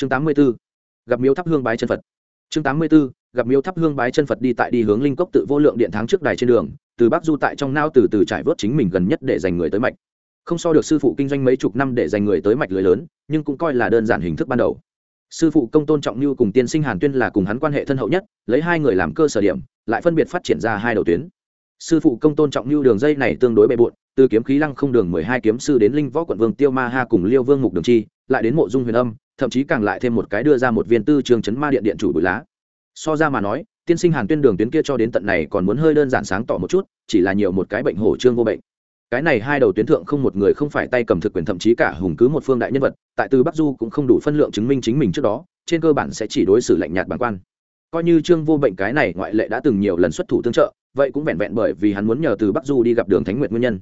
chương tám mươi 84. gặp miếu thắp hương bái chân phật chương tám mươi 84. gặp miếu thắp hương bái chân phật đi tại đi hướng linh cốc tự vô lượng điện tháng trước đài trên đường, từ bắc du tại trong nao từ từ trải vớt chính mình gần nhất để dành người tới mạch không so được sư phụ kinh doanh mấy chục năm để dành người tới mạch lưới lớn, nhưng cũng coi là đơn giản hình thức ban đầu sư phụ công tôn trọng như cùng tiên sinh hàn tuyên là cùng hắn quan hệ thân hậu nhất, lấy hai người làm cơ sở điểm, lại phân biệt phát triển ra hai đầu tuyến sư phụ công tôn trọng như đường dây này tương đối bề bộn, từ kiếm khí lăng không đường mười hai kiếm sư đến linh võ quận vương tiêu ma ha cùng liêu vương mục đường chi, lại đến mộ dung huyền âm thậm chí càng lại thêm một cái đưa ra một viên tư trường chấn ma điện điện chủ bụi lá. So ra mà nói, tiên sinh hàn tuyên đường tuyến kia cho đến tận này còn muốn hơi đơn giản sáng tỏ một chút, chỉ là nhiều một cái bệnh hổ trương vô bệnh. Cái này hai đầu tuyến thượng không một người không phải tay cầm thực quyền thậm chí cả hùng cứ một phương đại nhân vật, tại từ bắc du cũng không đủ phân lượng chứng minh chính mình trước đó, trên cơ bản sẽ chỉ đối xử lạnh nhạt bản quan. Coi như trương vô bệnh cái này ngoại lệ đã từng nhiều lần xuất thủ tương trợ, vậy cũng vẹn vẹn bởi vì hắn muốn nhờ từ bắc du đi gặp đường thánh nguyệt nguyên nhân.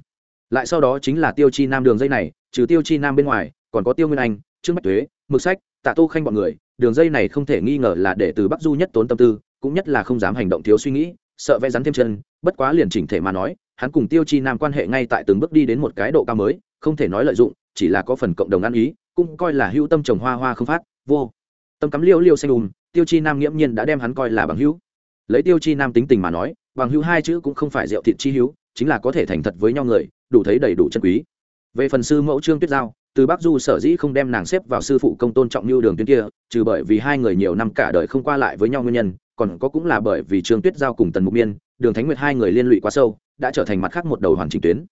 Lại sau đó chính là tiêu chi nam đường dây này, trừ tiêu chi nam bên ngoài, còn có tiêu nguyên anh, trương bách thuế mực sách, tạ tô khanh bọn người, đường dây này không thể nghi ngờ là để từ bắc du nhất tốn tâm tư, cũng nhất là không dám hành động thiếu suy nghĩ, sợ vẽ rắn thêm chân, bất quá liền chỉnh thể mà nói, hắn cùng tiêu chi nam quan hệ ngay tại từng bước đi đến một cái độ cao mới, không thể nói lợi dụng, chỉ là có phần cộng đồng ăn ý, cũng coi là hữu tâm trồng hoa hoa không phát, vô. Tâm cắm liêu liêu xanh đùm tiêu chi nam nghiễm nhiên đã đem hắn coi là bằng hữu. Lấy tiêu chi nam tính tình mà nói, bằng hữu hai chữ cũng không phải rượu thịt chi hữu, chính là có thể thành thật với nhau người, đủ thấy đầy đủ chân quý. Về phần sư mẫu trương tuyết giao từ bắc du sở dĩ không đem nàng xếp vào sư phụ công tôn trọng như đường tuyến kia, trừ bởi vì hai người nhiều năm cả đời không qua lại với nhau nguyên nhân, còn có cũng là bởi vì trương tuyết giao cùng tần mục miên, đường thánh nguyệt hai người liên lụy quá sâu, đã trở thành mặt khác một đầu hoàn chỉnh tuyến.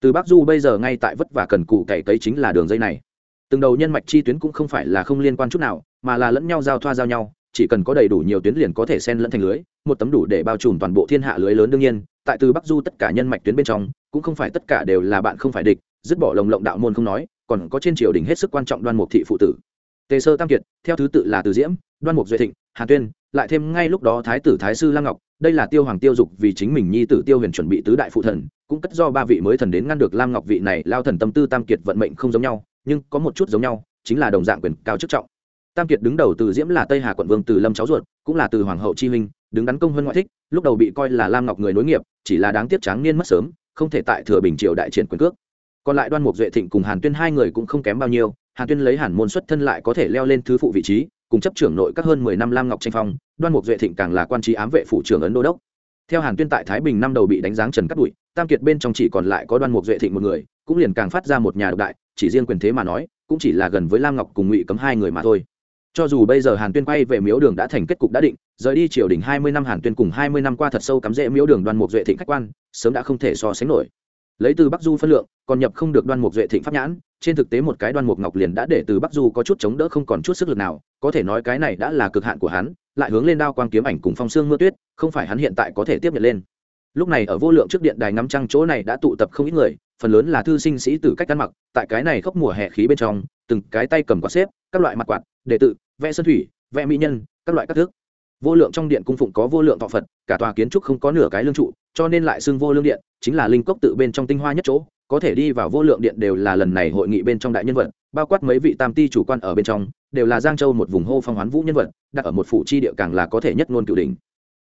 Từ bắc du bây giờ ngay tại vất vả cần cụ cày cấy chính là đường dây này. Từng đầu nhân mạch chi tuyến cũng không phải là không liên quan chút nào, mà là lẫn nhau giao thoa giao nhau, chỉ cần có đầy đủ nhiều tuyến liền có thể xen lẫn thành lưới, một tấm đủ để bao trùm toàn bộ thiên hạ lưới lớn đương nhiên, tại từ bắc du tất cả nhân mạch tuyến bên trong, cũng không phải tất cả đều là bạn không phải địch, dứt bỏ lồng lộng đạo môn không nói còn có trên triều đình hết sức quan trọng đoan mục thị phụ tử. Tề sơ tam kiệt, theo thứ tự là từ diễm, đoan mục duệ thịnh hàn tuyên, lại thêm ngay lúc đó thái tử thái sư lam ngọc, đây là tiêu hoàng tiêu dục vì chính mình nhi tử tiêu huyền chuẩn bị tứ đại phụ thần, cũng cất do ba vị mới thần đến ngăn được lam ngọc vị này lao thần tâm tư tam kiệt vận mệnh không giống nhau, nhưng có một chút giống nhau, chính là đồng dạng quyền cao chức trọng. Tam kiệt đứng đầu từ diễm là tây hà quận vương từ lâm cháu ruột, cũng là từ hoàng hậu chi minh đứng đắn công hơn ngoại thích, lúc đầu bị coi là lam ngọc người nối nghiệp, chỉ là đáng tiếc tráng niên mất sớm, không thể tại thừa bình triều đại triển quyền cước còn lại đoan mục duệ thịnh cùng hàn tuyên hai người cũng không kém bao nhiêu, hàn tuyên lấy hàn môn xuất thân lại có thể leo lên thứ phụ vị trí, cùng chấp trưởng nội các hơn mười năm lam ngọc tranh phong, đoan mục duệ thịnh càng là quan trí ám vệ phủ trưởng ấn đô đốc. Theo hàn tuyên tại thái bình năm đầu bị đánh giáng trần cắt bụi, tam kiệt bên trong chỉ còn lại có đoan mục duệ thịnh một người, cũng liền càng phát ra một nhà độc đại, chỉ riêng quyền thế mà nói, cũng chỉ là gần với lam ngọc cùng ngụy cấm hai người mà thôi. Cho dù bây giờ hàn tuyên quay về miếu đường đã thành kết cục đã định, rời đi triều đình hai mươi năm hàn tuyên cùng hai mươi năm qua thật sâu cắm rễ miếu đường đoan mục duệ thịnh khách quan, sớm đã không thể so sánh nổi lấy từ bắc du phân lượng, còn nhập không được đoan mục duệ thịnh pháp nhãn, trên thực tế một cái đoan mục ngọc liền đã để từ bắc du có chút chống đỡ không còn chút sức lực nào, có thể nói cái này đã là cực hạn của hắn, lại hướng lên đao quang kiếm ảnh cùng phong xương mưa tuyết, không phải hắn hiện tại có thể tiếp nhận lên. Lúc này ở vô lượng trước điện đài ngắm trăng chỗ này đã tụ tập không ít người, phần lớn là thư sinh sĩ từ cách ăn mặc, tại cái này khóc mùa hè khí bên trong, từng cái tay cầm quạt xếp, các loại mặt quạt, đệ tự vẽ sơn thủy, vẽ mỹ nhân, các loại các thước vô lượng trong điện cung phụng có vô lượng thọ phật, cả tòa kiến trúc không có nửa cái lương trụ, cho nên lại xưng vô lương điện chính là linh cốc tự bên trong tinh hoa nhất chỗ, có thể đi vào vô lượng điện đều là lần này hội nghị bên trong đại nhân vật, bao quát mấy vị tam ti chủ quan ở bên trong, đều là giang châu một vùng hô phong hoán vũ nhân vật, đặt ở một phủ chi địa càng là có thể nhất ngôn cửu đỉnh.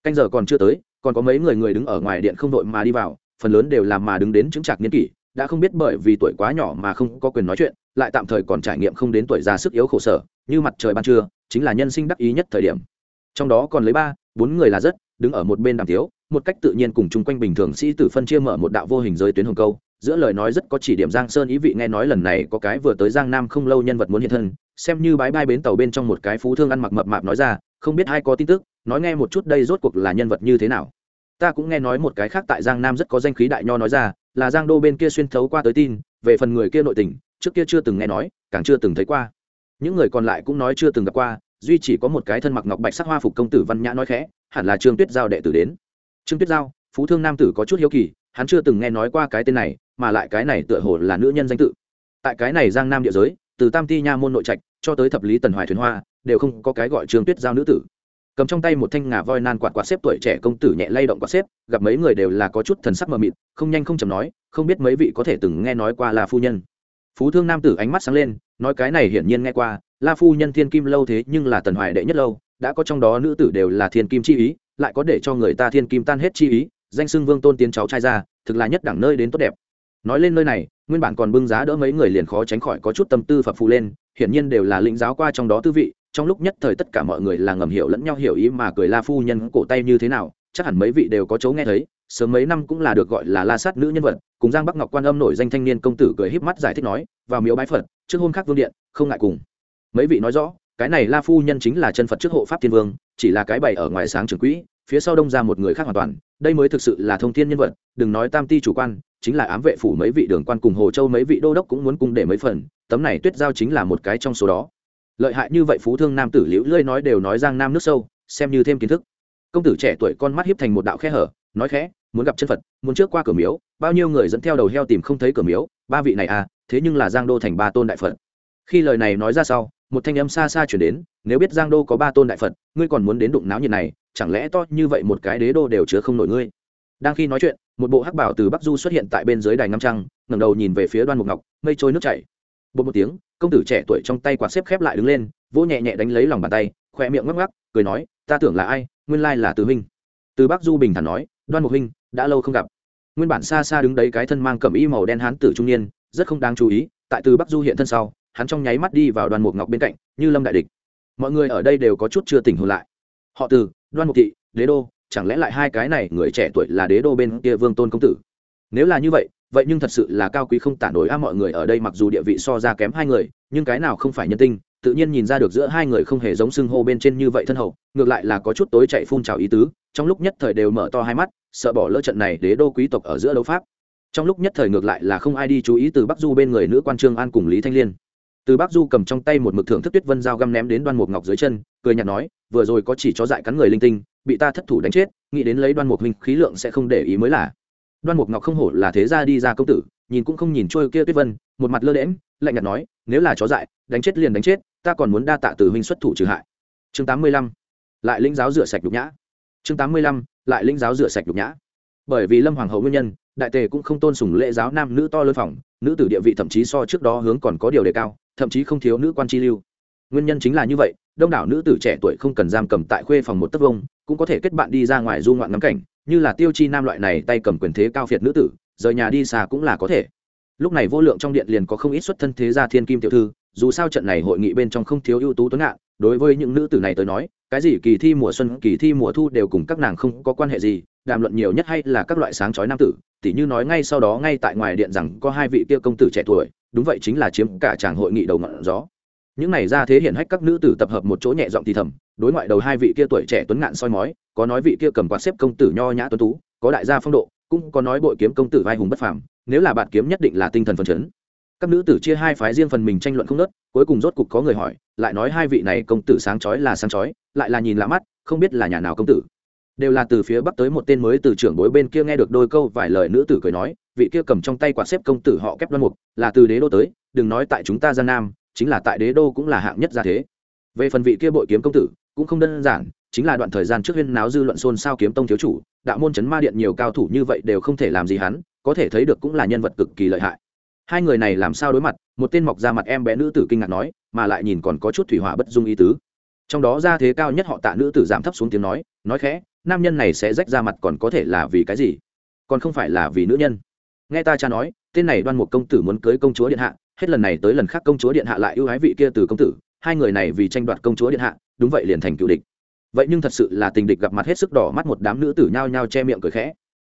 Canh giờ còn chưa tới, còn có mấy người người đứng ở ngoài điện không đội mà đi vào, phần lớn đều làm mà đứng đến chứng trạc niên kỷ, đã không biết bởi vì tuổi quá nhỏ mà không có quyền nói chuyện, lại tạm thời còn trải nghiệm không đến tuổi già sức yếu khổ sở, như mặt trời ban trưa, chính là nhân sinh đắc ý nhất thời điểm. Trong đó còn lấy ba, bốn người là rất, đứng ở một bên đàm tiếu một cách tự nhiên cùng chung quanh bình thường sĩ tử phân chia mở một đạo vô hình giới tuyến hồng câu. Giữa lời nói rất có chỉ điểm giang sơn ý vị nghe nói lần này có cái vừa tới giang nam không lâu nhân vật muốn hiện thân, xem như bãi bai bến tàu bên trong một cái phú thương ăn mặc mập mạp nói ra, không biết ai có tin tức, nói nghe một chút đây rốt cuộc là nhân vật như thế nào. Ta cũng nghe nói một cái khác tại giang nam rất có danh khí đại nho nói ra, là giang đô bên kia xuyên thấu qua tới tin, về phần người kia nội tình, trước kia chưa từng nghe nói, càng chưa từng thấy qua. Những người còn lại cũng nói chưa từng gặp qua, duy chỉ có một cái thân mặc ngọc bạch sắc hoa phục công tử văn nhã nói khẽ, hẳn là trương tuyết giao đệ tử đến trương tuyết giao, phú thương nam tử có chút hiếu kỳ, hắn chưa từng nghe nói qua cái tên này, mà lại cái này tựa hồ là nữ nhân danh tự. Tại cái này giang nam địa giới, từ tam ti nha môn nội trạch cho tới thập lý tần hoài thuyền hoa, đều không có cái gọi trương tuyết giao nữ tử. Cầm trong tay một thanh ngà voi nan quạt quạt xếp tuổi trẻ công tử nhẹ lay động quạt xếp, gặp mấy người đều là có chút thần sắc mờ mịt, không nhanh không chầm nói, không biết mấy vị có thể từng nghe nói qua là phu nhân. Phú thương nam tử ánh mắt sáng lên, nói cái này hiển nhiên nghe qua, la phu nhân thiên kim lâu thế nhưng là tần hoài đệ nhất lâu, đã có trong đó nữ tử đều là thiên kim chi ý lại có để cho người ta thiên kim tan hết chi ý, danh xưng vương tôn tiến cháu trai ra, thực là nhất đẳng nơi đến tốt đẹp. Nói lên nơi này, nguyên bản còn bưng giá đỡ mấy người liền khó tránh khỏi có chút tâm tư phập phù lên, hiển nhiên đều là lĩnh giáo qua trong đó tư vị, trong lúc nhất thời tất cả mọi người là ngầm hiểu lẫn nhau hiểu ý mà cười la phu nhân cổ tay như thế nào, chắc hẳn mấy vị đều có chỗ nghe thấy, sớm mấy năm cũng là được gọi là la sát nữ nhân vật, cùng giang bắc ngọc quan âm nổi danh thanh niên công tử cười híp mắt giải thích nói, vào miếu bái phật, trước hôn khác vương điện, không ngại cùng. Mấy vị nói rõ, cái này la phu nhân chính là chân phật trước hộ pháp thiên vương chỉ là cái bày ở ngoài sáng trường quỹ, phía sau đông ra một người khác hoàn toàn, đây mới thực sự là thông thiên nhân vật, đừng nói tam ti chủ quan, chính là ám vệ phủ mấy vị đường quan cùng hồ châu mấy vị đô đốc cũng muốn cung để mấy phần, tấm này tuyết giao chính là một cái trong số đó. Lợi hại như vậy phú thương nam tử liễu lưỡi nói đều nói giang nam nước sâu, xem như thêm kiến thức. Công tử trẻ tuổi con mắt hiếp thành một đạo khe hở, nói khẽ, muốn gặp chân phật, muốn trước qua cửa miếu, bao nhiêu người dẫn theo đầu heo tìm không thấy cửa miếu, ba vị này à thế nhưng là giang đô thành ba tôn đại phật. Khi lời này nói ra sau một thanh âm xa xa chuyển đến, nếu biết giang đô có ba tôn đại phật, ngươi còn muốn đến đụng náo nhiệt này, chẳng lẽ to như vậy một cái đế đô đều chứa không nổi ngươi? Đang khi nói chuyện, một bộ hắc bảo từ bắc du xuất hiện tại bên dưới đài ngâm trăng, ngẩng đầu nhìn về phía đoan mục ngọc, mây trôi nước chảy. Bột một tiếng, công tử trẻ tuổi trong tay quạt xếp khép lại đứng lên, vỗ nhẹ nhẹ đánh lấy lòng bàn tay khoe miệng ngắc ngắc, cười nói, ta tưởng là ai, nguyên lai là từ huynh. Từ bắc du bình thản nói, đoan mục huynh, đã lâu không gặp. Nguyên bản xa xa đứng đấy cái thân mang cẩm y màu đen hán tử trung niên, rất không đáng chú ý, tại từ bắc du hiện thân sau hắn trong nháy mắt đi vào đoàn mục ngọc bên cạnh, như lâm đại địch. Mọi người ở đây đều có chút chưa tỉnh hồn lại. Họ từ, đoan mục thị, đế đô, chẳng lẽ lại hai cái này người trẻ tuổi là đế đô bên kia vương tôn công tử? Nếu là như vậy vậy nhưng thật sự là cao quý không tả nổi a mọi người ở đây mặc dù địa vị so ra kém hai người, nhưng cái nào không phải nhân tinh, tự nhiên nhìn ra được giữa hai người không hề giống xưng hô bên trên như vậy thân hậu, ngược lại là có chút tối chạy phun trào ý tứ, trong lúc nhất thời đều mở to hai mắt, sợ bỏ lỡ trận này đế đô quý tộc ở giữa đấu pháp. Trong lúc nhất thời ngược lại là không ai đi chú ý từ bắc du bên người nữ quan trương an cùng lý thanh liên từ bác du cầm trong tay một mực thưởng thức tuyết vân dao găm ném đến đoan mục ngọc dưới chân, cười nhạt nói, vừa rồi có chỉ chó dại cắn người linh tinh, bị ta thất thủ đánh chết, nghĩ đến lấy đoan mục minh khí lượng sẽ không để ý mới là. Đoan mục ngọc không hổ là thế ra đi ra công tử, nhìn cũng không nhìn trôi kia tuyết vân, một mặt lơ đễm lạnh nhạt nói, nếu là chó dại, đánh chết liền đánh chết, ta còn muốn đa tạ từ huynh xuất thủ trừ hại. Chương tám mươi lăm, lại lĩnh giáo rửa sạch nhục nhã. Chương tám mươi lăm, lại lĩnh giáo rửa sạch nhục nhã. Bởi vì lâm hoàng hậu nguyên nhân đại tề cũng không tôn sùng lễ giáo nam nữ to lớn phòng, nữ tử địa vị thậm chí so trước đó hướng còn có điều đề cao, thậm chí không thiếu nữ quan chi lưu. Nguyên nhân chính là như vậy, đông đảo nữ tử trẻ tuổi không cần giam cầm tại khuê phòng một tấc vông, cũng có thể kết bạn đi ra ngoài du ngoạn ngắm cảnh, như là tiêu chi nam loại này tay cầm quyền thế cao phiệt nữ tử, rời nhà đi xa cũng là có thể. Lúc này vô lượng trong điện liền có không ít xuất thân thế gia thiên kim tiểu thư, dù sao trận này hội nghị bên trong không thiếu ưu tú tuấn ngạn, đối với những nữ tử này tới nói, cái gì kỳ thi mùa xuân, kỳ thi mùa thu đều cùng các nàng không có quan hệ gì đàm luận nhiều nhất hay là các loại sáng chói nam tử, tỉ như nói ngay sau đó ngay tại ngoài điện rằng có hai vị kia công tử trẻ tuổi, đúng vậy chính là chiếm cả tràng hội nghị đầu ngọn gió. Những này ra thế hiện hách các nữ tử tập hợp một chỗ nhẹ giọng thì thầm, đối ngoại đầu hai vị kia tuổi trẻ tuấn ngạn soi mói, có nói vị kia cầm quạt xếp công tử nho nhã tuấn tú, có đại gia phong độ, cũng có nói bội kiếm công tử vai hùng bất phàm, nếu là bạn kiếm nhất định là tinh thần phấn chấn. Các nữ tử chia hai phái riêng phần mình tranh luận không nớt cuối cùng rốt cục có người hỏi, lại nói hai vị này công tử sáng chói là sáng chói, lại là nhìn lạ mắt, không biết là nhà nào công tử đều là từ phía bắc tới một tên mới từ trưởng bối bên kia nghe được đôi câu vài lời nữ tử cười nói, vị kia cầm trong tay quạt xếp công tử họ kép đoan mục, là từ đế đô tới, đừng nói tại chúng ta gian nam, chính là tại đế đô cũng là hạng nhất ra thế. Về phần vị kia bội kiếm công tử, cũng không đơn giản, chính là đoạn thời gian trước huyên náo dư luận xôn xao kiếm tông thiếu chủ, đạo môn chấn ma điện nhiều cao thủ như vậy đều không thể làm gì hắn, có thể thấy được cũng là nhân vật cực kỳ lợi hại. Hai người này làm sao đối mặt, một tên mọc ra mặt em bé nữ tử kinh ngạc nói, mà lại nhìn còn có chút thủy hỏa bất dung ý tứ. Trong đó ra thế cao nhất họ tạ nữ tử giảm thấp xuống tiếng nói nói khẽ nam nhân này sẽ rách ra mặt còn có thể là vì cái gì? Còn không phải là vì nữ nhân. Nghe ta cha nói, tên này đoan một công tử muốn cưới công chúa điện hạ, hết lần này tới lần khác công chúa điện hạ lại ưu ái vị kia từ công tử, hai người này vì tranh đoạt công chúa điện hạ, đúng vậy liền thành cựu địch. Vậy nhưng thật sự là tình địch gặp mặt hết sức đỏ mắt một đám nữ tử nhao nhao che miệng cười khẽ.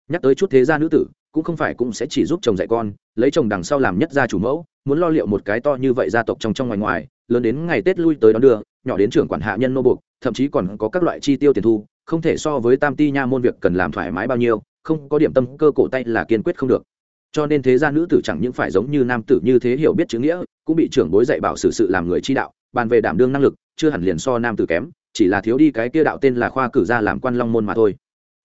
Nhắc tới chút thế gia nữ tử, cũng không phải cũng sẽ chỉ giúp chồng dạy con, lấy chồng đằng sau làm nhất gia chủ mẫu, muốn lo liệu một cái to như vậy gia tộc trong trong ngoài ngoài, lớn đến ngày tết lui tới đón đưa, nhỏ đến trưởng quản hạ nhân nô buộc, thậm chí còn có các loại chi tiêu tiền thu không thể so với tam ti nha môn việc cần làm thoải mái bao nhiêu không có điểm tâm cơ cổ tay là kiên quyết không được. Cho nên thế gia nữ tử chẳng những phải giống như nam tử như thế hiểu biết chữ nghĩa cũng bị trưởng bối dạy bảo xử sự, sự làm người chi đạo bàn về đảm đương năng lực chưa hẳn liền so nam tử kém chỉ là thiếu đi cái kia đạo tên là khoa cử ra làm quan long môn mà thôi.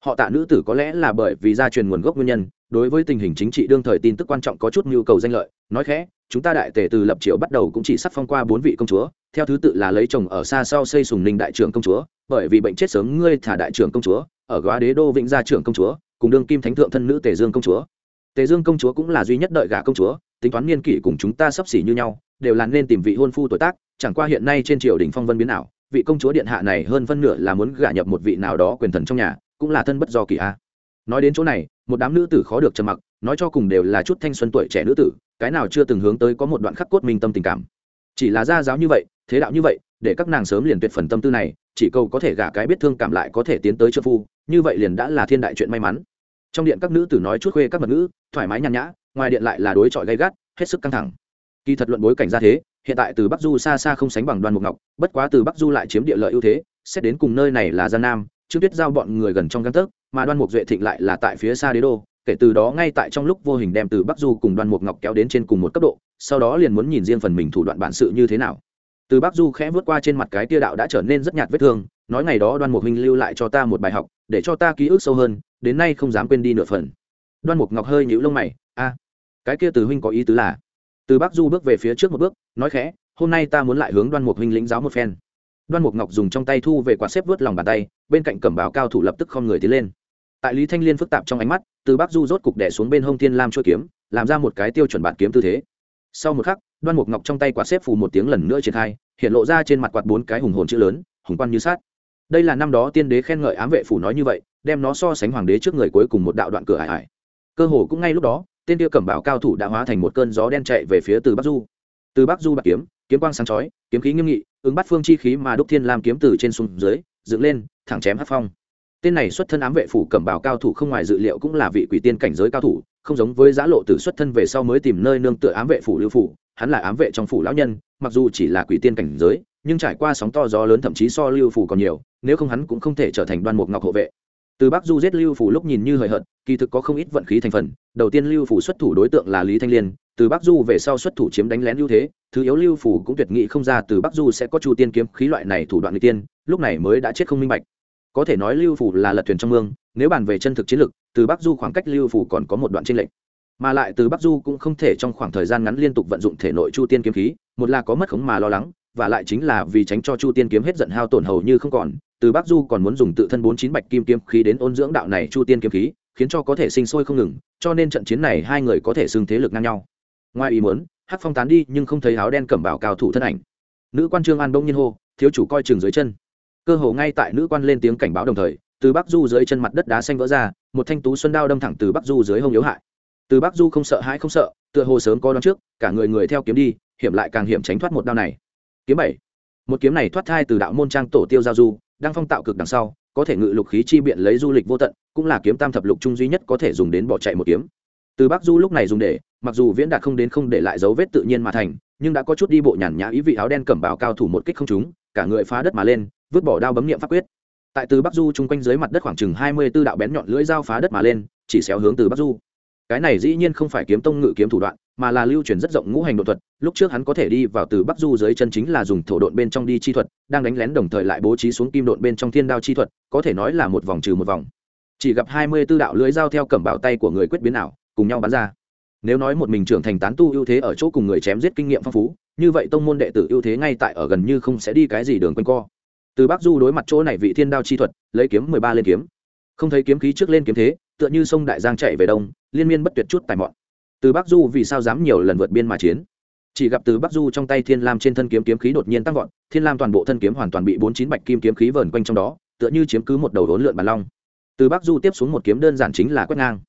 Họ tạ nữ tử có lẽ là bởi vì gia truyền nguồn gốc nguyên nhân đối với tình hình chính trị đương thời tin tức quan trọng có chút nhu cầu danh lợi nói khẽ chúng ta đại tề từ lập triều bắt đầu cũng chỉ sắp phong qua bốn vị công chúa theo thứ tự là lấy chồng ở xa sau xây sùng ninh đại trưởng công chúa, bởi vì bệnh chết sớm ngươi thả đại trưởng công chúa, ở góa đế đô vĩnh gia trưởng công chúa, cùng đương kim thánh thượng thân nữ tề dương công chúa. Tề dương công chúa cũng là duy nhất đợi gả công chúa, tính toán niên kỷ cùng chúng ta sắp xỉ như nhau, đều là nên tìm vị hôn phu tuổi tác, chẳng qua hiện nay trên triều đình phong vân biến nào vị công chúa điện hạ này hơn phân nửa là muốn gả nhập một vị nào đó quyền thần trong nhà, cũng là thân bất do kỳ a. Nói đến chỗ này, một đám nữ tử khó được trầm mặc, nói cho cùng đều là chút thanh xuân tuổi trẻ nữ tử, cái nào chưa từng hướng tới có một đoạn khắc cốt minh tâm tình cảm. Chỉ là gia giáo như vậy thế đạo như vậy, để các nàng sớm liền tuyệt phần tâm tư này, chỉ câu có thể gả cái biết thương cảm lại có thể tiến tới trợ phu, như vậy liền đã là thiên đại chuyện may mắn. Trong điện các nữ tử nói chút khuê các mật ngữ, thoải mái nhàn nhã, ngoài điện lại là đối chọi gay gắt, hết sức căng thẳng. Kỳ thật luận bối cảnh ra thế, hiện tại từ bắc du xa xa không sánh bằng đoan mục ngọc, bất quá từ bắc du lại chiếm địa lợi ưu thế, xét đến cùng nơi này là gian nam, trương tuyết giao bọn người gần trong găng tấc, mà đoan mục duệ thịnh lại là tại phía xa đế đô, kể từ đó ngay tại trong lúc vô hình đem từ bắc du cùng đoan mục ngọc kéo đến trên cùng một cấp độ, sau đó liền muốn nhìn riêng phần mình thủ đoạn bản sự như thế nào từ Bác du khẽ vượt qua trên mặt cái tia đạo đã trở nên rất nhạt vết thương, nói ngày đó đoan mục huynh lưu lại cho ta một bài học, để cho ta ký ức sâu hơn, đến nay không dám quên đi nửa phần. Đoan mục ngọc hơi nhíu lông mày, a, cái kia từ huynh có ý tứ là? Từ Bác du bước về phía trước một bước, nói khẽ, hôm nay ta muốn lại hướng đoan mục huynh lĩnh giáo một phen. Đoan mục ngọc dùng trong tay thu về quạt xếp vớt lòng bàn tay, bên cạnh cẩm báo cao thủ lập tức không người tiến lên. Tại lý thanh liên phức tạp trong ánh mắt, từ Bác du rốt cục đẻ xuống bên hông thiên lam chuôi kiếm, làm ra một cái tiêu chuẩn bản kiếm tư thế. Sau một khắc, đoan mục ngọc trong tay quạt xếp phù một tiếng lần nữa triển khai hiện lộ ra trên mặt quạt bốn cái hùng hồn chữ lớn, hùng quan như sát đây là năm đó tiên đế khen ngợi ám vệ phủ nói như vậy, đem nó so sánh hoàng đế trước người cuối cùng một đạo đoạn cửa ải ải cơ hồ cũng ngay lúc đó, tên tiêu cẩm bảo cao thủ đã hóa thành một cơn gió đen chạy về phía từ bắc du. Từ bắc du bạc kiếm kiếm quang sáng chói, kiếm khí nghiêm nghị, ứng bắt phương chi khí mà đúc thiên làm kiếm từ trên xuống dưới, dựng lên, thẳng chém hát phong. Tên này xuất thân ám vệ phủ cẩm bảo cao thủ không ngoài dự liệu cũng là vị quỷ tiên cảnh giới cao thủ, không giống với giã lộ từ xuất thân về sau mới tìm nơi nương tựa ám vệ phủ lưu phủ hắn là ám vệ trong phủ lão nhân, mặc dù chỉ là quỷ tiên cảnh giới, nhưng trải qua sóng to gió lớn thậm chí so lưu phủ còn nhiều, nếu không hắn cũng không thể trở thành đoan mục ngọc hộ vệ. Từ bắc du giết lưu phủ lúc nhìn như hời hợt, kỳ thực có không ít vận khí thành phần. Đầu tiên lưu phủ xuất thủ đối tượng là lý thanh liên, từ bắc du về sau xuất thủ chiếm đánh lén ưu thế, thứ yếu lưu phủ cũng tuyệt nghị không ra từ bắc du sẽ có chu tiên kiếm khí loại này thủ đoạn người tiên, lúc này mới đã chết không minh bạch. Có thể nói lưu phủ là lật thuyền trong mương, nếu bàn về chân thực chiến lực từ bắc du khoảng cách lưu phủ còn có một đoạn tranh lệch mà lại từ bắc du cũng không thể trong khoảng thời gian ngắn liên tục vận dụng thể nội chu tiên kiếm khí, một là có mất khống mà lo lắng, và lại chính là vì tránh cho chu tiên kiếm hết giận hao tổn hầu như không còn, từ bắc du còn muốn dùng tự thân bốn chín bạch kim kiếm khí đến ôn dưỡng đạo này chu tiên kiếm khí, khiến cho có thể sinh sôi không ngừng, cho nên trận chiến này hai người có thể xưng thế lực ngang nhau. Ngoài ý muốn, hắc phong tán đi nhưng không thấy áo đen cẩm bảo cao thủ thân ảnh. Nữ quan trương an đông nhiên hô, thiếu chủ coi chừng dưới chân. Cơ hồ ngay tại nữ quan lên tiếng cảnh báo đồng thời, từ bắc du dưới chân mặt đất đá xanh vỡ ra, một thanh tú xuân đao đâm thẳng từ bắc du dưới hông yếu hại từ bắc du không sợ hãi không sợ, tựa hồ sớm có đón trước, cả người người theo kiếm đi, hiểm lại càng hiểm tránh thoát một đao này. Kiếm bảy. Một kiếm này thoát thai từ đạo môn trang tổ tiêu giao du, đang phong tạo cực đằng sau, có thể ngự lục khí chi biện lấy du lịch vô tận, cũng là kiếm tam thập lục trung duy nhất có thể dùng đến bỏ chạy một kiếm. Từ bắc du lúc này dùng để, mặc dù viễn đạt không đến không để lại dấu vết tự nhiên mà thành, nhưng đã có chút đi bộ nhàn nhã ý vị áo đen cẩm bào cao thủ một kích không trúng, cả người phá đất mà lên, vứt bỏ đao bấm nghiệm pháp quyết. Tại từ bắc du chung quanh dưới mặt đất khoảng chừng hai mươi b ố đạo bén nhọn lưỡi dao phá đất mà lên, chỉ xéo hướng từ bắc du cái này dĩ nhiên không phải kiếm tông ngự kiếm thủ đoạn, mà là lưu truyền rất rộng ngũ hành đột thuật. Lúc trước hắn có thể đi vào từ bắc du dưới chân chính là dùng thổ độn bên trong đi chi thuật, đang đánh lén đồng thời lại bố trí xuống kim độn bên trong thiên đao chi thuật, có thể nói là một vòng trừ một vòng. Chỉ gặp hai mươi b ố đạo lưới dao theo cẩm bảo tay của người quyết biến ảo, cùng nhau bắn ra. Nếu nói một mình trưởng thành tán tu ưu thế ở chỗ cùng người chém giết kinh nghiệm phong phú, như vậy tông môn đệ tử ưu thế ngay tại ở gần như không sẽ đi cái gì đường quanh co. Từ bắc du đối mặt chỗ này vị thiên đao chi thuật, lấy kiếm mười ba lên kiếm. Không thấy kiếm khí trước lên kiếm thế tựa như sông đại giang chạy về đông, liên miên bất tuyệt chút tài mọn. Từ bắc du vì sao dám nhiều lần vượt biên mà chiến? Chỉ gặp từ bắc du trong tay thiên lam trên thân kiếm kiếm khí đột nhiên tăng vọt, thiên lam toàn bộ thân kiếm hoàn toàn bị bốn chín bạch kim kiếm khí vờn quanh trong đó, tựa như chiếm cứ một đầu đốn lượn bàn long. Từ bắc du tiếp xuống một kiếm đơn giản chính là quét ngang.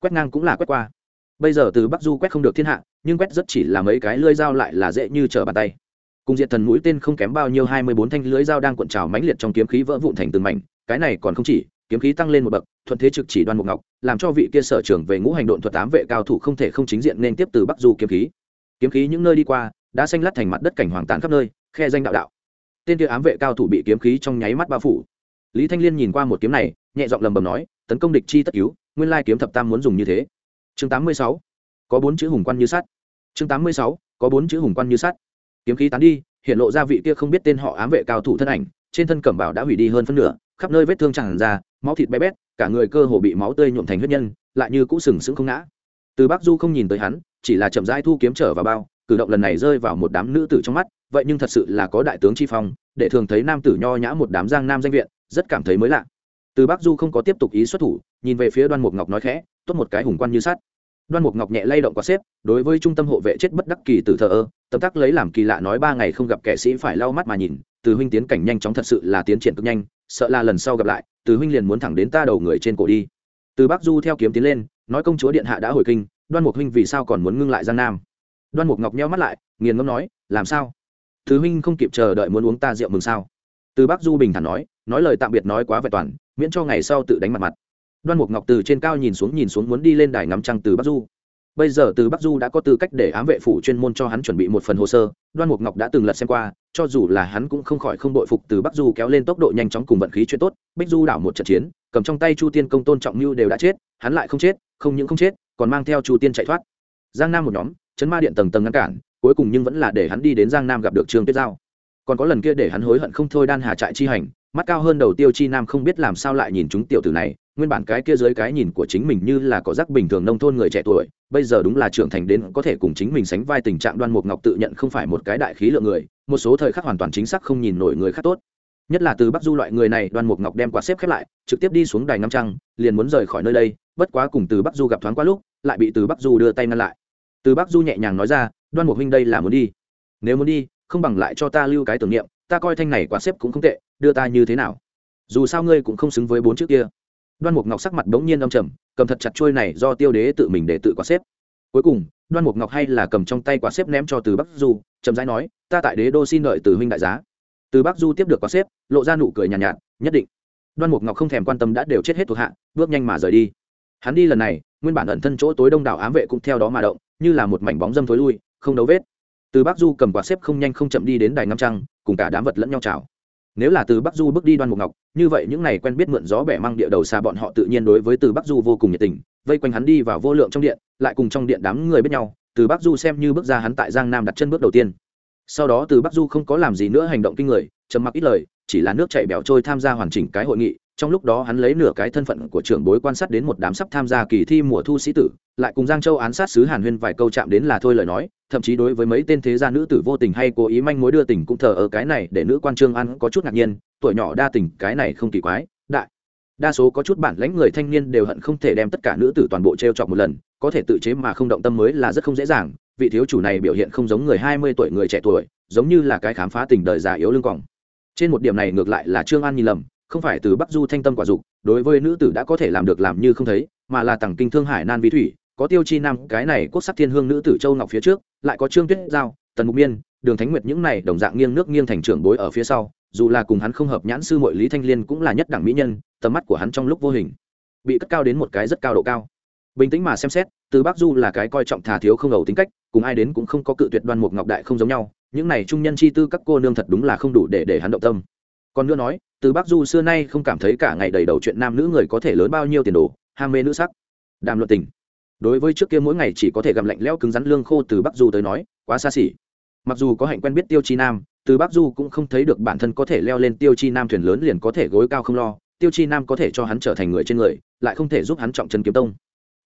Quét ngang cũng là quét qua. Bây giờ từ bắc du quét không được thiên hạ, nhưng quét rất chỉ là mấy cái lưỡi dao lại là dễ như trở bàn tay. Cùng diện thần mũi tên không kém bao nhiêu, hai mươi bốn thanh lưỡi dao đang cuộn trào mãnh liệt trong kiếm khí vỡ vụn thành từng mảnh, cái này còn không chỉ kiếm khí tăng lên một bậc, thuận thế trực chỉ đoan mục ngọc, làm cho vị kia sở trưởng về ngũ hành độn thuật tám vệ cao thủ không thể không chính diện nên tiếp từ bắc du kiếm khí. Kiếm khí những nơi đi qua, đã xanh lát thành mặt đất cảnh hoàng tàn khắp nơi, khe danh đạo đạo. Tên kia ám vệ cao thủ bị kiếm khí trong nháy mắt bao phủ. Lý thanh liên nhìn qua một kiếm này, nhẹ giọng lầm bầm nói, tấn công địch chi tất cứu, nguyên lai kiếm thập tam muốn dùng như thế. Chương tám mươi sáu, có bốn chữ hùng quan như sắt. Chương tám mươi sáu, có bốn chữ hùng quan như sắt. Kiếm khí tán đi, hiện lộ ra vị kia không biết tên họ ám vệ cao thủ thân ảnh, trên thân cẩm bảo đã hủy đi hơn phân nửa khắp nơi vết thương tràn ra, máu thịt bé bét, cả người cơ hồ bị máu tươi nhuộm thành huyết nhân, lại như cũ sừng sững không ngã. Từ bắc du không nhìn tới hắn, chỉ là chậm rãi thu kiếm trở vào bao, cử động lần này rơi vào một đám nữ tử trong mắt, vậy nhưng thật sự là có đại tướng chi phong, để thường thấy nam tử nho nhã một đám giang nam danh viện, rất cảm thấy mới lạ. Từ bắc du không có tiếp tục ý xuất thủ, nhìn về phía đoan mục ngọc nói khẽ, tốt một cái hùng quan như sắt. Đoan mục ngọc nhẹ lay động quá xếp, đối với trung tâm hộ vệ chết bất đắc kỳ từ thờ ơ tấm tắc lấy làm kỳ lạ nói ba ngày không gặp kẻ sĩ phải lau mắt mà nhìn, từ huynh tiến cảnh nhanh chóng thật sự là tiến triển cực nhanh sợ là lần sau gặp lại, từ huynh liền muốn thẳng đến ta đầu người trên cổ đi. Từ bắc du theo kiếm tiến lên, nói công chúa điện hạ đã hồi kinh, đoan mục huynh vì sao còn muốn ngưng lại giang nam? Đoan mục ngọc nheo mắt lại, nghiền ngâm nói, làm sao? Thứ huynh không kịp chờ đợi muốn uống ta rượu mừng sao? Từ bắc du bình thản nói nói lời tạm biệt nói quá vẹn toàn, miễn cho ngày sau tự đánh mặt mặt. Đoan mục ngọc từ trên cao nhìn xuống nhìn xuống muốn đi lên đài ngắm trăng từ bắc du bây giờ từ bắc du đã có tư cách để ám vệ phủ chuyên môn cho hắn chuẩn bị một phần hồ sơ, đoan mục ngọc đã từng lật xem qua, cho dù là hắn cũng không khỏi không đội phục từ bắc du kéo lên tốc độ nhanh chóng cùng vận khí chuyện tốt, bích du đảo một trận chiến, cầm trong tay chu tiên công tôn trọng mưu đều đã chết, hắn lại không chết, không những không chết, còn mang theo chu tiên chạy thoát. Giang nam một nhóm, chấn ma điện tầng tầng ngăn cản, cuối cùng nhưng vẫn là để hắn đi đến giang nam gặp được trương tuyết giao. Còn có lần kia để hắn hối hận không thôi đan hà trại chi hành, mắt cao hơn đầu tiêu chi nam không biết làm sao lại nhìn chúng tiểu tử này nguyên bản cái kia dưới cái nhìn của chính mình như là có rắc bình thường nông thôn người trẻ tuổi, bây giờ đúng là trưởng thành đến có thể cùng chính mình sánh vai tình trạng đoan mục ngọc tự nhận không phải một cái đại khí lượng người, một số thời khắc hoàn toàn chính xác không nhìn nổi người khác tốt. Nhất là từ bắc du loại người này, đoan mục ngọc đem quạt xếp khép lại, trực tiếp đi xuống đài ngắm trăng, liền muốn rời khỏi nơi đây, bất quá cùng từ bắc du gặp thoáng qua lúc, lại bị từ bắc du đưa tay ngăn lại. Từ bắc du nhẹ nhàng nói ra, đoan mục huynh đây là muốn đi. Nếu muốn đi, không bằng lại cho ta lưu cái tưởng niệm, ta coi thanh này quạt xếp cũng không tệ, đưa ta như thế nào? Dù sao ngươi cũng không xứng với bốn chữ kia đoan mục ngọc sắc mặt bỗng nhiên âm trầm cầm thật chặt trôi này do tiêu đế tự mình để tự quạt xếp. Cuối cùng đoan mục ngọc hay là cầm trong tay quạt xếp ném cho từ bắc du chậm rãi nói ta tại đế đô xin đợi từ huynh đại giá. Từ bắc du tiếp được quạt xếp lộ ra nụ cười nhàn nhạt, nhạt nhất định. Đoan mục ngọc không thèm quan tâm đã đều chết hết thuộc hạ bước nhanh mà rời đi. Hắn đi lần này nguyên bản ẩn thân chỗ tối đông đảo ám vệ cũng theo đó mà động như là một mảnh bóng dâm thối lui không đấu vết. Từ bắc du cầm quạt xếp không nhanh không chậm đi đến đài ngắm trăng cùng cả đám vật lẫn nhau chào nếu là từ bắc du bước đi đoan mục ngọc, như vậy những này quen biết mượn gió bẻ mang địa đầu xa bọn họ tự nhiên đối với từ bắc du vô cùng nhiệt tình, vây quanh hắn đi vào vô lượng trong điện, lại cùng trong điện đám người biết nhau, từ bắc du xem như bước ra hắn tại giang nam đặt chân bước đầu tiên. Sau đó từ bắc du không có làm gì nữa hành động kinh người, trầm mặc ít lời chỉ là nước chạy bẻo trôi tham gia hoàn chỉnh cái hội nghị, trong lúc đó hắn lấy nửa cái thân phận của trưởng bối quan sát đến một đám sắp tham gia kỳ thi mùa thu sĩ tử, lại cùng giang châu án sát sứ hàn huyên vài câu chạm đến là thôi lời nói, thậm chí đối với mấy tên thế gia nữ tử vô tình hay cố ý manh mối đưa tình cũng thờ ở cái này để nữ quan trương ăn có chút ngạc nhiên, tuổi nhỏ đa tình, cái này không kỳ quái, đại. Đa số có chút bản lãnh người thanh niên đều hận không thể đem tất cả nữ tử toàn bộ t r e o chọc một lần, có thể tự chế mà không động tâm mới là rất không dễ dàng, vị thiếu chủ này biểu hiện không giống người hai mươi tuổi người trẻ tuổi, giống như là cái khám phá tình đời già yếu lưng còng trên một điểm này ngược lại là trương an nhìn lầm, không phải từ bắc du thanh tâm quả dục, đối với nữ tử đã có thể làm được làm như không thấy, mà là tằng kinh thương hải nan vi thủy, có tiêu chi nam, cái này quốc sắc thiên hương nữ tử châu ngọc phía trước, lại có trương tuyết giao, tần mục miên, đường thánh nguyệt những này đồng dạng nghiêng nước nghiêng thành trưởng bối ở phía sau, dù là cùng hắn không hợp nhãn sư mội lý thanh liên cũng là nhất đẳng mỹ nhân, tầm mắt của hắn trong lúc vô hình, bị cất cao đến một cái rất cao độ cao. Bình tĩnh mà xem xét, từ bắc du là cái coi trọng thà thiếu không đầu tính cách, cùng ai đến cũng không có cự tuyệt đoan mục ngọc đại không giống nhau những này trung nhân chi tư các cô nương thật đúng là không đủ để để hắn động tâm. Còn nữa nói, từ bắc du xưa nay không cảm thấy cả ngày đầy đầu chuyện nam nữ người có thể lớn bao nhiêu tiền đồ, ham mê nữ sắc. Đàm luận tình. Đối với trước kia mỗi ngày chỉ có thể gặm lạnh lẽo cứng rắn lương khô từ bắc du tới nói, quá xa xỉ. Mặc dù có hạnh quen biết tiêu chi nam, từ bắc du cũng không thấy được bản thân có thể leo lên tiêu chi nam thuyền lớn liền có thể gối cao không lo, tiêu chi nam có thể cho hắn trở thành người trên người, lại không thể giúp hắn trọng chân kiếm tông.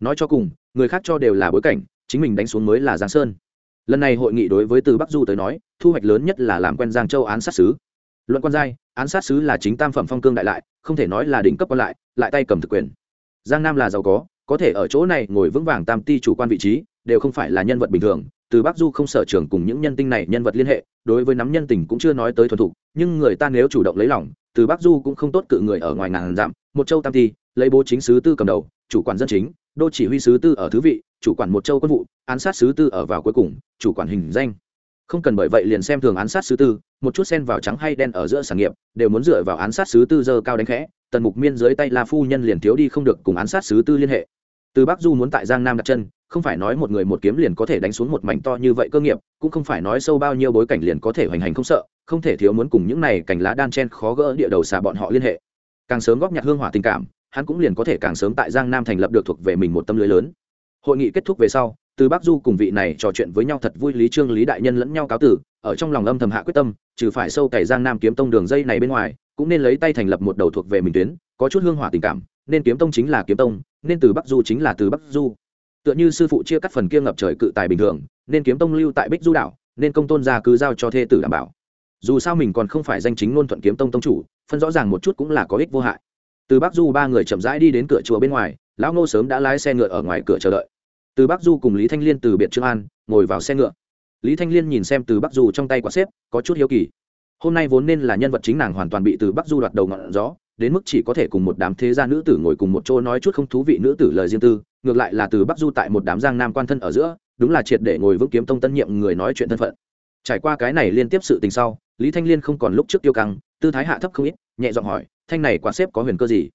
Nói cho cùng, người khác cho đều là bối cảnh, chính mình đánh xuống mới là giang sơn lần này hội nghị đối với từ bắc du tới nói, thu hoạch lớn nhất là làm quen giang châu án sát sứ. Luận quan giai, án sát sứ là chính tam phẩm phong cương đại lại, không thể nói là đỉnh cấp quan lại lại tay cầm thực quyền. Giang nam là giàu có có thể ở chỗ này ngồi vững vàng tam ti chủ quan vị trí, đều không phải là nhân vật bình thường. Từ bắc du không sở trường cùng những nhân tinh này nhân vật liên hệ, đối với nắm nhân tình cũng chưa nói tới thuần thục, nhưng người ta nếu chủ động lấy lòng, từ bắc du cũng không tốt cự người ở ngoài ngàn dặm. Một châu tam ti, lấy bố chính sứ tư cầm đầu, chủ quản dân chính, đô chỉ huy sứ tư ở thứ vị chủ quản một châu quân vụ, án sát sứ tư ở vào cuối cùng, chủ quản hình danh. Không cần bởi vậy liền xem thường án sát sứ tư, một chút sen vào trắng hay đen ở giữa sản nghiệp, đều muốn dựa vào án sát sứ tư dơ cao đánh khẽ, tần mục miên dưới tay la phu nhân liền thiếu đi không được cùng án sát sứ tư liên hệ. Từ bắc du muốn tại giang nam đặt chân, không phải nói một người một kiếm liền có thể đánh xuống một mảnh to như vậy cơ nghiệp, cũng không phải nói sâu bao nhiêu bối cảnh liền có thể hoành hành không sợ, không thể thiếu muốn cùng những này cành lá đan chen khó gỡ địa đầu xà bọn họ liên hệ. Càng sớm góp nhặt hương hỏa tình cảm, hắn cũng liền có thể càng sớm tại giang nam thành lập được thuộc về mình một tâm lưới lớn hội nghị kết thúc về sau, từ bắc du cùng vị này trò chuyện với nhau thật vui, lý trương, lý đại nhân lẫn nhau cáo tử, ở trong lòng âm thầm hạ quyết tâm, trừ phải sâu cày giang nam kiếm tông đường dây này bên ngoài, cũng nên lấy tay thành lập một đầu thuộc về mình tuyến, có chút hương hỏa tình cảm, nên kiếm tông chính là kiếm tông, nên từ bắc du chính là từ bắc du. Tựa như sư phụ chia cắt phần kia ngập trời cự tài bình thường, nên kiếm tông lưu tại bích du đảo, nên công tôn gia cứ giao cho thê tử đảm bảo. Dù sao mình còn không phải danh chính ngôn thuận kiếm tông tông chủ, phân rõ ràng một chút cũng là có ích vô hại. Từ bắc du ba người chậm rãi đi đến cửa chùa bên ngoài, lão ngô sớm đã lái xe ngựa ở ngoài cửa chờ đợi từ bắc du cùng lý thanh liên từ biệt trương an, ngồi vào xe ngựa. Lý thanh liên nhìn xem từ bắc du trong tay quả xếp, có chút hiếu kỳ. Hôm nay vốn nên là nhân vật chính nàng hoàn toàn bị từ bắc du đoạt đầu ngọn gió, đến mức chỉ có thể cùng một đám thế gia nữ tử ngồi cùng một chỗ nói chút không thú vị nữ tử lời riêng tư, ngược lại là từ bắc du tại một đám giang nam quan thân ở giữa, đúng là triệt để ngồi vững kiếm tông tân nhiệm người nói chuyện thân phận. Trải qua cái này liên tiếp sự tình sau, lý thanh liên không còn lúc trước tiêu căng, tư thái hạ thấp không ít, nhẹ giọng hỏi, thanh này quả xếp có huyền cơ gì?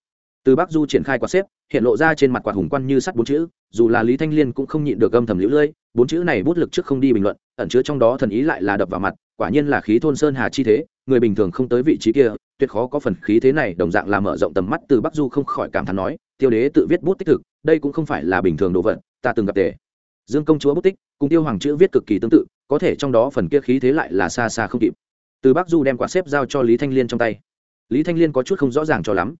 Từ bắc du triển khai quạt xếp, hiện lộ ra trên mặt quạt hùng quan như sắt bốn chữ, dù là lý thanh liên cũng không nhịn được gâm thầm lũ lưỡi bốn chữ này bút lực trước không đi bình luận, ẩn chứa trong đó thần ý lại là đập vào mặt, quả nhiên là khí thôn sơn hà chi thế, người bình thường không tới vị trí kia, tuyệt khó có phần khí thế này, đồng dạng là mở rộng tầm mắt, từ bắc du không khỏi cảm thán nói, tiêu đế tự viết bút tích thực đây cũng không phải là bình thường đồ vật, ta từng gặp tề. Dương công chúa bút tích, cùng tiêu hoàng chữ viết cực kỳ tương tự, có thể trong đó phần kia khí thế lại là xa xa không kịp. Từ bắc du đem quả xếp giao cho lý thanh liên trong tay. Lý thanh liên có chút không rõ ràng cho lắm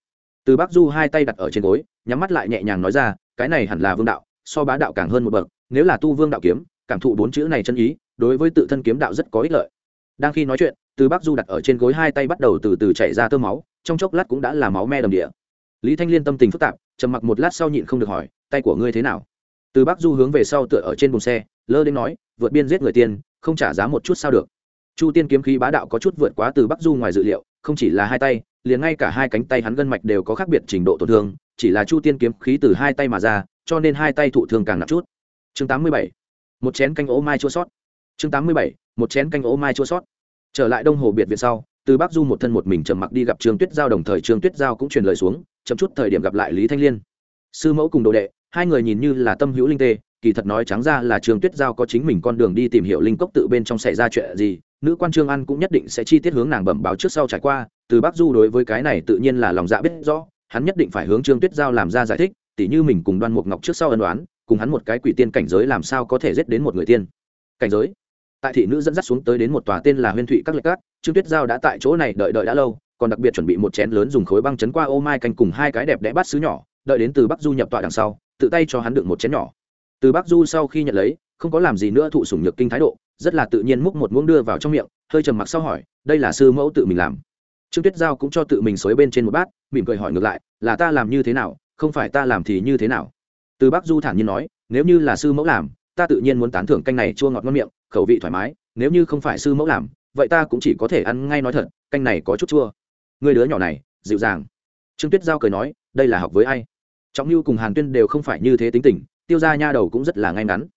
từ bắc du hai tay đặt ở trên gối, nhắm mắt lại nhẹ nhàng nói ra, cái này hẳn là vương đạo, so bá đạo càng hơn một bậc, nếu là tu vương đạo kiếm, cảm thụ bốn chữ này chân ý, đối với tự thân kiếm đạo rất có ích lợi. Đang khi nói chuyện, từ bắc du đặt ở trên gối hai tay bắt đầu từ từ chảy ra tơ máu, trong chốc lát cũng đã là máu me đầm địa. Lý thanh liên tâm tình phức tạp, trầm mặc một lát sau nhịn không được hỏi, tay của ngươi thế nào? Từ bắc du hướng về sau tựa ở trên bồn xe, lơ đến nói, vượt biên giết người tiên, không trả giá một chút sao được. Chu tiên kiếm khí bá đạo có chút vượt quá từ bắc du ngoài dự liệu không chỉ là hai tay, liền ngay cả hai cánh tay hắn gân mạch đều có khác biệt trình độ tổn thương, chỉ là chu tiên kiếm khí từ hai tay mà ra, cho nên hai tay thụ thương càng nặng chút. Chương tám mươi bảy, một chén canh ố mai chua sót. Chương tám mươi bảy, một chén canh ố mai chua sót. Trở lại đông hồ biệt viện sau, từ bắc du một thân một mình trầm mặc đi gặp trương tuyết giao, đồng thời trương tuyết giao cũng truyền lời xuống chậm chút thời điểm gặp lại lý thanh liên. Sư mẫu cùng đồ đệ, hai người nhìn như là tâm hữu linh tê, kỳ thật nói trắng ra là trương tuyết giao có chính mình con đường đi tìm hiểu linh cốc tự bên trong xảy ra chuyện gì nữ quan trương an cũng nhất định sẽ chi tiết hướng nàng bẩm báo trước sau trải qua, từ bắc du đối với cái này tự nhiên là lòng dạ biết rõ, hắn nhất định phải hướng trương tuyết giao làm ra giải thích, tỉ như mình cùng đoan mục ngọc trước sau ân đoán cùng hắn một cái quỷ tiên cảnh giới làm sao có thể giết đến một người tiên. Cảnh giới? Tại thị nữ dẫn dắt xuống tới đến một tòa tên là huyên thụy các lệch cát trương tuyết giao đã tại chỗ này đợi đợi đã lâu, còn đặc biệt chuẩn bị một chén lớn dùng khối băng chấn qua ô mai canh cùng hai cái đẹp đẽ bát sứ nhỏ, đợi đến từ bắc du nhập tọa đằng sau, tự tay cho hắn đựng một chén nhỏ. Từ bắc du sau khi nhận lấy, không có làm gì nữa thụ sủng nhược kinh thái độ rất là tự nhiên múc một muỗng đưa vào trong miệng, hơi trầm mặc sau hỏi, đây là sư mẫu tự mình làm? Trương tuyết giao cũng cho tự mình xối bên trên một bát, mỉm cười hỏi ngược lại, là ta làm như thế nào, không phải ta làm thì như thế nào? Từ bắc du thản nhiên nói, nếu như là sư mẫu làm, ta tự nhiên muốn tán thưởng canh này chua ngọt ngon miệng, khẩu vị thoải mái, nếu như không phải sư mẫu làm, vậy ta cũng chỉ có thể ăn ngay nói thật, canh này có chút chua. Người đứa nhỏ này, dịu dàng. Trương tuyết giao cười nói, đây là học với ai? Trọng lưu cùng hàn tuyên đều không phải như thế tính tình, tiêu ra nha đầu cũng rất là ngay ngắn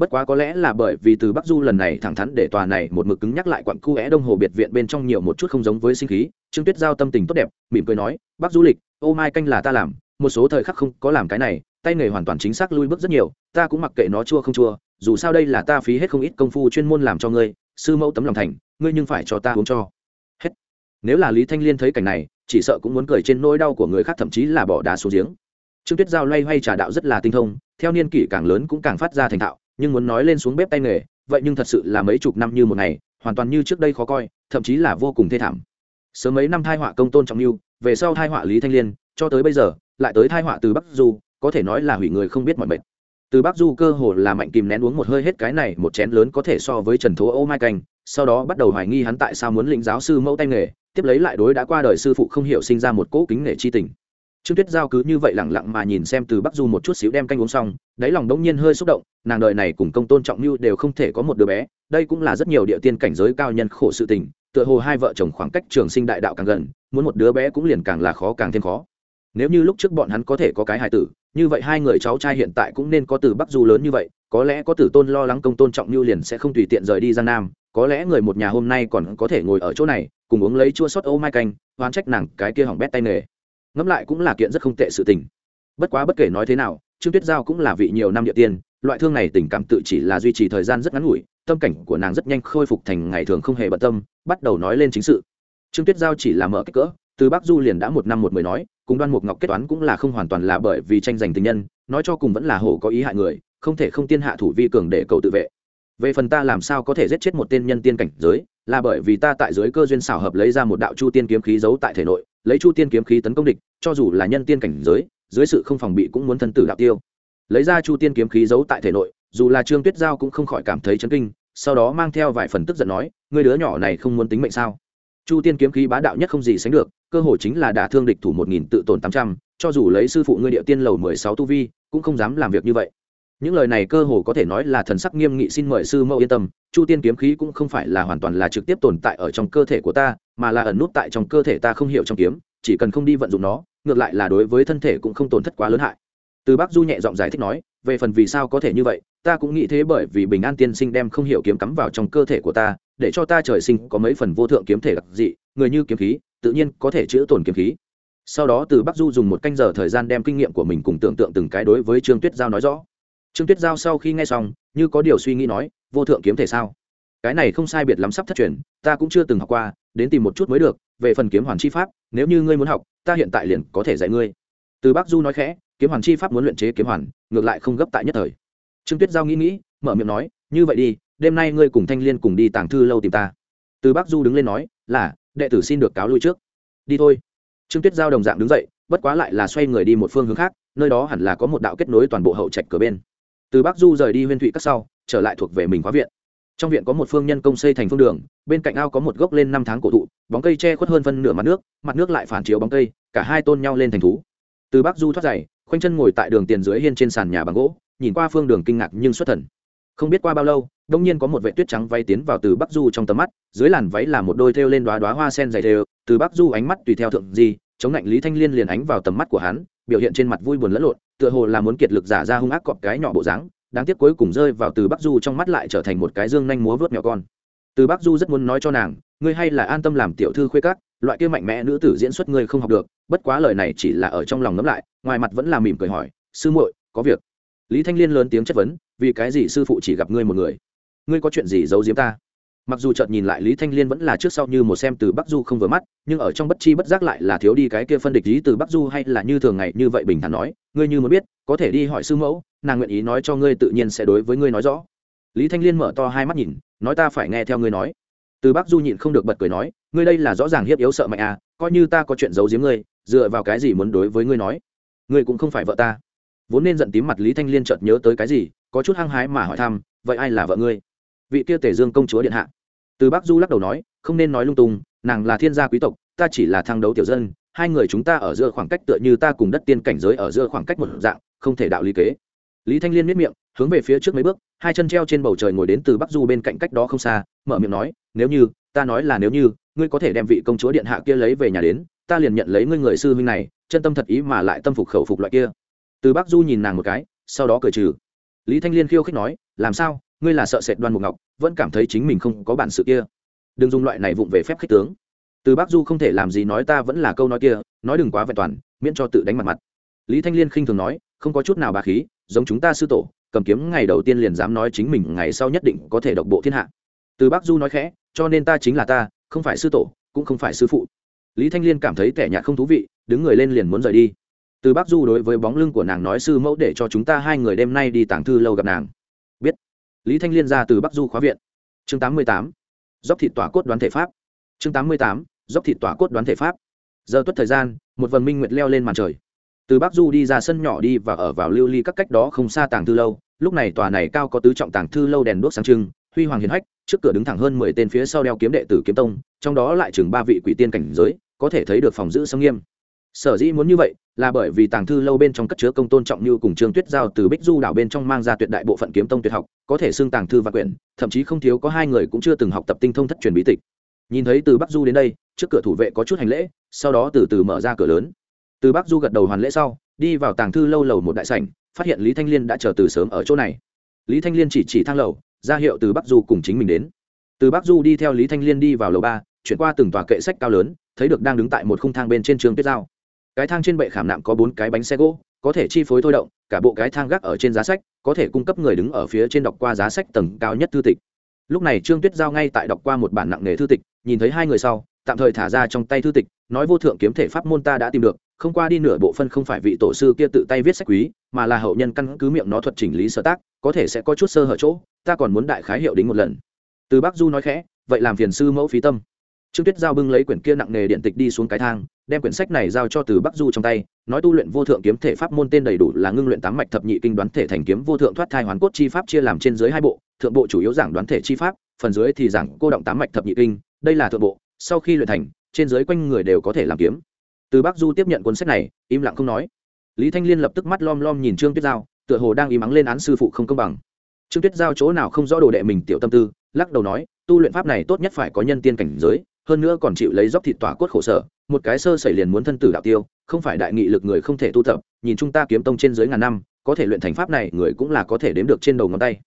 bất quá có lẽ là bởi vì từ bắc du lần này thẳng thắn để tòa này một mực cứng nhắc lại quặn cu é đông hồ biệt viện bên trong nhiều một chút không giống với sinh khí, trương tuyết giao tâm tình tốt đẹp, mỉm cười nói, bắc du lịch, ô mai canh là ta làm, một số thời khắc không có làm cái này, tay nghề hoàn toàn chính xác lui bước rất nhiều, ta cũng mặc kệ nó chua không chua, dù sao đây là ta phí hết không ít công phu chuyên môn làm cho ngươi, sư mẫu tấm lòng thành, ngươi nhưng phải cho ta uống cho. Hết. Nếu là lý thanh liên thấy cảnh này, chỉ sợ cũng muốn cười trên nỗi đau của người khác thậm chí là bỏ đá xuống giếng. Trương tuyết giao loay hoay trà đạo rất là tinh thông, theo niên kỷ càng lớn cũng càng phát ra thành thạo nhưng muốn nói lên xuống bếp tay nghề, vậy nhưng thật sự là mấy chục năm như một ngày, hoàn toàn như trước đây khó coi, thậm chí là vô cùng thê thảm. Sớm mấy năm thai họa công tôn trọng lưu về sau thai họa lý thanh liên, cho tới bây giờ, lại tới thai họa từ bắc du, có thể nói là hủy người không biết mọi mệnh từ bắc du cơ hồ là mạnh kìm nén uống một hơi hết cái này, một chén lớn có thể so với trần thố ô mai canh sau đó bắt đầu hoài nghi hắn tại sao muốn lĩnh giáo sư mẫu tay nghề, tiếp lấy lại đối đã qua đời sư phụ không hiểu sinh ra một cỗ kính nể chi tình trương tuyết giao cứ như vậy lẳng lặng mà nhìn xem từ bắc du một chút xíu đem canh uống xong, đáy lòng đống nhiên hơi xúc động, nàng đời này cùng công tôn trọng như đều không thể có một đứa bé, đây cũng là rất nhiều địa tiên cảnh giới cao nhân khổ sự tình, tựa hồ hai vợ chồng khoảng cách trường sinh đại đạo càng gần, muốn một đứa bé cũng liền càng là khó càng thêm khó. Nếu như lúc trước bọn hắn có thể có cái hài tử, như vậy hai người cháu trai hiện tại cũng nên có từ bắc du lớn như vậy, có lẽ có tử tôn lo lắng công tôn trọng như liền sẽ không tùy tiện rời đi gian nam, có lẽ người một nhà hôm nay còn có thể ngồi ở chỗ này, cùng uống lấy chua sót ô mai canh, oán trách nàng cái kia hỏng bét tay nghề ngẫm lại cũng là kiện rất không tệ sự tình. Bất quá bất kể nói thế nào, trương tuyết giao cũng là vị nhiều năm địa tiên, loại thương này tình cảm tự chỉ là duy trì thời gian rất ngắn ngủi, tâm cảnh của nàng rất nhanh khôi phục thành ngày thường không hề bận tâm, bắt đầu nói lên chính sự. Trương tuyết giao chỉ là mở kích cỡ, từ bắc du liền đã một năm một mười nói, cùng đoan mục ngọc kết toán cũng là không hoàn toàn là bởi vì tranh giành tình nhân, nói cho cùng vẫn là hổ có ý hại người, không thể không tiên hạ thủ vi cường để cầu tự vệ. Về phần ta làm sao có thể giết chết một tên nhân tiên cảnh giới là bởi vì ta tại dưới cơ duyên xảo hợp lấy ra một đạo chu tiên kiếm khí giấu tại thể nội, lấy chu tiên kiếm khí tấn công địch, cho dù là nhân tiên cảnh giới, dưới sự không phòng bị cũng muốn thân tử đạo tiêu. Lấy ra chu tiên kiếm khí giấu tại thể nội, dù là trương tuyết giao cũng không khỏi cảm thấy chấn kinh, sau đó mang theo vài phần tức giận nói người đứa nhỏ này không muốn tính mệnh sao? Chu tiên kiếm khí bá đạo nhất không gì sánh được, cơ hội chính là đả thương địch thủ một nghìn tự tổn tám trăm, cho dù lấy sư phụ ngươi địa tiên lầu mười sáu tu vi, cũng không dám làm việc như vậy những lời này cơ hồ có thể nói là thần sắc nghiêm nghị xin mời sư mẫu yên tâm, chu tiên kiếm khí cũng không phải là hoàn toàn là trực tiếp tồn tại ở trong cơ thể của ta, mà là ẩn nút tại trong cơ thể ta không hiểu trong kiếm, chỉ cần không đi vận dụng nó, ngược lại là đối với thân thể cũng không tổn thất quá lớn hại. Từ bác du nhẹ giọng giải thích nói, về phần vì sao có thể như vậy, ta cũng nghĩ thế bởi vì bình an tiên sinh đem không hiểu kiếm cắm vào trong cơ thể của ta, để cho ta trời sinh có mấy phần vô thượng kiếm thể đặc dị, người như kiếm khí, tự nhiên có thể chữa tổn kiếm khí. Sau đó từ bắc du dùng một canh giờ thời gian đem kinh nghiệm của mình cùng tưởng tượng từng cái đối với trương tuyết giao nói rõ trương tuyết giao sau khi nghe xong, như có điều suy nghĩ nói, vô thượng kiếm thể sao? Cái này không sai biệt lắm sắp thất truyền, ta cũng chưa từng học qua, đến tìm một chút mới được, về phần kiếm hoàn chi pháp, nếu như ngươi muốn học, ta hiện tại liền có thể dạy ngươi. Từ bắc du nói khẽ, kiếm hoàn chi pháp muốn luyện chế kiếm hoàn, ngược lại không gấp tại nhất thời. Trương tuyết giao nghĩ nghĩ, mở miệng nói, như vậy đi, đêm nay ngươi cùng thanh liên cùng đi tàng thư lâu tìm ta. Từ bắc du đứng lên nói, là, đệ tử xin được cáo lui trước. Đi thôi. Trương tuyết giao đồng dạng đứng dậy, bất quá lại là xoay người đi một phương hướng khác, nơi đó hẳn là có một đạo kết nối toàn bộ hậu trạch cửa bên từ bắc du rời đi huyên thụy các sau, trở lại thuộc về mình khóa viện. Trong viện có một phương nhân công xây thành phương đường, bên cạnh ao có một gốc lên năm tháng cổ thụ, bóng cây che khuất hơn phân nửa mặt nước mặt nước lại phản chiếu bóng cây, cả hai tôn nhau lên thành thú. Từ bắc du thoát dày khoanh chân ngồi tại đường tiền dưới hiên trên sàn nhà bằng gỗ, nhìn qua phương đường kinh ngạc nhưng xuất thần. Không biết qua bao lâu, đông nhiên có một vệ tuyết trắng váy tiến vào từ bắc du trong tầm mắt, dưới làn váy là một đôi thêu lên đoá đoá hoa sen dày đều từ bắc du ánh mắt tùy theo thượng gì chống lạnh lý thanh liên liền ánh vào tầm mắt của hắn, biểu hiện trên mặt vui buồn lẫn lộn tựa hồ là muốn kiệt lực giả ra hung ác cọp cái nhỏ bộ dáng, đáng tiếc cuối cùng rơi vào từ bắc du trong mắt lại trở thành một cái dương nhanh múa vớt nhỏ con. Từ bắc du rất muốn nói cho nàng, ngươi hay là an tâm làm tiểu thư khuê các, loại kia mạnh mẽ nữ tử diễn xuất ngươi không học được, bất quá lời này chỉ là ở trong lòng ngấm lại, ngoài mặt vẫn là mỉm cười hỏi, sư muội, có việc. Lý thanh liên lớn tiếng chất vấn, vì cái gì sư phụ chỉ gặp ngươi một người? Ngươi có chuyện gì giấu giếm ta? Mặc dù chợt nhìn lại lý thanh liên vẫn là trước sau như một xem từ bắc du không vừa mắt, nhưng ở trong bất chi bất giác lại là thiếu đi cái kia phân địch ý từ bắc du hay là như thường ngày như vậy bình thản nói, ngươi như muốn biết, có thể đi hỏi sư mẫu, nàng nguyện ý nói cho ngươi tự nhiên sẽ đối với ngươi nói rõ. Lý thanh liên mở to hai mắt nhìn, nói ta phải nghe theo ngươi nói. Từ bắc du nhịn không được bật cười nói, ngươi đây là rõ ràng hiếp yếu sợ mạnh à coi như ta có chuyện giấu giếm ngươi, dựa vào cái gì muốn đối với ngươi nói? Ngươi cũng không phải vợ ta. Vốn nên giận tím mặt lý thanh liên chợt nhớ tới cái gì, có chút hăng hái mà hỏi thăm, vậy ai là vợ ngươi? Vị kia tể dương công chúa điện hạ từ bắc du lắc đầu nói, không nên nói lung tung, nàng là thiên gia quý tộc, ta chỉ là thang đấu tiểu dân, hai người chúng ta ở giữa khoảng cách tựa như ta cùng đất tiên cảnh giới ở giữa khoảng cách một dạng, không thể đạo lý kế. Lý thanh liên miết miệng, hướng về phía trước mấy bước, hai chân treo trên bầu trời ngồi đến từ bắc du bên cạnh cách đó không xa, mở miệng nói, nếu như, ta nói là nếu như, ngươi có thể đem vị công chúa điện hạ kia lấy về nhà đến, ta liền nhận lấy ngươi người sư huynh này, chân tâm thật ý mà lại tâm phục khẩu phục loại kia. Từ bắc du nhìn nàng một cái, sau đó cười trừ. Lý thanh liên khiêu khích nói, làm sao? Ngươi là sợ sệt đoan mục ngọc, vẫn cảm thấy chính mình không có bản sự kia. Đừng dùng loại này vụng về phép khích tướng. Từ Bác du không thể làm gì nói ta vẫn là câu nói kia, nói đừng quá vẹn toàn, miễn cho tự đánh mặt mặt. Lý thanh liên khinh thường nói, không có chút nào bà khí, giống chúng ta sư tổ, cầm kiếm ngày đầu tiên liền dám nói chính mình ngày sau nhất định có thể độc bộ thiên hạ. Từ Bác du nói khẽ, cho nên ta chính là ta, không phải sư tổ, cũng không phải sư phụ. Lý thanh liên cảm thấy tẻ nhạt không thú vị, đứng người lên liền muốn rời đi. Từ Bác du đối với bóng lưng của nàng nói sư mẫu để cho chúng ta hai người đêm nay đi tàng thư lâu gặp nàng lý thanh liên ra từ bắc du khóa viện. Chương tám mươi tám, dốc thịt tỏa cốt đoán thể pháp. Chương tám mươi tám, dốc thịt tỏa cốt đoán thể pháp. Giờ tuất thời gian, một vần minh nguyệt leo lên màn trời. Từ bắc du đi ra sân nhỏ đi và ở vào lưu ly các cách đó không xa tàng thư lâu. Lúc này tòa này cao có tứ trọng tàng thư lâu đèn đuốc sáng trưng, huy hoàng hiền hách, trước cửa đứng thẳng hơn mười tên phía sau đeo kiếm đệ tử kiếm tông, trong đó lại chừng ba vị quỷ tiên cảnh giới, có thể thấy được phòng giữ sông nghiêm sở dĩ muốn như vậy là bởi vì tàng thư lâu bên trong cất chứa công tôn trọng như cùng trương tuyết giao từ bích du đảo bên trong mang ra tuyệt đại bộ phận kiếm tông tuyệt học, có thể xưng tàng thư và quyển, thậm chí không thiếu có hai người cũng chưa từng học tập tinh thông thất truyền bí tịch. Nhìn thấy từ bắc du đến đây, trước cửa thủ vệ có chút hành lễ, sau đó từ từ mở ra cửa lớn. Từ bắc du gật đầu hoàn lễ sau, đi vào tàng thư lâu lầu một đại sảnh, phát hiện lý thanh liên đã chờ từ sớm ở chỗ này. Lý thanh liên chỉ chỉ thang lầu, ra hiệu từ bắc du cùng chính mình đến. Từ bắc du đi theo lý thanh liên đi vào lầu ba, chuyển qua từng tòa kệ sách cao lớn, thấy được đang đứng tại một khung thang bên trên trường tuyết giao cái thang trên bệ khảm nạm có bốn cái bánh xe gỗ, có thể chi phối thôi động, cả bộ cái thang gác ở trên giá sách, có thể cung cấp người đứng ở phía trên đọc qua giá sách tầng cao nhất thư tịch. Lúc này trương tuyết giao ngay tại đọc qua một bản nặng nghề thư tịch, nhìn thấy hai người sau, tạm thời thả ra trong tay thư tịch, nói vô thượng kiếm thể pháp môn ta đã tìm được, không qua đi nửa bộ phân không phải vị tổ sư kia tự tay viết sách quý, mà là hậu nhân căn cứ miệng nó thuật chỉnh lý sở tác, có thể sẽ có chút sơ hở chỗ, ta còn muốn đại khái hiệu đính một lần. Từ bác du nói khẽ, vậy làm phiền sư mẫu phí tâm. Trương tuyết giao bưng lấy quyển kia nặng nghề điện tịch đi xuống cái thang đem quyển sách này giao cho từ bắc du trong tay, nói tu luyện vô thượng kiếm thể pháp môn tên đầy đủ là ngưng luyện tám mạch thập nhị kinh đoán thể thành kiếm vô thượng thoát thai hoàn cốt chi pháp chia làm trên dưới hai bộ, thượng bộ chủ yếu giảng đoán thể chi pháp, phần dưới thì giảng cô động tám mạch thập nhị kinh, đây là thượng bộ, sau khi luyện thành, trên dưới quanh người đều có thể làm kiếm. Từ bắc du tiếp nhận cuốn sách này, im lặng không nói. Lý thanh liên lập tức mắt lom lom nhìn trương tuyết giao, tựa hồ đang im ắng lên án sư phụ không công bằng. Trương tuyết giao chỗ nào không rõ đồ đệ mình tiểu tâm tư, lắc đầu nói, tu luyện pháp này tốt nhất phải có nhân tiên cảnh giới hơn nữa còn chịu lấy dốc thịt tỏa cốt khổ sở, một cái sơ xảy liền muốn thân tử đạo tiêu, không phải đại nghị lực người không thể tu tập, nhìn chúng ta kiếm tông trên dưới ngàn năm, có thể luyện thành pháp này, người cũng là có thể đếm được trên đầu ngón tay.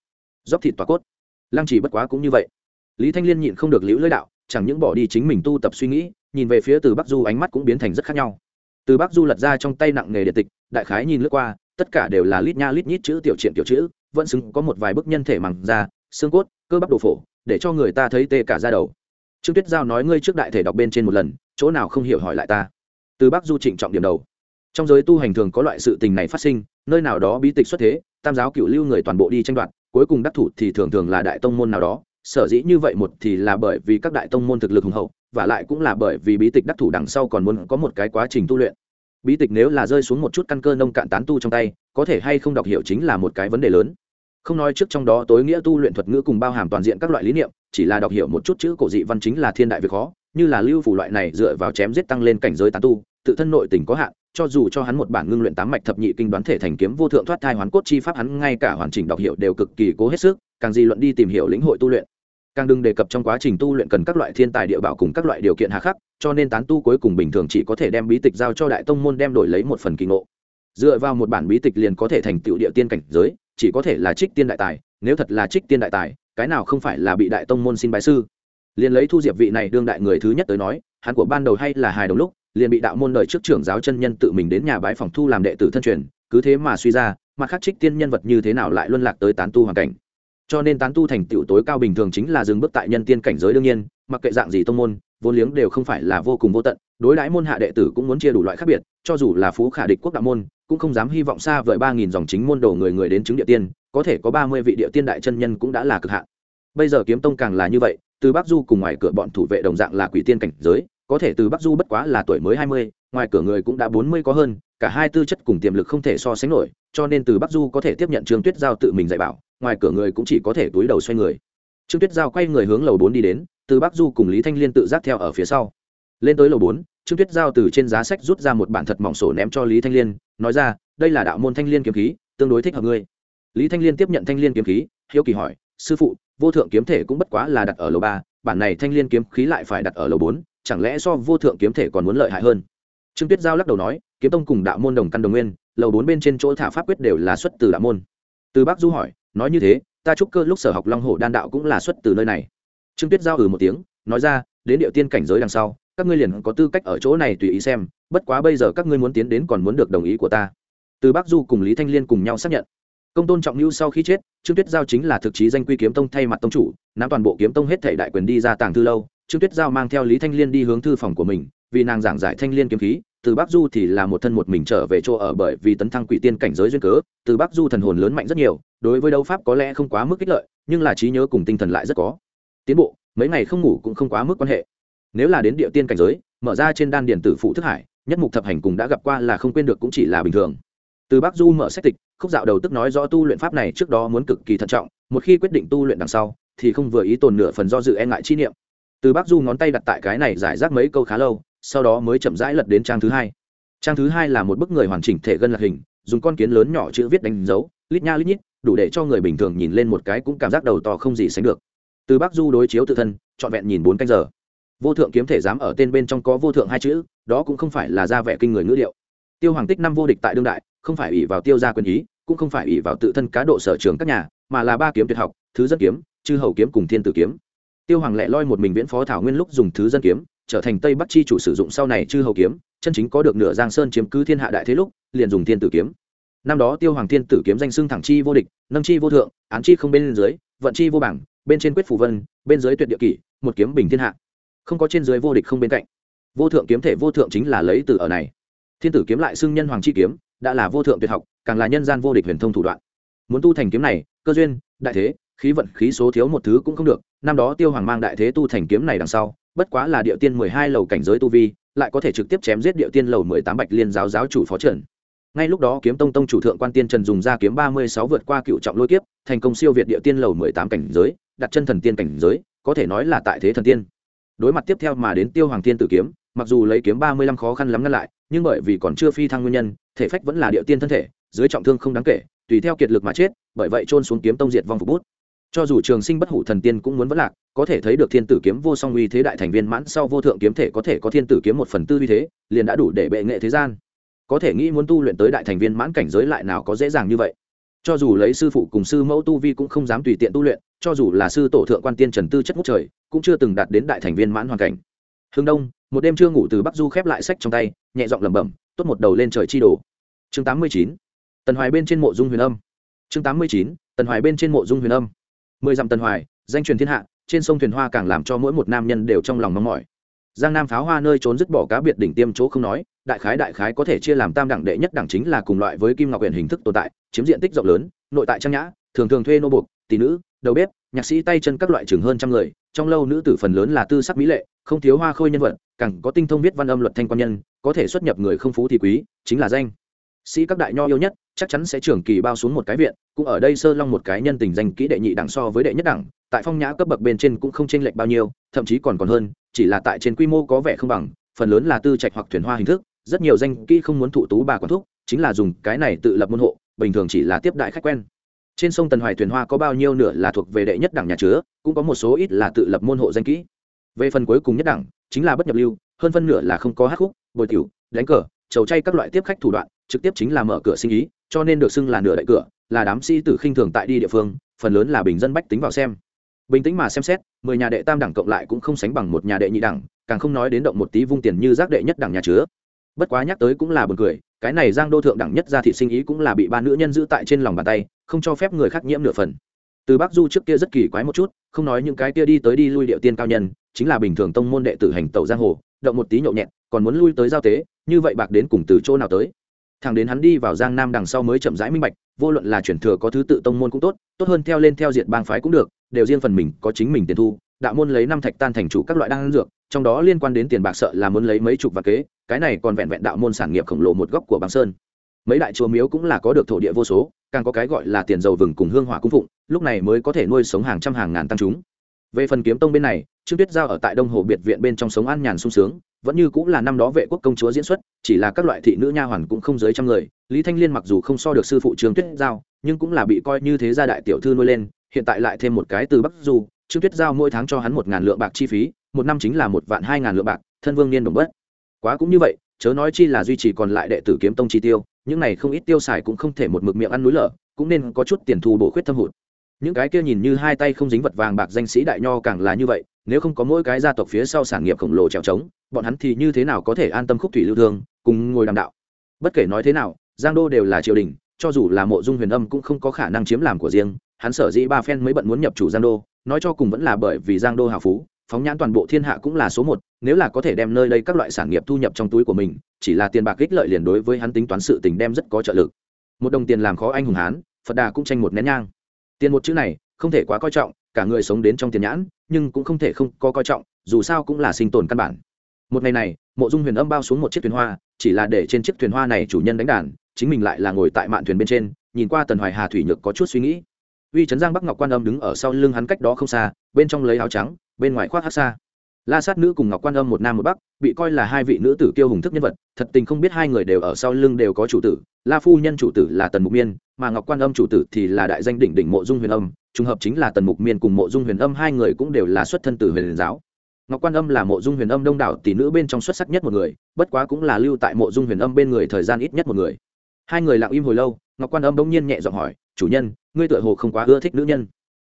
Dốc thịt tỏa cốt. Lăng chỉ bất quá cũng như vậy. Lý thanh liên nhịn không được liễu lưỡi đạo, chẳng những bỏ đi chính mình tu tập suy nghĩ, nhìn về phía từ bắc du, ánh mắt cũng biến thành rất khác nhau. Từ bắc du lật ra trong tay nặng nghề điện tịch, đại khái nhìn lướt qua, tất cả đều là lít nha lít nhít chữ, tiểu triện tiểu chữ, vẫn xứng có một vài bức nhân thể mằng da, xương cốt, cơ bắp đồ phổ, để cho người ta thấy tê cả ra đầu trương tuyết giao nói ngươi trước đại thể đọc bên trên một lần, chỗ nào không hiểu hỏi lại ta. Từ bắc du trịnh trọng điểm đầu. Trong giới tu hành thường có loại sự tình này phát sinh, nơi nào đó bí tịch xuất thế, tam giáo cựu lưu người toàn bộ đi tranh đoạt, cuối cùng đắc thủ thì thường thường là đại tông môn nào đó, sở dĩ như vậy một thì là bởi vì các đại tông môn thực lực hùng hậu, và lại cũng là bởi vì bí tịch đắc thủ đằng sau còn muốn có một cái quá trình tu luyện. Bí tịch nếu là rơi xuống một chút căn cơ nông cạn tán tu trong tay, có thể hay không đọc hiểu chính là một cái vấn đề lớn không nói trước trong đó tối nghĩa tu luyện thuật ngữ cùng bao hàm toàn diện các loại lý niệm, chỉ là đọc hiểu một chút chữ cổ dị văn chính là thiên đại việc khó, như là lưu phủ loại này dựa vào chém giết tăng lên cảnh giới tán tu, tự thân nội tình có hạn, cho dù cho hắn một bản ngưng luyện tám mạch thập nhị kinh đoán thể thành kiếm vô thượng thoát thai hoán cốt chi pháp hắn ngay cả hoàn chỉnh đọc hiểu đều cực kỳ cố hết sức, càng gì luận đi tìm hiểu lĩnh hội tu luyện. Càng đừng đề cập trong quá trình tu luyện cần các loại thiên tài địa bảo cùng các loại điều kiện hà khắc, cho nên tán tu cuối cùng bình thường chỉ có thể đem bí tịch giao cho đại tông môn đem đổi lấy một phần kỳ ngộ. Dựa vào một bản bí tịch liền có thể thành tựu địa tiên cảnh giới chỉ có thể là trích tiên đại tài, nếu thật là trích tiên đại tài, cái nào không phải là bị đại tông môn xin bái sư? Liền lấy thu diệp vị này đương đại người thứ nhất tới nói, hắn của ban đầu hay là hài đồng lúc, liền bị đạo môn đời trước trưởng giáo chân nhân tự mình đến nhà bái phòng thu làm đệ tử thân truyền, cứ thế mà suy ra mặt khác trích tiên nhân vật như thế nào lại luân lạc tới tán tu hoàn cảnh. Cho nên tán tu thành tựu tối cao bình thường chính là dừng bước tại nhân tiên cảnh giới đương nhiên, mặc kệ dạng gì tông môn, vốn liếng đều không phải là vô cùng vô tận, đối đãi môn hạ đệ tử cũng muốn chia đủ loại khác biệt, cho dù là phú khả địch quốc đạo môn cũng không dám hy vọng xa vời ba nghìn dòng chính môn đồ người người đến chứng địa tiên, có thể có ba mươi vị địa tiên đại chân nhân cũng đã là cực hạn. Bây giờ kiếm tông càng là như vậy, từ bắc du cùng ngoài cửa bọn thủ vệ đồng dạng là quỷ tiên cảnh giới, có thể từ bắc du bất quá là tuổi mới hai mươi, ngoài cửa người cũng đã bốn mươi có hơn, cả hai tư chất cùng tiềm lực không thể so sánh nổi, cho nên từ bắc du có thể tiếp nhận trương tuyết giao tự mình dạy bảo, ngoài cửa người cũng chỉ có thể túi đầu xoay người. Trương tuyết giao quay người hướng lầu bốn đi đến, từ bắc du cùng lý thanh liên tự giác theo ở phía sau. Lên tới lầu bốn trương tuyết giao từ trên giá sách rút ra một bản thật mỏng sổ ném cho lý thanh liên, nói ra, đây là đạo môn thanh liên kiếm khí, tương đối thích hợp ngươi. Lý thanh liên tiếp nhận thanh liên kiếm khí, hiếu kỳ hỏi, sư phụ, vô thượng kiếm thể cũng bất quá là đặt ở lầu ba, bản này thanh liên kiếm khí lại phải đặt ở lầu bốn, chẳng lẽ so vô thượng kiếm thể còn muốn lợi hại hơn? Trương tuyết giao lắc đầu nói, kiếm tông cùng đạo môn đồng căn đồng nguyên, lầu bốn bên trên chỗ thả pháp quyết đều là xuất từ đạo môn. Từ bác du hỏi, nói như thế, ta chúc cơ lúc sở học long hồ đan đạo cũng là xuất từ nơi này. Trương tuyết giao ừ một tiếng, nói ra, đến điệu tiên cảnh giới đằng sau các ngươi liền có tư cách ở chỗ này tùy ý xem, bất quá bây giờ các ngươi muốn tiến đến còn muốn được đồng ý của ta. Từ bắc du cùng lý thanh liên cùng nhau xác nhận. Công tôn trọng lưu sau khi chết, trương tuyết giao chính là thực chí danh quy kiếm tông thay mặt tông chủ, nắm toàn bộ kiếm tông hết thể đại quyền đi ra tàng thư lâu, trương tuyết giao mang theo lý thanh liên đi hướng thư phòng của mình, vì nàng giảng giải thanh liên kiếm khí, từ bắc du thì là một thân một mình trở về chỗ ở bởi vì tấn thăng quỷ tiên cảnh giới duyên cớ, từ bắc du thần hồn lớn mạnh rất nhiều, đối với đấu pháp có lẽ không quá mức ích lợi, nhưng là trí nhớ cùng tinh thần lại rất có. Tiến bộ, mấy ngày không ngủ cũng không quá mức quan hệ nếu là đến địa tiên cảnh giới, mở ra trên đan điện tử phụ thức hải, nhất mục thập hành cùng đã gặp qua là không quên được cũng chỉ là bình thường. Từ bắc du mở sách tịch, khúc dạo đầu tức nói rõ tu luyện pháp này trước đó muốn cực kỳ thận trọng, một khi quyết định tu luyện đằng sau, thì không vừa ý tồn nửa phần do dự e ngại chi niệm. Từ bắc du ngón tay đặt tại cái này giải rác mấy câu khá lâu, sau đó mới chậm rãi lật đến trang thứ hai. Trang thứ hai là một bức người hoàn chỉnh thể gân lạc hình, dùng con kiến lớn nhỏ chữ viết đánh dấu, lít nha lít nhít, đủ để cho người bình thường nhìn lên một cái cũng cảm giác đầu to không gì sánh được. Từ bắc du đối chiếu tự thân, trọn vẹn nhìn bốn canh giờ vô thượng kiếm thể dám ở tên bên trong có vô thượng hai chữ, đó cũng không phải là ra vẻ kinh người ngữ liệu tiêu hoàng tích năm vô địch tại đương đại, không phải ủy vào tiêu gia quyền ý, cũng không phải ủy vào tự thân cá độ sở trường các nhà, mà là ba kiếm tuyệt học, thứ dân kiếm, chư hầu kiếm cùng thiên tử kiếm. Tiêu hoàng lệ loi một mình viễn phó thảo nguyên lúc dùng thứ dân kiếm, trở thành tây bắc chi chủ sử dụng sau này chư hầu kiếm, chân chính có được nửa giang sơn chiếm cứ thiên hạ đại thế lúc, liền dùng thiên tử kiếm. Năm đó tiêu hoàng thiên tử kiếm danh xưng thẳng chi vô địch, nâng chi vô thượng, án chi không bên dưới, vận chi vô bảng, bên trên quyết phủ vân, bên dưới tuyệt địa kỷ, một kiếm bình thiên hạ không có trên dưới vô địch không bên cạnh. Vô thượng kiếm thể vô thượng chính là lấy từ ở này. Thiên tử kiếm lại xưng nhân hoàng chi kiếm, đã là vô thượng tuyệt học, càng là nhân gian vô địch huyền thông thủ đoạn. Muốn tu thành kiếm này, cơ duyên, đại thế, khí vận, khí số thiếu một thứ cũng không được, năm đó tiêu hoàng mang đại thế tu thành kiếm này đằng sau, bất quá là địa tiên mười hai lầu cảnh giới tu vi, lại có thể trực tiếp chém giết địa tiên lầu mười tám bạch liên giáo giáo chủ phó trần ngay lúc đó kiếm tông tông chủ thượng quan tiên trần dùng ra kiếm ba mươi sáu vượt qua cựu trọng lôi kiếp, thành công siêu việt địa tiên lầu mười tám cảnh giới, đặt chân thần tiên cảnh giới, có thể nói là tại thế thần tiên đối mặt tiếp theo mà đến tiêu hoàng Thiên tử kiếm, mặc dù lấy kiếm ba mươi lăm khó khăn lắm ngăn lại, nhưng bởi vì còn chưa phi thăng nguyên nhân, thể phách vẫn là địa tiên thân thể, dưới trọng thương không đáng kể, tùy theo kiệt lực mà chết, bởi vậy trôn xuống kiếm tông diệt vong phục bút. Cho dù trường sinh bất hủ thần tiên cũng muốn vẫn lạc, có thể thấy được thiên tử kiếm vô song uy thế đại thành viên mãn sau vô thượng kiếm thể có thể có thiên tử kiếm một phần tư uy thế, liền đã đủ để bệ nghệ thế gian. Có thể nghĩ muốn tu luyện tới đại thành viên mãn cảnh giới lại nào có dễ dàng như vậy. Cho dù lấy sư phụ cùng sư mẫu tu vi cũng không dám tùy tiện tu luyện cho dù là sư tổ thượng quan tiên trần tư chất ngút trời, cũng chưa từng đạt đến đại thành viên mãn hoàn cảnh. Hương đông, một đêm chưa ngủ từ bắc du khép lại sách trong tay, nhẹ giọng lẩm bẩm, tốt một đầu lên trời chi đồ. Chương tám mươi chín, tần hoài bên trên mộ dung huyền âm. Chương tám mươi chín, tần hoài bên trên mộ dung huyền âm. Mười dặm tần hoài, danh truyền thiên hạ, trên sông thuyền hoa càng làm cho mỗi một nam nhân đều trong lòng mong mỏi. Giang nam pháo hoa nơi trốn dứt bỏ cá biệt đỉnh tiêm chỗ không nói, đại khái đại khái có thể chia làm tam đẳng đệ nhất đẳng chính là cùng loại với kim ngọc huyện hình thức tồn tại, chiếm diện tích rộng lớn, nội tại trang nhã, thường thường thuê nô buộc, tỷ nữ đầu bếp, nhạc sĩ tay chân các loại chừng hơn trăm người, trong lâu nữ tử phần lớn là tư sắc mỹ lệ, không thiếu hoa khôi nhân vật, càng có tinh thông viết văn âm luật thanh quan nhân, có thể xuất nhập người không phú thì quý, chính là danh. Sĩ các đại nho yêu nhất, chắc chắn sẽ trưởng kỳ bao xuống một cái viện, cũng ở đây sơ long một cái nhân tình danh kỹ đệ nhị đẳng so với đệ nhất đẳng, tại phong nhã cấp bậc bên trên cũng không chênh lệch bao nhiêu, thậm chí còn còn hơn, chỉ là tại trên quy mô có vẻ không bằng, phần lớn là tư trạch hoặc thuyền hoa hình thức, rất nhiều danh kỹ không muốn thụ tú bà quản thúc, chính là dùng cái này tự lập môn hộ, bình thường chỉ là tiếp đại khách quen trên sông tần hoài thuyền hoa có bao nhiêu nửa là thuộc về đệ nhất đẳng nhà chứa, cũng có một số ít là tự lập môn hộ danh kỹ. Về phần cuối cùng nhất đẳng chính là bất nhập lưu, hơn phân nửa là không có hát khúc, bồi tiểu, đánh cờ trầu chay các loại tiếp khách thủ đoạn, trực tiếp chính là mở cửa sinh ý, cho nên được xưng là nửa đại cửa, là đám sĩ tử khinh thường tại đi địa phương, phần lớn là bình dân bách tính vào xem. Bình tĩnh mà xem xét, mười nhà đệ tam đẳng cộng lại cũng không sánh bằng một nhà đệ nhị đẳng càng không nói đến động một tí vung tiền như giác đệ nhất đẳng nhà chứa. Bất quá nhắc tới cũng là buồn cười cái này giang đô thượng đẳng nhất ra thị sinh ý cũng là bị ba nữ nhân giữ tại trên lòng bàn tay, không cho phép người khác nhiễm nửa phần. Từ bắc du trước kia rất kỳ quái một chút, không nói những cái kia đi tới đi lui điệu tiên cao nhân, chính là bình thường tông môn đệ tử hành tẩu giang hồ, động một tí nhậu nhẹt, còn muốn lui tới giao tế, như vậy bạc đến cùng từ chỗ nào tới? Thằng đến hắn đi vào giang nam đằng sau mới chậm rãi minh bạch, vô luận là chuyển thừa có thứ tự tông môn cũng tốt tốt hơn theo lên theo diện bang phái cũng được, đều riêng phần mình có chính mình tiền thu đạo môn lấy năm thạch tan thành chủ các loại đan dược, trong đó liên quan đến tiền bạc sợ là muốn lấy mấy chục và kế, cái này còn vẹn vẹn đạo môn sản nghiệp khổng lồ một góc của băng sơn. Mấy đại chùa miếu cũng là có được thổ địa vô số, càng có cái gọi là tiền dầu vừng cùng hương hỏa cung phụng, lúc này mới có thể nuôi sống hàng trăm hàng ngàn tăng chúng. Về phần kiếm tông bên này, trương tuyết giao ở tại đông hồ biệt viện bên trong sống an nhàn sung sướng, vẫn như cũng là năm đó vệ quốc công chúa diễn xuất, chỉ là các loại thị nữ nha hoàn cũng không dưới trăm người, lý thanh liên mặc dù không so được sư phụ trương tuyết giao, nhưng cũng là bị coi như thế gia đại tiểu thư nuôi lên, hiện tại lại thêm một cái từ bắc du trương tuyết giao mỗi tháng cho hắn một ngàn lượng bạc chi phí, một năm chính là một vạn hai ngàn lượng bạc, thân vương niên đồng bất. Quá cũng như vậy, chớ nói chi là duy trì còn lại đệ tử kiếm tông chi tiêu, những này không ít tiêu xài cũng không thể một mực miệng ăn núi lở, cũng nên có chút tiền thu bổ khuyết thâm hụt. Những cái kia nhìn như hai tay không dính vật vàng bạc danh sĩ đại nho càng là như vậy, nếu không có mỗi cái gia tộc phía sau sản nghiệp khổng lồ trèo trống, bọn hắn thì như thế nào có thể an tâm khúc thủy lưu thương, cùng ngồi đàm đạo? Bất kể nói thế nào, giang đô đều là triều đình, cho dù là mộ dung huyền âm cũng không có khả năng chiếm làm của riêng, hắn sở dĩ ba phen mới bận muốn nhập chủ giang đô nói cho cùng vẫn là bởi vì giang đô hào phú, phóng nhãn toàn bộ thiên hạ cũng là số một, nếu là có thể đem nơi đây các loại sản nghiệp thu nhập trong túi của mình, chỉ là tiền bạc ích lợi liền đối với hắn tính toán sự tình đem rất có trợ lực. Một đồng tiền làm khó anh hùng hán, phật đà cũng tranh một nén nhang. Tiền một chữ này, không thể quá coi trọng, cả người sống đến trong tiền nhãn, nhưng cũng không thể không có coi trọng, dù sao cũng là sinh tồn căn bản. Một ngày này, mộ dung huyền âm bao xuống một chiếc thuyền hoa, chỉ là để trên chiếc thuyền hoa này chủ nhân đánh đàn, chính mình lại là ngồi tại mạn thuyền bên trên, nhìn qua tần hoài hà thủy nhược có chút suy nghĩ uy trấn giang bắc ngọc quan âm đứng ở sau lưng hắn cách đó không xa, bên trong lấy áo trắng, bên ngoài khoác hát xa. La sát nữ cùng ngọc quan âm một nam một bắc, bị coi là hai vị nữ tử kiêu hùng thức nhân vật, thật tình không biết hai người đều ở sau lưng đều có chủ tử, la phu nhân chủ tử là tần mục miên, mà ngọc quan âm chủ tử thì là đại danh đỉnh đỉnh mộ dung huyền âm, trùng hợp chính là tần mục miên cùng mộ dung huyền âm hai người cũng đều là xuất thân từ huyền giáo. Ngọc quan âm là mộ dung huyền âm đông đảo tỷ nữ bên trong xuất sắc nhất một người, bất quá cũng là lưu tại mộ dung huyền âm bên người thời gian ít nhất một người. Hai người lặng im hồi lâu ngọc quan âm bỗng nhiên nhẹ giọng hỏi, chủ nhân, ngươi tựa hồ không quá ưa thích nữ nhân.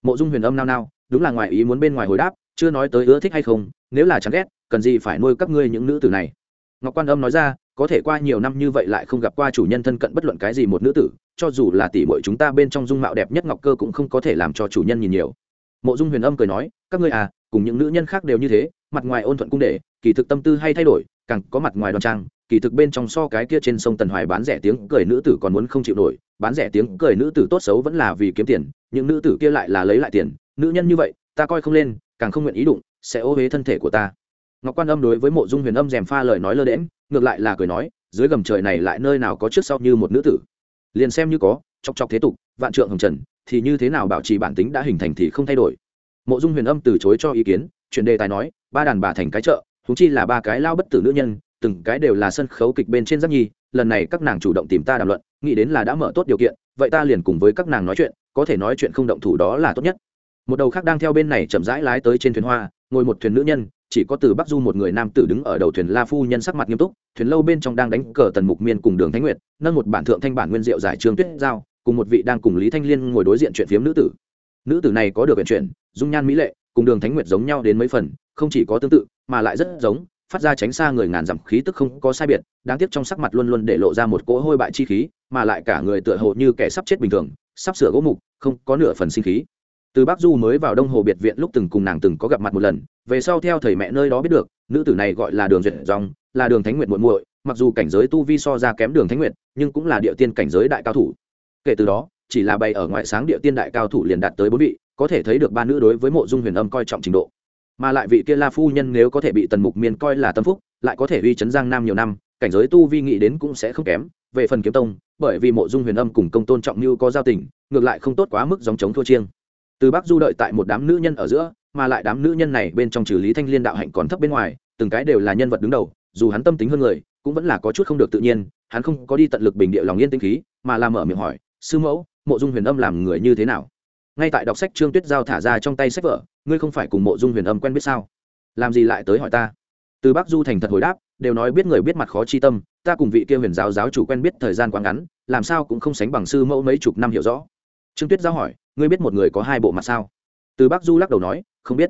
Mộ dung huyền âm nao nao, đúng là ngoài ý muốn bên ngoài hồi đáp, chưa nói tới ưa thích hay không, nếu là chán ghét, cần gì phải nuôi các ngươi những nữ tử này. Ngọc quan âm nói ra, có thể qua nhiều năm như vậy lại không gặp qua chủ nhân thân cận bất luận cái gì một nữ tử, cho dù là tỷ muội chúng ta bên trong dung mạo đẹp nhất ngọc cơ cũng không có thể làm cho chủ nhân nhìn nhiều. Mộ dung huyền âm cười nói, các ngươi à cùng những nữ nhân khác đều như thế, mặt ngoài ôn thuận cung để, kỳ thực tâm tư hay thay đổi, càng có mặt ngoài đoan trang kỳ thực bên trong so cái kia trên sông tần hoài bán rẻ tiếng cười nữ tử còn muốn không chịu nổi, bán rẻ tiếng cười nữ tử tốt xấu vẫn là vì kiếm tiền, những nữ tử kia lại là lấy lại tiền, nữ nhân như vậy, ta coi không lên, càng không nguyện ý đụng, sẽ ô huế thân thể của ta. Ngọc quan âm đối với mộ dung huyền âm dèm pha lời nói lơ đễm ngược lại là cười nói, dưới gầm trời này lại nơi nào có trước sau như một nữ tử. Liền xem như có, chọc chọc thế tục, vạn trượng hồng trần, thì như thế nào bảo trì bản tính đã hình thành thì không thay đổi. Mộ dung huyền âm từ chối cho ý kiến chuyện đề tài nói, ba đàn bà thành cái chợ thú chi là ba cái lao bất tử nữ nhân từng cái đều là sân khấu kịch bên trên giáp nhi, lần này các nàng chủ động tìm ta đàm luận, nghĩ đến là đã mở tốt điều kiện, vậy ta liền cùng với các nàng nói chuyện, có thể nói chuyện không động thủ đó là tốt nhất. Một đầu khác đang theo bên này chậm rãi lái tới trên thuyền hoa, ngồi một thuyền nữ nhân, chỉ có từ bắc du một người nam tử đứng ở đầu thuyền la phu nhân sắc mặt nghiêm túc, thuyền lâu bên trong đang đánh cờ tần mục miên cùng đường thánh nguyệt, nâng một bản thượng thanh bản nguyên diệu giải trường tuyết giao, cùng một vị đang cùng lý thanh liên ngồi đối diện chuyện phiếm nữ tử. Nữ tử này có được vận chuyển, dung nhan mỹ lệ, cùng đường thánh nguyệt giống nhau đến mấy phần, không chỉ có tương tự, mà lại rất giống phát ra tránh xa người ngàn dặm khí tức không có sai biệt, đáng tiếc trong sắc mặt luôn luôn để lộ ra một cỗ hôi bại chi khí, mà lại cả người tựa hồ như kẻ sắp chết bình thường, sắp sửa gỗ mục, không có nửa phần sinh khí. Từ bác du mới vào đông hồ biệt viện lúc từng cùng nàng từng có gặp mặt một lần, về sau theo thầy mẹ nơi đó biết được, nữ tử này gọi là đường duyệt dòng, là đường thánh nguyệt muội muội, mặc dù cảnh giới tu vi so ra kém đường thánh nguyệt, nhưng cũng là địa tiên cảnh giới đại cao thủ. Kể từ đó, chỉ là bày ở ngoại sáng địa tiên đại cao thủ liền đạt tới bốn vị, có thể thấy được ba nữ đối với mộ dung huyền âm coi trọng trình độ mà lại vị kia la phu nhân nếu có thể bị tần mục miên coi là tâm phúc, lại có thể uy chấn giang nam nhiều năm, cảnh giới tu vi nghĩ đến cũng sẽ không kém. Về phần kiếm tông, bởi vì mộ dung huyền âm cùng công tôn trọng mưu có giao tình, ngược lại không tốt quá mức dòng chống thua chiêng. Từ bắc du đợi tại một đám nữ nhân ở giữa, mà lại đám nữ nhân này bên trong trừ lý thanh liên đạo hạnh còn thấp bên ngoài, từng cái đều là nhân vật đứng đầu, dù hắn tâm tính hơn người, cũng vẫn là có chút không được tự nhiên, hắn không có đi tận lực bình địa lòng yên tinh khí, mà làm mở miệng hỏi, sư mẫu, mộ dung huyền âm làm người như thế nào? Ngay tại đọc sách trương tuyết giao thả ra trong tay sách vở ngươi không phải cùng mộ dung huyền âm quen biết sao? Làm gì lại tới hỏi ta? Từ bác du thành thật hồi đáp, đều nói biết người biết mặt khó chi tâm, ta cùng vị kia huyền giáo giáo chủ quen biết thời gian quá ngắn, làm sao cũng không sánh bằng sư mẫu mấy chục năm hiểu rõ. Trương tuyết giao hỏi, ngươi biết một người có hai bộ mặt sao? Từ bác du lắc đầu nói, không biết.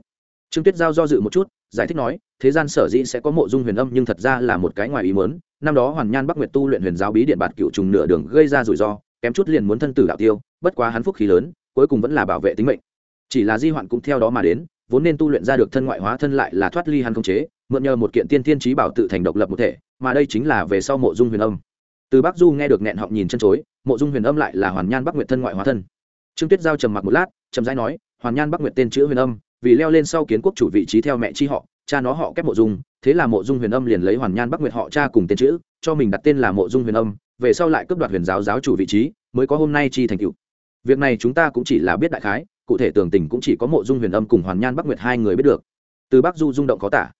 Trương tuyết giao do dự một chút, giải thích nói, thế gian sở dĩ sẽ có mộ dung huyền âm nhưng thật ra là một cái ngoài ý mớn năm đó hoàn nhan bắc nguyệt tu luyện huyền giáo bí điện bạt cựu trùng nửa đường gây ra rủi ro, kém chút liền muốn thân tử đạo tiêu, bất quá hắn phúc khí lớn, cuối cùng vẫn là bảo vệ tính mệnh chỉ là di hoạn cũng theo đó mà đến, vốn nên tu luyện ra được thân ngoại hóa thân lại là thoát ly hắn không chế, mượn nhờ một kiện tiên thiên trí bảo tự thành độc lập một thể, mà đây chính là về sau mộ dung huyền âm. Từ bắc du nghe được nghẹn họng nhìn chân chối, mộ dung huyền âm lại là hoàn nhan bắc nguyện thân ngoại hóa thân. Trương tuyết giao trầm mặc một lát trầm rãi nói, hoàn nhan bắc nguyện tên chữ huyền âm, vì leo lên sau kiến quốc chủ vị trí theo mẹ chi họ, cha nó họ kép mộ dung, thế là mộ dung huyền âm liền lấy hoàn nhan bắc nguyệt họ cha cùng tên chữ, cho mình đặt tên là mộ dung huyền âm, về sau lại cướp đoạt huyền giáo giáo chủ vị trí, mới có hôm nay chi thành cựu việc này chúng ta cũng chỉ là biết đại khái cụ thể tường tình cũng chỉ có mộ dung huyền âm cùng hoàn nhan bắc nguyệt hai người biết được. Từ bắc du rung động có tả.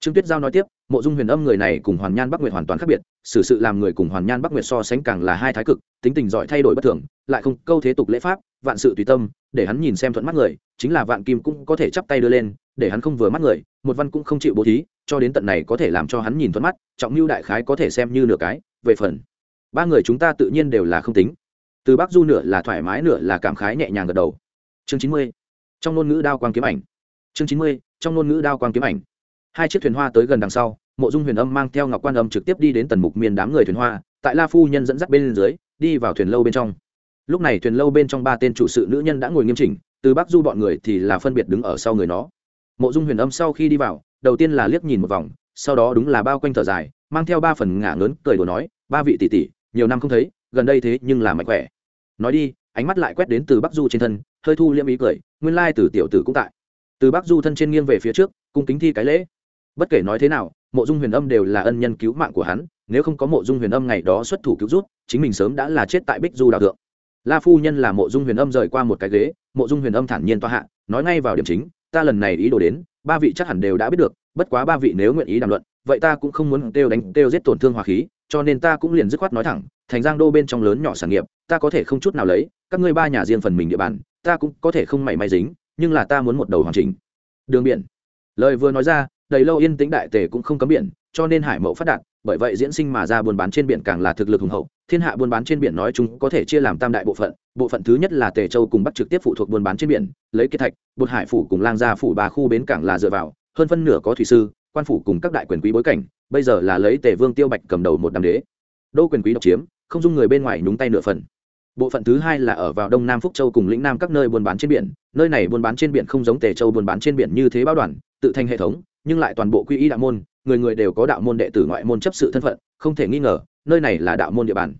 Trương tuyết giao nói tiếp, mộ dung huyền âm người này cùng hoàn nhan bắc nguyệt hoàn toàn khác biệt, xử sự làm người cùng hoàn nhan bắc nguyệt so sánh càng là hai thái cực, tính tình giỏi thay đổi bất thường, lại không câu thế tục lễ pháp, vạn sự tùy tâm, để hắn nhìn xem thuận mắt người, chính là vạn kim cũng có thể chắp tay đưa lên, để hắn không vừa mắt người, một văn cũng không chịu bố thí, cho đến tận này có thể làm cho hắn nhìn thuận mắt, trọng mưu đại khái có thể xem như nửa cái, về phần. Ba người chúng ta tự nhiên đều là không tính. Từ bắc du nửa là thoải mái, nửa là cảm khái nhẹ nhàng gật đầu chương chín mươi, trong ngôn ngữ đao quang kiếm ảnh. Chương chín mươi, trong ngôn ngữ đao quang kiếm ảnh. Hai chiếc thuyền hoa tới gần đằng sau, mộ dung huyền âm mang theo ngọc quan âm trực tiếp đi đến tần mục miền đám người thuyền hoa, tại la phu nhân dẫn dắt bên dưới, đi vào thuyền lâu bên trong. Lúc này thuyền lâu bên trong ba tên chủ sự nữ nhân đã ngồi nghiêm chỉnh, từ bắc du bọn người thì là phân biệt đứng ở sau người nó. Mộ dung huyền âm sau khi đi vào, đầu tiên là liếc nhìn một vòng, sau đó đúng là bao quanh thở dài, mang theo ba phần ngả ngớn, cười đùa nói, ba vị tỷ tỷ, nhiều năm không thấy, gần đây thế nhưng là mạnh khỏe. Nói đi ánh mắt lại quét đến từ bắc du trên thân, hơi thu liêm ý cười, nguyên lai từ tiểu tử cũng tại. Từ bắc du thân trên nghiêng về phía trước, cung kính thi cái lễ. Bất kể nói thế nào, mộ dung huyền âm đều là ân nhân cứu mạng của hắn, nếu không có mộ dung huyền âm ngày đó xuất thủ cứu rút, chính mình sớm đã là chết tại bích du đào thượng. La phu nhân là mộ dung huyền âm rời qua một cái ghế, mộ dung huyền âm thản nhiên toa hạ, nói ngay vào điểm chính, ta lần này ý đồ đến, ba vị chắc hẳn đều đã biết được, bất quá ba vị nếu nguyện ý đàm luận, vậy ta cũng không muốn kêu đánh, kêu giết tổn thương hòa khí, cho nên ta cũng liền dứt khoát nói thẳng, thành giang đô bên trong lớn nhỏ sản nghiệp, ta có thể không chút nào lấy các ngươi ba nhà riêng phần mình địa bàn, ta cũng có thể không mảy may dính, nhưng là ta muốn một đầu hoàn chỉnh. Đường biển. Lời vừa nói ra, đầy lâu yên tĩnh đại tề cũng không cấm biển, cho nên hải mẫu phát đạt, bởi vậy diễn sinh mà ra buôn bán trên biển càng là thực lực hùng hậu. Thiên hạ buôn bán trên biển nói chung có thể chia làm tam đại bộ phận bộ phận thứ nhất là tề châu cùng bắc trực tiếp phụ thuộc buôn bán trên biển, lấy kết thạch, bột hải phủ cùng lang gia phủ ba khu bến cảng là dựa vào, hơn phân nửa có thủy sư, quan phủ cùng các đại quyền quý bối cảnh, bây giờ là lấy tề vương tiêu bạch cầm đầu một đám đế. Đô quyền quý độc chiếm, không dung người bên ngoài nhúng tay nửa phần bộ phận thứ hai là ở vào đông nam phúc châu cùng lĩnh nam các nơi buôn bán trên biển. Nơi này buôn bán trên biển không giống tề châu buôn bán trên biển như thế báo đoàn, tự thành hệ thống, nhưng lại toàn bộ quy y đạo môn, người người đều có đạo môn đệ tử ngoại môn chấp sự thân phận, không thể nghi ngờ, nơi này là đạo môn địa bàn.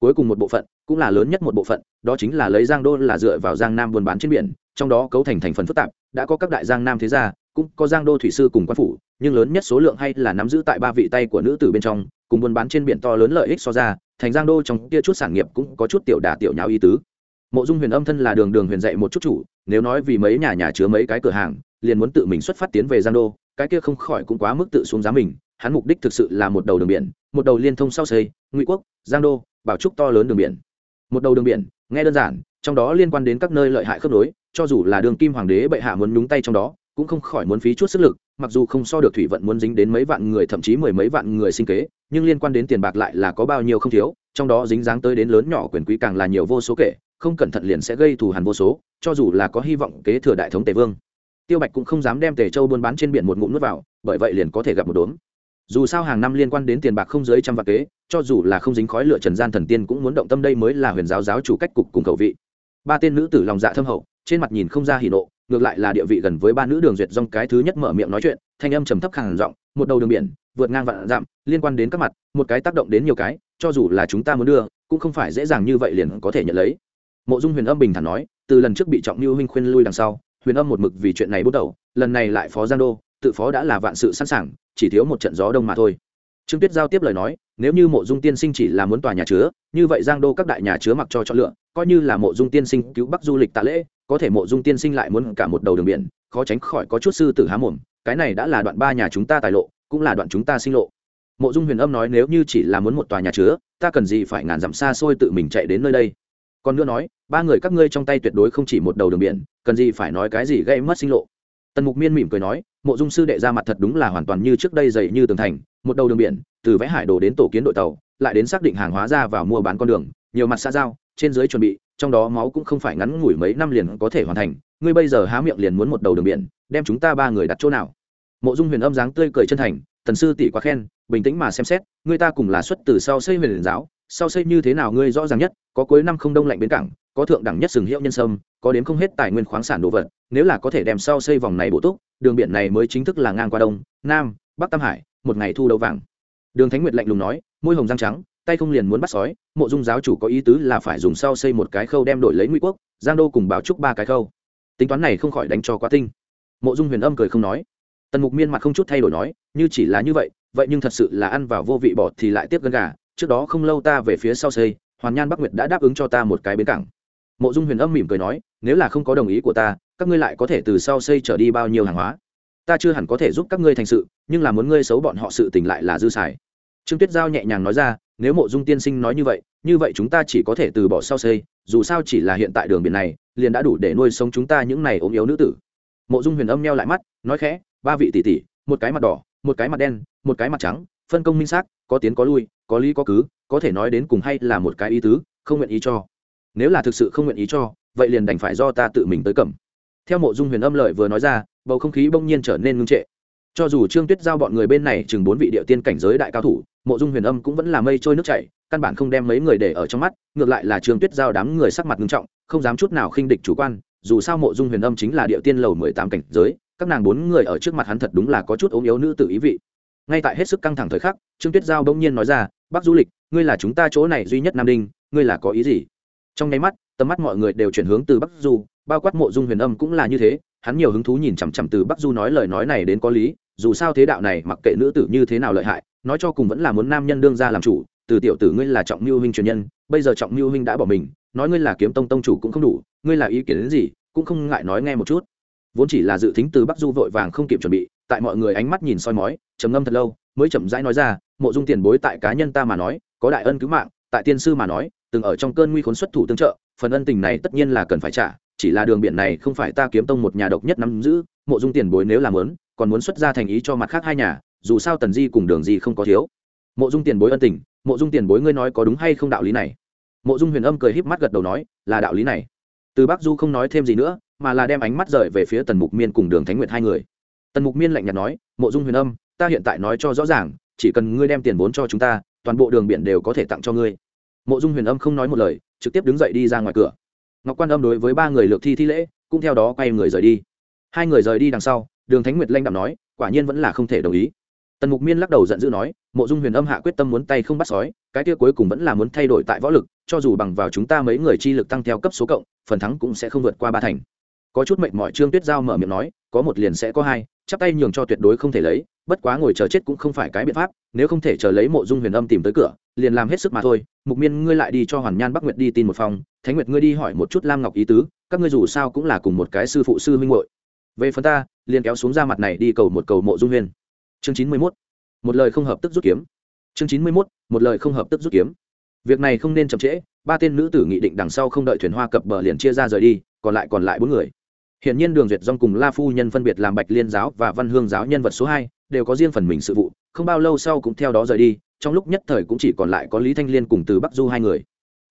Cuối cùng một bộ phận, cũng là lớn nhất một bộ phận, đó chính là lấy giang đô là dựa vào giang nam buôn bán trên biển, trong đó cấu thành thành phần phức tạp, đã có các đại giang nam thế gia, cũng có giang đô thủy sư cùng quan phủ, nhưng lớn nhất số lượng hay là nắm giữ tại ba vị tay của nữ tử bên trong, cùng buôn bán trên biển to lớn lợi ích so ra thành giang đô trong kia chút sản nghiệp cũng có chút tiểu đà tiểu nháo y tứ. Mộ dung huyền âm thân là đường đường huyền dạy một chút chủ, nếu nói vì mấy nhà nhà chứa mấy cái cửa hàng, liền muốn tự mình xuất phát tiến về giang đô, cái kia không khỏi cũng quá mức tự xuống giá mình, hắn mục đích thực sự là một đầu đường biển, một đầu liên thông sau xây, ngụy quốc, giang đô, bảo trúc to lớn đường biển. Một đầu đường biển, nghe đơn giản, trong đó liên quan đến các nơi lợi hại khớp nối, cho dù là đường kim hoàng đế bệ hạ muốn nhúng tay trong đó cũng không khỏi muốn phí chút sức lực, mặc dù không so được thủy vận muốn dính đến mấy vạn người, thậm chí mười mấy vạn người sinh kế, nhưng liên quan đến tiền bạc lại là có bao nhiêu không thiếu, trong đó dính dáng tới đến lớn nhỏ quyền quý càng là nhiều vô số kể, không cẩn thận liền sẽ gây thù hằn vô số, cho dù là có hy vọng kế thừa đại thống tề vương. Tiêu bạch cũng không dám đem tề châu buôn bán trên biển một ngụm nước vào, bởi vậy liền có thể gặp một đốm. Dù sao hàng năm liên quan đến tiền bạc không dưới trăm vạn kế, cho dù là không dính khói lửa trần gian thần tiên cũng muốn động tâm đây mới là huyền giáo giáo chủ cách cục cùng cầu vị. Ba tên nữ tử lòng dạ thâm hậu, trên mặt nhìn không ra hỉ nộ ngược lại là địa vị gần với ba nữ đường duyệt dòng cái thứ nhất mở miệng nói chuyện, thanh âm trầm thấp khàn giọng, một đầu đường biển, vượt ngang vạn dặm, liên quan đến các mặt, một cái tác động đến nhiều cái, cho dù là chúng ta muốn đưa, cũng không phải dễ dàng như vậy liền có thể nhận lấy. Mộ dung huyền âm bình thản nói, từ lần trước bị trọng như huynh khuyên lui đằng sau, huyền âm một mực vì chuyện này bút đầu, lần này lại phó giang đô, tự phó đã là vạn sự sẵn sàng, chỉ thiếu một trận gió đông mà thôi. Trương tuyết giao tiếp lời nói, nếu như mộ dung tiên sinh chỉ là muốn tòa nhà chứa, như vậy giang đô các đại nhà chứa mặc cho chọn lựa, coi như là mộ dung tiên sinh cứu bắc du lịch tạ lễ có thể mộ dung tiên sinh lại muốn cả một đầu đường biển, khó tránh khỏi có chút sư tử há mồm, cái này đã là đoạn ba nhà chúng ta tài lộ, cũng là đoạn chúng ta sinh lộ. Mộ dung huyền âm nói nếu như chỉ là muốn một tòa nhà chứa, ta cần gì phải ngàn dặm xa xôi tự mình chạy đến nơi đây? Còn nữa nói, ba người các ngươi trong tay tuyệt đối không chỉ một đầu đường biển, cần gì phải nói cái gì gây mất sinh lộ? Tần mục miên mỉm cười nói, mộ dung sư đệ ra mặt thật đúng là hoàn toàn như trước đây dày như tường thành, một đầu đường biển, từ vẽ hải đồ đến tổ kiến đội tàu, lại đến xác định hàng hóa ra vào mua bán con đường, nhiều mặt xa giao, trên dưới chuẩn bị trong đó máu cũng không phải ngắn ngủi mấy năm liền có thể hoàn thành, ngươi bây giờ há miệng liền muốn một đầu đường biển, đem chúng ta ba người đặt chỗ nào? Mộ dung huyền âm dáng tươi cười chân thành, tần sư tỷ quá khen, bình tĩnh mà xem xét, ngươi ta cùng là xuất từ sau xây huyền giáo, sau xây như thế nào ngươi rõ ràng nhất, có cuối năm không đông lạnh bến cảng, có thượng đẳng nhất sừng hiệu nhân sâm, có đến không hết tài nguyên khoáng sản đồ vật, nếu là có thể đem sau xây vòng này bổ túc, đường biển này mới chính thức là ngang qua đông, nam, bắc, tam hải, một ngày thu đầu vàng. Đường thánh nguyệt lạnh lùng nói, môi hồng răng trắng tay không liền muốn bắt sói, mộ dung giáo chủ có ý tứ là phải dùng sau xây một cái khâu đem đổi lấy ngụy quốc, giang đô cùng báo trúc ba cái khâu. Tính toán này không khỏi đánh cho quá tinh. Mộ dung huyền âm cười không nói. Tần mục miên mặt không chút thay đổi nói, như chỉ là như vậy vậy nhưng thật sự là ăn vào vô vị bỏ thì lại tiếp gân gà, trước đó không lâu ta về phía sau xây, hoàn nhan bắc nguyệt đã đáp ứng cho ta một cái bến cảng. Mộ dung huyền âm mỉm cười nói, nếu là không có đồng ý của ta, các ngươi lại có thể từ sau xây trở đi bao nhiêu hàng hóa? Ta chưa hẳn có thể giúp các ngươi thành sự, nhưng là muốn ngươi xấu bọn họ sự tình lại là dư xài trương tuyết giao nhẹ nhàng nói ra, nếu mộ dung tiên sinh nói như vậy như vậy chúng ta chỉ có thể từ bỏ sau xây, dù sao chỉ là hiện tại đường biển này, liền đã đủ để nuôi sống chúng ta những này ốm yếu nữ tử. Mộ dung huyền âm neo lại mắt, nói khẽ, ba vị tỷ tỷ, một cái mặt đỏ, một cái mặt đen, một cái mặt trắng, phân công minh xác, có tiến có lui, có lý có cứ, có thể nói đến cùng hay là một cái ý tứ, không nguyện ý cho. Nếu là thực sự không nguyện ý cho, vậy liền đành phải do ta tự mình tới cầm. Theo mộ dung huyền âm lợi vừa nói ra, bầu không khí bỗng nhiên trở nên ngưng trệ cho dù trương tuyết giao bọn người bên này chừng bốn vị địa tiên cảnh giới đại cao thủ, mộ dung huyền âm cũng vẫn là mây trôi nước chảy, căn bản không đem mấy người để ở trong mắt, ngược lại là trương tuyết giao đám người sắc mặt nghiêm trọng, không dám chút nào khinh địch chủ quan, dù sao mộ dung huyền âm chính là địa tiên lầu mười tám cảnh giới, các nàng bốn người ở trước mặt hắn thật đúng là có chút ốm yếu nữ tự ý vị. Ngay tại hết sức căng thẳng thời khắc, trương tuyết giao bỗng nhiên nói ra, bác du lịch, ngươi là chúng ta chỗ này duy nhất nam đinh, ngươi là có ý gì? Trong nháy mắt, tầm mắt mọi người đều chuyển hướng từ bắc du, bao quát mộ dung huyền âm cũng là như thế, hắn nhiều hứng thú nhìn chằm chằm từ bắc du nói lời nói này đến có lý dù sao thế đạo này mặc kệ nữ tử như thế nào lợi hại, nói cho cùng vẫn là muốn nam nhân đương ra làm chủ, từ tiểu tử ngươi là trọng mưu huynh truyền nhân, bây giờ trọng mưu huynh đã bỏ mình, nói ngươi là kiếm tông tông chủ cũng không đủ, ngươi là ý kiến đến gì, cũng không ngại nói nghe một chút. Vốn chỉ là dự tính từ bắc du vội vàng không kịp chuẩn bị, tại mọi người ánh mắt nhìn soi mói, trầm ngâm thật lâu, mới chậm rãi nói ra, mộ dung tiền bối tại cá nhân ta mà nói, có đại ân cứu mạng, tại tiên sư mà nói, từng ở trong cơn nguy khốn xuất thủ tương trợ, phần ân tình này tất nhiên là cần phải trả, chỉ là đường biển này không phải ta kiếm tông một nhà độc nhất nắm giữ, mộ dung tiền bối nếu làm lớn còn muốn xuất ra thành ý cho mặt khác hai nhà, dù sao tần di cùng đường di không có thiếu. Mộ dung tiền bối ân tình, mộ dung tiền bối ngươi nói có đúng hay không đạo lý này? Mộ dung huyền âm cười híp mắt gật đầu nói, là đạo lý này. Từ bắc du không nói thêm gì nữa, mà là đem ánh mắt rời về phía tần mục miên cùng đường thánh nguyệt hai người. Tần mục miên lạnh nhạt nói, mộ dung huyền âm, ta hiện tại nói cho rõ ràng, chỉ cần ngươi đem tiền vốn cho chúng ta, toàn bộ đường biển đều có thể tặng cho ngươi. Mộ dung huyền âm không nói một lời, trực tiếp đứng dậy đi ra ngoài cửa. Ngọc quan âm đối với ba người lược thi thi lễ, cũng theo đó quay người rời đi. Hai người rời đi đằng sau đường thánh nguyệt lanh đạm nói, quả nhiên vẫn là không thể đồng ý. Tần mục miên lắc đầu giận dữ nói, mộ dung huyền âm hạ quyết tâm muốn tay không bắt sói, cái kia cuối cùng vẫn là muốn thay đổi tại võ lực, cho dù bằng vào chúng ta mấy người chi lực tăng theo cấp số cộng, phần thắng cũng sẽ không vượt qua ba thành. Có chút mệnh mọi trương tuyết giao mở miệng nói, có một liền sẽ có hai, chắp tay nhường cho tuyệt đối không thể lấy, bất quá ngồi chờ chết cũng không phải cái biện pháp, nếu không thể chờ lấy mộ dung huyền âm tìm tới cửa, liền làm hết sức mà thôi. Mục miên, ngươi lại đi cho hoàn nhan bắc nguyệt đi tin một phòng, thánh nguyệt, ngươi đi hỏi một chút lam ngọc ý tứ, các ngươi dù sao cũng là cùng một cái sư phụ sư minh hội về phần ta, liền kéo xuống ra mặt này đi cầu một cầu mộ dung huyền chương chín mươi mốt, một lời không hợp tức rút kiếm. Chương chín mươi mốt, một lời không hợp tức rút kiếm. Việc này không nên chậm trễ, ba tên nữ tử nghị định đằng sau không đợi thuyền hoa cập bờ liền chia ra rời đi, còn lại còn lại bốn người. Hiện nhiên đường duyệt dong cùng la phu nhân phân biệt làm bạch liên giáo và văn hương giáo nhân vật số hai, đều có riêng phần mình sự vụ, không bao lâu sau cũng theo đó rời đi, trong lúc nhất thời cũng chỉ còn lại có lý thanh liên cùng từ bắc du hai người.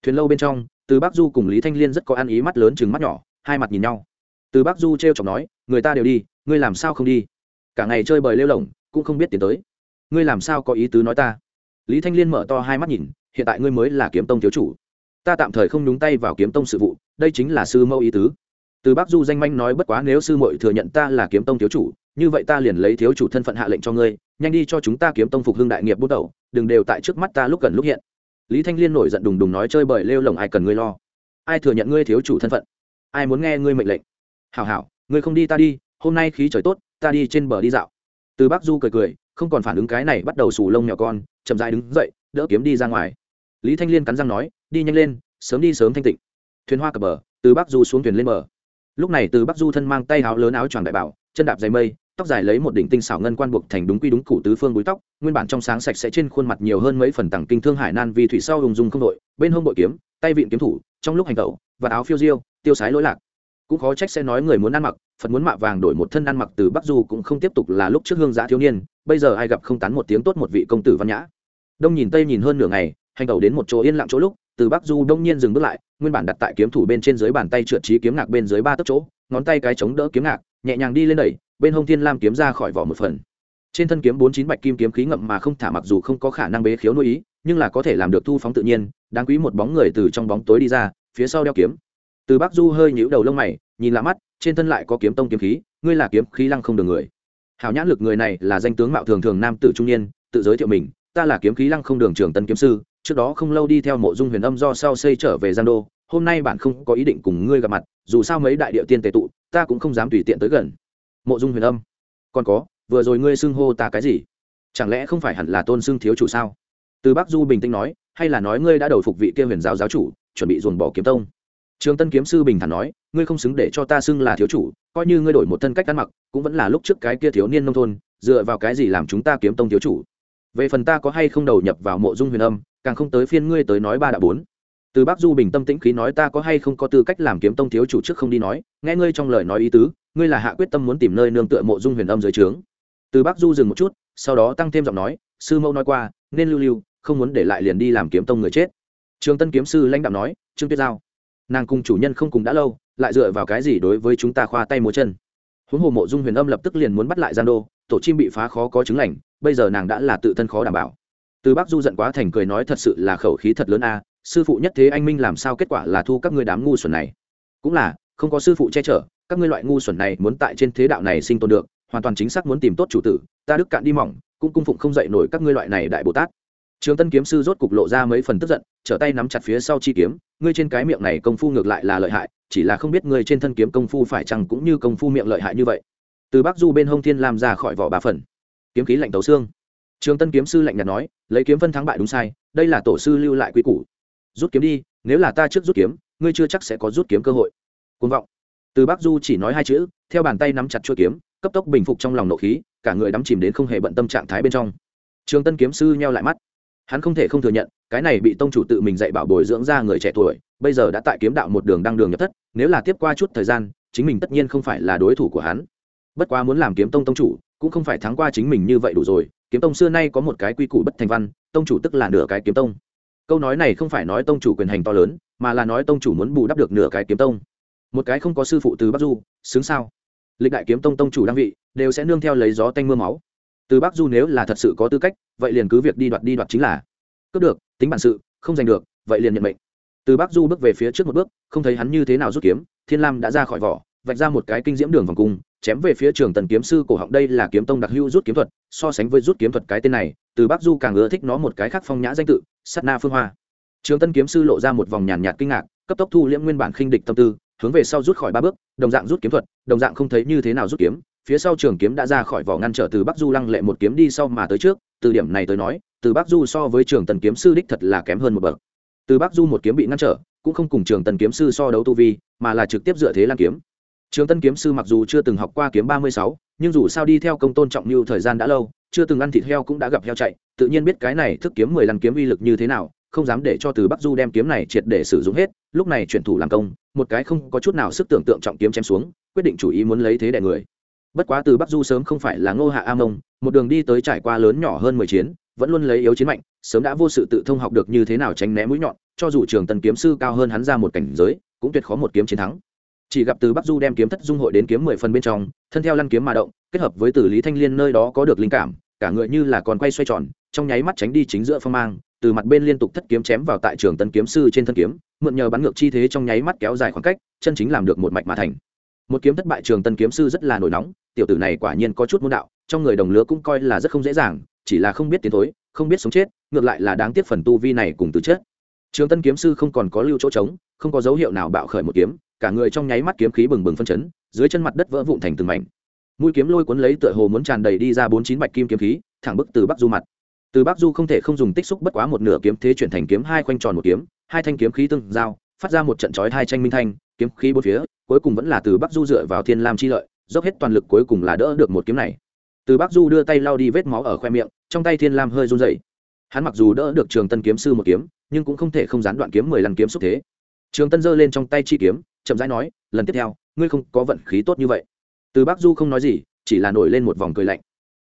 Thuyền lâu bên trong, từ bắc du cùng lý thanh liên rất có ăn ý mắt lớn chừng mắt nhỏ, hai mặt nhìn nhau từ bắc du t r e o chọc nói, người ta đều đi, ngươi làm sao không đi? Cả ngày chơi bời lêu lỏng cũng không biết tiến tới. Ngươi làm sao có ý tứ nói ta? Lý thanh liên mở to hai mắt nhìn, hiện tại ngươi mới là kiếm tông thiếu chủ. Ta tạm thời không nhúng tay vào kiếm tông sự vụ, đây chính là sư mẫu ý tứ. Từ bắc du danh manh nói, bất quá nếu sư mội thừa nhận ta là kiếm tông thiếu chủ, như vậy ta liền lấy thiếu chủ thân phận hạ lệnh cho ngươi, nhanh đi cho chúng ta kiếm tông phục hưng đại nghiệp bút đầu, đừng đều tại trước mắt ta lúc cần lúc hiện. Lý thanh liên nổi giận đùng đùng nói, chơi bời lêu lồng ai cần ngươi lo? Ai thừa nhận ngươi thiếu chủ thân phận? Ai muốn nghe ngươi mệnh lệnh? Hảo hảo, ngươi không đi ta đi, hôm nay khí trời tốt, ta đi trên bờ đi dạo. Từ bắc du cười cười, không còn phản ứng cái này bắt đầu xù lông nhỏ con, chậm dại đứng dậy, đỡ kiếm đi ra ngoài. Lý thanh liên cắn răng nói, đi nhanh lên, sớm đi sớm thanh tịnh. Thuyền hoa cập bờ, từ bắc du xuống thuyền lên bờ. Lúc này từ bắc du thân mang tay áo lớn áo choàng đại bảo, chân đạp dày mây, tóc dài lấy một đỉnh tinh xảo ngân quan buộc thành đúng quy đúng củ tứ phương búi tóc, nguyên bản trong sáng sạch sẽ trên khuôn mặt nhiều hơn mấy phần tặng kinh thương hải nan vì thủy sau hùng dung không đội, bên hông bội kiếm, tay vịn kiếm thủ, trong lúc hành tẩu và áo phiêu diêu, tiêu sái lỗi lạc cũng khó trách sẽ nói người muốn ăn mặc, phật muốn mạ vàng đổi một thân ăn mặc từ bắc du cũng không tiếp tục là lúc trước hương giã thiếu niên, bây giờ ai gặp không tán một tiếng tốt một vị công tử văn nhã. Đông nhìn tây nhìn hơn nửa ngày, hành tẩu đến một chỗ yên lặng chỗ lúc, từ bắc du đông nhiên dừng bước lại, nguyên bản đặt tại kiếm thủ bên trên dưới bàn tay trượt trí kiếm ngạc bên dưới ba tấc chỗ, ngón tay cái chống đỡ kiếm ngạc, nhẹ nhàng đi lên đẩy, bên hông thiên lam kiếm ra khỏi vỏ một phần. Trên thân kiếm bốn chín bạch kim kiếm khí ngậm mà không thả mặc dù không có khả năng bế khiếu nuôi ý, nhưng là có thể làm được thu phóng tự nhiên, đáng quý một bóng người từ trong bóng tối đi ra, phía sau đeo kiếm từ bắc du hơi nhíu đầu lông mày, nhìn lạ mắt, trên thân lại có kiếm tông kiếm khí, ngươi là kiếm khí lăng không đường người. Hảo nhãn lực người này là danh tướng mạo thường thường nam tử trung niên, tự giới thiệu mình, ta là kiếm khí lăng không đường trưởng tân kiếm sư, trước đó không lâu đi theo mộ dung huyền âm do sau xây trở về giang đô, hôm nay bạn không có ý định cùng ngươi gặp mặt, dù sao mấy đại địa tiên tề tụ, ta cũng không dám tùy tiện tới gần. Mộ dung huyền âm, còn có, vừa rồi ngươi xưng hô ta cái gì? Chẳng lẽ không phải hẳn là tôn xưng thiếu chủ sao? Từ bắc du bình tĩnh nói, hay là nói ngươi đã đầu phục vị kia huyền giáo giáo chủ, chuẩn bị dồn bỏ kiếm tông? Trường tân kiếm sư bình thản nói, ngươi không xứng để cho ta xưng là thiếu chủ, coi như ngươi đổi một thân cách ăn mặc, cũng vẫn là lúc trước cái kia thiếu niên nông thôn, dựa vào cái gì làm chúng ta kiếm tông thiếu chủ? Về phần ta có hay không đầu nhập vào mộ dung huyền âm, càng không tới phiên ngươi tới nói ba đã bốn. Từ bắc du bình tâm tĩnh khí nói, ta có hay không có tư cách làm kiếm tông thiếu chủ trước không đi nói, nghe ngươi trong lời nói ý tứ, ngươi là hạ quyết tâm muốn tìm nơi nương tựa mộ dung huyền âm dưới trướng. Từ bắc du dừng một chút, sau đó tăng thêm giọng nói, sư mẫu nói qua, nên lưu lưu, không muốn để lại liền đi làm kiếm tông người chết. Trường tân kiếm sư lãnh đạo nói, trương tuyết giao nàng cùng chủ nhân không cùng đã lâu, lại dựa vào cái gì đối với chúng ta khoa tay múa chân? Huống hồ mộ dung huyền âm lập tức liền muốn bắt lại gian đô, tổ chim bị phá khó có chứng lành, bây giờ nàng đã là tự thân khó đảm bảo. Từ bắc du giận quá thành cười nói thật sự là khẩu khí thật lớn a, sư phụ nhất thế anh minh làm sao kết quả là thu các ngươi đám ngu xuẩn này? Cũng là, không có sư phụ che chở, các ngươi loại ngu xuẩn này muốn tại trên thế đạo này sinh tồn được, hoàn toàn chính xác muốn tìm tốt chủ tử, ta đức cạn đi mỏng, cũng cung phụng không dậy nổi các ngươi loại này đại bồ tát trường tân kiếm sư rốt cục lộ ra mấy phần tức giận, trở tay nắm chặt phía sau chi kiếm. Ngươi trên cái miệng này công phu ngược lại là lợi hại, chỉ là không biết ngươi trên thân kiếm công phu phải chăng cũng như công phu miệng lợi hại như vậy. Từ bắc du bên hông thiên làm ra khỏi vỏ bà phần. Kiếm khí lạnh tấu xương. Trường tân kiếm sư lạnh nhạt nói, lấy kiếm phân thắng bại đúng sai, đây là tổ sư lưu lại quy củ. Rút kiếm đi, nếu là ta trước rút kiếm, ngươi chưa chắc sẽ có rút kiếm cơ hội. Côn vọng. Từ bắc du chỉ nói hai chữ, theo bàn tay nắm chặt chuôi kiếm, cấp tốc bình phục trong lòng nộ khí, cả người đắm chìm đến không hề bận tâm trạng thái bên trong. Trường tân kiếm sư nheo lại mắt hắn không thể không thừa nhận, cái này bị tông chủ tự mình dạy bảo bồi dưỡng ra người trẻ tuổi, bây giờ đã tại kiếm đạo một đường đăng đường nhập thất, nếu là tiếp qua chút thời gian, chính mình tất nhiên không phải là đối thủ của hắn. Bất quá muốn làm kiếm tông tông chủ, cũng không phải thắng qua chính mình như vậy đủ rồi, kiếm tông xưa nay có một cái quy củ bất thành văn, tông chủ tức là nửa cái kiếm tông. Câu nói này không phải nói tông chủ quyền hành to lớn, mà là nói tông chủ muốn bù đắp được nửa cái kiếm tông. Một cái không có sư phụ từ bắc du, xứng sao? Lịch đại kiếm tông tông chủ đăng vị, đều sẽ nương theo lấy gió tanh m ư a máu từ bắc du nếu là thật sự có tư cách, vậy liền cứ việc đi đoạt đi đoạt chính là. Cướp được, tính bản sự, không giành được, vậy liền nhận mệnh. Từ bắc du bước về phía trước một bước, không thấy hắn như thế nào rút kiếm, thiên lam đã ra khỏi vỏ, vạch ra một cái kinh diễm đường vòng cung, chém về phía trường tần kiếm sư cổ họng. Đây là kiếm tông đặc hữu rút kiếm thuật, so sánh với rút kiếm thuật cái tên này, từ bắc du càng ưa thích nó một cái khác phong nhã danh tự sắt na phương hoa. Trường tân kiếm sư lộ ra một vòng nhàn nhạt kinh ngạc, cấp tốc thu liễm nguyên bản khinh địch tâm tư, hướng về sau rút khỏi ba bước, đồng dạng rút kiếm thuật, đồng dạng không thấy như thế nào rút kiếm phía sau trường kiếm đã ra khỏi vỏ ngăn trở từ bắc du lăng lệ một kiếm đi sau mà tới trước, từ điểm này tới nói, từ bắc du so với trường tần kiếm sư đích thật là kém hơn một bậc. Từ bắc du một kiếm bị ngăn trở, cũng không cùng trường tần kiếm sư so đấu tu vi, mà là trực tiếp dựa thế lan kiếm. Trường tân kiếm sư mặc dù chưa từng học qua kiếm ba mươi sáu, nhưng dù sao đi theo công tôn trọng như thời gian đã lâu, chưa từng ăn thịt heo cũng đã gặp heo chạy, tự nhiên biết cái này thức kiếm mười lăm kiếm uy lực như thế nào, không dám để cho từ bắc du đem kiếm này triệt để sử dụng hết, lúc này chuyển thủ làm công, một cái không có chút nào sức tưởng tượng trọng kiếm chém xuống, quyết định chủ ý muốn lấy thế đẻ người bất quá từ bắc du sớm không phải là ngô hạ a mông, một đường đi tới trải qua lớn nhỏ hơn mười chiến, vẫn luôn lấy yếu chiến mạnh, sớm đã vô sự tự thông học được như thế nào tránh né mũi nhọn, cho dù trường tần kiếm sư cao hơn hắn ra một cảnh giới, cũng tuyệt khó một kiếm chiến thắng. Chỉ gặp từ bắc du đem kiếm thất dung hội đến kiếm mười phần bên trong, thân theo lăn kiếm mà động, kết hợp với từ lý thanh liên nơi đó có được linh cảm, cả người như là còn quay xoay tròn, trong nháy mắt tránh đi chính giữa phong mang, từ mặt bên liên tục thất kiếm chém vào tại trường tân kiếm sư trên thân kiếm, mượn nhờ bắn ngược chi thế trong nháy mắt kéo dài khoảng cách, chân chính làm được một mạch mà thành một kiếm thất bại trường tân kiếm sư rất là nổi nóng, tiểu tử này quả nhiên có chút môn đạo, trong người đồng lứa cũng coi là rất không dễ dàng, chỉ là không biết tiến thối, không biết sống chết, ngược lại là đáng tiếc phần tu vi này cùng từ chết trường tân kiếm sư không còn có lưu chỗ trống, không có dấu hiệu nào bạo khởi một kiếm, cả người trong nháy mắt kiếm khí bừng bừng phân chấn, dưới chân mặt đất vỡ vụn thành từng mảnh. Mũi kiếm lôi cuốn lấy tựa hồ muốn tràn đầy đi ra bốn chín bạch kim kiếm khí, thẳng bức từ bắc du mặt. Từ bắc du không thể không dùng tích xúc bất quá một nửa kiếm thế chuyển thành kiếm hai khoanh tròn một kiếm, hai thanh kiếm khí tương giao phát ra một trận chói hai tranh minh thanh, kiếm khí bốn phía, cuối cùng vẫn là từ bắc du dựa vào thiên lam chi lợi, dốc hết toàn lực cuối cùng là đỡ được một kiếm này. Từ bắc du đưa tay lau đi vết máu ở khoe miệng, trong tay thiên lam hơi run dậy hắn mặc dù đỡ được trường tân kiếm sư một kiếm, nhưng cũng không thể không gián đoạn kiếm mười lần kiếm xúc thế. Trường tân giơ lên trong tay chi kiếm, chậm rãi nói, lần tiếp theo, ngươi không có vận khí tốt như vậy. Từ bắc du không nói gì, chỉ là nổi lên một vòng cười lạnh.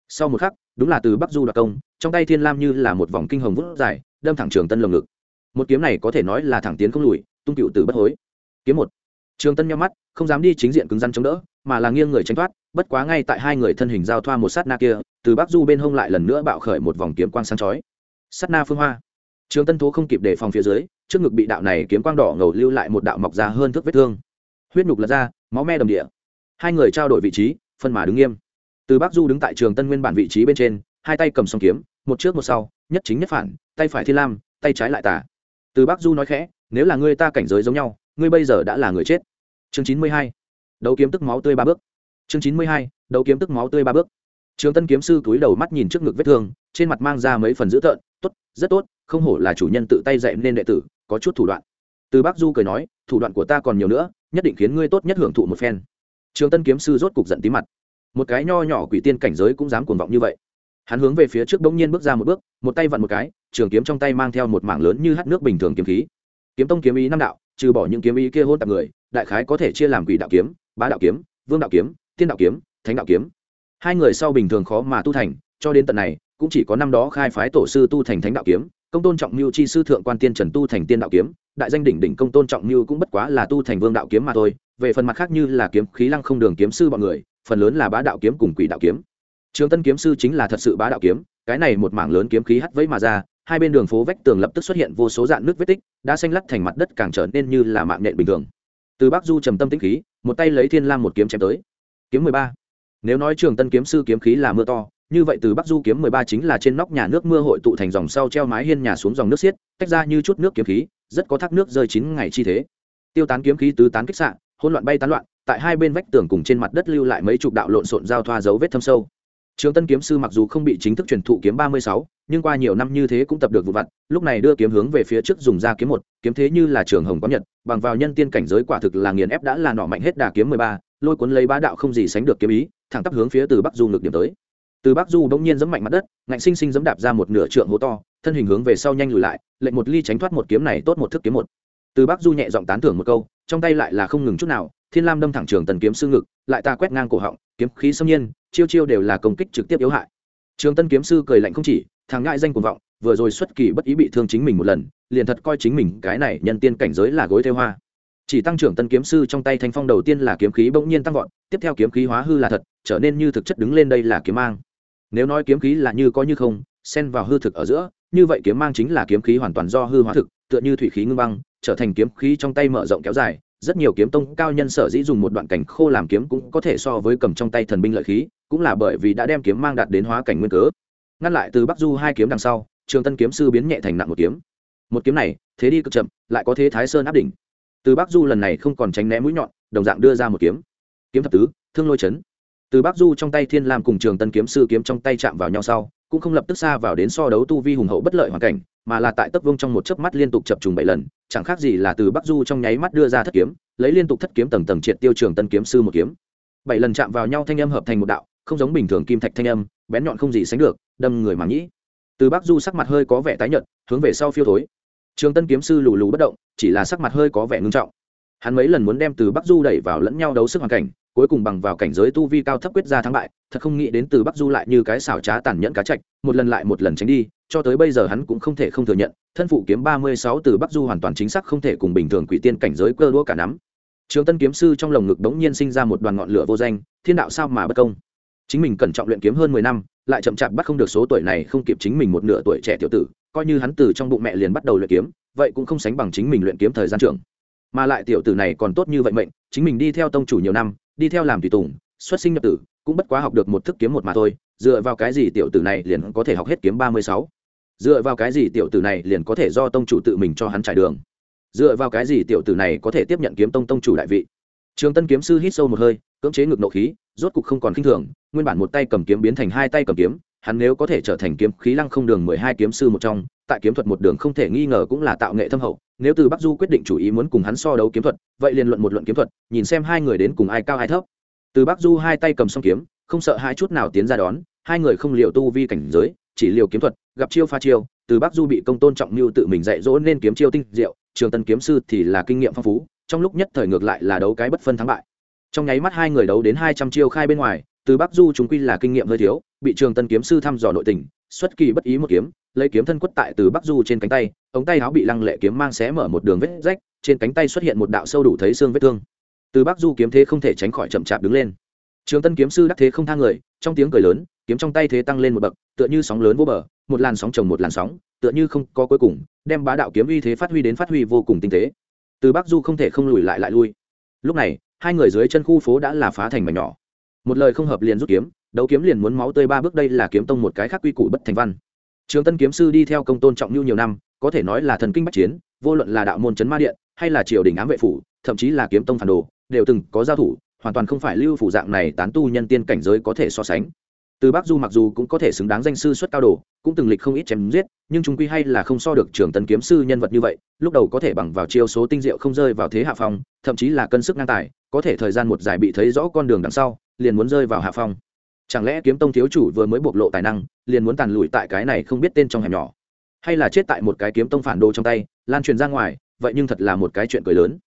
Sau một khắc, đúng là từ bắc du đặc công, trong tay thiên lam như là một vòng kinh hồng vút dài, đâm thẳng trường tân lồng ngực. Một kiếm này có thể nói là thẳng tiến không lùi tung cựu từ bất hối. Kiếm một. Trường tân nhau mắt, không dám đi chính diện cứng rắn chống đỡ, mà là nghiêng người tránh thoát, bất quá ngay tại hai người thân hình giao thoa một sát na kia, từ bắc du bên hông lại lần nữa bạo khởi một vòng kiếm quang sáng chói. Sát na phương hoa. Trường tân thố không kịp đề phòng phía dưới, trước ngực bị đạo này kiếm quang đỏ ngầu lưu lại một đạo mọc ra hơn thước vết thương. Huyết nhục lật ra, máu me đầm địa. Hai người trao đổi vị trí, phân mà đứng nghiêm. Từ bắc du đứng tại trường tân nguyên bản vị trí bên trên, hai tay cầm song kiếm, một trước một sau, nhất chính nhất phản, tay phải thiên lam, tay trái lại tả từ bắc du nói khẽ nếu là ngươi ta cảnh giới giống nhau, ngươi bây giờ đã là người chết. Chương chín mươi hai, đấu kiếm tức máu tươi ba bước. Chương chín mươi hai, đấu kiếm tức máu tươi ba bước. Trường tân kiếm sư túi đầu mắt nhìn trước ngực vết thương, trên mặt mang ra mấy phần dữ tợn, tốt, rất tốt, không hổ là chủ nhân tự tay dạy nên đệ tử, có chút thủ đoạn. Từ bắc du cười nói, thủ đoạn của ta còn nhiều nữa, nhất định khiến ngươi tốt nhất hưởng thụ một phen. Trường tân kiếm sư rốt cục giận tí mặt. Một cái nho nhỏ quỷ tiên cảnh giới cũng dám cuồng vọng như vậy. Hắn hướng về phía trước bỗng nhiên bước ra một bước, một tay vặn một cái, trường kiếm trong tay mang theo một mảng lớn như hát nước bình thường kiếm khí kiếm tông kiếm ý năm đạo, trừ bỏ những kiếm ý kia hôn tạp người, đại khái có thể chia làm quỷ đạo kiếm, bá đạo kiếm, vương đạo kiếm, tiên đạo kiếm, thánh đạo kiếm. Hai người sau bình thường khó mà tu thành, cho đến tận này, cũng chỉ có năm đó khai phái tổ sư tu thành thánh đạo kiếm, công tôn trọng mưu chi sư thượng quan tiên trần tu thành tiên đạo kiếm, đại danh đỉnh đỉnh công tôn trọng mưu cũng bất quá là tu thành vương đạo kiếm mà thôi. Về phần mặt khác như là kiếm khí lăng không đường kiếm sư bọn người, phần lớn là bá đạo kiếm cùng quỷ đạo kiếm. Trường tân kiếm sư chính là thật sự bá đạo kiếm, cái này một mảng lớn kiếm khí hắt vẫy mà ra hai bên đường phố vách tường lập tức xuất hiện vô số dạn nước vết tích, đã xanh lắt thành mặt đất càng trở nên như là mạng nện bình thường. Từ bắc du trầm tâm tĩnh khí, một tay lấy thiên lam một kiếm chém tới. Kiếm mười ba. Nếu nói trường tân kiếm sư kiếm khí là mưa to, như vậy từ bắc du kiếm mười ba chính là trên nóc nhà nước mưa hội tụ thành dòng sau treo mái hiên nhà xuống dòng nước xiết, tách ra như chút nước kiếm khí, rất có thác nước rơi chín ngày chi thế. Tiêu tán kiếm khí tứ tán kích xạ, hỗn loạn bay tán loạn, tại hai bên vách tường cùng trên mặt đất lưu lại mấy chục đạo lộn xộn giao thoa dấu vết thâm sâu. Trường tân kiếm sư mặc dù không bị chính thức truyền thụ kiếm ba mươi sáu nhưng qua nhiều năm như thế cũng tập được vụ vặt, lúc này đưa kiếm hướng về phía trước dùng ra kiếm một, kiếm thế như là trường hồng có nhật, bằng vào nhân tiên cảnh giới quả thực là nghiền ép đã là nọ mạnh hết đà kiếm mười ba, lôi cuốn lấy bá đạo không gì sánh được kiếm ý, thẳng tắp hướng phía từ bắc du ngược điểm tới. Từ bắc du bỗng nhiên giẫm mạnh mặt đất, ngạnh sinh sinh giẫm đạp ra một nửa trượng hố to, thân hình hướng về sau nhanh lùi lại, lệnh một ly tránh thoát một kiếm này tốt một thức kiếm một. Từ bắc du nhẹ giọng tán thưởng một câu, trong tay lại là không ngừng chút nào, thiên lam đâm thẳng trường tần kiếm sư ngực, lại ta quét ngang cổ họng, kiếm khí xâm nhiên, chiêu chiêu đều là công kích trực tiếp yếu hại trường tân kiếm sư cười lạnh không chỉ, thằng ngại danh cuồng vọng, vừa rồi xuất kỳ bất ý bị thương chính mình một lần, liền thật coi chính mình cái này nhân tiên cảnh giới là gối theo hoa. Chỉ tăng trưởng tân kiếm sư trong tay thanh phong đầu tiên là kiếm khí bỗng nhiên tăng vọt, tiếp theo kiếm khí hóa hư là thật, trở nên như thực chất đứng lên đây là kiếm mang. Nếu nói kiếm khí là như có như không, xen vào hư thực ở giữa, như vậy kiếm mang chính là kiếm khí hoàn toàn do hư hóa thực, tựa như thủy khí ngưng băng, trở thành kiếm khí trong tay mở rộng kéo dài. Rất nhiều kiếm tông cao nhân sở dĩ dùng một đoạn cảnh khô làm kiếm cũng có thể so với cầm trong tay thần binh lợi khí cũng là bởi vì đã đem kiếm mang đạt đến hóa cảnh nguyên cớ. Ngăn lại từ bắc du hai kiếm đằng sau, trường tân kiếm sư biến nhẹ thành nặng một kiếm. Một kiếm này, thế đi cực chậm, lại có thế thái sơn áp đỉnh. Từ bắc du lần này không còn tránh né mũi nhọn, đồng dạng đưa ra một kiếm. Kiếm thập tứ, thương lôi chấn. Từ bắc du trong tay thiên lam cùng trường tân kiếm sư kiếm trong tay chạm vào nhau sau, cũng không lập tức xa vào đến so đấu tu vi hùng hậu bất lợi hoàn cảnh, mà là tại tấp vương trong một chớp mắt liên tục chập trùng bảy lần, chẳng khác gì là từ bắc du trong nháy mắt đưa ra thất kiếm, lấy liên tục thất kiếm tầng tầng triệt tiêu trường tân kiếm sư một kiếm. Bảy lần chạm vào nhau thanh âm hợp thành một đạo không giống bình thường kim thạch thanh âm, bén nhọn không gì sánh được, đâm người mà nhĩ từ bắc du sắc mặt hơi có vẻ tái nhợt, hướng về sau phiêu thối. Trường tân kiếm sư lù lù bất động, chỉ là sắc mặt hơi có vẻ ngưng trọng. Hắn mấy lần muốn đem từ bắc du đẩy vào lẫn nhau đấu sức hoàn cảnh, cuối cùng bằng vào cảnh giới tu vi cao thấp quyết ra thắng bại, thật không nghĩ đến từ bắc du lại như cái xảo trá tàn nhẫn cá chạch, một lần lại một lần tránh đi, cho tới bây giờ hắn cũng không thể không thừa nhận, thân phụ kiếm ba mươi sáu từ bắc du hoàn toàn chính xác không thể cùng bình thường quỷ tiên cảnh giới cơ đũa cả nắm. Trường tân kiếm sư trong lồng ngực đống nhiên sinh ra một đoàn ngọn lửa vô danh, thiên đạo sao mà bất công? Chính mình cẩn trọng luyện kiếm hơn mười năm, lại chậm chạp bắt không được số tuổi này không kịp chính mình một nửa tuổi trẻ tiểu tử, coi như hắn từ trong bụng mẹ liền bắt đầu luyện kiếm, vậy cũng không sánh bằng chính mình luyện kiếm thời gian trưởng. Mà lại tiểu tử này còn tốt như vậy mệnh, chính mình đi theo tông chủ nhiều năm, đi theo làm tùy tùng, xuất sinh nhập tử, cũng bất quá học được một thức kiếm một mà thôi, dựa vào cái gì tiểu tử này liền có thể học hết kiếm ba mươi sáu? Dựa vào cái gì tiểu tử này liền có thể do tông chủ tự mình cho hắn trải đường? Dựa vào cái gì tiểu tử này có thể tiếp nhận kiếm tông tông chủ đại vị? Trường tân kiếm sư hít sâu một hơi cưỡng chế ngực nộ khí, rốt cục không còn khinh thường, nguyên bản một tay cầm kiếm biến thành hai tay cầm kiếm, hắn nếu có thể trở thành kiếm khí lăng không đường mười hai kiếm sư một trong, tại kiếm thuật một đường không thể nghi ngờ cũng là tạo nghệ thâm hậu, nếu từ bắc du quyết định chủ ý muốn cùng hắn so đấu kiếm thuật, vậy liền luận một luận kiếm thuật, nhìn xem hai người đến cùng ai cao ai thấp. Từ bắc du hai tay cầm song kiếm, không sợ hai chút nào tiến ra đón, hai người không liều tu vi cảnh giới, chỉ liều kiếm thuật, gặp chiêu pha chiêu, từ bắc du bị công tôn trọng mưu tự mình dạy dỗ nên kiếm chiêu tinh diệu, trường tân kiếm sư thì là kinh nghiệm phong phú, trong lúc nhất thời ngược lại là đấu cái bất phân thắng bại trong nháy mắt hai người đấu đến hai trăm chiêu khai bên ngoài, từ bắc du chúng quy là kinh nghiệm hơi thiếu, bị trường tân kiếm sư thăm dò nội tình, xuất kỳ bất ý một kiếm, lấy kiếm thân quất tại từ bắc du trên cánh tay, ống tay áo bị lăng lệ kiếm mang xé mở một đường vết rách, trên cánh tay xuất hiện một đạo sâu đủ thấy xương vết thương. Từ bắc du kiếm thế không thể tránh khỏi chậm chạp đứng lên. Trường tân kiếm sư đắc thế không thang người, trong tiếng cười lớn, kiếm trong tay thế tăng lên một bậc, tựa như sóng lớn vô bờ, một làn sóng chồng một làn sóng, tựa như không có cuối cùng, đem bá đạo kiếm uy thế phát huy đến phát huy vô cùng tinh tế. Từ bắc du không thể không lùi lại lại lui. Lúc này hai người dưới chân khu phố đã là phá thành mảnh nhỏ. Một lời không hợp liền rút kiếm, đấu kiếm liền muốn máu tươi ba bước đây là kiếm tông một cái khác quy củ bất thành văn. Trường tân kiếm sư đi theo công tôn trọng nhu nhiều năm, có thể nói là thần kinh bách chiến, vô luận là đạo môn chấn ma điện, hay là triều đình ám vệ phủ, thậm chí là kiếm tông phản đồ, đều từng có giao thủ, hoàn toàn không phải lưu phủ dạng này tán tu nhân tiên cảnh giới có thể so sánh từ bắc du mặc dù cũng có thể xứng đáng danh sư xuất cao đồ, cũng từng lịch không ít chém giết, nhưng chúng quy hay là không so được trưởng tần kiếm sư nhân vật như vậy, lúc đầu có thể bằng vào chiêu số tinh diệu không rơi vào thế hạ phong, thậm chí là cân sức ngang tài, có thể thời gian một dài bị thấy rõ con đường đằng sau, liền muốn rơi vào hạ phong. Chẳng lẽ kiếm tông thiếu chủ vừa mới bộc lộ tài năng, liền muốn tàn lùi tại cái này không biết tên trong hẻm nhỏ? Hay là chết tại một cái kiếm tông phản đồ trong tay, lan truyền ra ngoài, vậy nhưng thật là một cái chuyện cười lớn.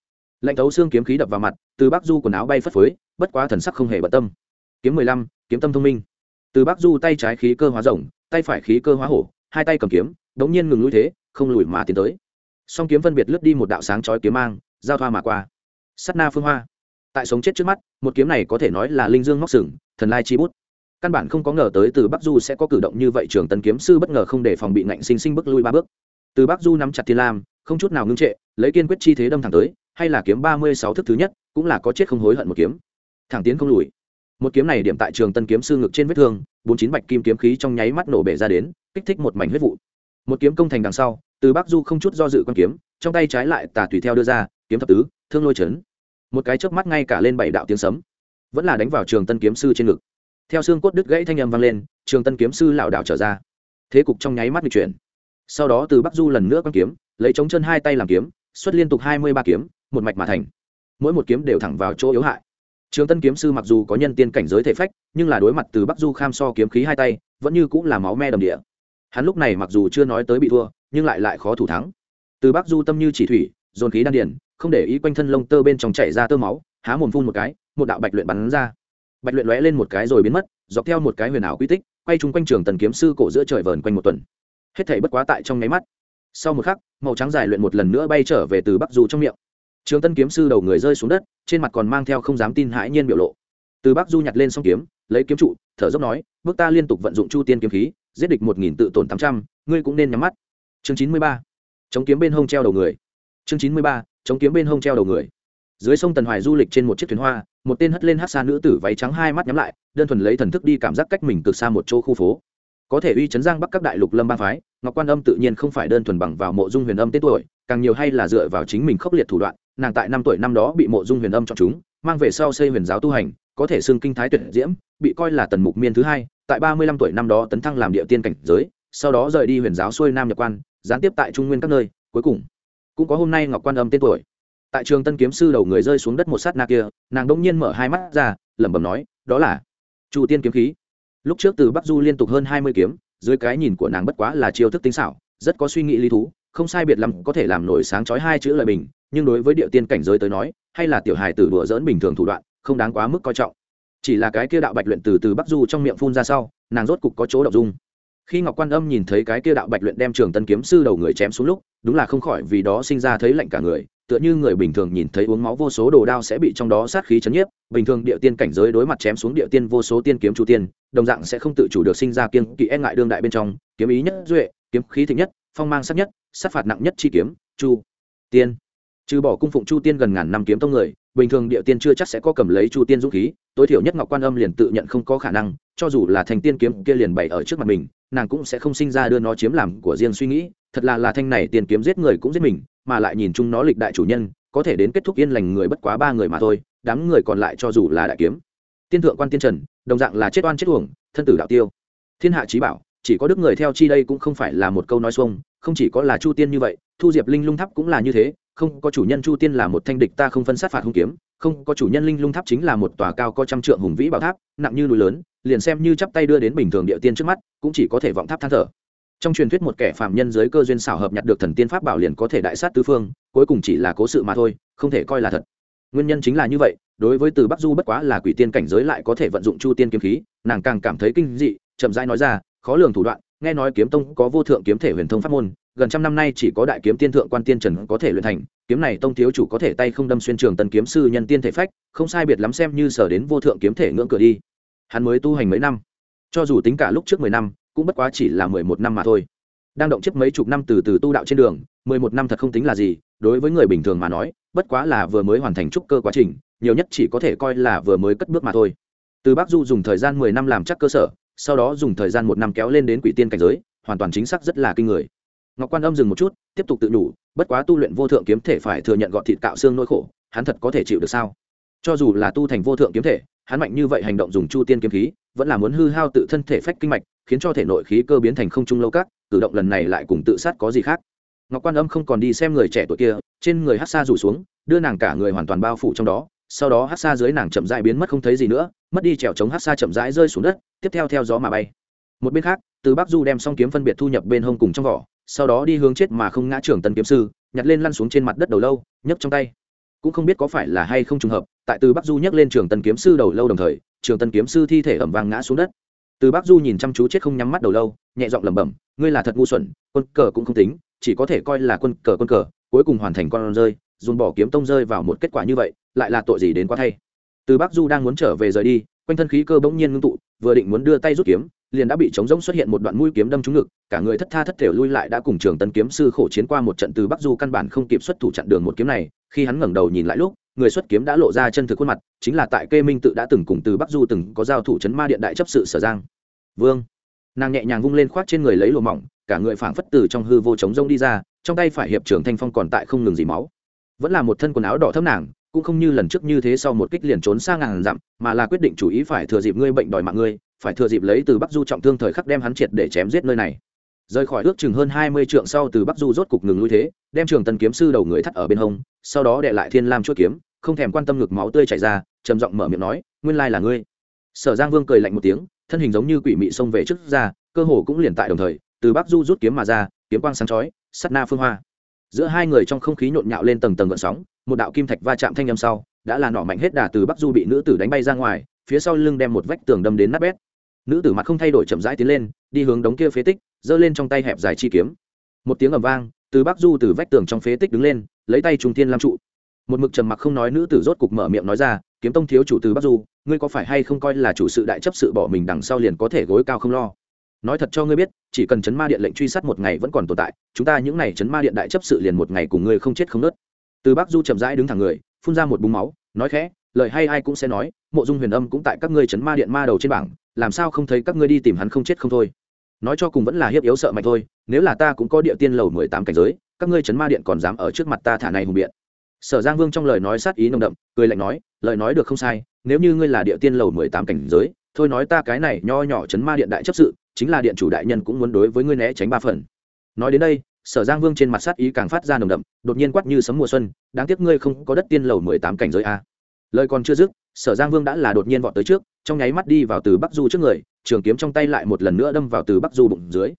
Lạnh thấu xương kiếm khí đập vào mặt, từ bắc du quần áo bay phất phới, bất quá thần sắc không hề bận tâm. Kiếm mười lăm, kiếm tâm thông minh từ bắc du tay trái khí cơ hóa rồng, tay phải khí cơ hóa hổ, hai tay cầm kiếm, đống nhiên ngừng lui thế, không lùi mà tiến tới. Song kiếm phân biệt lướt đi một đạo sáng chói kiếm mang, giao thoa mà qua. Sắt na phương hoa. Tại sống chết trước mắt, một kiếm này có thể nói là linh dương móc sừng, thần lai chi bút. Căn bản không có ngờ tới từ bắc du sẽ có cử động như vậy, trường tần kiếm sư bất ngờ không để phòng bị ngạnh sinh sinh bước lui ba bước. Từ bắc du nắm chặt thiên lam, không chút nào ngưng trệ, lấy kiên quyết chi thế đâm thẳng tới, hay là kiếm ba mươi sáu thức thứ nhất, cũng là có chết không hối hận một kiếm. Thẳng tiến không lùi một kiếm này điểm tại trường tân kiếm sư ngực trên vết thương, bốn chín bạch kim kiếm khí trong nháy mắt nổ bể ra đến, kích thích một mảnh huyết vụ. Một kiếm công thành đằng sau, từ bắc du không chút do dự quan kiếm, trong tay trái lại tà tùy theo đưa ra, kiếm thập tứ, thương lôi chấn. Một cái chớp mắt ngay cả lên bảy đạo tiếng sấm, vẫn là đánh vào trường tân kiếm sư trên ngực. Theo xương cốt đứt gãy thanh âm vang lên, trường tân kiếm sư lảo đảo trở ra. Thế cục trong nháy mắt bị chuyển. Sau đó từ bắc du lần nữa quan kiếm, lấy chống chân hai tay làm kiếm, xuất liên tục hai mươi ba kiếm, một mạch mà thành. Mỗi một kiếm đều thẳng vào chỗ yếu hại trường tân kiếm sư mặc dù có nhân tiên cảnh giới thể phách, nhưng là đối mặt từ bắc du kham so kiếm khí hai tay, vẫn như cũng là máu me đầm địa. Hắn lúc này mặc dù chưa nói tới bị thua, nhưng lại lại khó thủ thắng. Từ bắc du tâm như chỉ thủy, dồn khí đan điền, không để ý quanh thân lông tơ bên trong chảy ra tơ máu, há mồm phun một cái, một đạo bạch luyện bắn ra. Bạch luyện lóe lên một cái rồi biến mất, dọc theo một cái huyền ảo quy tích, quay chung quanh trường tần kiếm sư cổ giữa trời vờn quanh một tuần. Hết thảy bất quá tại trong nháy mắt. Sau một khắc, màu trắng dài luyện một lần nữa bay trở về từ bắc du trong miệng trường tân kiếm sư đầu người rơi xuống đất, trên mặt còn mang theo không dám tin hãi nhiên biểu lộ. Từ bắc du nhặt lên s kiếm, lấy kiếm trụ, thở dốc nói, bước ta liên tục vận dụng chu tiên kiếm khí, giết địch một nghìn tự tổn tám trăm, ngươi cũng nên nhắm mắt. Chương chín mươi ba. Chống kiếm bên hông treo đầu người. Chương chín mươi ba. Chống kiếm bên hông treo đầu người. Dưới sông tần hoài du lịch trên một chiếc thuyền hoa, một tên hất lên hát xa nữ tử váy trắng hai mắt nhắm lại, đơn thuần lấy thần thức đi cảm giác cách mình cực xa một chỗ khu phố. Có thể uy chấn giang bắc các đại lục lâm ba phái, ngọc quan âm tự nhiên không phải đơn thuần bằng vào mộ dung huyền âm tên tuổi, càng nhiều hay là dựa vào chính mình khốc liệt thủ đoạn nàng tại năm tuổi năm đó bị mộ dung huyền âm chọn chúng, mang về sau xây huyền giáo tu hành, có thể xưng kinh thái tuyệt diễm, bị coi là tần mục miên thứ hai, tại ba mươi lăm tuổi năm đó tấn thăng làm địa tiên cảnh giới, sau đó rời đi huyền giáo xuôi nam nhập quan, gián tiếp tại trung nguyên các nơi, cuối cùng cũng có hôm nay ngọc quan âm tên tuổi. Tại trường tân kiếm sư đầu người rơi xuống đất một sát na kia, nàng đông nhiên mở hai mắt ra, lẩm bẩm nói, đó là chu tiên kiếm khí. Lúc trước từ bắc du liên tục hơn hai mươi kiếm, dưới cái nhìn của nàng bất quá là chiêu thức tinh xảo, rất có suy nghĩ lý thú, không sai biệt lắm có thể làm nổi sáng chói hai chữ lời bình nhưng đối với địa tiên cảnh giới tới nói, hay là tiểu hài tử đùa dỡn bình thường thủ đoạn, không đáng quá mức coi trọng. Chỉ là cái kia đạo bạch luyện từ từ bắc du trong miệng phun ra sau, nàng rốt cục có chỗ đậu dung. Khi ngọc quan âm nhìn thấy cái kia đạo bạch luyện đem trường tân kiếm sư đầu người chém xuống lúc, đúng là không khỏi vì đó sinh ra thấy lạnh cả người, tựa như người bình thường nhìn thấy uống máu vô số đồ đao sẽ bị trong đó sát khí chấn nhiếp, bình thường địa tiên cảnh giới đối mặt chém xuống địa tiên vô số tiên kiếm chu tiên, đồng dạng sẽ không tự chủ được sinh ra kiên kỵ e ngại đương đại bên trong, kiếm ý nhất duệ, kiếm khí thịnh nhất, phong mang sắc nhất, sát phạt nặng nhất chi kiếm, chu, tiên trừ bỏ cung phụng chu tiên gần ngàn năm kiếm tông người, bình thường địa tiên chưa chắc sẽ có cầm lấy chu tiên dũng khí, tối thiểu nhất ngọc quan âm liền tự nhận không có khả năng, cho dù là thành tiên kiếm kia liền bày ở trước mặt mình, nàng cũng sẽ không sinh ra đưa nó chiếm làm của riêng suy nghĩ, thật là là thanh này tiên kiếm giết người cũng giết mình, mà lại nhìn chung nó lịch đại chủ nhân, có thể đến kết thúc yên lành người bất quá ba người mà thôi, đám người còn lại cho dù là đại kiếm. Tiên thượng quan tiên trần, đồng dạng là chết oan chết uổng, thân tử đạo tiêu. Thiên hạ trí bảo, chỉ có đức người theo chi đây cũng không phải là một câu nói xuông, không chỉ có là chu tiên như vậy, thu diệp linh lung tháp cũng là như thế không có chủ nhân chu tiên là một thanh địch ta không phân sát phạt hung kiếm, không có chủ nhân linh lung tháp chính là một tòa cao có trăm trượng hùng vĩ bảo tháp, nặng như núi lớn, liền xem như chắp tay đưa đến bình thường địa tiên trước mắt, cũng chỉ có thể vọng tháp than thở. Trong truyền thuyết một kẻ phạm nhân dưới cơ duyên xảo hợp nhặt được thần tiên pháp bảo liền có thể đại sát tứ phương, cuối cùng chỉ là cố sự mà thôi, không thể coi là thật. Nguyên nhân chính là như vậy, đối với từ bắc du bất quá là quỷ tiên cảnh giới lại có thể vận dụng chu tiên kiếm khí, nàng càng cảm thấy kinh dị, chậm rãi nói ra, khó lường thủ đoạn, nghe nói kiếm tông có vô thượng kiếm thể huyền thông pháp môn gần trăm năm nay chỉ có đại kiếm tiên thượng quan tiên trần có thể luyện thành, kiếm này tông thiếu chủ có thể tay không đâm xuyên trường tần kiếm sư nhân tiên thể phách, không sai biệt lắm xem như sở đến vô thượng kiếm thể ngưỡng cửa đi. Hắn mới tu hành mấy năm. Cho dù tính cả lúc trước mười năm, cũng bất quá chỉ là mười một năm mà thôi. Đang động chiếc mấy chục năm từ từ tu đạo trên đường, mười một năm thật không tính là gì, đối với người bình thường mà nói, bất quá là vừa mới hoàn thành trúc cơ quá trình, nhiều nhất chỉ có thể coi là vừa mới cất bước mà thôi. Từ bắc du dùng thời gian mười năm làm chắc cơ sở, sau đó dùng thời gian một năm kéo lên đến quỷ tiên cảnh giới, hoàn toàn chính xác rất là kinh người ngọc quan âm dừng một chút, tiếp tục tự đủ bất quá tu luyện vô thượng kiếm thể phải thừa nhận gọn thịt cạo xương nỗi khổ, hắn thật có thể chịu được sao? Cho dù là tu thành vô thượng kiếm thể, hắn mạnh như vậy hành động dùng chu tiên kiếm khí, vẫn là muốn hư hao tự thân thể phách kinh mạch, khiến cho thể nội khí cơ biến thành không trung lâu các cử động lần này lại cùng tự sát có gì khác? Ngọc quan âm không còn đi xem người trẻ tuổi kia, trên người hát xa rủ xuống, đưa nàng cả người hoàn toàn bao phủ trong đó, sau đó hát xa dưới nàng chậm rãi biến mất không thấy gì nữa, mất đi trèo chống hát xa chậm rãi rơi xuống đất, tiếp theo theo gió mà bay. Một bên khác, từ bắc du đem xong kiếm phân biệt thu nhập bên hông cùng trong vỏ sau đó đi hướng chết mà không ngã trưởng tân kiếm sư, nhặt lên lăn xuống trên mặt đất đầu lâu, nhấc trong tay. Cũng không biết có phải là hay không trùng hợp, tại từ bắc du nhấc lên trường tân kiếm sư đầu lâu đồng thời trường tân kiếm sư thi thể ẩm vàng ngã xuống đất. Từ bắc du nhìn chăm chú chết không nhắm mắt đầu lâu, nhẹ giọng lẩm bẩm, ngươi là thật ngu xuẩn, quân cờ cũng không tính, chỉ có thể coi là quân cờ quân cờ, cuối cùng hoàn thành con rơi, dùng bỏ kiếm tông rơi vào một kết quả như vậy, lại là tội gì đến quá thay. Từ bắc du đang muốn trở về rời đi, quanh thân khí cơ bỗng nhiên ngưng tụ, vừa định muốn đưa tay rút kiếm liền đã bị trống rỗng xuất hiện một đoạn mũi kiếm đâm trúng ngực, cả người thất tha thất thể lui lại đã cùng trường tân kiếm sư khổ chiến qua một trận từ bắc du căn bản không kịp xuất thủ chặn đường một kiếm này, khi hắn ngẩng đầu nhìn lại lúc, người xuất kiếm đã lộ ra chân thực khuôn mặt, chính là tại kê minh tự đã từng cùng từ bắc du từng có giao thủ chấn ma điện đại chấp sự sở giang. Vương. Nàng nhẹ nhàng vung lên khoác trên người lấy lụa mỏng, cả người phảng phất từ trong hư vô trống rông đi ra, trong tay phải hiệp trưởng thanh phong còn tại không ngừng gì máu. Vẫn là một thân quần áo đỏ thấp nàng, cũng không như lần trước như thế sau một kích liền trốn xa ngàn dặm, mà là quyết định chủ ý phải thừa dịp ngươi bệnh đòi mạng ngươi phải thừa dịp lấy từ bắc du trọng thương thời khắc đem hắn triệt để chém giết nơi này. Rời khỏi ước chừng hơn hai mươi trượng sau từ bắc du rốt cục ngừng lui thế, đem trường tân kiếm sư đầu người thắt ở bên hông, sau đó đệ lại thiên lam chuỗi kiếm, không thèm quan tâm ngực máu tươi chảy ra, trầm giọng mở miệng nói, nguyên lai là ngươi. Sở giang vương cười lạnh một tiếng, thân hình giống như quỷ mị xông về trước ra, cơ hồ cũng liền tại đồng thời, từ bắc du rút kiếm mà ra, kiếm quang sáng chói sắt na phương hoa. Giữa hai người trong không khí nhộn nhạo lên tầng tầng gợn sóng, một đạo kim thạch va chạm thanh âm sau, đã là nỏ mạnh hết đà từ bắc du bị nữ tử đánh bay ra ngoài, phía sau lưng đem một vách tường đâm đến nát bét nữ tử mặt không thay đổi chậm rãi tiến lên, đi hướng đống kia phế tích, giơ lên trong tay hẹp dài chi kiếm. Một tiếng ầm vang, từ bắc du từ vách tường trong phế tích đứng lên, lấy tay trung thiên làm trụ. Một mực trầm mặc không nói nữ tử rốt cục mở miệng nói ra, kiếm tông thiếu chủ từ bắc du, ngươi có phải hay không coi là chủ sự đại chấp sự bỏ mình đằng sau liền có thể gối cao không lo? Nói thật cho ngươi biết, chỉ cần chấn ma điện lệnh truy sát một ngày vẫn còn tồn tại, chúng ta những ngày chấn ma điện đại chấp sự liền một ngày cùng ngươi không chết không nớt. Từ bắc du chậm rãi đứng thẳng người, phun ra một búng máu, nói khẽ, lời hay ai cũng sẽ nói, mộ dung huyền âm cũng tại các ngươi chấn ma điện ma đầu trên bảng làm sao không thấy các ngươi đi tìm hắn không chết không thôi? Nói cho cùng vẫn là hiếp yếu sợ mạnh thôi, nếu là ta cũng có địa tiên lầu mười tám cảnh giới, các ngươi chấn ma điện còn dám ở trước mặt ta thả này hùng biện. Sở giang vương trong lời nói sát ý nồng đậm, cười lạnh nói, lời nói được không sai, nếu như ngươi là địa tiên lầu mười tám cảnh giới, thôi nói ta cái này nho nhỏ chấn ma điện đại chấp sự, chính là điện chủ đại nhân cũng muốn đối với ngươi né tránh ba phần. Nói đến đây, sở giang vương trên mặt sát ý càng phát ra nồng đậm, đột nhiên quát như sấm mùa xuân, đáng tiếc ngươi không có đất tiên lầu mười tám cảnh giới a. Lời còn chưa dứt, sở giang vương đã là đột nhiên vọt tới trước trong nháy mắt đi vào từ bắc du trước người, trường kiếm trong tay lại một lần nữa đâm vào từ bắc du bụng dưới.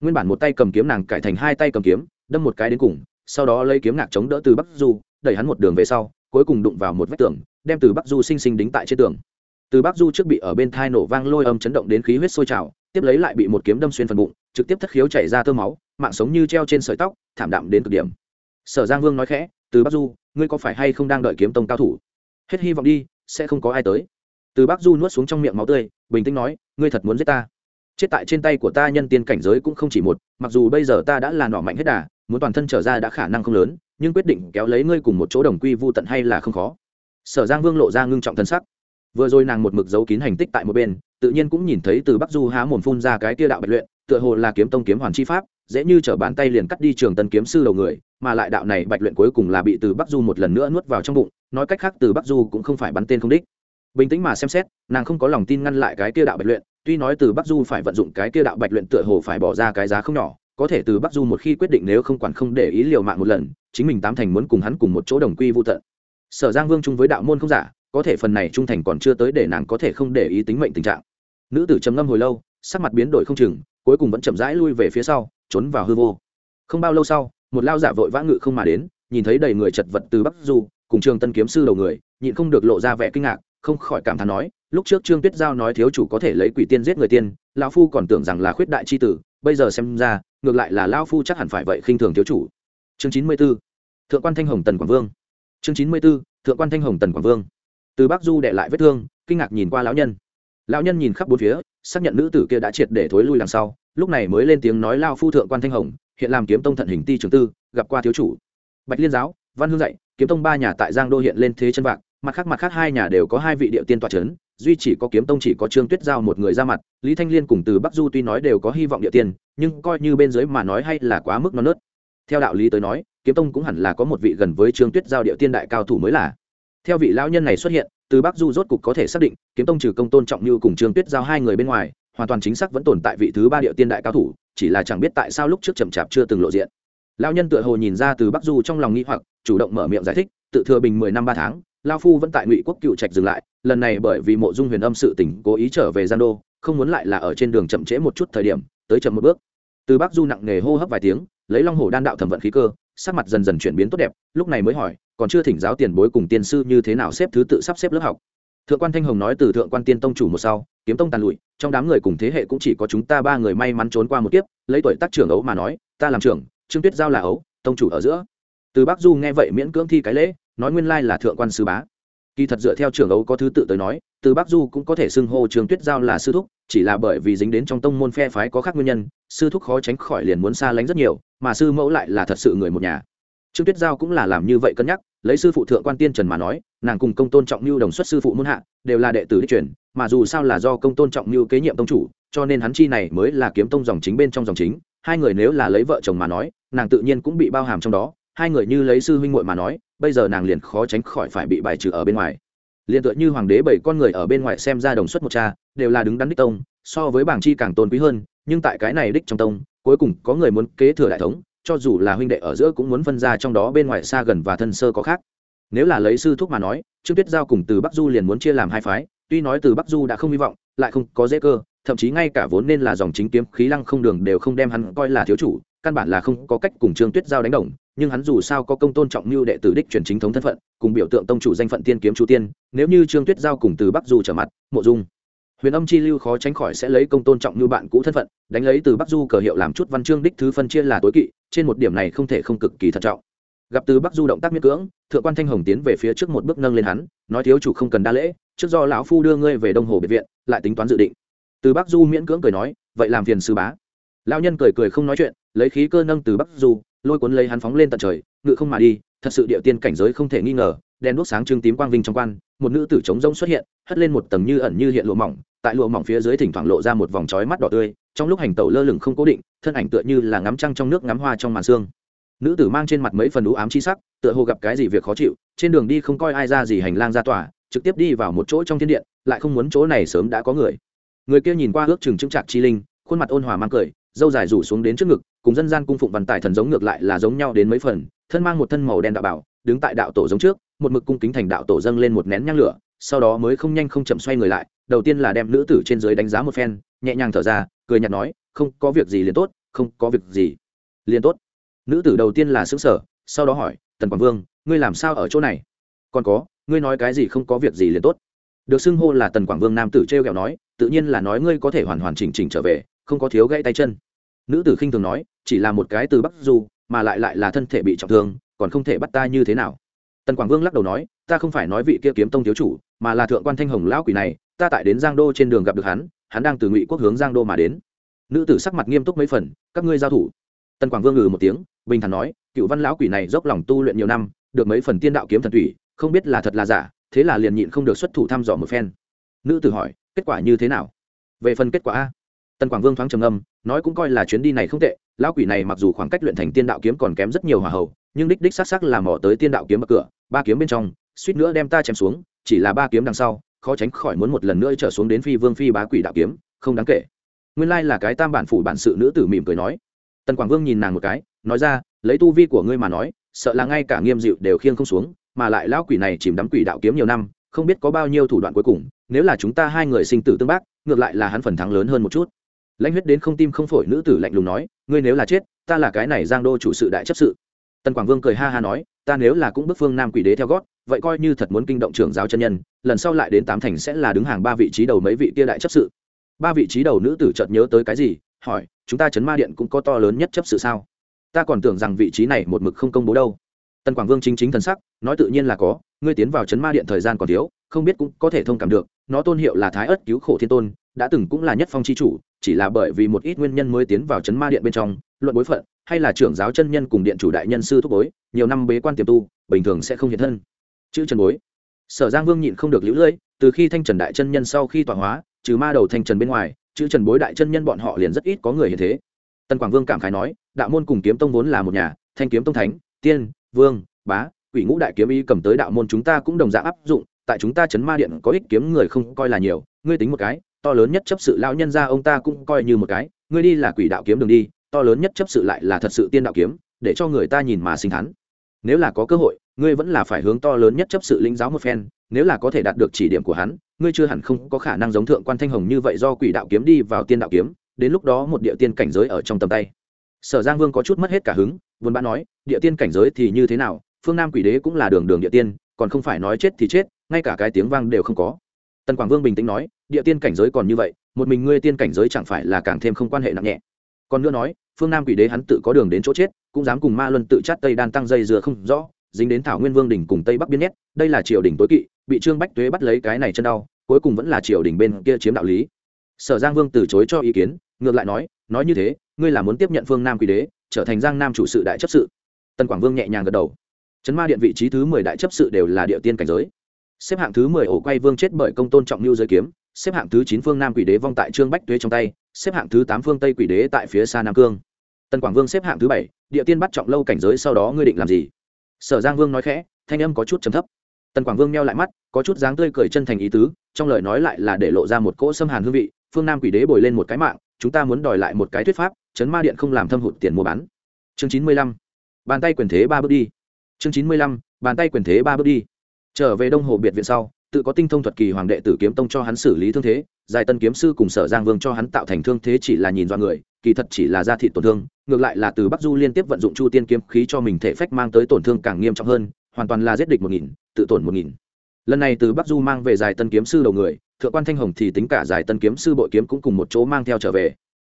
Nguyên bản một tay cầm kiếm nàng cải thành hai tay cầm kiếm, đâm một cái đến cùng, sau đó lấy kiếm ngạc chống đỡ từ bắc du, đẩy hắn một đường về sau, cuối cùng đụng vào một vách tường, đem từ bắc du sinh sinh đính tại trên tường. Từ bắc du trước bị ở bên thai nổ vang lôi âm chấn động đến khí huyết sôi trào, tiếp lấy lại bị một kiếm đâm xuyên phần bụng, trực tiếp thất khiếu chảy ra tơ máu, mạng sống như treo trên sợi tóc, thảm đạm đến cực điểm. Sở giang vương nói khẽ, từ bắc du, ngươi có phải hay không đang đợi kiếm tông cao thủ? Hết hy vọng đi, sẽ không có ai tới từ bắc du nuốt xuống trong miệng máu tươi, bình tĩnh nói, ngươi thật muốn giết ta? Chết tại trên tay của ta nhân tiên cảnh giới cũng không chỉ một, mặc dù bây giờ ta đã là nỏ mạnh hết đà, muốn toàn thân trở ra đã khả năng không lớn, nhưng quyết định kéo lấy ngươi cùng một chỗ đồng quy vô tận hay là không khó. Sở giang vương lộ ra ngưng trọng thân sắc. Vừa rồi nàng một mực giấu kín hành tích tại một bên, tự nhiên cũng nhìn thấy từ bắc du há mồm phun ra cái tia đạo bạch luyện, tựa hồ là kiếm tông kiếm hoàn chi pháp, dễ như t bàn tay liền cắt đi trường tân kiếm sư đầu người, mà lại đạo này bạch luyện cuối cùng là bị từ bắc du một lần nữa nuốt vào trong bụng, nói cách khác từ bắc du cũng không phải bắn tên không đích bình tĩnh mà xem xét, nàng không có lòng tin ngăn lại cái kia đạo bạch luyện, tuy nói từ bắc du phải vận dụng cái kia đạo bạch luyện tựa hồ phải bỏ ra cái giá không nhỏ, có thể từ bắc du một khi quyết định nếu không quản không để ý liều mạng một lần, chính mình tám thành muốn cùng hắn cùng một chỗ đồng quy vô tận. Sở giang vương chung với đạo môn không giả, có thể phần này trung thành còn chưa tới để nàng có thể không để ý tính mệnh tình trạng. Nữ tử trầm ngâm hồi lâu, sắc mặt biến đổi không chừng, cuối cùng vẫn chậm rãi lui về phía sau, trốn vào hư vô. Không bao lâu sau, một lao giả vội vã ngự không mà đến, nhìn thấy đầy người chật vật từ bắc du, cùng trường tân kiếm sư đầu người, nhịn không được lộ ra vẻ kinh ngạc không khỏi cảm thán nói, lúc trước trương tuyết giao nói thiếu chủ có thể lấy quỷ tiên giết người tiên, lão phu còn tưởng rằng là khuyết đại c h i tử, bây giờ xem ra, ngược lại là lão phu chắc hẳn phải vậy khinh thường thiếu chủ. Chương chín mươi b ố thượng quan thanh hồng tần quảng vương. Chương chín mươi b ố thượng quan thanh hồng tần quảng vương. Từ bắc du đệ lại vết thương, kinh ngạc nhìn qua lão nhân. Lão nhân nhìn khắp bốn phía, xác nhận nữ tử kia đã triệt để thối lui đằng sau, lúc này mới lên tiếng nói lao phu thượng quan thanh hồng, hiện làm kiếm tông thận hình ti trường tư, gặp qua thiếu chủ. Bạch liên giáo, văn hương dạy, kiếm tông ba nhà tại giang đô hiện lên thế chân vạc mặt khác mặt khác hai nhà đều có hai vị địa tiên tọa chấn, duy chỉ có kiếm tông chỉ có trương tuyết giao một người ra mặt lý thanh liên cùng từ bắc du tuy nói đều có hy vọng địa tiên nhưng coi như bên dưới mà nói hay là quá mức non nớt. Theo đạo lý tới nói kiếm tông cũng hẳn là có một vị gần với trương tuyết giao địa tiên đại cao thủ mới là. Theo vị lão nhân này xuất hiện từ bắc du rốt cục có thể xác định kiếm tông trừ công tôn trọng như cùng trương tuyết giao hai người bên ngoài hoàn toàn chính xác vẫn tồn tại vị thứ ba địa tiên đại cao thủ chỉ là chẳng biết tại sao lúc trước chậm chạp chưa từng lộ diện. Lão nhân tựa hồ nhìn ra từ bắc du trong lòng nghĩ hoặc chủ động mở miệng giải thích tự thừa bình mười năm ba tháng lao phu vẫn tại ngụy quốc cựu trạch dừng lại, lần này bởi vì mộ dung huyền âm sự tỉnh cố ý trở về gian đô, không muốn lại là ở trên đường chậm trễ một chút thời điểm, tới chậm một bước. Từ bắc du nặng nề hô hấp vài tiếng, lấy long hồ đan đạo thẩm vận khí cơ, sắc mặt dần dần chuyển biến tốt đẹp, lúc này mới hỏi, còn chưa thỉnh giáo tiền bối cùng tiên sư như thế nào xếp thứ tự sắp xếp lớp học? Thượng quan thanh hồng nói từ thượng quan tiên tông chủ một sau, kiếm tông tàn lụi, trong đám người cùng thế hệ cũng chỉ có chúng ta ba người may mắn trốn qua một kiếp, lấy tuổi tác trưởng ấu mà nói, ta làm trưởng, trương tuyết giao là ấu, tông chủ ở giữa từ bắc du nghe vậy miễn cưỡng thi cái lễ, nói nguyên lai là thượng quan sư bá. Kỳ thật dựa theo trường ấu có thứ tự tới nói, từ bắc du cũng có thể xưng hô trường tuyết giao là sư thúc, chỉ là bởi vì dính đến trong tông môn phe phái có khác nguyên nhân, sư thúc khó tránh khỏi liền muốn xa lánh rất nhiều, mà sư mẫu lại là thật sự người một nhà. Trương tuyết giao cũng là làm như vậy cân nhắc, lấy sư phụ thượng quan tiên trần mà nói, nàng cùng công tôn trọng mưu đồng xuất sư phụ muôn hạ, đều là đệ tử đích truyền, mà dù sao là do công tôn trọng mưu kế nhiệm tông chủ, cho nên hắn chi này mới là kiếm tông dòng chính bên trong dòng chính, hai người nếu là lấy vợ chồng mà nói, nàng tự nhiên cũng bị bao hàm trong đó hai người như lấy sư huynh muội mà nói, bây giờ nàng liền khó tránh khỏi phải bị bài trừ ở bên ngoài. Liền tựa như hoàng đế bảy con người ở bên ngoài xem ra đồng xuất một cha, đều là đứng đắn đích tông, so với bảng chi càng tôn quý hơn, nhưng tại cái này đích trong tông, cuối cùng có người muốn kế thừa đại thống, cho dù là huynh đệ ở giữa cũng muốn phân ra trong đó bên ngoài xa gần và thân sơ có khác. Nếu là lấy sư thúc mà nói, trương tuyết giao cùng từ bắc du liền muốn chia làm hai phái, tuy nói từ bắc du đã không hy vọng, lại không có dễ cơ thậm chí ngay cả vốn nên là dòng chính kiếm khí lăng không đường đều không đem hắn coi là thiếu chủ, căn bản là không có cách cùng trương tuyết giao đánh đồng, nhưng hắn dù sao có công tôn trọng mưu đệ tử đích truyền chính thống thân phận, cùng biểu tượng tông chủ danh phận tiên kiếm chu tiên, nếu như trương tuyết giao cùng từ bắc du trở mặt, mộ dung, huyền âm chi lưu khó tránh khỏi sẽ lấy công tôn trọng như bạn cũ thân phận, đánh lấy từ bắc du cờ hiệu làm chút văn chương đích thứ phân chia là tối kỵ, trên một điểm này không thể không cực kỳ thận trọng. Gặp từ bắc du động tác miễn cưỡng, thượng quan thanh hồng tiến về phía trước một bước nâng lên hắn, nói thiếu chủ không cần đa lễ, trước do lão phu đưa ngươi về đông hồ biệt viện, lại tính toán dự định từ bắc du miễn cưỡng cười nói, vậy làm phiền sư bá. Lão nhân cười cười không nói chuyện, lấy khí cơ nâng từ bắc du, lôi cuốn lấy hắn phóng lên tận trời, ngự không mà đi, thật sự địa tiên cảnh giới không thể nghi ngờ, đèn đuốc sáng trưng tím quang vinh trong quan, một nữ tử trống rông xuất hiện, hất lên một tầng như ẩn như hiện lụa mỏng, tại lụa mỏng phía dưới thỉnh thoảng lộ ra một vòng trói mắt đỏ tươi, trong lúc hành tẩu lơ lửng không cố định, thân ảnh tựa như là ngắm trăng trong nước ngắm hoa trong màn sương. Nữ tử mang trên mặt mấy phần ú ám chi sắc, tựa hồ gặp cái gì việc khó chịu, trên đường đi không coi ai ra gì hành lang ra tòa, trực tiếp đi vào một chỗ trong thiên điện, lại không muốn chỗ này sớm đã có người người kia nhìn qua ước chừng chứng trạc chi linh, khuôn mặt ôn hòa mang cười dâu dài rủ xuống đến trước ngực, cùng dân gian cung phụng văn tài thần giống ngược lại là giống nhau đến mấy phần, thân mang một thân màu đen đạo bảo, đứng tại đạo tổ giống trước, một mực cung kính thành đạo tổ dâng lên một nén nhang lửa, sau đó mới không nhanh không chậm xoay người lại, đầu tiên là đem nữ tử trên dưới đánh giá một phen, nhẹ nhàng thở ra, cười nhạt nói, không, có việc gì liền tốt, không, có việc gì, liền tốt. Nữ tử đầu tiên là xứng sở sau đó hỏi, tần quảng vương, ngươi làm sao ở chỗ này? Còn có, ngươi nói cái gì không có việc gì liền tốt được xưng hô là tần quảng vương nam tử t r e o g ẹ o nói, tự nhiên là nói ngươi có thể hoàn hoàn chỉnh chỉnh trở về, không có thiếu gãy tay chân. Nữ tử khinh thường nói, chỉ là một cái từ bắc du, mà lại lại là thân thể bị trọng thương, còn không thể bắt ta như thế nào. Tần quảng vương lắc đầu nói, ta không phải nói vị kia kiếm tông thiếu chủ, mà là thượng quan thanh hồng lão quỷ này, ta tại đến giang đô trên đường gặp được hắn hắn đang từ ngụy quốc hướng giang đô mà đến. Nữ tử sắc mặt nghiêm túc mấy phần, các ngươi giao thủ. Tần quảng vương ngừ một tiếng, bình thản nói, cựu văn lão quỷ này dốc lòng tu luyện nhiều năm, được mấy phần tiên đạo kiếm thần thủy không biết là thật là giả thế là liền nhịn không được xuất thủ thăm dò một phen. Nữ tử hỏi, kết quả như thế nào? Về phần kết quả a. Tần quảng vương thoáng trầm âm nói cũng coi là chuyến đi này không tệ, lão quỷ này mặc dù khoảng cách luyện thành tiên đạo kiếm còn kém rất nhiều hòa hậu nhưng đích đích s á c s á c làm mỏ tới tiên đạo kiếm bậc cửa, ba kiếm bên trong, suýt nữa đem ta chém xuống, chỉ là ba kiếm đằng sau, khó tránh khỏi muốn một lần nữa trở xuống đến phi vương phi bá quỷ đạo kiếm, không đáng kể. Nguyên lai là cái tam bản phủ bản sự nữ tử mỉm cười nói. Tần quảng vương nhìn nàng một cái, nói ra, lấy tu vi của ngươi mà nói, sợ là ngay cả nghiêm dịu đều khiêng không xuống mà lại lão quỷ này chìm đắm quỷ đạo kiếm nhiều năm, không biết có bao nhiêu thủ đoạn cuối cùng, nếu là chúng ta hai người sinh tử tương bác, ngược lại là hắn phần thắng lớn hơn một chút. Lãnh huyết đến không tim không phổi nữ tử lạnh lùng nói, ngươi nếu là chết, ta là cái này giang đô chủ sự đại chấp sự. Tần quảng vương cười ha ha nói, ta nếu là cũng bức phương nam quỷ đế theo gót, vậy coi như thật muốn kinh động trưởng giáo chân nhân, lần sau lại đến tám thành sẽ là đứng hàng ba vị trí đầu mấy vị kia đại chấp sự. Ba vị trí đầu nữ tử chợt nhớ tới cái gì, hỏi, chúng ta chấn ma điện cũng có to lớn nhất chấp sự sao? Ta còn tưởng rằng vị trí này một mực không công bố đâu tần quảng vương chính chính thần sắc, nói tự nhiên là có, ngươi tiến vào chấn ma điện thời gian còn thiếu, không biết cũng có thể thông cảm được, nó tôn hiệu là thái ất cứu khổ thiên tôn, đã từng cũng là nhất phong c h i chủ, chỉ là bởi vì một ít nguyên nhân mới tiến vào chấn ma điện bên trong, luận bối phận, hay là trưởng giáo chân nhân cùng điện chủ đại nhân sư thúc bối, nhiều năm bế quan tiềm tu, bình thường sẽ không hiện thân. Chữ trần bối. Sở giang vương nhịn không được lũ lưỡi, từ khi thanh trần đại chân nhân sau khi tọa hóa, trừ ma đầu thanh trần bên ngoài, chữ trần bối đại chân nhân bọn họ liền rất ít có người hiện thế. Tần quảng vương cảm khái nói, đạo môn cùng kiếm tông vốn là một nhà, thanh kiếm tông thánh, tiên vương, bá, quỷ ngũ đại kiếm y cầm tới đạo môn chúng ta cũng đồng dạng áp dụng, tại chúng ta chấn ma điện có ích kiếm người không coi là nhiều, ngươi tính một cái, to lớn nhất chấp sự lão nhân ra ông ta cũng coi như một cái, ngươi đi là quỷ đạo kiếm đường đi, to lớn nhất chấp sự lại là thật sự tiên đạo kiếm, để cho người ta nhìn mà sinh thắn. Nếu là có cơ hội, ngươi vẫn là phải hướng to lớn nhất chấp sự lĩnh giáo một phen, nếu là có thể đạt được chỉ điểm của hắn, ngươi chưa hẳn không có khả năng giống thượng quan thanh hồng như vậy do quỷ đạo kiếm đi vào tiên đạo kiếm, đến lúc đó một địa tiên cảnh giới ở trong tầm tay. Sở giang vương có chút mất hết cả hứng buồn bã nói, địa tiên cảnh giới thì như thế nào? Phương nam quỷ đế cũng là đường đường địa tiên, còn không phải nói chết thì chết, ngay cả cái tiếng vang đều không có. Tần quảng vương bình tĩnh nói, địa tiên cảnh giới còn như vậy, một mình ngươi tiên cảnh giới chẳng phải là càng thêm không quan hệ nặng nhẹ. Còn nữa nói, phương nam quỷ đế hắn tự có đường đến chỗ chết, cũng dám cùng ma luân tự chát tây đan tăng dây dừa không rõ, dính đến thảo nguyên vương đỉnh cùng tây bắc biên nhét đây là triều đình tối kỵ, bị trương bách tuế bắt lấy cái này chân đau, cuối cùng vẫn là triều đình bên kia chiếm đạo lý. Sở giang vương từ chối cho ý kiến, ngược lại nói nói như thế, ngươi là muốn tiếp nhận phương nam quỷ đế trở thành giang nam chủ sự đại chấp sự. Tân quảng vương nhẹ nhàng gật đầu. Trấn ma điện vị trí thứ mười đại chấp sự đều là địa tiên cảnh giới. Xếp hạng thứ mười ổ quay vương chết bởi công tôn trọng lưu giới kiếm, xếp hạng thứ chín phương nam quỷ đế vong tại trương bách tuế trong tay, xếp hạng thứ tám phương tây quỷ đế tại phía xa nam cương. Tân quảng vương xếp hạng thứ bảy, địa tiên bắt trọng lâu cảnh giới sau đó ngươi định làm gì? Sở giang vương nói khẽ, thanh âm có chút trầm thấp. Tần quảng vương meo lại mắt, có chút dáng tươi cười chân thành ý tứ, trong lời nói lại là để lộ ra một cỗ xâm hàn hương vị, phương nam quỷ đế bồi lên một cái mạng, chúng ta muốn đòi lại một cái thuyết pháp chấn ma điện không làm thâm hụt tiền mua bán. Chương chín mươi lăm, bàn tay quyền thế ba bước đi. Chương chín mươi lăm, bàn tay quyền thế ba bước đi. Trở về đông hồ biệt viện sau, tự có tinh thông thuật kỳ hoàng đệ tử kiếm tông cho hắn xử lý thương thế giải tân kiếm sư cùng sở giang vương cho hắn tạo thành thương thế chỉ là nhìn do người, kỳ thật chỉ là da thị tổn thương, ngược lại là từ bắc du liên tiếp vận dụng chu tiên kiếm khí cho mình thể phách mang tới tổn thương càng nghiêm trọng hơn, hoàn toàn là giết địch một nghìn, tự tổn một nghìn. Lần này từ bắc du mang về giải tân kiếm sư đầu người, thượng quan thanh hồng thì tính cả giải tân kiếm sư bội kiếm cũng cùng một chỗ mang theo trở về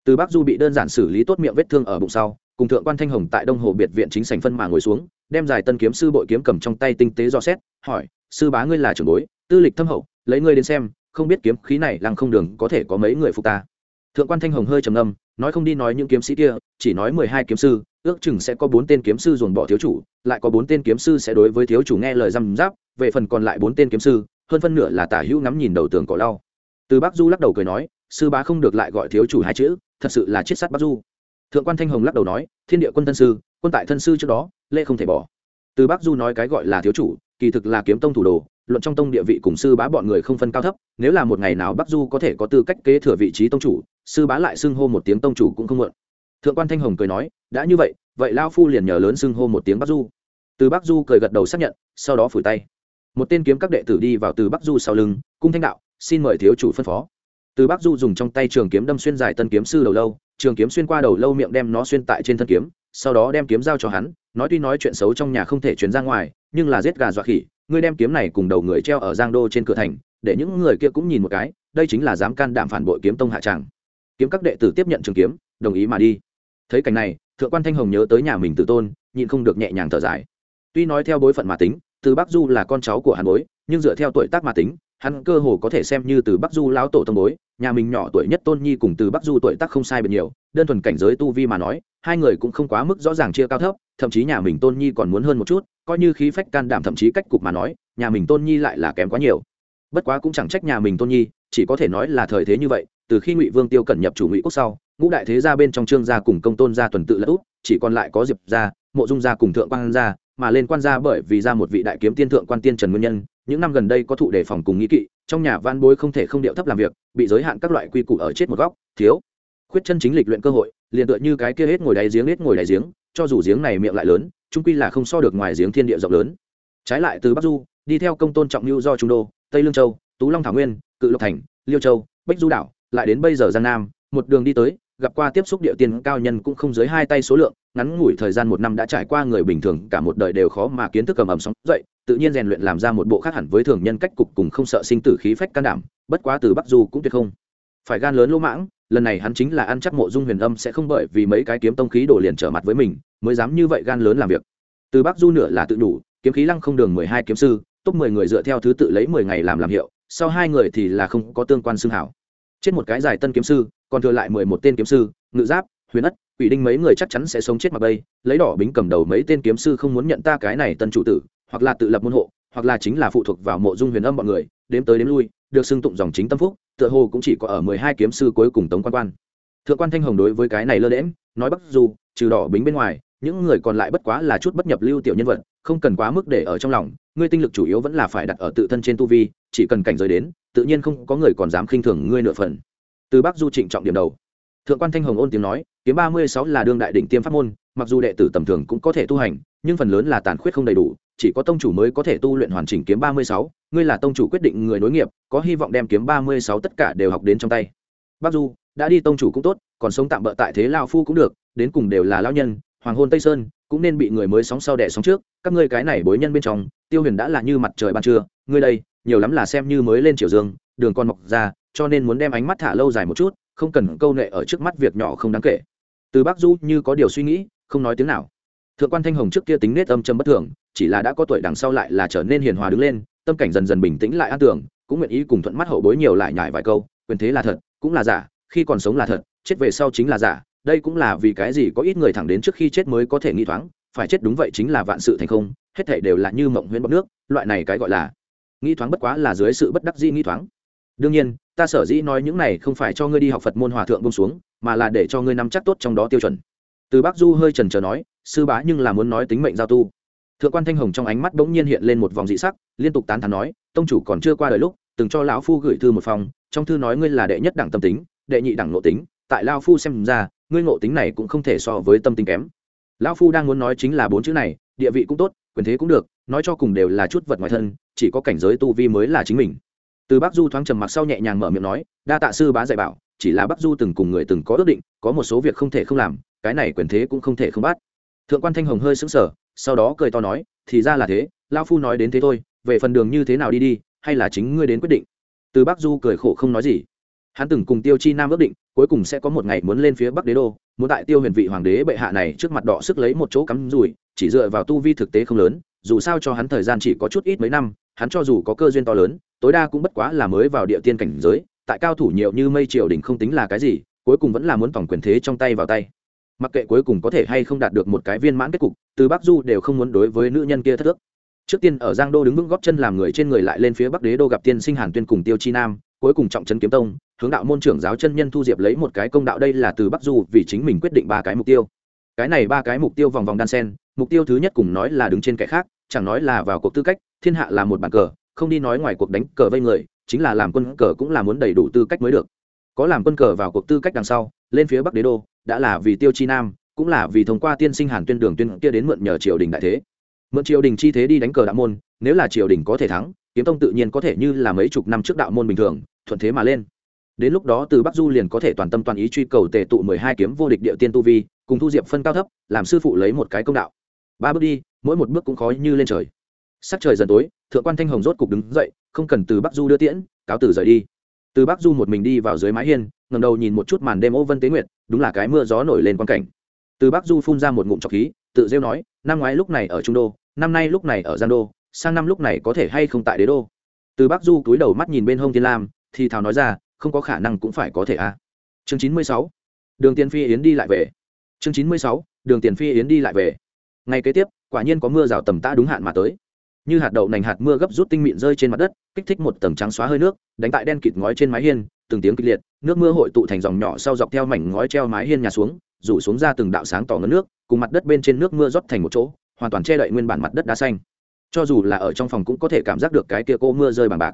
từ bắc du bị đơn giản xử lý tốt miệng vết thương ở bụng sau, cùng thượng quan thanh hồng tại đông hồ biệt viện chính sành phân mà ngồi xuống, đem giải tân kiếm sư bội kiếm cầm trong tay tinh tế do xét, hỏi, sư bá ngươi là trưởng bối, tư lịch thâm hậu, lấy ngươi đến xem, không biết kiếm khí này lăng không đường có thể có mấy người phục ta? Thượng quan thanh hồng hơi trầm ngâm, nói không đi nói những kiếm sĩ kia, chỉ nói mười hai kiếm sư, ước chừng sẽ có bốn tên kiếm sư dồn bỏ thiếu chủ, lại có bốn tên kiếm sư sẽ đối với thiếu chủ nghe lời răm giáp về phần còn lại bốn tên kiếm sư, hơn phân nửa là tả hữu ngắm nhìn đầu tường cỏ lau. Từ bắc du lắc đầu cười nói, sư bá không được lại gọi thiếu chủ hai chữ thật sự là chiết sát bắc du. Thượng quan thanh hồng lắc đầu nói, thiên địa quân thân sư, quân tại thân sư trước đó lễ không thể bỏ. Từ bắc du nói cái gọi là thiếu chủ, kỳ thực là kiếm tông thủ đồ, luận trong tông địa vị cùng sư bá bọn người không phân cao thấp, nếu là một ngày nào bắc du có thể có tư cách kế thừa vị trí tông chủ, sư bá lại xưng hô một tiếng tông chủ cũng không mượn thượng quan thanh hồng cười nói, đã như vậy vậy lao phu liền nhờ lớn xưng hô một tiếng bắc du. Từ bắc du cười gật đầu xác nhận, sau đó phủi tay. Một tên kiếm các đệ tử đi vào từ bắc du sau lưng, cung thanh đạo, xin mời thiếu chủ phân phó từ bắc du dùng trong tay trường kiếm đâm xuyên dài tân kiếm sư đầu lâu, trường kiếm xuyên qua đầu lâu miệng đem nó xuyên tại trên thân kiếm, sau đó đem kiếm giao cho hắn, nói tuy nói chuyện xấu trong nhà không thể chuyển ra ngoài, nhưng là giết gà dọa khỉ, ngươi đem kiếm này cùng đầu người treo ở giang đô trên cửa thành, để những người kia cũng nhìn một cái, đây chính là dám can đảm phản bội kiếm tông hạ tràng. Kiếm các đệ tử tiếp nhận trường kiếm, đồng ý mà đi. Thấy cảnh này, thượng quan thanh hồng nhớ tới nhà mình tự tôn, nhịn không được nhẹ nhàng thở dài. Tuy nói theo bối phận mà tính, từ bắc du là con cháu của hàn bối, nhưng dựa theo tuổi tác mà tính hắn cơ hồ có thể xem như từ bắc du lão tổ tông bối, nhà mình nhỏ tuổi nhất tôn nhi cùng từ bắc du tuổi tác không sai biệt nhiều, đơn thuần cảnh giới tu vi mà nói, hai người cũng không quá mức rõ ràng chia cao thấp, thậm chí nhà mình tôn nhi còn muốn hơn một chút, coi như khí phách can đảm thậm chí cách cục mà nói, nhà mình tôn nhi lại là kém quá nhiều. Bất quá cũng chẳng trách nhà mình tôn nhi, chỉ có thể nói là thời thế như vậy, từ khi ngụy vương tiêu cẩn nhập chủ ngụy quốc sau, ngũ đại thế gia bên trong trương gia cùng công tôn gia tuần tự lẫn út, chỉ còn lại có diệp gia, mộ dung gia cùng thượng quan gia, mà lên quan gia bởi vì ra một vị đại kiếm tiên thượng quan tiên trần nguyên nhân những năm gần đây có thụ đề phòng cùng nghĩ kỵ, trong nhà van bối không thể không điệu thấp làm việc, bị giới hạn các loại quy củ ở chết một góc, thiếu. Khuyết chân chính lịch luyện cơ hội, liền tựa như cái kia hết ngồi đáy giếng, hết ngồi đáy giếng, cho dù giếng này miệng lại lớn trung quy là không so được ngoài giếng thiên địa rộng lớn. Trái lại từ bắc du, đi theo công tôn trọng lưu do trung đô, tây lương châu, tú long thảo nguyên, cự lộc thành, liêu châu, bách du đảo, lại đến bây giờ giang nam, một đường đi tới, gặp qua tiếp xúc địa tiên cao nhân cũng không dưới hai tay số lượng, ngắn ngủi thời gian một năm đã trải qua người bình thường, cả một đời đều khó mà kiến thức cầm ẩm sóng dậy tự nhiên rèn luyện làm ra một bộ khác hẳn với thường nhân cách cục cùng không sợ sinh tử khí phách can đảm, bất quá từ bắc du cũng tuyệt không. Phải gan lớn lỗ mãng, lần này hắn chính là ăn chắc mộ dung huyền âm sẽ không bởi vì mấy cái kiếm tông khí đổ liền trở mặt với mình, mới dám như vậy gan lớn làm việc. Từ bắc du nửa là tự đủ, kiếm khí lăng không đường mười hai kiếm sư, top mười người dựa theo thứ tự lấy mười ngày làm làm hiệu, sau hai người thì là không có tương quan xương hảo. Chết một cái giải tân kiếm sư, còn thừa lại mười một tên kiếm sư, ngự giáp, huyền ất, quỷ đinh mấy người chắc chắn sẽ sống chết mà bây lấy đỏ bính cầm đầu mấy tên kiếm sư không muốn nhận ta cái này tân chủ tử hoặc là tự lập môn hộ, hoặc là chính là phụ thuộc vào mộ dung huyền âm bọn người, đếm tới đếm lui, được xưng tụng dòng chính tâm phúc, tựa hồ cũng chỉ có ở mười hai kiếm sư cuối cùng tống quan quan. Thượng quan thanh hồng đối với cái này lơ lẽm nói bắc dù, trừ đỏ bính bên ngoài, những người còn lại bất quá là chút bất nhập lưu tiểu nhân vật, không cần quá mức để ở trong lòng, ngươi tinh lực chủ yếu vẫn là phải đặt ở tự thân trên tu vi, chỉ cần cảnh giới đến, tự nhiên không có người còn dám khinh thường ngươi nửa phần. Từ bắc du trịnh trọng điểm đầu. Thượng quan thanh hồng ôn tiếng nói, kiếm ba mươi sáu là đương đại đỉnh tiêm pháp môn, mặc dù đệ tử tầm thường cũng có thể tu hành, nhưng phần lớn là tàn khuyết không đầy đủ chỉ có tông chủ mới có thể tu luyện hoàn chỉnh kiếm ba mươi sáu, ngươi là tông chủ quyết định người nối nghiệp, có hy vọng đem kiếm ba mươi sáu tất cả đều học đến trong tay. Bác du, đã đi tông chủ cũng tốt, còn sống tạm bỡ tại thế lao phu cũng được, đến cùng đều là lao nhân, hoàng hôn tây sơn, cũng nên bị người mới sóng sau đẻ sóng trước, các ngươi cái này bối nhân bên trong, tiêu huyền đã là như mặt trời ban trưa, ngươi đây, nhiều lắm là xem như mới lên chiều dương, đường con mọc ra, cho nên muốn đem ánh mắt thả lâu dài một chút, không cần câu nệ ở trước mắt việc nhỏ không đáng kể. Từ bác du như có điều suy nghĩ, không nói tiếng nào thượng quan thanh hồng trước kia tính nết âm châm bất thường, chỉ là đã có tuổi đằng sau lại là trở nên hiền hòa đứng lên, tâm cảnh dần dần bình tĩnh lại an tưởng cũng nguyện ý cùng thuận mắt hậu bối nhiều lại nhải vài câu, quyền thế là thật, cũng là giả, khi còn sống là thật, chết về sau chính là giả, đây cũng là vì cái gì có ít người thẳng đến trước khi chết mới có thể nghi thoáng, phải chết đúng vậy chính là vạn sự thành không, hết thể đều là như mộng huyễn bọc nước, loại này cái gọi là nghi thoáng bất quá là dưới sự bất đắc dĩ nghi thoáng. Đương nhiên, ta sở dĩ nói những này không phải cho ngươi đi học phật môn hòa thượng bông xuống, mà là để cho ngươi nắm chắc tốt trong đó tiêu chuẩn. Từ bác du hơi trần trờ nói sư bá nhưng là muốn nói tính mệnh giao tu. Thượng quan thanh hồng trong ánh mắt bỗng nhiên hiện lên một vòng dị sắc, liên tục tán thán nói, tông chủ còn chưa qua đời lúc, từng cho lão phu gửi thư một phòng, trong thư nói ngươi là đệ nhất đẳng tâm tính, đệ nhị đẳng nội tính, tại lao phu xem ra, ngươi ngộ tính này cũng không thể so với tâm tính kém. Lão phu đang muốn nói chính là bốn chữ này, địa vị cũng tốt, quyền thế cũng được, nói cho cùng đều là chút vật ngoài thân, chỉ có cảnh giới tu vi mới là chính mình. Từ bắc du thoáng trầm mặc sau nhẹ nhàng mở miệng nói, đa tạ sư bá dạy bảo, chỉ là bắc du từng cùng người từng có ước định, có một số việc không thể không làm, cái này quyền thế cũng không thể không bắt thượng quan thanh hồng hơi sững sờ, sau đó cười to nói, thì ra là thế lao phu nói đến thế thôi, về phần đường như thế nào đi đi, hay là chính ngươi đến quyết định. Từ bắc du cười khổ không nói gì. Hắn từng cùng tiêu chi nam ước định, cuối cùng sẽ có một ngày muốn lên phía bắc đế đô, muốn tại tiêu huyền vị hoàng đế bệ hạ này trước mặt đỏ sức lấy một chỗ cắm rùi chỉ dựa vào tu vi thực tế không lớn, dù sao cho hắn thời gian chỉ có chút ít mấy năm, hắn cho dù có cơ duyên to lớn, tối đa cũng bất quá là mới vào địa tiên cảnh giới, tại cao thủ nhiều như mây triều đình không tính là cái gì, cuối cùng vẫn là muốn tổng quyền thế trong tay vào tay mặc kệ cuối cùng có thể hay không đạt được một cái viên mãn kết cục, từ bắc du đều không muốn đối với nữ nhân kia thất ước. Trước tiên ở giang đô đứng vững góp chân làm người trên người lại lên phía bắc đế đô gặp tiên sinh hàn tuyên cùng tiêu chi nam, cuối cùng trọng trấn kiếm tông, hướng đạo môn trưởng giáo chân nhân thu diệp lấy một cái công đạo đây là từ bắc du vì chính mình quyết định ba cái mục tiêu. Cái này ba cái mục tiêu vòng vòng đan sen, mục tiêu thứ nhất cùng nói là đứng trên kẻ khác, chẳng nói là vào cuộc tư cách, thiên hạ là một bàn cờ, không đi nói ngoài cuộc đánh cờ vây người, chính là làm quân cờ cũng là muốn đầy đủ tư cách mới được. Có làm quân cờ vào cuộc tư cách đằng sau, lên phía bắc đế đô đã là vì tiêu chi nam, cũng là vì thông qua tiên sinh hàn tuyên đường tuyên kia đến mượn nhờ triều đình đại thế. Mượn triều đình chi thế đi đánh cờ đạo môn, nếu là triều đình có thể thắng, kiếm tông tự nhiên có thể như là mấy chục năm trước đạo môn bình thường, thuận thế mà lên. Đến lúc đó từ bắc du liền có thể toàn tâm toàn ý truy cầu tề tụ mười hai kiếm vô địch địa tiên tu vi, cùng thu diệp phân cao thấp, làm sư phụ lấy một cái công đạo. Ba bước đi, mỗi một bước cũng khó như lên trời. Sắc trời dần tối, thượng quan thanh hồng rốt cục đứng dậy, không cần từ bắc du đưa tiễn, cáo từ rời đi. Từ bắc du một mình đi vào dưới mái hiên ngầm đầu nhìn một chút màn đêm ô vân tế nguyệt, đúng là cái mưa gió nổi lên quan cảnh. Từ bắc du phun ra một ngụm trọc khí, tự rêu nói, năm ngoái lúc này ở trung đô, năm nay lúc này ở giang đô, sang năm lúc này có thể hay không tại đế đô? Từ bắc du cúi đầu mắt nhìn bên hông thiên lam, thì thào nói ra, không có khả năng cũng phải có thể a à. chương chín mươi sáu, đường tiền phi yến đi lại về. Chương chín mươi sáu, đường tiền phi yến đi lại về. Ngày kế tiếp, quả nhiên có mưa rào tầm tã đúng hạn mà tới như hạt đậu nành hạt mưa gấp rút tinh mịn rơi trên mặt đất, kích thích một tầng trắng xóa hơi nước, đánh tại đen kịt ngói trên mái hiên, từng tiếng kịch liệt, nước mưa hội tụ thành dòng nhỏ sau dọc theo mảnh ngói treo mái hiên nhà xuống, rủ xuống ra từng đạo sáng tỏ ngấn nước, cùng mặt đất bên trên nước mưa rót thành một chỗ, hoàn toàn che đậy nguyên bản mặt đất đá xanh. Cho dù là ở trong phòng cũng có thể cảm giác được cái kia cô mưa rơi bằng bạc.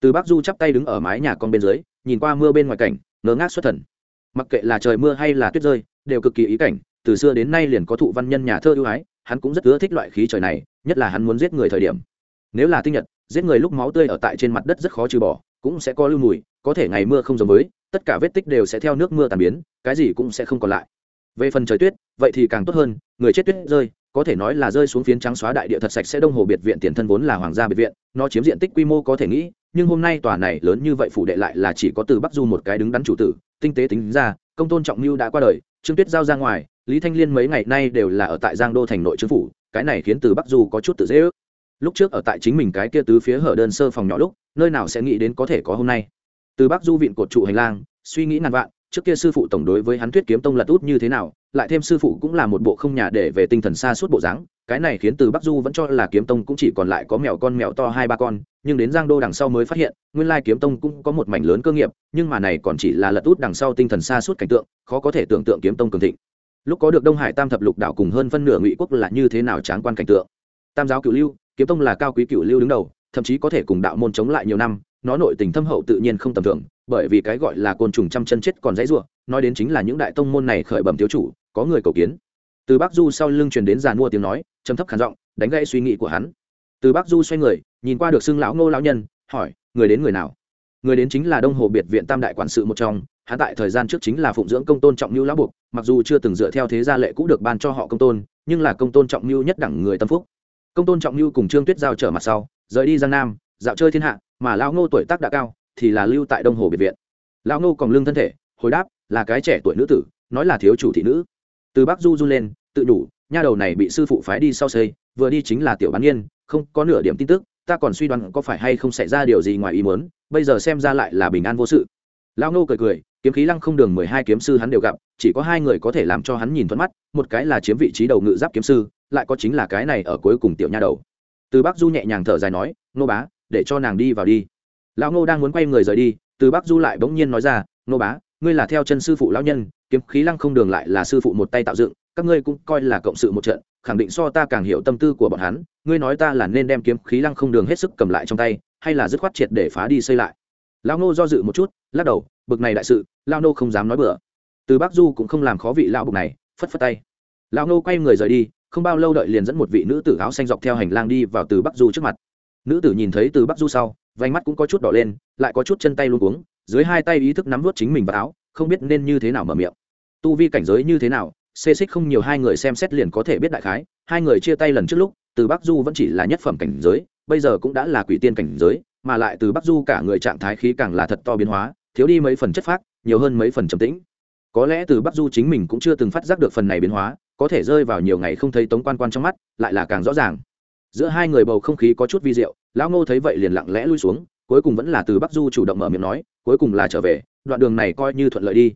Từ bắc du chắp tay đứng ở mái nhà con bên dưới, nhìn qua mưa bên ngoài cảnh ngớ ngác xuất thần. Mặc kệ là trời mưa hay là tuyết rơi, đều cực kỳ ý cảnh, từ xưa đến nay liền có thụ văn nhân nhà thơ ưu ái hắn cũng rất ưa thích loại khí trời này, nhất là hắn muốn giết người thời điểm. Nếu là tinh nhật, giết người lúc máu tươi ở tại trên mặt đất rất khó trừ bỏ, cũng sẽ có lưu mùi, có thể ngày mưa không giống với, tất cả vết tích đều sẽ theo nước mưa tàn biến, cái gì cũng sẽ không còn lại. Về phần trời tuyết, vậy thì càng tốt hơn, người chết tuyết rơi, có thể nói là rơi xuống phiến trắng xóa đại địa thật sạch sẽ đông hồ biệt viện tiền thân vốn là hoàng gia biệt viện, nó chiếm diện tích quy mô có thể nghĩ, nhưng hôm nay tòa này lớn như vậy phủ đệ lại là chỉ có từ bắc du một cái đứng đắn chủ tử, tinh tế tính ra, công tôn trọng mưu đã qua đời, trương tuyết giao ra ngoài lý thanh liên mấy ngày nay đều là ở tại giang đô thành nội chính phủ, cái này khiến từ bắc du có chút tự dễ ước. Lúc trước ở tại chính mình cái kia tứ phía hở đơn sơ phòng nhỏ lúc, nơi nào sẽ nghĩ đến có thể có hôm nay. Từ bắc du viện cột trụ hành lang, suy nghĩ ngàn vạn, trước kia sư phụ tổng đối với hắn thuyết kiếm tông lật út như thế nào, lại thêm sư phụ cũng là một bộ không nhà để về tinh thần xa suốt bộ dáng, cái này khiến từ bắc du vẫn cho là kiếm tông cũng chỉ còn lại có mèo con mèo to hai ba con, nhưng đến giang đô đằng sau mới phát hiện, nguyên lai kiếm tông cũng có một mảnh lớn cơ nghiệp, nhưng mà này còn chỉ là lật út đằng sau tinh thần xa suốt cảnh tượng, khó có thể tưởng tượng kiếm tông cường thịnh lúc có được đông hải tam thập lục đảo cùng hơn phân nửa ngụy quốc là như thế nào tráng quan cảnh tượng? Tam giáo cựu lưu, kiếm tông là cao quý cựu lưu đứng đầu, thậm chí có thể cùng đạo môn chống lại nhiều năm, nó nội tình thâm hậu tự nhiên không tầm thường, bởi vì cái gọi là côn trùng trăm chân chết còn dãy ruộng nói đến chính là những đại tông môn này khởi bẩm thiếu chủ, có người cầu kiến. Từ bắc du sau lưng truyền đến giàn mua tiếng nói, trầm thấp khản giọng, đánh gãy suy nghĩ của hắn. Từ bắc du xoay người, nhìn qua được xưng lão ngô lão nhân, hỏi, người đến người nào? Người đến chính là đông hồ biệt viện tam đại quản sự một trong, hắn tại thời gian trước chính là phụng dưỡng công tôn trọng mưu lão buộc mặc dù chưa từng dựa theo thế gia lệ cũ được ban cho họ công tôn, nhưng là công tôn trọng mưu nhất đẳng người tâm phúc. Công tôn trọng mưu cùng trương tuyết giao trở mặt sau, rời đi giang nam, dạo chơi thiên hạ, mà lão ngô tuổi tác đã cao, thì là lưu tại đông hồ biệt viện. Lão ngô còn lương thân thể, hồi đáp, là cái trẻ tuổi nữ tử, nói là thiếu chủ thị nữ. Từ bắc du du lên, tự đủ, nha đầu này bị sư phụ phái đi sau xây, vừa đi chính là tiểu bán niên, không có nửa điểm tin tức, ta còn suy đoán có phải hay không xảy ra điều gì ngoài ý muốn bây giờ xem ra lại là bình an vô sự. Lão ngô cười cười, kiếm khí lăng không đường mười hai kiếm sư hắn đều gặp, chỉ có hai người có thể làm cho hắn nhìn thuận mắt, một cái là chiếm vị trí đầu ngự giáp kiếm sư, lại có chính là cái này ở cuối cùng tiểu nha đầu. Từ bắc du nhẹ nhàng thở dài nói nô bá, để cho nàng đi vào đi. Lão ngô đang muốn quay người rời đi, từ bắc du lại bỗng nhiên nói ra nô bá, ngươi là theo chân sư phụ lão nhân, kiếm khí lăng không đường lại là sư phụ một tay tạo dựng, các ngươi cũng coi là cộng sự một trận, khẳng định so ta càng hiểu tâm tư của bọn hắn, ngươi nói ta là nên đem kiếm khí lăng không đường hết sức cầm lại trong tay hay là dứt khoát triệt để phá đi xây lại. Lão nô do dự một chút, lắc đầu, bực này đại sự, lão nô không dám nói bừa. Từ bắc du cũng không làm khó vị lão bực này, phất phất tay. Lão nô quay người rời đi, không bao lâu đợi liền dẫn một vị nữ tử áo xanh dọc theo hành lang đi vào từ bắc du trước mặt. Nữ tử nhìn thấy từ bắc du sau, vành mắt cũng có chút đỏ lên, lại có chút chân tay luôn cuống, dưới hai tay ý thức nắm vút chính mình vào áo, không biết nên như thế nào mở miệng. Tu vi cảnh giới như thế nào, xê xích không nhiều hai người xem xét liền có thể biết đại khái, hai người chia tay lần trước lúc, từ bắc du vẫn chỉ là nhất phẩm cảnh giới bây giờ cũng đã là quỷ tiên cảnh giới, mà lại từ bắc du cả người trạng thái khí càng là thật to biến hóa, thiếu đi mấy phần chất phác, nhiều hơn mấy phần trầm tĩnh. Có lẽ từ bắc du chính mình cũng chưa từng phát giác được phần này biến hóa, có thể rơi vào nhiều ngày không thấy tống quan quan trong mắt, lại là càng rõ ràng. Giữa hai người bầu không khí có chút vi diệu, lão ngô thấy vậy liền lặng lẽ lui xuống, cuối cùng vẫn là từ bắc du chủ động mở miệng nói, cuối cùng là trở về, đoạn đường này coi như thuận lợi đi.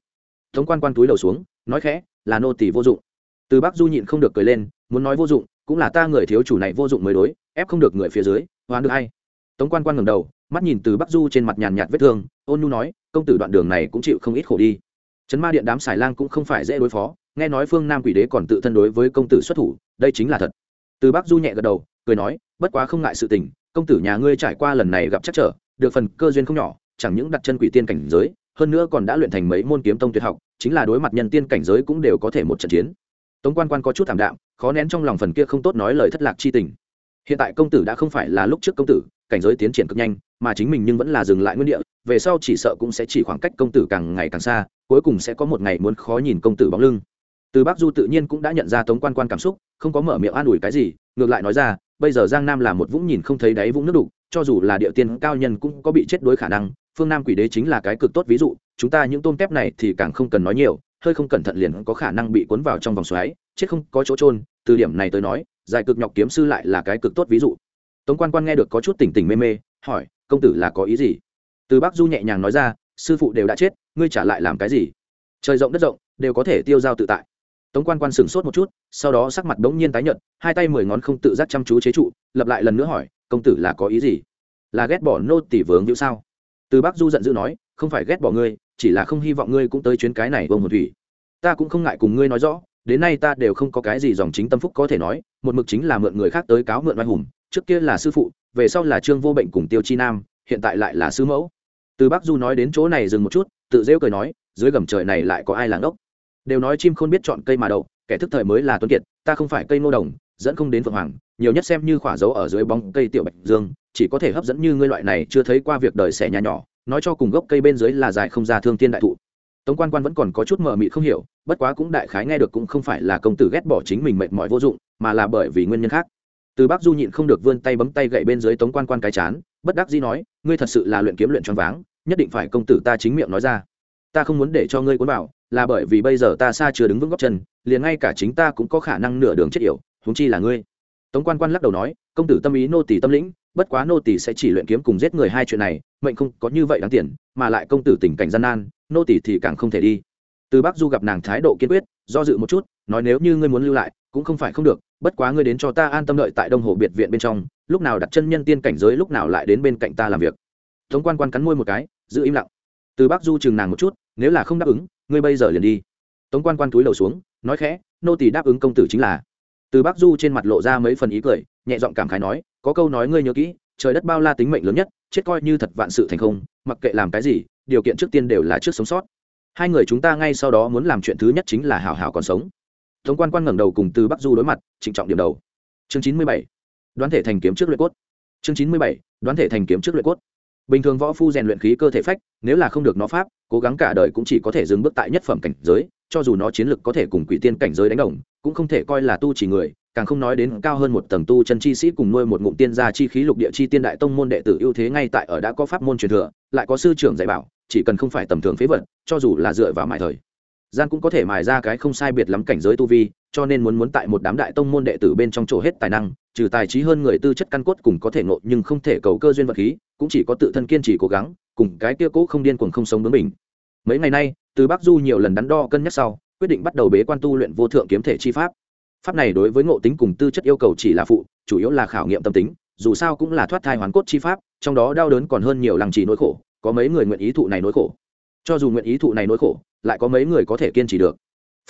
Tống quan quan túi đầu xuống, nói khẽ, là nô tỷ vô dụng. Từ bắc du nhịn không được cười lên, muốn nói vô dụng cũng là ta người thiếu chủ này vô dụng mới đối, ép không được người phía dưới hoán được hay tống quan quan ngẩng đầu, mắt nhìn từ bắc du trên mặt nhàn nhạt vết thương, ôn nhu nói, công tử đoạn đường này cũng chịu không ít khổ đi. Trấn ma điện đám xài lang cũng không phải dễ đối phó, nghe nói phương nam quỷ đế còn tự thân đối với công tử xuất thủ, đây chính là thật. Từ bắc du nhẹ gật đầu, cười nói, bất quá không ngại sự tình, công tử nhà ngươi trải qua lần này gặp chắc trở, được phần cơ duyên không nhỏ, chẳng những đặt chân quỷ tiên cảnh giới, hơn nữa còn đã luyện thành mấy môn kiếm tông tuyệt học, chính là đối mặt nhân tiên cảnh giới cũng đều có thể một trận chiến. Tống quan quan có chút thảm đạm khó nén trong lòng phần kia không tốt nói lời thất lạc chi tình. Hiện tại công tử đã không phải là lúc trước công tử, cảnh giới tiến triển cực nhanh, mà chính mình nhưng vẫn là dừng lại nguyên địa, về sau chỉ sợ cũng sẽ chỉ khoảng cách công tử càng ngày càng xa, cuối cùng sẽ có một ngày muốn khó nhìn công tử bóng lưng. Từ bắc du tự nhiên cũng đã nhận ra tống quan quan cảm xúc, không có mở miệng an ủi cái gì, ngược lại nói ra, bây giờ giang nam là một vũng nhìn không thấy đáy vũng nước đục, cho dù là địa tiên cao nhân cũng có bị chết đối khả năng, phương nam quỷ đế chính là cái cực tốt ví dụ, chúng ta những tôm tép này thì càng không cần nói nhiều hơi không cẩn thận liền có khả năng bị cuốn vào trong vòng xoáy, chết không có chỗ trôn từ điểm này tới nói, giải cực nhọc kiếm sư lại là cái cực tốt ví dụ. Tống quan quan nghe được có chút tỉnh tỉnh mê mê, hỏi, công tử là có ý gì? Từ bác du nhẹ nhàng nói ra, sư phụ đều đã chết, ngươi trả lại làm cái gì? Trời rộng đất rộng, đều có thể tiêu dao tự tại. Tống quan quan sửng sốt một chút, sau đó sắc mặt bỗng nhiên tái nhợt, hai tay mười ngón không tự giác chăm chú chế trụ lập lại lần nữa hỏi, công tử là có ý gì? Là ghét bỏ nô tỷ vướng hữu sao? Từ bác du giận dữ nói không phải ghét bỏ ngươi, chỉ là không hy vọng ngươi cũng tới chuyến cái này bông hồn thủy. Ta cũng không ngại cùng ngươi nói rõ, đến nay ta đều không có cái gì dòng chính tâm phúc có thể nói, một mực chính là mượn người khác tới cáo mượn oai hùng, trước kia là sư phụ, về sau là trương vô bệnh cùng tiêu chi nam, hiện tại lại là sư mẫu. Từ bắc du nói đến chỗ này dừng một chút, tự rêu cười nói, dưới gầm trời này lại có ai làng ốc đều nói chim không biết chọn cây mà đậu, kẻ thức thời mới là tuấn kiệt, ta không phải cây ngô đồng, dẫn không đến phượng hoàng, nhiều nhất xem như khỏa dấu ở dưới bóng cây tiểu bạch dương, chỉ có thể hấp dẫn như ngươi loại này chưa thấy qua việc đời xẻ nhà nhỏ nói cho cùng gốc cây bên dưới là dài không ra thương thiên đại thụ. Tống quan quan vẫn còn có chút mờ mịt không hiểu, bất quá cũng đại khái nghe được cũng không phải là công tử ghét bỏ chính mình mệt mỏi vô dụng, mà là bởi vì nguyên nhân khác. Từ bác du nhịn không được vươn tay bấm tay gậy bên dưới tống quan quan cái chán, bất đắc dĩ nói, ngươi thật sự là luyện kiếm luyện choáng váng, nhất định phải công tử ta chính miệng nói ra. Ta không muốn để cho ngươi cuốn vào, là bởi vì bây giờ ta xa chưa đứng vững góc chân, liền ngay cả chính ta cũng có khả năng nửa đường chết yểu, huống chi là ngươi. Tống quan quan lắc đầu nói, công tử tâm ý nô tỷ tâm lĩnh bất quá nô tỷ sẽ chỉ luyện kiếm cùng giết người hai chuyện này, mệnh không có như vậy đáng tiền, mà lại công tử tình cảnh gian nan, nô tỷ thì càng không thể đi. Từ bắc du gặp nàng thái độ kiên quyết, do dự một chút, nói nếu như ngươi muốn lưu lại, cũng không phải không được, bất quá ngươi đến cho ta an tâm đợi tại đông hồ biệt viện bên trong, lúc nào đặt chân nhân tiên cảnh giới lúc nào lại đến bên cạnh ta làm việc. Tống quan quan cắn môi một cái, giữ im lặng. Từ bắc du chừng nàng một chút, nếu là không đáp ứng, ngươi bây giờ liền đi. Tống quan quan túi đầu xuống, nói khẽ, nô tỳ đáp ứng công tử chính là. Từ bắc du trên mặt lộ ra mấy phần ý cười, nhẹ giọng cảm khái nói có câu nói ngươi nhớ kỹ, trời đất bao la tính mệnh lớn nhất, chết coi như thật vạn sự thành không, mặc kệ làm cái gì, điều kiện trước tiên đều là trước sống sót. Hai người chúng ta ngay sau đó muốn làm chuyện thứ nhất chính là hảo hảo còn sống. Tống quan quan ngẩng đầu cùng từ bắc du đối mặt, trịnh trọng điểm đầu. Chương chín mươi bảy, đoán thể thành kiếm trước luyện cốt. Chương chín mươi bảy, đoán thể thành kiếm trước luyện cốt. Bình thường võ phu rèn luyện khí cơ thể phách, nếu là không được nó pháp, cố gắng cả đời cũng chỉ có thể dừng bước tại nhất phẩm cảnh giới, cho dù nó chiến lực có thể cùng quỷ tiên cảnh giới đánh đồng, cũng không thể coi là tu chỉ người càng không nói đến cao hơn một tầng tu chân chi sĩ cùng nuôi một ngụm tiên gia chi khí lục địa chi tiên đại tông môn đệ tử ưu thế ngay tại ở đã có pháp môn truyền thừa, lại có sư trưởng dạy bảo, chỉ cần không phải tầm thường phế vật, cho dù là dựa vào mài thời, gian cũng có thể mài ra cái không sai biệt lắm cảnh giới tu vi, cho nên muốn muốn tại một đám đại tông môn đệ tử bên trong chỗ hết tài năng, trừ tài trí hơn người tư chất căn cốt cùng có thể ngộ nhưng không thể cầu cơ duyên vật khí, cũng chỉ có tự thân kiên trì cố gắng, cùng cái kia cố không điên cuồng không sống bướng mình mấy ngày nay, từ bắc du nhiều lần đắn đo cân nhắc sau, quyết định bắt đầu bế quan tu luyện vô thượng kiếm thể chi pháp pháp này đối với ngộ tính cùng tư chất yêu cầu chỉ là phụ, chủ yếu là khảo nghiệm tâm tính, dù sao cũng là thoát thai hoàn cốt chi pháp, trong đó đau đớn còn hơn nhiều làng trì nỗi khổ, có mấy người nguyện ý thụ này nỗi khổ. Cho dù nguyện ý thụ này nỗi khổ, lại có mấy người có thể kiên trì được.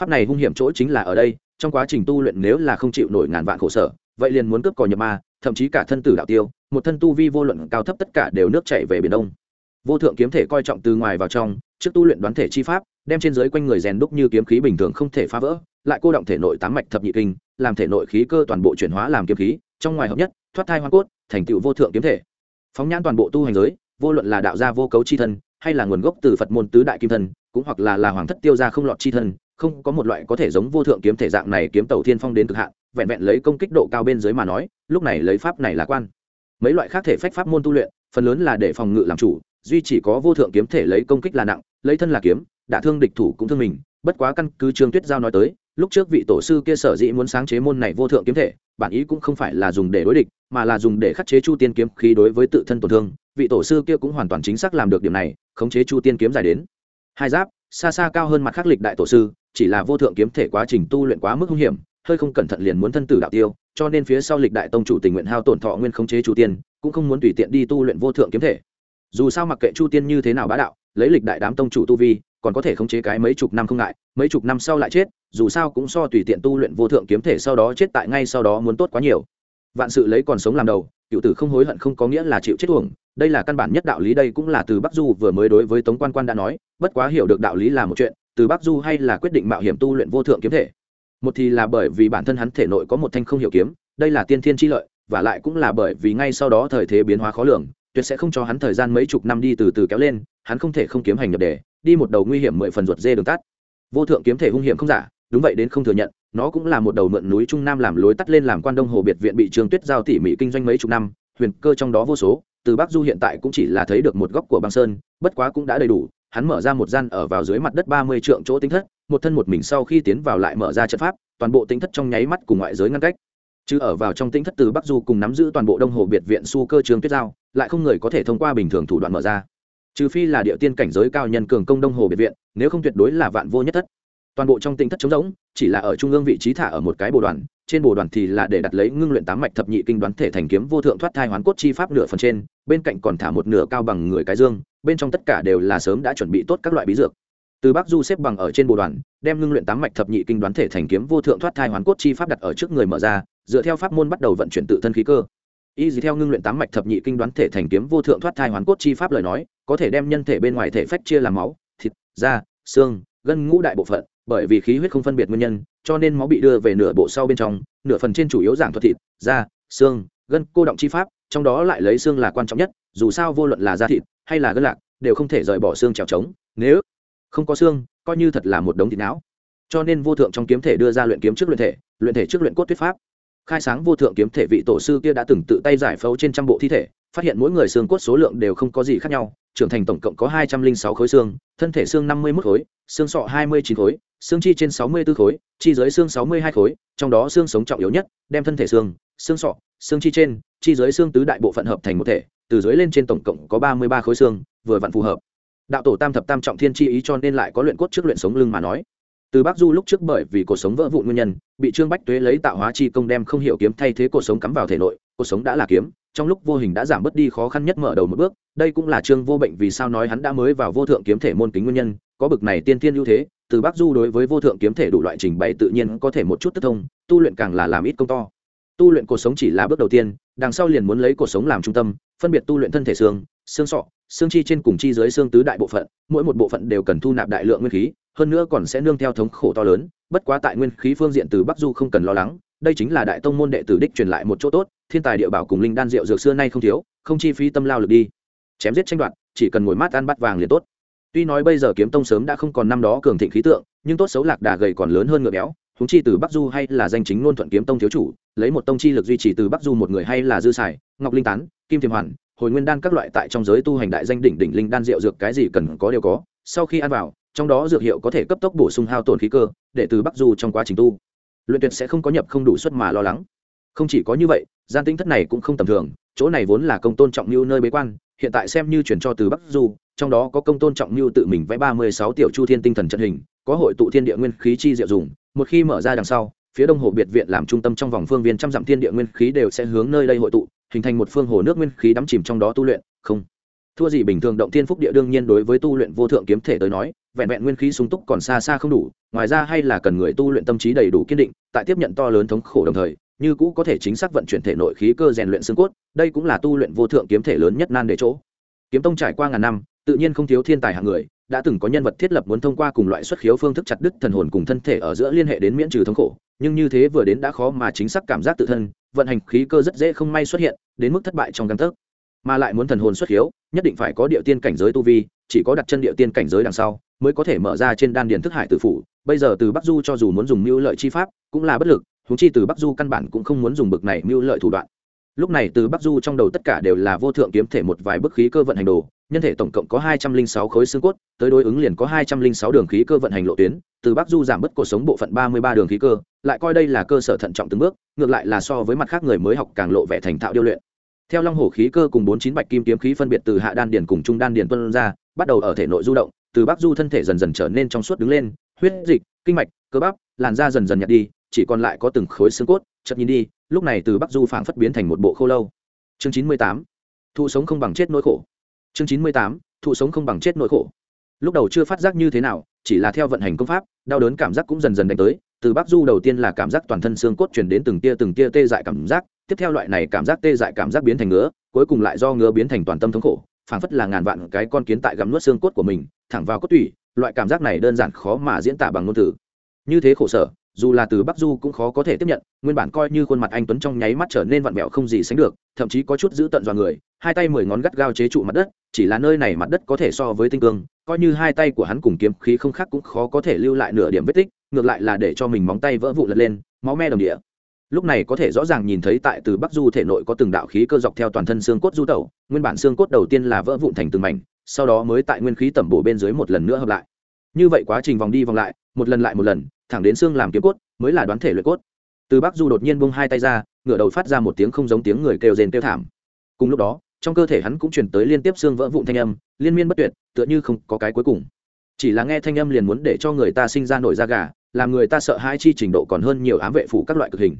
Pháp này hung hiểm chỗ chính là ở đây, trong quá trình tu luyện nếu là không chịu nổi ngàn vạn khổ sở, vậy liền muốn cướp cò nhập ma, thậm chí cả thân tử đạo tiêu, một thân tu vi vô luận cao thấp tất cả đều nước chảy về biển đông. Vô thượng kiếm thể coi trọng từ ngoài vào trong, trước tu luyện đoán thể chi pháp, đem trên dưới quanh người rèn đúc như kiếm khí bình thường không thể phá vỡ lại cô động thể nội tám mạch thập nhị kinh, làm thể nội khí cơ toàn bộ chuyển hóa làm kiếm khí, trong ngoài hợp nhất, thoát thai hoa cốt, thành tựu vô thượng kiếm thể. Phóng nhãn toàn bộ tu hành giới, vô luận là đạo gia vô cấu chi thân, hay là nguồn gốc từ phật môn tứ đại kim thân, cũng hoặc là là hoàng thất tiêu gia không lọt chi thân, không có một loại có thể giống vô thượng kiếm thể dạng này kiếm tẩu thiên phong đến cực hạn, vẹn vẹn lấy công kích độ cao bên dưới mà nói, lúc này lấy pháp này là quan. Mấy loại khác thể phách pháp môn tu luyện, phần lớn là để phòng ngự làm chủ, duy chỉ có vô thượng kiếm thể lấy công kích là nặng, lấy thân là kiếm, đả thương địch thủ cũng thương mình, bất quá căn cứ trương tuyết giao nói tới lúc trước vị tổ sư kia sở dĩ muốn sáng chế môn này vô thượng kiếm thể, bản ý cũng không phải là dùng để đối địch, mà là dùng để khắc chế chu tiên kiếm khí đối với tự thân tổn thương. Vị tổ sư kia cũng hoàn toàn chính xác làm được điểm này, khống chế chu tiên kiếm dài đến. Hai giáp, xa xa cao hơn mặt khắc lịch đại tổ sư, chỉ là vô thượng kiếm thể quá trình tu luyện quá mức hung hiểm, hơi không cẩn thận liền muốn thân tử đạo tiêu, cho nên phía sau lịch đại tông chủ tình nguyện hao tổn thọ nguyên khống chế chu tiên, cũng không muốn tùy tiện đi tu luyện vô thượng kiếm thể. Dù sao mặc kệ chu tiên như thế nào bá đạo, lấy lịch đại đám tông chủ tu vi còn có thể khống chế cái mấy chục năm không ngại, mấy chục năm sau lại chết, dù sao cũng so tùy tiện tu luyện vô thượng kiếm thể sau đó chết tại ngay sau đó muốn tốt quá nhiều. Vạn sự lấy còn sống làm đầu, cựu tử không hối hận không có nghĩa là chịu chết uổng, đây là căn bản nhất đạo lý, đây cũng là từ bắc du vừa mới đối với tống quan quan đã nói, bất quá hiểu được đạo lý là một chuyện, từ bắc du hay là quyết định mạo hiểm tu luyện vô thượng kiếm thể? Một thì là bởi vì bản thân hắn thể nội có một thanh không hiểu kiếm, đây là tiên thiên chi lợi, và lại cũng là bởi vì ngay sau đó thời thế biến hóa khó lường, tuyệt sẽ không cho hắn thời gian mấy chục năm đi từ từ kéo lên, hắn không thể không kiếm hành nhập đề đi một đầu nguy hiểm mười phần ruột dê đường tắt. Vô thượng kiếm thể hung hiểm không giả, đúng vậy đến không thừa nhận, nó cũng là một đầu mượn núi trung nam làm lối tắt lên làm quan đông hồ biệt viện bị trương tuyết giao tỉ mỉ kinh doanh mấy chục năm, huyền cơ trong đó vô số, từ bắc du hiện tại cũng chỉ là thấy được một góc của băng sơn, bất quá cũng đã đầy đủ, hắn mở ra một gian ở vào dưới mặt đất ba mươi trượng chỗ tính thất, một thân một mình sau khi tiến vào lại mở ra trận pháp, toàn bộ tính thất trong nháy mắt cùng ngoại giới ngăn cách. Chứ ở vào trong tính thất từ bắc du cùng nắm giữ toàn bộ đông hồ biệt viện su cơ trường tuyết giao, lại không người có thể thông qua bình thường thủ đoạn mở ra trừ phi là địa tiên cảnh giới cao nhân cường công đông hồ biệt viện, nếu không tuyệt đối là vạn vô nhất thất. Toàn bộ trong tinh thất trống rỗng, chỉ là ở trung ương vị trí thả ở một cái bồ đoàn, trên bồ đoàn thì là để đặt lấy ngưng luyện tám mạch thập nhị kinh đoán thể thành kiếm vô thượng thoát thai hoán cốt chi pháp nửa phần trên, bên cạnh còn thả một nửa cao bằng người cái dương, bên trong tất cả đều là sớm đã chuẩn bị tốt các loại bí dược. Từ bắc du xếp bằng ở trên bồ đoàn, đem ngưng luyện tám mạch thập nhị kinh đoán thể thành kiếm vô thượng thoát thai hoán cốt chi pháp đặt ở trước người mở ra, dựa theo pháp môn bắt đầu vận chuyển tự thân khí cơ. Y dì theo ngưng luyện tám mạch thập nhị kinh đoán thể thành kiếm vô thượng thoát thai hoán cốt chi pháp lời nói có thể đem nhân thể bên ngoài thể phách chia làm máu, thịt, da, xương, gân ngũ đại bộ phận, bởi vì khí huyết không phân biệt nguyên nhân, cho nên máu bị đưa về nửa bộ sau bên trong, nửa phần trên chủ yếu giảng thuật thịt, da, xương, gân cô động chi pháp, trong đó lại lấy xương là quan trọng nhất, dù sao vô luận là da thịt hay là gân lạc đều không thể rời bỏ xương trèo trống, nếu không có xương, coi như thật là một đống thịt não. Cho nên vô thượng trong kiếm thể đưa ra luyện kiếm trước luyện thể luyện thể trước luyện cốt thuyết pháp. Khai sáng vô thượng kiếm thể vị tổ sư kia đã từng tự tay giải phẫu trên trăm bộ thi thể phát hiện mỗi người xương cốt số lượng đều không có gì khác nhau, trưởng thành tổng cộng có hai trăm linh sáu khối xương, thân thể xương năm mươi một khối, xương sọ hai mươi chín khối, xương chi trên sáu mươi b ố khối, chi dưới xương sáu mươi hai khối, trong đó xương sống trọng yếu nhất, đem thân thể xương xương sọ, xương chi trên, chi dưới xương tứ đại bộ phận hợp thành một thể, từ dưới lên trên tổng cộng có ba mươi ba khối xương, vừa vặn phù hợp. Đạo tổ tam thập tam trọng thiên chi ý cho nên lại có luyện cốt trước luyện sống lưng mà nói. Từ bắc du lúc trước bởi vì cuộc sống vỡ vụn nguyên nhân, bị trương bách tuế lấy tạo hóa chi công đem không hiểu kiếm thay thế cuộc sống cắm vào thể nội cuộc sống đã là kiếm, trong lúc vô hình đã giảm bớt đi khó khăn nhất mở đầu một bước, đây cũng là trương vô bệnh vì sao nói hắn đã mới vào vô thượng kiếm thể môn kính nguyên nhân, có bực này tiên tiên ưu thế, từ bắc du đối với vô thượng kiếm thể đủ loại trình bày tự nhiên có thể một chút tức thông, tu luyện càng là làm ít công to. Tu luyện cuộc sống chỉ là bước đầu tiên, đằng sau liền muốn lấy cuộc sống làm trung tâm, phân biệt tu luyện thân thể xương xương sọ, xương chi trên cùng chi dưới xương tứ đại bộ phận, mỗi một bộ phận đều cần thu nạp đại lượng nguyên khí, hơn nữa còn sẽ nương theo thống khổ to lớn, bất quá tại nguyên khí phương diện từ bắc du không cần lo lắng đây chính là đại tông môn đệ tử đích truyền lại một chỗ tốt, thiên tài địa bảo cùng linh đan rượu dược xưa nay không thiếu, không chi phí tâm lao lực đi. Chém giết tranh đoạt, chỉ cần ngồi mát ăn bắt vàng liền tốt. Tuy nói bây giờ kiếm tông sớm đã không còn năm đó cường thịnh khí tượng, nhưng tốt xấu lạc đà gầy còn lớn hơn ngựa béo húng chi từ bắc du hay là danh chính ngôn thuận kiếm tông thiếu chủ, lấy một tông chi lực duy trì từ bắc du một người hay là dư sải ngọc linh tán, kim thiềm hoàn, hồi nguyên đan các loại tại trong giới tu hành đại danh đỉnh đỉnh linh đan rượu dược cái gì cần có đều có, sau khi ăn vào, trong đó dược hiệu có thể cấp tốc bổ sung hao tổn khí cơ, để từ bắc du trong quá trình tu luyện tuyệt sẽ không có nhập không đủ suất mà lo lắng. Không chỉ có như vậy, gian tinh thất này cũng không tầm thường, chỗ này vốn là công tôn trọng mưu nơi bế quan, hiện tại xem như chuyển cho từ bắc du, trong đó có công tôn trọng mưu tự mình vẽ ba mươi sáu tiểu chu thiên tinh thần trận hình, có hội tụ thiên địa nguyên khí chi diệu dùng một khi mở ra đằng sau, phía đông hồ biệt viện làm trung tâm trong vòng phương viên trăm dặm thiên địa nguyên khí đều sẽ hướng nơi đây hội tụ, hình thành một phương hồ nước nguyên khí đắm chìm trong đó tu luyện, không. Thua gì bình thường động thiên phúc địa đương nhiên đối với tu luyện vô thượng kiếm thể tới nói vẹn vẹn nguyên khí sung túc còn xa xa không đủ, ngoài ra hay là cần người tu luyện tâm trí đầy đủ kiên định, tại tiếp nhận to lớn thống khổ đồng thời, như cũ có thể chính xác vận chuyển thể nội khí cơ rèn luyện xương cốt, đây cũng là tu luyện vô thượng kiếm thể lớn nhất nan để chỗ. Kiếm tông trải qua ngàn năm, tự nhiên không thiếu thiên tài hạng người, đã từng có nhân vật thiết lập muốn thông qua cùng loại xuất khiếu phương thức chặt đứt thần hồn cùng thân thể ở giữa liên hệ đến miễn trừ thống khổ, nhưng như thế vừa đến đã khó mà chính xác cảm giác tự thân, vận hành khí cơ rất dễ không may xuất hiện, đến mức thất bại trong căn thức mà lại muốn thần hồn xuất khiếu, nhất định phải có địa tiên cảnh giới tu vi, chỉ có đặt chân địa tiên cảnh giới đằng sau mới có thể mở ra trên đan điền thức hải tử phủ. Bây giờ từ bắc du cho dù muốn dùng mưu lợi chi pháp, cũng là bất lực húng chi từ bắc du căn bản cũng không muốn dùng bực này mưu lợi thủ đoạn. Lúc này từ bắc du trong đầu tất cả đều là vô thượng kiếm thể một vài bức khí cơ vận hành đồ, nhân thể tổng cộng có hai trăm linh sáu khối xương cốt, tới đối ứng liền có hai trăm linh sáu đường khí cơ vận hành lộ tuyến. Từ bắc du giảm bớt cuộc sống bộ phận ba mươi ba đường khí cơ, lại coi đây là cơ sở thận trọng từng bước, ngược lại là so với mặt khác người mới học càng lộ vẻ thành thạo điêu luyện. Theo long hổ khí cơ cùng bốn chín bạch kim kiếm khí phân biệt từ hạ đan điền cùng trung đan điền tuân ra, bắt đầu ở thể nội du động từ bắc du thân thể dần dần trở nên trong suốt đứng lên, huyết dịch, kinh mạch, cơ bắp, làn da dần dần nhạt đi, chỉ còn lại có từng khối xương cốt chật nhìn đi, lúc này từ bắc du phảng phất biến thành một bộ khô lâu. Chương chín mươi tám thụ sống không bằng chết nỗi khổ. Chương chín mươi tám thụ sống không bằng chết nỗi khổ. Lúc đầu chưa phát giác như thế nào, chỉ là theo vận hành công pháp, đau đớn cảm giác cũng dần dần đánh tới, từ bắc du đầu tiên là cảm giác toàn thân xương cốt chuyển đến từng tia từng tia tê dại cảm giác, tiếp theo loại này cảm giác tê dại cảm giác biến thành ngứa, cuối cùng lại do ngứa biến thành toàn tâm thống khổ phảng phất là ngàn vạn cái con kiến tại gặm nuốt xương cốt của mình, thẳng vào cốt tủy, loại cảm giác này đơn giản khó mà diễn tả bằng ngôn từ. Như thế khổ sở, dù là từ bắc du cũng khó có thể tiếp nhận, nguyên bản coi như khuôn mặt anh tuấn trong nháy mắt trở nên vặn vẹo không gì sánh được, thậm chí có chút giữ tận dọa người, hai tay mười ngón gắt gao chế trụ mặt đất, chỉ là nơi này mặt đất có thể so với tinh cương, coi như hai tay của hắn cùng kiếm khí không khác cũng khó có thể lưu lại nửa điểm vết tích, ngược lại là để cho mình móng tay vỡ vụ lật lên, máu me đồng địa lúc này có thể rõ ràng nhìn thấy tại từ bắc du thể nội có từng đạo khí cơ dọc theo toàn thân xương cốt du tẩu, nguyên bản xương cốt đầu tiên là vỡ vụn thành từng mảnh, sau đó mới tại nguyên khí tẩm bổ bên dưới một lần nữa hợp lại. Như vậy quá trình vòng đi vòng lại, một lần lại một lần, thẳng đến xương làm kiếm cốt, mới là đoán thể luyện cốt. Từ bắc du đột nhiên bung hai tay ra, ngửa đầu phát ra một tiếng không giống tiếng người kêu rền kêu thảm. Cùng lúc đó, trong cơ thể hắn cũng chuyển tới liên tiếp xương vỡ vụn thanh âm, liên miên bất tuyệt, tựa như không có cái cuối cùng. Chỉ là nghe thanh âm liền muốn để cho người ta sinh ra nổi da gà, làm người ta sợ hai chi trình độ còn hơn nhiều ám vệ phủ các loại cực hình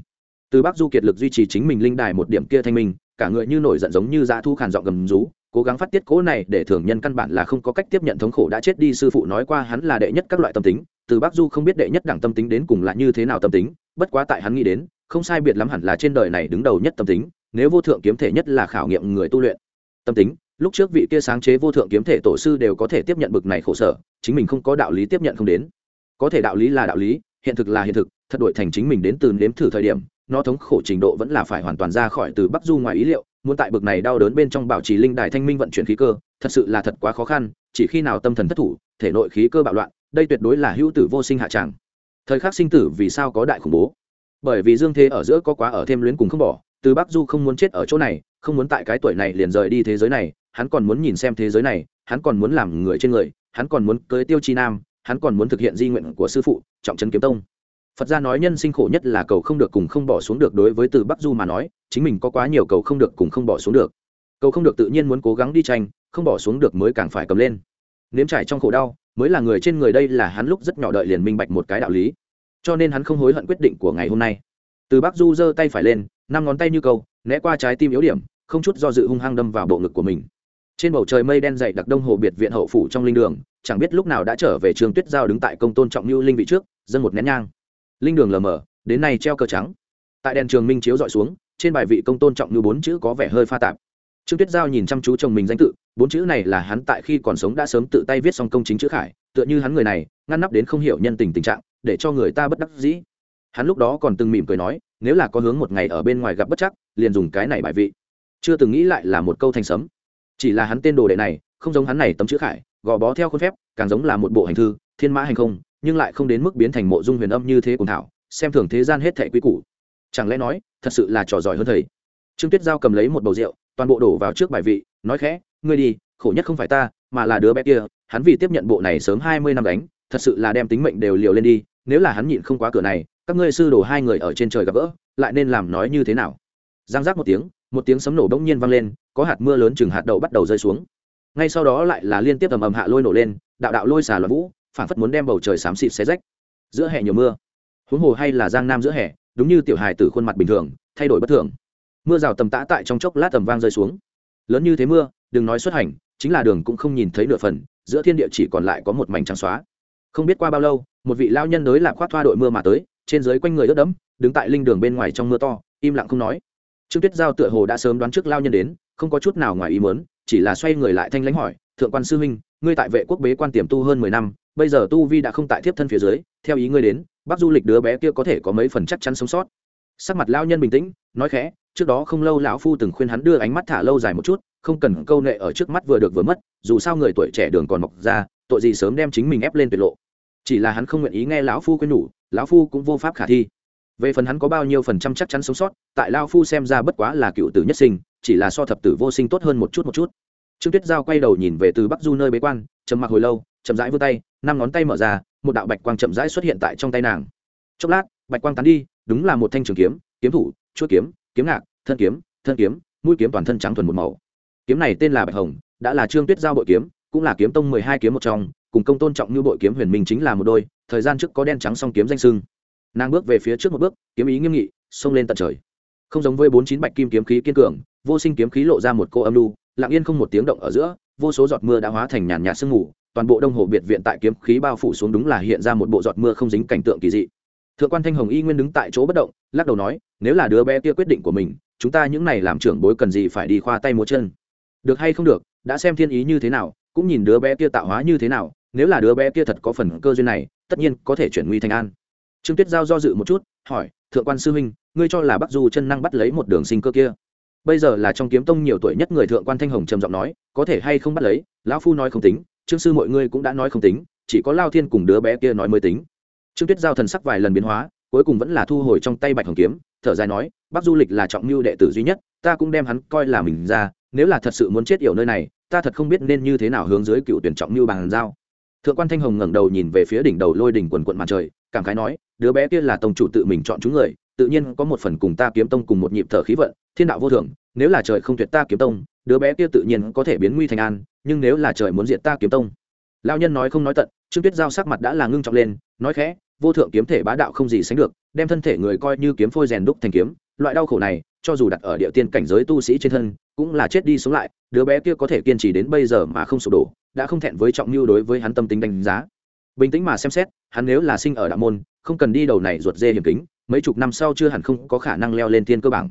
từ bắc du kiệt lực duy trì chính mình linh đài một điểm kia thanh minh, cả người như nổi giận giống như dã thu khàn giọng gầm rú, cố gắng phát tiết cố này để thường nhân căn bản là không có cách tiếp nhận thống khổ đã chết đi sư phụ nói qua hắn là đệ nhất các loại tâm tính, từ bắc du không biết đệ nhất đẳng tâm tính đến cùng là như thế nào tâm tính, bất quá tại hắn nghĩ đến, không sai biệt lắm hẳn là trên đời này đứng đầu nhất tâm tính, nếu vô thượng kiếm thể nhất là khảo nghiệm người tu luyện. Tâm tính, lúc trước vị kia sáng chế vô thượng kiếm thể tổ sư đều có thể tiếp nhận bực này khổ sở, chính mình không có đạo lý tiếp nhận không đến. Có thể đạo lý là đạo lý, hiện thực là hiện thực, thật đổi thành chính mình đến từ nếm thử thời điểm nó thống khổ trình độ vẫn là phải hoàn toàn ra khỏi từ bắc du ngoài ý liệu, muốn tại bực này đau đớn bên trong bảo trì linh đài thanh minh vận chuyển khí cơ, thật sự là thật quá khó khăn, chỉ khi nào tâm thần thất thủ, thể nội khí cơ bạo loạn, đây tuyệt đối là hữu tử vô sinh hạ tràng thời khắc sinh tử vì sao có đại khủng bố? Bởi vì dương thế ở giữa có quá ở thêm luyến cùng không bỏ, từ bắc du không muốn chết ở chỗ này, không muốn tại cái tuổi này liền rời đi thế giới này, hắn còn muốn nhìn xem thế giới này, hắn còn muốn làm người trên người, hắn còn muốn cưới tiêu chi nam, hắn còn muốn thực hiện di nguyện của sư phụ, trọng trấn kiếm tông phật gia nói nhân sinh khổ nhất là cầu không được cùng không bỏ xuống được đối với từ bắc du mà nói, chính mình có quá nhiều cầu không được cùng không bỏ xuống được. Cầu không được tự nhiên muốn cố gắng đi tranh không bỏ xuống được mới càng phải cầm lên. Nếm trải trong khổ đau, mới là người trên người đây là hắn lúc rất nhỏ đợi liền minh bạch một cái đạo lý. Cho nên hắn không hối hận quyết định của ngày hôm nay. Từ bắc du giơ tay phải lên, năm ngón tay như câu, né qua trái tim yếu điểm, không chút do dự hung hăng đâm vào bộ ngực của mình. Trên bầu trời mây đen dày đặc đông hồ biệt viện hậu phủ trong linh đường, chẳng biết lúc nào đã trở về trường tuyết giao đứng tại công tôn trọng như linh vị trước dân một nén nhang linh đường lờ mờ, đến nay treo cờ trắng. Tại đèn trường minh chiếu dọi xuống, trên bài vị công tôn trọng như bốn chữ có vẻ hơi pha tạp. Trương tuyết giao nhìn chăm chú chồng mình danh tự, bốn chữ này là hắn tại khi còn sống đã sớm tự tay viết xong công chính chữ khải, tựa như hắn người này, ngăn nắp đến không hiểu nhân tình tình trạng, để cho người ta bất đắc dĩ. Hắn lúc đó còn từng mỉm cười nói, nếu là có hướng một ngày ở bên ngoài gặp bất chắc, liền dùng cái này bài vị. Chưa từng nghĩ lại là một câu thành sấm. Chỉ là hắn tên đồ đệ này, không giống hắn này tấm chữ khải, gò bó theo khuôn phép, càng giống là một bộ hành thư, thiên mã hành không nhưng lại không đến mức biến thành mộ dung huyền âm như thế cùng thảo, xem thường thế gian hết thẻ quy củ. Chẳng lẽ nói, thật sự là trò giỏi hơn thầy? Trương tuyết giao cầm lấy một bầu rượu, toàn bộ đổ vào trước bài vị, nói khẽ, ngươi đi, khổ nhất không phải ta, mà là đứa bé kia, hắn vì tiếp nhận bộ này sớm hai mươi năm đánh, thật sự là đem tính mệnh đều liều lên đi, nếu là hắn nhịn không quá cửa này, các ngươi sư đổ hai người ở trên trời gặp gỡ, lại nên làm nói như thế nào? Giang giác một tiếng một tiếng sấm nổ bỗng nhiên vang lên, có hạt mưa lớn chừng hạt đậu bắt đầu rơi xuống. Ngay sau đó lại là liên tiếp ầm ầm hạ lôi nổ lên, đạo đạo lôi xà loạn vũ phản phất muốn đem bầu trời xám xịt xé rách. Giữa hè nhiều mưa. Huống hồ hay là giang nam giữa hè, đúng như tiểu hài từ khuôn mặt bình thường, thay đổi bất thường. Mưa rào tầm tã tại trong chốc lát tầm vang rơi xuống. Lớn như thế mưa, đừng nói xuất hành, chính là đường cũng không nhìn thấy nửa phần, giữa thiên địa chỉ còn lại có một mảnh trắng xóa. Không biết qua bao lâu, một vị lao nhân đối lạc khoát thoa đội mưa mà tới, trên dưới quanh người ướt đẫm, đứng tại linh đường bên ngoài trong mưa to, im lặng không nói. Trương tuyết giao tựa hồ đã sớm đoán trước lao nhân đến, không có chút nào ngoài ý mớn chỉ là xoay người lại thanh lãnh hỏi, thượng quan sư huynh, ngươi tại vệ quốc bế quan tiềm tu hơn mười năm bây giờ tu vi đã không tại thiếp thân phía dưới, theo ý ngươi đến, bác du lịch đứa bé kia có thể có mấy phần chắc chắn sống sót. Sắc mặt lao nhân bình tĩnh, nói khẽ, trước đó không lâu lão phu từng khuyên hắn đưa ánh mắt thả lâu dài một chút, không cần câu nệ ở trước mắt vừa được vừa mất, dù sao người tuổi trẻ đường còn mọc ra, tội gì sớm đem chính mình ép lên tuyệt lộ. Chỉ là hắn không nguyện ý nghe lão phu khuyên nhủ, lão phu cũng vô pháp khả thi. Về phần hắn có bao nhiêu phần trăm chắc chắn sống sót, tại lao phu xem ra bất quá là cựu tử nhất sinh, chỉ là so thập tử vô sinh tốt hơn một chút một chút. Trương tuyết giao quay đầu nhìn về từ bắc du nơi bế quan, trầm mặc hồi lâu chậm rãi vươn tay, năm ngón tay mở ra, một đạo bạch quang chậm rãi xuất hiện tại trong tay nàng. Chốc lát, bạch quang tán đi, đúng là một thanh trường kiếm kiếm thủ chuỗi kiếm kiếm ngạc, thân kiếm thân kiếm, mũi kiếm toàn thân trắng thuần một màu. Kiếm này tên là bạch hồng, đã là trương tuyết giao bội kiếm, cũng là kiếm tông mười hai kiếm một trong, cùng công tôn trọng như bội kiếm huyền minh chính là một đôi, thời gian trước có đen trắng song kiếm danh sưng. Nàng bước về phía trước một bước, kiếm ý nghiêm nghị, xông lên tận trời. Không giống với bốn chín bạch kim kiếm khí kiên cường, vô sinh kiếm khí lộ ra một cô âm lu lặng yên không một tiếng động ở giữa, vô số giọt mưa đã hóa thành nhàn nhạt sương mù toàn bộ đông hồ biệt viện tại kiếm khí bao phủ xuống đúng là hiện ra một bộ giọt mưa không dính cảnh tượng kỳ dị. Thượng quan thanh hồng y nguyên đứng tại chỗ bất động, lắc đầu nói, nếu là đứa bé kia quyết định của mình, chúng ta những này làm trưởng bối cần gì phải đi khoa tay múa chân? Được hay không được, đã xem thiên ý như thế nào, cũng nhìn đứa bé kia tạo hóa như thế nào, nếu là đứa bé kia thật có phần cơ duyên này, tất nhiên có thể chuyển nguy thành an. Trương tuyết giao do dự một chút, hỏi, thượng quan sư huynh, ngươi cho là bắc du chân năng bắt lấy một đường sinh cơ kia? Bây giờ là trong kiếm tông nhiều tuổi nhất người thượng quan thanh hồng trầm giọng nói, có thể hay không bắt lấy, lão phu nói không tính trương sư mọi ngươi cũng đã nói không tính, chỉ có lao thiên cùng đứa bé kia nói mới tính. Trương tuyết giao thần sắc vài lần biến hóa, cuối cùng vẫn là thu hồi trong tay bạch hồng kiếm, thở dài nói bác du lịch là trọng mưu đệ tử duy nhất, ta cũng đem hắn coi là mình ra, nếu là thật sự muốn chết yểu nơi này, ta thật không biết nên như thế nào hướng dưới cựu tuyển trọng mưu bằng giao. Thượng quan thanh hồng ngẩng đầu nhìn về phía đỉnh đầu lôi đỉnh quần quận mặt trời, cảm khái nói, đứa bé kia là tông chủ tự mình chọn chúng người, tự nhiên có một phần cùng ta kiếm tông cùng một nhịp thở khí vận, thiên đạo vô thường nếu là trời không tuyệt ta kiếm tông, đứa bé kia tự nhiên có thể biến nguy thành an nhưng nếu là trời muốn diệt ta kiếm tông. Lao nhân nói không nói tận, trương tuyết giao sắc mặt đã là ngưng trọng lên, nói khẽ, vô thượng kiếm thể bá đạo không gì sánh được, đem thân thể người coi như kiếm phôi rèn đúc thành kiếm, loại đau khổ này, cho dù đặt ở địa tiên cảnh giới tu sĩ trên thân, cũng là chết đi sống lại, đứa bé kia có thể kiên trì đến bây giờ mà không sụp đổ, đã không thẹn với trọng mưu đối với hắn tâm tính đánh giá. Bình tĩnh mà xem xét, hắn nếu là sinh ở đạo môn, không cần đi đầu này ruột dê hiểm kính, mấy chục năm sau chưa hẳn không có khả năng leo lên thiên cơ bảng.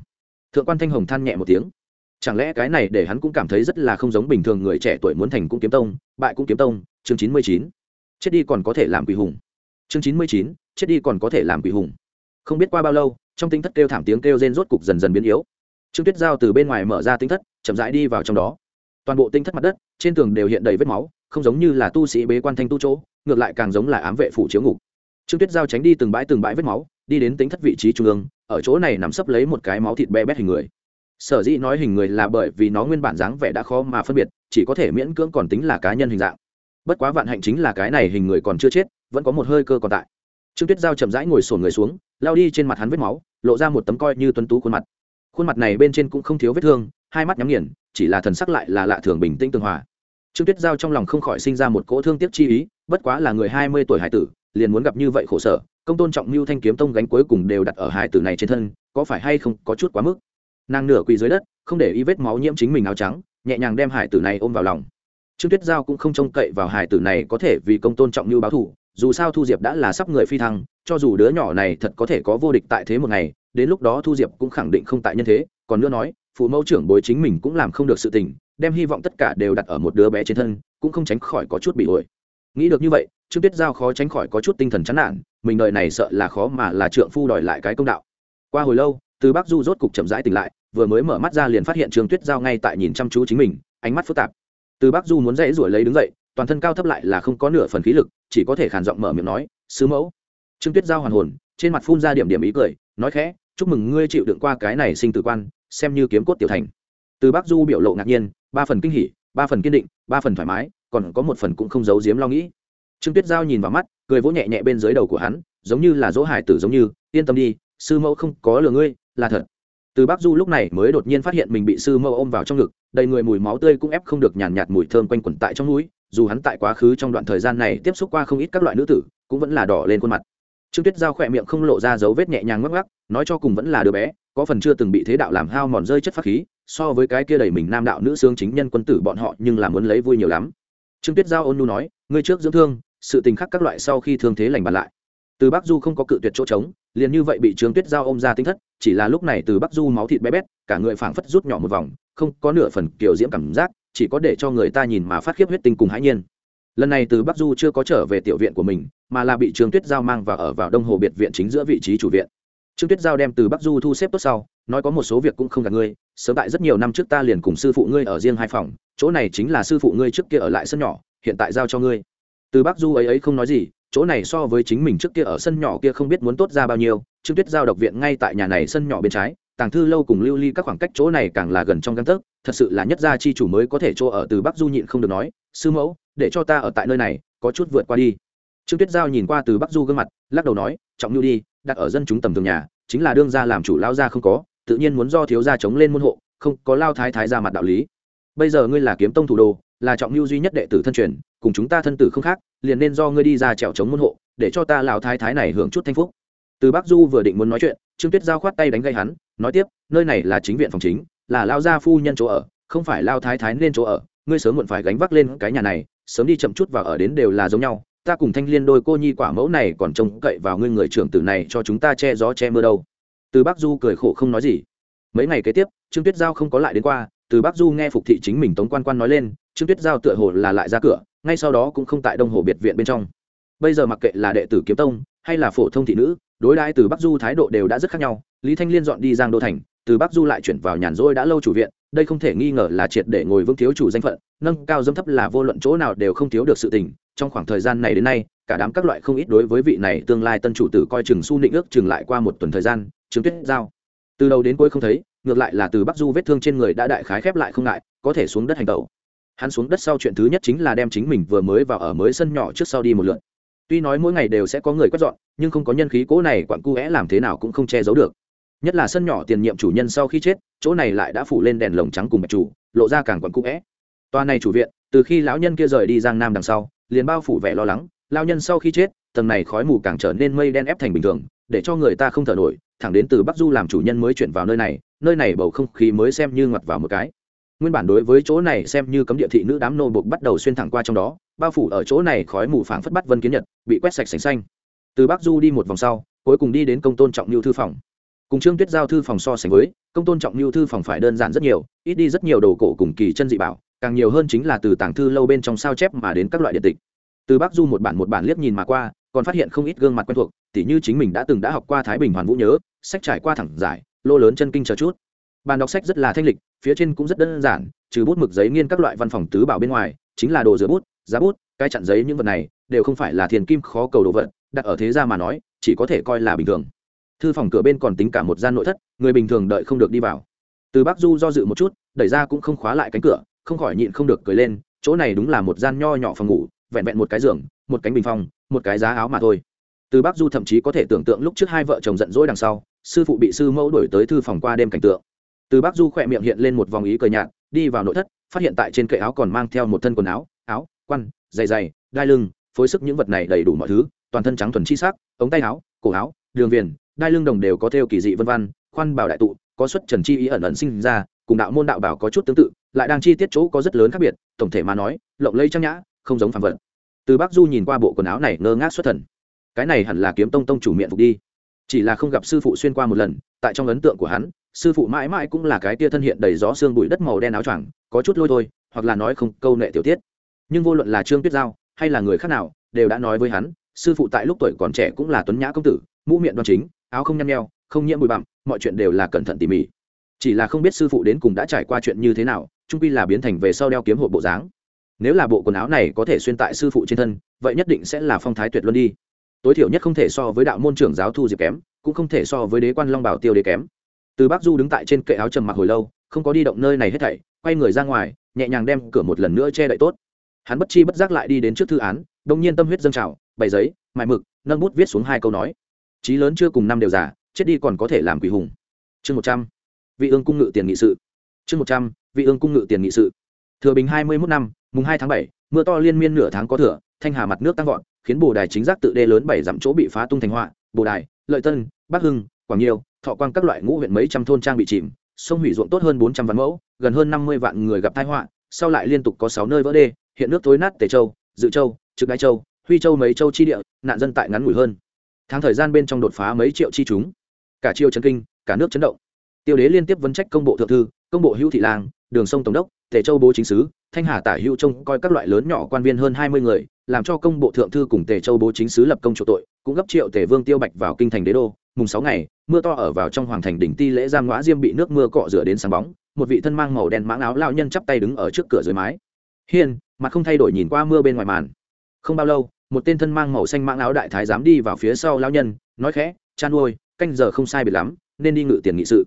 Thượng quan thanh hồng than nhẹ một tiếng chẳng lẽ cái này để hắn cũng cảm thấy rất là không giống bình thường người trẻ tuổi muốn thành cũng kiếm tông, bại cũng kiếm tông, chương chín mươi chín. Chết đi còn có thể làm quỷ hùng. Chương chín mươi chín, chết đi còn có thể làm quỷ hùng. Không biết qua bao lâu, trong tinh thất kêu thảm tiếng kêu rên rốt cục dần dần biến yếu. Trương tuyết giao từ bên ngoài mở ra tinh thất, chậm rãi đi vào trong đó. Toàn bộ tinh thất mặt đất, trên tường đều hiện đầy vết máu, không giống như là tu sĩ bế quan thanh tu chỗ, ngược lại càng giống là ám vệ phủ chiếu ngục. Trương tuyết giao tránh đi từng bãi từng bãi vết máu, đi đến tính thất vị trí trung ương, ở chỗ này nằm sấp lấy một cái máu thịt bé bét hình người sở dĩ nói hình người là bởi vì nó nguyên bản dáng vẻ đã khó mà phân biệt, chỉ có thể miễn cưỡng còn tính là cá nhân hình dạng. Bất quá vạn hạnh chính là cái này hình người còn chưa chết, vẫn có một hơi cơ còn tại. Trương tuyết giao chậm rãi ngồi sổn người xuống lao đi trên mặt hắn vết máu, lộ ra một tấm coi như tuấn tú khuôn mặt. Khuôn mặt này bên trên cũng không thiếu vết thương, hai mắt nhắm nghiền, chỉ là thần sắc lại là lạ thường bình tĩnh tường hòa. Trương tuyết giao trong lòng không khỏi sinh ra một cỗ thương tiếc chi ý, bất quá là người hai mươi tuổi hải tử, liền muốn gặp như vậy khổ sở, công tôn trọng mưu thanh kiếm tông gánh cuối cùng đều đặt ở hải tử này trên thân, có phải hay không có chút quá mức? Nàng nửa quỳ dưới đất, không để ý vết máu nhiễm chính mình áo trắng, nhẹ nhàng đem hải tử này ôm vào lòng. Trương tuyết giao cũng không trông cậy vào hải tử này có thể vì công tôn trọng như báo thù dù sao thu diệp đã là sắp người phi thăng, cho dù đứa nhỏ này thật có thể có vô địch tại thế một ngày, đến lúc đó thu diệp cũng khẳng định không tại nhân thế, còn nữa nói, phụ mẫu trưởng bối chính mình cũng làm không được sự tình, đem hy vọng tất cả đều đặt ở một đứa bé trên thân, cũng không tránh khỏi có chút bị ổi. Nghĩ được như vậy, trương tuyết giao khó tránh khỏi có chút tinh thần chán nản, mình đợi này sợ là khó mà là trượng phu đòi lại cái công đạo. Qua hồi lâu từ bắc du rốt cục chậm rãi tỉnh lại, vừa mới mở mắt ra liền phát hiện trương tuyết giao ngay tại nhìn chăm chú chính mình, ánh mắt phức tạp. Từ bắc du muốn dãy ruổi lấy đứng dậy, toàn thân cao thấp lại là không có nửa phần khí lực, chỉ có thể khàn giọng mở miệng nói, sứ mẫu. Trương tuyết giao hoàn hồn, trên mặt phun ra điểm điểm ý cười, nói khẽ, chúc mừng ngươi chịu đựng qua cái này sinh tử quan, xem như kiếm cốt tiểu thành. Từ bắc du biểu lộ ngạc nhiên, ba phần kinh hỉ, ba phần kiên định, ba phần thoải mái, còn có một phần cũng không giấu giếm lo nghĩ. Trương tuyết giao nhìn vào mắt, cười vỗ nhẹ nhẹ bên dưới đầu của hắn, giống như là dỗ hải tử giống như, yên tâm đi sư mẫu không có lừa ngươi là thật. Từ bắc du lúc này mới đột nhiên phát hiện mình bị sư mẫu ôm vào trong ngực đầy người mùi máu tươi cũng ép không được nhàn nhạt, mùi thơm quanh quẩn tại trong núi dù hắn tại quá khứ trong đoạn thời gian này tiếp xúc qua không ít các loại nữ tử cũng vẫn là đỏ lên khuôn mặt. Trương tuyết giao khỏe miệng không lộ ra dấu vết nhẹ nhàng ngắc ngắc nói cho cùng vẫn là đứa bé có phần chưa từng bị thế đạo làm hao mòn rơi chất pháp khí so với cái kia đầy mình nam đạo nữ xương chính nhân quân tử bọn họ nhưng là muốn lấy vui nhiều lắm. Trương tuyết giao ôn nu nói ngươi trước dưỡng thương sự tình khắc các loại sau khi thương thế lành bàn lại. Từ bắc du không có cự tuyệt chỗ trống liền như vậy bị trương tuyết giao ôm ra tinh thất, chỉ là lúc này từ bắc du máu thịt bé bét, cả người phảng phất rút nhỏ một vòng, không có nửa phần kiểu diễm cảm giác, chỉ có để cho người ta nhìn mà phát khiếp huyết tinh cùng hãi nhiên. Lần này từ bắc du chưa có trở về tiểu viện của mình, mà là bị trương tuyết giao mang vào ở vào đông hồ biệt viện chính giữa vị trí chủ viện. Trương tuyết giao đem từ bắc du thu xếp tốt sau, nói có một số việc cũng không gạt ngươi, sớm tại rất nhiều năm trước ta liền cùng sư phụ ngươi ở riêng hai phòng, chỗ này chính là sư phụ ngươi trước kia ở lại sân nhỏ, hiện tại giao cho ngươi. Từ bắc du ấy ấy không nói gì chỗ này so với chính mình trước kia ở sân nhỏ kia không biết muốn tốt ra bao nhiêu, trương tuyết giao độc viện ngay tại nhà này sân nhỏ bên trái, tàng thư lâu cùng lưu ly các khoảng cách chỗ này càng là gần trong găng tấc, thật sự là nhất gia chi chủ mới có thể chỗ ở từ bắc du nhịn không được nói, sư mẫu, để cho ta ở tại nơi này, có chút vượt qua đi. Trương tuyết giao nhìn qua từ bắc du gương mặt, lắc đầu nói, trọng nhu đi, đặt ở dân chúng tầm thường nhà, chính là đương gia làm chủ lao gia không có, tự nhiên muốn do thiếu gia chống lên môn hộ, không có lao thái thái ra mặt đạo lý. Bây giờ ngươi là kiếm tông thủ đô, là trọng nhu duy nhất đệ tử thân truyền, cùng chúng ta thân tử không khác liền nên do ngươi đi ra trèo chống môn hộ, để cho ta lão thái thái này hưởng chút thanh phúc. Từ bắc du vừa định muốn nói chuyện, trương tuyết giao khoát tay đánh gây hắn, nói tiếp, nơi này là chính viện phòng chính, là lao gia phu nhân chỗ ở, không phải lao thái thái nên chỗ ở, ngươi sớm muộn phải gánh vác lên cái nhà này, sớm đi chậm chút vào ở đến đều là giống nhau, ta cùng thanh liên đôi cô nhi quả mẫu này còn trông cậy vào ngươi người trưởng tử này cho chúng ta che gió che mưa đâu. Từ bắc du cười khổ không nói gì. Mấy ngày kế tiếp, trương tuyết giao không có lại đến qua, từ bắc du nghe phục thị chính mình tống quan quan nói lên, trương tuyết giao tựa hồ là lại ra cửa ngay sau đó cũng không tại đông hồ biệt viện bên trong. Bây giờ mặc kệ là đệ tử kiếm tông, hay là phổ thông thị nữ, đối đãi từ bắc du thái độ đều đã rất khác nhau. Lý thanh liên dọn đi giang đô thành, từ bắc du lại chuyển vào nhàn rỗi đã lâu chủ viện, đây không thể nghi ngờ là triệt để ngồi vững thiếu chủ danh phận, nâng cao dâm thấp là vô luận chỗ nào đều không thiếu được sự tình. Trong khoảng thời gian này đến nay, cả đám các loại không ít đối với vị này tương lai tân chủ tử coi chừng su nịnh ước chừng lại qua một tuần thời gian chứng tuyết giao. Từ đầu đến cuối không thấy, ngược lại là từ bắc du vết thương trên người đã đại khái khép lại không ngại, có thể xuống đất hành tẩu hắn xuống đất sau chuyện thứ nhất chính là đem chính mình vừa mới vào ở mới sân nhỏ trước sau đi một lượt tuy nói mỗi ngày đều sẽ có người quét dọn, nhưng không có nhân khí cố này quặn cu é làm thế nào cũng không che giấu được. Nhất là sân nhỏ tiền nhiệm chủ nhân sau khi chết, chỗ này lại đã phủ lên đèn lồng trắng cùng bạch chủ, lộ ra càng quặn cu é toa này chủ viện, từ khi lão nhân kia rời đi giang nam đằng sau, liền bao phủ vẻ lo lắng lao nhân sau khi chết, tầng này khói mù càng trở nên mây đen ép thành bình thường, để cho người ta không thở nổi, thẳng đến từ bắc du làm chủ nhân mới chuyển vào nơi này nơi này bầu không khí mới xem như ngoặt vào một cái nguyên bản đối với chỗ này xem như cấm địa thị nữ đám nô buộc bắt đầu xuyên thẳng qua trong đó, bao phủ ở chỗ này khói mù phảng phất bắt vân kiến nhật, bị quét sạch sành xanh. Từ bắc du đi một vòng sau, cuối cùng đi đến công tôn trọng lưu thư phòng. Cùng trương tuyết giao thư phòng so sánh với, công tôn trọng lưu thư phòng phải đơn giản rất nhiều, ít đi rất nhiều đồ cổ cùng kỳ chân dị bảo, càng nhiều hơn chính là từ tàng thư lâu bên trong sao chép mà đến các loại điện tịch. Từ bắc du một bản một bản liếc nhìn mà qua, còn phát hiện không ít gương mặt quen thuộc, tỉ như chính mình đã từng đã học qua thái bình hoàn vũ nhớ, sách trải qua thẳng giải, lô lớn chân kinh chờ chút bàn đọc sách rất là thanh lịch, phía trên cũng rất đơn giản, trừ bút mực giấy nghiên các loại văn phòng tứ bảo bên ngoài, chính là đồ rửa bút, giá bút, cái chặn giấy những vật này, đều không phải là thiền kim khó cầu đồ vật, đặt ở thế gia mà nói, chỉ có thể coi là bình thường. Thư phòng cửa bên còn tính cả một gian nội thất, người bình thường đợi không được đi vào. Từ bác du do dự một chút, đẩy ra cũng không khóa lại cánh cửa, không khỏi nhịn không được cười lên, chỗ này đúng là một gian nho nhỏ phòng ngủ, vẹn vẹn một cái giường, một cánh bình phong, một cái giá áo mà thôi. Từ bác du thậm chí có thể tưởng tượng lúc trước hai vợ chồng giận dỗi đằng sau, sư phụ bị sư mẫu đổi tới thư phòng qua đêm cảnh tượng từ bắc du khỏe miệng hiện lên một vòng ý cờ nhạt, đi vào nội thất, phát hiện tại trên kệ áo còn mang theo một thân quần áo áo quan dày dày đai lưng, phối sức những vật này đầy đủ mọi thứ, toàn thân trắng thuần chi sắc, ống tay áo, cổ áo, đường viền, đai lưng đồng đều có theo kỳ dị vân văn khoan bảo đại tụ, có xuất trần chi ý ẩn ẩn sinh ra, cùng đạo môn đạo bảo có chút tương tự, lại đang chi tiết chỗ có rất lớn khác biệt, tổng thể mà nói, lộng lây trang nhã, không giống phàm vật. Từ bắc du nhìn qua bộ quần áo này ngơ ngác xuất thần. Cái này hẳn là kiếm tông tông chủ miệng phục đi. Chỉ là không gặp sư phụ xuyên qua một lần, tại trong ấn tượng của hắn sư phụ mãi mãi cũng là cái tia thân hiện đầy gió xương bụi đất màu đen áo choàng, có chút lôi thôi, hoặc là nói không, câu nệ tiểu tiết. Nhưng vô luận là trương tuyết giao, hay là người khác nào, đều đã nói với hắn, sư phụ tại lúc tuổi còn trẻ cũng là tuấn nhã công tử, mũ miệng đoan chính, áo không nhăn nheo, không nhiễm bụi bặm, mọi chuyện đều là cẩn thận tỉ mỉ. Chỉ là không biết sư phụ đến cùng đã trải qua chuyện như thế nào trung quy là biến thành về sau đeo kiếm hộp bộ dáng. Nếu là bộ quần áo này có thể xuyên tại sư phụ trên thân, vậy nhất định sẽ là phong thái tuyệt luân đi. Tối thiểu nhất không thể so với đạo môn trưởng giáo thu diệp kém, cũng không thể so với đế quan long bảo tiêu đế kém từ bác du đứng tại trên kệ áo trầm mặc hồi lâu, không có đi động nơi này hết thảy, quay người ra ngoài, nhẹ nhàng đem cửa một lần nữa che đậy tốt. Hắn bất chi bất giác lại đi đến trước thư án, đông nhiên tâm huyết dâng trào, bày giấy, mài mực, nâng bút viết xuống hai câu nói. Chí lớn chưa cùng năm đều già, chết đi còn có thể làm quỷ hùng. Chương một trăm, vị ương cung ngự tiền nghị sự. Chương một trăm, vị ương cung ngự tiền nghị sự. Thừa bình hai mươi mốt năm, mùng hai tháng bảy, mưa to liên miên nửa tháng có thừa, thanh hà mặt nước tăng vọt, khiến bồ đài chính giác tự đê lớn bảy dặm chỗ bị phá tung thành họa, bồ đài, lợi tân, bắc hưng, quảng nhiêu thọ quang các loại ngũ huyện mấy trăm thôn trang bị chìm, sông hủy ruộng tốt hơn bốn trăm vạn mẫu, gần hơn năm mươi vạn người gặp tai họa, sau lại liên tục có sáu nơi vỡ đê, hiện nước thối nát tề châu, dự châu, trực đại châu, huy châu mấy châu chi địa, nạn dân tại ngắn ngủi hơn. Tháng thời gian bên trong đột phá mấy triệu chi chúng. Cả triều chấn kinh, cả nước chấn động. Tiêu đế liên tiếp vấn trách công bộ thượng thư, công bộ hữu thị lang đường sông tổng đốc, tề châu bố chính sứ, thanh hà tả hữu trông coi các loại lớn nhỏ quan viên hơn hai mươi người, làm cho công bộ thượng thư cùng tề châu bố chính sứ lập công chỗ tội, cũng gấp triệu tề vương tiêu bạch vào kinh thành đế đô mùng sáu ngày, mưa to ở vào trong hoàng thành đỉnh ti lễ giam ngõa diêm bị nước mưa cọ rửa đến sáng bóng, một vị thân mang màu đen mãng áo lao nhân chắp tay đứng ở trước cửa dưới mái. Hiên, mặt không thay đổi nhìn qua mưa bên ngoài màn. Không bao lâu, một tên thân mang màu xanh mãng áo đại thái dám đi vào phía sau lao nhân, nói khẽ, chan nuôi canh giờ không sai biệt lắm, nên đi ngự tiền nghị sự.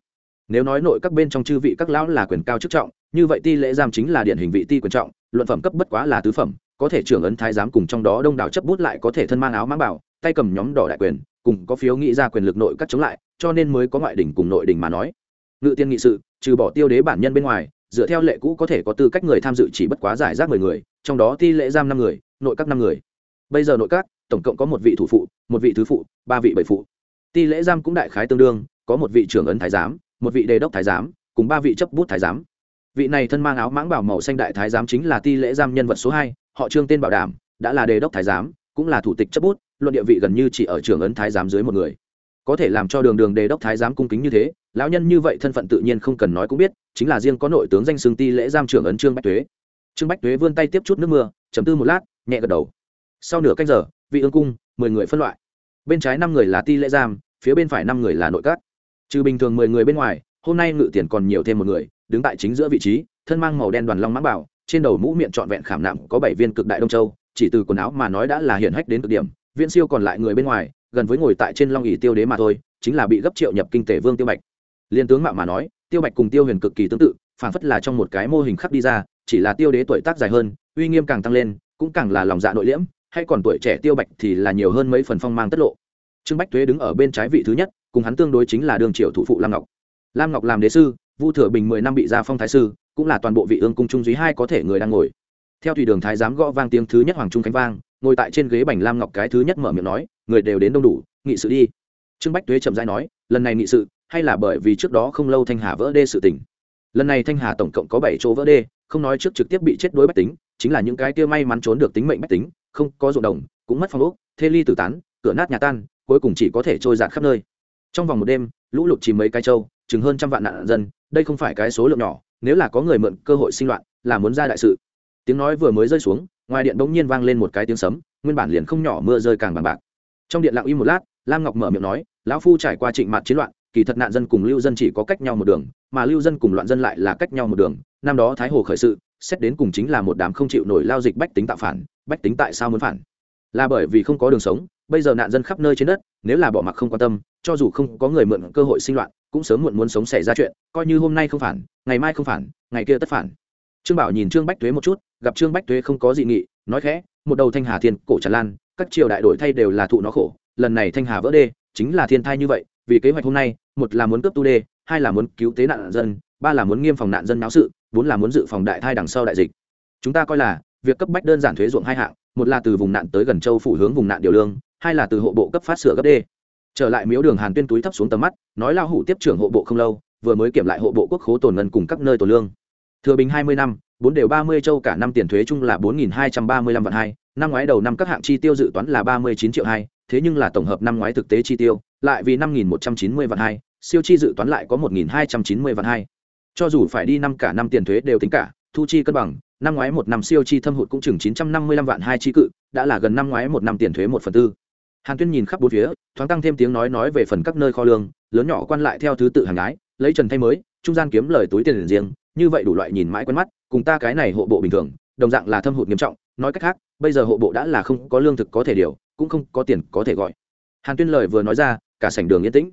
Nếu nói nội các bên trong chư vị các lão là quyền cao chức trọng, như vậy ti lễ giam chính là điển hình vị ti quyền trọng, luận phẩm cấp bất quá là tứ phẩm, có thể trưởng ấn thái giám cùng trong đó đông đảo chấp bút lại có thể thân mang áo mãng bảo tay cầm nhóm đỏ đại quyền, cùng có phiếu nghĩ ra quyền lực nội các chống lại, cho nên mới có ngoại đỉnh cùng nội đỉnh mà nói. Ngự tiên nghị sự, trừ bỏ tiêu đế bản nhân bên ngoài, dựa theo lệ cũ có thể có tư cách người tham dự chỉ bất quá giải rác mười người, trong đó ti lễ giam năm người, nội các năm người. Bây giờ nội các, tổng cộng có một vị thủ phụ, một vị thứ phụ, ba vị bảy phụ. Ti lễ giam cũng đại khái tương đương, có một vị trưởng ấn thái giám, một vị đề đốc thái giám, cùng ba vị chấp bút thái giám. Vị này thân mang áo mãng bảo màu xanh đại thái giám chính là ti lễ giam nhân vật số hai, họ trương tên bảo đảm, đã là đề đốc thái giám cũng là thủ tịch chấp bút, luận địa vị gần như chỉ ở trường ấn thái giám dưới một người. Có thể làm cho đường đường đề đốc thái giám cung kính như thế, lão nhân như vậy thân phận tự nhiên không cần nói cũng biết, chính là riêng có nội tướng danh xương ti lễ giam trưởng ấn trương bách tuế. Trương bách tuế vươn tay tiếp chút nước mưa chấm tư một lát, nhẹ gật đầu. Sau nửa canh giờ, vị ương cung, mười người phân loại. Bên trái năm người là ti lễ giam, phía bên phải năm người là nội các. Trừ bình thường mười người bên ngoài, hôm nay ngự tiền còn nhiều thêm một người, đứng tại chính giữa vị trí, thân mang màu đen đoàn long mãng bảo, trên đầu mũ miệng trọn vẹn khảm nạm có bảy viên cực đại đông châu chỉ từ quần áo mà nói đã là hiển hách đến cực điểm, viễn siêu còn lại người bên ngoài, gần với ngồi tại trên long ỉ tiêu đế mà thôi, chính là bị gấp triệu nhập kinh tế vương tiêu bạch. Liên tướng mạo mà nói, tiêu bạch cùng tiêu huyền cực kỳ tương tự phản phất là trong một cái mô hình khắc đi ra, chỉ là tiêu đế tuổi tác dài hơn, uy nghiêm càng tăng lên, cũng càng là lòng dạ nội liễm, hay còn tuổi trẻ tiêu bạch thì là nhiều hơn mấy phần phong mang tất lộ. Trương bách thuế đứng ở bên trái vị thứ nhất, cùng hắn tương đối chính là đường triều thủ phụ lam ngọc. Lam ngọc làm đế sư, vu thừa bình mười năm bị gia phong thái sư, cũng là toàn bộ vị ương cung trung duy hai có thể người đang ngồi theo thủy đường thái giám gõ vang tiếng thứ nhất hoàng trung khánh vang, ngồi tại trên ghế bành lam ngọc cái thứ nhất mở miệng nói, người đều đến đông đủ, nghị sự đi. Trương bách tuế chậm rãi nói, lần này nghị sự, hay là bởi vì trước đó không lâu thanh hà vỡ đê sự tình. Lần này thanh hà tổng cộng có bảy chỗ vỡ đê, không nói trước trực tiếp bị chết đối bách tính, chính là những cái kia may mắn trốn được tính mệnh bách tính, không có ruộng đồng, cũng mất phong ốc, thê ly tử tán, cửa nát nhà tan, cuối cùng chỉ có thể trôi giạt khắp nơi. Trong vòng một đêm, lũ lụt chìm mấy cái châu, chừng hơn trăm vạn nạn dân, đây không phải cái số lượng nhỏ, nếu là có người mượn cơ hội sinh loạn, là muốn ra đại sự tiếng nói vừa mới rơi xuống, ngoài điện bỗng nhiên vang lên một cái tiếng sấm, nguyên bản liền không nhỏ mưa rơi càng bằng bạc. Trong điện lặng im một lát, lam ngọc mở miệng nói, lão phu trải qua trịnh mặt chiến loạn, kỳ thật nạn dân cùng lưu dân chỉ có cách nhau một đường, mà lưu dân cùng loạn dân lại là cách nhau một đường. Năm đó thái hồ khởi sự, xét đến cùng chính là một đám không chịu nổi lao dịch bách tính tạo phản, bách tính tại sao muốn phản? Là bởi vì không có đường sống, bây giờ nạn dân khắp nơi trên đất, nếu là bỏ mặc không quan tâm, cho dù không có người mượn cơ hội sinh loạn, cũng sớm muộn muốn sống xảy ra chuyện, coi như hôm nay không phản, ngày mai không phản, ngày kia tất phản trương bảo nhìn trương bách tuế một chút, gặp trương bách tuế không có dị nghị, nói khẽ, một đầu thanh hà thiên, cổ tràn lan, các triều đại đổi thay đều là thụ nó khổ, lần này thanh hà vỡ đê, chính là thiên thai như vậy, vì kế hoạch hôm nay, một là muốn cấp tu đê, hai là muốn cứu tế nạn dân, ba là muốn nghiêm phòng nạn dân náo sự, bốn là muốn dự phòng đại thai đằng sau đại dịch. Chúng ta coi là, việc cấp bách đơn giản thuế ruộng hai hạng, một là từ vùng nạn tới gần châu phủ hướng vùng nạn điều lương, hai là từ hộ bộ cấp phát sửa cấp đê. Trở lại miếu đường hàn tuyên túi thấp xuống tầm mắt, nói lao hủ tiếp trưởng hộ bộ không lâu, vừa mới kiểm lại hộ bộ quốc khố tồn ngân cùng các nơi tổ lương thừa bình hai mươi năm, bốn đều ba mươi châu cả năm tiền thuế chung là bốn nghìn hai trăm ba mươi lăm vạn hai, năm ngoái đầu năm các hạng chi tiêu dự toán là ba mươi chín triệu hai, thế nhưng là tổng hợp năm ngoái thực tế chi tiêu, lại vì năm nghìn một trăm chín mươi vạn hai, siêu chi dự toán lại có một nghìn hai trăm chín mươi vạn hai. Cho dù phải đi năm cả năm tiền thuế đều tính cả, thu chi cân bằng, năm ngoái một năm siêu chi thâm hụt cũng chừng chín trăm năm mươi lăm vạn hai chi cự, đã là gần năm ngoái một năm tiền thuế một phần tư. Hàn tuyên nhìn khắp bốn phía, thoáng tăng thêm tiếng nói nói về phần các nơi kho lương, lớn nhỏ quan lại theo thứ tự hàng gái, lấy trần thay mới, trung gian kiếm lời túi tiền riêng như vậy đủ loại nhìn mãi quen mắt, cùng ta cái này hộ bộ bình thường, đồng dạng là thâm hụt nghiêm trọng, nói cách khác, bây giờ hộ bộ đã là không có lương thực có thể điều, cũng không có tiền có thể gọi. Hàn tuyên lời vừa nói ra, cả sảnh đường yên tĩnh.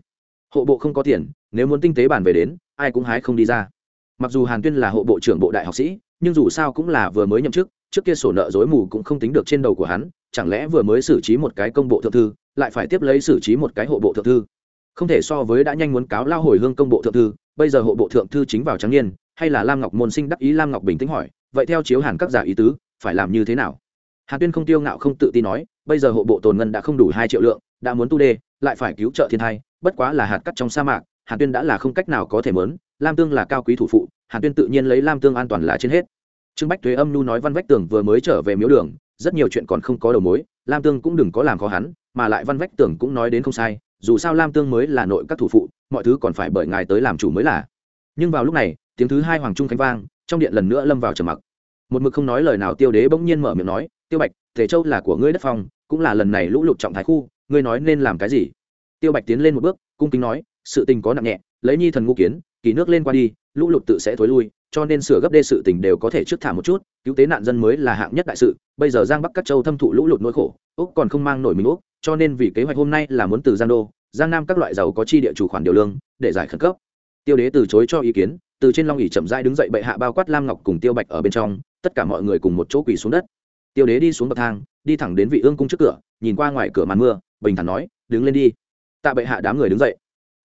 Hộ bộ không có tiền, nếu muốn tinh tế bàn về đến, ai cũng hái không đi ra. Mặc dù hàn tuyên là hộ bộ trưởng bộ đại học sĩ, nhưng dù sao cũng là vừa mới nhậm chức, trước kia sổ nợ dối mù cũng không tính được trên đầu của hắn, chẳng lẽ vừa mới xử trí một cái công bộ thượng thư, lại phải tiếp lấy xử trí một cái hộ bộ thượng thư? Không thể so với đã nhanh muốn cáo lao hồi hương công bộ thượng thư bây giờ hộ bộ thượng thư chính vào trắng niên, hay là lam ngọc môn sinh đắc ý lam ngọc bình tĩnh hỏi, vậy theo chiếu hàn các giả ý tứ, phải làm như thế nào? Hàn tuyên không tiêu ngạo không tự tin nói, bây giờ hộ bộ tồn ngân đã không đủ hai triệu lượng, đã muốn tu đê, lại phải cứu trợ thiên thai, bất quá là hạt cắt trong sa mạc, hàn tuyên đã là không cách nào có thể mớn, lam tương là cao quý thủ phụ, hàn tuyên tự nhiên lấy lam tương an toàn là trên hết. Trương bách thuế âm nu nói văn vách tường vừa mới trở về miếu đường, rất nhiều chuyện còn không có đầu mối, lam tương cũng đừng có làm khó hắn, mà lại văn vách tường cũng nói đến không sai dù sao lam tương mới là nội các thủ phụ, mọi thứ còn phải bởi ngài tới làm chủ mới là. Nhưng vào lúc này, tiếng thứ hai hoàng trung khánh vang, trong điện lần nữa lâm vào trầm mặc. Một mực không nói lời nào tiêu đế bỗng nhiên mở miệng nói, tiêu bạch thể châu là của ngươi đất phong, cũng là lần này lũ lụt trọng thái khu, ngươi nói nên làm cái gì? Tiêu bạch tiến lên một bước, cung kính nói, sự tình có nặng nhẹ, lấy nhi thần ngũ kiến, kỳ nước lên qua đi, lũ lụt tự sẽ thối lui, cho nên sửa gấp đê sự tình đều có thể trước thả một chút, cứu tế nạn dân mới là hạng nhất đại sự, bây giờ giang bắc các châu thâm thụ lũ lụt nỗi khổ, úc còn không mang nổi mình úc, cho nên vì kế hoạch hôm nay là muốn từ giang đô giang nam các loại giàu có chi địa chủ khoản điều lương, để giải khẩn cấp. Tiêu đế từ chối cho ý kiến, từ trên long ỉ chậm rãi đứng dậy bệ hạ bao quát lam ngọc cùng tiêu bạch ở bên trong, tất cả mọi người cùng một chỗ quỳ xuống đất. Tiêu đế đi xuống bậc thang, đi thẳng đến vị ương cung trước cửa, nhìn qua ngoài cửa màn mưa, bình thản nói, đứng lên đi. Tạ bệ hạ đám người đứng dậy.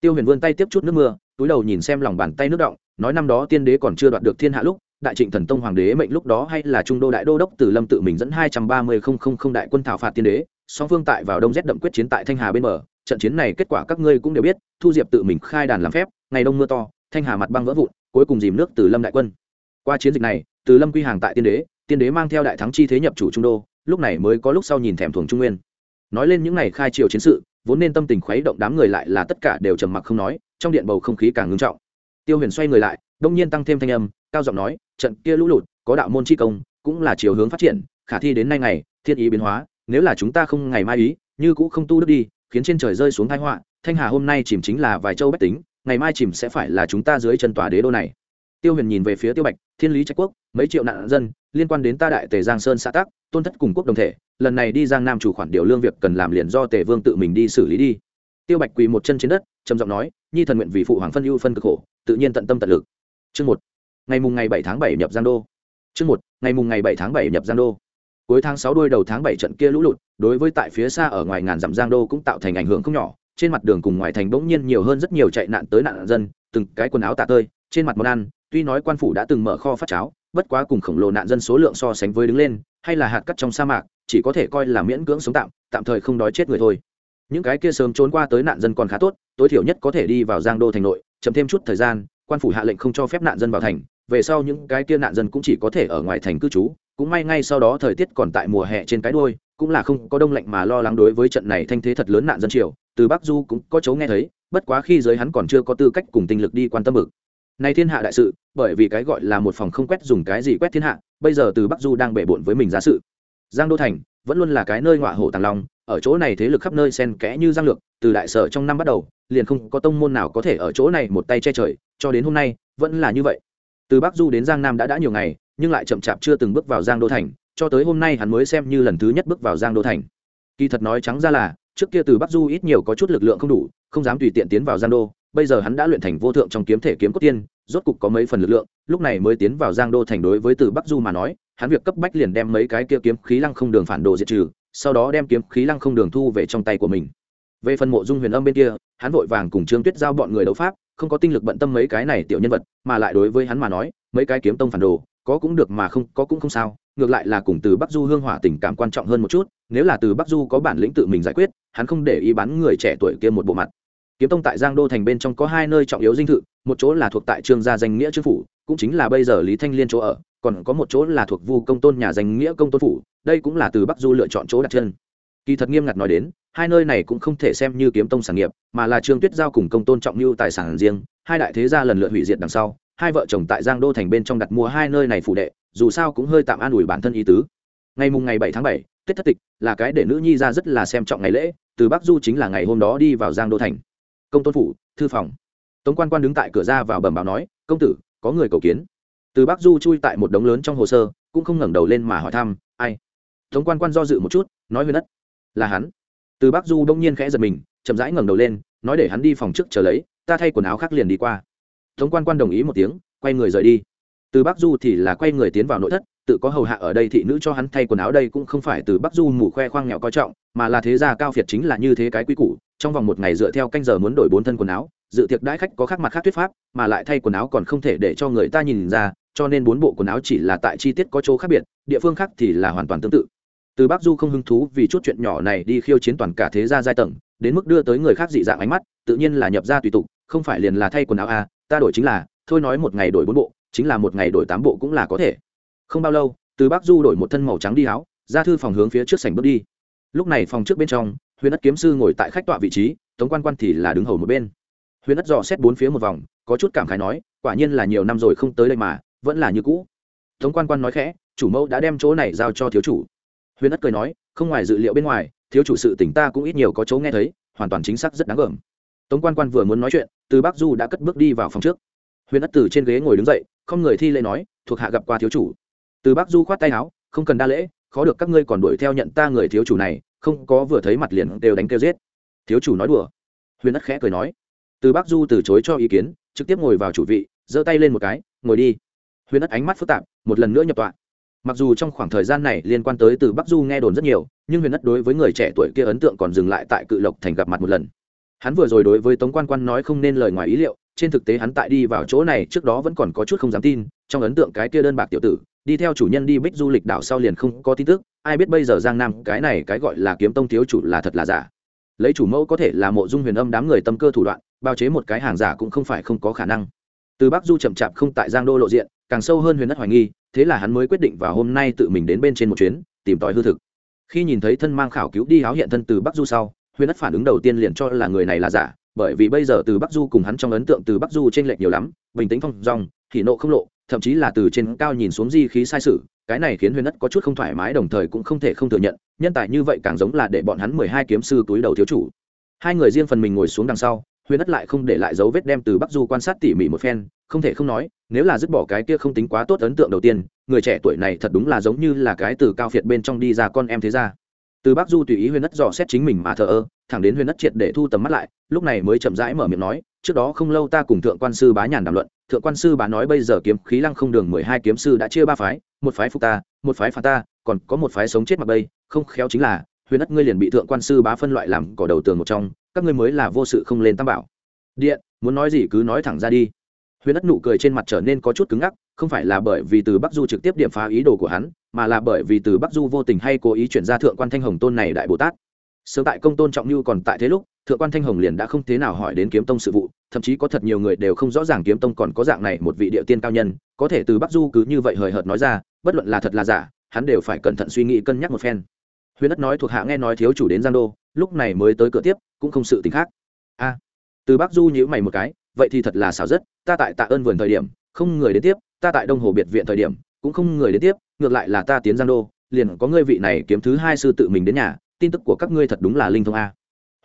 Tiêu huyền vươn tay tiếp chút nước mưa, túi đầu nhìn xem lòng bàn tay nước động, nói năm đó tiên đế còn chưa đoạt được thiên hạ lúc, đại trịnh thần tông hoàng đế mệnh lúc đó hay là trung đô đại đô đốc từ lâm tự mình dẫn hai trăm ba mươi không không không đại quân thảo phạt tiên đế, song phương tại vào đông rét đậm quyết chiến tại thanh hà bên bờ trận chiến này kết quả các ngươi cũng đều biết, thu diệp tự mình khai đàn làm phép, ngày đông mưa to, thanh hà mặt băng vỡ vụn, cuối cùng dìm nước từ lâm đại quân. Qua chiến dịch này, từ lâm quy hàng tại tiên đế tiên đế mang theo đại thắng chi thế nhập chủ trung đô, lúc này mới có lúc sau nhìn thèm thuồng trung nguyên. Nói lên những ngày khai triều chiến sự, vốn nên tâm tình khuấy động đám người lại là tất cả đều trầm mặc không nói, trong điện bầu không khí càng ngưng trọng. Tiêu huyền xoay người lại, đông nhiên tăng thêm thanh âm, cao giọng nói, trận kia lũ lụt, có đạo môn chi công, cũng là chiều hướng phát triển, khả thi đến nay ngày, thiên ý biến hóa, nếu là chúng ta không ngày mai ý, như cũ không tu đức đi khiến trên trời rơi xuống thái họa, thanh hà hôm nay chìm chính là vài châu bách tính, ngày mai chìm sẽ phải là chúng ta dưới chân tòa đế đô này. Tiêu huyền nhìn về phía tiêu bạch, thiên lý trách quốc, mấy triệu nạn dân, liên quan đến ta đại tề giang sơn xã tắc, tôn thất cùng quốc đồng thể, lần này đi giang nam chủ khoản điều lương việc cần làm liền do tề vương tự mình đi xử lý đi. Tiêu bạch quỳ một chân trên đất, trầm giọng nói, nhi thần nguyện vì phụ hoàng phân ưu phân cực khổ, tự nhiên tận tâm tận lực. Chương một. Ngày mùng ngày bảy tháng bảy nhập giang đô. Chương một. Ngày mùng ngày bảy tháng bảy nhập giang đô. Cuối tháng sáu đuôi đầu tháng bảy trận kia lũ lụt đối với tại phía xa ở ngoài ngàn dặm giang đô cũng tạo thành ảnh hưởng không nhỏ, trên mặt đường cùng ngoài thành bỗng nhiên nhiều hơn rất nhiều chạy nạn tới nạn dân, từng cái quần áo tạ tơi, trên mặt món ăn, tuy nói quan phủ đã từng mở kho phát cháo, bất quá cùng khổng lồ nạn dân số lượng so sánh với đứng lên, hay là hạt cắt trong sa mạc, chỉ có thể coi là miễn cưỡng sống tạm tạm thời không đói chết người thôi. Những cái kia sớm trốn qua tới nạn dân còn khá tốt, tối thiểu nhất có thể đi vào giang đô thành nội, chậm thêm chút thời gian, quan phủ hạ lệnh không cho phép nạn dân vào thành, về sau những cái kia nạn dân cũng chỉ có thể ở ngoài thành cư trú, cũng may ngay sau đó thời tiết còn tại mùa hè trên cái đôi cũng là không có đông lạnh mà lo lắng đối với trận này thanh thế thật lớn nạn dân triều, từ bắc du cũng có chấu nghe thấy, bất quá khi giới hắn còn chưa có tư cách cùng tinh lực đi quan tâm mực nay thiên hạ đại sự, bởi vì cái gọi là một phòng không quét dùng cái gì quét thiên hạ, bây giờ từ bắc du đang bể bộn với mình giá sự. Giang đô thành, vẫn luôn là cái nơi ngọa hổ tàng long, ở chỗ này thế lực khắp nơi xen kẽ như giang lược, từ đại sở trong năm bắt đầu, liền không có tông môn nào có thể ở chỗ này một tay che trời, cho đến hôm nay, vẫn là như vậy. Từ bắc du đến giang nam đã đã nhiều ngày, nhưng lại chậm chạp chưa từng bước vào giang đô thành cho tới hôm nay hắn mới xem như lần thứ nhất bước vào giang đô thành. Kỳ thật nói trắng ra là, trước kia từ bắc du ít nhiều có chút lực lượng không đủ, không dám tùy tiện tiến vào giang đô. Bây giờ hắn đã luyện thành vô thượng trong kiếm thể kiếm cốt tiên, rốt cục có mấy phần lực lượng, lúc này mới tiến vào giang đô thành đối với từ bắc du mà nói, hắn việc cấp bách liền đem mấy cái kia kiếm khí lăng không đường phản đồ diệt trừ, sau đó đem kiếm khí lăng không đường thu về trong tay của mình. Về phần mộ dung huyền âm bên kia, hắn vội vàng cùng trương tuyết giao bọn người đấu pháp, không có tinh lực bận tâm mấy cái này tiểu nhân vật, mà lại đối với hắn mà nói, mấy cái kiếm tông phản đồ, có cũng được mà không, có cũng không sao ngược lại là cùng từ bắc du hương hỏa tình cảm quan trọng hơn một chút, nếu là từ bắc du có bản lĩnh tự mình giải quyết, hắn không để ý bán người trẻ tuổi kia một bộ mặt. Kiếm tông tại giang đô thành bên trong có hai nơi trọng yếu dinh thự, một chỗ là thuộc tại trương gia danh nghĩa trương phủ, cũng chính là bây giờ lý thanh liên chỗ ở, còn có một chỗ là thuộc vu công tôn nhà danh nghĩa công tôn phủ, đây cũng là từ bắc du lựa chọn chỗ đặt chân. Kỳ thật nghiêm ngặt nói đến, hai nơi này cũng không thể xem như kiếm tông sản nghiệp, mà là trương tuyết giao cùng công tôn trọng lưu tài sản riêng, hai đại thế gia lần lượt hủy diệt đằng sau, hai vợ chồng tại giang đô thành bên trong đặt mua hai nơi này phụ đệ dù sao cũng hơi tạm an ủi bản thân ý tứ. Ngày mùng ngày bảy tháng bảy, tết thất tịch là cái để nữ nhi ra rất là xem trọng ngày lễ, từ bắc du chính là ngày hôm đó đi vào giang đô thành. Công tôn phủ, thư phòng. Tống quan quan đứng tại cửa ra vào bẩm báo nói, công tử, có người cầu kiến. Từ bắc du chui tại một đống lớn trong hồ sơ, cũng không ngẩng đầu lên mà hỏi thăm, ai? Tống quan quan do dự một chút, nói huyền đất, là hắn. Từ bắc du đông nhiên khẽ giật mình, chậm rãi ngẩng đầu lên, nói để hắn đi phòng trước chờ lấy, ta thay quần áo khác liền đi qua. Tống quan quan đồng ý một tiếng, quay người rời đi từ bắc du thì là quay người tiến vào nội thất tự có hầu hạ ở đây thị nữ cho hắn thay quần áo đây cũng không phải từ bắc du mù khoe khoang nghèo coi trọng mà là thế gia cao phiệt chính là như thế cái quý củ trong vòng một ngày dựa theo canh giờ muốn đổi bốn thân quần áo dự tiệc đãi khách có khác mặt khác thuyết pháp mà lại thay quần áo còn không thể để cho người ta nhìn ra cho nên bốn bộ quần áo chỉ là tại chi tiết có chỗ khác biệt địa phương khác thì là hoàn toàn tương tự. Từ bắc du không hứng thú vì chút chuyện nhỏ này đi khiêu chiến toàn cả thế gia giai tầng đến mức đưa tới người khác dị dạng ánh mắt tự nhiên là nhập ra tùy tục không phải liền là thay quần áo à, ta đổi chính là thôi nói một ngày đổi bốn bộ chính là một ngày đổi tám bộ cũng là có thể. Không bao lâu, từ bắc du đổi một thân màu trắng đi áo, ra thư phòng hướng phía trước sảnh bước đi. Lúc này phòng trước bên trong, huyền ất kiếm sư ngồi tại khách tọa vị trí, tống quan quan thì là đứng hầu một bên. Huyền ất dò xét bốn phía một vòng, có chút cảm khái nói, quả nhiên là nhiều năm rồi không tới đây mà, vẫn là như cũ. Tống quan quan nói khẽ, chủ mẫu đã đem chỗ này giao cho thiếu chủ. Huyền ất cười nói, không ngoài dự liệu bên ngoài, thiếu chủ sự tỉnh ta cũng ít nhiều có chỗ nghe thấy, hoàn toàn chính xác rất đáng gờm. Tống quan quan vừa muốn nói chuyện, từ bắc du đã cất bước đi vào phòng trước. Huyền ất từ trên ghế ngồi đứng dậy không người thi lễ nói, thuộc hạ gặp qua thiếu chủ. Từ bắc du khoát tay áo, không cần đa lễ, khó được các ngươi còn đuổi theo nhận ta người thiếu chủ này, không có vừa thấy mặt liền đều đánh kêu giết. Thiếu chủ nói đùa. Huyền ất khẽ cười nói. Từ bắc du từ chối cho ý kiến, trực tiếp ngồi vào chủ vị, giơ tay lên một cái, ngồi đi. Huyền ất ánh mắt phức tạp, một lần nữa nhập tọa. Mặc dù trong khoảng thời gian này liên quan tới từ bắc du nghe đồn rất nhiều, nhưng huyền ất đối với người trẻ tuổi kia ấn tượng còn dừng lại tại cự lộc thành gặp mặt một lần. Hắn vừa rồi đối với tống quan quan nói không nên lời ngoài ý liệu trên thực tế hắn tại đi vào chỗ này trước đó vẫn còn có chút không dám tin, trong ấn tượng cái kia đơn bạc tiểu tử, đi theo chủ nhân đi bích du lịch đảo sau liền không có tin tức, ai biết bây giờ giang nam, cái này cái gọi là kiếm tông thiếu chủ là thật là giả. Lấy chủ mẫu có thể là mộ dung huyền âm đám người tâm cơ thủ đoạn bao chế một cái hàng giả cũng không phải không có khả năng. Từ bắc du chậm chạp không tại giang đô lộ diện, càng sâu hơn huyền đất hoài nghi, thế là hắn mới quyết định vào hôm nay tự mình đến bên trên một chuyến, tìm tòi hư thực. Khi nhìn thấy thân mang khảo cứu đi háo hiện thân từ bắc du sau, huyền đất phản ứng đầu tiên liền cho là người này là giả bởi vì bây giờ từ bắc du cùng hắn trong ấn tượng từ bắc du t r ê n lệch nhiều lắm, bình tĩnh phong dòng thì nộ không lộ, thậm chí là từ trên cao nhìn xuống di khí sai sự, cái này khiến huyền đất có chút không thoải mái, đồng thời cũng không thể không thừa nhận, nhân tài như vậy càng giống là để bọn hắn mười hai kiếm sư túi đầu thiếu chủ. Hai người riêng phần mình ngồi xuống đằng sau, huyền đất lại không để lại dấu vết đem từ bắc du quan sát tỉ mỉ một phen, không thể không nói, nếu là dứt bỏ cái kia không tính quá tốt ấn tượng đầu tiên, người trẻ tuổi này thật đúng là giống như là cái từ cao phiệt bên trong đi ra con em thế ra từ bắc du tùy ý huyền đất dò xét chính mình mà thờ ơ, thẳng đến huyền đất triệt để thu tầm mắt lại lúc này mới chậm rãi mở miệng nói, trước đó không lâu ta cùng thượng quan sư bá nhàn đàm luận, thượng quan sư bá nói bây giờ kiếm khí lăng không đường mười hai kiếm sư đã chia ba phái, một phái phục ta, một phái phạt ta, còn có một phái sống chết mặc bây, không khéo chính là, huyền đất ngươi liền bị thượng quan sư bá phân loại làm cỏ đầu tường một trong, các ngươi mới là vô sự không lên tam bảo. Điện, muốn nói gì cứ nói thẳng ra đi. Huyền đất nụ cười trên mặt trở nên có chút cứng ngắc, không phải là bởi vì từ bắc du trực tiếp điểm phá ý đồ của hắn, mà là bởi vì từ bắc du vô tình hay cố ý chuyển ra thượng quan thanh hồng tôn này đại bồ tát. Sớm tại công tôn trọng như còn tại thế lúc thượng quan thanh hồng liền đã không thế nào hỏi đến kiếm tông sự vụ, thậm chí có thật nhiều người đều không rõ ràng kiếm tông còn có dạng này một vị địa tiên cao nhân, có thể từ bắc du cứ như vậy hời hợt nói ra, bất luận là thật là giả, hắn đều phải cẩn thận suy nghĩ cân nhắc một phen. Huyền đất nói thuộc hạ nghe nói thiếu chủ đến giang đô, lúc này mới tới cửa tiếp, cũng không sự t khác. A, từ bắc du nhữ mày một cái, vậy thì thật là xảo rất, ta tại tạ ơn vườn thời điểm, không người đến tiếp, ta tại đông hồ biệt viện thời điểm, cũng không người đến tiếp, ngược lại là ta tiến giang đô, liền có ngươi vị này kiếm thứ hai sư tự mình đến nhà, tin tức của các ngươi thật đúng là linh thông a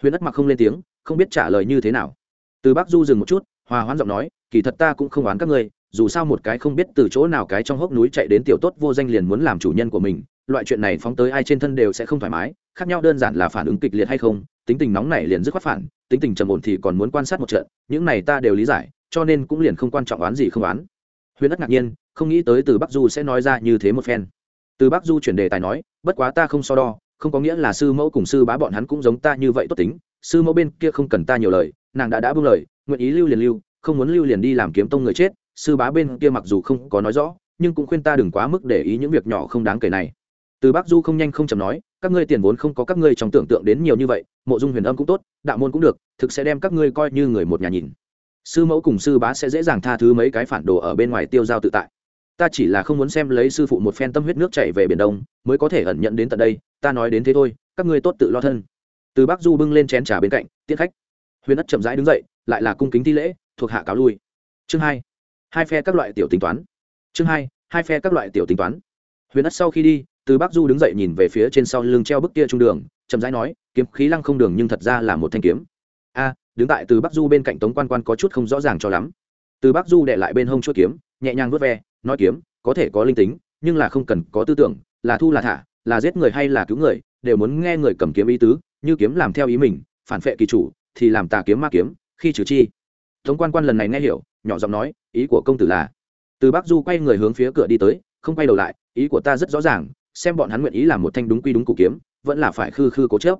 huyền ất mặc không lên tiếng, không biết trả lời như thế nào. Từ bắc du dừng một chút, hòa hoãn giọng nói, kỳ thật ta cũng không oán các ngươi, dù sao một cái không biết từ chỗ nào cái trong hốc núi chạy đến tiểu tốt vô danh liền muốn làm chủ nhân của mình, loại chuyện này phóng tới ai trên thân đều sẽ không thoải mái, khác nhau đơn giản là phản ứng kịch liệt hay không, tính tình nóng này liền dứt khoát phản, tính tình trầm ổn thì còn muốn quan sát một trận, những này ta đều lý giải, cho nên cũng liền không quan trọng oán gì không oán. Huyền ất ngạc nhiên, không nghĩ tới từ bắc du sẽ nói ra như thế một phen. Từ bắc du chuyển đề tài nói, bất quá ta không so đo không có nghĩa là sư mẫu cùng sư bá bọn hắn cũng giống ta như vậy tốt tính, sư mẫu bên kia không cần ta nhiều lời, nàng đã đã buông lời, nguyện ý lưu liền lưu, không muốn lưu liền đi làm kiếm tông người chết, sư bá bên kia mặc dù không có nói rõ, nhưng cũng khuyên ta đừng quá mức để ý những việc nhỏ không đáng kể này. Từ bác du không nhanh không chầm nói, các ngươi tiền vốn không có các ngươi trong tưởng tượng đến nhiều như vậy, mộ dung huyền âm cũng tốt, đạo môn cũng được, thực sẽ đem các ngươi coi như người một nhà nhìn. Sư mẫu cùng sư bá sẽ dễ dàng tha thứ mấy cái phản đồ ở bên ngoài tiêu giao tự tại ta chỉ là không muốn xem lấy sư phụ một phen tâm huyết nước chảy về biển đông, mới có thể ẩn nhận đến tận đây, ta nói đến thế thôi, các ngươi tốt tự lo thân. Từ bắc du bưng lên chén trà bên cạnh tiết khách. Huyền ất chậm rãi đứng dậy, lại là cung kính thi lễ, thuộc hạ cáo lui. Chương hai hai phe các loại tiểu tính toán. Chương hai hai phe các loại tiểu tính toán. Huyền ất sau khi đi, từ bắc du đứng dậy nhìn về phía trên sau lưng treo bức kia trung đường, chậm rãi nói, kiếm khí lăng không đường nhưng thật ra là một thanh kiếm. A, đứng tại từ bắc du bên cạnh tống quan quan có chút không rõ ràng cho lắm. Từ bắc du đệ lại bên hông chuỗi kiếm, nhẹ nhàng vớt ve nói kiếm, có thể có linh tính, nhưng là không cần có tư tưởng, là thu là thả, là giết người hay là cứu người, đều muốn nghe người cầm kiếm ý tứ, như kiếm làm theo ý mình, phản phệ kỳ chủ, thì làm tà kiếm ma kiếm, khi trừ chi. Tống quan quan lần này nghe hiểu, nhỏ giọng nói, ý của công tử là, từ bắc du quay người hướng phía cửa đi tới, không quay đầu lại, ý của ta rất rõ ràng, xem bọn hắn nguyện ý làm một thanh đúng quy đúng cụ kiếm, vẫn là phải khư khư cố chớp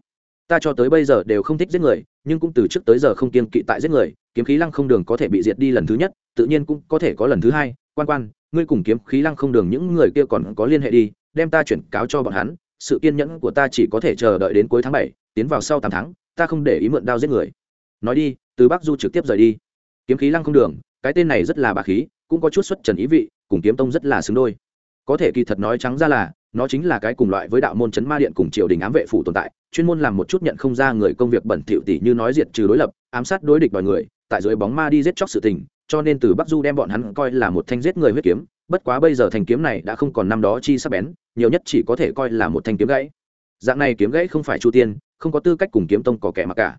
ta cho tới bây giờ đều không thích giết người, nhưng cũng từ trước tới giờ không kiên kỵ tại giết người, kiếm khí lăng không đường có thể bị diệt đi lần thứ nhất, tự nhiên cũng có thể có lần thứ hai. Quan quan ngươi cùng kiếm khí lăng không đường những người kia còn có liên hệ đi, đem ta chuyển cáo cho bọn hắn, sự kiên nhẫn của ta chỉ có thể chờ đợi đến cuối tháng bảy, tiến vào sau tám tháng, ta không để ý mượn đao giết người. Nói đi, từ bắc du trực tiếp rời đi. Kiếm khí lăng không đường, cái tên này rất là bà khí, cũng có chút xuất trần ý vị, cùng kiếm tông rất là xứng đôi. Có thể kỳ thật nói trắng ra là, nó chính là cái cùng loại với đạo môn chấn ma điện cùng triều đình ám vệ phủ tồn tại, chuyên môn làm một chút nhận không ra người công việc bẩn thỉu tỷ như nói diệt trừ đối lập, ám sát đối địch đòi người, tại dưới bóng ma đi giết chóc sự tình cho nên từ bắc du đem bọn hắn coi là một thanh giết người huyết kiếm, bất quá bây giờ thanh kiếm này đã không còn năm đó chi sắp bén, nhiều nhất chỉ có thể coi là một thanh kiếm gãy. Dạng này kiếm gãy không phải chu tiên, không có tư cách cùng kiếm tông có kẻ mặc cả.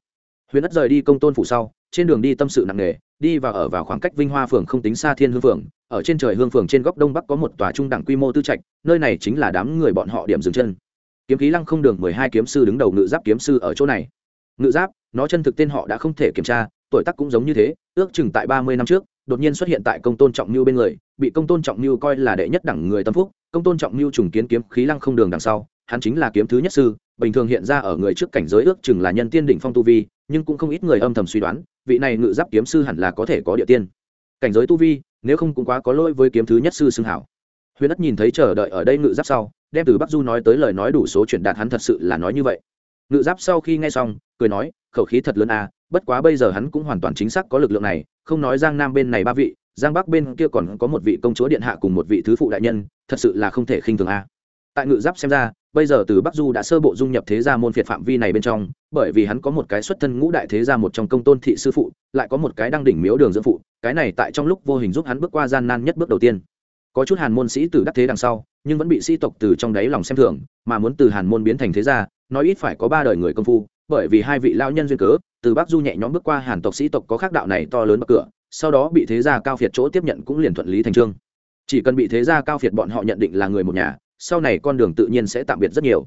Huyền ất rời đi công tôn phủ sau, trên đường đi tâm sự nặng nề, đi và ở vào khoảng cách vinh hoa phường không tính xa thiên hương phường, ở trên trời hương phường trên góc đông bắc có một tòa trung đẳng quy mô tư trạch, nơi này chính là đám người bọn họ điểm dừng chân. Kiếm khí lăng không đường mười hai kiếm sư đứng đầu ngự giáp kiếm sư ở chỗ này. Ngự giáp, nó chân thực tên họ đã không thể kiểm tra tuổi tác cũng giống như thế, ước chừng tại ba mươi năm trước, đột nhiên xuất hiện tại công tôn trọng mưu bên người, bị công tôn trọng mưu coi là đệ nhất đẳng người tâm phúc, công tôn trọng mưu trùng kiến kiếm khí lăng không đường đằng sau, hắn chính là kiếm thứ nhất sư, bình thường hiện ra ở người trước cảnh giới ước chừng là nhân tiên đỉnh phong tu vi, nhưng cũng không ít người âm thầm suy đoán, vị này ngự giáp kiếm sư hẳn là có thể có địa tiên. Cảnh giới tu vi, nếu không cũng quá có lỗi với kiếm thứ nhất sư xưng hảo. Huyền ất nhìn thấy chờ đợi ở đây ngự giáp sau, đem từ bắc du nói tới lời nói đủ số chuyển đạt hắn thật sự là nói như vậy ngự giáp sau khi nghe xong, cười nói, khẩu khí thật lớn à bất quá bây giờ hắn cũng hoàn toàn chính xác có lực lượng này, không nói giang nam bên này ba vị, giang bắc bên kia còn có một vị công chúa điện hạ cùng một vị thứ phụ đại nhân, thật sự là không thể khinh thường a tại ngự giáp xem ra, bây giờ từ bắc du đã sơ bộ dung nhập thế gia môn phiệt phạm vi này bên trong, bởi vì hắn có một cái xuất thân ngũ đại thế gia một trong công tôn thị sư phụ, lại có một cái đăng đỉnh miếu đường dưỡng phụ, cái này tại trong lúc vô hình giúp hắn bước qua gian nan nhất bước đầu tiên. Có chút hàn môn sĩ từ đắc thế đằng sau, nhưng vẫn bị sĩ tộc từ trong đáy lòng xem thường, mà muốn từ hàn môn biến thành thế gia nói ít phải có ba đời người công phu, bởi vì hai vị lao nhân duyên cớ, từ bắc du nhẹ nhõm bước qua hàn tộc sĩ tộc có khác đạo này to lớn bậc cửa, sau đó bị thế gia cao phiệt chỗ tiếp nhận cũng liền thuận lý thành trương. Chỉ cần bị thế gia cao phiệt bọn họ nhận định là người một nhà, sau này con đường tự nhiên sẽ tạm biệt rất nhiều.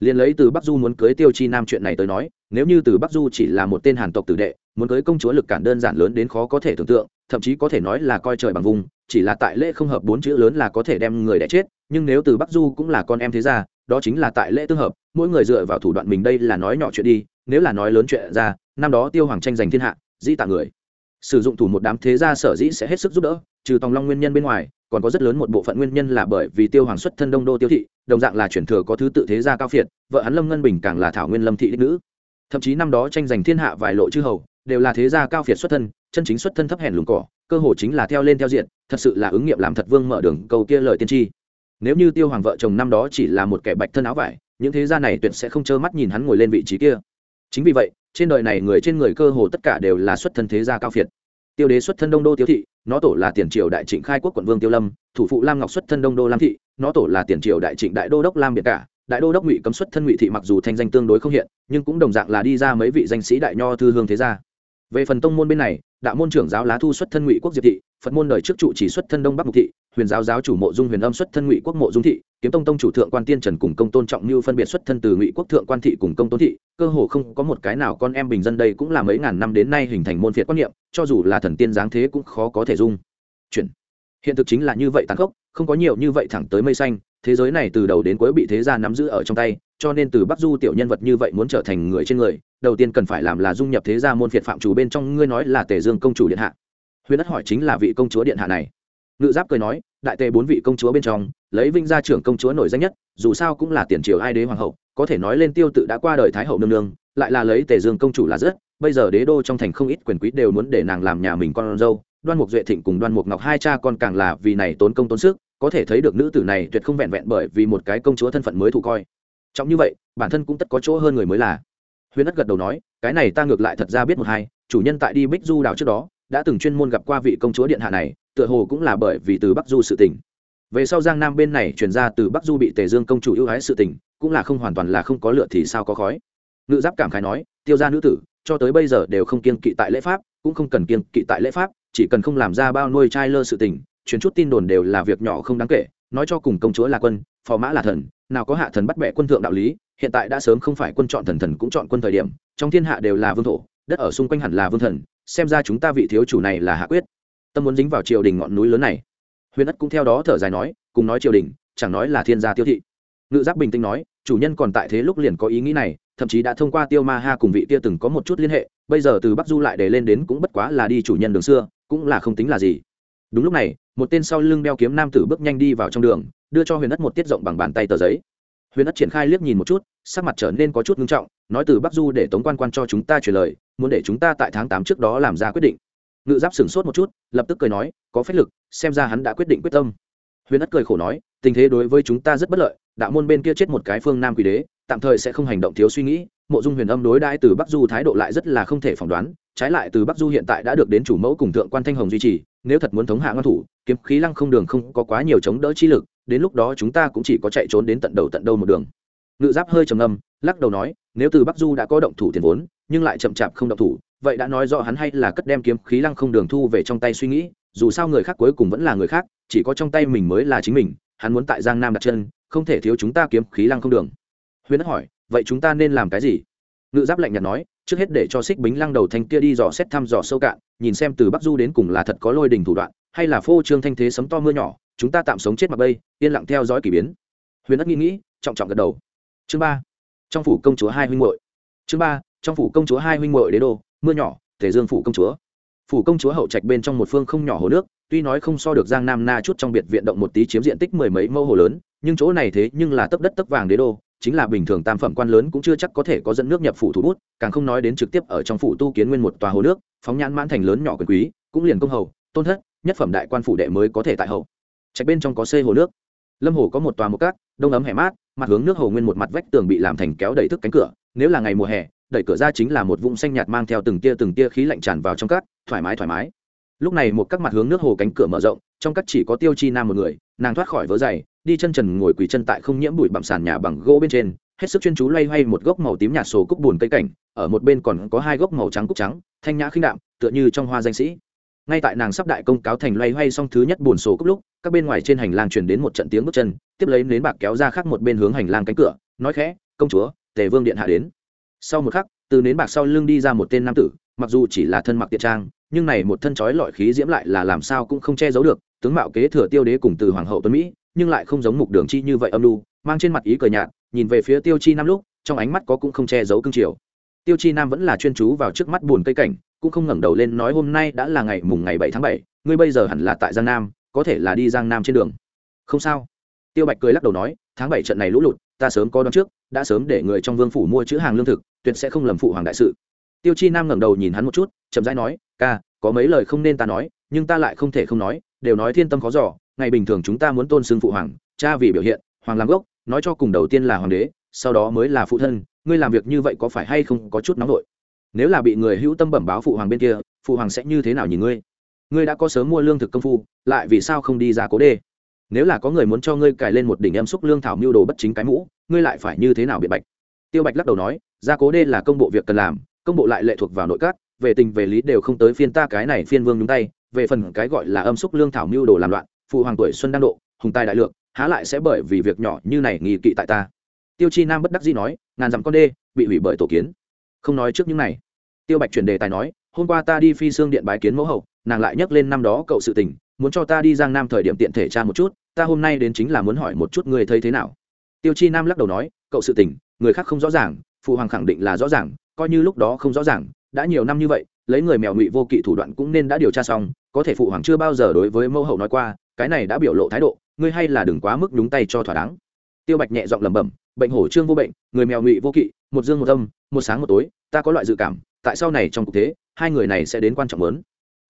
Liền lấy từ bắc du muốn cưới tiêu chi nam chuyện này tới nói, nếu như từ bắc du chỉ là một tên hàn tộc tử đệ, muốn cưới công chúa lực cản đơn giản lớn đến khó có thể tưởng tượng, thậm chí có thể nói là coi trời bằng vùng, chỉ là tại lễ không hợp bốn chữ lớn là có thể đem người đẻ chết, nhưng nếu từ bắc du cũng là con em thế gia, đó chính là tại lễ tương hợp mỗi người dựa vào thủ đoạn mình đây là nói nhỏ chuyện đi, nếu là nói lớn chuyện ra, năm đó tiêu hoàng tranh giành thiên hạ, dĩ tạ người. Sử dụng thủ một đám thế gia sở dĩ sẽ hết sức giúp đỡ, trừ tòng long nguyên nhân bên ngoài, còn có rất lớn một bộ phận nguyên nhân là bởi vì tiêu hoàng xuất thân đông đô tiêu thị, đồng dạng là chuyển thừa có thứ tự thế gia cao phiệt, vợ hắn lâm ngân bình càng là thảo nguyên lâm thị đích nữ. Thậm chí năm đó tranh giành thiên hạ vài lộ chư hầu, đều là thế gia cao phiệt xuất thân, chân chính xuất thân thấp hèn lùng cỏ, cơ hồ chính là theo lên theo diện, thật sự là ứng nghiệm làm thật vương mở đường câu kia lời tiên tri. Nếu như tiêu hoàng vợ chồng năm đó chỉ là một kẻ bạch thân áo vải những thế gia này tuyệt sẽ không trơ mắt nhìn hắn ngồi lên vị trí kia. Chính vì vậy, trên đời này người trên người cơ hồ tất cả đều là xuất thân thế gia cao phiệt. Tiêu đế xuất thân đông đô tiêu thị, nó tổ là tiền triều đại trịnh khai quốc quận vương tiêu lâm, thủ phụ lam ngọc xuất thân đông đô lam thị, nó tổ là tiền triều đại trịnh đại đô đốc lam biệt cả. Đại đô đốc ngụy cấm xuất thân ngụy thị mặc dù thanh danh tương đối không hiện, nhưng cũng đồng dạng là đi ra mấy vị danh sĩ đại nho thư hương thế gia. Về phần tông môn bên này, đạo môn trưởng giáo lá thu xuất thân ngụy quốc diệp thị phật môn đời trước trụ chỉ xuất thân đông bắc mục thị, huyền giáo giáo chủ mộ dung huyền âm xuất thân ngụy quốc mộ dung thị, kiếm tông tông chủ thượng quan tiên trần cùng công tôn trọng như phân biệt xuất thân từ ngụy quốc thượng quan thị cùng công tôn thị, cơ hồ không có một cái nào con em bình dân đây cũng là mấy ngàn năm đến nay hình thành môn phiệt quan niệm, cho dù là thần tiên giáng thế cũng khó có thể dung. Chuyển. Hiện thực chính là như vậy tàn khốc, không có nhiều như vậy thẳng tới mây xanh, thế giới này từ đầu đến cuối bị thế gia nắm giữ ở trong tay, cho nên từ bắc du tiểu nhân vật như vậy muốn trở thành người trên người, đầu tiên cần phải làm là dung nhập thế gia môn phiệt phạm chủ bên trong, ngươi nói là tề dương công chủ điện hạ huyền đất hỏi chính là vị công chúa điện hạ này. Ngự giáp cười nói, đại tề bốn vị công chúa bên trong, lấy vinh gia trưởng công chúa nổi danh nhất, dù sao cũng là tiền triều ai đế hoàng hậu, có thể nói lên tiêu tự đã qua đời thái hậu nương nương, lại là lấy tề dương công chủ là rất, bây giờ đế đô trong thành không ít quyền quý đều muốn để nàng làm nhà mình con dâu, đoan mục duệ thịnh cùng đoan mục ngọc hai cha con càng là vì này tốn công tốn sức, có thể thấy được nữ tử này tuyệt không vẹn vẹn bởi vì một cái công chúa thân phận mới thụ coi. Trọng như vậy, bản thân cũng tất có chỗ hơn người mới là. Huyền ất gật đầu nói, cái này ta ngược lại thật ra biết một hai, chủ nhân tại đi bích du đảo trước đó đã từng chuyên môn gặp qua vị công chúa điện hạ này, tựa hồ cũng là bởi vì từ bắc du sự tình. Về sau giang nam bên này truyền ra từ bắc du bị tề dương công chủ ưu ái sự tình, cũng là không hoàn toàn là không có lựa thì sao có khói. Ngự giáp cảm khái nói, tiêu gia nữ tử, cho tới bây giờ đều không kiên kỵ tại lễ pháp, cũng không cần kiên kỵ tại lễ pháp, chỉ cần không làm ra bao nuôi trai lơ sự tình, truyền chút tin đồn đều là việc nhỏ không đáng kể, nói cho cùng công chúa là quân, phò mã là thần, nào có hạ thần bắt bẻ quân thượng đạo lý, hiện tại đã sớm không phải quân chọn thần thần cũng chọn quân thời điểm, trong thiên hạ đều là vương thổ, đất ở xung quanh hẳn là vương thần xem ra chúng ta vị thiếu chủ này là hạ quyết. Tâm muốn dính vào triều đình ngọn núi lớn này. Huyền ất cũng theo đó thở dài nói, cùng nói triều đình, chẳng nói là thiên gia tiêu thị. Ngự giáp bình tĩnh nói, chủ nhân còn tại thế lúc liền có ý nghĩ này, thậm chí đã thông qua tiêu ma ha cùng vị kia từng có một chút liên hệ, bây giờ từ bắc du lại để lên đến cũng bất quá là đi chủ nhân đường xưa, cũng là không tính là gì. Đúng lúc này, một tên sau lưng đeo kiếm nam tử bước nhanh đi vào trong đường, đưa cho huyền ất một tiết rộng bằng bàn tay tờ giấy. Huyền ất triển khai liếc nhìn một chút, sắc mặt trở nên có chút ngưng trọng nói từ bắc du để tống quan quan cho chúng ta truyền lời, muốn để chúng ta tại tháng tám trước đó làm ra quyết định. Ngự giáp sửng sốt một chút, lập tức cười nói, có phép lực, xem ra hắn đã quyết định quyết tâm. Huyền ất cười khổ nói, tình thế đối với chúng ta rất bất lợi, đạo môn bên kia chết một cái phương nam quỷ đế, tạm thời sẽ không hành động thiếu suy nghĩ, mộ dung huyền âm đối đãi từ bắc du thái độ lại rất là không thể phỏng đoán, trái lại từ bắc du hiện tại đã được đến chủ mẫu cùng thượng quan thanh hồng duy trì, nếu thật muốn thống hạ ngăn thủ, kiếm khí lăng không đường không có quá nhiều chống đỡ chi lực, đến lúc đó chúng ta cũng chỉ có chạy trốn đến tận đầu tận đâu một đường. Ngự giáp hơi trầm ngâm lắc đầu nói, nếu từ bắc du đã có động thủ tiền vốn, nhưng lại chậm chạp không động thủ, vậy đã nói rõ hắn hay là cất đem kiếm khí lăng không đường thu về trong tay suy nghĩ, dù sao người khác cuối cùng vẫn là người khác, chỉ có trong tay mình mới là chính mình, hắn muốn tại giang nam đặt chân, không thể thiếu chúng ta kiếm khí lăng không đường. Huyền đất hỏi, vậy chúng ta nên làm cái gì? Ngự giáp lạnh nhạt nói, trước hết để cho xích bính lăng đầu thanh kia đi dò xét thăm dò sâu cạn, nhìn xem từ bắc du đến cùng là thật có lôi đình thủ đoạn, hay là phô trương thanh thế sấm to mưa nhỏ, chúng ta tạm sống chết mặc bây, yên lặng theo dõi k ỳ biến. Huyền đất nghĩ nghĩ, trọng trọng gật đầu. Chương ba trong phủ công chúa hai huynh muội, chương ba trong phủ công chúa hai huynh muội đế đô mưa nhỏ thể dương phủ công chúa. Phủ công chúa hậu trạch bên trong một phương không nhỏ hồ nước tuy nói không so được giang nam na chút trong biệt viện động một tí chiếm diện tích mười mấy mẫu hồ lớn nhưng chỗ này thế nhưng là tấp đất tấp vàng đế đô chính là bình thường tam phẩm quan lớn cũng chưa chắc có thể có dẫn nước nhập phủ thủ bút càng không nói đến trực tiếp ở trong phủ tu kiến nguyên một tòa hồ nước phóng nhãn mãn thành lớn nhỏ quyền quý cũng liền công hầu tôn thất nhất phẩm đại quan phủ đệ mới có thể tại hậu. Trạch bên trong có xây hồ nước. Lâm hồ có một tòa một cát đông ấm hẻ mát mặt hướng nước hồ nguyên một mặt vách tường bị làm thành kéo đẩy thức cánh cửa, nếu là ngày mùa hè, đẩy cửa ra chính là một vũng xanh nhạt mang theo từng tia từng tia khí lạnh tràn vào trong cát, thoải mái thoải mái. Lúc này một các mặt hướng nước hồ cánh cửa mở rộng, trong cát chỉ có tiêu chi nam một người, nàng thoát khỏi vớ dày, đi chân trần ngồi quỳ chân tại không nhiễm bụi bặm sàn nhà bằng gỗ bên trên, hết sức chuyên chú loay hoay một gốc màu tím nhạt sổ cúc bùn cây cảnh, ở một bên còn có hai gốc màu trắng cúc trắng, thanh nhã khinh đạm, tựa như trong hoa danh sĩ. Ngay tại nàng sắp đại công cáo thành loay hoay xong thứ nhất bùn sổ cúc lúc các bên ngoài trên hành lang truyền đến một trận tiếng bước chân, tiếp lấy nến bạc kéo ra khác một bên hướng hành lang cánh cửa, nói khẽ, công chúa, tề vương điện hạ đến. Sau một khắc, từ nến bạc sau lưng đi ra một tên nam tử, mặc dù chỉ là thân mặc tiện trang, nhưng này một thân chói lọi khí diễm lại là làm sao cũng không che giấu được, tướng mạo kế thừa tiêu đế cùng từ hoàng hậu tuấn mỹ, nhưng lại không giống mục đường chi như vậy âm lu mang trên mặt ý cờ nhạt, nhìn về phía tiêu chi nam lúc, trong ánh mắt có cũng không che giấu cương triều. Tiêu chi nam vẫn là chuyên chú vào trước mắt buồn cây cảnh, cũng không ngẩng đầu lên nói hôm nay đã là ngày mùng ngày bảy tháng bảy, ngươi bây giờ hẳn là tại giang nam có thể là đi giang nam trên đường. Không sao. Tiêu bạch cười lắc đầu nói, tháng bảy trận này lũ lụt, ta sớm có đón trước, đã sớm để người trong vương phủ mua chữ hàng lương thực, tuyệt sẽ không lầm phụ hoàng đại sự. Tiêu chi nam ngẩng đầu nhìn hắn một chút, chậm rãi nói, ca, có mấy lời không nên ta nói, nhưng ta lại không thể không nói, đều nói thiên tâm khó giỏ ngày bình thường chúng ta muốn tôn xưng phụ hoàng, cha vì biểu hiện, hoàng làm gốc, nói cho cùng đầu tiên là hoàng đế, sau đó mới là phụ thân, ngươi làm việc như vậy có phải hay không có chút nóng vội? Nếu là bị người hữu tâm bẩm báo phụ hoàng bên kia, phụ hoàng sẽ như thế nào nhìn ngươi? Ngươi đã có sớm mua lương thực công phu, lại vì sao không đi ra cố đê? Nếu là có người muốn cho ngươi cài lên một đỉnh em xúc lương thảo mưu đồ bất chính cái mũ, ngươi lại phải như thế nào biện bạch? Tiêu bạch lắc đầu nói, ra cố đê là công bộ việc cần làm, công bộ lại lệ thuộc vào nội các, về tình về lý đều không tới phiên ta cái này phiên vương nhúng tay, về phần cái gọi là âm xúc lương thảo mưu đồ làm loạn, phụ hoàng tuổi xuân đang độ, hùng tài đại lượng, há lại sẽ bởi vì việc nhỏ như này nghi kỵ tại ta. Tiêu chi nam bất đắc dĩ nói, ngàn dặm con đê, bị hủy bởi tổ kiến. Không nói trước những này. Tiêu bạch chuyển đề tài nói, hôm qua ta đi phi xương điện bái kiến mẫu hậu nàng lại nhắc lên năm đó cậu sự tình, muốn cho ta đi giang nam thời điểm tiện thể tra một chút, ta hôm nay đến chính là muốn hỏi một chút người thấy thế nào. Tiêu chi nam lắc đầu nói, cậu sự tình, người khác không rõ ràng, phụ hoàng khẳng định là rõ ràng, coi như lúc đó không rõ ràng, đã nhiều năm như vậy, lấy người mèo ngụy vô kỵ thủ đoạn cũng nên đã điều tra xong, có thể phụ hoàng chưa bao giờ đối với mẫu hậu nói qua, cái này đã biểu lộ thái độ, ngươi hay là đừng quá mức nhúng tay cho thỏa đáng. Tiêu bạch nhẹ giọng lẩm bẩm, bệnh hổ trương vô bệnh, người mèo ngụy vô kỵ, một dương một âm, một sáng một tối, ta có loại dự cảm, tại sau này trong cuộc thế, hai người này sẽ đến quan trọng lớn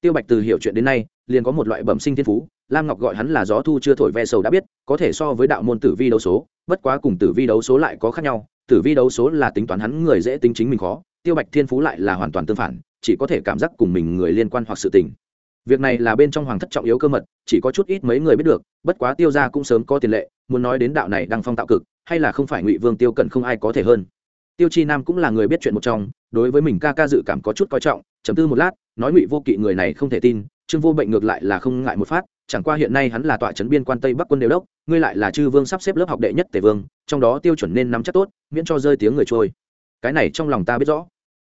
tiêu bạch từ hiểu chuyện đến nay, liền có một loại bẩm sinh thiên phú, lam ngọc gọi hắn là gió thu chưa thổi ve sầu đã biết, có thể so với đạo môn tử vi đấu số, bất quá cùng tử vi đấu số lại có khác nhau, tử vi đấu số là tính toán hắn người dễ tính chính mình khó, tiêu bạch thiên phú lại là hoàn toàn tương phản, chỉ có thể cảm giác cùng mình người liên quan hoặc sự tình. Việc này là bên trong hoàng thất trọng yếu cơ mật, chỉ có chút ít mấy người biết được, bất quá tiêu ra cũng sớm có tiền lệ, muốn nói đến đạo này đang phong tạo cực, hay là không phải ngụy vương tiêu cận không ai có thể hơn tiêu chi nam cũng là người biết chuyện một trong, đối với mình ca ca dự cảm có chút coi trọng chấm tư một lát, nói ngụy vô kỵ người này không thể tin, trương vô bệnh ngược lại là không ngại một phát, chẳng qua hiện nay hắn là tọa trấn biên quan tây bắc quân đều đốc, ngươi lại là chư vương sắp xếp lớp học đệ nhất tề vương, trong đó tiêu chuẩn nên nắm chắc tốt, miễn cho rơi tiếng người trôi. Cái này trong lòng ta biết rõ.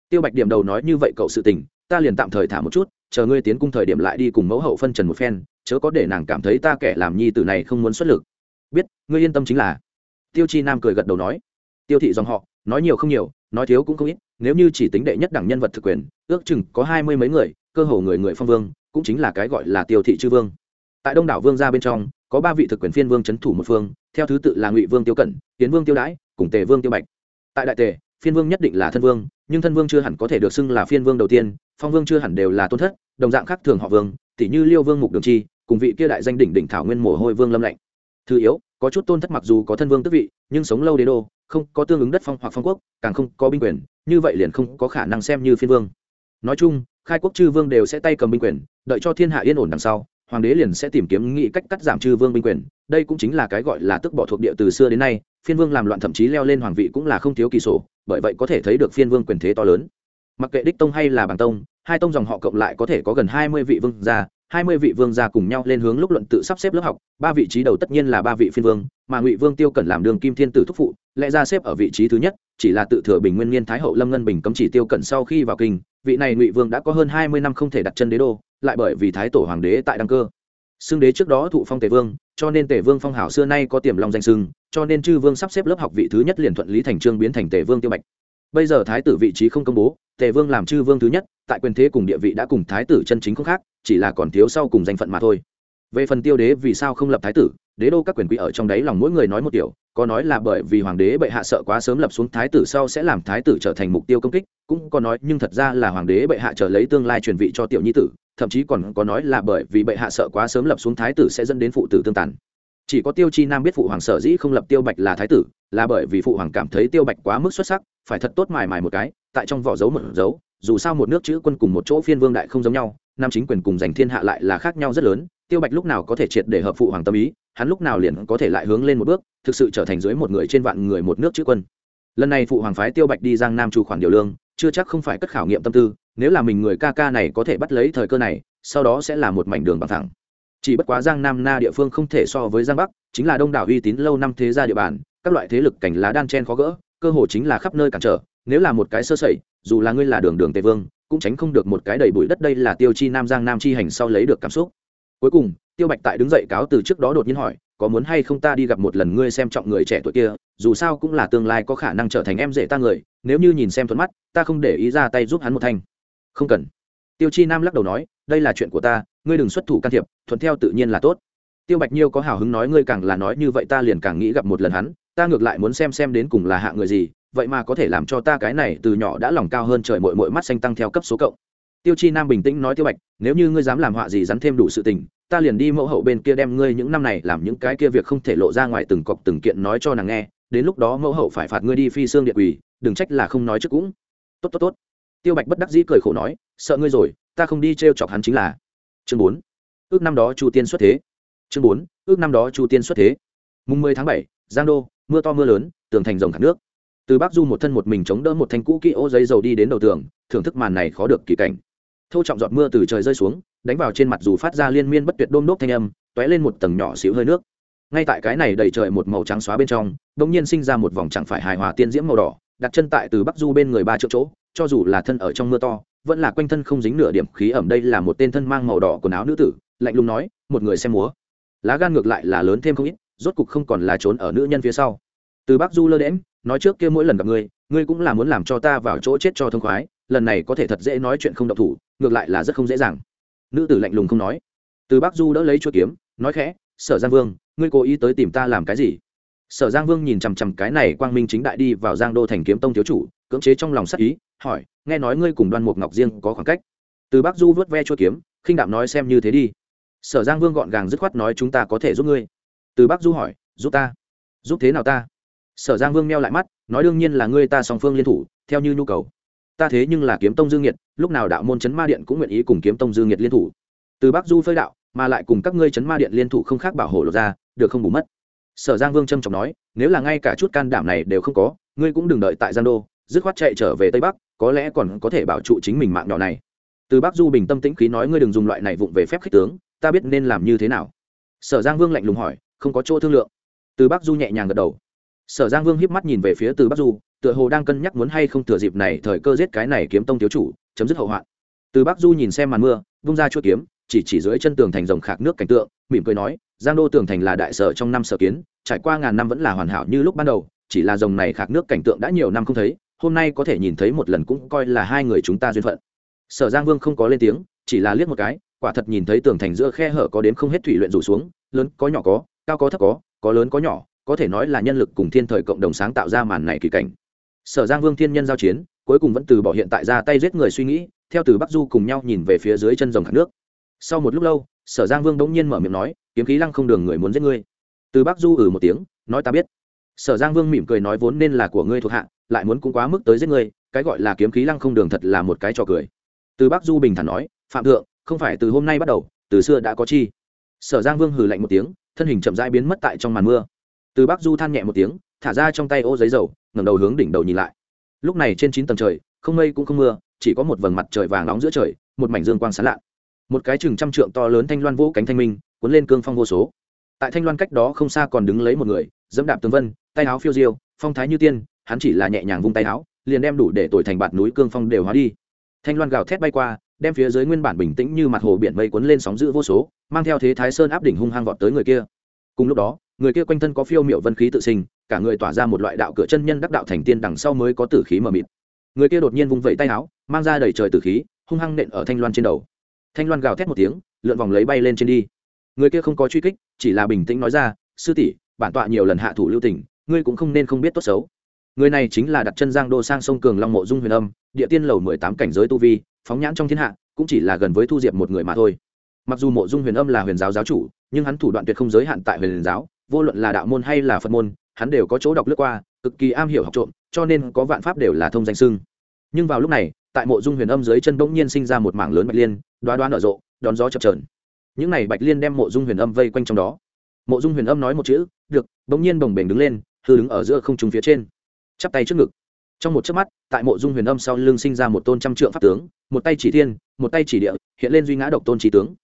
Tiêu bạch điểm đầu nói như vậy cậu sự tình, ta liền tạm thời thả một chút, chờ ngươi tiến cung thời điểm lại đi cùng mẫu hậu phân trần một phen, chớ có để nàng cảm thấy ta kẻ làm nhi tử này không muốn xuất lực. Biết, ngươi yên tâm chính là. Tiêu chi nam cười gật đầu nói. Tiêu thị dòng họ nói nhiều không nhiều, nói thiếu cũng không ít, nếu như chỉ tính đệ nhất đẳng nhân vật thực quyền, ước chừng có hai mươi mấy người, cơ hồ người người phong vương, cũng chính là cái gọi là tiêu thị chư vương. Tại đông đảo vương gia bên trong, có ba vị thực quyền phiên vương c h ấ n thủ một phương, theo thứ tự là ngụy vương tiêu cẩn, tiến vương tiêu đãi, cùng tề vương tiêu bạch. Tại đại tề, phiên vương nhất định là thân vương, nhưng thân vương chưa hẳn có thể được xưng là phiên vương đầu tiên, phong vương chưa hẳn đều là tôn thất, đồng dạng khác thường họ vương tỷ như liêu vương mục đường chi, cùng vị kia đại danh đỉnh đỉnh thảo nguyên mồ hôi vương lâm lạnh thứ yếu có chút tôn thất mặc dù có thân vương tức vị, nhưng sống lâu đế đô, không có tương ứng đất phong hoặc phong quốc, càng không có binh quyền, như vậy liền không có khả năng xem như phiên vương. Nói chung, khai quốc chư vương đều sẽ tay cầm binh quyền, đợi cho thiên hạ yên ổn đằng sau, hoàng đế liền sẽ tìm kiếm nghị cách cắt giảm chư vương binh quyền. Đây cũng chính là cái gọi là tức bỏ thuộc địa từ xưa đến nay, phiên vương làm loạn thậm chí leo lên hoàng vị cũng là không thiếu kỳ sổ, bởi vậy có thể thấy được phiên vương quyền thế to lớn. Mặc kệ đích tông hay là bằng tông, hai tông dòng họ cộng lại có thể có gần hai mươi vị vương gia hai mươi vị vương gia cùng nhau lên hướng lúc luận tự sắp xếp lớp học, ba vị trí đầu tất nhiên là ba vị phiên vương, mà ngụy vương tiêu cẩn làm đường kim thiên tử thúc phụ, lẽ ra xếp ở vị trí thứ nhất, chỉ là tự thừa bình nguyên niên thái hậu lâm ngân bình cấm chỉ tiêu cẩn sau khi vào kinh, vị này ngụy vương đã có hơn hai mươi năm không thể đặt chân đế đô, lại bởi vì thái tổ hoàng đế tại đăng cơ. Xưng đế trước đó thụ phong tề vương, cho nên tề vương phong hảo xưa nay có tiềm long danh sưng cho nên chư vương sắp xếp lớp học vị thứ nhất liền thuận lý thành trương biến thành tề vương tiêu bạch bây giờ thái tử vị trí không công bố, tề vương làm chư vương thứ nhất, tại quyền thế cùng địa vị đã cùng thái tử chân chính không khác, chỉ là còn thiếu sau cùng danh phận mà thôi. Về phần tiêu đế vì sao không lập thái tử, đế đô các quyền quý ở trong đấy lòng mỗi người nói một điều, có nói là bởi vì hoàng đế bệ hạ sợ quá sớm lập xuống thái tử sau sẽ làm thái tử trở thành mục tiêu công kích, cũng có nói nhưng thật ra là hoàng đế bệ hạ trở lấy tương lai truyền vị cho tiểu nhi tử, thậm chí còn có nói là bởi vì bệ hạ sợ quá sớm lập xuống thái tử sẽ dẫn đến phụ tử tương tàn. Chỉ có tiêu chi nam biết phụ hoàng sở dĩ không lập tiêu bạch là thái tử, là bởi vì phụ hoàng cảm thấy tiêu bạch quá mức xuất sắc phải thật tốt mài mài một cái, tại trong vỏ dấu một dấu, dù sao một nước chữ quân cùng một chỗ phiên vương đại không giống nhau, nam chính quyền cùng giành thiên hạ lại là khác nhau rất lớn, tiêu bạch lúc nào có thể triệt để hợp phụ hoàng tâm ý, hắn lúc nào liền có thể lại hướng lên một bước, thực sự trở thành dưới một người trên vạn người một nước chữ quân. Lần này phụ hoàng phái tiêu bạch đi giang nam chủ khoản điều lương, chưa chắc không phải cất khảo nghiệm tâm tư, nếu là mình người ca ca này có thể bắt lấy thời cơ này, sau đó sẽ là một mảnh đường bằng thẳng. Chỉ bất quá giang nam na địa phương không thể so với giang bắc, chính là đông đảo uy tín lâu năm thế gia địa bàn, các loại thế lực cảnh lá đan chen khó gỡ cơ hồ chính là khắp nơi cản trở, nếu là một cái sơ sẩy, dù là ngươi là đường đường tề vương, cũng tránh không được một cái đầy bụi đất đây là tiêu chi nam giang nam chi hành sau lấy được cảm xúc. Cuối cùng, tiêu bạch tại đứng dậy cáo từ trước đó đột nhiên hỏi, có muốn hay không ta đi gặp một lần ngươi xem trọng người trẻ tuổi kia, dù sao cũng là tương lai có khả năng trở thành em rể ta người, nếu như nhìn xem thuận mắt, ta không để ý ra tay giúp hắn một thanh. Không cần. Tiêu chi nam lắc đầu nói, đây là chuyện của ta, ngươi đừng xuất thủ can thiệp, thuận theo tự nhiên là tốt. Tiêu bạch nhiêu có hào hứng nói, ngươi càng là nói như vậy ta liền càng nghĩ gặp một lần hắn ta ngược lại muốn xem xem đến cùng là hạ người gì, vậy mà có thể làm cho ta cái này từ nhỏ đã lòng cao hơn trời mội mội mắt xanh tăng theo cấp số cộng. Tiêu chi nam bình tĩnh nói tiêu bạch, nếu như ngươi dám làm họa gì rắn thêm đủ sự tình, ta liền đi mẫu hậu bên kia đem ngươi những năm này làm những cái kia việc không thể lộ ra ngoài từng cọc từng kiện nói cho nàng nghe, đến lúc đó mẫu hậu phải phạt ngươi đi phi xương điện quỳ, đừng trách là không nói trước cũng. Tốt tốt tốt. Tiêu bạch bất đắc dĩ cười khổ nói, sợ ngươi rồi, ta không đi t r e o chọc hắn chính là. Chương bốn. Ước năm đó chu tiên xuất thế. Chương bốn. Ước năm đó chu tiên xuất thế. Mùng mười tháng bảy, giang đô mưa to mưa lớn, tường thành rồng khát nước. Từ bắc du một thân một mình chống đỡ một thanh cũ kỹ ô giấy dầu đi đến đầu tường, thưởng thức màn này khó được kỳ cảnh. Thâu trọng giọt mưa từ trời rơi xuống, đánh vào trên mặt dù phát ra liên miên bất tuyệt đôm đốp thanh âm t ó é lên một tầng nhỏ xíu hơi nước. Ngay tại cái này đầy trời một màu trắng xóa bên trong đ ỗ n g nhiên sinh ra một vòng chẳng phải hài hòa tiên diễm màu đỏ, đặt chân tại từ bắc du bên người ba triệu chỗ, cho dù là thân ở trong mưa to, vẫn là quanh thân không dính nửa điểm khí ẩm đây là một tên thân mang màu đỏ quần áo nữ tử, lạnh lùng nói, một người xem múa. Lá gan ngược lại là lớn thêm không ít rốt cục không còn là trốn ở nữ nhân phía sau. Từ bắc du lơ đễm nói trước kia mỗi lần gặp ngươi ngươi cũng là muốn làm cho ta vào chỗ chết cho thông khoái, lần này có thể thật dễ nói chuyện không độc thủ, ngược lại là rất không dễ dàng. Nữ tử lạnh lùng không nói. Từ bắc du đỡ lấy chuỗi kiếm, nói khẽ, sở giang vương, ngươi cố ý tới tìm ta làm cái gì? Sở giang vương nhìn chằm chằm cái này quang minh chính đại đi vào giang đô thành kiếm tông thiếu chủ, cưỡng chế trong lòng sắc ý, hỏi, nghe nói ngươi cùng đoan mục ngọc riêng có khoảng cách? Từ bắc du vớt ve chuôi kiếm, khinh đạm nói, xem như thế đi. Sở giang vương gọn gàng dứt khoát nói, chúng ta có thể giúp ngươi từ bắc du hỏi, giúp ta. Giúp thế nào ta? Sở giang vương meo lại mắt, nói, đương nhiên là ngươi ta song phương liên thủ, theo như nhu cầu. Ta thế nhưng là kiếm tông dương nhiệt lúc nào đạo môn chấn ma điện cũng nguyện ý cùng kiếm tông dương nhiệt liên thủ. Từ bắc du phơi đạo, mà lại cùng các ngươi chấn ma điện liên thủ không khác bảo hộ lột ra, được không bù mất? Sở giang vương trâm trọng nói, nếu là ngay cả chút can đảm này đều không có, ngươi cũng đừng đợi tại giang đô, dứt khoát chạy trở về tây bắc, có lẽ còn có thể bảo trụ chính mình mạng nhỏ này. Từ bắc du bình tâm tĩnh khí nói, ngươi đừng dùng loại này vụng về phép khích tướng, ta biết nên làm như thế nào. Sở giang vương lạnh lùng hỏi không có chỗ thương lượng. Từ bắc du nhẹ nhàng gật đầu. Sở giang vương híp mắt nhìn về phía từ bắc du, tựa hồ đang cân nhắc muốn hay không thừa dịp này thời cơ giết cái này kiếm tông thiếu chủ, chấm dứt hậu hoạn. Từ bắc du nhìn xem màn mưa, vung ra chuỗi kiếm, chỉ chỉ dưới chân tường thành rồng khạc nước cảnh tượng, mỉm cười nói, giang đô tường thành là đại sở trong năm sở kiến, trải qua ngàn năm vẫn là hoàn hảo như lúc ban đầu, chỉ là rồng này khạc nước cảnh tượng đã nhiều năm không thấy, hôm nay có thể nhìn thấy một lần cũng coi là hai người chúng ta duyên phận. Sở giang vương không có lên tiếng, chỉ là liếc một cái, quả thật nhìn thấy tường thành giữa khe hở có đến không hết thủy luyện rủ xuống, lớn có nhỏ có cao có thấp có có lớn có nhỏ, có thể nói là nhân lực cùng thiên thời cộng đồng sáng tạo ra màn này kỳ cảnh. Sở giang vương thiên nhân giao chiến, cuối cùng vẫn từ bỏ hiện tại ra tay giết người suy nghĩ, theo từ bắc du cùng nhau nhìn về phía dưới chân rồng khát nước. Sau một lúc lâu, sở giang vương bỗng nhiên mở miệng nói, kiếm khí lăng không đường người muốn giết ngươi. Từ bắc du ừ một tiếng, nói, ta biết. Sở giang vương mỉm cười nói, vốn nên là của ngươi thuộc hạ, lại muốn cũng quá mức tới giết ngươi, cái gọi là kiếm khí lăng không đường thật là một cái trò cười. Từ bắc du bình thản nói, phạm thượng, không phải từ hôm nay bắt đầu, từ xưa đã có chi. Sở giang vương hừ lạnh một tiếng thân hình chậm rãi biến mất tại trong màn mưa. Từ bắc du than nhẹ một tiếng, thả ra trong tay ô giấy dầu, ngẩng đầu hướng đỉnh đầu nhìn lại. Lúc này trên chín tầng trời, không mây cũng không mưa, chỉ có một vầng mặt trời vàng nóng giữa trời, một mảnh dương quang sáng lạ. Một cái chừng trăm trượng to lớn thanh loan vỗ cánh thanh minh, cuốn lên cương phong vô số. Tại thanh loan cách đó không xa còn đứng lấy một người, dẫm đạp tường vân, tay áo phiêu diêu, phong thái như tiên, hắn chỉ là nhẹ nhàng vung tay áo, liền đem đủ để tội thành bạt núi cương phong đều hóa đi. Thanh loan gào thét bay qua đem phía dưới nguyên bản bình tĩnh như mặt hồ biển mây cuốn lên sóng dữ vô số, mang theo thế thái sơn áp đỉnh hung hăng vọt tới người kia. Cùng lúc đó, người kia quanh thân có phiêu miệu vân khí tự sinh, cả người tỏa ra một loại đạo cửa chân nhân đắc đạo thành tiên đằng sau mới có tử khí mờ mịt. Người kia đột nhiên vung vẩy tay áo, mang ra đầy trời tử khí, hung hăng nện ở thanh loan trên đầu. Thanh loan gào thét một tiếng, lượn vòng lấy bay lên trên đi. Người kia không có truy kích, chỉ là bình tĩnh nói ra, sư tỷ, bản tọa nhiều lần hạ thủ lưu tình, ngươi cũng không nên không biết tốt xấu. Người này chính là đặt chân giang đô sang sông cường long mộ dung huyền âm, địa tiên lầu mười tám cảnh giới tu vi phóng nhãn trong thiên hạ, cũng chỉ là gần với thu diệp một người mà thôi. Mặc dù mộ dung huyền âm là huyền giáo giáo chủ, nhưng hắn thủ đoạn tuyệt không giới hạn tại huyền giáo, vô luận là đạo môn hay là phật môn, hắn đều có chỗ đọc lướt qua, cực kỳ am hiểu học trộm, cho nên có vạn pháp đều là thông danh sưng nhưng vào lúc này, tại mộ dung huyền âm dưới chân bỗng nhiên sinh ra một mảng lớn bạch liên đoá đoá nở rộ, đón gió chập trờn những này bạch liên đem mộ dung huyền âm vây quanh trong đó. Mộ dung huyền âm nói một chữ, được. Bỗng nhiên bồng bềnh đứng lên, hư đứng ở giữa không trung phía trên. Chắp tay trước ngực trong một chớp mắt, tại mộ dung huyền âm sau lưng sinh ra một tôn trăm trượng pháp tướng, một tay chỉ thiên, một tay chỉ địa, hiện lên duy ngã độc tôn trí tướng.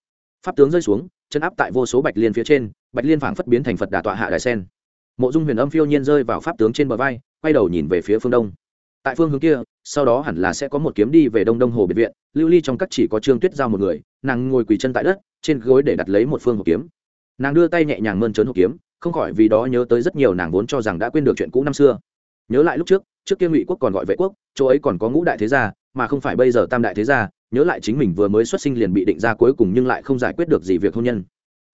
Pháp tướng rơi xuống, chân áp tại vô số bạch liên phía trên, bạch liên phảng phất biến thành phật đà tọa hạ đại sen. Mộ dung huyền âm phiêu nhiên rơi vào pháp tướng trên bờ vai, quay đầu nhìn về phía phương đông. Tại phương hướng kia, sau đó hẳn là sẽ có một kiếm đi về đông đông hồ biệt viện, lưu ly trong các chỉ có trương tuyết giao một người, nàng ngồi quỳ chân tại đất, trên gối để đặt lấy một phương hộp kiếm. Nàng đưa tay nhẹ nhàng mơn trớn hộp kiếm, không khỏi vì đó nhớ tới rất nhiều nàng vốn cho rằng đã quên được chuyện cũ năm xưa. Nhớ lại lúc trước trước kia ngụy quốc còn gọi vệ quốc, chỗ ấy còn có ngũ đại thế gia, mà không phải bây giờ tam đại thế gia, nhớ lại chính mình vừa mới xuất sinh liền bị định ra cuối cùng nhưng lại không giải quyết được gì việc hôn nhân.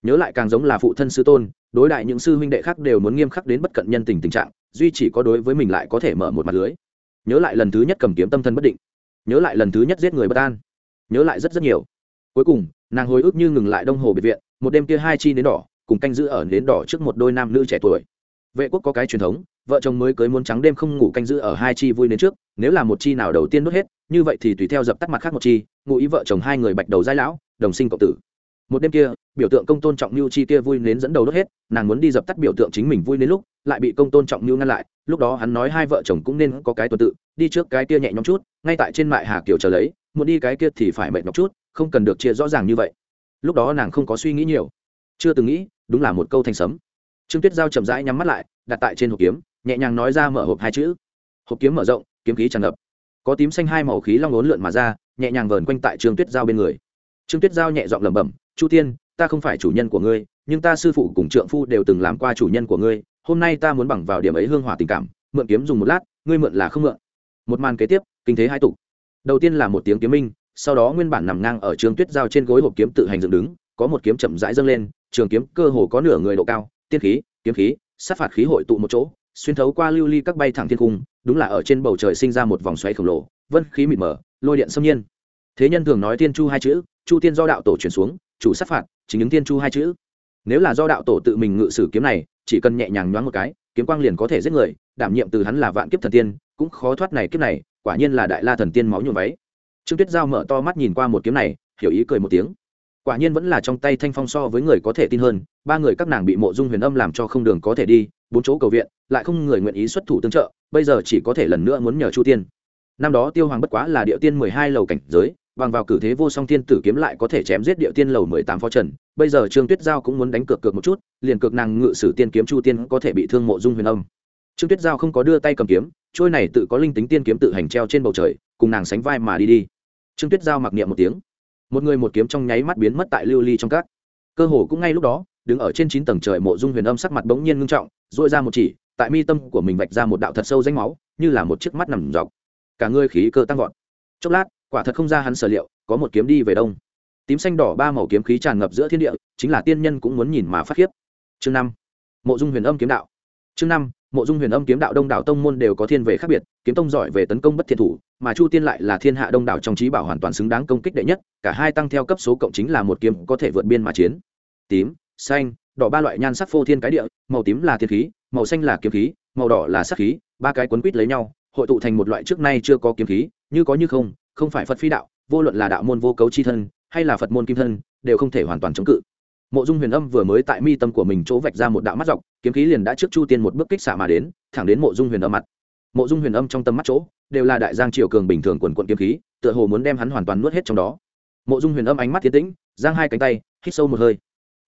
Nhớ lại càng giống là phụ thân sư tôn, đối đại những sư huynh đệ khác đều muốn nghiêm khắc đến bất cận nhân tình tình trạng, duy chỉ có đối với mình lại có thể mở một mặt lưới. Nhớ lại lần thứ nhất cầm kiếm tâm thân bất định. Nhớ lại lần thứ nhất giết người bất an. Nhớ lại rất rất nhiều. Cuối cùng, nàng hồi ức như ngừng lại đông hồ biệt viện, một đêm kia hai chi nến đỏ, cùng canh giữ ở nến đỏ trước một đôi nam nữ trẻ tuổi vệ quốc có cái truyền thống, vợ chồng mới cưới muốn trắng đêm không ngủ canh giữ ở hai chi vui đến trước, nếu là một chi nào đầu tiên đốt hết, như vậy thì tùy theo dập tắt mặt khác một chi, ngụ ý vợ chồng hai người bạch đầu giai lão, đồng sinh cộng tử. Một đêm kia, biểu tượng công tôn trọng mưu chi kia vui nến dẫn đầu đốt hết, nàng muốn đi dập tắt biểu tượng chính mình vui nến lúc, lại bị công tôn trọng mưu ngăn lại, lúc đó hắn nói hai vợ chồng cũng nên có cái tuần tự, đi trước cái kia nhẹ nhõm chút, ngay tại trên mại hà kiều chờ lấy, muốn đi cái kia thì phải mệt nhọc chút, không cần được chia rõ ràng như vậy. Lúc đó nàng không có suy nghĩ nhiều. Chưa từng nghĩ, đúng là một câu thành sấm trương tuyết giao chậm rãi nhắm mắt lại, đặt tại trên hộp kiếm, nhẹ nhàng nói ra mở hộp hai chữ. Hộp kiếm mở rộng, kiếm khí tràn ngập. Có tím xanh hai màu khí long ốn lượn mà ra, nhẹ nhàng vờn quanh tại trương tuyết giao bên người. Trương tuyết giao nhẹ giọng lẩm bẩm, chu tiên, ta không phải chủ nhân của ngươi, nhưng ta sư phụ cùng trượng phu đều từng làm qua chủ nhân của ngươi. Hôm nay ta muốn bằng vào điểm ấy hương hỏa tình cảm, mượn kiếm dùng một lát, ngươi mượn là không mượn. Một màn kế tiếp, kinh thế hai tục đầu tiên là một tiếng kiếm minh, sau đó nguyên bản nằm ngang ở trường tuyết giao trên gối hộp kiếm tự hành dựng đứng, có một kiếm chậm rãi dâng lên, trường kiếm cơ hồ có nửa người độ cao tiên khí, kiếm khí, sát phạt khí hội tụ một chỗ, xuyên thấu qua lưu ly các bay thẳng thiên cung, đúng là ở trên bầu trời sinh ra một vòng xoáy khổng lồ, vân khí mịt mờ, lôi điện xâm nhiên. Thế nhân thường nói tiên chu hai chữ, chu tiên do đạo tổ truyền xuống, chủ sát phạt, chính những tiên chu hai chữ. Nếu là do đạo tổ tự mình ngự sử kiếm này, chỉ cần nhẹ nhàng nhoáng một cái, kiếm quang liền có thể giết người, đảm nhiệm từ hắn là vạn kiếp thần tiên, cũng khó thoát này kiếp này, quả nhiên là đại la thần tiên máu nhuộm váy. Trương tuyết giao mở to mắt nhìn qua một kiếm này, hiểu ý cười một tiếng quả nhiên vẫn là trong tay thanh phong so với người có thể tin hơn, ba người các nàng bị mộ dung huyền âm làm cho không đường có thể đi, bốn chỗ cầu viện, lại không người nguyện ý xuất thủ tương trợ, bây giờ chỉ có thể lần nữa muốn nhờ chu tiên. Năm đó tiêu hoàng bất quá là địa tiên mười hai lầu cảnh giới, bằng vào cử thế vô song thiên tử kiếm lại có thể chém giết địa tiên lầu mười tám phó trần, bây giờ trương tuyết giao cũng muốn đánh cược cược một chút, liền cược nàng ngự sử tiên kiếm chu tiên có thể bị thương mộ dung huyền âm. Trương tuyết giao không có đưa tay cầm kiếm, trôi này tự có linh tính tiên kiếm tự hành treo trên bầu trời, cùng nàng sánh vai mà đi đi. Trương tuyết giao mặc niệm một tiếng một người một kiếm trong nháy mắt biến mất tại lưu ly trong các. Cơ hồ cũng ngay lúc đó, đứng ở trên chín tầng trời mộ dung huyền âm sắc mặt bỗng nhiên ngưng trọng dội ra một chỉ, tại mi tâm của mình vạch ra một đạo thật sâu danh máu, như là một chiếc mắt nằm dọc. Cả người khí cơ tăng vọt. Chốc lát, quả thật không ra hắn sở liệu, có một kiếm đi về đông. Tím xanh đỏ ba màu kiếm khí tràn ngập giữa thiên địa, chính là tiên nhân cũng muốn nhìn mà phát khiếp. Chương năm, mộ dung huyền âm kiếm đạo. Chương năm, mộ dung huyền âm kiếm đạo đông đảo tông môn đều có thiên về khác biệt, kiếm tông giỏi về tấn công bất thiện thủ mà chu tiên lại là thiên hạ đông đảo trong trí bảo hoàn toàn xứng đáng công kích đệ nhất, cả hai tăng theo cấp số cộng chính là một kiếm có thể vượt biên mà chiến. Tím, xanh, đỏ ba loại nhan sắc phô thiên cái địa, màu tím là thiên khí, màu xanh là kiếm khí, màu đỏ là sắc khí, ba cái quấn quýt lấy nhau, hội tụ thành một loại trước nay chưa có kiếm khí, như có như không không phải phật phi đạo, vô luận là đạo môn vô cấu chi thân, hay là phật môn kim thân, đều không thể hoàn toàn chống cự. Mộ dung huyền âm vừa mới tại mi tâm của mình chỗ vạch ra một đạo mắt dọc, kiếm khí liền đã trước chu tiên một bước kích xạ mà đến, thẳng đến mộ dung huyền âm mặt. Mộ dung huyền âm trong tâm mắt chỗ đều là đại giang triều cường bình thường quần quận kiếm khí, tựa hồ muốn đem hắn hoàn toàn nuốt hết trong đó. Mộ dung huyền âm ánh mắt thiên tĩnh, giang hai cánh tay, hít sâu một hơi.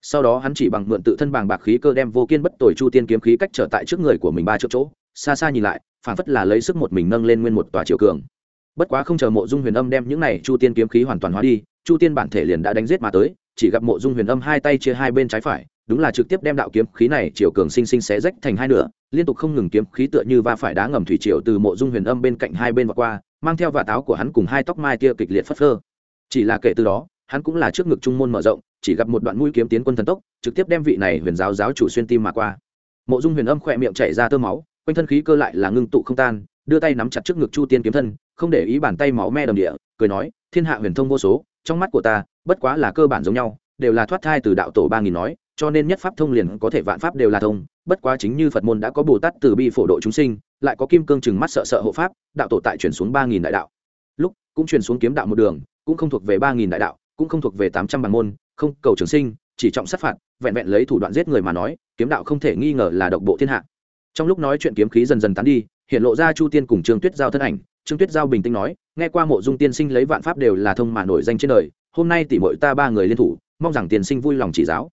Sau đó hắn chỉ bằng mượn tự thân bàng bạc khí cơ đem vô kiên bất tồi chu tiên kiếm khí cách trở tại trước người của mình ba chỗ chỗ, xa xa nhìn lại phản phất là lấy sức một mình nâng lên nguyên một tòa triều cường. Bất quá không chờ mộ dung huyền âm đem những này chu tiên kiếm khí hoàn toàn hóa đi, chu tiên bản thể liền đã đánh giết mà tới, chỉ gặp mộ dung huyền âm hai tay chia hai bên trái phải đúng là trực tiếp đem đạo kiếm khí này chiều cường sinh sinh xé rách thành hai nửa, liên tục không ngừng kiếm khí tựa như va phải đá ngầm thủy triều từ mộ dung huyền âm bên cạnh hai bên và qua, mang theo vạt áo của hắn cùng hai tóc mai tia kịch liệt phất phơ. Chỉ là kể từ đó, hắn cũng là trước ngực trung môn mở rộng, chỉ gặp một đoạn mũi kiếm tiến quân thần tốc, trực tiếp đem vị này huyền giáo giáo chủ xuyên tim mà qua. Mộ dung huyền âm khỏe miệng chảy ra tơ máu, quanh thân khí cơ lại là ngưng tụ không tan, đưa tay nắm chặt trước ngực chu tiên kiếm thân, không để ý bàn tay máu me đầm địa, cười nói, thiên hạ huyền thông vô số, trong mắt của ta, bất quá là cơ bản giống nhau, đều là thoát thai từ đạo tổ ba nghìn nói cho nên nhất pháp thông liền có thể vạn pháp đều là thông, bất quá chính như phật môn đã có bồ tát từ bi phổ độ chúng sinh, lại có kim cương chừng mắt sợ sợ hộ pháp, đạo tổ tại chuyển xuống ba nghìn đại đạo. Lúc, cũng chuyển xuống kiếm đạo một đường, cũng không thuộc về ba nghìn đại đạo, cũng không thuộc về tám trăm bản môn, không cầu trường sinh, chỉ trọng sát phạt, vẹn vẹn lấy thủ đoạn giết người mà nói, kiếm đạo không thể nghi ngờ là độc bộ thiên hạ. Trong lúc nói chuyện kiếm khí dần dần tán đi, hiện lộ ra chu tiên cùng trương tuyết giao thân ảnh. Trương tuyết giao bình tĩnh nói, nghe qua mộ dung tiên sinh lấy vạn pháp đều là thông mà nổi danh trên đời, hôm nay tỷ muội ta ba người liên thủ, mong rằng tiên sinh vui lòng chỉ giáo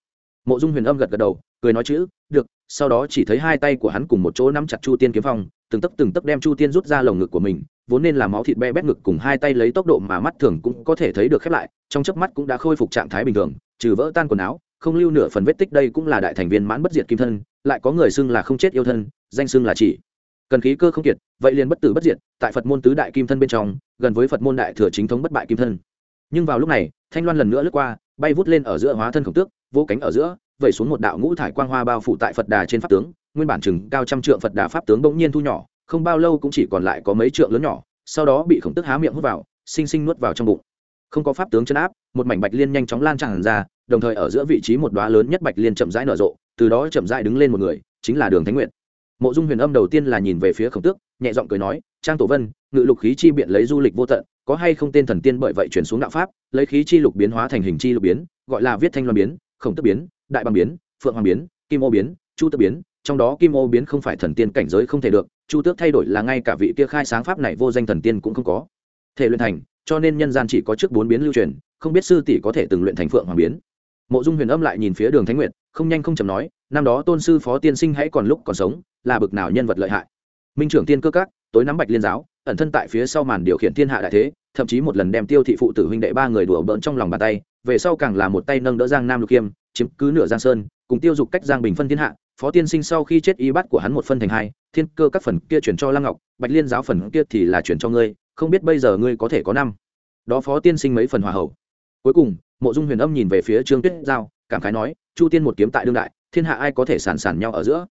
mộ dung huyền âm gật gật đầu, cười nói chữ, được, sau đó chỉ thấy hai tay của hắn cùng một chỗ nắm chặt chu tiên kiếm phong, từng tấc từng tấc đem chu tiên rút ra lồng ngực của mình, vốn nên là máu thịt be bét ngực cùng hai tay lấy tốc độ mà mắt thường cũng có thể thấy được khép lại, trong chớp mắt cũng đã khôi phục trạng thái bình thường, trừ vỡ tan quần áo, không lưu nửa phần vết tích đây cũng là đại thành viên mãn bất diệt kim thân, lại có người xưng là không chết yêu thân, danh xưng là chỉ. Cần khí cơ không kiệt, vậy liền bất tử bất diệt, tại phật môn tứ đại kim thân bên trong, gần với phật môn đại thừa chính thống bất bại kim thân. Nhưng vào lúc này, thanh loan lần nữa lướt qua, bay vút lên ở giữa hóa thân khổng tước vô cánh ở giữa, vẩy xuống một đạo ngũ thải quang hoa bao phủ tại phật đà trên pháp tướng, nguyên bản chừng cao trăm trượng phật đà pháp tướng bỗng nhiên thu nhỏ, không bao lâu cũng chỉ còn lại có mấy trượng lớn nhỏ, sau đó bị khổng tức há miệng hút vào sinh sinh nuốt vào trong bụng. Không có pháp tướng chân áp, một mảnh bạch liên nhanh chóng lan tràn ra, đồng thời ở giữa vị trí một đoá lớn nhất bạch liên chậm rãi nở rộ, từ đó chậm rãi đứng lên một người, chính là đường thánh nguyện mộ dung huyền âm đầu tiên là nhìn về phía khổng tước, nhẹ giọng cười nói, trang tổ vân, ngự lục khí chi biện lấy du lịch vô tận, có hay không tên thần tiên bởi vậy chuyển xuống đạo pháp, lấy khí chi lục biến hóa thành hình chi lục biến, gọi là viết thanh loan biến khổng tức biến, đại bằng biến, phượng hoàng biến, kim ô biến, chu tước biến, trong đó kim ô biến không phải thần tiên cảnh giới không thể được, chu tước thay đổi là ngay cả vị kia khai sáng pháp này vô danh thần tiên cũng không có. Thể luyện thành, cho nên nhân gian chỉ có trước bốn biến lưu truyền, không biết sư tỷ có thể từng luyện thành phượng hoàng biến. Mộ dung huyền âm lại nhìn phía đường thánh nguyệt, không nhanh không chầm nói, năm đó tôn sư phó tiên sinh hãy còn lúc còn sống, là bực nào nhân vật lợi hại. Minh trưởng tiên cơ các, tối nắm bạch liên giáo, ẩn thân tại phía sau màn điều khiển thiên hạ đại thế, thậm chí một lần đem tiêu thị phụ tử huynh đệ ba người đùa bỡn trong lòng bàn tay về sau càng là một tay nâng đỡ giang nam lục kiêm, chiếm cứ nửa giang sơn, cùng tiêu dục cách giang bình phân thiên hạ. Phó tiên sinh sau khi chết y bắt của hắn một phân thành hai, thiên cơ các phần kia chuyển cho lăng ngọc, bạch liên giáo phần kia thì là chuyển cho ngươi, không biết bây giờ ngươi có thể có năm. Đó phó tiên sinh mấy phần hòa hậu. Cuối cùng, mộ dung huyền âm nhìn về phía trương tuyết giao, cảm khái nói, chu tiên một kiếm tại đương đại, thiên hạ ai có thể sàn sàn nhau ở giữa?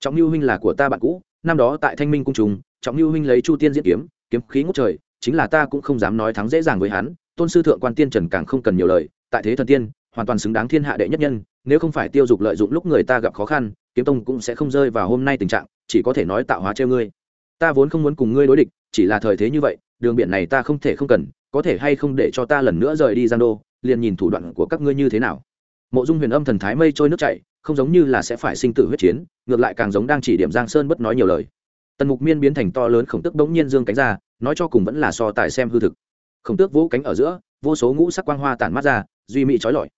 Trọng lưu huynh là của ta bạn cũ, năm đó tại thanh minh cung trùng, trọng lưu huynh lấy chu tiên diễn kiếm kiếm khí ngút trời, chính là ta cũng không dám nói thắng dễ dàng với hắn, tôn sư thượng quan tiên trần càng không cần nhiều lời tại thế thần tiên, hoàn toàn xứng đáng thiên hạ đệ nhất nhân, nếu không phải tiêu dục lợi dụng lúc người ta gặp khó khăn, kiếm tông cũng sẽ không rơi vào hôm nay tình trạng, chỉ có thể nói tạo hóa treo ngươi. Ta vốn không muốn cùng ngươi đối địch, chỉ là thời thế như vậy, đường biển này ta không thể không cần, có thể hay không để cho ta lần nữa rời đi giang đô, liền nhìn thủ đoạn của các ngươi như thế nào. Mộ dung huyền âm thần thái mây trôi nước chảy, không giống như là sẽ phải sinh tử huyết chiến, ngược lại càng giống đang chỉ điểm giang sơn bất nói nhiều lời. Tần mục miên biến thành to lớn khổng tức bỗng nhiên dương cánh ra, nói cho cùng vẫn là so tài xem hư thực. Khổng tước vỗ cánh ở giữa, vô số ngũ sắc quang hoa tản mắt ra duy mỹ trói lọi.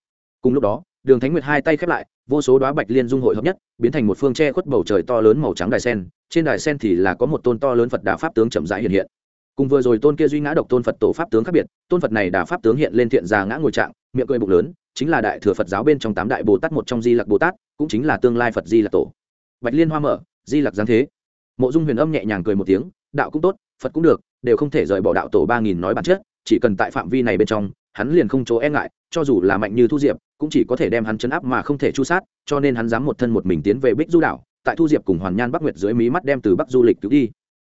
Cùng lúc đó, đường thánh nguyệt hai tay khép lại, vô số đoá bạch liên dung hội hợp nhất, biến thành một phương tre khuất bầu trời to lớn màu trắng đài sen, trên đài sen thì là có một tôn to lớn phật đà pháp tướng chậm rãi hiện hiện. Cùng vừa rồi tôn kia duy ngã độc tôn phật tổ pháp tướng khác biệt, tôn phật này đà pháp tướng hiện lên thiện già ngã ngồi trạng, miệng cười bụng lớn, chính là đại thừa phật giáo bên trong tám đại bồ tát một trong di lặc bồ tát, cũng chính là tương lai phật di lặc tổ. Bạch liên hoa mở, di lặc giáng thế. Mộ dung huyền âm nhẹ nhàng cười một tiếng, đạo cũng tốt, phật cũng được, đều không thể rời bỏ đạo tổ ba nghìn nói bản chất, chỉ cần tại phạm vi này bên trong hắn liền không chỗ e ngại, cho dù là mạnh như thu diệp, cũng chỉ có thể đem hắn chấn áp mà không thể chu sát, cho nên hắn dám một thân một mình tiến về bích du đảo, tại thu diệp cùng hoàn nhan bắc nguyệt dưới mí mắt đem từ bắc du lịch cứu đi.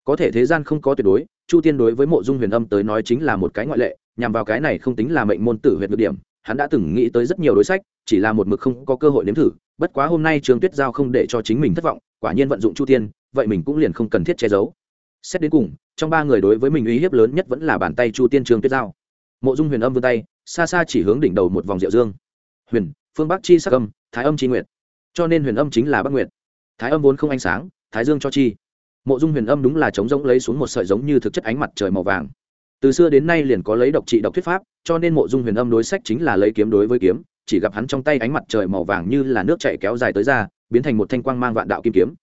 Có thể thế gian không có tuyệt đối, chu tiên đối với mộ dung huyền âm tới nói chính là một cái ngoại lệ, nhằm vào cái này không tính là mệnh môn tử huyệt được điểm, hắn đã từng nghĩ tới rất nhiều đối sách, chỉ là một mực không có cơ hội nếm thử, bất quá hôm nay trương tuyết giao không để cho chính mình thất vọng, quả nhiên vận dụng chu tiên, vậy mình cũng liền không cần thiết che giấu. Xét đến cùng, trong ba người đối với mình uy hiếp lớn nhất vẫn là bàn tay chu tiên trương tuyết giao mộ dung huyền âm vươn tay, xa xa chỉ hướng đỉnh đầu một vòng rượu dương. Huyền, phương bắc chi sắc âm, thái âm chi nguyệt. Cho nên huyền âm chính là bắc nguyệt. Thái âm vốn không ánh sáng, thái dương cho chi. Mộ dung huyền âm đúng là chống rỗng lấy xuống một sợi giống như thực chất ánh mặt trời màu vàng. Từ xưa đến nay liền có lấy độc trị độc thuyết pháp, cho nên mộ dung huyền âm đối sách chính là lấy kiếm đối với kiếm, chỉ gặp hắn trong tay ánh mặt trời màu vàng như là nước chạy kéo dài tới ra biến thành một thanh quang mang vạn đạo kim kiếm.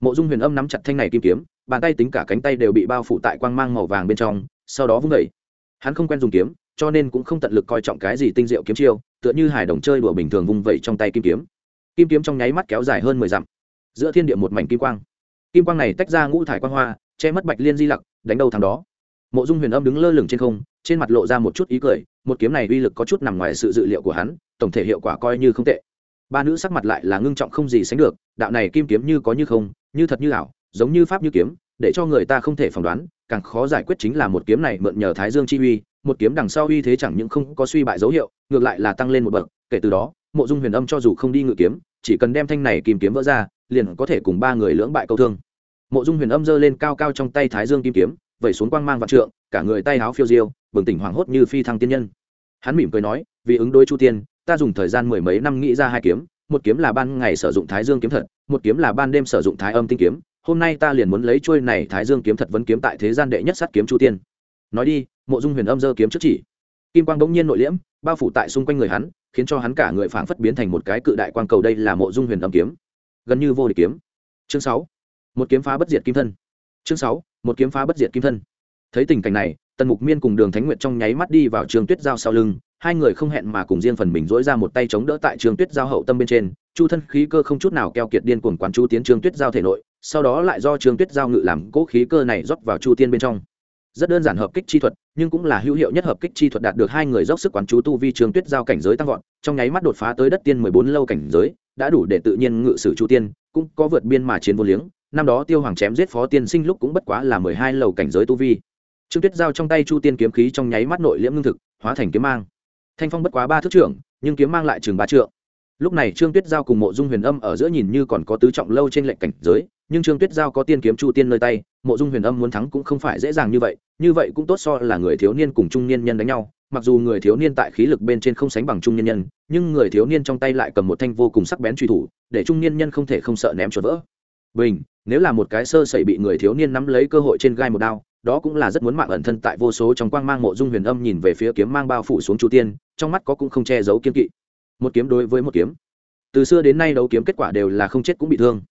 Mộ dung huyền âm nắm chặt thanh này kim kiếm, bàn tay tính cả cánh tay đều bị bao phủ tại quang mang màu vàng bên trong, sau đó vung đẩy. hắn không quen dùng kiếm cho nên cũng không tận lực coi trọng cái gì tinh diệu kiếm chiêu, tựa như hải đồng chơi đùa bình thường vung vẩy trong tay kim kiếm. Kim kiếm trong nháy mắt kéo dài hơn mười dặm. Giữa thiên địa một mảnh kim quang. Kim quang này tách ra ngũ thải quang hoa, che mất bạch liên di lặc, đánh đầu thằng đó. Mộ dung huyền âm đứng lơ lửng trên không, trên mặt lộ ra một chút ý cười, một kiếm này uy lực có chút nằm ngoài sự dự liệu của hắn, tổng thể hiệu quả coi như không tệ. Ba nữ sắc mặt lại là ngưng trọng không gì sánh được, đạo này kim kiếm như có như không, như thật như ảo, giống như pháp như kiếm, để cho người ta không thể phỏng đoán, càng khó giải quyết chính là một kiếm này mượn nhờ thái dương chi uy một kiếm đằng sau uy thế chẳng những không có suy bại dấu hiệu, ngược lại là tăng lên một bậc, kể từ đó, mộ dung huyền âm cho dù không đi ngự kiếm, chỉ cần đem thanh này kim kiếm vỡ ra, liền có thể cùng ba người lưỡng bại câu thương. Mộ dung huyền âm giơ lên cao cao trong tay thái dương kim kiếm, vẩy xuống quang mang vạn trượng, cả người tay háo phiêu diêu, bừng tỉnh hoảng hốt như phi thăng tiên nhân. Hắn mỉm cười nói, vì ứng đối chu tiên, ta dùng thời gian mười mấy năm nghĩ ra hai kiếm, một kiếm là ban ngày sử dụng thái dương kiếm thật, một kiếm là ban đêm sử dụng thái âm tinh kiếm, hôm nay ta liền muốn lấy trôi này thái dương kiếm thật vấn kiếm tại thế gian đệ nhất sát kiếm chu tiên nói đi, mộ dung huyền âm dơ kiếm trước chỉ. Kim quang bỗng nhiên nội liễm, bao phủ tại xung quanh người hắn, khiến cho hắn cả người phảng phất biến thành một cái cự đại quang cầu đây là mộ dung huyền âm kiếm. Gần như vô địch kiếm. Chương sáu. Một kiếm phá bất diệt kim thân. Chương sáu, một kiếm phá bất diệt kim thân. Thấy tình cảnh này, tần mục miên cùng đường thánh nguyệt trong nháy mắt đi vào trường tuyết giao sau lưng, hai người không hẹn mà cùng riêng phần mình dỗi ra một tay chống đỡ tại trường tuyết giao hậu tâm bên trên, chu thân khí cơ không chút nào keo kiệt điên cuồng quán chu tiến trường tuyết giao thể nội, sau đó lại do trường tuyết giao ngự làm cố khí cơ này rót vào chu tiên bên trong rất đơn giản hợp kích chi thuật, nhưng cũng là hữu hiệu nhất hợp kích chi thuật đạt được hai người dốc sức quán chú tu vi trường tuyết giao cảnh giới tăng vọt, trong nháy mắt đột phá tới đất tiên mười bốn lâu cảnh giới, đã đủ để tự nhiên ngự sử chu tiên, cũng có vượt biên mà chiến vô liếng. Năm đó tiêu hoàng chém giết phó tiên sinh lúc cũng bất quá là mười hai lầu cảnh giới tu vi. Trương tuyết giao trong tay chu tiên kiếm khí trong nháy mắt nội liễm ngưng thực, hóa thành kiếm mang. Thanh phong bất quá ba thước trưởng, nhưng kiếm mang lại chừng ba trượng. Lúc này trương tuyết giao cùng mộ dung huyền âm ở giữa nhìn như còn có tứ trọng lâu trên lệnh cảnh giới, nhưng trương tuyết giao có tiên kiếm chu tiên nơi tay mộ dung huyền âm muốn thắng cũng không phải dễ dàng như vậy như vậy cũng tốt so là người thiếu niên cùng trung niên nhân đánh nhau, mặc dù người thiếu niên tại khí lực bên trên không sánh bằng trung niên nhân, nhưng người thiếu niên trong tay lại cầm một thanh vô cùng sắc bén truy thủ, để trung niên nhân không thể không sợ ném chuột vỡ. Bình, nếu là một cái sơ sẩy bị người thiếu niên nắm lấy cơ hội trên gai một đao, đó cũng là rất muốn mạng ẩn thân tại vô số trong quang mang mộ dung huyền âm nhìn về phía kiếm mang bao phủ xuống chu tiên, trong mắt có cũng không che giấu kiên kỵ. Một kiếm đối với một kiếm. Từ xưa đến nay đấu kiếm kết quả đều là không chết cũng bị thương.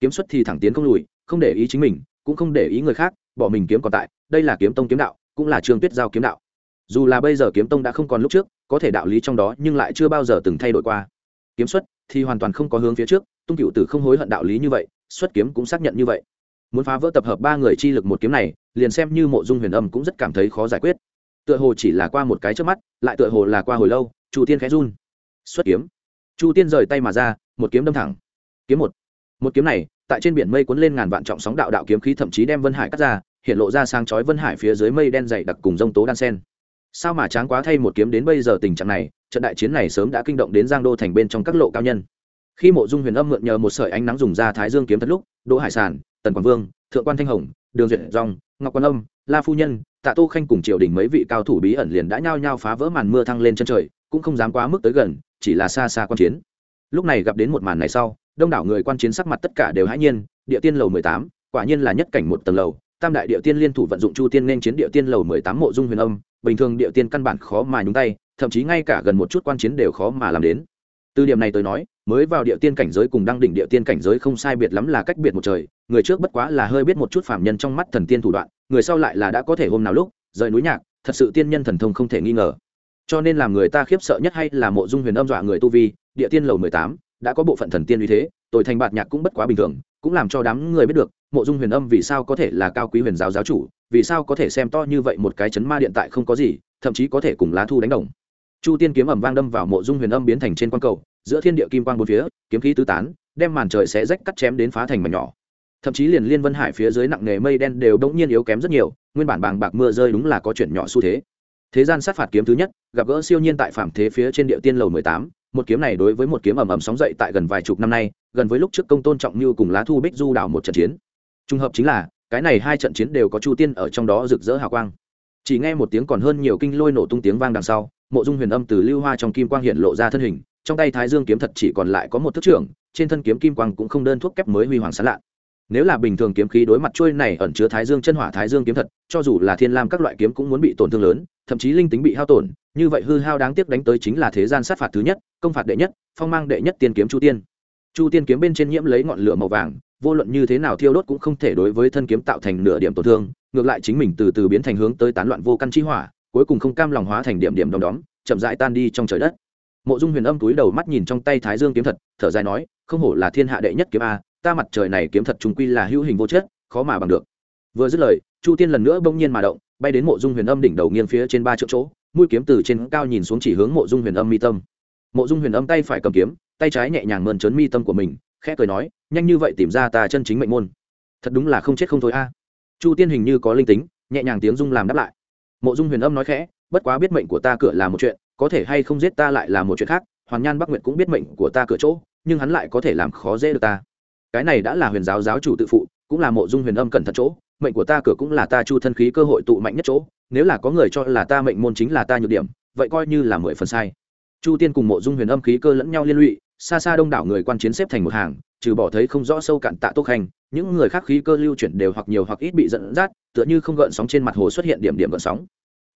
Kiếm xuất thì thẳng tiến không lùi, không để ý chính mình cũng không để ý người khác, bỏ mình kiếm còn tại, đây là kiếm tông kiếm đạo, cũng là trương tuyết giao kiếm đạo. Dù là bây giờ kiếm tông đã không còn lúc trước, có thể đạo lý trong đó nhưng lại chưa bao giờ từng thay đổi qua. Kiếm xuất thì hoàn toàn không có hướng phía trước, tung cựu tử không hối hận đạo lý như vậy, xuất kiếm cũng xác nhận như vậy. Muốn phá vỡ tập hợp ba người chi lực một kiếm này, liền xem như mộ dung huyền âm cũng rất cảm thấy khó giải quyết. Tựa hồ chỉ là qua một cái trước mắt, lại tựa hồ là qua hồi lâu, chu tiên khẽ run. Xuất kiếm. Chu tiên rời tay mà ra, một kiếm đâm thẳng. Kiếm một. Một kiếm này tại trên biển mây cuốn lên ngàn vạn trọng sóng đạo đạo kiếm khí thậm chí đem vân hải cắt ra, hiện lộ ra sang chói vân hải phía dưới mây đen dày đặc cùng rông tố đan sen. Sao mà tráng quá thay một kiếm đến bây giờ tình trạng này, trận đại chiến này sớm đã kinh động đến giang đô thành bên trong các lộ cao nhân. Khi mộ dung huyền âm mượn nhờ một sợi ánh nắng dùng ra thái dương kiếm thật lúc, đỗ hải sản, tần quảng vương, thượng quan thanh hồng, đường duyệt dòng, ngọc quan âm, la phu nhân, tạ tô khanh cùng triều đình mấy vị cao thủ bí ẩn liền đã nhao nhao phá vỡ màn mưa thăng lên chân trời, cũng không dám quá mức tới gần, chỉ là xa xa quan chiến. Lúc này gặp đến một màn này sau đông đảo người quan chiến sắc mặt tất cả đều hãi nhiên, địa tiên lầu mười tám, quả nhiên là nhất cảnh một tầng lầu, tam đại địa tiên liên thủ vận dụng chu tiên nên chiến địa tiên lầu mười tám mộ dung huyền âm, bình thường địa tiên căn bản khó mà nhúng tay, thậm chí ngay cả gần một chút quan chiến đều khó mà làm đến. Từ điểm này tới nói, mới vào địa tiên cảnh giới cùng đăng đỉnh địa tiên cảnh giới không sai biệt lắm là cách biệt một trời, người trước bất quá là hơi biết một chút phạm nhân trong mắt thần tiên thủ đoạn, người sau lại là đã có thể hôm nào lúc, rời núi nhạc, thật sự tiên nhân thần thông không thể nghi ngờ. Cho nên làm người ta khiếp sợ nhất hay là mộ dung huyền âm dọa người tu vi, địa tiên lầu mười tám đã có bộ phận thần tiên uy thế tội thành bạt nhạc cũng bất quá bình thường, cũng làm cho đám người biết được, mộ dung huyền âm vì sao có thể là cao quý huyền giáo giáo chủ, vì sao có thể xem to như vậy một cái chấn ma điện tại không có gì, thậm chí có thể cùng lá thu đánh đồng. Chu tiên kiếm ẩm vang đâm vào mộ dung huyền âm biến thành trên quang cầu, giữa thiên địa kim quang bốn phía, kiếm khí tứ tán, đem màn trời sẽ rách cắt chém đến phá thành mảnh nhỏ. Thậm chí liền liên vân hải phía dưới nặng nghề mây đen đều đ ỗ n g nhiên yếu kém rất nhiều, nguyên bản bàng bạc mưa rơi đúng là có chuyện nhỏ xu thế. Thế gian sát phạt kiếm thứ nhất, gặp gỡ siêu nhiên tại phạm thế phía trên địa tiên lầu mười tám một kiếm này đối với một kiếm ầm ầm sóng dậy tại gần vài chục năm nay, gần với lúc trước công tôn trọng như cùng lá thu bích du đảo một trận chiến. Trùng hợp chính là, cái này hai trận chiến đều có chu tiên ở trong đó rực rỡ hào quang. Chỉ nghe một tiếng còn hơn nhiều kinh lôi nổ tung tiếng vang đằng sau, mộ dung huyền âm từ lưu hoa trong kim quang hiện lộ ra thân hình, trong tay thái dương kiếm thật chỉ còn lại có một thức trưởng, trên thân kiếm kim quang cũng không đơn thuốc kép mới huy hoàng sán lạ nếu là bình thường kiếm khí đối mặt trôi này ẩn chứa thái dương chân hỏa, thái dương kiếm thật cho dù là thiên lam các loại kiếm cũng muốn bị tổn thương lớn, thậm chí linh tính bị hao tổn, như vậy hư hao đáng tiếc đánh tới chính là thế gian sát phạt thứ nhất, công phạt đệ nhất, phong mang đệ nhất tiên kiếm chu tiên. Chu tiên kiếm bên trên nhiễm lấy ngọn lửa màu vàng, vô luận như thế nào thiêu đốt cũng không thể đối với thân kiếm tạo thành nửa điểm tổn thương, ngược lại chính mình từ từ biến thành hướng tới tán loạn vô căn chi hỏa, cuối cùng không cam lòng hóa thành điểm điểm đom đóm, chậm rãi tan đi trong trời đất. Mộ dung huyền âm túi đầu mắt nhìn trong tay thái dương kiếm thật thở dài nói, không hổ là thiên hạ đệ nhất kiếm a ta mặt trời này kiếm thật trùng quy là hữu hình vô chất, khó mà bằng được. Vừa dứt lời, chu tiên lần nữa bỗng nhiên mà động, bay đến mộ dung huyền âm đỉnh đầu nghiêng phía trên ba triệu chỗ, mũi kiếm từ trên cao nhìn xuống chỉ hướng mộ dung huyền âm mi tâm. Mộ dung huyền âm tay phải cầm kiếm, tay trái nhẹ nhàng mơn trớn mi tâm của mình, khẽ cười nói, nhanh như vậy tìm ra ta chân chính mệnh môn. Thật đúng là không chết không thôi a. Chu tiên hình như có linh tính, nhẹ nhàng tiếng dung làm đáp lại. Mộ dung huyền âm nói khẽ, bất quá biết mệnh của ta cửa là một chuyện, có thể hay không giết ta lại là một chuyện khác, hoàn nhan bắc nguyệt cũng biết mệnh của ta cửa chỗ, nhưng hắn lại có thể làm khó dễ được ta cái này đã là huyền giáo giáo chủ tự phụ, cũng là mộ dung huyền âm cẩn thận chỗ, mệnh của ta cửa cũng là ta chu thân khí cơ hội tụ mạnh nhất chỗ, nếu là có người cho là ta mệnh môn chính là ta nhược điểm, vậy coi như là mười phần sai. Chu tiên cùng mộ dung huyền âm khí cơ lẫn nhau liên lụy, xa xa đông đảo người quan chiến xếp thành một hàng, trừ bỏ thấy không rõ sâu cạn tạ tốt hành, những người khác khí cơ lưu chuyển đều hoặc nhiều hoặc ít bị dẫn dắt, tựa như không gợn sóng trên mặt hồ xuất hiện điểm điểm gợn sóng.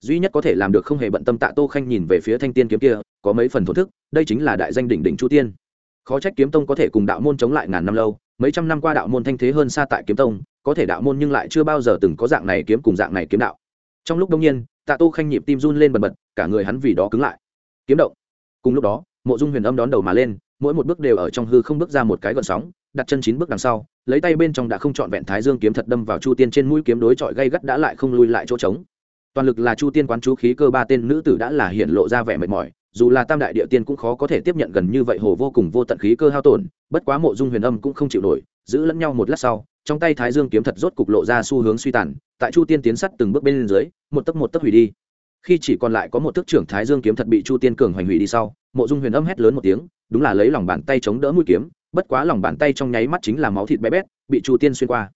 Duy nhất có thể làm được không hề bận tâm tạ tô khanh nhìn về phía thanh tiên kiếm kia, có mấy phần thổn thức, đây chính là đại danh đỉnh đỉnh chu tiên khó trách kiếm tông có thể cùng đạo môn chống lại ngàn năm lâu, mấy trăm năm qua đạo môn thanh thế hơn xa tại kiếm tông, có thể đạo môn nhưng lại chưa bao giờ từng có dạng này kiếm cùng dạng này kiếm đạo. Trong lúc đông nhiên, tạ tô khanh nhịp tim run lên bần bật, cả người hắn vì đó cứng lại. Kiếm động. Cùng lúc đó, mộ dung huyền âm đón đầu mà lên, mỗi một bước đều ở trong hư không bước ra một cái gọn sóng, đặt chân chín bước đằng sau, lấy tay bên trong đã không trọn vẹn thái dương kiếm thật đâm vào chu tiên trên mũi kiếm đối chọi gây gắt đã lại không lui lại chỗ trống. Toàn lực là chu tiên quán chú khí cơ ba tên nữ tử đã là hiện lộ ra vẻ mệt mỏi dù là tam đại địa tiên cũng khó có thể tiếp nhận gần như vậy, hồ vô cùng vô tận khí cơ hao tổn, bất quá mộ dung huyền âm cũng không chịu nổi, giữ lẫn nhau một lát sau, trong tay thái dương kiếm thật rốt cục lộ ra xu hướng suy tàn, tại chu tiên tiến sắt từng bước bên dưới, một tấc một tấc hủy đi. Khi chỉ còn lại có một thức trưởng thái dương kiếm thật bị chu tiên cường hoành hủy đi sau, mộ dung huyền âm hét lớn một tiếng, đúng là lấy lòng bàn tay chống đỡ mũi kiếm, bất quá lòng bàn tay trong nháy mắt chính là máu thịt bé bét, bị chu tiên xuyên qua.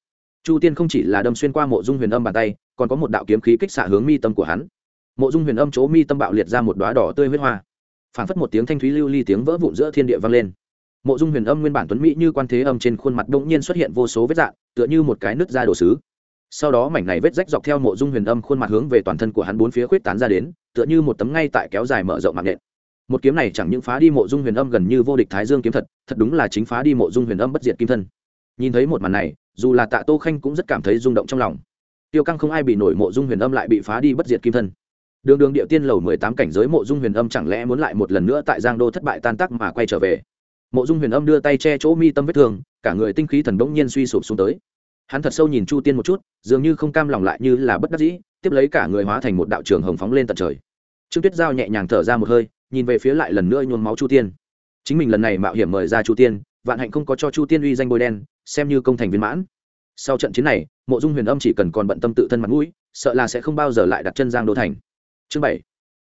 Chu tiên không chỉ là đâm xuyên qua mộ dung huyền âm bàn tay, còn có một đạo kiếm khí kích xạ hướng mi tâm của hắn. Mộ dung huyền âm chỗ mi tâm bạo liệt ra một đoá đỏ tươi huyết hoa phảng phất một tiếng thanh thúy lưu ly tiếng vỡ vụn giữa thiên địa vang lên. Mộ dung huyền âm nguyên bản tuấn mỹ như quan thế âm trên khuôn mặt đông nhiên xuất hiện vô số vết rạn, tựa như một cái nứt ra đồ sứ. Sau đó mảnh này vết rách dọc theo mộ dung huyền âm khuôn mặt hướng về toàn thân của hắn bốn phía khuyết tán ra đến tựa như một tấm ngay tại kéo dài mở rộng mạng nện. Một kiếm này chẳng những phá đi mộ dung huyền âm gần như vô địch thái dương kiếm thật thật đúng là chính phá đi mộ dung huyền âm bất diệt kim thân. Nhìn thấy một màn này dù là tạ tô khanh cũng rất cảm thấy rung động trong lòng. Tiêu căng không ai bị nổi mộ dung huyền âm lại bị phá đi bất diệt kim thân đường đường địa tiên lầu mười tám cảnh giới mộ dung huyền âm chẳng lẽ muốn lại một lần nữa tại giang đô thất bại tan tắc mà quay trở về? Mộ dung huyền âm đưa tay che chỗ mi tâm vết thương, cả người tinh khí thần bỗng nhiên suy sụp xuống tới. Hắn thật sâu nhìn chu tiên một chút, dường như không cam lòng lại như là bất đắc dĩ, tiếp lấy cả người hóa thành một đạo trường hồng phóng lên tận trời. Trương tuyết giao nhẹ nhàng thở ra một hơi, nhìn về phía lại lần nữa nhôn máu chu tiên. Chính mình lần này mạo hiểm mời ra chu tiên, vạn hạnh không có cho chu tiên uy danh bôi đen, xem như công thành viên mãn. Sau trận chiến này, mộ dung huyền âm chỉ cần còn bận tâm tự thân mặt mũi, sợ là sẽ không bao giờ lại đặt chân giang đô thành chương bảy,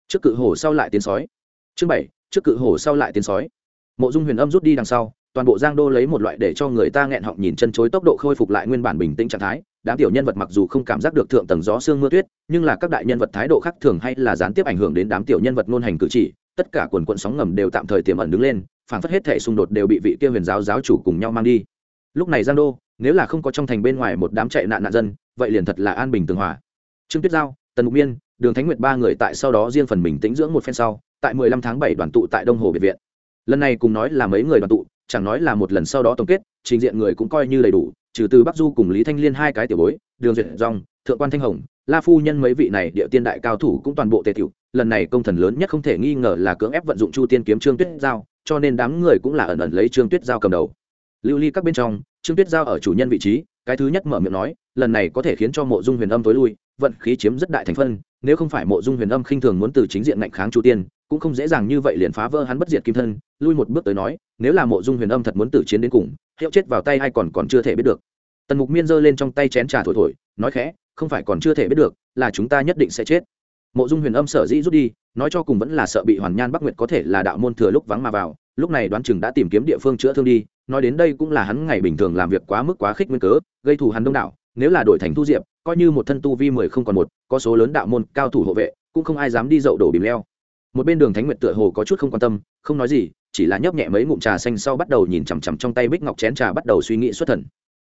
trước cự hổ sau lại tiến sói. Chương bảy, trước cự hổ sau lại tiến sói. Mộ dung huyền âm rút đi đằng sau, toàn bộ giang đô lấy một loại để cho người ta nghẹn họng nhìn chân chối tốc độ khôi phục lại nguyên bản bình tĩnh trạng thái. Đám tiểu nhân vật mặc dù không cảm giác được thượng tầng gió sương mưa tuyết, nhưng là các đại nhân vật thái độ khác thường hay là gián tiếp ảnh hưởng đến đám tiểu nhân vật ngôn hành cử chỉ. Tất cả quần quận sóng ngầm đều tạm thời tiềm ẩn đứng lên phản phất hết thể xung đột đều bị vị kia huyền giáo giáo chủ cùng nhau mang đi. Lúc này giang đô, nếu là không có trong thành bên ngoài một đám chạy nạn nạn dân, vậy liền thật là an bình tường hòa. Trương tuyết giao, tần mục miên đường thánh nguyệt ba người tại sau đó riêng phần mình tĩnh dưỡng một phen sau, tại mười lăm tháng bảy đoàn tụ tại đông hồ biệt viện. Lần này cùng nói là mấy người đoàn tụ, chẳng nói là một lần sau đó tổng kết, trình diện người cũng coi như đầy đủ, trừ từ bắc du cùng lý thanh liên hai cái tiểu bối, đường duyệt dòng, thượng quan thanh hồng, la phu nhân mấy vị này địa tiên đại cao thủ cũng toàn bộ tề tiểu. Lần này công thần lớn nhất không thể nghi ngờ là cưỡng ép vận dụng chu tiên kiếm trương tuyết giao, cho nên đám người cũng là ẩn ẩn lấy trương tuyết giao cầm đầu. Lưu ly các bên trong, trương tuyết giao ở chủ nhân vị trí, cái thứ nhất mở miệng nói, lần này có thể khiến cho mộ dung huyền âm tối lui vận khí chiếm rất đại thành phân, nếu không phải mộ dung huyền âm khinh thường muốn từ chính diện ngạnh kháng chu tiên, cũng không dễ dàng như vậy liền phá vỡ hắn bất diệt kim thân, lui một bước tới nói, nếu là mộ dung huyền âm thật muốn tử chiến đến cùng, hiệu chết vào tay hay còn còn chưa thể biết được. Tần mục miên giơ lên trong tay chén trà thổi thổi, nói khẽ, không phải còn chưa thể biết được, là chúng ta nhất định sẽ chết. Mộ dung huyền âm sở dĩ rút đi, nói cho cùng vẫn là sợ bị hoàn nhan bắc nguyệt có thể là đạo môn thừa lúc vắng mà vào, lúc này đoán chừng đã tìm kiếm địa phương chữa thương đi, nói đến đây cũng là hắn ngày bình thường làm việc quá mức quá khích nguyên cớ, gây thù hắn đông đảo nếu là đổi thành thu diệp, coi như một thân tu vi mười không còn một, có số lớn đạo môn, cao thủ hộ vệ, cũng không ai dám đi dậu đổ bìm leo. Một bên đường thánh nguyệt tựa hồ có chút không quan tâm, không nói gì, chỉ là nhấp nhẹ mấy ngụm trà xanh sau bắt đầu nhìn chằm chằm trong tay bích ngọc chén trà bắt đầu suy nghĩ xuất thần.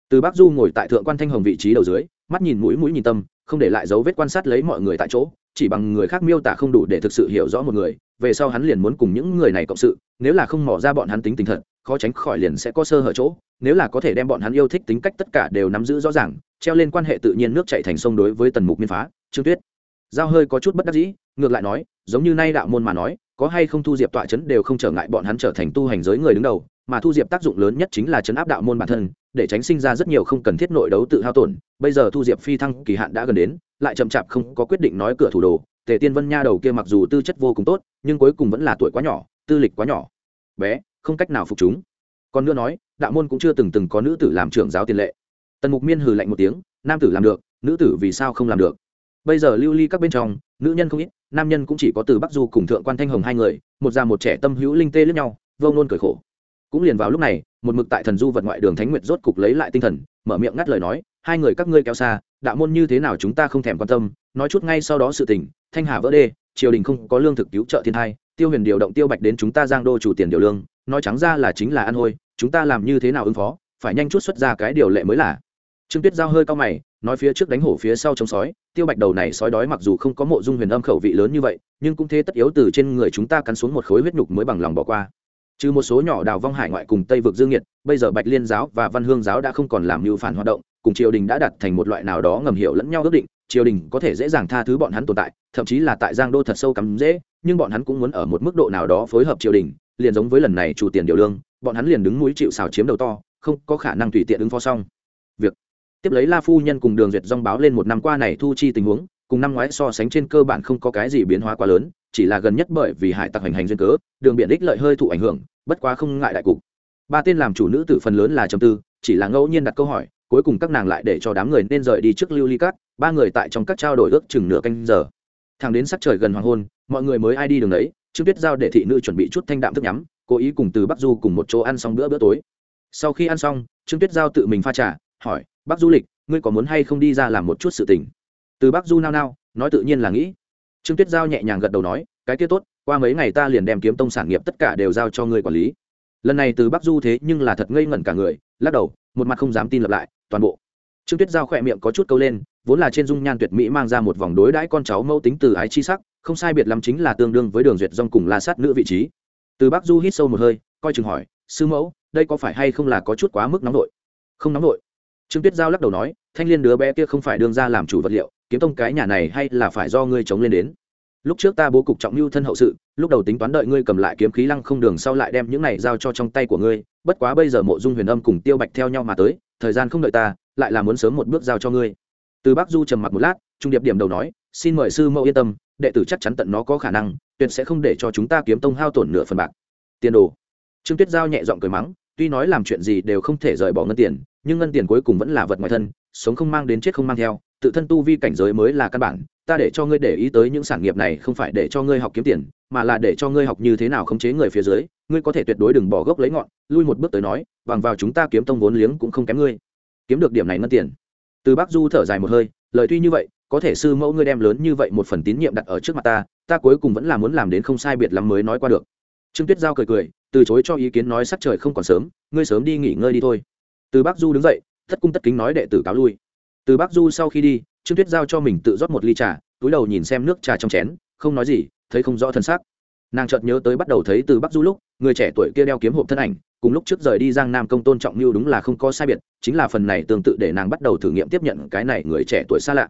Từ bác du ngồi tại thượng quan thanh hồng vị trí đầu dưới, mắt nhìn mũi mũi nhìn tâm, không để lại dấu vết quan sát lấy mọi người tại chỗ, chỉ bằng người khác miêu tả không đủ để thực sự hiểu rõ một người, về sau hắn liền muốn cùng những người này cộng sự, nếu là không mỏ ra bọn hắn tính tình thật, khó tránh khỏi liền sẽ có sơ hở chỗ, nếu là có thể đem bọn hắn yêu thích tính cách tất cả đều nắm giữ rõ ràng treo lên quan hệ tự nhiên nước chạy thành sông đối với tần mục miên phá, trương tuyết. Giao hơi có chút bất đắc dĩ, ngược lại nói, giống như nay đạo môn mà nói, có hay không thu diệp tọa chấn đều không trở ngại bọn hắn trở thành tu hành giới người đứng đầu, mà thu diệp tác dụng lớn nhất chính là chấn áp đạo môn bản thân, để tránh sinh ra rất nhiều không cần thiết nội đấu tự hao tổn. Bây giờ thu diệp phi thăng kỳ hạn đã gần đến, lại chậm chạp không có quyết định nói cửa thủ đồ, tề tiên vân nha đầu kia mặc dù tư chất vô cùng tốt, nhưng cuối cùng vẫn là tuổi quá nhỏ, tư lịch quá nhỏ. Bé, không cách nào phục chúng. Còn nữa nói, đạo môn cũng chưa từng từng có nữ tử làm trưởng giáo tiền lệ tần mục miên hừ lạnh một tiếng, nam tử làm được, nữ tử vì sao không làm được? Bây giờ lưu ly các bên trong, nữ nhân không ít, nam nhân cũng chỉ có từ bắc du cùng thượng quan thanh hồng hai người, một già một trẻ tâm hữu linh tê lẫn nhau, vô nôn cười khổ. Cũng liền vào lúc này, một mực tại thần du vật ngoại đường thánh nguyệt rốt cục lấy lại tinh thần, mở miệng ngắt lời nói, hai người các ngươi kéo xa, đạo môn như thế nào chúng ta không thèm quan tâm, nói chút ngay sau đó sự tình, thanh hà vỡ đê, triều đình không có lương thực cứu trợ thiên thai, tiêu huyền điều động tiêu bạch đến chúng ta giang đô chủ tiền điều lương, nói trắng ra là chính là ăn hôi, chúng ta làm như thế nào ứng phó, phải nhanh chút xuất ra cái điều lệ mới là trương tuyết giao hơi cao mày, nói phía trước đánh hổ phía sau chống sói, tiêu bạch đầu này sói đói mặc dù không có mộ dung huyền âm khẩu vị lớn như vậy, nhưng cũng thế tất yếu từ trên người chúng ta cắn xuống một khối huyết nhục mới bằng lòng bỏ qua. Trừ một số nhỏ đào vong hải ngoại cùng tây vực dương nhiệt, bây giờ bạch liên giáo và văn hương giáo đã không còn làm mưu phản hoạt động, cùng triều đình đã đặt thành một loại nào đó ngầm hiểu lẫn nhau ước định, triều đình có thể dễ dàng tha thứ bọn hắn tồn tại, thậm chí là tại giang đô thật sâu cắm dễ, nhưng bọn hắn cũng muốn ở một mức độ nào đó phối hợp triều đình, liền giống với lần này chủ tiền điều lương, bọn hắn liền đứng núi chịu xào chiếm đầu to, không có khả năng tùy tiện ứng phó xong. Việc tiếp lấy la phu nhân cùng đường duyệt dong báo lên một năm qua này thu chi tình huống, cùng năm ngoái so sánh trên cơ bản không có cái gì biến hóa quá lớn, chỉ là gần nhất bởi vì hải tặc hành hành duyên cớ, đường biển đích lợi hơi thụ ảnh hưởng, bất quá không ngại đại cục. Ba tên làm chủ nữ tử phần lớn là trầm tư, chỉ là ngẫu nhiên đặt câu hỏi, cuối cùng các nàng lại để cho đám người nên rời đi trước lưu ly cát ba người tại trong các trao đổi ước chừng nửa canh giờ. Thằng đến sắc trời gần hoàng hôn, mọi người mới ai đi đường đấy, trương tuyết giao để thị nữ chuẩn bị chút thanh đạm thức nhắm, cố ý cùng từ bắc du cùng một chỗ ăn xong bữa bữa tối. Sau khi ăn xong, trương tuyết giao tự mình pha trà, hỏi bác du lịch, ngươi có muốn hay không đi ra làm một chút sự tình? Từ bắc du nao nao, nói tự nhiên là nghĩ. Trương tuyết giao nhẹ nhàng gật đầu nói, cái kia tốt, qua mấy ngày ta liền đem kiếm tông sản nghiệp tất cả đều giao cho ngươi quản lý. Lần này từ bắc du thế nhưng là thật ngây ngẩn cả người, lắc đầu, một mặt không dám tin lập lại, toàn bộ. Trương tuyết giao khỏe miệng có chút câu lên, vốn là trên dung nhan tuyệt mỹ mang ra một vòng đối đãi con cháu mẫu tính từ ái chi sắc, không sai biệt lắm chính là tương đương với đường duyệt dong cùng la sát nữ vị trí. Từ bắc du hít sâu một hơi, coi chừng hỏi, sư mẫu, đây có phải hay không là có chút quá mức nóng nội? Không nóng nội trương tuyết giao lắc đầu nói, thanh liên đứa bé kia không phải đương ra làm chủ vật liệu, kiếm tông cái nhà này hay là phải do ngươi chống lên đến. Lúc trước ta bố cục trọng mưu thân hậu sự, lúc đầu tính toán đợi ngươi cầm lại kiếm khí lăng không đường sau lại đem những này giao cho trong tay của ngươi, bất quá bây giờ mộ dung huyền âm cùng tiêu bạch theo nhau mà tới, thời gian không đợi ta, lại là muốn sớm một bước giao cho ngươi. Từ bắc du trầm mặc một lát, trung điệp điểm đầu nói, xin mời sư mẫu yên tâm, đệ tử chắc chắn tận nó có khả năng, tuyệt sẽ không để cho chúng ta kiếm tông hao tổn nửa phần bạc. Tiền đồ. Trương tuyết giao nhẹ giọng cười mắng, tuy nói làm chuyện gì đều không thể rời bỏ ngân tiền nhưng ngân tiền cuối cùng vẫn là vật ngoài thân, sống không mang đến chết không mang theo, tự thân tu vi cảnh giới mới là căn bản, ta để cho ngươi để ý tới những sản nghiệp này không phải để cho ngươi học kiếm tiền, mà là để cho ngươi học như thế nào khống chế người phía dưới, ngươi có thể tuyệt đối đừng bỏ gốc lấy ngọn, lui một bước tới nói, bằng vào chúng ta kiếm tông vốn liếng cũng không kém ngươi. Kiếm được điểm này ngân tiền. Từ bác du thở dài một hơi, lời tuy như vậy, có thể sư mẫu ngươi đem lớn như vậy một phần tín nhiệm đặt ở trước mặt ta ta cuối cùng vẫn là muốn làm đến không sai biệt lắm mới nói qua được. Trương tuyết giao cười cười, từ chối cho ý kiến nói sắc trời không còn sớm, ngươi sớm đi nghỉ ngơi đi thôi từ bác du đứng dậy, thất cung tất kính nói đệ tử cáo lui. Từ bác du sau khi đi, trương tuyết giao cho mình tự rót một ly trà, túi đầu nhìn xem nước trà trong chén, không nói gì, thấy không rõ thân xác. Nàng chợt nhớ tới bắt đầu thấy từ bắc du lúc, người trẻ tuổi kia đeo kiếm hộp thân ảnh, cùng lúc trước rời đi giang nam công tôn trọng mưu đúng là không có sai biệt, chính là phần này tương tự để nàng bắt đầu thử nghiệm tiếp nhận cái này người trẻ tuổi xa lạ.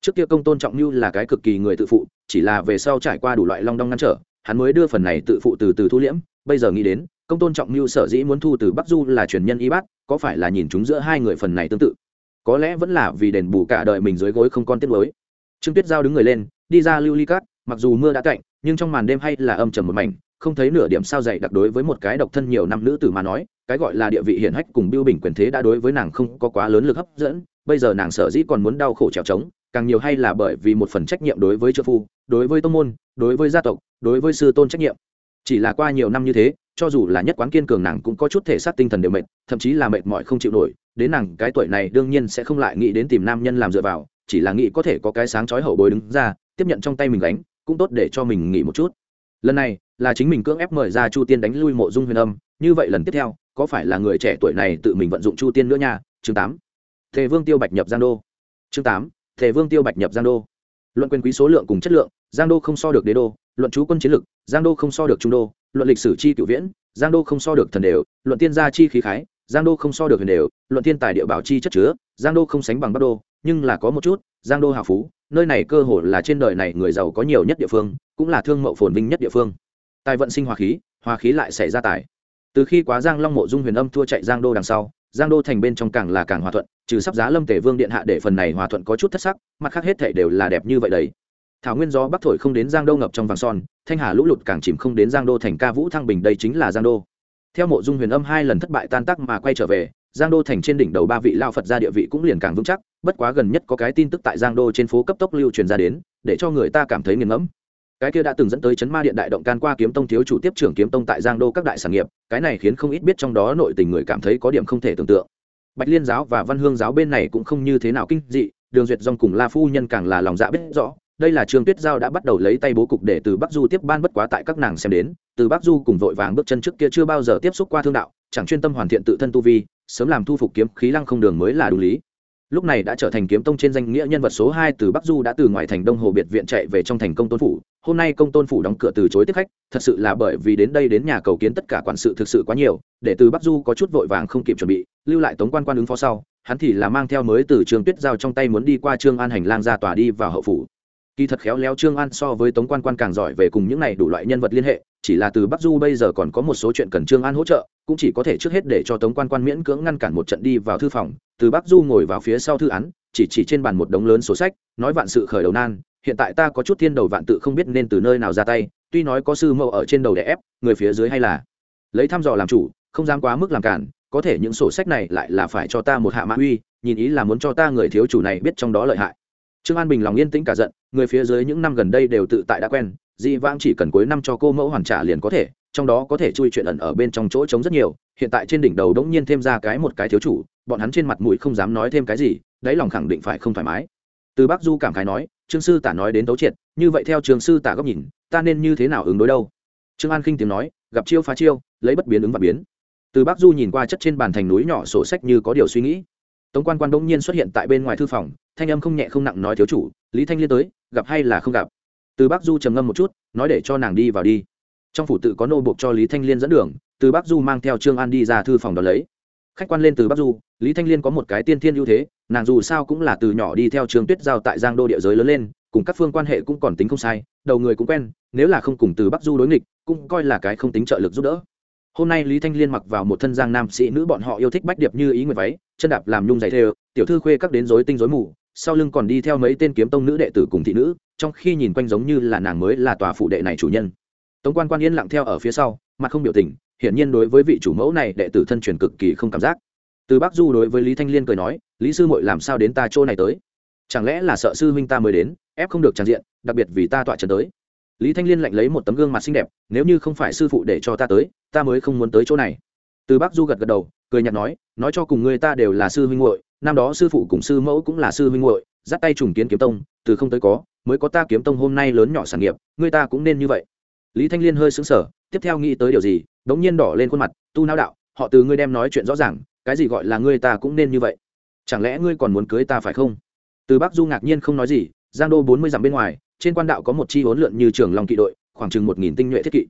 Trước kia công tôn trọng mưu là cái cực kỳ người tự phụ, chỉ là về sau trải qua đủ loại long đong ngăn trở hắn mới đưa phần này tự phụ từ từ thu liễm, bây giờ nghĩ đến, công tôn trọng mưu sở dĩ muốn thu từ bắc du là truyền nhân y bát, có phải là nhìn chúng giữa hai người phần này tương tự? Có lẽ vẫn là vì đền bù cả đời mình dưới gối không con tiết mới. Trương tuyết giao đứng người lên, đi ra lưu ly cát, mặc dù mưa đã cạnh nhưng trong màn đêm hay là âm trầm một mảnh, không thấy nửa điểm sao dày đặc đối với một cái độc thân nhiều năm nữ tử mà nói, cái gọi là địa vị hiển hách cùng biêu bình quyền thế đã đối với nàng không có quá lớn lực hấp dẫn, bây giờ nàng sở dĩ còn muốn đau khổ trèo trống càng nhiều hay là bởi vì một phần trách nhiệm đối với trợ phu, đối với tông môn, đối với gia tộc, đối với sư tôn trách nhiệm. Chỉ là qua nhiều năm như thế, cho dù là nhất quán kiên cường nàng cũng có chút thể xác tinh thần đều mệt, thậm chí là mệt mỏi không chịu nổi, đến nàng cái tuổi này đương nhiên sẽ không lại nghĩ đến tìm nam nhân làm dựa vào, chỉ là nghĩ có thể có cái sáng chói hậu bối đứng ra, tiếp nhận trong tay mình đánh cũng tốt để cho mình nghỉ một chút. Lần này là chính mình cưỡng ép mời ra chu tiên đánh lui mộ dung huyền âm, như vậy lần tiếp theo, có phải là người trẻ tuổi này tự mình vận dụng chu tiên nữa nha? Chương tám. Thề vương tiêu bạch nhập giang đô. Chương tám. Thể vương tiêu bạch nhập giang đô. Luận quyền quý số lượng cùng chất lượng, giang đô không so được đế đô. Luận chú quân chiến lực, giang đô không so được trung đô. Luận lịch sử chi cựu viễn, giang đô không so được thần đều. Luận tiên gia chi khí khái, giang đô không so được huyền đều. Luận thiên tài địa bảo chi chất chứa, giang đô không sánh bằng bắc đô. Nhưng là có một chút, giang đô hào phú. Nơi này cơ hồ là trên đời này người giàu có nhiều nhất địa phương, cũng là thương mậu phồn vinh nhất địa phương. Tài vận sinh hòa khí hòa khí lại xảy ra tài. Từ khi quá giang long mộ dung huyền âm thua chạy giang đô đằng sau giang đô thành bên trong càng là càng hòa thuận, trừ sắp giá lâm tể vương điện hạ để phần này hòa thuận có chút thất sắc, mặt khác hết thể đều là đẹp như vậy đấy. Thảo nguyên gió bắc thổi không đến giang đô ngập trong vàng son, thanh hà lũ lụt càng chìm không đến giang đô thành ca vũ thăng bình, đây chính là giang đô. Theo mộ dung huyền âm hai lần thất bại tan tác mà quay trở về, giang đô thành trên đỉnh đầu ba vị lao phật ra địa vị cũng liền càng vững chắc, bất quá gần nhất có cái tin tức tại giang đô trên phố cấp tốc lưu truyền ra đến, để cho người ta cảm thấy nghiền ngẫm cái kia đã từng dẫn tới chấn ma điện đại động can qua kiếm tông thiếu chủ tiếp trưởng kiếm tông tại giang đô các đại sản nghiệp, cái này khiến không ít biết trong đó nội tình người cảm thấy có điểm không thể tưởng tượng. Bạch liên giáo và văn hương giáo bên này cũng không như thế nào kinh dị, đường duyệt dòng cùng la phu nhân càng là lòng dạ biết rõ, đây là trương tuyết giao đã bắt đầu lấy tay bố cục để từ bắc du tiếp ban bất quá tại các nàng xem đến, từ bắc du cùng vội vàng bước chân trước kia chưa bao giờ tiếp xúc qua thương đạo, chẳng chuyên tâm hoàn thiện tự thân tu vi, sớm làm thu phục kiếm khí lăng không đường mới là đủ lý lúc này đã trở thành kiếm tông trên danh nghĩa nhân vật số hai từ bắc du đã từ ngoài thành đông hồ biệt viện chạy về trong thành công tôn phủ. Hôm nay công tôn phủ đóng cửa từ chối tiếp khách, thật sự là bởi vì đến đây đến nhà cầu kiến tất cả quản sự thực sự quá nhiều, để từ bắc du có chút vội vàng không kịp chuẩn bị, lưu lại tống quan quan ứng phó sau, hắn thì là mang theo mới từ trường tuyết giao trong tay muốn đi qua trương an hành lang ra tòa đi vào hậu phủ kỳ thật khéo léo trương an so với tống quan quan càng giỏi về cùng những này đủ loại nhân vật liên hệ, chỉ là từ bắc du bây giờ còn có một số chuyện cần trương an hỗ trợ, cũng chỉ có thể trước hết để cho tống quan quan miễn cưỡng ngăn cản một trận đi vào thư phòng, từ bắc du ngồi vào phía sau thư án, chỉ chỉ trên bàn một đống lớn số sách, nói vạn sự khởi đầu nan, hiện tại ta có chút thiên đầu vạn tự không biết nên từ nơi nào ra tay, tuy nói có sư mẫu ở trên đầu để ép, người phía dưới hay là lấy thăm dò làm chủ, không dám quá mức làm cản, có thể những sổ sách này lại là phải cho ta một hạ mã uy, nhìn ý là muốn cho ta người thiếu chủ này biết trong đó lợi hại trương an bình lòng yên tĩnh cả giận, người phía dưới những năm gần đây đều tự tại đã quen dị vãng chỉ cần cuối năm cho cô mẫu hoàn trả liền có thể, trong đó có thể chui chuyện ẩn ở bên trong chỗ trống rất nhiều, hiện tại trên đỉnh đầu đống nhiên thêm ra cái một cái thiếu chủ, bọn hắn trên mặt mũi không dám nói thêm cái gì, đáy lòng khẳng định phải không thoải mái. Từ bắc du cảm khái nói, trương sư tả nói đến tấu triệt, như vậy theo trường sư tả góc nhìn, ta nên như thế nào ứng đối đâu? Trương an khinh tiếng nói, gặp chiêu phá chiêu, lấy bất biến ứng và biến. Từ bắc du nhìn qua chất trên bàn thành núi nhỏ sổ sách như có điều suy nghĩ tống quan quan bỗng nhiên xuất hiện tại bên ngoài thư phòng, thanh âm không nhẹ không nặng nói thiếu chủ, lý thanh liên tới, gặp hay là không gặp? Từ Bác du trầm ngâm một chút, nói để cho nàng đi vào đi. Trong phủ tự có nô buộc cho lý thanh liên dẫn đường, từ Bác du mang theo trương an đi ra thư phòng đón lấy. Khách quan lên từ bắc du, lý thanh liên có một cái tiên thiên ưu thế, nàng dù sao cũng là từ nhỏ đi theo trường tuyết giao tại giang đô địa giới lớn lên, cùng các phương quan hệ cũng còn tính không sai, đầu người cũng quen, nếu là không cùng từ bắc du đối nghịch, cũng coi là cái không tính trợ lực giúp đỡ hôm nay lý thanh liên mặc vào một thân giang nam sĩ nữ bọn họ yêu thích bách điệp như ý người váy, chân đạp làm nhung dày thê tiểu thư khuê các đến dối tinh dối mù, sau lưng còn đi theo mấy tên kiếm tông nữ đệ tử cùng thị nữ, trong khi nhìn quanh giống như là nàng mới là tòa phụ đệ này chủ nhân. Tống quan quan yên lặng theo ở phía sau, mặt không biểu tình, hiển nhiên đối với vị chủ mẫu này đệ tử thân truyền cực kỳ không cảm giác. Từ bắc du đối với lý thanh liên cười nói, lý sư muội làm sao đến ta chỗ này tới? Chẳng lẽ là sợ sư huynh ta mới đến, ép không được tràn diện, đặc biệt vì ta tọa trần tới? Lý thanh liên lạnh lấy một tấm gương mặt xinh đẹp, nếu như không phải sư phụ để cho ta tới, ta mới không muốn tới chỗ này. Từ bắc du gật gật đầu, cười nhạt nói nói cho cùng người ta đều là sư huynh hội năm đó sư phụ cùng sư mẫu cũng là sư huynh hội dắt tay trùng kiến kiếm tông, từ không tới có, mới có ta kiếm tông hôm nay lớn nhỏ sản nghiệp người ta cũng nên như vậy. Lý thanh liên hơi xứng sở tiếp theo nghĩ tới điều gì đ ố n g nhiên đỏ lên khuôn mặt, tu nao đạo, họ từ ngươi đem nói chuyện rõ ràng, cái gì gọi là ngươi ta cũng nên như vậy. Chẳng lẽ ngươi còn muốn cưới ta phải không? Từ bắc du ngạc nhiên không nói gì, giang đô bốn mươi dặm bên ngoài trên quan đạo có một chi huấn lượn như trường long kỵ đội, khoảng chừng một nghìn tinh nhuệ thiết kỵ.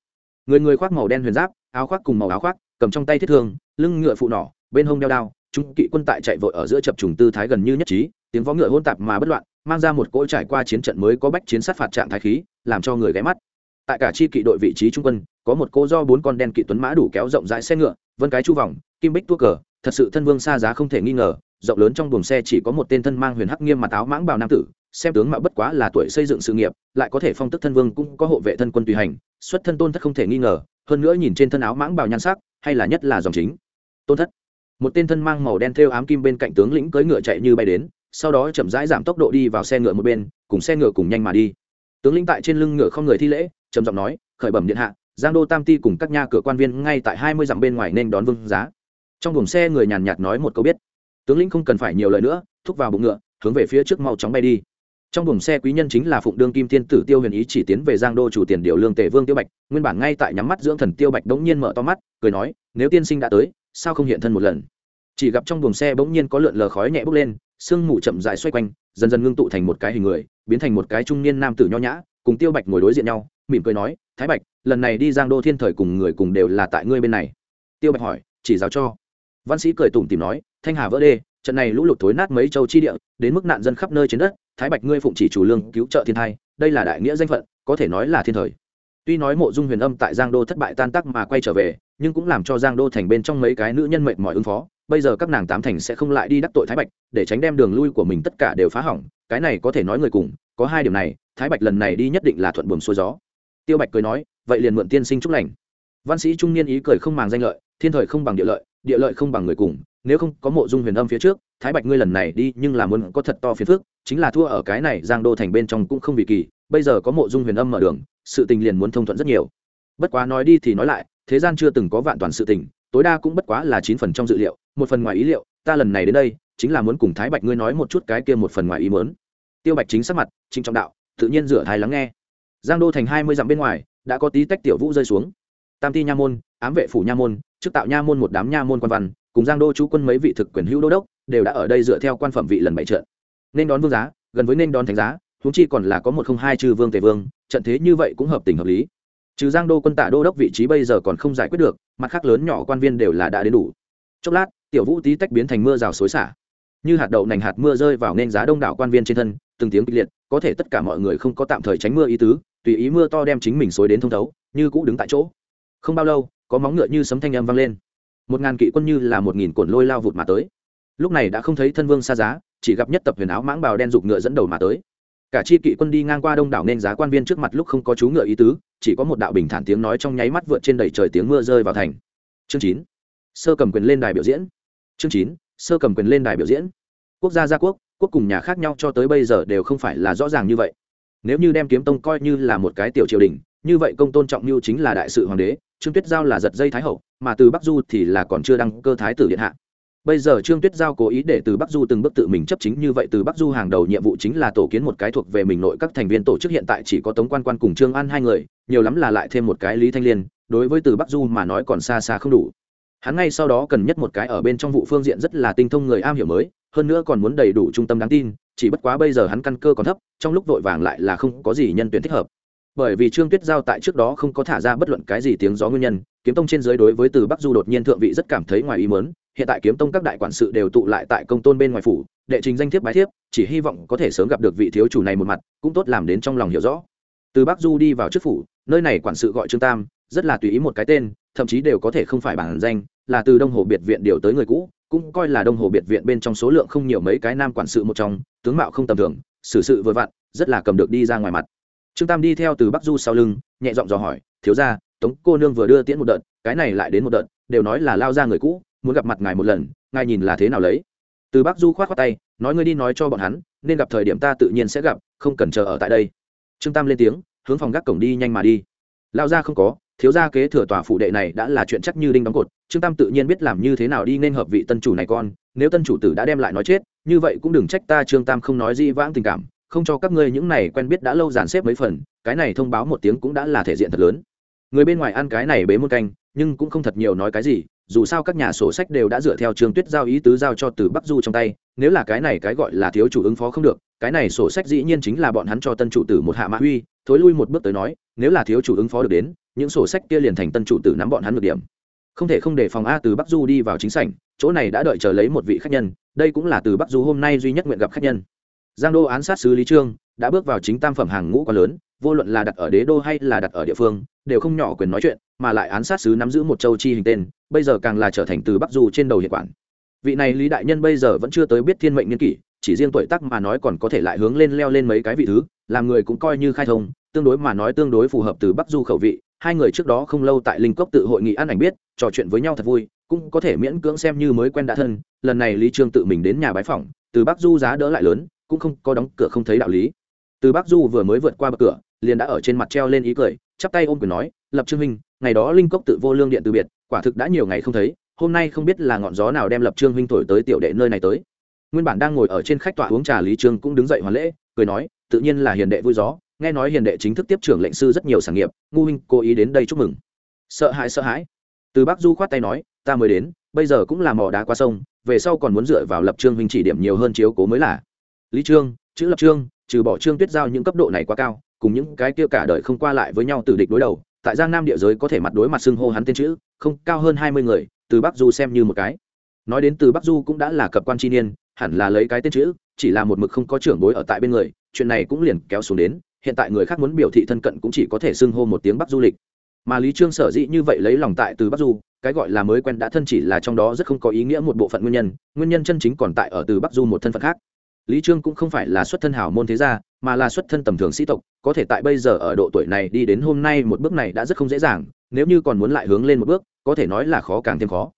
Người người khoác màu đen huyền giáp, áo khoác cùng màu áo khoác, cầm trong tay thiết thương, lưng ngựa phụ nỏ, bên hông đeo đao, chúng kỵ quân tại chạy vội ở giữa chập trùng tư thái gần như nhất trí, tiếng vó ngựa hôn tạp mà bất loạn, mang ra một cỗ trải qua chiến trận mới có bách chiến sát phạt trạng thái khí, làm cho người ghé mắt. Tại cả chi kỵ đội vị trí trung quân, có một cô do bốn con đen kỵ tuấn mã đủ kéo rộng rãi xe ngựa, vân cái chu vòng, kim bích tua cờ, thật sự thân vương xa giá không thể nghi ngờ, rộng lớn trong buồng xe chỉ có một tên thân mang huyền hắc nghiêm mặt áo mãng bào nam tử xem tướng mạo bất quá là tuổi xây dựng sự nghiệp, lại có thể phong tức thân vương cũng có hộ vệ thân quân tùy hành, xuất thân tôn thất không thể nghi ngờ, hơn nữa nhìn trên thân áo mãng bào nhan sắc, hay là nhất là dòng chính. Tôn thất. Một tên thân mang màu đen thêu ám kim bên cạnh tướng lĩnh cưỡi ngựa chạy như bay đến, sau đó chậm rãi giảm tốc độ đi vào xe ngựa một bên, cùng xe ngựa cùng nhanh mà đi. Tướng lĩnh tại trên lưng ngựa không người thi lễ, trầm giọng nói, khởi bẩm điện hạ, giang đô tam ti cùng các nha cửa quan viên ngay tại hai mươi dặm bên ngoài nên đón vương giá. Trong buồng xe người nhàn nhạt nói một câu biết. Tướng lĩnh không cần phải nhiều lời nữa, thúc vào bụng ngựa, hướng về phía trước mau chóng bay đi trong buồng xe quý nhân chính là phụng đương kim thiên tử tiêu huyền ý chỉ tiến về giang đô chủ tiền điều lương tề vương tiêu bạch, nguyên bản ngay tại nhắm mắt dưỡng thần tiêu bạch đống nhiên mở to mắt, cười nói, nếu tiên sinh đã tới, sao không hiện thân một lần? Chỉ gặp trong buồng xe bỗng nhiên có lượn lờ khói nhẹ bốc lên, sương mù chậm dài xoay quanh, dần dần ngưng tụ thành một cái hình người, biến thành một cái trung niên nam tử nho nhã, cùng tiêu bạch ngồi đối diện nhau, mỉm cười nói, thái bạch, lần này đi giang đô thiên thời cùng người cùng đều là tại ngươi bên này. Tiêu bạch hỏi, chỉ giáo cho. Văn sĩ cười tủm tìm nói, thanh hà vỡ đê, trận này lũ lụt thối nát mấy châu chi địa, đến mức nạn dân khắp nơi trên đất thái bạch ngươi phụng chỉ chủ lương cứu trợ thiên thai, đây là đại nghĩa danh phận, có thể nói là thiên thời. Tuy nói mộ dung huyền âm tại giang đô thất bại tan tác mà quay trở về, nhưng cũng làm cho giang đô thành bên trong mấy cái nữ nhân mệnh mọi ứng phó. Bây giờ các nàng tám thành sẽ không lại đi đắc tội thái bạch, để tránh đem đường lui của mình tất cả đều phá hỏng, cái này có thể nói người cùng, có hai điểm này, thái bạch lần này đi nhất định là thuận buồm xuôi gió. Tiêu bạch cười nói, vậy liền mượn tiên sinh chúc lành. Văn sĩ trung niên ý cười không màng danh lợi, thiên thời không bằng địa lợi địa lợi không bằng người cùng nếu không có mộ dung huyền âm phía trước, thái bạch ngươi lần này đi nhưng là muốn có thật to phiền phức, chính là thua ở cái này giang đô thành bên trong cũng không vì kỳ, bây giờ có mộ dung huyền âm mở đường, sự tình liền muốn thông thuận rất nhiều. Bất quá nói đi thì nói lại, thế gian chưa từng có vạn toàn sự tình, tối đa cũng bất quá là chín phần trong dự liệu, một phần ngoài ý liệu, ta lần này đến đây, chính là muốn cùng thái bạch ngươi nói một chút cái kia một phần ngoài ý mớn tiêu bạch chính sắc mặt chính trọng đạo, tự nhiên rửa thái lắng nghe. Giang đô thành hai mươi dặm bên ngoài, đã có tí tách tiểu vũ rơi xuống. Tam ti nha môn ám vệ phủ nha môn, trước tạo nha môn một đám nha môn quan văn, cùng giang đô chú quân mấy vị thực quyền hữu đô đốc, đều đã ở đây dựa theo quan phẩm vị lần bảy trận. Nên đón vương giá, gần với nên đón thánh giá, huống chi còn là có một không hai chư vương tề vương, trận thế như vậy cũng hợp tình hợp lý. Trừ giang đô quân tạ đô đốc vị trí bây giờ còn không giải quyết được, mặt khác lớn nhỏ quan viên đều là đã đến đủ. Chốc lát, tiểu vũ tí tách biến thành mưa rào xối xả. Như hạt đậu nành hạt mưa rơi vào nên giá đông đảo quan viên trên thân, từng tiếng kịch liệt, có thể tất cả mọi người không có tạm thời tránh mưa ý tứ, tùy ý mưa to đem chính mình xối đến thông thấu, như cũ đứng tại chỗ. Không bao lâu có móng ngựa như sấm thanh âm vang lên. Một ngàn kỵ quân như là một nghìn cồn lôi lao vụt mà tới. Lúc này đã không thấy thân vương xa giá, chỉ gặp nhất tập huyền áo mãng bào đen giục ngựa dẫn đầu mà tới. Cả chi kỵ quân đi ngang qua đông đảo nên giá quan viên trước mặt lúc không có chú ngựa ý tứ, chỉ có một đạo bình thản tiếng nói trong nháy mắt vượt trên đầy trời tiếng mưa rơi vào thành. Chương chín, sơ cầm quyền lên đài biểu diễn. Chương chín, sơ cầm quyền lên đài biểu diễn. Quốc gia gia quốc quốc cùng nhà khác nhau cho tới bây giờ đều không phải là rõ ràng như vậy. Nếu như đem kiếm tông coi như là một cái tiểu triều đình, như vậy công tôn trọng như chính là đại sự hoàng đế trương tuyết giao là giật dây thái hậu, mà từ bắc du thì là còn chưa đăng cơ thái tử điện hạ. Bây giờ trương tuyết giao cố ý để từ bắc du từng bước tự mình chấp chính, như vậy từ bắc du hàng đầu nhiệm vụ chính là tổ kiến một cái thuộc về mình nội các thành viên tổ chức, hiện tại chỉ có tống quan quan cùng trương an hai người, nhiều lắm là lại thêm một cái lý thanh liên, đối với từ bắc du mà nói còn xa xa không đủ. Hắn ngay sau đó cần nhất một cái ở bên trong vụ phương diện rất là tinh thông người am hiểu mới, hơn nữa còn muốn đầy đủ trung tâm đáng tin, chỉ bất quá bây giờ hắn căn cơ còn thấp, trong lúc vội vàng lại là không có gì nhân tuyển thích hợp bởi vì trương tuyết giao tại trước đó không có thả ra bất luận cái gì tiếng gió nguyên nhân, kiếm tông trên dưới đối với từ bắc du đột nhiên thượng vị rất cảm thấy ngoài ý mớn hiện tại kiếm tông các đại quản sự đều tụ lại tại công tôn bên ngoài phủ, đệ trình danh thiếp bái thiếp, chỉ hy vọng có thể sớm gặp được vị thiếu chủ này một mặt, cũng tốt làm đến trong lòng hiểu rõ. Từ bắc du đi vào trước phủ, nơi này quản sự gọi trương tam, rất là tùy ý một cái tên, thậm chí đều có thể không phải bản danh, là từ đông hồ biệt viện điều tới người cũ, cũng coi là đông hồ biệt viện bên trong số lượng không nhiều mấy cái nam quản sự một trong, tướng mạo không tầm thường, xử sự vừa vặn, rất là cầm được đi ra ngoài mặt trương tam đi theo từ bắc du sau lưng, nhẹ giọng dò hỏi, thiếu ra tống cô nương vừa đưa tiễn một đợt, cái này lại đến một đợt, đều nói là lao ra người cũ, muốn gặp mặt ngài một lần, ngài nhìn là thế nào lấy? Từ bắc du khoát khoát tay, nói ngươi đi nói cho bọn hắn, nên gặp thời điểm ta tự nhiên sẽ gặp, không cần chờ ở tại đây. Trương tam lên tiếng, hướng phòng gác cổng đi nhanh mà đi. Lao ra không có, thiếu gia kế thừa tòa phủ đệ này đã là chuyện chắc như đinh đóng cột, trương tam tự nhiên biết làm như thế nào đi nên hợp vị tân chủ này con, nếu tân chủ tử đã đem lại nói chết, như vậy cũng đừng trách ta, trương tam không nói gì vãng tình cảm không cho các ngươi những này quen biết đã lâu dàn xếp mấy phần, cái này thông báo một tiếng cũng đã là thể diện thật lớn. Người bên ngoài ăn cái này bế môn canh, nhưng cũng không thật nhiều nói cái gì, dù sao các nhà sổ sách đều đã dựa theo trương tuyết giao ý tứ giao cho từ bắc du trong tay, nếu là cái này cái gọi là thiếu chủ ứng phó không được, cái này sổ sách dĩ nhiên chính là bọn hắn cho tân chủ tử một hạ mã huy thối lui một bước tới nói, nếu là thiếu chủ ứng phó được đến, những sổ sách kia liền thành tân chủ tử nắm bọn hắn được điểm. Không thể không để phòng a từ bắc du đi vào chính sảnh, chỗ này đã đợi chờ lấy một vị khách nhân, đây cũng là từ bắc du hôm nay duy nhất nguyện gặp khách nhân giang đô án sát sứ lý trương, đã bước vào chính tam phẩm hàng ngũ quá lớn, vô luận là đặt ở đế đô hay là đặt ở địa phương, đều không nhỏ quyền nói chuyện, mà lại án sát sứ nắm giữ một châu chi hình tên, bây giờ càng là trở thành từ bắc du trên đầu hiện quản. Vị này lý đại nhân bây giờ vẫn chưa tới biết thiên mệnh niên kỷ, chỉ riêng tuổi tác mà nói còn có thể lại hướng lên leo lên mấy cái vị thứ, làm người cũng coi như khai thông, tương đối mà nói tương đối phù hợp từ bắc du khẩu vị. Hai người trước đó không lâu tại linh cốc tự hội nghị ăn ảnh biết, trò chuyện với nhau thật vui, cũng có thể miễn cưỡng xem như mới quen đã thân. Lần này lý trương tự mình đến nhà bái phỏng, từ bắc du giá đỡ lại lớn cũng không có đóng cửa không thấy đạo lý. Từ bác du vừa mới vượt qua bậc cửa, liền đã ở trên mặt treo lên ý cười, chắp tay ôm quyền nói, lập trương huynh ngày đó linh cốc tự vô lương điện từ biệt, quả thực đã nhiều ngày không thấy, hôm nay không biết là ngọn gió nào đem lập trương huynh thổi tới tiểu đệ nơi này tới. Nguyên bản đang ngồi ở trên khách tọa uống trà lý trương cũng đứng dậy hoàn lễ, cười nói, tự nhiên là hiền đệ vui gió, nghe nói hiền đệ chính thức tiếp trưởng lệnh sư rất nhiều sản nghiệp, ngu huynh cố ý đến đây chúc mừng. Sợ hãi sợ hãi. Từ bác du khoát tay nói, ta mới đến, bây giờ cũng là mò đá qua sông, về sau còn muốn dựa vào lập trương huynh chỉ điểm nhiều hơn chiếu cố mới là lý trương, chữ lập trương, trừ bỏ trương tuyết giao những cấp độ này quá cao, cùng những cái kia cả đời không qua lại với nhau từ địch đối đầu, tại giang nam địa giới có thể mặt đối mặt xưng hô hắn tên chữ, không, cao hơn hai mươi người, từ bắc du xem như một cái. Nói đến từ bắc du cũng đã là cập quan chi niên, hẳn là lấy cái tên chữ, chỉ là một mực không có trưởng bối ở tại bên người, chuyện này cũng liền kéo xuống đến, hiện tại người khác muốn biểu thị thân cận cũng chỉ có thể xưng hô một tiếng bắc du lịch. Mà lý trương sở dĩ như vậy lấy lòng tại từ bắc du, cái gọi là mới quen đã thân chỉ là trong đó rất không có ý nghĩa một bộ phận nguyên nhân nguyên nhân chân chính còn tại ở từ bắc du một thân phận khác lý trương cũng không phải là xuất thân hảo môn thế gia, mà là xuất thân tầm thường sĩ tộc, có thể tại bây giờ ở độ tuổi này đi đến hôm nay một bước này đã rất không dễ dàng, nếu như còn muốn lại hướng lên một bước, có thể nói là khó càng thêm khó.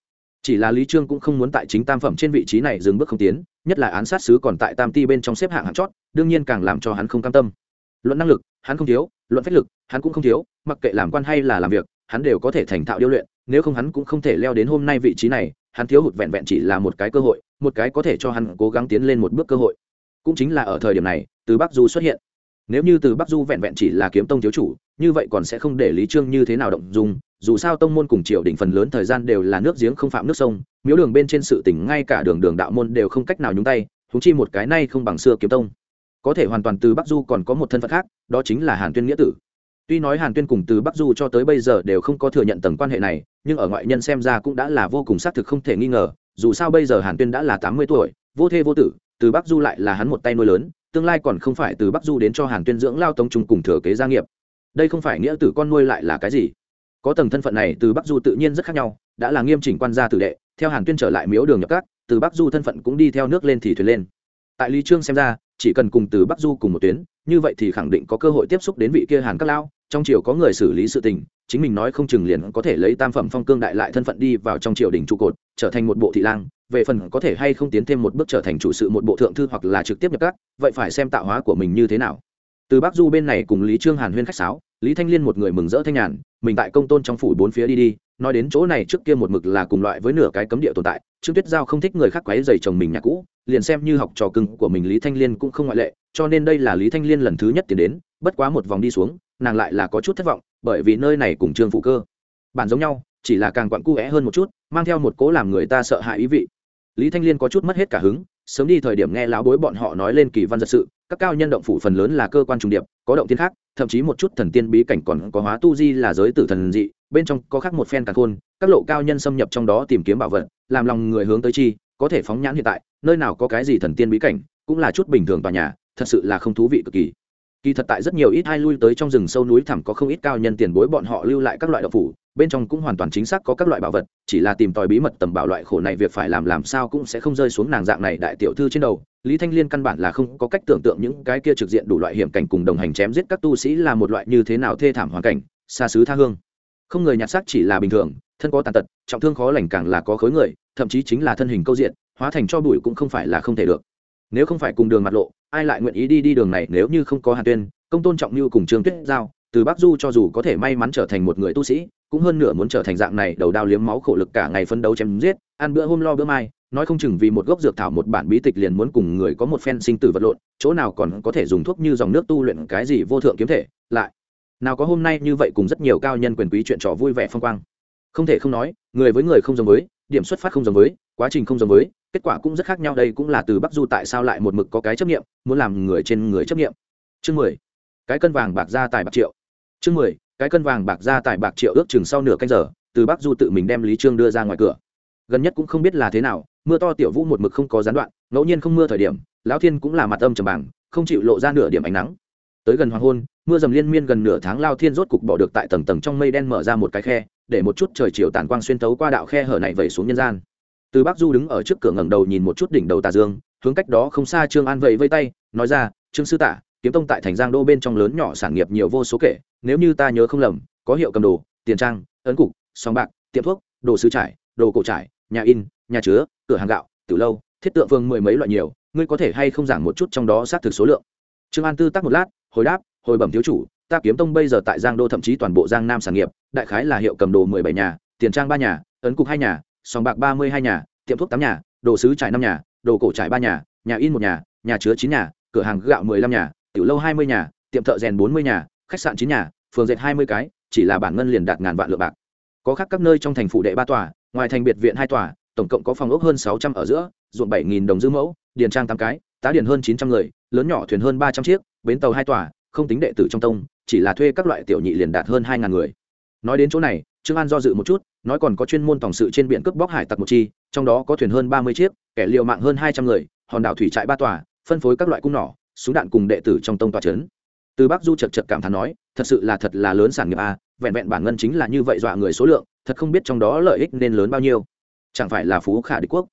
Chỉ là lý trương cũng không muốn tại chính tam phẩm trên vị trí này dừng bước không tiến, nhất là án sát sứ còn tại tam ti bên trong xếp hạng hạng chót, đương nhiên càng làm cho hắn không cam tâm. Luận năng lực, hắn không thiếu, luận phách lực, hắn cũng không thiếu, mặc kệ làm quan hay là làm việc, hắn đều có thể thành thạo điêu luyện, nếu không hắn cũng không thể leo đến hôm nay vị trí này hắn thiếu hụt vẹn vẹn chỉ là một cái cơ hội, một cái có thể cho hắn cố gắng tiến lên một bước cơ hội. Cũng chính là ở thời điểm này, từ bắc du xuất hiện. Nếu như từ bắc du vẹn vẹn chỉ là kiếm tông thiếu chủ, như vậy còn sẽ không để lý trương như thế nào động dung, dù sao tông môn cùng triều đình phần lớn thời gian đều là nước giếng không phạm nước sông, miếu đường bên trên sự tỉnh ngay cả đường đường đạo môn đều không cách nào nhúng tay thúng chi một cái nay không bằng xưa kiếm tông. Có thể hoàn toàn từ bắc du còn có một thân phận khác, đó chính là hàn tuyên nghĩa tử. Tuy nói hàn tuyên cùng từ bắc du cho tới bây giờ đều không có thừa nhận tầng quan hệ này nhưng ở ngoại nhân xem ra cũng đã là vô cùng xác thực không thể nghi ngờ, dù sao bây giờ hàn tuyên đã là tám mươi tuổi, vô thê vô tử, từ bắc du lại là hắn một tay nuôi lớn, tương lai còn không phải từ bắc du đến cho hàn tuyên dưỡng lao tống trung cùng thừa kế gia nghiệp. Đây không phải nghĩa tử con nuôi lại là cái gì? Có tầng thân phận này từ bắc du tự nhiên rất khác nhau, đã là nghiêm chỉnh quan gia tử đệ, theo hàn tuyên trở lại miếu đường nhập các, từ bắc du thân phận cũng đi theo nước lên thì thuyền lên. Tại lý trương xem ra, chỉ cần cùng từ bắc du cùng một tuyến, như vậy thì khẳng định có cơ hội tiếp xúc đến vị kia hàn các lao trong triều có người xử lý sự tình chính mình nói không chừng liền có thể lấy tam phẩm phong cương đại lại thân phận đi vào trong triều đình trụ cột, trở thành một bộ thị lang, về phần có thể hay không tiến thêm một bước trở thành chủ sự một bộ thượng thư hoặc là trực tiếp nhập các, vậy phải xem tạo hóa của mình như thế nào. Từ bắc du bên này cùng lý trương hàn huyên khách sáo, lý thanh liên một người mừng rỡ thanh nhàn, mình tại công tôn trong phủ bốn phía đi đi, nói đến chỗ này trước kia một mực là cùng loại với nửa cái cấm địa tồn tại, trương tuyết giao không thích người khác quấy dày chồng mình nhà cũ, liền xem như học trò cưng của mình lý thanh liên cũng không ngoại lệ, cho nên đây là lý thanh liên lần thứ nhất tiến đến, bất quá một vòng đi xuống, nàng lại là có chút thất vọng bởi vì nơi này cùng trương phụ cơ bản giống nhau, chỉ là càng quặn cu é hơn một chút, mang theo một cố làm người ta sợ hãi ý vị. Lý thanh liên có chút mất hết cả hứng, sớm đi thời điểm nghe lão bối bọn họ nói lên kỳ văn giật sự, các cao nhân động phủ phần lớn là cơ quan trùng điệp, có động tiên khác, thậm chí một chút thần tiên bí cảnh còn có hóa tu di là giới tử thần dị, bên trong có khác một phen càng khôn, các lộ cao nhân xâm nhập trong đó tìm kiếm bảo vật, làm lòng người hướng tới chi, có thể phóng nhãn hiện tại, nơi nào có cái gì thần tiên bí cảnh, cũng là chút bình thường tòa nhà, thật sự là không thú vị cực kỳ kỳ thật tại rất nhiều ít hai lui tới trong rừng sâu núi thẳm có không ít cao nhân tiền bối bọn họ lưu lại các loại độc phủ, bên trong cũng hoàn toàn chính xác có các loại bảo vật, chỉ là tìm tòi bí mật tầm bảo loại khổ này việc phải làm làm sao cũng sẽ không rơi xuống nàng dạng này đại tiểu thư trên đầu. Lý thanh liên căn bản là không có cách tưởng tượng những cái kia trực diện đủ loại hiểm cảnh cùng đồng hành chém giết các tu sĩ là một loại như thế nào thê thảm hoàn cảnh, xa xứ tha hương. Không người nhặt xác chỉ là bình thường, thân có tàn tật, trọng thương khó lành càng là có khối người, thậm chí chính là thân hình câu diện, hóa thành cho bụi cũng không phải là không thể được nếu không phải cùng đường mặt lộ, ai lại nguyện ý đi đi đường này nếu như không có hàn tuyên, công tôn trọng như cùng trương tuyết giao, từ bắc du cho dù có thể may mắn trở thành một người tu sĩ, cũng hơn nửa muốn trở thành dạng này đầu đao liếm máu khổ lực cả ngày phấn đấu chém giết, ăn bữa hôm lo bữa mai, nói không chừng vì một gốc dược thảo một bản bí tịch liền muốn cùng người có một phen sinh tử vật lộn, chỗ nào còn có thể dùng thuốc như dòng nước tu luyện cái gì vô thượng kiếm thể, lại. Nào có hôm nay như vậy cùng rất nhiều cao nhân quyền quý chuyện trò vui vẻ phong quang. Không thể không nói, người với người không giống với, điểm xuất phát không giống với, quá trình không giống với kết quả cũng rất khác nhau, đây cũng là từ bắc du tại sao lại một mực có cái chấp nghiệm muốn làm người trên người chấp nghiệm chương mười, cái cân vàng bạc ra tài bạc triệu. Chương mười, cái cân vàng bạc ra tài bạc triệu ước chừng sau nửa canh giờ, từ bắc du tự mình đem lý trương đưa ra ngoài cửa. Gần nhất cũng không biết là thế nào, mưa to tiểu vũ một mực không có gián đoạn, ngẫu nhiên không mưa thời điểm, lão thiên cũng là mặt âm trầm bảng không chịu lộ ra nửa điểm ánh nắng. Tới gần hoàng hôn, mưa dầm liên miên gần nửa tháng lao thiên rốt cục bỏ được tại tầng tầng trong mây đen mở ra một cái khe, để một chút trời chiều tàn quang xuyên tấu qua đạo khe hở này vẩy xuống nhân gian từ bắc du đứng ở trước cửa ngẩng đầu nhìn một chút đỉnh đầu tà dương, hướng cách đó không xa trương an vẫy vây tay, nói ra, trương sư tả, kiếm tông tại thành giang đô bên trong lớn nhỏ sản nghiệp nhiều vô số kể, nếu như ta nhớ không lầm, có hiệu cầm đồ, tiền trang, ấn cục sòng bạc, tiệm thuốc, đồ sứ trải, đồ cổ trải, nhà in, nhà chứa, cửa hàng gạo từ lâu, thiết tượng vương mười mấy loại nhiều, ngươi có thể hay không giảng một chút trong đó xác thực số lượng? Trương an tư tắc một lát, hồi đáp, hồi bẩm thiếu chủ, ta kiếm tông bây giờ tại giang đô thậm chí toàn bộ giang nam sản nghiệp, đại khái là hiệu cầm đồ mười bảy nhà, tiền trang ba nhà, ấn cục hai nhà sòng bạc ba mươi hai nhà, tiệm thuốc tám nhà, đồ sứ trải năm nhà, đồ cổ trải ba nhà nhà in một nhà nhà chứa chín nhà, cửa hàng gạo mười lăm nhà, tiểu lâu hai mươi nhà, tiệm thợ rèn bốn mươi nhà, khách sạn chín nhà, phường dệt hai mươi cái, chỉ là bản ngân liền đạt ngàn vạn lượng bạc. Có khác các nơi trong thành phủ đệ ba tòa, ngoài thành biệt viện hai tòa, tổng cộng có phòng ốc hơn sáu trăm ở giữa, ruộng bảy nghìn đồng dư mẫu, điền trang tám cái, tá điền hơn chín trăm người, lớn nhỏ thuyền hơn ba trăm chiếc, bến tàu hai tòa, không tính đệ tử trong tông, chỉ là thuê các loại tiểu nhị liền đạt hơn hai ngàn người. Nói đến chỗ này, trương an do dự một chút nói còn có chuyên môn tổng sự trên biển cướp bóc hải tặc một chi, trong đó có thuyền hơn ba mươi chiếc, kẻ liều mạng hơn hai trăm người, hòn đảo thủy trại ba tòa, phân phối các loại cung nỏ, súng đạn cùng đệ tử trong tông tòa trấn. Từ bắc du chật chật cảm thán nói, thật sự là thật là lớn sản nghiệp a, vẹn vẹn bản ngân chính là như vậy dọa người số lượng, thật không biết trong đó lợi ích nên lớn bao nhiêu. Chẳng phải là phú khả đế quốc.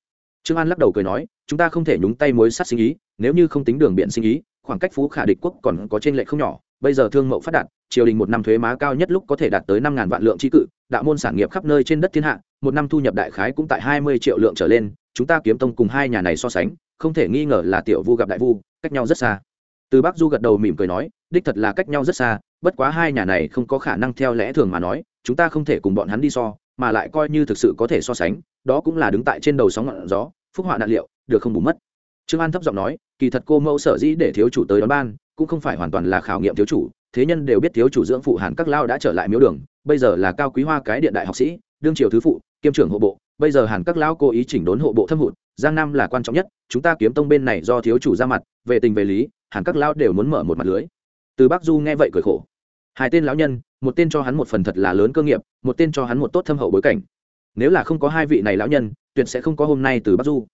Trương an lắc đầu cười nói, chúng ta không thể nhúng tay mối sát sinh ý, nếu như không tính đường biển sinh ý, khoảng cách phú khả địch quốc còn có trên lệ không nhỏ, bây giờ thương mậu phát đạt triều đình một năm thuế má cao nhất lúc có thể đạt tới năm ngàn vạn lượng trí cự, đạo môn sản nghiệp khắp nơi trên đất thiên hạ, một năm thu nhập đại khái cũng tại hai mươi triệu lượng trở lên, chúng ta kiếm tông cùng hai nhà này so sánh, không thể nghi ngờ là tiểu vu gặp đại vu, cách nhau rất xa. Từ bắc du gật đầu mỉm cười nói, đích thật là cách nhau rất xa, bất quá hai nhà này không có khả năng theo lẽ thường mà nói, chúng ta không thể cùng bọn hắn đi so, mà lại coi như thực sự có thể so sánh, đó cũng là đứng tại trên đầu sóng ngọn gió, phúc họa nạn liệu, được không bù mất. Trương an thấp giọng nói, kỳ thật cô mẫu sở dĩ để thiếu chủ tới đón ban, cũng không phải hoàn toàn là khảo nghiệm thiếu chủ thế nhân đều biết thiếu chủ dưỡng phụ hàn các lao đã trở lại miếu đường, bây giờ là cao quý hoa cái điện đại học sĩ, đương triều thứ phụ, kiêm trưởng hộ bộ, bây giờ hàn các lao cố ý chỉnh đốn hộ bộ thâm hụt, giang nam là quan trọng nhất, chúng ta kiếm tông bên này do thiếu chủ ra mặt, về tình về lý, hàn các lao đều muốn mở một mặt lưới. Từ bắc du nghe vậy cười khổ. Hai tên lão nhân, một tên cho hắn một phần thật là lớn cơ nghiệp, một tên cho hắn một tốt thâm hậu bối cảnh. Nếu là không có hai vị này lão nhân, tuyệt sẽ không có hôm nay từ bắc du.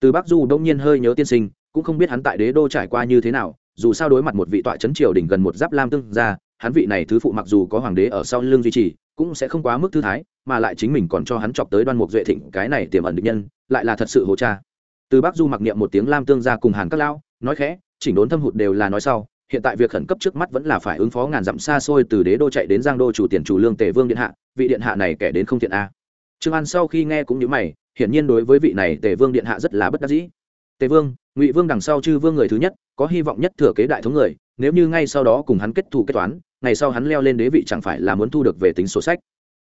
Từ bắc du đông nhiên hơi nhớ tiên sinh, cũng không biết hắn tại đế đô trải qua như thế nào dù sao đối mặt một vị tọa trấn triều đỉnh gần một giáp lam tương ra hắn vị này thứ phụ mặc dù có hoàng đế ở sau lưng duy trì, cũng sẽ không quá mức thư thái, mà lại chính mình còn cho hắn chọc tới đoan mục duệ thịnh, cái này tiềm ẩn định nhân, lại là thật sự hồ cha. Từ bắc du mặc niệm một tiếng lam tương ra cùng hàn các lão, nói khẽ, chỉnh đốn thâm hụt đều là nói sau, hiện tại việc khẩn cấp trước mắt vẫn là phải ứng phó ngàn dặm xa xôi từ đế đô chạy đến giang đô chủ tiền chủ lương tề vương điện hạ, vị điện hạ này kẻ đến không thiện a. Trương an sau khi nghe cũng như mày, hiển nhiên đối với vị này tề vương điện hạ rất là bất đắc dĩ tề vương, ngụy vương đằng sau chư vương người thứ nhất, có hy vọng nhất thừa kế đại thống người, nếu như ngay sau đó cùng hắn kết thù kết toán, ngày sau hắn leo lên đế vị chẳng phải là muốn thu được về tính sổ sách.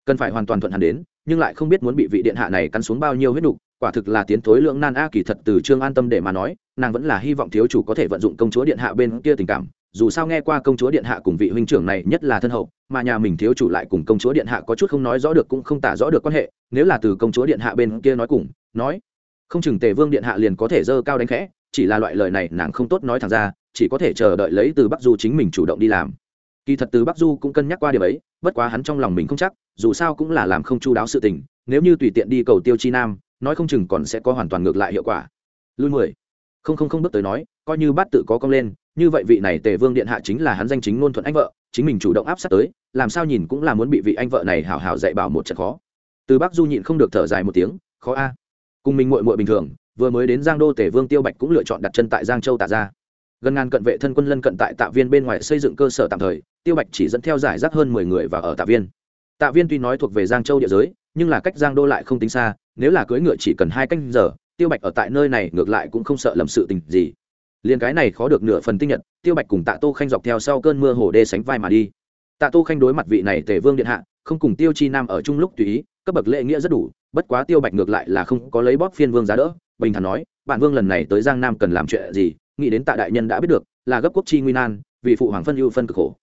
Cần phải hoàn toàn thuận hắn đến, nhưng lại không biết muốn bị vị điện hạ này cắn xuống bao nhiêu huyết nục, quả thực là tiến thối lượng nan a kỳ thật từ trương an tâm để mà nói, nàng vẫn là hy vọng thiếu chủ có thể vận dụng công chúa điện hạ bên kia tình cảm, dù sao nghe qua công chúa điện hạ cùng vị huynh trưởng này nhất là thân hậu, mà nhà mình thiếu chủ lại cùng công chúa điện hạ có chút không nói rõ được cũng không tả rõ được quan hệ, nếu là từ công chúa điện hạ bên kia nói cùng, nói không chừng tề vương điện hạ liền có thể dơ cao đánh khẽ, chỉ là loại lời này nàng không tốt nói thẳng ra, chỉ có thể chờ đợi lấy từ bắc du chính mình chủ động đi làm. Kỳ thật từ bắc du cũng cân nhắc qua điều ấy, bất quá hắn trong lòng mình không chắc, dù sao cũng là làm không chu đáo sự tình, nếu như tùy tiện đi cầu tiêu chi nam, nói không chừng còn sẽ có hoàn toàn ngược lại hiệu quả. Lui mười. Không không không bước tới nói, coi như bát tự có công lên, như vậy vị này tề vương điện hạ chính là hắn danh chính ngôn thuận anh vợ, chính mình chủ động áp sát tới, làm sao nhìn cũng là muốn bị vị anh vợ này hảo hảo dạy bảo một trận khó. Từ bắc du nhịn không được thở dài một tiếng, khó a cùng mình muội muội bình thường, vừa mới đến giang đô tề vương tiêu bạch cũng lựa chọn đặt chân tại giang châu tạ gia gần ngàn cận vệ thân quân lân cận tại tạ viên bên ngoài xây dựng cơ sở tạm thời, tiêu bạch chỉ dẫn theo giải rác hơn mười người và ở tạ viên. Tạ viên tuy nói thuộc về giang châu địa giới, nhưng là cách giang đô lại không tính xa, nếu là cưỡi ngựa chỉ cần hai canh giờ, tiêu bạch ở tại nơi này ngược lại cũng không sợ lầm sự tình gì. Liền cái này khó được nửa phần tinh nhật, tiêu bạch cùng tạ tô khanh dọc theo sau cơn mưa hồ đê sánh vai mà đi. Tạ tô khanh đối mặt vị này tề vương điện hạ, không cùng tiêu chi nam ở chung lúc tùy ý, cấp bậc lễ nghĩa rất đủ bất quá tiêu bạch ngược lại là không có lấy bóp phiên vương giá đỡ, bình thản nói bản vương lần này tới giang nam cần làm chuyện gì? Nghĩ đến tạ đại nhân đã biết được, là gấp quốc chi nguy nan, vì phụ hoàng phân ưu phân cực khổ.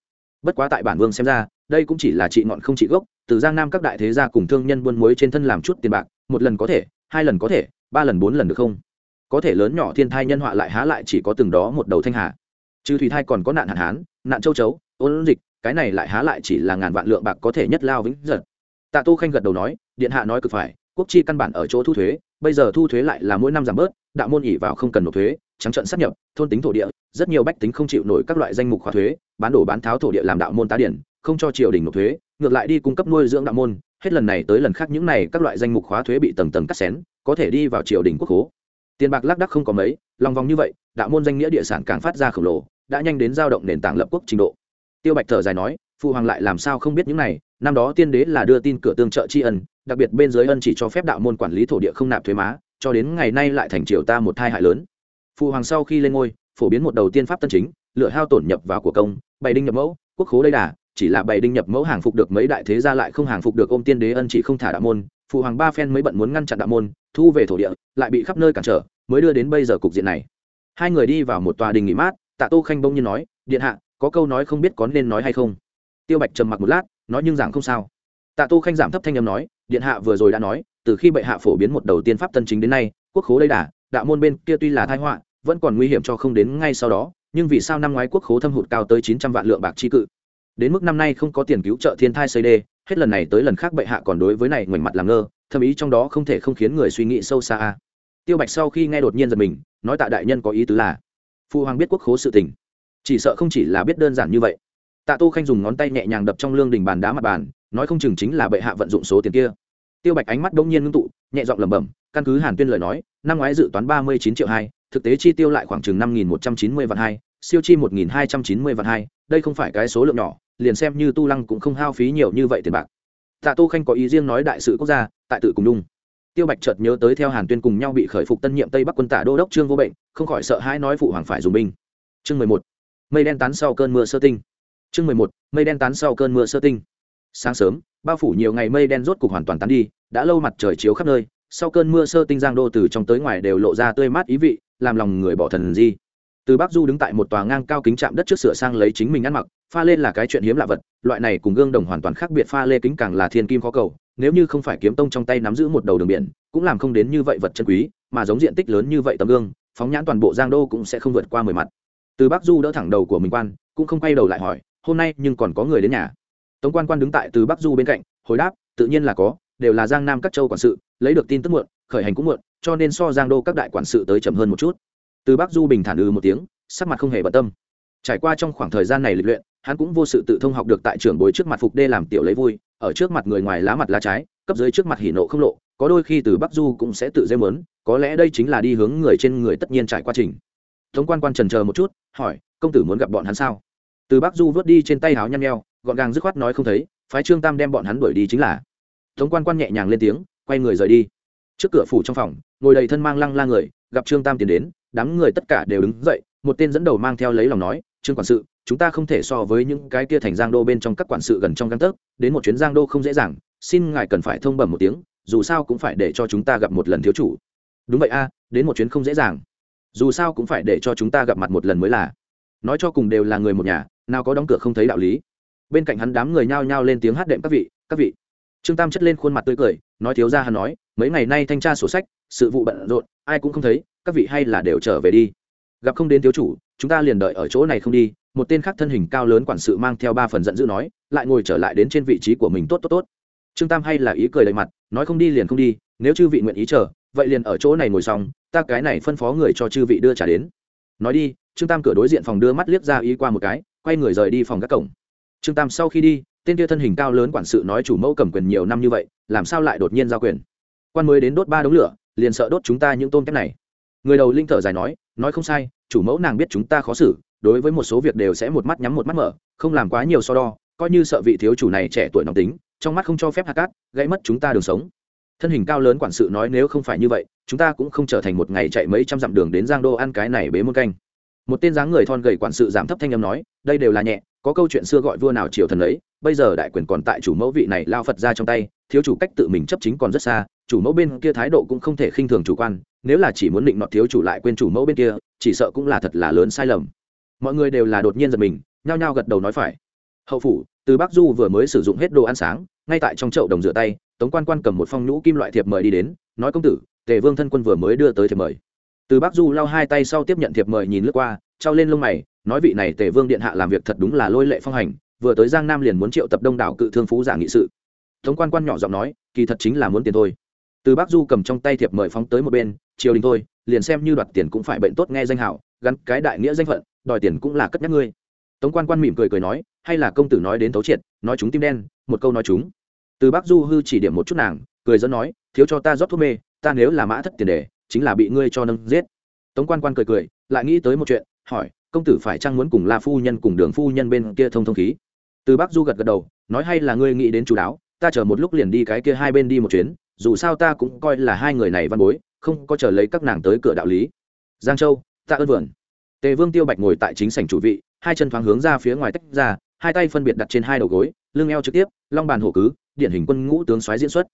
Bất quá tại bản vương xem ra, đây cũng chỉ là trị ngọn không trị gốc, từ giang nam các đại thế gia cùng thương nhân buôn muối trên thân làm chút tiền bạc, một lần có thể, hai lần có thể, ba lần bốn lần được không? Có thể lớn nhỏ thiên thai nhân họa lại há lại chỉ có từng đó một đầu thanh hà. Trừ thủy thai còn có nạn hạn hán, nạn châu chấu, ôn dịch, cái này lại há lại chỉ là ngàn vạn lượng bạc có thể nhất lao vĩnh giật tạ tô khanh gật đầu nói, điện hạ nói cực phải quốc chi căn bản ở chỗ thu thuế, bây giờ thu thuế lại là mỗi năm giảm bớt, đạo môn ỉ vào không cần nộp thuế, trắng trận sát nhập, thôn tính thổ địa, rất nhiều bách tính không chịu nổi các loại danh mục khóa thuế, bán đổ bán tháo thổ địa làm đạo môn tá điển, không cho triều đình nộp thuế, ngược lại đi cung cấp nuôi dưỡng đạo môn, hết lần này tới lần khác những này các loại danh mục khóa thuế bị tầng tầng cắt xén, có thể đi vào triều đình quốc hố. Tiền bạc lác đắc không có mấy, lòng vòng như vậy, đạo môn danh nghĩa địa sản càng phát ra khổng lồ, đã nhanh đến giao động nền tảng lập quốc trình độ. Tiêu bạch thở dài nói phụ hoàng lại làm sao không biết những này, năm đó tiên đế là đưa tin cửa tương trợ tri ân đặc biệt bên dưới ân chỉ cho phép đạo môn quản lý thổ địa không nạp thuế má, cho đến ngày nay lại thành triều ta một thai hại lớn. Phụ hoàng sau khi lên ngôi, phổ biến một đầu tiên pháp tân chính lựa hao tổn nhập vào của công, bày đinh nhập mẫu, quốc khố đây đà, chỉ là bày đinh nhập mẫu hàng phục được mấy đại thế gia lại không hàng phục được ôm tiên đế ân chỉ không thả đạo môn, phụ hoàng ba phen mới bận muốn ngăn chặn đạo môn, thu về thổ địa, lại bị khắp nơi cản trở, mới đưa đến bây giờ cục diện này. Hai người đi vào một tòa đình nghỉ mát, tạ tô khanh bông nhiên nói, điện hạ, có câu nói không biết có nên nói hay không? Tiêu bạch trầm mặc một lát, nói nhưng giảng không sao. Tạ tô khanh giảm thấp thanh âm nói điện hạ vừa rồi đã nói, từ khi bệ hạ phổ biến một đầu tiên pháp tân chính đến nay, quốc khố lấy đà, đạo môn bên kia tuy là thái họa, vẫn còn nguy hiểm cho không đến ngay sau đó, nhưng vì sao năm ngoái quốc khố thâm hụt cao tới chín trăm vạn lượng bạc chi cự? Đến mức năm nay không có tiền cứu trợ thiên thai xây đê, hết lần này tới lần khác bệ hạ còn đối với này ngoảnh mặt làm ngơ thâm ý trong đó không thể không khiến người suy nghĩ sâu xa tiêu bạch sau khi nghe đột nhiên giật mình, nói tạ đại nhân có ý tứ là phụ hoàng biết quốc khố sự tình. Chỉ sợ không chỉ là biết đơn giản như vậy. Tạ tô khanh dùng ngón tay nhẹ nhàng đập trong lương đình bàn đá mặt bàn, nói không chừng chính là bệ hạ vận dụng số tiền kia tiêu bạch ánh mắt đông nhiên ngưng tụ, nhẹ giọng lẩm bẩm, căn cứ hàn tuyên lời nói, năm ngoái dự toán ba mươi chín triệu hai, thực tế chi tiêu lại khoảng chừng năm nghìn một trăm chín mươi vạn hai, siêu chi một nghìn hai trăm chín mươi vạn hai, đây không phải cái số lượng nhỏ, liền xem như tu lăng cũng không hao phí nhiều như vậy tiền bạc. Tạ tô khanh có ý riêng nói đại sự quốc gia, tại tự cùng đung tiêu bạch chợt nhớ tới theo hàn tuyên cùng nhau bị khởi phục tân nhiệm tây bắc quân tả đô đốc trương vô bệnh, không khỏi sợ hãi nói phụ hoàng phải dùng binh. Chương mười một, mây đen tán sau cơn mưa sơ tinh. Chương mười một, mây đen tán sau cơn mưa sơ tinh. Sáng sớm bao phủ nhiều ngày mây đen rốt cục hoàn toàn tán đi, đã lâu mặt trời chiếu khắp nơi, sau cơn mưa sơ tinh giang đô từ trong tới ngoài đều lộ ra tươi mát ý vị, làm lòng người bỏ thần di. Từ bắc du đứng tại một tòa ngang cao kính chạm đất trước sửa sang lấy chính mình ăn mặc, pha lê là cái chuyện hiếm lạ vật, loại này cùng gương đồng hoàn toàn khác biệt pha lê kính càng là thiên kim khó cầu, nếu như không phải kiếm tông trong tay nắm giữ một đầu đường biển, cũng làm không đến như vậy vật chân quý, mà giống diện tích lớn như vậy tấm gương, phóng nhãn toàn bộ giang đô cũng sẽ không vượt qua mười mặt. Từ bắc du đỡ thẳng đầu của mình quan, cũng không quay đầu lại hỏi, hôm nay nhưng còn có người đến nhà? Tống quan quan đứng tại từ bắc du bên cạnh, hồi đáp, tự nhiên là có, đều là giang nam các châu quản sự, lấy được tin tức muộn, khởi hành cũng muộn, cho nên so giang đô các đại quản sự tới chậm hơn một chút. Từ bắc du bình thản ư một tiếng, sắc mặt không hề bận tâm. Trải qua trong khoảng thời gian này lịch luyện, hắn cũng vô sự tự thông học được tại trưởng bối trước mặt phục đê làm tiểu lấy vui, ở trước mặt người ngoài lá mặt lá trái, cấp dưới trước mặt hỉ nộ không lộ, có đôi khi từ bắc du cũng sẽ tự dây mớn, có lẽ đây chính là đi hướng người trên người tất nhiên trải qua trình. Tống quan quan trần chờ một chút, hỏi, công tử muốn gặp bọn hắn sao? Từ bắc du vớt đi trên tay háo nhăn nheo gọn gàng dứt khoát nói không thấy, phái trương tam đem bọn hắn đuổi đi chính là. Tống quan quan nhẹ nhàng lên tiếng, quay người rời đi. Trước cửa phủ trong phòng, ngồi đầy thân mang lăng la người, gặp trương tam tiến đến, đám người tất cả đều đứng dậy, một tên dẫn đầu mang theo lấy lòng nói, trương quản sự, chúng ta không thể so với những cái kia thành giang đô bên trong các quản sự gần trong găng tấc, đến một chuyến giang đô không dễ dàng, xin ngài cần phải thông bẩm một tiếng, dù sao cũng phải để cho chúng ta gặp một lần thiếu chủ. Đúng vậy a, đến một chuyến không dễ dàng, dù sao cũng phải để cho chúng ta gặp mặt một lần mới là. Nói cho cùng đều là người một nhà, nào có đóng cửa không thấy đạo lý bên cạnh hắn đám người nhao nhao lên tiếng hát đệm các vị các vị. Trương tam chất lên khuôn mặt tươi cười, nói thiếu ra hắn nói, mấy ngày nay thanh tra sổ sách, sự vụ bận rộn, ai cũng không thấy, các vị hay là đều trở về đi. Gặp không đến thiếu chủ, chúng ta liền đợi ở chỗ này không đi, một tên khác thân hình cao lớn quản sự mang theo ba phần giận dữ nói, lại ngồi trở lại đến trên vị trí của mình tốt tốt tốt. Trương tam hay là ý cười đầy mặt, nói không đi liền không đi, nếu chư vị nguyện ý chờ, vậy liền ở chỗ này ngồi xong, ta cái này phân phó người cho chư vị đưa trả đến. Nói đi, trương tam cửa đối diện phòng đưa mắt liếc ra ý qua một cái, quay người rời đi phòng các cổng trương tam sau khi đi, tên kia thân hình cao lớn quản sự nói chủ mẫu cầm quyền nhiều năm như vậy, làm sao lại đột nhiên giao quyền? Quan mới đến đốt ba đống lửa, liền sợ đốt chúng ta những tôm kép này. Người đầu linh thở dài nói nói không sai, chủ mẫu nàng biết chúng ta khó xử, đối với một số việc đều sẽ một mắt nhắm một mắt mở, không làm quá nhiều so đo, coi như sợ vị thiếu chủ này trẻ tuổi nóng tính, trong mắt không cho phép hạt cát, gãy mất chúng ta đường sống. Thân hình cao lớn quản sự nói nếu không phải như vậy, chúng ta cũng không trở thành một ngày chạy mấy trăm dặm đường đến giang đô ăn cái này bế môn canh. Một tên dáng người thon gầy quản sự giảm thấp thanh âm nói, đây đều là nhẹ có câu chuyện xưa gọi vua nào triều thần ấy, bây giờ đại quyền còn tại chủ mẫu vị này lao phật ra trong tay, thiếu chủ cách tự mình chấp chính còn rất xa, chủ mẫu bên kia thái độ cũng không thể khinh thường chủ quan, nếu là chỉ muốn định nọt thiếu chủ lại quên chủ mẫu bên kia, chỉ sợ cũng là thật là lớn sai lầm. Mọi người đều là đột nhiên giật mình, nhao nhao gật đầu nói phải. Hậu phủ, từ bắc du vừa mới sử dụng hết đồ ăn sáng, ngay tại trong chậu đồng rửa tay, tống quan quan cầm một phong nhũ kim loại thiệp mời đi đến, nói công tử, tề vương thân quân vừa mới đưa tới thiệp mời. Từ bắc du lau hai tay sau tiếp nhận thiệp mời nhìn lướt qua trao lên lông mày, nói vị này tề vương điện hạ làm việc thật đúng là lôi lệ phong hành, vừa tới giang nam liền muốn triệu tập đông đảo cự thương phú giả nghị sự. Tống quan quan nhỏ giọng nói, kỳ thật chính là muốn tiền thôi. Từ bắc du cầm trong tay thiệp mời phóng tới một bên, triều đình thôi, liền xem như đoạt tiền cũng phải bệnh tốt nghe danh hảo, gắn cái đại nghĩa danh phận, đòi tiền cũng là cất nhắc ngươi. Tống quan quan mỉm cười cười nói, hay là công tử nói đến tấu triệt, nói chúng tim đen, một câu nói chúng. Từ bắc du hư chỉ điểm một chút nàng, cười dẫn nói, thiếu cho ta rót thuốc mê, ta nếu là mã thất tiền đề, chính là bị ngươi cho nâng giết. Tống quan quan cười cười, lại nghĩ tới một chuyện hỏi, công tử phải chăng muốn cùng la phu nhân cùng đường phu nhân bên kia thông thông khí? Từ bắc du gật gật đầu, nói, hay là ngươi nghĩ đến chú đáo, ta chờ một lúc liền đi cái kia hai bên đi một chuyến, dù sao ta cũng coi là hai người này văn bối, không có chờ lấy các nàng tới cửa đạo lý. Giang châu ta ơn vườn tề vương tiêu bạch ngồi tại chính sảnh chủ vị, hai chân thoáng hướng ra phía ngoài tách ra, hai tay phân biệt đặt trên hai đầu gối, lưng eo trực tiếp, long bàn hổ cứ, điển hình quân ngũ tướng xoáy diễn xuất.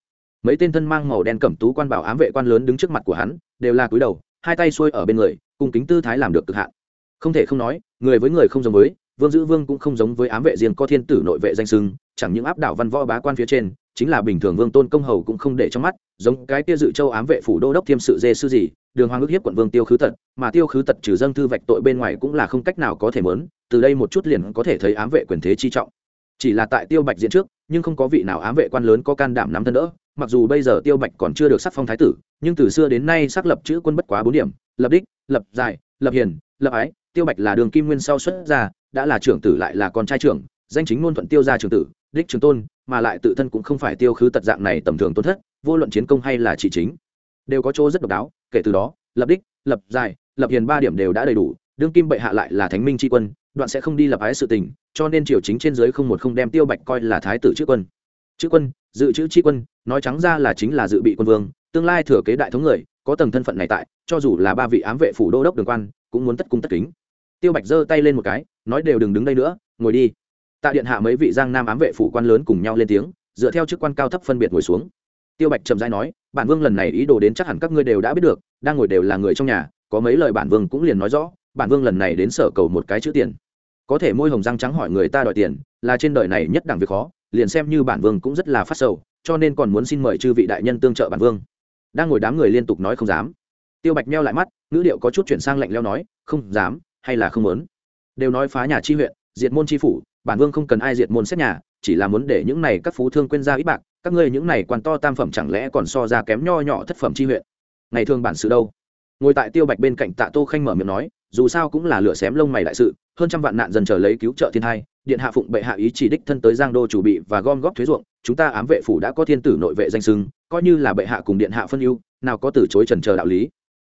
Mấy tên thân mang màu đen cẩm tú quan bảo ám vệ quan lớn đứng trước mặt của hắn, đều là cúi đầu, hai tay xuôi ở bên người, cùng kính tư thái làm được cực hạn không thể không nói, người với người không giống với, vương dữ vương cũng không giống với ám vệ riêng có thiên tử nội vệ danh sưng, chẳng những áp đảo văn võ bá quan phía trên, chính là bình thường vương tôn công hầu cũng không để trong mắt, giống cái kia dự châu ám vệ phủ đô đốc thiêm sự dê sư gì đường hoàng ước hiếp quận vương tiêu khứ tật, mà tiêu khứ tật trừ dâng thư vạch tội bên ngoài cũng là không cách nào có thể mớn, từ đây một chút liền có thể thấy ám vệ quyền thế chi trọng. Chỉ là tại tiêu bạch diễn trước, nhưng không có vị nào ám vệ quan lớn có can đảm nắm thân đỡ, mặc dù bây giờ tiêu bạch còn chưa được sắc phong thái tử, nhưng từ xưa đến nay xác lập chữ quân bất quá bốn điểm, lập đích, lập giải lập hiền, lập ái tiêu bạch là đường kim nguyên sau xuất ra đã là trưởng tử lại là con trai trưởng danh chính ngôn thuận tiêu gia trưởng tử đích trường tôn mà lại tự thân cũng không phải tiêu khứ tật dạng này tầm thường tôn thất vô luận chiến công hay là chỉ chính đều có chỗ rất độc đáo kể từ đó lập đích lập dài, lập hiền ba điểm đều đã đầy đủ đương kim bệ hạ lại là thánh minh tri quân đoạn sẽ không đi lập ái sự tình cho nên triều chính trên dưới không một không đem tiêu bạch coi là thái tử chữ quân. Chữ quân dự trữ tri quân nói trắng ra là chính là dự bị quân vương tương lai thừa kế đại thống người có tầng thân phận này tại cho dù là ba vị ám vệ phủ đô đốc đường quan cũng muốn tất cung tất kính tiêu bạch giơ tay lên một cái, nói đều đừng đứng đây nữa, ngồi đi. Tạ điện hạ mấy vị giang nam ám vệ phủ quan lớn cùng nhau lên tiếng, dựa theo chức quan cao thấp phân biệt ngồi xuống. Tiêu bạch trầm dai nói, bản vương lần này ý đồ đến chắc hẳn các ngươi đều đã biết được, đang ngồi đều là người trong nhà, có mấy lời bản vương cũng liền nói rõ, bản vương lần này đến sở cầu một cái chữ tiền. Có thể môi hồng răng trắng hỏi người ta đòi tiền, là trên đời này nhất đẳng việc khó, liền xem như bản vương cũng rất là phát sầu, cho nên còn muốn xin mời chư vị đại nhân tương trợ bản vương. Đang ngồi đám người liên tục nói không dám. Tiêu bạch meo lại mắt, ngữ điệu có chút chuyển sang lạnh leo nói, không dám hay là không muốn? Đều nói phá nhà chi huyện, diệt môn chi phủ, bản vương không cần ai diệt môn xét nhà, chỉ là muốn để những này các phú thương quên ra ít bạc, các ngươi những này quan to tam phẩm chẳng lẽ còn so ra kém nho nhỏ thất phẩm chi huyện? Ngày thường bản sự đâu? Ngồi tại tiêu bạch bên cạnh tạ tô khanh mở miệng nói, dù sao cũng là lửa xém lông mày đại sự, hơn trăm vạn nạn dần chờ lấy cứu trợ thiên hai điện hạ phụng bệ hạ ý chỉ đích thân tới giang đô chủ bị và gom góp thuế ruộng, chúng ta ám vệ phủ đã có thiên tử nội vệ danh sưng coi như là bệ hạ cùng điện hạ phân ưu, nào có từ chối trần chờ đạo lý.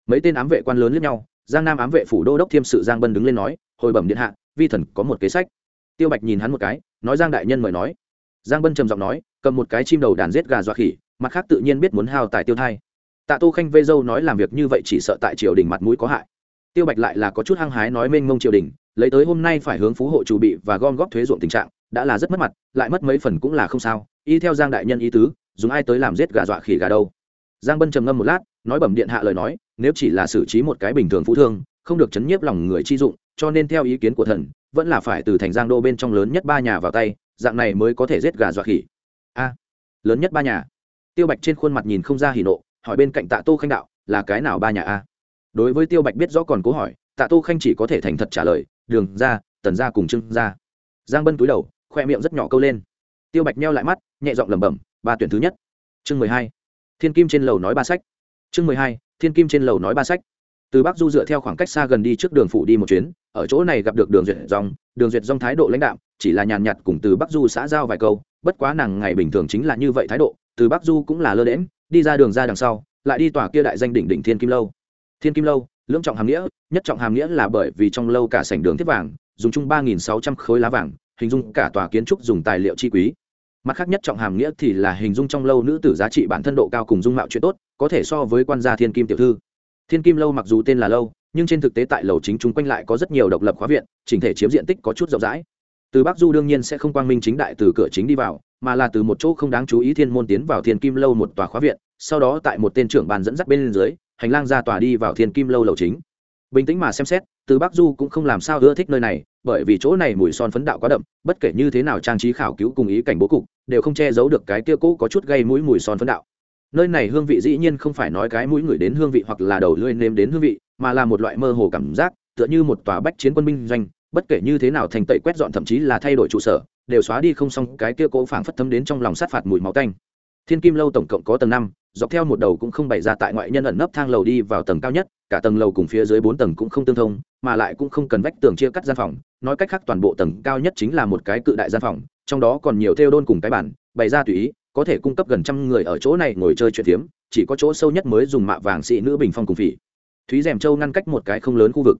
Mấy tên ám vệ quan lớn lẫn nhau giang nam ám vệ phủ đô đốc thiêm sự giang bân đứng lên nói, hồi bẩm điện hạ, vi thần có một kế sách. Tiêu bạch nhìn hắn một cái, nói giang đại nhân mời nói. Giang bân trầm giọng nói, cầm một cái chim đầu đàn giết gà dọa khỉ, mặt khác tự nhiên biết muốn hao tài tiêu thai. Tạ tô khanh vê dâu nói làm việc như vậy chỉ sợ tại triều đình mặt mũi có hại. Tiêu bạch lại là có chút hăng hái nói mênh mông triều đình, lấy tới hôm nay phải hướng phú hộ chủ bị và gom góp thuế ruộng tình trạng, đã là rất mất mặt, lại mất mấy phần cũng là không sao. Y theo giang đại nhân ý tứ, dùng ai tới làm giết gà dọa khỉ gà đâu? Giang bân trầm ngâm một lát nói bẩm điện hạ lời nói, nếu chỉ là xử trí một cái bình thường phú thương, không được chấn nhiếp lòng người chi dụng, cho nên theo ý kiến của thần, vẫn là phải từ thành giang đô bên trong lớn nhất ba nhà vào tay, dạng này mới có thể giết gà dọa khỉ. A, lớn nhất ba nhà. Tiêu bạch trên khuôn mặt nhìn không ra hỉ nộ, hỏi bên cạnh tạ tô khanh đạo, là cái nào ba nhà a? Đối với tiêu bạch biết rõ còn cố hỏi, tạ tô khanh chỉ có thể thành thật trả lời, đường ra, tần ra cùng trưng ra. Giang bân cúi đầu, khoe miệng rất nhỏ câu lên. Tiêu bạch neo lại mắt, nhẹ giọng lẩm bẩm, ba tuyển thứ nhất. Chương mười hai. Thiên kim trên lầu nói ba sách chương mười hai, thiên kim trên lầu nói ba sách. Từ bắc du dựa theo khoảng cách xa gần đi trước đường phủ đi một chuyến, ở chỗ này gặp được đường duyệt dòng. Đường duyệt dòng thái độ lãnh đạo chỉ là nhàn nhạt cùng từ bắc du xã giao vài câu, bất quá nàng ngày bình thường chính là như vậy thái độ. Từ bắc du cũng là lơ đễm đi ra đường ra đằng sau, lại đi tòa kia đại danh đỉnh đỉnh thiên kim lâu. Thiên kim lâu, lưỡng trọng hàm nghĩa, nhất trọng hàm nghĩa là bởi vì trong lâu cả sảnh đường thiết vàng, dùng chung ba nghìn sáu trăm khối lá vàng, hình dung cả tòa kiến trúc dùng tài liệu chi quý mặt khác nhất trọng hàm nghĩa thì là hình dung trong lâu nữ tử giá trị bản thân độ cao cùng dung mạo chuyện tốt, có thể so với quan gia thiên kim tiểu thư. Thiên kim lâu mặc dù tên là lâu, nhưng trên thực tế tại lầu chính chung quanh lại có rất nhiều độc lập khóa viện, chỉnh thể chiếm diện tích có chút rộng rãi. Từ bắc du đương nhiên sẽ không quang minh chính đại từ cửa chính đi vào, mà là từ một chỗ không đáng chú ý thiên môn tiến vào thiên kim lâu một tòa khóa viện, sau đó tại một tên trưởng bàn dẫn dắt bên dưới, hành lang ra tòa đi vào thiên kim lâu lầu chính. Bình tĩnh mà xem xét, từ bắc du cũng không làm sao ưa thích nơi này bởi vì chỗ này mùi son phấn đạo quá đậm, bất kể như thế nào trang trí khảo cứu cùng ý cảnh bố cục, đều không che giấu được cái kia cũ có chút gây mũi mùi son phấn đạo. Nơi này hương vị dĩ nhiên không phải nói cái mũi người đến hương vị hoặc là đầu lưỡi nêm đến hương vị, mà là một loại mơ hồ cảm giác, tựa như một tòa bách chiến quân binh doanh, bất kể như thế nào thành tẩy quét dọn thậm chí là thay đổi trụ sở, đều xóa đi không xong cái kia cỗ phảng phất thấm đến trong lòng sát phạt mùi máu tanh. Thiên kim lâu tổng cộng có tầng năm, dọc theo một đầu cũng không bày ra tại ngoại nhân ẩn nấp thang lầu đi vào tầng cao nhất cả tầng lầu cùng phía dưới bốn tầng cũng không tương thông, mà lại cũng không cần vách tường chia cắt gian phòng. Nói cách khác, toàn bộ tầng cao nhất chính là một cái cự đại gian phòng, trong đó còn nhiều theo đôn cùng cái bản bày ra tùy ý, có thể cung cấp gần trăm người ở chỗ này ngồi chơi chuyện tiếm chỉ có chỗ sâu nhất mới dùng mạ vàng xị nữ bình phong cùng phỉ. Thúy rèm châu ngăn cách một cái không lớn khu vực.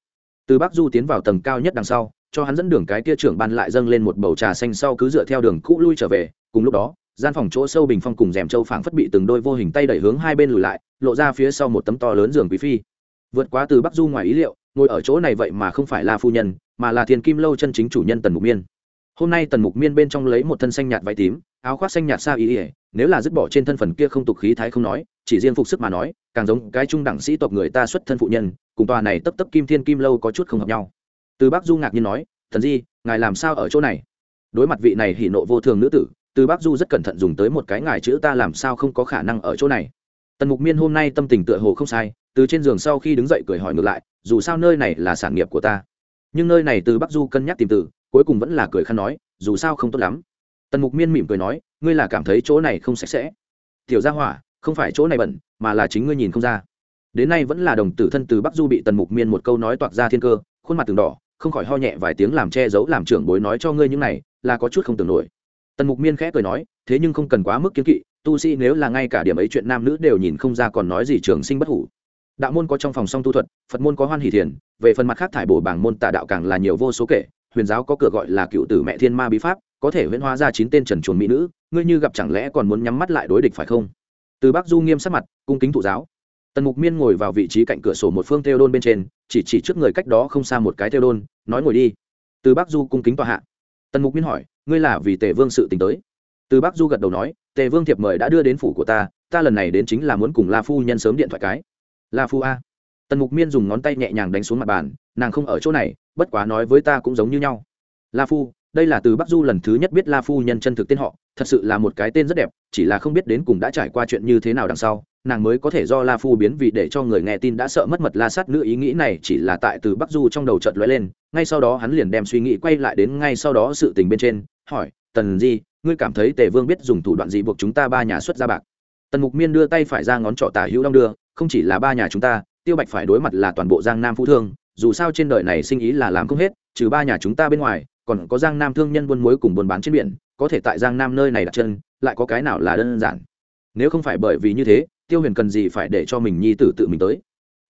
Từ bắc du tiến vào tầng cao nhất đằng sau, cho hắn dẫn đường cái kia trưởng ban lại dâng lên một bầu trà xanh sau cứ dựa theo đường cũ lui trở về. Cùng lúc đó, gian phòng chỗ sâu bình phong cùng rèm châu phảng phất bị từng đôi vô hình tay đẩy hướng hai bên lùi lại, lộ ra phía sau một tấm to lớn giường quý phi vượt quá từ bắc du ngoài ý liệu, ngồi ở chỗ này vậy mà không phải là phu nhân, mà là thiên kim lâu chân chính chủ nhân tần mục miên. Hôm nay tần mục miên bên trong lấy một thân xanh nhạt váy tím, áo khoác xanh nhạt xa ý ỉa nếu là dứt bỏ trên thân phần kia không tục khí thái không nói, chỉ riêng phục sức mà nói, càng giống cái trung đẳng sĩ tộc người ta xuất thân phụ nhân, cùng tòa này tấp tấp kim thiên kim lâu có chút không hợp nhau. Từ bắc du ngạc nhiên nói, thần di, ngài làm sao ở chỗ này? Đối mặt vị này hỉ nộ vô thường nữ tử, từ bắc du rất cẩn thận dùng tới một cái ngài chữ ta làm sao không có khả năng ở chỗ này. Tần mục miên hôm nay tâm tình tựa hồ không sai từ trên giường sau khi đứng dậy cười hỏi ngược lại, dù sao nơi này là sản nghiệp của ta. Nhưng nơi này từ bắc du cân nhắc tìm từ, cuối cùng vẫn là cười khăn nói, dù sao không tốt lắm. Tần mục miên mỉm cười nói, ngươi là cảm thấy chỗ này không sạch sẽ. Tiểu gia hỏa, không phải chỗ này bẩn, mà là chính ngươi nhìn không ra. Đến nay vẫn là đồng tử thân từ bắc du bị tần mục miên một câu nói toạc ra thiên cơ, khuôn mặt từng đỏ, không khỏi ho nhẹ vài tiếng làm che giấu làm trưởng bối nói cho ngươi những này, là có chút không tưởng nổi. Tần mục miên khẽ cười nói, thế nhưng không cần quá mức kiến kỵ, tu sĩ nếu là ngay cả điểm ấy chuyện nam nữ đều nhìn không ra còn nói gì trường sinh bất hủ đạo môn có trong phòng song tu thuật, phật môn có hoan hỷ thiền, về phần mặt khác thải bổ bảng môn tà đạo càng là nhiều vô số kể, huyền giáo có cửa gọi là cựu tử mẹ thiên ma bí pháp, có thể huyễn hóa ra chín tên trần chuồn mỹ nữ, ngươi như gặp chẳng lẽ còn muốn nhắm mắt lại đối địch phải không? Từ bắc du nghiêm sắc mặt, cung kính thụ giáo. Tần mục miên ngồi vào vị trí cạnh cửa sổ một phương theo đôn bên trên, chỉ chỉ trước người cách đó không xa một cái theo đôn, nói ngồi đi. Từ bắc du cung kính tòa hạ. Tần mục miên hỏi, ngươi là vì tề vương sự t tới? Từ bắc du gật đầu nói, tề vương thiệp mời đã đưa đến phủ của ta ta lần này đến chính là muốn cùng la phu nhân sớm điện thoại cái la phu a. Tần mục miên dùng ngón tay nhẹ nhàng đánh xuống mặt bàn, nàng không ở chỗ này, bất quá nói với ta cũng giống như nhau. La phu, đây là từ bắc du lần thứ nhất biết la phu nhân chân thực tên họ, thật sự là một cái tên rất đẹp, chỉ là không biết đến cùng đã trải qua chuyện như thế nào đằng sau, nàng mới có thể do la phu biến vị để cho người nghe tin đã sợ mất mật la sát nữ ý nghĩ này chỉ là tại từ bắc du trong đầu trận lóe lên, ngay sau đó hắn liền đem suy nghĩ quay lại đến ngay sau đó sự tình bên trên, hỏi, tần di, ngươi cảm thấy tề vương biết dùng thủ đoạn gì buộc chúng ta ba nhà xuất ra bạc? Tần mục miên đưa tay phải ra ngón trỏ tả hữu đong đưa không chỉ là ba nhà chúng ta, tiêu bạch phải đối mặt là toàn bộ giang nam phú thương, dù sao trên đời này sinh ý là làm không hết, trừ ba nhà chúng ta bên ngoài, còn có giang nam thương nhân buôn muối cùng buôn bán trên biển, có thể tại giang nam nơi này đặt chân, lại có cái nào là đơn giản? Nếu không phải bởi vì như thế, tiêu huyền cần gì phải để cho mình nhi tử tự mình tới?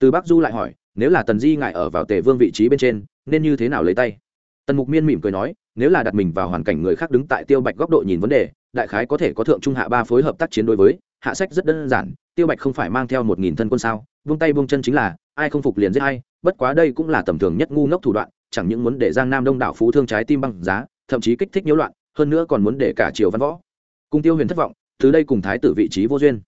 Từ bắc du lại hỏi, nếu là tần di ngại ở vào tề vương vị trí bên trên, nên như thế nào lấy tay? Tần mục miên mỉm cười nói, nếu là đặt mình vào hoàn cảnh người khác đứng tại tiêu bạch góc độ nhìn vấn đề, đại khái có thể có thượng trung hạ ba phối hợp tác chiến đối với, hạ sách rất đơn giản tiêu bạch không phải mang theo một nghìn thân quân sao vung tay vung chân chính là, ai không phục liền giết ai. bất quá đây cũng là tầm thường nhất ngu ngốc thủ đoạn, chẳng những muốn để giang nam đông đảo phú thương trái tim băng giá, thậm chí kích thích nhiễu loạn, hơn nữa còn muốn để cả triều văn võ cung tiêu huyền thất vọng, từ đây cùng thái tử vị trí vô duyên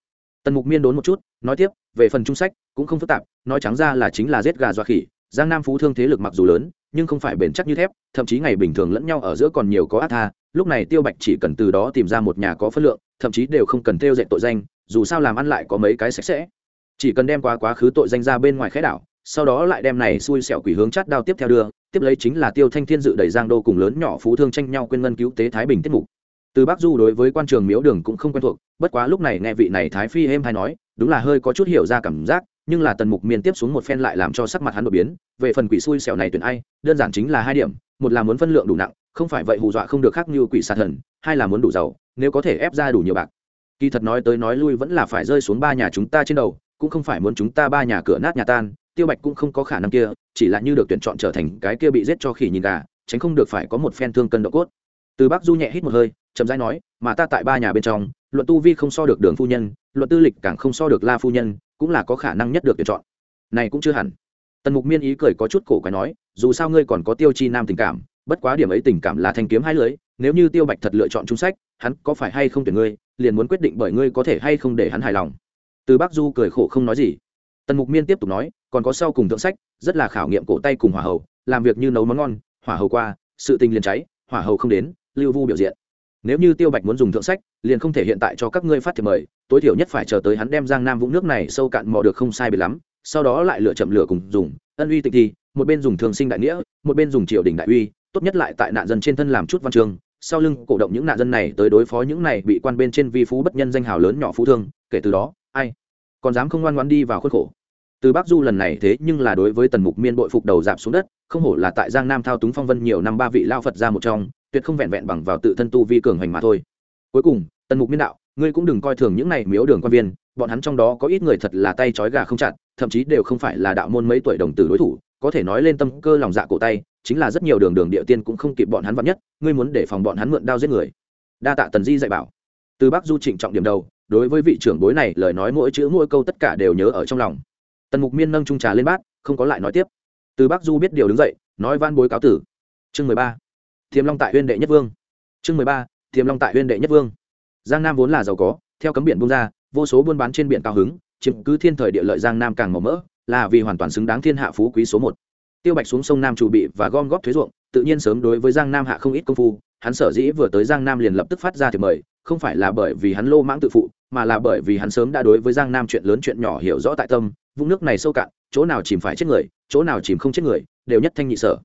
tần mục miên đốn một chút, nói tiếp, về phần trung sách, cũng không phức tạp, nói trắng ra là chính là giết gà dọa khỉ, giang nam phú thương thế lực mặc dù lớn, nhưng không phải bền chắc như thép, thậm chí ngày bình thường lẫn nhau ở giữa còn nhiều có át tha, lúc này tiêu bạch chỉ cần từ đó tìm ra một nhà có phân lượng, thậm chí đều không cần theo dạy tội danh dù sao làm ăn lại có mấy cái sạch sẽ. Chỉ cần đem qua quá khứ tội danh ra bên ngoài khẽ đảo, sau đó lại đem này xui xẻo quỷ hướng chát đao tiếp theo đưa, tiếp lấy chính là tiêu thanh thiên dự đẩy giang đô cùng lớn nhỏ phú thương tranh nhau quên ngân cứu tế thái bình tiết mục. Từ bắc du đối với quan trường miếu đường cũng không quen thuộc, bất quá lúc này nghe vị này thái phi êm hay nói, đúng là hơi có chút hiểu ra cảm giác, nhưng là tần mục miên tiếp xuống một phen lại làm cho sắc mặt hắn đột biến, về phần quỷ xui xẻo này tuyển ai, đơn giản chính là hai điểm, một là muốn phân lượng đủ nặng, không phải vậy hù dọa không được khác như quỷ xà thần, hai là muốn đủ giàu, nếu có thể ép ra đủ nhiều bạc kỳ thật nói tới nói lui vẫn là phải rơi xuống ba nhà chúng ta trên đầu, cũng không phải muốn chúng ta ba nhà cửa nát nhà tan, tiêu bạch cũng không có khả năng kia, chỉ là như được tuyển chọn trở thành cái kia bị giết cho khỉ nhìn gà, tránh không được phải có một phen thương cân độ cốt. Từ bắc du nhẹ hít một hơi, chậm rãi nói, mà ta tại ba nhà bên trong, luận tu vi không so được đường phu nhân, luận tư lịch càng không so được la phu nhân, cũng là có khả năng nhất được tuyển chọn. Này cũng chưa hẳn. Tần mục miên ý cười có chút cổ quái nói, dù sao ngươi còn có tiêu chi nam tình cảm, bất quá điểm ấy tình cảm là thanh kiếm hai lưới nếu như tiêu bạch thật lựa chọn trung sách, hắn có phải hay không tuyển ngươi, liền muốn quyết định bởi ngươi có thể hay không để hắn hài lòng. Từ bắc du cười khổ không nói gì. Tần mục miên tiếp tục nói, còn có sau cùng thượng sách, rất là khảo nghiệm cổ tay cùng hỏa hầu, làm việc như nấu món ngon, hỏa hầu qua, sự tình liền cháy, hỏa hầu không đến, lưu vu biểu diện. Nếu như tiêu bạch muốn dùng thượng sách, liền không thể hiện tại cho các ngươi phát thiệp mời, tối thiểu nhất phải chờ tới hắn đem giang nam vũng nước này sâu cạn mò được không sai biệt lắm, sau đó lại lựa chậm lửa cùng dùng, ân uy tịch thi một bên dùng thường sinh đại nghĩa, một bên dùng triều đình đại uy, tốt nhất lại tại nạn dân trên thân làm chút văn chương sau lưng cổ động những nạn dân này tới đối phó những này bị quan bên trên vi phú bất nhân danh hào lớn nhỏ phú thương, kể từ đó, ai còn dám không ngoan ngoan đi vào khuất khổ. Từ bắc du lần này thế nhưng là đối với tần mục miên bội phục đầu dạp xuống đất, không hổ là tại giang nam thao túng phong vân nhiều năm ba vị lao phật ra một trong, tuyệt không vẹn vẹn bằng vào tự thân tu vi cường hành mà thôi. Cuối cùng, tần mục miên đạo, ngươi cũng đừng coi thường những này miếu đường quan viên, bọn hắn trong đó có ít người thật là tay trói gà không chặt, thậm chí đều không phải là đạo môn mấy tuổi đồng tử đối thủ, có thể nói lên tâm cơ lòng dạ cổ tay chính là rất nhiều đường đường địa tiên cũng không kịp bọn hắn vắn nhất, ngươi muốn để phòng bọn hắn mượn đao giết người. Đa tạ tần di dạy bảo. Từ bắc du trịnh trọng điểm đầu, đối với vị trưởng bối này, lời nói mỗi chữ mỗi câu tất cả đều nhớ ở trong lòng. Tần mục miên nâng trung trà lên bát, không có lại nói tiếp. Từ bắc du biết điều đứng dậy, nói van bối cáo tử. Chương mười ba. Thiềm long tại huyên đệ nhất vương. Chương mười ba. Thiềm long tại huyên đệ nhất vương. Giang nam vốn là giàu có, theo cấm biển bung ra, vô số buôn bán trên biển cao hứng, chiếm cứ thiên thời địa lợi giang nam càng màu mỡ, là vì hoàn toàn xứng đáng thiên hạ phú quý số một tiêu bạch xuống sông nam chủ bị và gom góp thuế ruộng, tự nhiên sớm đối với giang nam hạ không ít công phu, hắn sở dĩ vừa tới giang nam liền lập tức phát ra thì mời, không phải là bởi vì hắn lô mãng tự phụ, mà là bởi vì hắn sớm đã đối với giang nam chuyện lớn chuyện nhỏ hiểu rõ tại tâm, vũng nước này sâu cạn, chỗ nào chìm phải chết người, chỗ nào chìm không chết người, đều nhất thanh nhị sở.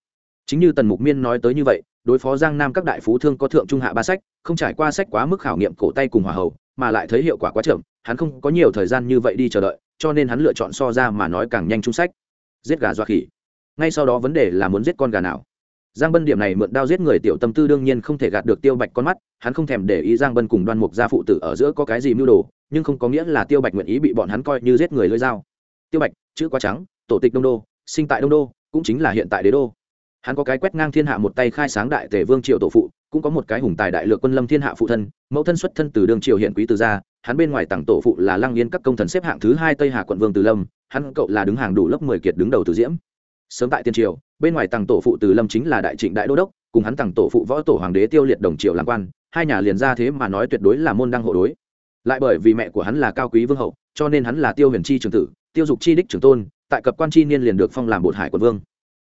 Chính như tần mục miên nói tới như vậy, đối phó giang nam các đại phú thương có thượng trung hạ ba sách, không trải qua sách quá mức khảo nghiệm cổ tay cùng hòa hậu, mà lại thấy hiệu quả quá chậm, hắn không có nhiều thời gian như vậy đi chờ đợi, cho nên hắn lựa chọn so ra mà nói càng nhanh trung sách. Giết gà dọa khỉ ngay sau đó vấn đề là muốn giết con gà nào. Giang bân điểm này mượn đao giết người tiểu tâm tư đương nhiên không thể gạt được tiêu bạch con mắt, hắn không thèm để ý giang bân cùng đoan mục gia phụ tử ở giữa có cái gì mưu đồ, nhưng không có nghĩa là tiêu bạch nguyện ý bị bọn hắn coi như giết người lưỡi dao. Tiêu bạch, chữ quá trắng, tổ tịch đông đô, sinh tại đông đô, cũng chính là hiện tại đế đô. Hắn có cái quét ngang thiên hạ một tay khai sáng đại tề vương triệu tổ phụ, cũng có một cái hùng tài đại lược quân lâm thiên hạ phụ thân, mẫu thân xuất thân từ đường triều hiện quý từ gia, hắn bên ngoài tặng tổ phụ là lăng yên các công thần xếp hạng thứ hai tây hà quận vương từ lâm, hắn cậu là đứng hàng đủ lớp mười kiệt đứng đầu từ diễm sớm tại tiên triều, bên ngoài tàng tổ phụ từ lâm chính là đại trịnh đại đô đốc, cùng hắn tàng tổ phụ võ tổ hoàng đế tiêu liệt đồng triều làm quan, hai nhà liền ra thế mà nói tuyệt đối là môn đăng hộ đối. Lại bởi vì mẹ của hắn là cao quý vương hậu, cho nên hắn là tiêu huyền chi trường tử, tiêu dục chi đích trường tôn, tại cập quan chi niên liền được phong làm bột hải quận vương.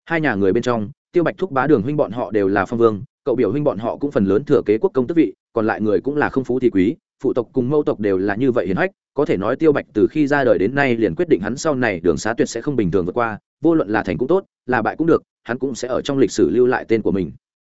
Hai nhà người bên trong, tiêu bạch thúc bá đường huynh bọn họ đều là phong vương, cậu biểu huynh bọn họ cũng phần lớn thừa kế quốc công tức vị, còn lại người cũng là không phú thì quý phụ tộc cùng mẫu tộc đều là như vậy hiền hách, có thể nói tiêu bạch từ khi ra đời đến nay liền quyết định hắn sau này đường xá tuyệt sẽ không bình thường vượt qua, vô luận là thành cũng tốt, là bại cũng được, hắn cũng sẽ ở trong lịch sử lưu lại tên của mình.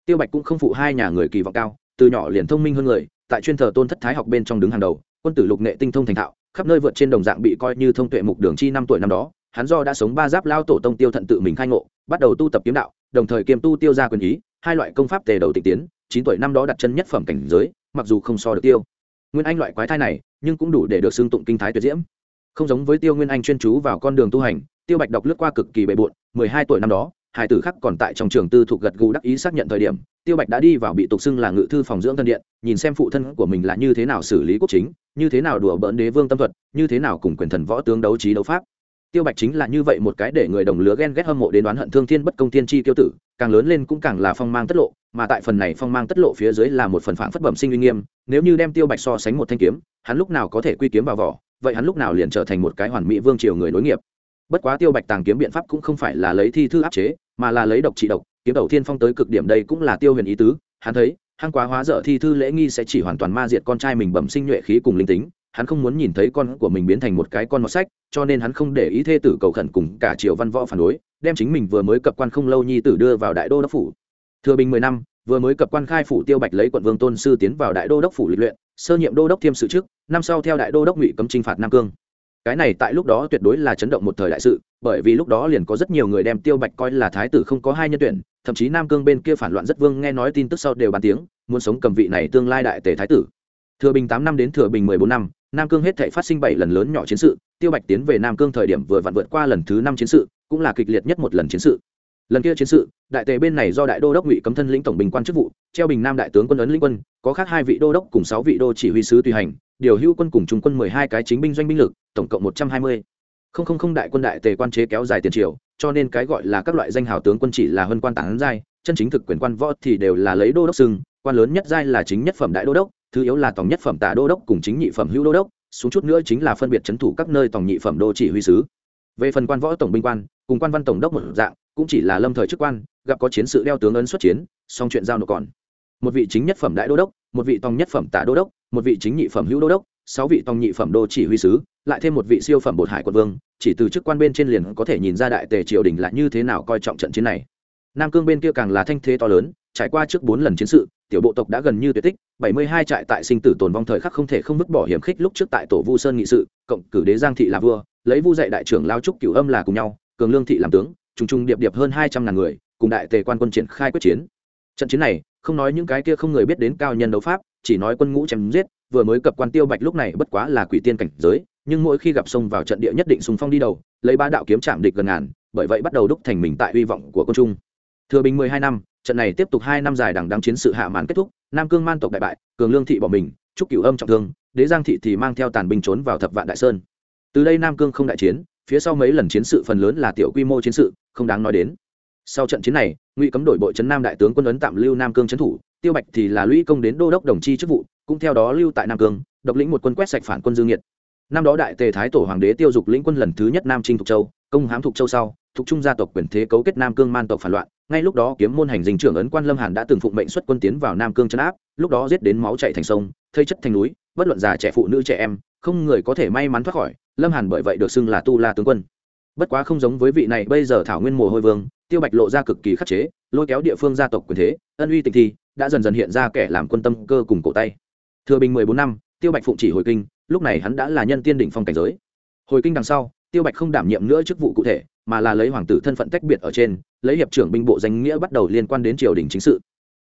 Tiêu bạch cũng không phụ hai nhà người kỳ vọng cao, từ nhỏ liền thông minh hơn người, tại chuyên thờ tôn thất thái học bên trong đứng hàng đầu, quân tử lục nghệ tinh thông thành thạo, khắp nơi vượt trên đồng dạng bị coi như thông tuệ mục đường chi năm tuổi năm đó, hắn do đã sống ba giáp lao tổ tông tiêu thận tự mình khai ngộ, bắt đầu tu tập kiếm đạo, đồng thời kiêm tu tiêu ra quyền ý, hai loại công pháp tề đầu tịch tiến, chín tuổi năm đó đặt chân nhất phẩm cảnh giới, mặc dù không so được tiêu nguyên anh loại quái thai này, nhưng cũng đủ để được xưng tụng kinh thái tuyệt diễm. Không giống với tiêu nguyên anh chuyên chú vào con đường tu hành, tiêu bạch đọc lướt qua cực kỳ bề bộn, mười hai tuổi năm đó hải tử khắc còn tại trong trường tư thuộc gật gù đắc ý xác nhận thời điểm, tiêu bạch đã đi vào bị tục xưng là ngự thư phòng dưỡng thân điện, nhìn xem phụ thân của mình là như thế nào xử lý quốc chính, như thế nào đùa bỡn đế vương tâm thuật, như thế nào cùng quyền thần võ tướng đấu trí đấu pháp tiêu bạch chính là như vậy một cái để người đồng lứa ghen ghét hâm mộ đến đoán hận thương thiên bất công tiên tri tiêu tử, càng lớn lên cũng càng là phong mang tất lộ, mà tại phần này phong mang tất lộ phía dưới là một phần phản phất bẩm sinh uy nghiêm, nếu như đem tiêu bạch so sánh một thanh kiếm, hắn lúc nào có thể quy kiếm vào vỏ, vậy hắn lúc nào liền trở thành một cái hoàn mỹ vương triều người nối nghiệp. Bất quá tiêu bạch tàng kiếm biện pháp cũng không phải là lấy thi thư áp chế, mà là lấy độc trị độc, kiếm đầu thiên phong tới cực điểm đây cũng là tiêu huyền ý tứ, hắn thấy, hăng quá hóa dở thi thư lễ nghi sẽ chỉ hoàn toàn ma diệt con trai mình bẩm sinh nhuệ khí cùng linh tính hắn không muốn nhìn thấy con của mình biến thành một cái con mọt sách, cho nên hắn không để ý thê tử cầu khẩn cùng cả triều văn võ phản đối, đem chính mình vừa mới cập quan không lâu nhi tử đưa vào đại đô đốc phủ. Thừa bình mười năm, vừa mới cập quan khai phủ tiêu bạch lấy quận vương tôn sư tiến vào đại đô đốc phủ lịch luyện, sơ nhiệm đô đốc thiêm sự trước, năm sau theo đại đô đốc ngụy cấm chinh phạt nam cương. Cái này tại lúc đó tuyệt đối là chấn động một thời đại sự, bởi vì lúc đó liền có rất nhiều người đem tiêu bạch coi là thái tử không có hai nhân tuyển, thậm chí nam cương bên kia phản loạn rất vương nghe nói tin tức sau đều bàn tiếng, muốn sống cầm vị này tương lai đại tề thái tử. Thừa bình tám năm đến thừa bình mười bốn năm nam cương hết thể phát sinh bảy lần lớn nhỏ chiến sự, tiêu bạch tiến về nam cương thời điểm vừa vặn vượt qua lần thứ năm chiến sự, cũng là kịch liệt nhất một lần chiến sự. Lần kia chiến sự, đại tề bên này do đại đô đốc ngụy cấm thân lĩnh tổng bình quan chức vụ, treo bình nam đại tướng quân ấn lĩnh quân, có khác hai vị đô đốc cùng sáu vị đô chỉ huy sứ tùy hành, điều hưu quân cùng trung quân mười hai cái chính binh doanh binh lực, tổng cộng một trăm hai mươi. Không không không đại quân đại tề quan chế kéo dài tiền triều, cho nên cái gọi là các loại danh hào tướng quân chỉ là hơn quan tán giai, chân chính thực quyền quan võ thì đều là lấy đô đốc sưng quan lớn nhất giai là chính nhất phẩm đại đô đốc thứ yếu là tổng nhất phẩm tả đô đốc cùng chính nhị phẩm hữu đô đốc, xuống chút nữa chính là phân biệt trấn thủ các nơi tổng nhị phẩm đô chỉ huy sứ. Về phần quan võ tổng binh quan, cùng quan văn tổng đốc một dạng, cũng chỉ là lâm thời chức quan, gặp có chiến sự đeo tướng ấn xuất chiến, song chuyện giao nộp còn. Một vị chính nhất phẩm đại đô đốc, một vị tòng nhất phẩm tả đô đốc, một vị chính nhị phẩm hữu đô đốc, sáu vị tòng nhị phẩm đô chỉ huy sứ, lại thêm một vị siêu phẩm bột hải quân vương, chỉ từ chức quan bên trên liền có thể nhìn ra đại tề triều đình là như thế nào coi trọng trận chiến này. Nam cương bên kia càng là thanh thế to lớn, trải qua trước bốn lần chiến sự tiểu bộ tộc đã gần như tuyệt tích, bảy mươi hai trại tại sinh tử tồn vong thời khắc không thể không vứt bỏ hiểm khích lúc trước tại tổ vu sơn nghị sự, cộng cử đế giang thị là vua, lấy vu dạy đại trưởng lao trúc cửu âm là cùng nhau, cường lương thị làm tướng, trùng trùng điệp điệp hơn hai trăm ngàn người, cùng đại tề quan quân triển khai quyết chiến. Trận chiến này, không nói những cái kia không người biết đến cao nhân đấu pháp, chỉ nói quân ngũ chém giết, vừa mới cập quan tiêu bạch lúc này bất quá là quỷ tiên cảnh giới, nhưng mỗi khi gặp sông vào trận địa nhất định sùng phong đi đầu, lấy ba đạo kiếm chạm địch gần ngàn, bởi vậy bắt đầu đúc thành mình tại hy vọng của quân trung. Thừa bình mười hai năm trận này tiếp tục hai năm dài đằng đắng chiến sự hạ màn kết thúc, nam cương man tộc đại bại, cường lương thị bỏ mình, trúc cửu âm trọng thương, đế giang thị thì mang theo tàn binh trốn vào thập vạn đại sơn. Từ đây nam cương không đại chiến, phía sau mấy lần chiến sự phần lớn là tiểu quy mô chiến sự, không đáng nói đến. Sau trận chiến này, ngụy cấm đổi bộ trấn nam đại tướng quân ấn tạm lưu nam cương trấn thủ, tiêu bạch thì là lũy công đến đô đốc đồng chi chức vụ, cũng theo đó lưu tại nam cương, độc lĩnh một quân quét sạch phản quân dương nhiệt. Năm đó đại tề thái tổ hoàng đế tiêu dục lĩnh quân lần thứ nhất nam trinh thục châu công hãm thuộc châu sau thuộc trung gia tộc quyền thế cấu kết nam cương man tộc phản loạn, ngay lúc đó kiếm môn hành dinh trưởng ấn quan lâm hàn đã từng phụng mệnh xuất quân tiến vào nam cương chấn áp, lúc đó giết đến máu chạy thành sông, thây chất thành núi, bất luận già trẻ phụ nữ trẻ em, không người có thể may mắn thoát khỏi, lâm hàn bởi vậy được xưng là tu la tướng quân. Bất quá không giống với vị này, bây giờ thảo nguyên mùa hôi vương, tiêu bạch lộ ra cực kỳ khắc chế, lôi kéo địa phương gia tộc quyền thế, ân uy tịch thi, đã dần dần hiện ra kẻ làm quân tâm cơ cùng cổ tay. Thừa bình mười bốn năm, tiêu bạch phụng chỉ hồi kinh, lúc này hắn đã là nhân tiên đỉnh phong cảnh giới. Hồi kinh đằng sau tiêu bạch không đảm nhiệm nữa chức vụ cụ thể, mà là lấy hoàng tử thân phận tách biệt ở trên, lấy hiệp trưởng binh bộ danh nghĩa bắt đầu liên quan đến triều đình chính sự.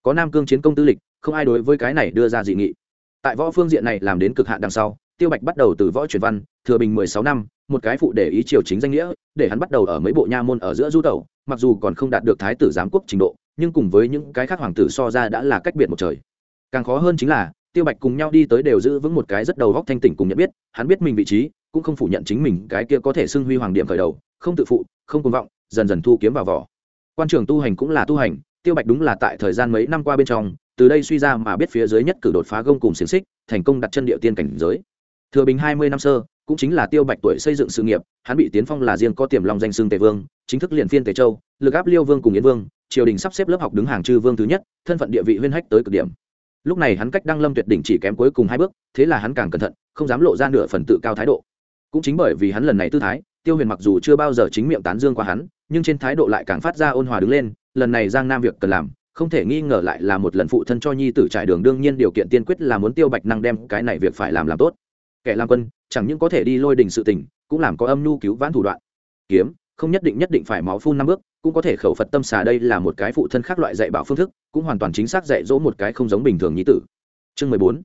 Có nam cương chiến công tư lịch, không ai đối với cái này đưa ra dị nghị. Tại võ phương diện này làm đến cực hạn đằng sau, tiêu bạch bắt đầu từ võ truyền văn, thừa bình mười sáu năm, một cái phụ để ý triều chính danh nghĩa, để hắn bắt đầu ở mấy bộ nha môn ở giữa du tẩu, mặc dù còn không đạt được thái tử giám quốc trình độ, nhưng cùng với những cái khác hoàng tử so ra đã là cách biệt một trời. Càng khó hơn chính là, tiêu bạch cùng nhau đi tới đều giữ vững một cái rất đầu góc thanh tỉnh cùng nhận biết, hắn biết mình vị trí cũng không phủ nhận chính mình cái kia có thể xưng huy hoàng điểm khởi đầu, không tự phụ, không công vọng, dần dần thu kiếm vào vỏ. Quan trường tu hành cũng là tu hành, tiêu bạch đúng là tại thời gian mấy năm qua bên trong, từ đây suy ra mà biết phía dưới nhất cử đột phá gông cùng xiềng xích, thành công đặt chân địa tiên cảnh giới. Thừa bình hai mươi năm sơ, cũng chính là tiêu bạch tuổi xây dựng sự nghiệp, hắn bị tiến phong là riêng có tiềm lòng danh xưng tề vương, chính thức liền phiên tề châu, lực áp liêu vương cùng yến vương, triều đình sắp xếp lớp học đứng hàng chư vương thứ nhất, thân phận địa vị huyên hách tới cực điểm. Lúc này hắn cách đăng lâm tuyệt đỉnh chỉ kém cuối cùng hai bước, thế là hắn càng cẩn thận, không dám lộ ra nửa phần tự cao thái độ cũng chính bởi vì hắn lần này tư thái, tiêu huyền mặc dù chưa bao giờ chính miệng tán dương qua hắn, nhưng trên thái độ lại càng phát ra ôn hòa đứng lên, lần này giang nam việc cần làm, không thể nghi ngờ lại là một lần phụ thân cho nhi tử trải đường, đương nhiên điều kiện tiên quyết là muốn tiêu bạch năng đem cái này việc phải làm làm tốt. Kẻ làm quân, chẳng những có thể đi lôi đình sự tình, cũng làm có âm nhu cứu vãn thủ đoạn. Kiếm, không nhất định nhất định phải máu phun năm bước, cũng có thể khẩu phật tâm xà đây là một cái phụ thân khác loại dạy bảo phương thức, cũng hoàn toàn chính xác dạy dỗ một cái không giống bình thường nhi tử. Chương mười bốn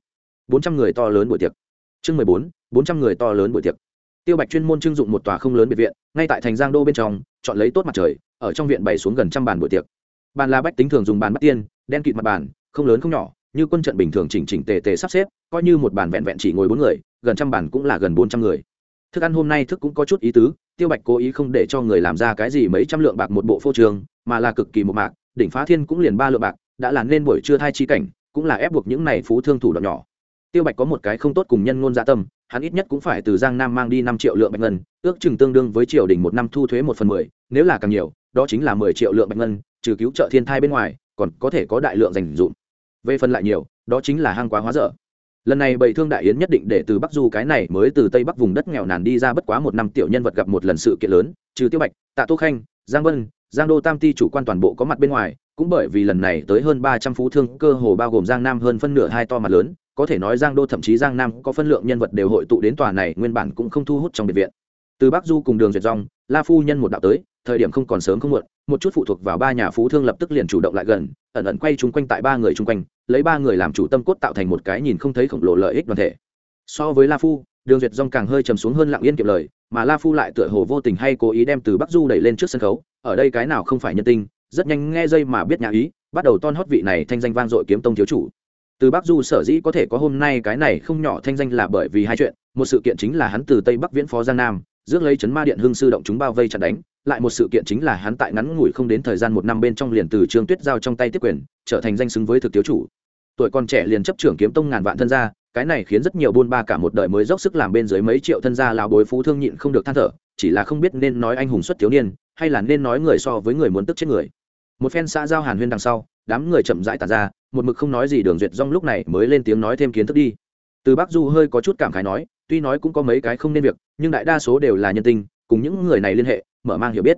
bốn trăm người to lớn buổi tiệc. Chương mười bốn bốn trăm người to lớn buổi tiệc tiêu bạch chuyên môn trưng dụng một tòa không lớn biệt viện, ngay tại thành giang đô bên trong, chọn lấy tốt mặt trời, ở trong viện bày xuống gần trăm bàn buổi tiệc. Bàn la bách tính thường dùng bàn bắt tiên, đen kịt mặt bàn, không lớn không nhỏ, như quân trận bình thường chỉnh chỉnh tề tề sắp xếp, coi như một bàn vẹn vẹn chỉ ngồi bốn người, gần trăm bàn cũng là gần bốn trăm người. Thức ăn hôm nay thức cũng có chút ý tứ, tiêu bạch cố ý không để cho người làm ra cái gì mấy trăm lượng bạc một bộ phô trường, mà là cực kỳ một mạc, đỉnh phá thiên cũng liền ba lượng bạc, đã là nên buổi trưa thai chi cảnh, cũng là ép buộc những này phú thương thủ đoạn nhỏ tiêu bạch có một cái không tốt cùng nhân ngôn dạ tâm, hắn ít nhất cũng phải từ giang nam mang đi năm triệu lượng bạch ngân, ước chừng tương đương với triều đình một năm thu thuế một phần mười, nếu là càng nhiều, đó chính là mười triệu lượng bạch ngân, trừ cứu trợ thiên thai bên ngoài, còn có thể có đại lượng dành dụm về phần lại nhiều, đó chính là hang quá hóa dở. Lần này bầy thương đại yến nhất định để từ bắc du cái này mới từ tây bắc vùng đất nghèo nàn đi ra bất quá một năm tiểu nhân vật gặp một lần sự kiện lớn, trừ tiêu bạch, tạ tô khanh, giang vân, giang đô tam ti chủ quan toàn bộ có mặt bên ngoài, cũng bởi vì lần này tới hơn ba trăm phú thương, cơ hồ bao gồm giang nam hơn phân nửa hai to mặt lớn có thể nói giang đô thậm chí giang nam có phân lượng nhân vật đều hội tụ đến tòa này, nguyên bản cũng không thu hút trong biệt viện. Từ bắc du cùng đường duyệt rong la phu nhân một đạo tới, thời điểm không còn sớm không muộn, một chút phụ thuộc vào ba nhà phú thương lập tức liền chủ động lại gần, ẩn ẩn quay chung quanh tại ba người chung quanh, lấy ba người làm chủ tâm cốt tạo thành một cái nhìn không thấy khổng lồ lợi ích đoàn thể. So với la phu, đường duyệt rong càng hơi trầm xuống hơn lặng yên kịp lời, mà la phu lại tựa hồ vô tình hay cố ý đem từ bắc du đẩy lên trước sân khấu, ở đây cái nào không phải nhân tinh, rất nhanh nghe dây mà biết nhà ý, bắt đầu ton hót vị này thanh danh vang dội kiếm tông thiếu chủ từ bắc du sở dĩ có thể có hôm nay cái này không nhỏ thanh danh là bởi vì hai chuyện. Một sự kiện chính là hắn từ tây bắc viễn phó giang nam, rước lấy chấn ma điện hưng sư động chúng bao vây chặt đánh. Lại một sự kiện chính là hắn tại ngắn ngủi không đến thời gian một năm bên trong liền từ trương tuyết giao trong tay tiếp quyền, trở thành danh xứng với thực tiếu chủ. Tuổi còn trẻ liền chấp trưởng kiếm tông ngàn vạn thân gia, cái này khiến rất nhiều buôn ba cả một đời mới dốc sức làm bên dưới mấy triệu thân gia lao bối phú thương nhịn không được than thở, chỉ là không biết nên nói anh hùng xuất thiếu niên, hay là nên nói người so với người muốn tức chết người. Một phen xã giao hàn huyên đằng sau đám người chậm rãi tàn ra, một mực không nói gì đường duyệt rong lúc này mới lên tiếng nói thêm kiến thức đi. Từ bắc du hơi có chút cảm khái nói, tuy nói cũng có mấy cái không nên việc, nhưng đại đa số đều là nhân tình, cùng những người này liên hệ, mở mang hiểu biết.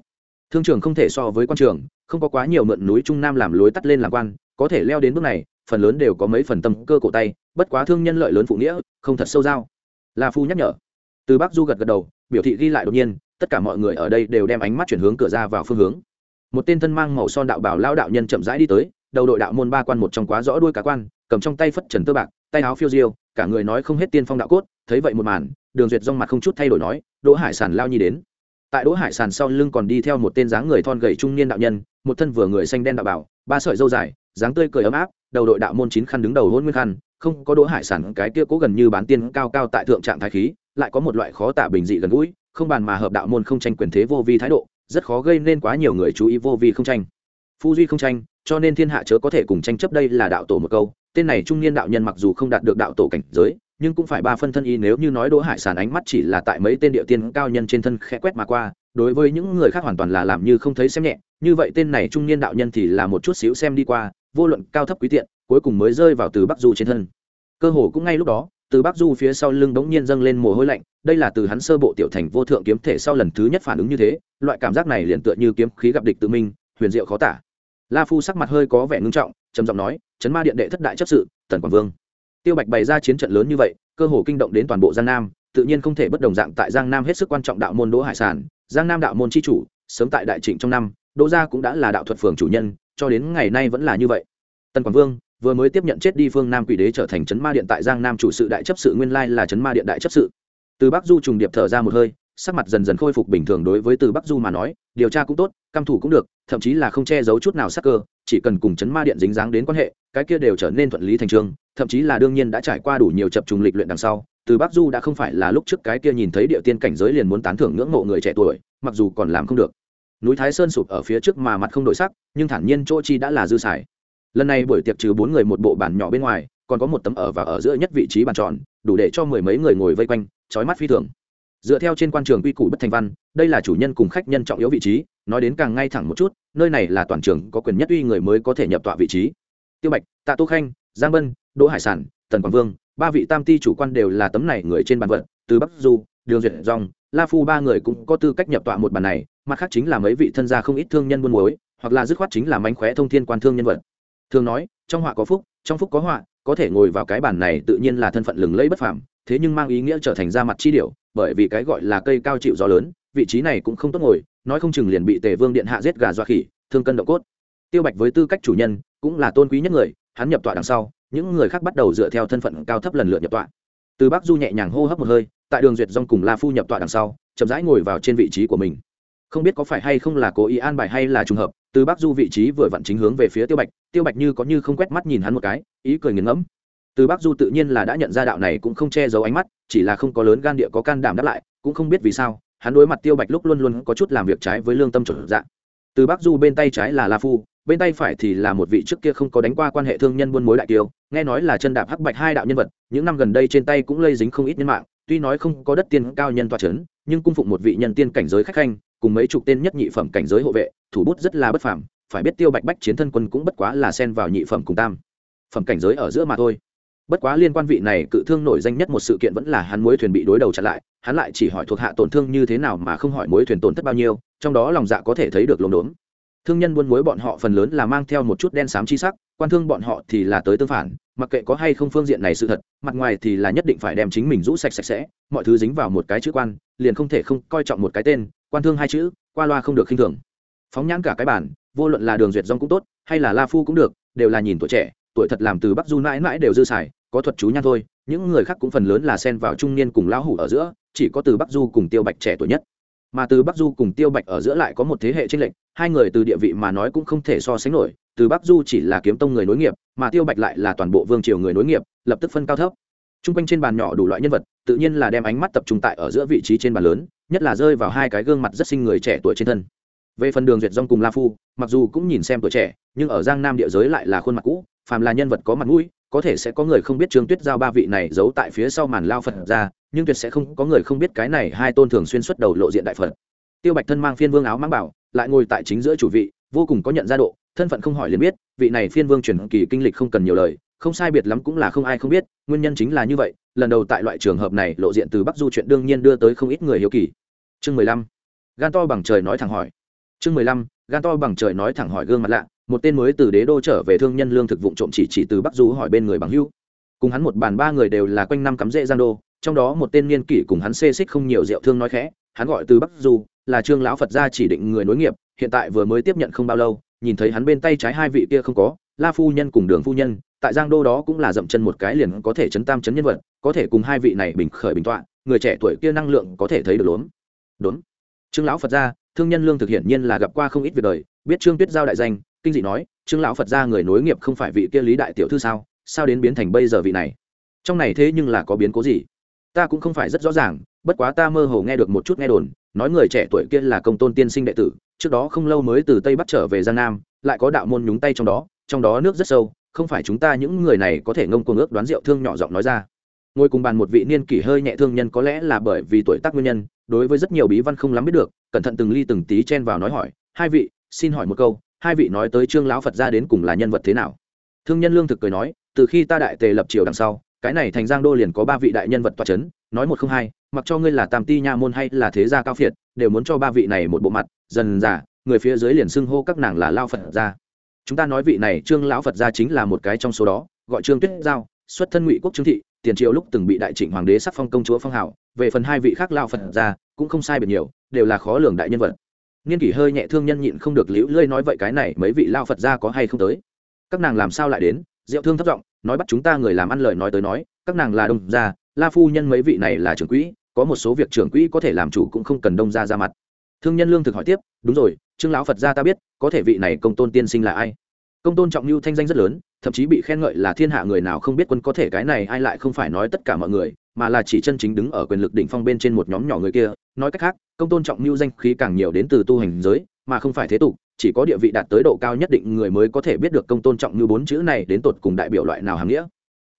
Thương trường không thể so với quan trường, không có quá nhiều mượn núi trung nam làm lối tắt lên làm quan, có thể leo đến bước này, phần lớn đều có mấy phần tâm cơ cổ tay, bất quá thương nhân lợi lớn phụ nghĩa, không thật sâu giao. La phu nhắc nhở. Từ bắc du gật gật đầu, biểu thị ghi lại đột nhiên, tất cả mọi người ở đây đều đem ánh mắt chuyển hướng cửa ra vào phương hướng. Một tên thân mang màu son đạo bảo lao đạo nhân chậm rãi đi tới đầu đội đạo môn ba quan một trong quá rõ đuôi cá quan, cầm trong tay phất trần tơ bạc, tay áo phiêu diêu, cả người nói không hết tiên phong đạo cốt, thấy vậy một màn, đường duyệt rong mặt không chút thay đổi nói, đỗ hải sản lao nhi đến. Tại đỗ hải sản sau lưng còn đi theo một tên dáng người thon gầy trung niên đạo nhân, một thân vừa người xanh đen đạo bảo, ba sợi dâu dài, dáng tươi cười ấm áp, đầu đội đạo môn chín khăn đứng đầu hôn nguyên khăn, không có đỗ hải sản cái kia cố gần như bán tiên cao cao tại thượng trạng thái khí, lại có một loại khó tả bình dị gần gũi, không bàn mà hợp đạo môn không tranh quyền thế vô vi thái độ, rất khó gây nên quá nhiều người chú ý vô vi không tranh. Phu duy không tranh cho nên thiên hạ chớ có thể cùng tranh chấp đây là đạo tổ một câu. Tên này trung niên đạo nhân mặc dù không đạt được đạo tổ cảnh giới, nhưng cũng phải ba phân thân y nếu như nói đỗ hải sản ánh mắt chỉ là tại mấy tên địa tiên cao nhân trên thân khẽ quét mà qua, đối với những người khác hoàn toàn là làm như không thấy xem nhẹ. Như vậy tên này trung niên đạo nhân thì là một chút xíu xem đi qua, vô luận cao thấp quý tiện, cuối cùng mới rơi vào từ bắc du trên thân. Cơ hồ cũng ngay lúc đó, từ bắc du phía sau lưng bỗng nhiên dâng lên mồ hôi lạnh, đây là từ hắn sơ bộ tiểu thành vô thượng kiếm thể sau lần thứ nhất phản ứng như thế, loại cảm giác này liền tựa như kiếm khí gặp địch tự minh, huyền diệu khó tả la phu sắc mặt hơi có vẻ ngưng trọng, trầm giọng nói, chấn ma điện đệ thất đại chấp sự, tần quảng vương. Tiêu bạch bày ra chiến trận lớn như vậy, cơ hồ kinh động đến toàn bộ giang nam, tự nhiên không thể bất đồng dạng tại giang nam hết sức quan trọng đạo môn đỗ hải sản, giang nam đạo môn chi chủ, sớm tại đại trịnh trong năm, đỗ gia cũng đã là đạo thuật phường chủ nhân, cho đến ngày nay vẫn là như vậy. Tần quảng vương vừa mới tiếp nhận chết đi phương nam quỷ đế trở thành Trấn ma điện tại giang nam chủ sự đại chấp sự nguyên lai là Trấn ma điện đại chấp sự. Từ bắc du trùng điệp thở ra một hơi sắc mặt dần dần khôi phục bình thường đối với từ bắc du mà nói, điều tra cũng tốt, căm thủ cũng được, thậm chí là không che giấu chút nào sắc cơ, chỉ cần cùng chấn ma điện dính dáng đến quan hệ, cái kia đều trở nên thuận lý thành trường, thậm chí là đương nhiên đã trải qua đủ nhiều chập trùng lịch luyện đằng sau, từ bắc du đã không phải là lúc trước cái kia nhìn thấy địa tiên cảnh giới liền muốn tán thưởng ngưỡng mộ người trẻ tuổi, mặc dù còn làm không được. Núi thái sơn sụp ở phía trước mà mặt không đổi sắc, nhưng thản nhiên chỗ chi đã là dư xài. Lần này buổi tiệc trừ bốn người một bộ bản nhỏ bên ngoài, còn có một tấm ở và ở giữa nhất vị trí bàn tròn, đủ để cho mười mấy người ngồi vây quanh trói mắt phi thường dựa theo trên quan trường quy củ bất thành văn, đây là chủ nhân cùng khách nhân trọng yếu vị trí, nói đến càng ngay thẳng một chút, nơi này là toàn trường có quyền nhất uy người mới có thể nhập tọa vị trí tiêu bạch, tạ tô khanh, giang bân, đỗ hải sản, tần quảng vương, ba vị tam ti chủ quan đều là tấm này người trên bàn vật, từ bắc du, đường duyệt dòng, la phu ba người cũng có tư cách nhập tọa một bàn này, mặt khác chính là mấy vị thân gia không ít thương nhân buôn muối, hoặc là dứt khoát chính là mánh khóe thông thiên quan thương nhân vật thường nói, trong họa có phúc, trong phúc có họa, có thể ngồi vào cái bàn này tự nhiên là thân phận lừng lẫy bất phàm, thế nhưng mang ý nghĩa trở thành ra mặt chi điểu bởi vì cái gọi là cây cao chịu gió lớn, vị trí này cũng không tốt ngồi, nói không chừng liền bị tề vương điện hạ giết gà doa khỉ, thương cân độ cốt. Tiêu bạch với tư cách chủ nhân, cũng là tôn quý nhất người, hắn nhập tọa đằng sau, những người khác bắt đầu dựa theo thân phận cao thấp lần lượt nhập tọa. Từ bắc du nhẹ nhàng hô hấp một hơi, tại đường duyệt dong cùng la phu nhập tọa đằng sau, chậm rãi ngồi vào trên vị trí của mình. Không biết có phải hay không là cố ý an bài hay là trùng hợp, từ bắc du vị trí vừa vặn chính hướng về phía tiêu bạch tiêu bạch như có như không quét mắt nhìn hắn một cái, ý cười nghiền ngẫm từ bắc du tự nhiên là đã nhận ra đạo này cũng không che giấu ánh mắt, chỉ là không có lớn gan địa có can đảm đáp lại, cũng không biết vì sao, hắn đối mặt tiêu bạch lúc luôn luôn có chút làm việc trái với lương tâm chuẩn dạng từ bắc du bên tay trái là la phu, bên tay phải thì là một vị trước kia không có đánh qua quan hệ thương nhân buôn mối đại tiêu, nghe nói là chân đạp hắc bạch hai đạo nhân vật, những năm gần đây trên tay cũng lây dính không ít nhân mạng, tuy nói không có đất tiên cao nhân toa c h ấ n nhưng cung phụng một vị nhân tiên cảnh giới khách khanh, cùng mấy chục tên nhất nhị phẩm cảnh giới hộ vệ, thủ bút rất là bất phàm, phải biết tiêu bạch bách chiến thân quân cũng bất quá là xen vào nhị phẩm cùng tam phẩm cảnh giới ở giữa mà thôi bất quá liên quan vị này cự thương nổi danh nhất một sự kiện vẫn là hắn mối thuyền bị đối đầu chặn lại, hắn lại chỉ hỏi thuộc hạ tổn thương như thế nào mà không hỏi mối thuyền tổn thất bao nhiêu, trong đó lòng dạ có thể thấy được lồn đốn thương nhân buôn muối bọn họ phần lớn là mang theo một chút đen xám chi sắc, quan thương bọn họ thì là tới tương phản, mặc kệ có hay không phương diện này sự thật, mặt ngoài thì là nhất định phải đem chính mình rũ sạch sạch sẽ, mọi thứ dính vào một cái chữ quan, liền không thể không coi trọng một cái tên, quan thương hai chữ, qua loa không được khinh thường. Phóng nhãn cả cái bản, vô luận là đường duyệt dong cũng tốt, hay là la phu cũng được, đều là nhìn tuổi trẻ tuổi thật làm từ bắc du mãi mãi đều dư xài, có thuật chú nhan thôi, những người khác cũng phần lớn là xen vào trung niên cùng lão hủ ở giữa, chỉ có từ bắc du cùng tiêu bạch trẻ tuổi nhất. Mà từ bắc du cùng tiêu bạch ở giữa lại có một thế hệ tranh lệch, hai người từ địa vị mà nói cũng không thể so sánh nổi, từ bắc du chỉ là kiếm tông người nối nghiệp, mà tiêu bạch lại là toàn bộ vương triều người nối nghiệp, lập tức phân cao thấp. T r u n g quanh trên bàn nhỏ đủ loại nhân vật, tự nhiên là đem ánh mắt tập trung tại ở giữa vị trí trên bàn lớn, nhất là rơi vào hai cái gương mặt rất sinh người trẻ tuổi trên thân về phần đường duyệt dong cùng la phu, mặc dù cũng nhìn xem tuổi trẻ, nhưng ở giang nam địa giới lại là khuôn mặt cũ, phàm là nhân vật có mặt mũi, có thể sẽ có người không biết trương tuyết giao ba vị này giấu tại phía sau màn lao phật ra, nhưng tuyệt sẽ không có người không biết cái này hai tôn thường xuyên xuất đầu lộ diện đại phật. Tiêu bạch thân mang phiên vương áo mang bảo, lại ngồi tại chính giữa chủ vị, vô cùng có nhận ra độ, thân phận không hỏi liền biết, vị này phiên vương truyền kỳ kinh lịch không cần nhiều lời, không sai biệt lắm cũng là không ai không biết, nguyên nhân chính là như vậy, lần đầu tại loại trường hợp này lộ diện từ bắc du chuyện đương nhiên đưa tới không ít người hiếu kỳ. Chương mười lăm. Gan to bằng trời nói thẳng hỏi chương mười lăm, gan to bằng trời nói thẳng hỏi gương mặt lạ, một tên mới từ đế đô trở về thương nhân lương thực vụ trộm chỉ chỉ từ bắc du hỏi bên người bằng hưu cùng hắn một bàn ba người đều là quanh năm cắm rễ giang đô, trong đó một tên niên kỷ cùng hắn xê xích không nhiều rượu thương nói khẽ, hắn gọi từ bắc du, là trương lão phật gia chỉ định người nối nghiệp, hiện tại vừa mới tiếp nhận không bao lâu, nhìn thấy hắn bên tay trái hai vị kia không có, la phu nhân cùng đường phu nhân, tại giang đô đó cũng là dậm chân một cái liền có thể chấn tam chấn nhân vật, có thể cùng hai vị này bình khởi bình tọa, người trẻ tuổi kia năng lượng có thể thấy được lốm. Đốn trương lão phật gia thương nhân lương thực hiển nhiên là gặp qua không ít việc đời, biết trương tuyết giao đại danh, kinh dị nói, trương lão phật gia người nối nghiệp không phải vị kia lý đại tiểu thư sao sao đến biến thành bây giờ vị này? Trong này thế nhưng là có biến cố gì? Ta cũng không phải rất rõ ràng, bất quá ta mơ hồ nghe được một chút nghe đồn, nói người trẻ tuổi kia là công tôn tiên sinh đệ tử, trước đó không lâu mới từ tây bắc trở về giang nam, lại có đạo môn nhúng tay trong đó trong đó nước rất sâu, không phải chúng ta những người này có thể ngông cuồng ước đoán rượu thương nhỏ giọng nói ra. Ngồi cùng bàn một vị niên kỷ hơi nhẹ thương nhân có lẽ là bởi vì tuổi tác nguyên nhân đối với rất nhiều bí văn không lắm biết được, cẩn thận từng ly từng tí chen vào nói hỏi, hai vị, xin hỏi một câu, hai vị nói tới trương lão phật ra đến cùng là nhân vật thế nào? Thương nhân lương thực cười nói, từ khi ta đại tề lập triều đằng sau, cái này thành giang đô liền có ba vị đại nhân vật toa c h ấ n nói một không hai, mặc cho ngươi là tam ti nha môn hay là thế gia cao phiệt, đều muốn cho ba vị này một bộ mặt, dần giả người phía dưới liền xưng hô các nàng là lao phật gia. Chúng ta nói vị này trương lão phật gia chính là một cái trong số đó, gọi trương tuyết giao, xuất thân ngụy quốc trương thị tiền triều lúc từng bị đại trịnh hoàng đế sắc phong công chúa phong hảo, về phần hai vị khác lao phật gia cũng không sai biệt nhiều, đều là khó lường đại nhân vật. Niên kỷ hơi nhẹ thương nhân nhịn không được liễu lơi nói vậy cái này mấy vị lao phật gia có hay không tới? Các nàng làm sao lại đến? Diệu thương thất giọng, nói bắt chúng ta người làm ăn lời nói tới nói, các nàng là đông gia, la phu nhân mấy vị này là trưởng quỹ, có một số việc trưởng quỹ có thể làm chủ cũng không cần đông gia ra mặt. Thương nhân lương thực hỏi tiếp, đúng rồi, trương lão phật gia ta biết, có thể vị này công tôn tiên sinh là ai? Công tôn trọng lưu thanh danh rất lớn, thậm chí bị khen ngợi là thiên hạ người nào không biết quân có thể cái này, ai lại không phải nói tất cả mọi người, mà là chỉ chân chính đứng ở quyền lực đỉnh phong bên trên một nhóm nhỏ người kia. Nói cách khác công tôn trọng lưu danh khí càng nhiều đến từ tu hành giới, mà không phải thế tục, chỉ có địa vị đạt tới độ cao nhất định người mới có thể biết được công tôn trọng như bốn chữ này đến tột cùng đại biểu loại nào hàm nghĩa.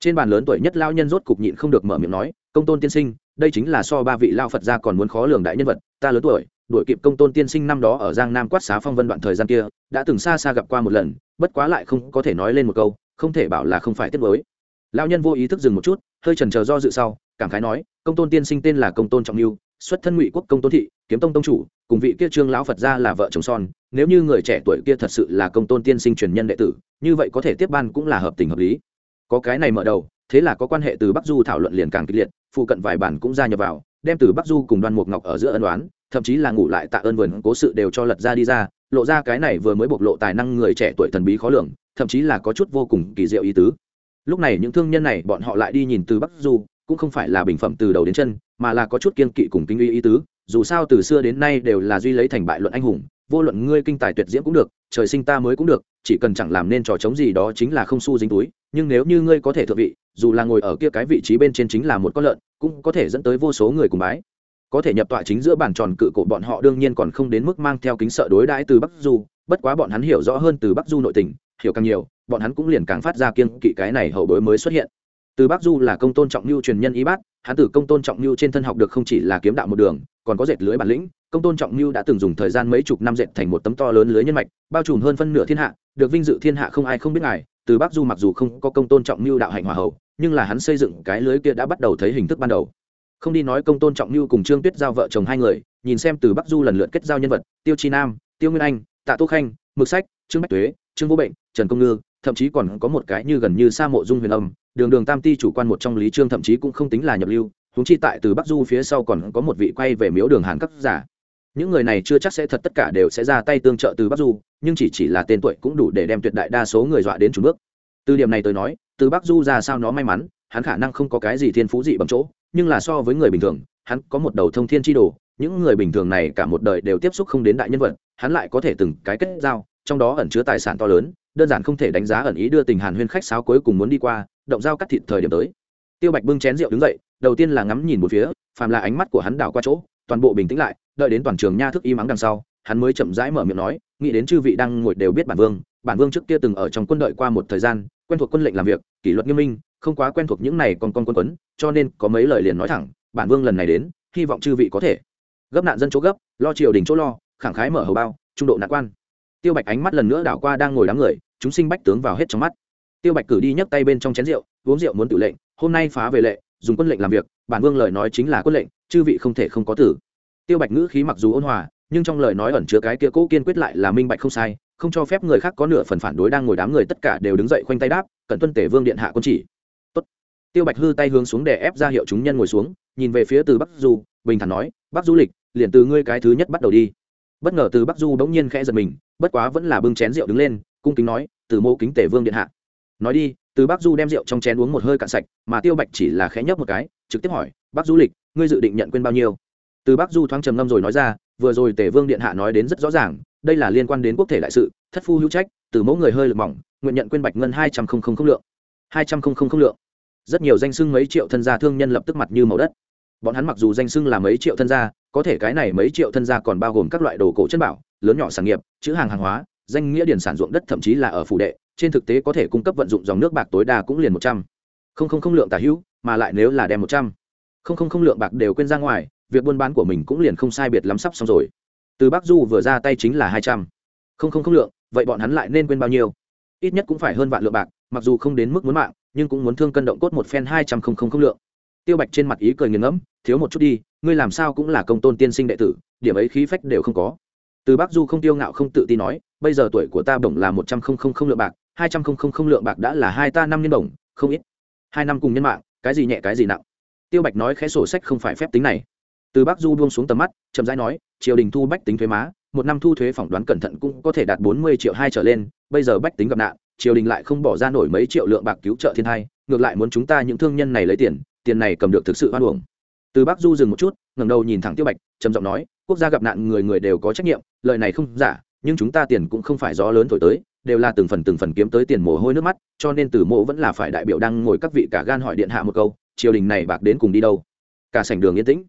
Trên bàn lớn tuổi nhất lao nhân rốt cục nhịn không được mở miệng nói, công tôn tiên sinh, đây chính là so ba vị lao phật gia còn muốn khó lường đại nhân vật, ta lớn tuổi, đuổi kịp công tôn tiên sinh năm đó ở giang nam quát xá phong vân đoạn thời gian kia, đã từng xa xa gặp qua một lần bất quá lại không có thể nói lên một câu, không thể bảo là không phải tiếp với lao nhân vô ý thức dừng một chút, hơi trần chờ do dự sau, cảm khái nói, công tôn tiên sinh tên là công tôn trọng lưu xuất thân ngụy quốc công tôn thị, kiếm tông tông chủ, cùng vị kia trương lão phật gia là vợ chồng son, nếu như người trẻ tuổi kia thật sự là công tôn tiên sinh truyền nhân đệ tử, như vậy có thể tiếp ban cũng là hợp tình hợp lý. Có cái này mở đầu, thế là có quan hệ từ bắc du thảo luận liền càng kịch liệt, phụ cận vài bản cũng gia nhập vào, đem từ bắc du cùng đoan mục ngọc ở giữa ân đoán thậm chí là ngủ lại tạ ơn vườn cố sự đều cho lật ra đi ra lộ ra cái này vừa mới bộc lộ tài năng người trẻ tuổi thần bí khó lường, thậm chí là có chút vô cùng kỳ diệu ý tứ. Lúc này những thương nhân này bọn họ lại đi nhìn từ bắc du, cũng không phải là bình phẩm từ đầu đến chân, mà là có chút kiên kỵ cùng kinh uy ý tứ, dù sao từ xưa đến nay đều là duy lấy thành bại luận anh hùng, vô luận ngươi kinh tài tuyệt diễm cũng được, trời sinh ta mới cũng được, chỉ cần chẳng làm nên trò chống gì đó chính là không su dính túi, nhưng nếu như ngươi có thể thượng vị, dù là ngồi ở kia cái vị trí bên trên chính là một con lợn, cũng có thể dẫn tới vô số người cùng bái có thể nhập tọa chính giữa bàn tròn cự cổ bọn họ đương nhiên còn không đến mức mang theo kính sợ đối đãi từ bắc du, bất quá bọn hắn hiểu rõ hơn từ bắc du nội tình, hiểu càng nhiều, bọn hắn cũng liền càng phát ra kiên kỵ cái này hậu bối mới xuất hiện. Từ bắc du là công tôn trọng lưu truyền nhân y bát, hắn từ công tôn trọng lưu trên thân học được không chỉ là kiếm đạo một đường, còn có dệt lưới bản lĩnh. Công tôn trọng lưu đã từng dùng thời gian mấy chục năm dệt thành một tấm to lớn lưới nhân mạch, bao trùm hơn phân nửa thiên hạ, được vinh dự thiên hạ không ai không biết ngài. Từ bắc du mặc dù không có công tôn trọng lưu đạo hạnh hòa hậu, nhưng là hắn xây dựng cái lưới kia đã bắt đầu thấy hình thức ban đầu không đi nói công tôn trọng lưu cùng trương tuyết giao vợ chồng hai người, nhìn xem từ bắc du lần lượt kết giao nhân vật, tiêu chi nam, tiêu nguyên anh, tạ tô khanh, mực sách, trương bách tuế, trương vô bệnh, trần công ngư, thậm chí còn có một cái như gần như sa mộ dung huyền âm, đường đường tam ti chủ quan một trong lý trương thậm chí cũng không tính là nhập lưu húng chi tại từ bắc du phía sau còn có một vị quay về miếu đường hàn cấp giả. Những người này chưa chắc sẽ thật tất cả đều sẽ ra tay tương trợ từ bắc du, nhưng chỉ chỉ là tên tuổi cũng đủ để đem tuyệt đại đa số người dọa đến chủ bước. Từ điểm này tôi nói, từ bắc du ra sao nó may mắn, hắn khả năng không có cái gì thiên phú dị bằng chỗ nhưng là so với người bình thường, hắn có một đầu thông thiên chi đồ, những người bình thường này cả một đời đều tiếp xúc không đến đại nhân vật, hắn lại có thể từng cái kết giao, trong đó ẩn chứa tài sản to lớn, đơn giản không thể đánh giá ẩn ý đưa tình hàn huyên khách sáo cuối cùng muốn đi qua, động dao cắt thịt thời điểm tới. Tiêu bạch bưng chén rượu đứng dậy, đầu tiên là ngắm nhìn một phía, phàm là ánh mắt của hắn đảo qua chỗ, toàn bộ bình tĩnh lại, đợi đến toàn trường nha thức y mắng đằng sau, hắn mới chậm rãi mở miệng nói, nghĩ đến chư vị đang ngồi đều biết bản vương bản vương trước kia từng ở trong quân đội qua một thời gian, quen thuộc quân lệnh làm việc, kỷ luật nghiêm minh không quá quen thuộc những này còn con quân quấn, cho nên có mấy lời liền nói thẳng, bản vương lần này đến, hy vọng chư vị có thể. Gấp nạn dân chỗ gấp, lo triều đình chỗ lo, khẳng khái mở hầu bao, trung độ nạn quan. Tiêu bạch ánh mắt lần nữa đảo qua đang ngồi đám người, chúng sinh bách tướng vào hết trong mắt. Tiêu bạch cử đi nhấc tay bên trong chén rượu, uống rượu muốn tự lệnh, hôm nay phá về lệ, dùng quân lệnh làm việc, bản vương lời nói chính là quân lệnh, chư vị không thể không có tử. Tiêu bạch ngữ khí mặc dù ôn hòa, nhưng trong lời nói ẩn chứa cái kia cố kiên quyết lại là minh bạch không sai, không cho phép người khác có nửa phần phản đối đang ngồi đám người, tất cả đều đứng dậy khoanh tay đáp, cẩn tuân tể vương điện hạ quân chỉ tiêu bạch hư tay hướng xuống để ép ra hiệu chúng nhân ngồi xuống, nhìn về phía từ bắc du, bình thản nói, bắc du lịch, liền từ ngươi cái thứ nhất bắt đầu đi. Bất ngờ từ bắc du bỗng nhiên khẽ giật mình, bất quá vẫn là bưng chén rượu đứng lên, cung kính nói, từ mô kính tể vương điện hạ. Nói đi, từ bắc du đem rượu trong chén uống một hơi cạn sạch, mà tiêu bạch chỉ là khẽ nhấp một cái, trực tiếp hỏi, bắc du lịch, ngươi dự định nhận quên bao nhiêu? Từ bắc du thoáng trầm ngâm rồi nói ra, vừa rồi tể vương điện hạ nói đến rất rõ ràng, đây là liên quan đến quốc thể đại sự, thất phu hữu trách, từ mẫu người hơi lực mỏng, nguyện nhận quên bạch ngân hai trăm không không không lượng. Hai trăm không không không lượng rất nhiều danh sưng mấy triệu thân gia thương nhân lập tức mặt như màu đất. Bọn hắn mặc dù danh sưng là mấy triệu thân gia, có thể cái này mấy triệu thân gia còn bao gồm các loại đồ cổ chất bảo, lớn nhỏ sản nghiệp, chữ hàng hàng hóa, danh nghĩa điển sản ruộng đất thậm chí là ở phủ đệ, trên thực tế có thể cung cấp vận dụng dòng nước bạc tối đa cũng liền một trăm. Không không không lượng tả hữu, mà lại nếu là đem một trăm. Không không không lượng bạc đều quên ra ngoài, việc buôn bán của mình cũng liền không sai biệt lắm sắp xong rồi. Từ bắc du vừa ra tay chính là hai trăm. Không không không lượng, vậy bọn hắn lại nên quên bao nhiêu? Ít nhất cũng phải hơn vạn lượng bạc, mặc dù không đến mức muốn mạng nhưng cũng muốn thương cân động cốt một phen hai trăm không không không lượng. Tiêu bạch trên mặt ý cười nghiền ngẫm, thiếu một chút đi, ngươi làm sao cũng là công tôn tiên sinh đệ tử, điểm ấy khí phách đều không có. Từ bắc du không tiêu ngạo không tự tin nói, bây giờ tuổi của ta bổng là một trăm không không không lượng bạc, hai trăm không không không lượng bạc đã là hai ta năm nhân bổng, không ít. Hai năm cùng nhân mạng, cái gì nhẹ cái gì nặng. Tiêu bạch nói khẽ sổ sách không phải phép tính này. Từ bắc du buông xuống tầm mắt, chậm rãi nói, triều đình thu bách tính thuế má, một năm thu thuế phỏng đoán cẩn thận cũng có thể đạt bốn mươi triệu hai trở lên, bây giờ bách tính gặp nạn triều đình lại không bỏ ra nổi mấy triệu lượng bạc cứu trợ thiên hai ngược lại muốn chúng ta những thương nhân này lấy tiền tiền này cầm được thực sự hoan uổng. Từ bắc du dừng một chút, ngẩng đầu nhìn thẳng tiêu bạch, trầm giọng nói, quốc gia gặp nạn người người đều có trách nhiệm, lời này không giả, nhưng chúng ta tiền cũng không phải gió lớn thổi tới, đều là từng phần từng phần kiếm tới tiền mồ hôi nước mắt, cho nên từ mộ vẫn là phải đại biểu đang ngồi các vị cả gan hỏi điện hạ một câu, triều đình này bạc đến cùng đi đâu? Cả sảnh đường yên tĩnh.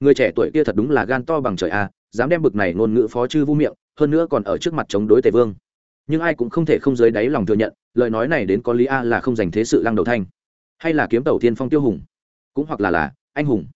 Người trẻ tuổi kia thật đúng là gan to bằng trời a, dám đem bực này ngôn ngữ phó chư vu miệng, hơn nữa còn ở trước mặt chống đối tề vương nhưng ai cũng không thể không dưới đáy lòng thừa nhận, lời nói này đến có lý a là không dành thế sự lăng đầu thanh. Hay là kiếm tàu tiên phong tiêu hùng, cũng hoặc là là anh hùng.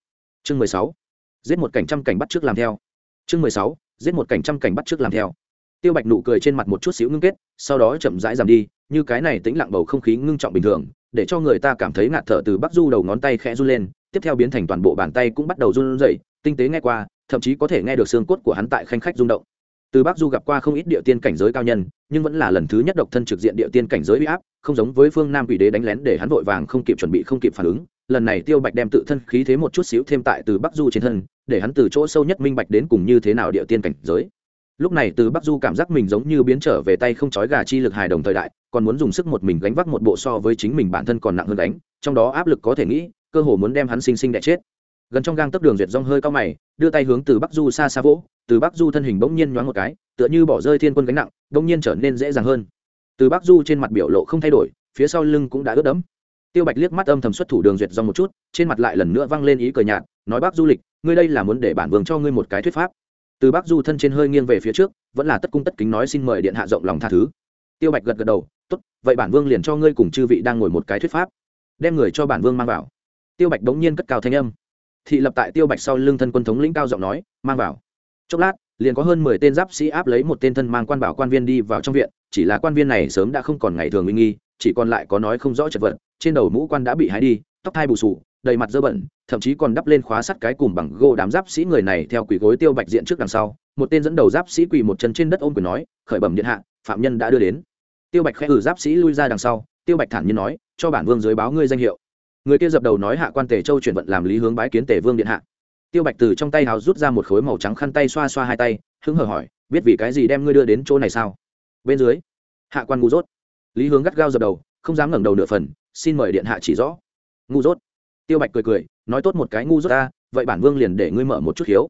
Chương mười sáu, giết một cảnh trăm cảnh bắt trước làm theo. Chương mười sáu, giết một cảnh trăm cảnh bắt trước làm theo. Tiêu bạch nụ cười trên mặt một chút xíu ngưng kết, sau đó chậm rãi giảm đi, như cái này tĩnh lặng bầu không khí ngưng trọng bình thường, để cho người ta cảm thấy ngạt thở từ bắc du đầu ngón tay khẽ run lên, tiếp theo biến thành toàn bộ bàn tay cũng bắt đầu run rẩy, tinh tế nghe qua, thậm chí có thể nghe được xương cốt của hắn tại khanh khách rung động từ bắc du gặp qua không ít địa tiên cảnh giới cao nhân, nhưng vẫn là lần thứ nhất độc thân trực diện địa tiên cảnh giới huy áp, không giống với phương nam quỷ đế đánh lén để hắn vội vàng không kịp chuẩn bị không kịp phản ứng. Lần này tiêu bạch đem tự thân khí thế một chút xíu thêm tại từ bắc du trên thân, để hắn từ chỗ sâu nhất minh bạch đến cùng như thế nào địa tiên cảnh giới. Lúc này từ bắc du cảm giác mình giống như biến trở về tay không trói gà chi lực hài đồng thời đại, còn muốn dùng sức một mình gánh vác một bộ so với chính mình bản thân còn nặng hơn đánh trong đó áp lực có thể nghĩ, cơ hồ muốn đem hắn sinh sinh đẻ chết. Gần trong gang tấc đường duyệt rong hơi cao mày, đưa tay hướng từ bắc du xa xa vỗ từ bắc du thân hình bỗng nhiên nhoáng một cái, tựa như bỏ rơi thiên quân gánh nặng, bỗng nhiên trở nên dễ dàng hơn. Từ bắc du trên mặt biểu lộ không thay đổi, phía sau lưng cũng đã ướt đẫm. Tiêu bạch liếc mắt âm thầm xuất thủ đường duyệt rong một chút, trên mặt lại lần nữa văng lên ý cờ nhạt, nói bác du lịch, ngươi đây là muốn để bản vương cho ngươi một cái thuyết pháp. Từ bác du thân trên hơi nghiêng về phía trước, vẫn là tất cung tất kính nói xin mời điện hạ rộng lòng tha thứ. Tiêu bạch gật gật đầu, tốt, vậy bản vương liền cho ngươi cùng chư vị đang ngồi một cái thuyết pháp, đem người cho bản vương mang vào. Tiêu bạch đống nhiên cất cao thanh âm. Thị lập tại tiêu bạch sau lưng thân quân thống lĩnh cao giọng nói, mang vào chốc lát, liền có hơn mười tên giáp sĩ áp lấy một tên thân mang quan bảo quan viên đi vào trong viện, chỉ là quan viên này sớm đã không còn ngày thường uy nghi, chỉ còn lại có nói không rõ chật vật, trên đầu mũ quan đã bị hái đi, tóc thai bù sù, đầy mặt dơ bẩn, thậm chí còn đắp lên khóa sắt cái cùng bằng gỗ đám giáp sĩ người này theo quỷ gối tiêu bạch diện trước đằng sau, một tên dẫn đầu giáp sĩ quỳ một chân trên đất ôm quyền nói, khởi bẩm điện hạ, phạm nhân đã đưa đến. Tiêu bạch khẽ ử giáp sĩ lui ra đằng sau, tiêu bạch thản nhiên nói, cho bản vương dưới báo ngươi danh hiệu. Người kia dập đầu nói hạ quan tề châu chuyển vận làm lý hướng bái kiến tề vương điện hạ tiêu bạch từ trong tay hào rút ra một khối màu trắng khăn tay xoa xoa hai tay, hứng hở hỏi, biết vì cái gì đem ngươi đưa đến chỗ này sao? Bên dưới, hạ quan ngu dốt. Lý hướng gắt gao dập đầu, không dám ngẩng đầu nửa phần, xin mời điện hạ chỉ rõ. Ngu dốt. Tiêu bạch cười cười, nói tốt một cái ngu dốt ta, vậy bản vương liền để ngươi mở một chút hiếu.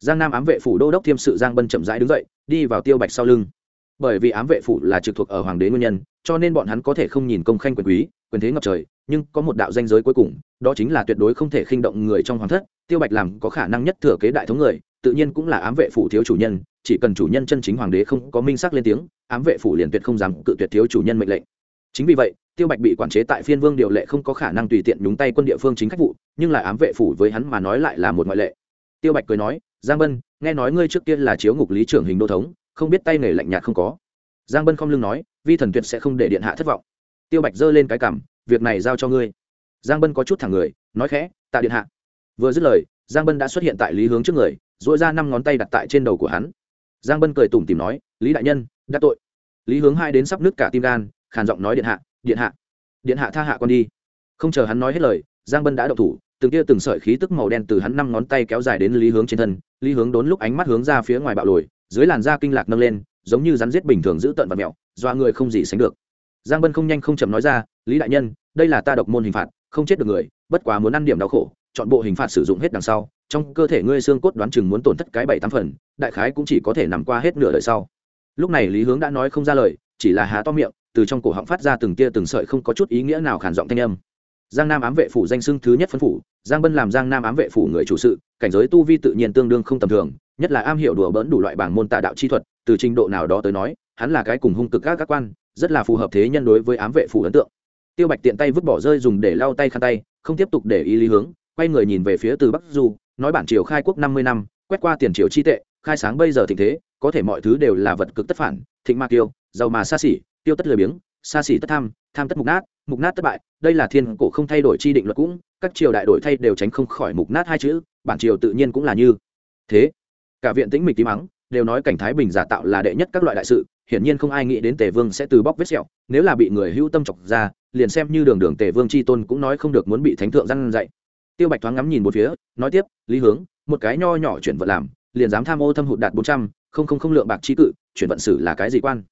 Giang nam ám vệ phủ đô đốc thiêm sự giang bân chậm rãi đứng dậy, đi vào tiêu bạch sau lưng. Bởi vì ám vệ phủ là trực thuộc ở hoàng đế nguyên nhân, cho nên bọn hắn có thể không nhìn công khanh quyền quý, quyền thế ngập trời nhưng có một đạo danh giới cuối cùng, đó chính là tuyệt đối không thể khinh động người trong hoàng thất, tiêu bạch làm có khả năng nhất thừa kế đại thống người, tự nhiên cũng là ám vệ phủ thiếu chủ nhân, chỉ cần chủ nhân chân chính hoàng đế không có minh xác lên tiếng, ám vệ phủ liền tuyệt không dám cự tuyệt thiếu chủ nhân mệnh lệnh. Chính vì vậy, tiêu bạch bị quản chế tại phiên vương điều lệ không có khả năng tùy tiện nhúng tay quân địa phương chính khách vụ, nhưng lại ám vệ phủ với hắn mà nói lại là một ngoại lệ. Tiêu bạch cười nói, giang bân, nghe nói ngươi trước tiên là chiếu ngục lý trưởng hình đô thống, không biết tay nghề lạnh nhạt không có. Giang bân không lưng nói, vi thần tuyệt sẽ không để điện hạ thất vọng. Tiêu bạch giơ lên cái cằm việc này giao cho ngươi. Giang bân có chút thẳng người, nói khẽ, tạ điện hạ. Vừa dứt lời, giang bân đã xuất hiện tại lý hướng trước người dội ra năm ngón tay đặt tại trên đầu của hắn. Giang bân cười tủm tìm nói, lý đại nhân, đã tội. Lý hướng hai đến sắp nứt cả tim gan, khàn giọng nói, điện hạ điện hạ điện hạ tha hạ con đi. Không chờ hắn nói hết lời, giang bân đã đậu thủ, từng tia từng sợi khí tức màu đen từ hắn năm ngón tay kéo dài đến lý hướng trên thân. Lý hướng đốn lúc ánh mắt hướng ra phía ngoài bạo lồi, dưới làn da kinh lạc nâng lên, giống như rắn giết bình thường giữ tận và mẹo doa người không gì sánh được giang bân không nhanh không chậm nói ra, lý đại nhân, đây là ta độc môn hình phạt, không chết được người, bất quá muốn ăn điểm đau khổ, chọn bộ hình phạt sử dụng hết đằng sau, trong cơ thể ngươi xương cốt đoán chừng muốn tổn thất cái bảy tám phần, đại khái cũng chỉ có thể nằm qua hết nửa đời sau. Lúc này lý hướng đã nói không ra lời, chỉ là há to miệng, từ trong cổ họng phát ra từng tia từng sợi không có chút ý nghĩa nào khản giọng thanh âm. Giang nam ám vệ phủ danh xưng thứ nhất phân phủ, giang bân làm giang nam ám vệ phủ người chủ sự, cảnh giới tu vi tự nhiên tương đương không tầm thường, nhất là am hiểu đùa bỡn đủ loại bảng môn tạ đạo chi thuật, từ trình độ nào đó tới nói, hắn là cái cùng hung cực các các quan rất là phù hợp thế nhân đối với ám vệ phủ ấn tượng. Tiêu bạch tiện tay vứt bỏ rơi dùng để lau tay khăn tay, không tiếp tục để ý lý hướng, quay người nhìn về phía từ bắc du, nói bản triều khai quốc năm mươi năm, quét qua tiền triều chi tệ, khai sáng bây giờ thịnh thế, có thể mọi thứ đều là vật cực tất phản, thịnh ma tiêu giàu mà xa xỉ, tiêu tất lười biếng, xa xỉ tất tham tham tất mục nát mục nát thất bại, đây là thiên cổ không thay đổi chi định luật cũng, các triều đại đổi thay đều tránh không khỏi mục nát hai chữ, bản triều tự nhiên cũng là như thế. Cả viện tĩnh mịch tí mắng đều nói cảnh thái bình giả tạo là đệ nhất các loại đại sự hiển nhiên không ai nghĩ đến tề vương sẽ từ bóc vết sẹo, nếu là bị người hữu tâm chọc ra, liền xem như đường đường tề vương c h i tôn cũng nói không được muốn bị thánh thượng răn dạy. Tiêu bạch thoáng ngắm nhìn một phía, nói tiếp, lý hướng, một cái nho nhỏ chuyển vận làm, liền dám tham ô thâm hụt đạt bốn trăm, không không không lượng bạc trí cự, chuyển vận sử là cái gì quan?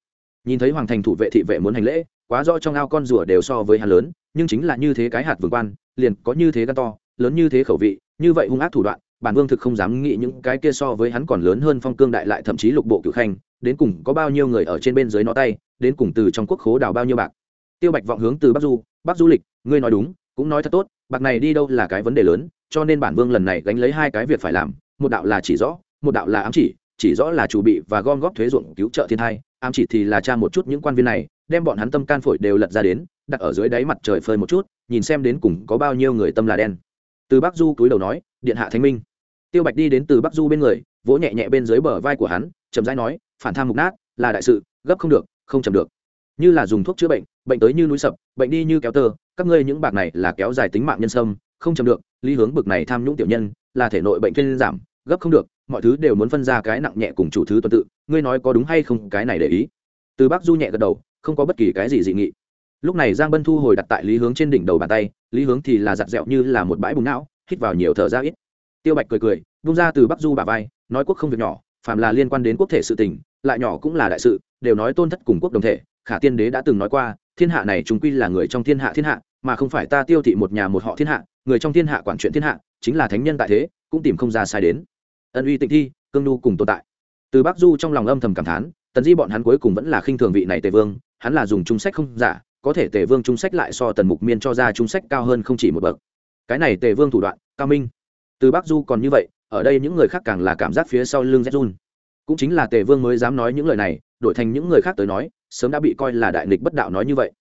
Nhìn thấy hoàng thành thủ vệ thị vệ muốn hành lễ, quá rõ trong ao con rùa đều so với hắn lớn, nhưng chính là như thế cái hạt vương quan, liền có như thế gan to, lớn như thế khẩu vị, như vậy hung ác thủ đoạn, bản vương thực không dám nghĩ những cái kia so với hắn còn lớn hơn phong cương đại lại thậm chí lục bộ cửu khanh đến cùng có bao nhiêu người ở trên bên dưới nó tay, đến cùng từ trong quốc khố đào bao nhiêu bạc. Tiêu bạch vọng hướng từ bắc du bắc du lịch, ngươi nói đúng, cũng nói thật tốt, bạc này đi đâu là cái vấn đề lớn, cho nên bản vương lần này gánh lấy hai cái việc phải làm, một đạo là chỉ rõ, một đạo là ám chỉ chỉ rõ là chủ bị và gom góp thuế ruộng cứu trợ thiên hai ám chỉ thì là tra một chút những quan viên này, đem bọn hắn tâm can phổi đều lật ra đến, đặt ở dưới đáy mặt trời phơi một chút, nhìn xem đến cùng có bao nhiêu người tâm là đen. Từ bắc du túi đầu nói, điện hạ thánh minh. Tiêu bạch đi đến từ bắc du bên người, vỗ nhẹ nhẹ bên dưới bờ vai của hắn, chậm rãi nói phản tham mục nát, là đại sự, gấp không được, không chậm được. Như là dùng thuốc chữa bệnh bệnh tới như núi sập, bệnh đi như kéo tơ, các ngươi những bạc này là kéo dài tính mạng nhân sâm, không chậm được, lý hướng bực này tham nhũng tiểu nhân, là thể nội bệnh thuyên giảm, gấp không được, mọi thứ đều muốn phân ra cái nặng nhẹ cùng chủ thứ tuần tự, ngươi nói có đúng hay không, cái này để ý. Từ bác du nhẹ gật đầu, không có bất kỳ cái gì dị nghị. Lúc này giang bân thu hồi đặt tại lý hướng trên đỉnh đầu bàn tay, lý hướng thì là giặt dẹo như là một bãi bùng não, hít vào nhiều thở ra ít. Tiêu bạch cười cười bung ra từ bắc du bà vai, nói quốc không việc nhỏ phàm là liên quan đến quốc thể sự tình, lại nhỏ cũng là đại sự, đều nói tôn thất cùng quốc đồng thể, khả tiên đế đã từng nói qua, thiên hạ này chúng quy là người trong thiên hạ thiên hạ, mà không phải ta tiêu thị một nhà một họ thiên hạ, người trong thiên hạ quản chuyện thiên hạ, chính là thánh nhân tại thế, cũng tìm không ra sai đến. Ân uy tịnh thi, cương nhu cùng tồn tại. Từ bắc du trong lòng âm thầm cảm thán, tần di bọn hắn cuối cùng vẫn là khinh thường vị này tề vương, hắn là dùng trung sách không giả, có thể tề vương trung sách lại so tần mục miên cho ra trung sách cao hơn không chỉ một bậc. Cái này tề vương thủ đoạn, cao minh. Từ bắc du còn như vậy ở đây những người khác càng là cảm giác phía sau lưng rét run. Cũng chính là tề vương mới dám nói những lời này, đổi thành những người khác tới nói, sớm đã bị coi là đại nghịch bất đạo nói như vậy.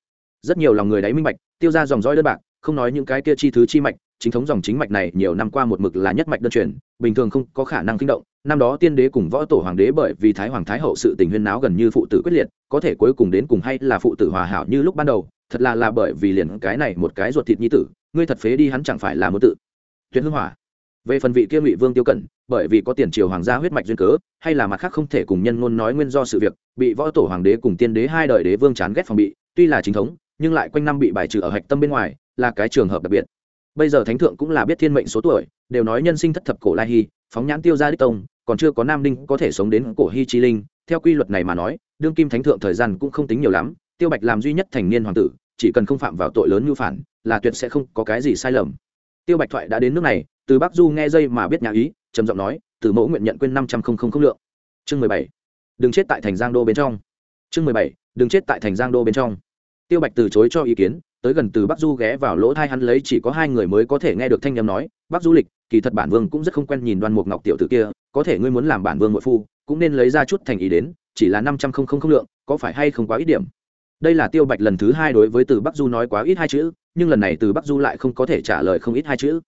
Rất nhiều lòng người đáy minh bạch, tiêu ra dòng dõi đơn bạc, không nói những cái kia chi thứ chi mạch, chính thống dòng chính mạch này nhiều năm qua một mực là nhất mạch đơn truyền, bình thường không có khả năng kinh động. Năm đó tiên đế cùng võ tổ hoàng đế bởi vì thái hoàng thái hậu sự tình huyên náo gần như phụ tử quyết liệt, có thể cuối cùng đến cùng hay là phụ tử hòa hảo như lúc ban đầu, thật là là bởi vì liền cái này một cái ruột thịt nhi tử, ngươi thật phế đi hắn chẳng phải là một tự. Tuyệt hưng hỏa về phần vị kia ngụy vương tiêu cẩn, bởi vì có tiền triều hoàng gia huyết mạch duyên cớ, hay là mặt khác không thể cùng nhân ngôn nói nguyên do sự việc, bị võ tổ hoàng đế cùng tiên đế hai đời đế vương chán ghét phòng bị, tuy là chính thống, nhưng lại quanh năm bị bài trừ ở hạch tâm bên ngoài, là cái trường hợp đặc biệt. Bây giờ thánh thượng cũng là biết thiên mệnh số tuổi, đều nói nhân sinh thất thập cổ lai hy, phóng nhãn tiêu ra đích tông, còn chưa có nam đinh có thể sống đến cổ hy chi linh, theo quy luật này mà nói, đương kim thánh thượng thời gian cũng không tính nhiều lắm, tiêu bạch làm duy nhất thành niên hoàng tử, chỉ cần không phạm vào tội lớn như phản, là tuyệt sẽ không có cái gì sai lầm tiêu bạch thoại đã đến nước này, từ bắc du nghe dây mà biết nhà ý, trầm giọng nói, từ mẫu nguyện nhận quên năm trăm không không không lượng. Chương mười bảy. Đừng chết tại thành giang đô bên trong. Chương mười bảy. Đừng chết tại thành giang đô bên trong. Tiêu bạch từ chối cho ý kiến, tới gần từ bắc du ghé vào lỗ thai hắn lấy chỉ có hai người mới có thể nghe được thanh â m nói, bắc du lịch, kỳ thật bản vương cũng rất không quen nhìn đoan mục ngọc tiểu t ử kia, có thể ngươi muốn làm bản vương nội phu, cũng nên lấy ra chút thành ý đến, chỉ là năm trăm không không không lượng, có phải hay không quá ít điểm? Đây là tiêu bạch lần thứ hai đối với từ bắc du nói quá ít hai chữ nhưng lần này từ bắc du lại không có thể trả lời không ít hai chữ.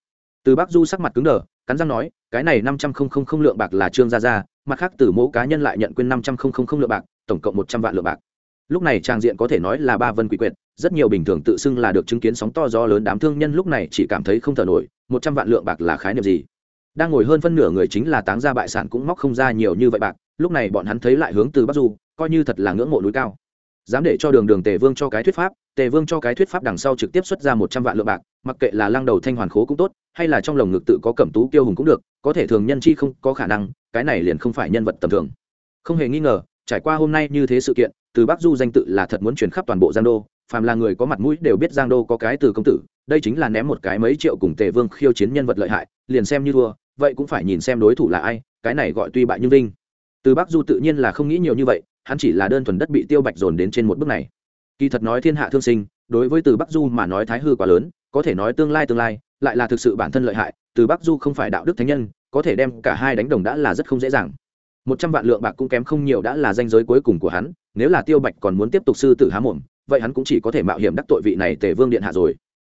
Từ bắc du sắc mặt cứng đờ, cắn răng nói, cái này năm trăm không không không lượng bạc là trương gia gia, mặt khác từ mẫu cá nhân lại nhận quên năm trăm không không không lượng bạc, tổng cộng một trăm vạn lượng bạc. Lúc này trang diện có thể nói là ba vân quỷ quyệt, rất nhiều bình thường tự xưng là được chứng kiến sóng to gió lớn đám thương nhân lúc này chỉ cảm thấy không thở nổi, một trăm vạn lượng bạc là khái niệm gì? Đang ngồi hơn phân nửa người chính là táng gia bại sản cũng móc không ra nhiều như vậy bạc, lúc này bọn hắn thấy lại hướng từ bắc du, coi như thật là ngưỡng mộ núi cao dám để cho đường đường tề vương cho cái thuyết pháp, tề vương cho cái thuyết pháp đằng sau trực tiếp xuất ra một trăm vạn lượng bạc, mặc kệ là lăng đầu thanh hoàn khố cũng tốt, hay là trong lồng ngực tự có cẩm tú kiêu hùng cũng được, có thể thường nhân chi không có khả năng, cái này liền không phải nhân vật tầm thường. Không hề nghi ngờ, trải qua hôm nay như thế sự kiện, từ bắc du danh tự là thật muốn truyền khắp toàn bộ giang đô, phàm là người có mặt mũi đều biết giang đô có cái từ công tử, đây chính là ném một cái mấy triệu cùng tề vương khiêu chiến nhân vật lợi hại, liền xem như thua, vậy cũng phải nhìn xem đối thủ là ai, cái này gọi tuy bại như vinh. Từ bắc du tự nhiên là không nghĩ nhiều như vậy hắn chỉ là đơn thuần đất bị tiêu bạch dồn đến trên một bước này. Kỳ thật nói thiên hạ thương sinh, đối với từ bắc du mà nói thái hư quá lớn, có thể nói tương lai tương lai, lại là thực sự bản thân lợi hại, từ bắc du không phải đạo đức thánh nhân, có thể đem cả hai đánh đồng đã là rất không dễ dàng. Một trăm vạn lượng bạc cũng kém không nhiều đã là danh giới cuối cùng của hắn, nếu là tiêu bạch còn muốn tiếp tục sư tử há mồm, vậy hắn cũng chỉ có thể mạo hiểm đắc tội vị này tề vương điện hạ rồi.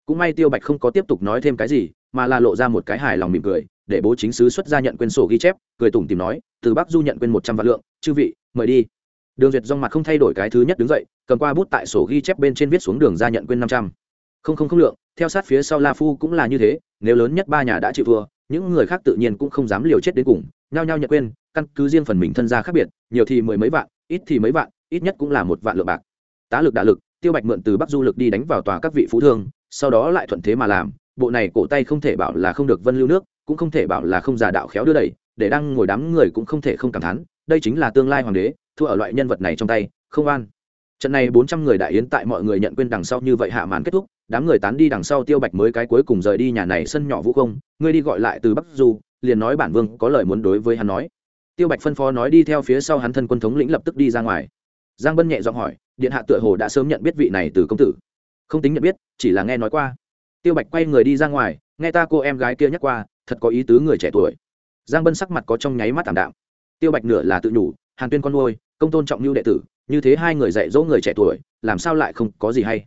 Cũng may tiêu bạch không có tiếp tục nói thêm cái gì, mà là lộ ra một cái hài lòng mỉm cười, để bố chính sứ xuất ra nhận quên sổ ghi chép, cười tủm tìm nói, từ bắc du nhận quên một trăm vạn lượng, chư vị, mời đi đường duyệt dòng mặt không thay đổi cái thứ nhất đứng dậy, cầm qua bút tại sổ ghi chép bên trên viết xuống đường ra nhận quên năm trăm. Không không không lượng, theo sát phía sau la phu cũng là như thế, nếu lớn nhất ba nhà đã chịu thua, những người khác tự nhiên cũng không dám liều chết đến cùng, nhao nhao nhận quên, căn cứ riêng phần mình thân gia khác biệt, nhiều thì mười mấy vạn, ít thì mấy vạn, ít nhất cũng là một vạn lượng bạc. Tá lực đạ lực, tiêu bạch mượn từ bắc du lực đi đánh vào tòa các vị phú thương, sau đó lại thuận thế mà làm, bộ này cổ tay không thể bảo là không được vân lưu nước, cũng không thể bảo là không giả đạo khéo đưa đẩy để đang ngồi đám người cũng không thể không cảm thán, đây chính là tương lai hoàng đế thua ở loại nhân vật này trong tay, không an trận này bốn trăm người đại yến tại mọi người nhận quên đằng sau như vậy hạ màn kết thúc, đám người tán đi đằng sau tiêu bạch mới cái cuối cùng rời đi nhà này sân nhỏ vũ không ngươi đi gọi lại từ bắc du, liền nói bản vương có lời muốn đối với hắn nói. Tiêu bạch phân phó nói đi theo phía sau hắn thân quân thống lĩnh lập tức đi ra ngoài. Giang bân nhẹ giọng hỏi, điện hạ tựa hồ đã sớm nhận biết vị này từ công tử. Không tính nhận biết, chỉ là nghe nói qua. Tiêu bạch quay người đi ra ngoài, nghe ta cô em gái kia nhắc qua, thật có ý tứ người trẻ tuổi. Giang bân sắc mặt có trong nháy mắt tảm đạm. Tiêu bạch nửa là tự nhủ, hàn tuyên con nuôi công tôn trọng lưu đệ tử, như thế hai người dạy dỗ người trẻ tuổi, làm sao lại không có gì hay?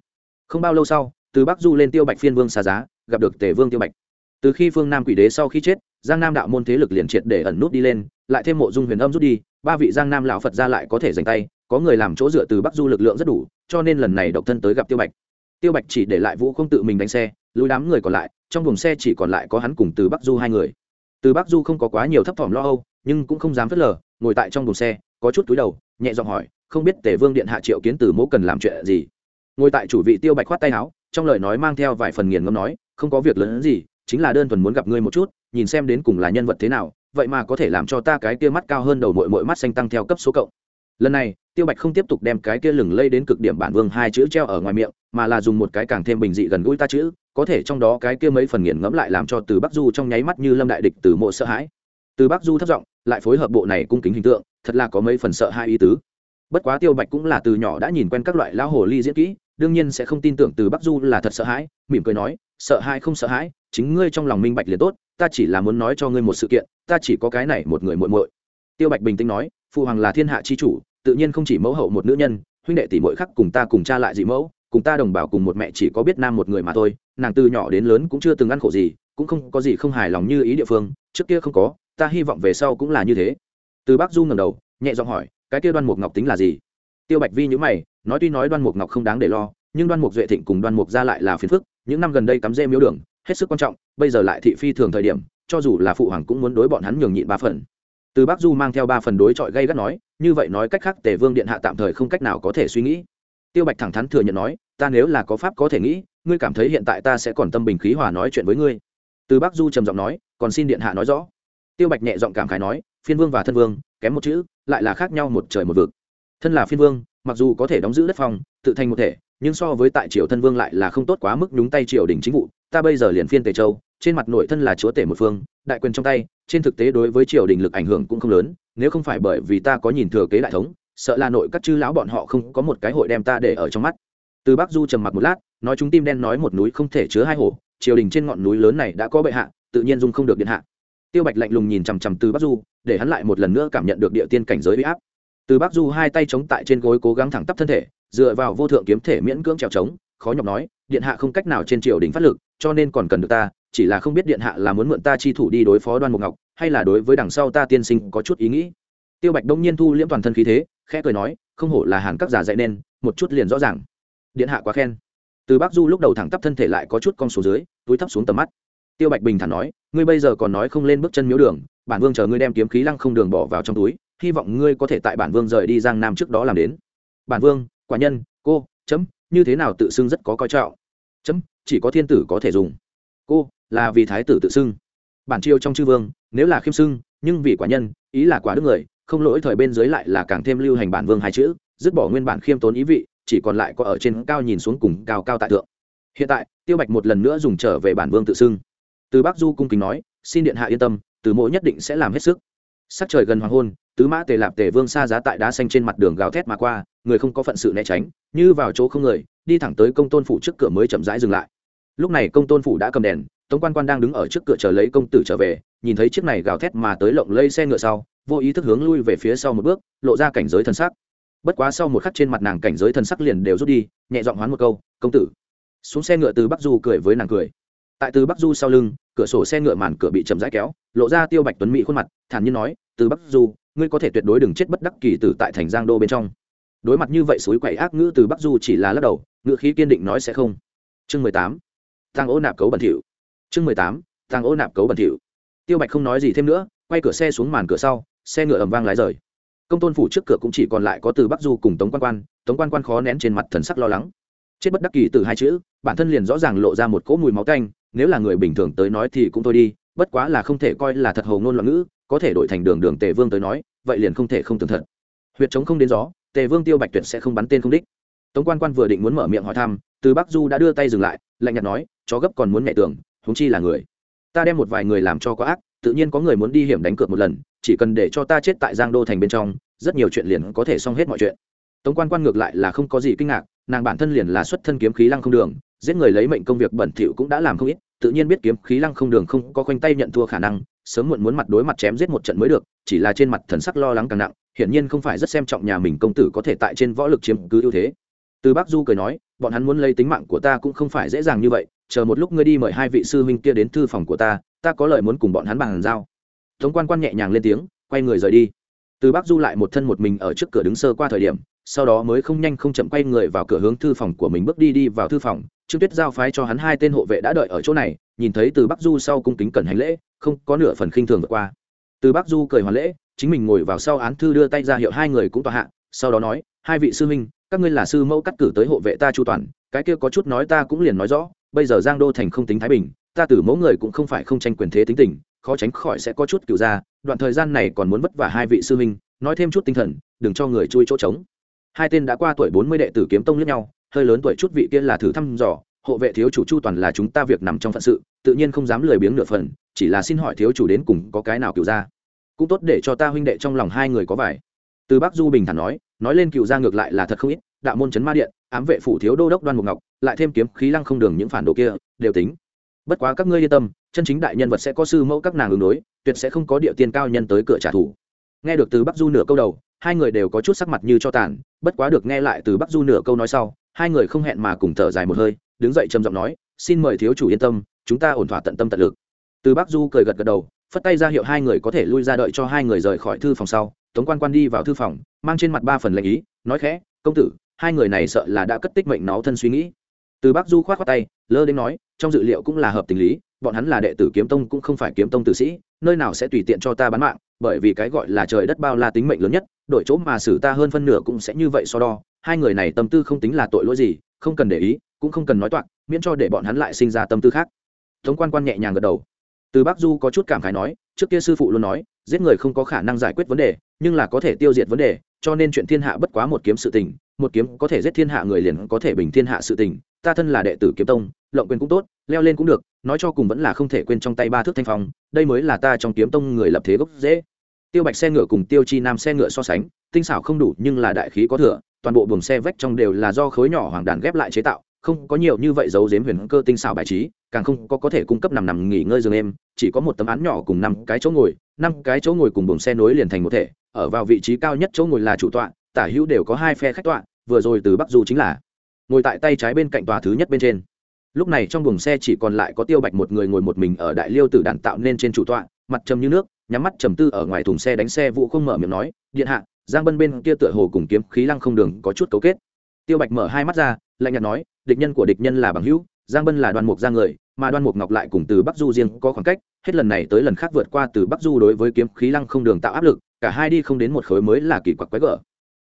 Không bao lâu sau, từ bắc du lên tiêu bạch phiên vương xa giá, gặp được tề vương tiêu bạch. Từ khi phương nam quỷ đế sau khi chết, giang nam đạo môn thế lực liền triệt để ẩn nút đi lên, lại thêm mộ dung huyền âm rút đi, ba vị giang nam lão phật ra lại có thể giành tay, có người làm chỗ dựa từ bắc du lực lượng rất đủ, cho nên lần này độc thân tới gặp tiêu bạch. Tiêu bạch chỉ để lại vũ không tự mình đánh xe, lùi đám người còn lại, trong buồng xe chỉ còn lại có hắn cùng từ bắc du hai người. Từ bắc du không có quá nhiều thấp thỏm lo âu, nhưng cũng không dám phớt lờ, ngồi tại trong buồng xe, có chút túi đầu nhẹ giọng hỏi, không biết tề vương điện hạ triệu kiến từ mẫu cần làm chuyện gì? Ngồi tại chủ vị tiêu bạch khoát tay áo, trong lời nói mang theo vài phần nghiền ngâm nói, không có việc lớn gì, chính là đơn thuần muốn gặp ngươi một chút, nhìn xem đến cùng là nhân vật thế nào, vậy mà có thể làm cho ta cái kia mắt cao hơn đầu mội mội mắt xanh tăng theo cấp số cộng. Lần này, tiêu bạch không tiếp tục đem cái kia lừng lây đến cực điểm bản vương hai chữ treo ở ngoài miệng, mà là dùng một cái càng thêm bình dị gần gũi ta chữ, có thể trong đó cái kia mấy phần nghiền ngẫm lại làm cho từ bắc du trong nháy mắt như lâm đại địch từ mộ sợ hãi. Từ bắc du thất giọng lại phối hợp bộ này cung kính hình tượng, thật là có mấy phần sợ hai ý tứ. Bất quá tiêu bạch cũng là từ nhỏ đã nhìn quen các loại lão hồ ly diễn kỹ, đương nhiên sẽ không tin tưởng từ bắc du là thật sợ hãi, mỉm cười nói, sợ hãi không sợ hãi, chính ngươi trong lòng minh bạch liền tốt, ta chỉ là muốn nói cho ngươi một sự kiện, ta chỉ có cái này một người muội muội. Tiêu bạch bình tĩnh nói phụ hoàng là thiên hạ chi chủ, tự nhiên không chỉ mẫu hậu một nữ nhân, huynh đệ tỷ muội khác cùng ta cùng cha lại dị mẫu, cùng ta đồng bào cùng một mẹ chỉ có biết nam một người mà thôi, nàng từ nhỏ đến lớn cũng chưa từng ăn khổ gì, cũng không có gì không hài lòng như ý địa phương, trước kia không có ta hy vọng về sau cũng là như thế. Từ bác du ngầm đầu, nhẹ giọng hỏi, cái kia đoan mục ngọc tính là gì? Tiêu bạch vi nhữ mày, nói tuy nói đoan mục ngọc không đáng để lo, nhưng đoan mục duệ thịnh cùng đoan mục ra lại là phiền phức, những năm gần đây cắm rễ miếu đường, hết sức quan trọng, bây giờ lại thị phi thường thời điểm, cho dù là phụ hoàng cũng muốn đối bọn hắn nhường nhịn ba phần. Từ bắc du mang theo ba phần đối chọi gây gắt nói, như vậy nói cách khác, tề vương điện hạ tạm thời không cách nào có thể suy nghĩ. Tiêu bạch thẳng thắn thừa nhận nói, ta nếu là có pháp có thể nghĩ, ngươi cảm thấy hiện tại ta sẽ còn tâm bình khí hòa nói chuyện với ngươi. Từ bắc du trầm giọng nói, còn xin điện hạ nói rõ tiêu bạch nhẹ giọng cảm khái nói phiên vương và thân vương kém một chữ lại là khác nhau một trời một vực. Thân là phiên vương mặc dù có thể đóng giữ đất phong tự thành một thể nhưng so với tại triều thân vương lại là không tốt quá mức nhúng tay triều đình chính vụ. Ta bây giờ liền phiên tề châu trên mặt nội thân là chúa tể một phương đại quyền trong tay trên thực tế đối với triều đình lực ảnh hưởng cũng không lớn nếu không phải bởi vì ta có nhìn thừa kế đại thống sợ là nội các chư lão bọn họ không có một cái hội đem ta để ở trong mắt. Từ bắc du trầm mặc một lát nói chúng tim đen nói một núi không thể chứa hai hồ, triều đình trên ngọn núi lớn này đã có bệ hạ tự nhiên dung không được điện hạ tiêu bạch lạnh lùng nhìn chằm chằm từ bắc du, để hắn lại một lần nữa cảm nhận được địa tiên cảnh giới huy áp. Từ bắc du hai tay chống tại trên gối cố gắng thẳng tắp thân thể, dựa vào vô thượng kiếm thể miễn cưỡng trèo trống, khó nhọc nói, điện hạ không cách nào trên triều đình phát lực, cho nên còn cần được ta, chỉ là không biết điện hạ là muốn mượn ta chi thủ đi đối phó đoan mục ngọc, hay là đối với đằng sau ta tiên sinh có chút ý nghĩ. Tiêu bạch đông nhiên thu liễm toàn thân khí thế, khẽ cười nói, không hổ là hàn các giả dạy nên, một chút liền rõ ràng. Điện hạ quá khen. Từ bắc du lúc đầu thẳng tắp thân thể lại có chút con số dưới, túi thấp xuống tầm mắt tiêu bạch bình thản nói, ngươi bây giờ còn nói không lên bước chân miếu đường, bản vương chờ ngươi đem kiếm khí lăng không đường bỏ vào trong túi, hy vọng ngươi có thể tại bản vương rời đi giang nam trước đó làm đến. Bản vương, quả nhân, cô, chấm, như thế nào tự xưng rất có coi trọng? Chấm, chỉ có thiên tử có thể dùng. Cô, là vì thái tử tự xưng. Bản chiêu trong chư vương, nếu là khiêm xưng, nhưng vì quả nhân, ý là quả đức người, không lỗi thời bên dưới lại là càng thêm lưu hành bản vương hai chữ, dứt bỏ nguyên bản khiêm tốn ý vị, chỉ còn lại có ở trên cao nhìn xuống cùng cao cao tại thượng. Hiện tại, tiêu bạch một lần nữa dùng trở về bản vương tự xưng từ bắc du cung kính nói, xin điện hạ yên tâm, từ mỗi nhất định sẽ làm hết sức. Sắc trời gần hoàng hôn, tứ mã tề lạp tề vương xa giá tại đá xanh trên mặt đường gào thét mà qua, người không có phận sự né tránh, như vào chỗ không người, đi thẳng tới công tôn phủ trước cửa mới chậm rãi dừng lại. Lúc này công tôn phủ đã cầm đèn, tống quan quan đang đứng ở trước cửa chờ lấy công tử trở về, nhìn thấy chiếc này gào thét mà tới lộng lây xe ngựa sau, vô ý thức hướng lui về phía sau một bước, lộ ra cảnh giới thân sắc. Bất quá sau một khắc trên mặt nàng cảnh giới thân sắc liền đều rút đi, nhẹ giọng hoán một câu, công tử. Xuống xe ngựa từ bắc du cười với nàng cười tại từ bắc du sau lưng, cửa sổ xe ngựa màn cửa bị chậm rãi kéo, lộ ra tiêu bạch tuấn mỹ khuôn mặt, thản nhiên nói, từ bắc du, ngươi có thể tuyệt đối đừng chết bất đắc kỳ tử tại thành giang đô bên trong. Đối mặt như vậy suối quậy ác ngữ, từ bắc du chỉ là lắc đầu ngữ khí kiên định nói sẽ không. Chương mười tám tăng ô nạp cấu bẩn thỉu. Chương mười tám tăng ô nạp cấu bẩn thỉu. Tiêu bạch không nói gì thêm nữa, quay cửa xe xuống màn cửa sau, xe ngựa ầm vang lái rời. Công tôn phủ trước cửa cũng chỉ còn lại có từ bắc du cùng tống quan quan, tống quan quan khó nén trên mặt thần sắc lo lắng. Chết bất đắc kỳ từ hai chữ, bản thân liền rõ ràng lộ ra một cỗ mùi máu canh nếu là người bình thường tới nói thì cũng thôi đi, bất quá là không thể coi là thật hầu ngôn loạn ngữ, có thể đổi thành đường đường tề vương tới nói, vậy liền không thể không tường thật. Huyệt chống không đến gió, tề vương tiêu bạch tuyệt sẽ không bắn tên không đích. Tống quan quan vừa định muốn mở miệng hỏi thăm, từ bắc du đã đưa tay dừng lại, lạnh nhạt nói, chó gấp còn muốn nhẹ tưởng húng chi là người. Ta đem một vài người làm cho có ác, tự nhiên có người muốn đi hiểm đánh cược một lần, chỉ cần để cho ta chết tại giang đô thành bên trong, rất nhiều chuyện liền có thể xong hết mọi chuyện. Tống quan quan ngược lại là không có gì kinh ngạc, nàng bản thân liền là xuất thân kiếm khí lăng không đường giết người lấy mệnh công việc bẩn thỉu cũng đã làm không ít, tự nhiên biết kiếm khí lăng không đường không có khoanh tay nhận thua khả năng, sớm muộn muốn mặt đối mặt chém giết một trận mới được, chỉ là trên mặt thần sắc lo lắng càng nặng, hiển nhiên không phải rất xem trọng nhà mình công tử có thể tại trên võ lực chiếm cứ ưu thế. Từ bắc du cười nói, bọn hắn muốn lấy tính mạng của ta cũng không phải dễ dàng như vậy, chờ một lúc ngươi đi mời hai vị sư huynh kia đến thư phòng của ta ta có lời muốn cùng bọn hắn bàn giao. Tống quan quan nhẹ nhàng lên tiếng, quay người rời đi. Từ bắc du lại một thân một mình ở trước cửa đứng sơ qua thời điểm, sau đó mới không nhanh không chậm quay người vào cửa hướng thư phòng của mình bước đi đi vào thư phòng trương tuyết giao phái cho hắn hai tên hộ vệ đã đợi ở chỗ này, nhìn thấy từ bắc du sau cung kính cẩn hành lễ, không có nửa phần khinh thường vượt qua. Từ bắc du cười hoàn lễ, chính mình ngồi vào sau án thư đưa tay ra hiệu hai người cũng tòa hạ, sau đó nói, hai vị sư huynh, các ngươi là sư mẫu cắt cử tới hộ vệ ta chu toàn, cái kia có chút nói ta cũng liền nói rõ, bây giờ giang đô thành không tính thái bình, ta tử mẫu người cũng không phải không tranh quyền thế tính tình, khó tránh khỏi sẽ có chút cựu ra, đoạn thời gian này còn muốn vất vả hai vị sư huynh, nói thêm chút tinh thần, đừng cho người chui chỗ trống. Hai tên đã qua tuổi bốn mươi đệ tử kiếm tông lẫn nhau hơi lớn tuổi chút vị kia là thử thăm dò, hộ vệ thiếu chủ chu toàn là chúng ta việc nằm trong phận sự, tự nhiên không dám lười biếng nửa phần, chỉ là xin hỏi thiếu chủ đến cùng có cái nào cựu ra. Cũng tốt để cho ta huynh đệ trong lòng hai người có vải từ bắc du bình thản nói nói lên cựu gia ngược lại là thật không ít, đạo môn chấn ma điện, ám vệ phủ thiếu đô đốc đoan mục ngọc, lại thêm kiếm khí lăng không đường những phản đồ kia, đều tính. Bất quá các ngươi yên tâm, chân chính đại nhân vật sẽ có sư mẫu các nàng ứng đối, tuyệt sẽ không có địa tiên cao nhân tới cửa trả thù. Nghe được từ bắc du nửa câu đầu, hai người đều có chút sắc mặt như cho tàn, bất quá được nghe lại từ bắc du nửa câu nói sau hai người không hẹn mà cùng thở dài một hơi, đứng dậy trầm giọng nói, xin mời thiếu chủ yên tâm, chúng ta ổn thỏa tận tâm tận lực. Từ bắc du cười gật gật đầu, phất tay ra hiệu hai người có thể lui ra đợi cho hai người rời khỏi thư phòng sau. Tống quan quan đi vào thư phòng, mang trên mặt ba phần lệnh ý, nói khẽ, công tử, hai người này sợ là đã cất tích mệnh nó thân suy nghĩ. Từ bắc du khoát khoát tay, lơ đến nói, trong dự liệu cũng là hợp tình lý, bọn hắn là đệ tử kiếm tông cũng không phải kiếm tông tử sĩ, nơi nào sẽ tùy tiện cho ta bán mạng, bởi vì cái gọi là trời đất bao la tính mệnh lớn nhất, đổi chỗ mà xử ta hơn phân nửa cũng sẽ như vậy so đo hai người này tâm tư không tính là tội lỗi gì, không cần để ý, cũng không cần nói toạc, miễn cho để bọn hắn lại sinh ra tâm tư khác. Tống quan quan nhẹ nhàng gật đầu. Từ bắc du có chút cảm khái nói, trước kia sư phụ luôn nói, giết người không có khả năng giải quyết vấn đề, nhưng là có thể tiêu diệt vấn đề, cho nên chuyện thiên hạ bất quá một kiếm sự tình, một kiếm có thể giết thiên hạ người liền có thể bình thiên hạ sự tình, ta thân là đệ tử kiếm tông, lộng quyền cũng tốt, leo lên cũng được, nói cho cùng vẫn là không thể quên trong tay ba thước thanh phong, đây mới là ta trong kiếm tông người lập thế gốc dễ tiêu bạch xe ngựa cùng tiêu chi nam xe ngựa so sánh, tinh xảo không đủ nhưng là đại khí có thừa, toàn bộ buồng xe vách trong đều là do khối nhỏ hoàng đàn ghép lại chế tạo, không có nhiều như vậy dấu dếm huyền cơ tinh xảo bài trí, càng không có có thể cung cấp nằm nằm nghỉ ngơi giường em chỉ có một tấm án nhỏ cùng năm cái chỗ ngồi, năm cái chỗ ngồi cùng buồng xe nối liền thành một thể, ở vào vị trí cao nhất chỗ ngồi là chủ tọa, tả hữu đều có hai phe khách tọa, vừa rồi từ bắc du chính là ngồi tại tay trái bên cạnh tòa thứ nhất bên trên. Lúc này trong buồng xe chỉ còn lại có tiêu bạch một người ngồi một mình ở đại liêu tử đàn tạo nên trên chủ tọa, mặt trầm như nước nhắm mắt trầm tư ở ngoài thùng xe đánh xe vụ không mở miệng nói, điện hạ, giang bân bên kia tựa hồ cùng kiếm khí lăng không đường có chút cấu kết. Tiêu bạch mở hai mắt ra, lạnh nhạt nói, địch nhân của địch nhân là bằng hữu, giang bân là Đoàn mục ra người, mà đoan mục ngọc lại cùng từ bắc du riêng có khoảng cách, hết lần này tới lần khác vượt qua từ bắc du đối với kiếm khí lăng không đường tạo áp lực, cả hai đi không đến một khối mới là kỳ quặc quái gở.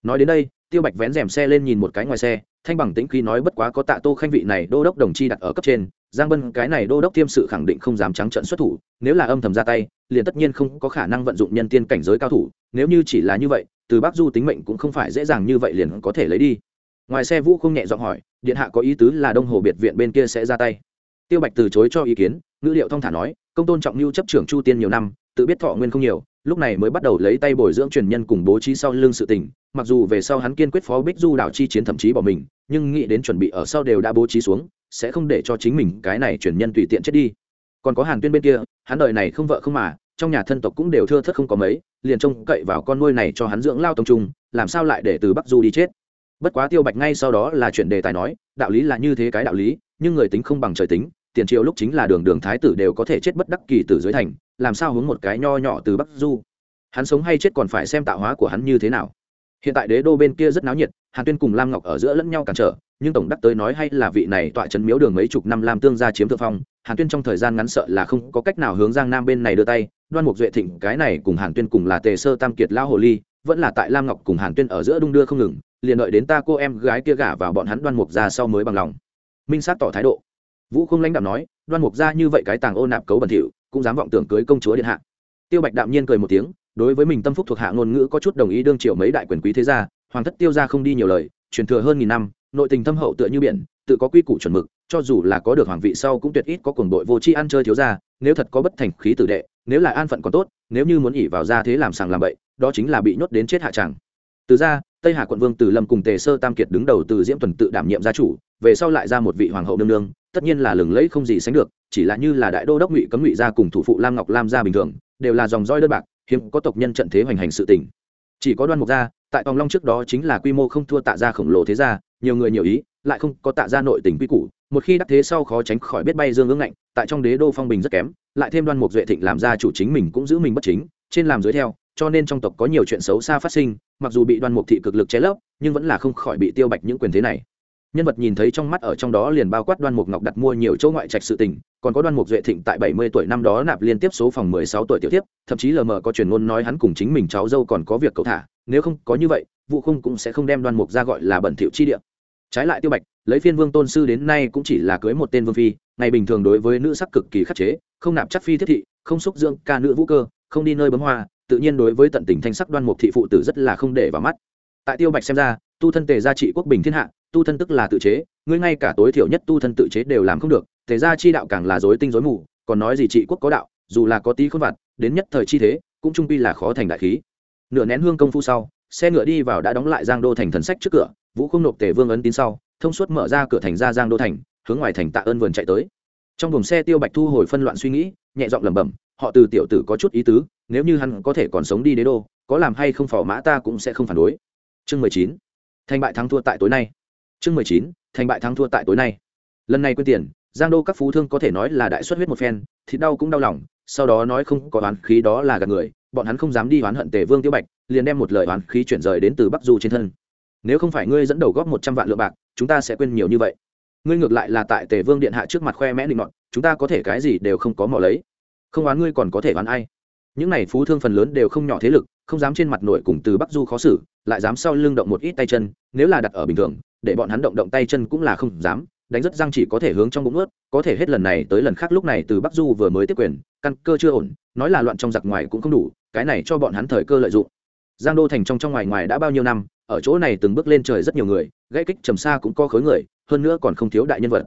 Nói đến đây, tiêu bạch vén rèm xe lên nhìn một cái ngoài xe, thanh bằng tĩnh khí nói, bất quá có tạ tô khanh vị này đô đốc đồng chi đặt ở cấp trên, giang bân cái này đô đốc thiêm sự khẳng định không dám trắng trận xuất thủ, nếu là âm thầm ra tay liền tất nhiên không có khả năng vận dụng nhân tiên cảnh giới cao thủ, nếu như chỉ là như vậy, từ bắc du tính mệnh cũng không phải dễ dàng như vậy liền có thể lấy đi. Ngoài xe vũ không nhẹ giọng hỏi, điện hạ có ý tứ là đông hồ biệt viện bên kia sẽ ra tay? Tiêu bạch từ chối cho ý kiến, ngữ liệu thong thả nói, công tôn trọng lưu chấp trưởng chu tiên nhiều năm, tự biết thọ nguyên không nhiều, lúc này mới bắt đầu lấy tay bồi dưỡng truyền nhân cùng bố trí sau lưng sự tình, mặc dù về sau hắn kiên quyết phó bích du đảo chi chiến thậm chí bỏ mình, nhưng nghĩ đến chuẩn bị ở sau đều đã bố trí xuống, sẽ không để cho chính mình cái này truyền nhân tùy tiện chết đi. Còn có hàn tuyên bên kia, hắn đời này không vợ không mà trong nhà thân tộc cũng đều thưa thất không có mấy, liền trông cậy vào con nuôi này cho hắn dưỡng lao tông trung, làm sao lại để từ bắc du đi chết? Bất quá tiêu bạch ngay sau đó là chuyện đề tài nói, đạo lý là như thế cái đạo lý, nhưng người tính không bằng trời tính, tiền triệu lúc chính là đường đường thái tử đều có thể chết bất đắc kỳ tử dưới thành, làm sao hướng một cái nho nhỏ từ bắc du? Hắn sống hay chết còn phải xem tạo hóa của hắn như thế nào. Hiện tại đế đô bên kia rất náo nhiệt, hàn tuyên cùng lam ngọc ở giữa lẫn nhau cản trở, nhưng tổng đắc tới nói hay là vị này tọa trấn miếu đường mấy chục năm làm tương gia chiếm thượng phong, hàn tuyên trong thời gian ngắn sợ là không có cách nào hướng giang nam bên này đưa tay đoan mục duệ thịnh, cái này cùng hàn tuyên cùng là tề sơ tam kiệt lao hồ ly, vẫn là tại lam ngọc cùng hàn tuyên ở giữa đung đưa không ngừng, liền đợi đến ta cô em gái kia gả vào bọn hắn đoan mục ra sau mới bằng lòng. Minh sát tỏ thái độ. Vũ không lãnh đạo nói, đoan mục ra như vậy cái tàng ô nạp cấu bẩn thỉu, cũng dám vọng tưởng cưới công chúa điện hạ. Tiêu bạch đạm nhiên cười một tiếng, đối với mình tâm phúc thuộc hạ ngôn ngữ có chút đồng ý đương triệu mấy đại quyền quý thế gia, hoàng thất tiêu gia không đi nhiều lời, truyền thừa hơn nghìn năm, nội tình thâm hậu tựa như biển, tự có quy củ chuẩn mực, cho dù là có được hoàng vị sau cũng tuyệt ít có cuồng đội vô tri ăn chơi thiếu gia, nếu thật có bất thành khí tử đệ nếu là an phận còn tốt, nếu như muốn ỉ vào ra thế làm sàng làm bậy, đó chính là bị nhốt đến chết hạ tràng từ ra, tây hà quận vương từ lâm cùng tề sơ tam kiệt đứng đầu từ diễm tuần tự đảm nhiệm gia chủ, về sau lại ra một vị hoàng hậu nương nương, tất nhiên là lừng lẫy không gì sánh được, chỉ là như là đại đô đốc ngụy cấm ngụy gia cùng thủ phụ lam ngọc lam gia bình thường, đều là dòng roi đơn bạc, hiếm có tộc nhân trận thế hoành hành sự tình. Chỉ có đoan mục gia tại tòng long trước đó chính là quy mô không thua tạ gia khổng lồ thế gia, nhiều người nhiều ý, lại không có tạ ra nội tình quy củ. Một khi đắc thế sau khó tránh khỏi biết bay dương ngưỡng ngạnh, tại trong đế đô phong bình rất kém, lại thêm đoan mục duệ thịnh làm ra chủ chính mình cũng giữ mình bất chính, trên làm dưới theo, cho nên trong tộc có nhiều chuyện xấu xa phát sinh, mặc dù bị đoan mục thị cực lực che lấp, nhưng vẫn là không khỏi bị tiêu bạch những quyền thế này. Nhân vật nhìn thấy trong mắt ở trong đó liền bao quát đoan mục ngọc đặt mua nhiều chỗ ngoại trạch sự tình, còn có đoan mục duệ thịnh tại bảy mươi tuổi năm đó nạp liên tiếp số phòng mười sáu tuổi tiểu tiếp, thậm chí lờ mờ có truyền ngôn nói hắn cùng chính mình cháu dâu còn có việc cậu thả nếu không có như vậy vụ không cũng sẽ không đem đoan mục ra gọi là bẩn thiệu chi địa. Trái lại tiêu bạch, lấy phiên vương tôn sư đến nay cũng chỉ là cưới một tên vương phi, ngày bình thường đối với nữ sắc cực kỳ khắc chế, không nạp chắc phi thiết thị, không xúc dưỡng ca nữ vũ cơ, không đi nơi bấm hoa, tự nhiên đối với tận tình thanh sắc đoan mục thị phụ tử rất là không để vào mắt. Tại tiêu bạch xem ra, tu thân tề gia trị quốc bình thiên hạ, tu thân tức là tự chế, ngươi ngay cả tối thiểu nhất tu thân tự chế đều làm không được, tề gia chi đạo càng là dối tinh dối mù, còn nói gì trị quốc có đạo, dù là có tí khôn vặt, đến nhất thời chi thế, cũng trung pi là khó thành đại khí nửa nén hương công phu sau, xe ngựa đi vào đã đóng lại giang đô thành thần sách trước cửa, vũ không nộp tề vương ấn tín sau, thông suốt mở ra cửa thành ra giang đô thành, hướng ngoài thành tạ ơn vườn chạy tới. Trong buồng xe tiêu bạch thu hồi phân loạn suy nghĩ, nhẹ giọng lẩm bẩm, họ từ tiểu tử có chút ý tứ, nếu như hắn có thể còn sống đi đế đô, có làm hay không phò mã ta cũng sẽ không phản đối. Chương mười chín, thành bại thắng thua tại tối nay. Chương mười chín, thành bại thắng thua tại tối nay. Lần này quên tiền, giang đô các phú thương có thể nói là đại xuất huyết một phen, thịt đau cũng đau lòng, sau đó nói không có oán khí đó là gạt người bọn hắn không dám đi oán hận tề vương tiêu bạch, liền đem một lời oán khí chuyển rời đến từ bắc du trên thân. Nếu không phải ngươi dẫn đầu góp một trăm vạn lượng bạc, chúng ta sẽ quên nhiều như vậy. Ngươi ngược lại là tại tề vương điện hạ trước mặt khoe mẽ định mọn chúng ta có thể cái gì đều không có mò lấy. Không oán ngươi còn có thể oán ai? Những này phú thương phần lớn đều không nhỏ thế lực, không dám trên mặt nổi cùng từ bắc du khó xử, lại dám sau lưng động một ít tay chân, nếu là đặt ở bình thường, để bọn hắn động động tay chân cũng là không dám đánh rất răng chỉ có thể hướng trong bụng ướt có thể hết lần này tới lần khác lúc này từ bắc du vừa mới tiếp quyền, căn cơ chưa ổn, nói là loạn trong giặc ngoài cũng không đủ, cái này cho bọn hắn thời cơ lợi dụng. Giang đô thành trong trong ngoài ngoài đã bao nhiêu năm, ở chỗ này từng bước lên trời rất nhiều người, gãy kích trầm xa cũng có khối người, hơn nữa còn không thiếu đại nhân vật.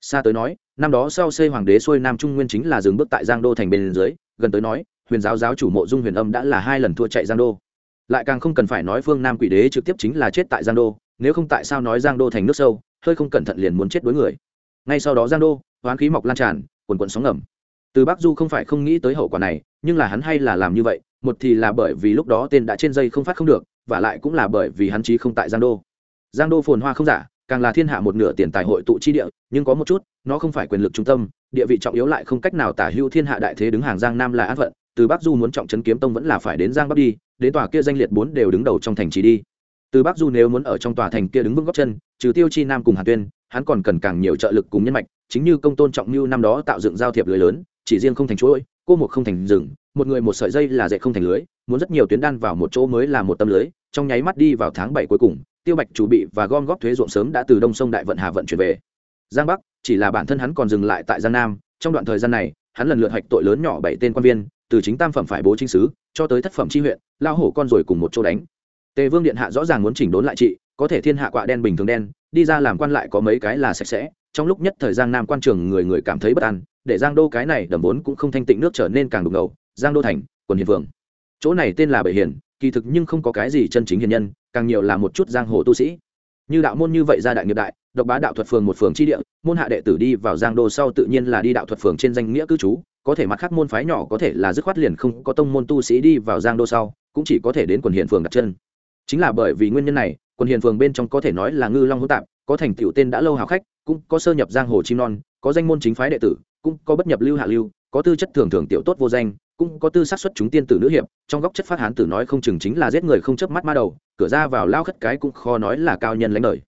Xa tới nói, năm đó sau xây hoàng đế xuôi nam trung nguyên chính là dừng bước tại giang đô thành bên dưới, gần tới nói, huyền giáo giáo chủ mộ dung huyền âm đã là hai lần thua chạy giang đô. Lại càng không cần phải nói phương nam quỷ đế trực tiếp chính là chết tại giang đô, nếu không tại sao nói giang đô thành nước sâu? Hơi không cẩn thận liền muốn chết đối người. Ngay sau đó giang đô, hoán khí mọc lan tràn, quần quần sóng ngầm. Từ bắc du không phải không nghĩ tới hậu quả này, nhưng là hắn hay là làm như vậy, một thì là bởi vì lúc đó tên đã trên dây không phát không được, và lại cũng là bởi vì hắn chí không tại giang đô. Giang đô phồn hoa không giả, càng là thiên hạ một nửa tiền tài hội tụ chi địa, nhưng có một chút, nó không phải quyền lực trung tâm, địa vị trọng yếu lại không cách nào tả hữu thiên hạ đại thế đứng hàng giang nam là an phận, từ bắc du muốn trọng trấn kiếm tông vẫn là phải đến giang bắc đi, đến tòa kia danh liệt bốn đều đứng đầu trong thành trì đi. Từ bắc du nếu muốn ở trong tòa thành kia đứng vững góc chân trừ tiêu chi nam cùng hà tuyên, hắn còn cần càng nhiều trợ lực cùng nhân mạch, chính như công tôn trọng mưu năm đó tạo dựng giao thiệp lưới lớn, chỉ riêng không thành chuỗi, cô một không thành rừng, một người một sợi dây là dạy không thành lưới, muốn rất nhiều tuyến đan vào một chỗ mới là một tâm lưới, trong nháy mắt đi vào tháng bảy cuối cùng, tiêu bạch chủ bị và gom góp thuế ruộng sớm đã từ đông sông đại vận hà vận chuyển về. Giang bắc, chỉ là bản thân hắn còn dừng lại tại giang nam, trong đoạn thời gian này, hắn lần lượt hạch tội lớn nhỏ bảy tên quan viên, từ chính tam phẩm phải bố chính sứ, cho tới thất phẩm tri huyện, lao hổ con rồi cùng một chỗ đánh. Tề vương điện hạ rõ ràng muốn chỉnh đốn lại trị có thể thiên hạ quạ đen bình thường đen, đi ra làm quan lại có mấy cái là sạch sẽ, trong lúc nhất thời giang nam quan trường người người cảm thấy bất an, để giang đô cái này đầm vốn cũng không thanh tịnh nước trở nên càng đục ngầu, giang đô thành, quần hiền vương chỗ này tên là bệ hiền, kỳ thực nhưng không có cái gì chân chính hiền nhân, càng nhiều là một chút giang hồ tu sĩ. Như đạo môn như vậy ra đại nghiệp đại, độc bá đạo thuật phường một phường chi địa, môn hạ đệ tử đi vào giang đô sau tự nhiên là đi đạo thuật phường trên danh nghĩa cư trú, có thể mặt khác môn phái nhỏ có thể là dứt khoát liền không có tông môn tu sĩ đi vào giang đô sau, cũng chỉ có thể đến quần hiện phường đặt chân. Chính là bởi vì nguyên nhân này quần hiền phường bên trong có thể nói là ngư long hữu tạp, có thành tựu tên đã lâu hào khách, cũng có sơ nhập giang hồ chim non, có danh môn chính phái đệ tử, cũng có bất nhập lưu hạ lưu, có tư chất thường thường tiểu tốt vô danh, cũng có tư sát xuất chúng tiên tử nữ hiệp, trong góc chất phát hán tử nói không chừng chính là giết người không chớp mắt ma đầu, cửa ra vào lao khất cái cũng khó nói là cao nhân lãnh đời.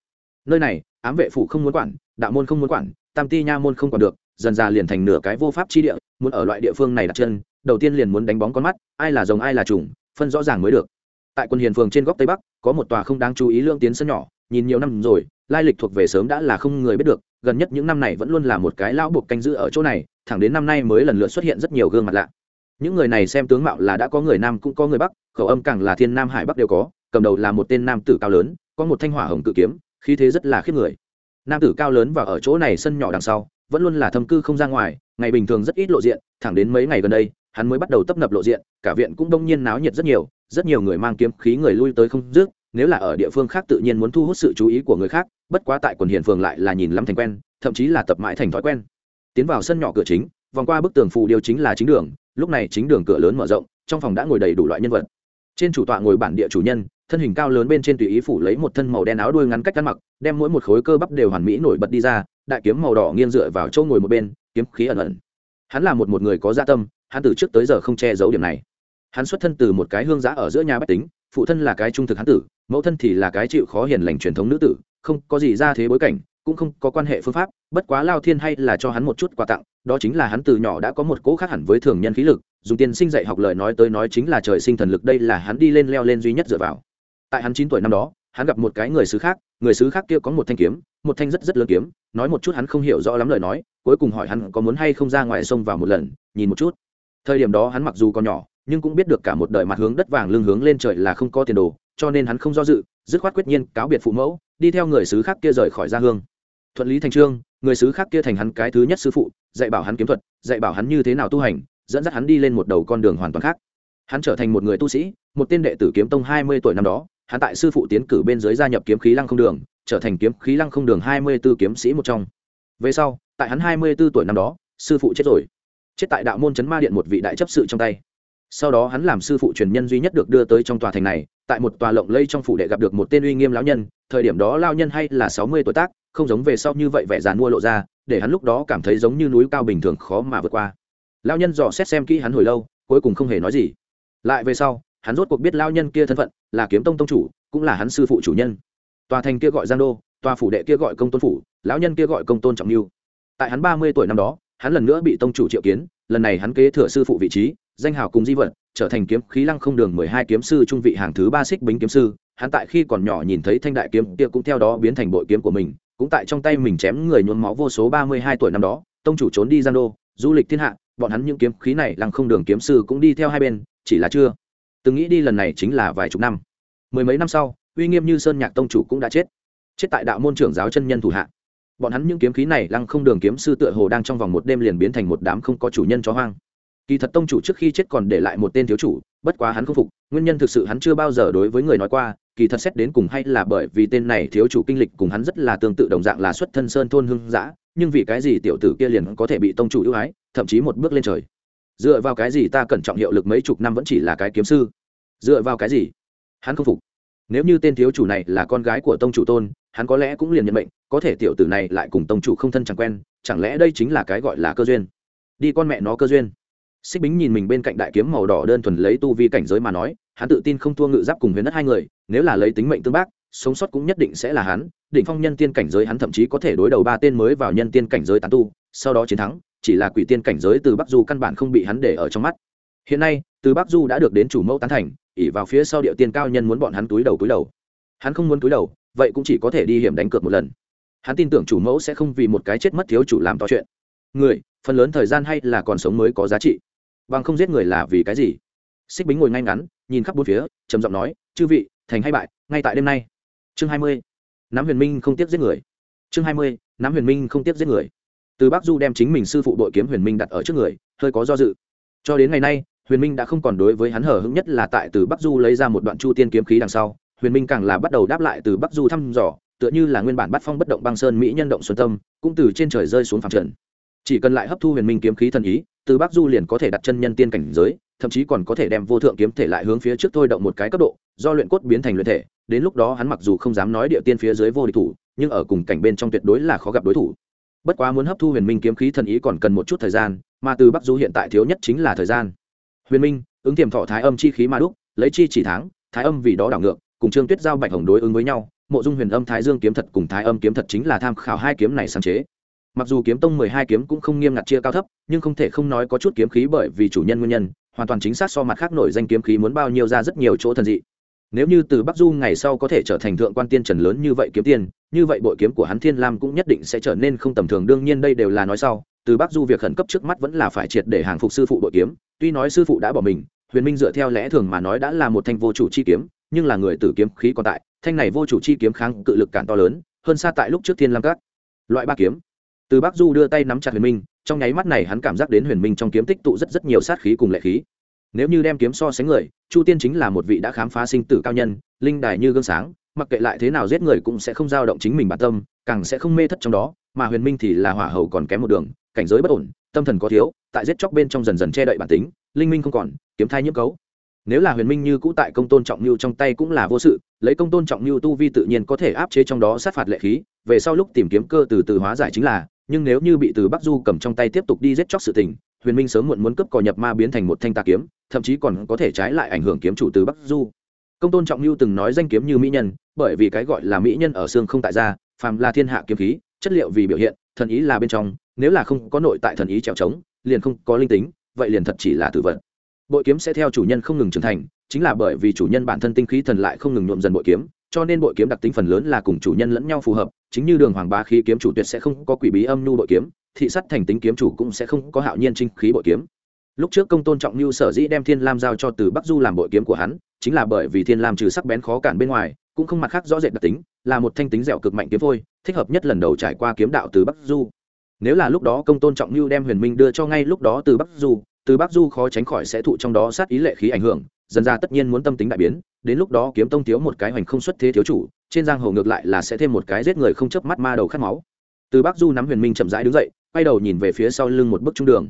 Nơi này, ám vệ phủ không muốn quản, đạo môn không muốn quản, tam ti nha môn không quản được, dần ra liền thành nửa cái vô pháp chi địa, muốn ở loại địa phương này đặt chân, đầu tiên liền muốn đánh bóng con mắt, ai là rồng ai là trùng, phân rõ ràng mới được tại quân hiền phường trên góc tây bắc, có một tòa không đáng chú ý lương tiến sân nhỏ, nhìn nhiều năm rồi, lai lịch thuộc về sớm đã là không người biết được, gần nhất những năm này vẫn luôn là một cái lão buộc canh giữ ở chỗ này, thẳng đến năm nay mới lần lượt xuất hiện rất nhiều gương mặt lạ. Những người này xem tướng mạo là đã có người nam cũng có người bắc, khẩu âm càng là thiên nam hải bắc đều có, cầm đầu là một tên nam tử cao lớn, có một thanh hỏa hồng cự kiếm, khí thế rất là khiếp người. Nam tử cao lớn và ở chỗ này sân nhỏ đằng sau, vẫn luôn là thâm cư không ra ngoài, ngày bình thường rất ít lộ diện, thẳng đến mấy ngày gần đây, hắn mới bắt đầu tấp nập lộ diện, cả viện cũng đông nhiên náo nhiệt rất nhiều rất nhiều người mang kiếm khí người lui tới không dứt, nếu là ở địa phương khác tự nhiên muốn thu hút sự chú ý của người khác, bất quá tại quần hiền phường lại là nhìn lắm thành quen, thậm chí là tập mãi thành thói quen. Tiến vào sân nhỏ cửa chính, vòng qua bức tường phù điêu chính là chính đường, lúc này chính đường cửa lớn mở rộng, trong phòng đã ngồi đầy đủ loại nhân vật. Trên chủ tọa ngồi bản địa chủ nhân, thân hình cao lớn bên trên tùy ý phủ lấy một thân màu đen áo đuôi ngắn cách ăn mặc, đem mỗi một khối cơ bắp đều hoàn mỹ nổi bật đi ra, đại kiếm màu đỏ nghiêng dựa vào chỗ ngồi một bên, kiếm khí ẩn ẩn. Hắn là một một người có gia dạ tâm, hắn từ trước tới giờ không che giấu điểm này hắn xuất thân từ một cái hương giã ở giữa nhà bách tính, phụ thân là cái trung thực hán tử, mẫu thân thì là cái chịu khó hiền lành truyền thống nữ tử, không có gì ra thế bối cảnh, cũng không có quan hệ phương pháp, bất quá lao thiên hay là cho hắn một chút quà tặng, đó chính là hắn từ nhỏ đã có một cỗ khác hẳn với thường nhân khí lực, dùng tiên sinh dạy học lời nói tới nói chính là trời sinh thần lực đây là hắn đi lên leo lên duy nhất dựa vào. Tại hắn chín tuổi năm đó, hắn gặp một cái người xứ khác, người xứ khác kia có một thanh kiếm, một thanh rất rất lớn kiếm, nói một chút hắn không hiểu rõ lắm lời nói, cuối cùng hỏi hắn có muốn hay không ra ngoài sông vào một lần, nhìn một chút. Thời điểm đó hắn mặc dù còn nhỏ nhưng cũng biết được cả một đời mặt hướng đất vàng lưng hướng lên trời là không có tiền đồ, cho nên hắn không do dự, dứt khoát quyết nhiên cáo biệt phụ mẫu, đi theo người xứ khác kia rời khỏi gia hương. Thuận lý thành trương, người xứ khác kia thành hắn cái thứ nhất sư phụ, dạy bảo hắn kiếm thuật, dạy bảo hắn như thế nào tu hành, dẫn dắt hắn đi lên một đầu con đường hoàn toàn khác. Hắn trở thành một người tu sĩ, một tên đệ tử kiếm tông hai mươi tuổi năm đó, hắn tại sư phụ tiến cử bên dưới gia nhập kiếm khí lăng không đường, trở thành kiếm khí lăng không đường hai mươi b ố kiếm sĩ một trong. Về sau, tại hắn hai mươi b ố tuổi năm đó, sư phụ chết rồi. Chết tại đạo môn chấn ma điện một vị đại chấp sự trong tay sau đó hắn làm sư phụ truyền nhân duy nhất được đưa tới trong tòa thành này, tại một tòa lộng lây trong phủ đệ gặp được một tên uy nghiêm lão nhân, thời điểm đó lao nhân hay là sáu mươi tuổi tác, không giống về sau như vậy vẻ dàn mua lộ ra, để hắn lúc đó cảm thấy giống như núi cao bình thường khó mà vượt qua. Lao nhân dò xét xem kỹ hắn hồi lâu, cuối cùng không hề nói gì. Lại về sau, hắn rốt cuộc biết lao nhân kia thân phận, là kiếm tông tông chủ, cũng là hắn sư phụ chủ nhân. Tòa thành kia gọi giang đô, tòa phủ đệ kia gọi công tôn phủ, lão nhân kia gọi công tôn trọng lưu tại hắn ba mươi tuổi năm đó, hắn lần nữa bị tông chủ triệu kiến, lần này hắn kế thừa sư phụ vị trí danh hào cùng di vật, trở thành kiếm khí lăng không đường mười hai kiếm sư trung vị hàng thứ ba xích bính kiếm sư. Hắn tại khi còn nhỏ nhìn thấy thanh đại kiếm kia cũng theo đó biến thành bội kiếm của mình, cũng tại trong tay mình chém người nhuốm máu vô số ba mươi hai tuổi năm đó, tông chủ trốn đi gian đô, du lịch thiên hạ, bọn hắn những kiếm khí này lăng không đường kiếm sư cũng đi theo hai bên, chỉ là chưa từng nghĩ đi lần này chính là vài chục năm. Mười mấy năm sau, uy nghiêm như sơn nhạc tông chủ cũng đã chết. Chết tại đạo môn trưởng giáo chân nhân thủ hạ. Bọn hắn những kiếm khí này lăng không đường kiếm sư tựa hồ đang trong vòng một đêm liền biến thành một đám không có chủ nhân chó hoang kỳ thật tông chủ trước khi chết còn để lại một tên thiếu chủ, bất quá hắn không phục, nguyên nhân thực sự hắn chưa bao giờ đối với người nói qua, kỳ thật xét đến cùng hay là bởi vì tên này thiếu chủ kinh lịch cùng hắn rất là tương tự đồng dạng là xuất thân sơn thôn hưng giã nhưng vì cái gì tiểu tử kia liền có thể bị tông chủ ưu ái, thậm chí một bước lên trời. Dựa vào cái gì ta cẩn trọng hiệu lực mấy chục năm vẫn chỉ là cái kiếm sư? Dựa vào cái gì? Hắn không phục. Nếu như tên thiếu chủ này là con gái của tông chủ tôn, hắn có lẽ cũng liền nhận mệnh, có thể tiểu tử này lại cùng tông chủ không thân chẳng quen, chẳng lẽ đây chính là cái gọi là cơ duyên? Đi con mẹ nó cơ duyên xích bính nhìn mình bên cạnh đại kiếm màu đỏ đơn thuần lấy tu vi cảnh giới mà nói, hắn tự tin không thua ngự giáp cùng huyền đất hai người, nếu là lấy tính mệnh tương bác, sống sót cũng nhất định sẽ là hắn. Định phong nhân tiên cảnh giới hắn thậm chí có thể đối đầu ba tên mới vào nhân tiên cảnh giới tán tu, sau đó chiến thắng, chỉ là quỷ tiên cảnh giới từ bắc du căn bản không bị hắn để ở trong mắt. Hiện nay, từ bắc du đã được đến chủ mẫu tán thành ỉ vào phía sau địa tiên cao nhân muốn bọn hắn túi đầu túi đầu. Hắn không muốn túi đầu, vậy cũng chỉ có thể đi hiểm đánh cược một lần. Hắn tin tưởng chủ mẫu sẽ không vì một cái chết mất thiếu chủ làm to chuyện. Người, phần lớn thời gian hay là còn sống mới có giá trị bằng không giết người là vì cái gì? Xích bính ngồi ngay ngắn, nhìn khắp bốn phía, trầm giọng nói, chư vị, thành hay bại, ngay tại đêm nay. Chương hai mươi nắm huyền minh không tiếp giết người. Chương hai mươi nắm huyền minh không tiếp giết người. Từ bắc du đem chính mình sư phụ đội kiếm huyền minh đặt ở trước người, hơi có do dự. Cho đến ngày nay, huyền minh đã không còn đối với hắn hở hững nhất là tại từ bắc du lấy ra một đoạn chu tiên kiếm khí đằng sau, huyền minh càng là bắt đầu đáp lại từ bắc du thăm dò, tựa như là nguyên bản bắt phong bất động băng sơn mỹ nhân động xuân tâm, cũng từ trên trời rơi xuống phẳng trần. Chỉ cần lại hấp thu huyền minh kiếm khí thần ý từ bắc du liền có thể đặt chân nhân tiên cảnh giới, thậm chí còn có thể đem vô thượng kiếm thể lại hướng phía trước thôi động một cái cấp độ, do luyện cốt biến thành luyện thể, đến lúc đó hắn mặc dù không dám nói địa tiên phía dưới vô địch thủ, nhưng ở cùng cảnh bên trong tuyệt đối là khó gặp đối thủ. Bất quá muốn hấp thu huyền minh kiếm khí thần ý còn cần một chút thời gian, mà từ bắc du hiện tại thiếu nhất chính là thời gian. Huyền minh, ứng tiềm thọ thái âm chi khí ma đúc, lấy chi chỉ tháng thái âm vì đó đảo ngược, cùng trương tuyết giao bạch hồng đối ứng với nhau, mộ dung huyền âm thái dương kiếm thật cùng thái âm kiếm thật chính là tham khảo hai kiếm này sáng chế mặc dù kiếm tông mười hai kiếm cũng không nghiêm ngặt chia cao thấp, nhưng không thể không nói có chút kiếm khí bởi vì chủ nhân nguyên nhân, hoàn toàn chính xác so mặt khác nổi danh kiếm khí muốn bao nhiêu ra rất nhiều chỗ thần dị. Nếu như từ bắc du ngày sau có thể trở thành thượng quan tiên trần lớn như vậy kiếm tiên như vậy bội kiếm của hắn thiên lam cũng nhất định sẽ trở nên không tầm thường, đương nhiên đây đều là nói sau. Từ bắc du việc khẩn cấp trước mắt vẫn là phải triệt để hàng phục sư phụ bội kiếm, tuy nói sư phụ đã bỏ mình, huyền minh dựa theo lẽ thường mà nói đã là một thanh vô chủ chi kiếm, nhưng là người tử kiếm khí còn tại, thanh này vô chủ chi kiếm kháng cự lực cản to lớn, hơn xa tại lúc trước thiên lam các. Loại ba kiếm từ bắc du đưa tay nắm chặt huyền minh, trong nháy mắt này hắn cảm giác đến huyền minh trong kiếm tích tụ rất rất nhiều sát khí cùng lệ khí. Nếu như đem kiếm so sánh người, chu tiên chính là một vị đã khám phá sinh tử cao nhân, linh đài như gương sáng, mặc kệ lại thế nào giết người cũng sẽ không dao động chính mình bản tâm, càng sẽ không mê thất trong đó, mà huyền minh thì là hỏa hầu còn kém một đường, cảnh giới bất ổn, tâm thần có thiếu, tại giết chóc bên trong dần dần che đậy bản tính, linh minh không còn, kiếm thai nhiễm cấu. Nếu là huyền minh như cũ tại công tôn trọng mưu trong tay cũng là vô sự, lấy công tôn trọng mưu tu vi tự nhiên có thể áp chế trong đó sát phạt lệ khí, về sau lúc tìm kiếm cơ từ từ hóa giải chính là nhưng nếu như bị từ bắc du cầm trong tay tiếp tục đi giết chóc sự tình, huyền minh sớm muộn muốn cướp cò nhập ma biến thành một thanh tà kiếm, thậm chí còn có thể trái lại ảnh hưởng kiếm chủ từ bắc du. Công tôn trọng lưu từng nói danh kiếm như mỹ nhân, bởi vì cái gọi là mỹ nhân ở xương không tại ra phàm là thiên hạ kiếm khí, chất liệu vì biểu hiện, thần ý là bên trong, nếu là không có nội tại thần ý trèo trống, liền không có linh tính, vậy liền thật chỉ là tử vật. Bội kiếm sẽ theo chủ nhân không ngừng trưởng thành, chính là bởi vì chủ nhân bản thân tinh khí thần lại không ngừng nhuộm dần bội kiếm cho nên bội kiếm đặc tính phần lớn là cùng chủ nhân lẫn nhau phù hợp, chính như đường hoàng ba khí kiếm chủ tuyệt sẽ không có quỷ bí âm nhu bội kiếm, thị sắt thành tính kiếm chủ cũng sẽ không có hạo nhiên trinh khí bội kiếm. Lúc trước công tôn trọng như sở dĩ đem thiên lam giao cho từ bắc du làm bội kiếm của hắn, chính là bởi vì thiên lam trừ sắc bén khó cản bên ngoài, cũng không mặt khác rõ rệt đặc tính, là một thanh tính dẻo cực mạnh kiếm phôi, thích hợp nhất lần đầu trải qua kiếm đạo từ bắc du. Nếu là lúc đó công tôn trọng như đem huyền minh đưa cho ngay lúc đó từ bắc du, từ bắc du khó tránh khỏi sẽ thụ trong đó sát ý lệ khí ảnh hưởng dần ra tất nhiên muốn tâm tính đại biến, đến lúc đó kiếm tông thiếu một cái hoành không xuất thế thiếu chủ, trên giang hồ ngược lại là sẽ thêm một cái giết người không chớp mắt ma đầu khát máu. Từ bắc du nắm huyền minh chậm rãi đứng dậy, quay đầu nhìn về phía sau lưng một bức trung đường.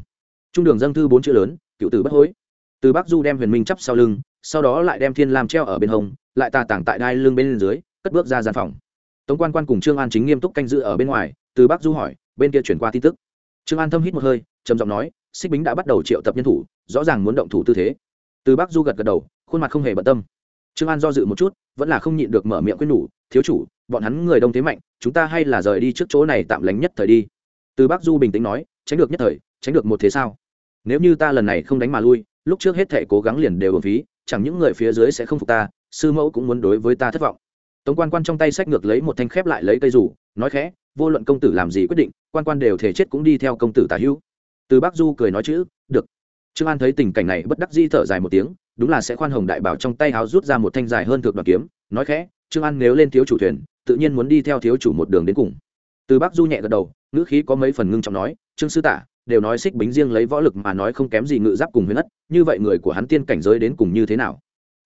Trung đường dâng thư bốn chữ lớn, cựu tử bất hối. Từ bắc du đem huyền minh chắp sau lưng, sau đó lại đem thiên lam treo ở bên hông, lại tà tảng tại đai lưng bên dưới, cất bước ra gian phòng. Tống quan quan cùng trương an chính nghiêm túc canh giữ ở bên ngoài, từ bắc du hỏi, bên kia chuyển qua tin tức? Trương an thâm hít một hơi, trầm giọng nói, xích bính đã bắt đầu triệu tập nhân thủ, rõ ràng muốn động thủ tư thế từ Bác du gật gật đầu, khuôn mặt không hề bận tâm. Trương an do dự một chút, vẫn là không nhịn được mở miệng quyết nhủ, thiếu chủ, bọn hắn người đông thế mạnh, chúng ta hay là rời đi trước chỗ này tạm lánh nhất thời đi. Từ Bác du bình tĩnh nói, tránh được nhất thời, tránh được một thế sao? Nếu như ta lần này không đánh mà lui, lúc trước hết thể cố gắng liền đều ở phí, chẳng những người phía dưới sẽ không phục ta, sư mẫu cũng muốn đối với ta thất vọng. Tống quan quan trong tay sách ngược lấy một thanh khép lại lấy cây rủ, nói khẽ, vô luận công tử làm gì quyết định, quan quan đều thể chết cũng đi theo công tử tả hữu. Từ Bác du cười nói chữ, được trương an thấy tình cảnh này bất đắc di thở dài một tiếng, đúng là sẽ khoan hồng đại bảo trong tay háo rút ra một thanh dài hơn thượng đoàn kiếm, nói khẽ, trương an nếu lên thiếu chủ thuyền, tự nhiên muốn đi theo thiếu chủ một đường đến cùng. Từ bắc du nhẹ gật đầu, ngữ khí có mấy phần ngưng trọng nói, trương sư tả, đều nói xích bính riêng lấy võ lực mà nói không kém gì ngự giáp cùng huyền ất, như vậy người của hắn tiên cảnh giới đến cùng như thế nào?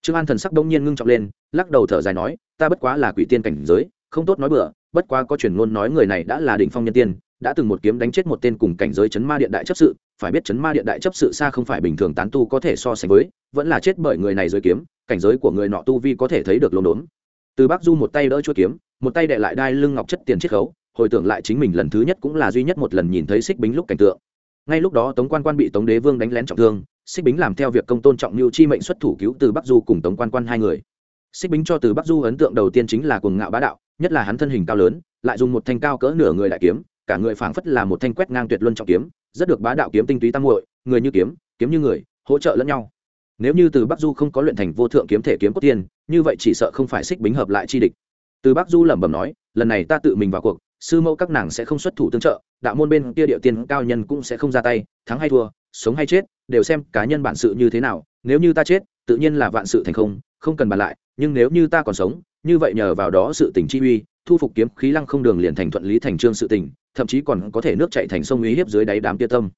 Trương an thần sắc đông nhiên ngưng trọng lên, lắc đầu thở dài nói, ta bất quá là quỷ tiên cảnh giới, không tốt nói bừa, bất quá có truyền ngôn nói người này đã là đỉnh phong nhân tiên, đã từng một kiếm đánh chết một tên cùng cảnh giới chấn ma điện đại chấp sự phải biết chấn ma điện đại chấp sự xa không phải bình thường tán tu có thể so sánh với, vẫn là chết bởi người này dưới kiếm, cảnh giới của người nọ tu vi có thể thấy được lốm đốm. Từ bắc du một tay đỡ chuỗi kiếm, một tay đệ lại đai lưng ngọc chất tiền chiết khấu, hồi tưởng lại chính mình lần thứ nhất cũng là duy nhất một lần nhìn thấy xích bính lúc cảnh tượng. Ngay lúc đó tống quan quan bị tống đế vương đánh lén trọng thương xích bính làm theo việc công tôn trọng mưu chi mệnh xuất thủ cứu từ bắc du cùng tống quan quan hai người. Xích bính cho từ bắc du ấn tượng đầu tiên chính là cuồng ngạo bá đạo, nhất là hắn thân hình cao lớn, lại dùng một thanh cao cỡ nửa người đại kiếm, cả người phảng phất là một thanh quét ngang tuyệt luân trọng kiếm rất được bá đạo kiếm tinh túy tăng muội, người như kiếm kiếm như người, hỗ trợ lẫn nhau. Nếu như từ bắc du không có luyện thành vô thượng kiếm thể kiếm cốt tiên, như vậy chỉ sợ không phải xích bính hợp lại chi địch. Từ bắc du lẩm bẩm nói, lần này ta tự mình vào cuộc, sư mẫu các nàng sẽ không xuất thủ tương trợ, đạo môn bên kia địa tiên cao nhân cũng sẽ không ra tay, thắng hay thua, sống hay chết, đều xem cá nhân bản sự như thế nào, nếu như ta chết, tự nhiên là vạn sự thành không không cần bàn lại, nhưng nếu như ta còn sống như vậy nhờ vào đó sự tình chi uy, thu phục kiếm khí lăng không đường liền thành thuận lý thành trương sự tình, thậm chí còn có thể nước chạy thành sông uy hiếp dưới đáy đám tia tâm.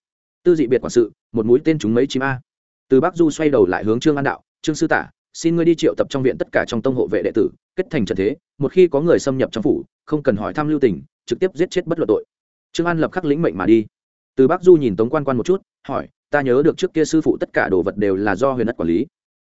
Tư dị biệt quản sự, một mũi tên chúng mấy chim a. Từ bắc du xoay đầu lại hướng trương an đạo, trương sư tả, xin ngươi đi triệu tập trong viện tất cả trong tông hộ vệ đệ tử, kết thành trận thế, một khi có người xâm nhập trong phủ, không cần hỏi thăm lưu tình, trực tiếp giết chết bất luận tội. Trương an lập khắc lĩnh mệnh mà đi. Từ bắc du nhìn tống quan quan một chút, hỏi, ta nhớ được trước kia sư phụ tất cả đồ vật đều là do huyền ất quản lý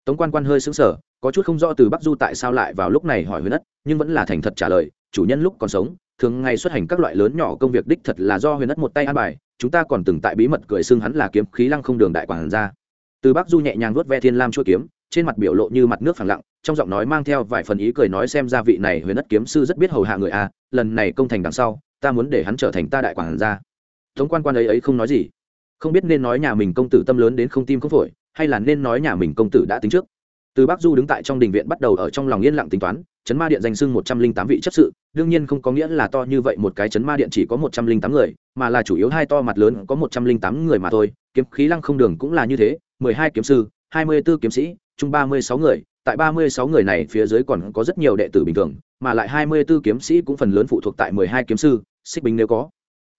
tống quan quan hơi xứng sở có chút không rõ từ bắc du tại sao lại vào lúc này hỏi huyền ất, nhưng vẫn là thành thật trả lời, chủ nhân lúc còn sống, thường ngày xuất hành các loại lớn nhỏ công việc đích thật là do huyền ất một tay an bài, chúng ta còn từng tại bí mật cười xưng hắn là kiếm khí lăng không đường đại quản ra từ bắc du nhẹ nhàng vuốt ve thiên lam chuỗi kiếm, trên mặt biểu lộ như mặt nước phẳng lặng, trong giọng nói mang theo vài phần ý cười nói xem ra vị này huyền ất kiếm sư rất biết hầu hạ người a, lần này công thành đằng sau, ta muốn để hắn trở thành ta đại quản gia. Tống quan quan ấy ấy không nói gì. Không biết nên nói nhà mình công tử tâm lớn đến không tim không phổi hay là nên nói nhà mình công tử đã tính trước? Từ bắc du đứng tại trong đình viện bắt đầu ở trong lòng yên lặng tính toán, chấn ma điện danh sưng một trăm linh tám vị chấp sự, đương nhiên không có nghĩa là to như vậy một cái chấn ma điện chỉ có một trăm linh tám người, mà là chủ yếu hai to mặt lớn có một trăm linh tám người mà thôi. Kiếm khí lăng không đường cũng là như thế, mười hai kiếm sư, hai mươi b ố kiếm sĩ, chung ba mươi sáu người. Tại ba mươi sáu người này phía dưới còn có rất nhiều đệ tử bình thường, mà lại hai mươi b ố kiếm sĩ cũng phần lớn phụ thuộc tại mười hai kiếm sư, xích binh nếu có.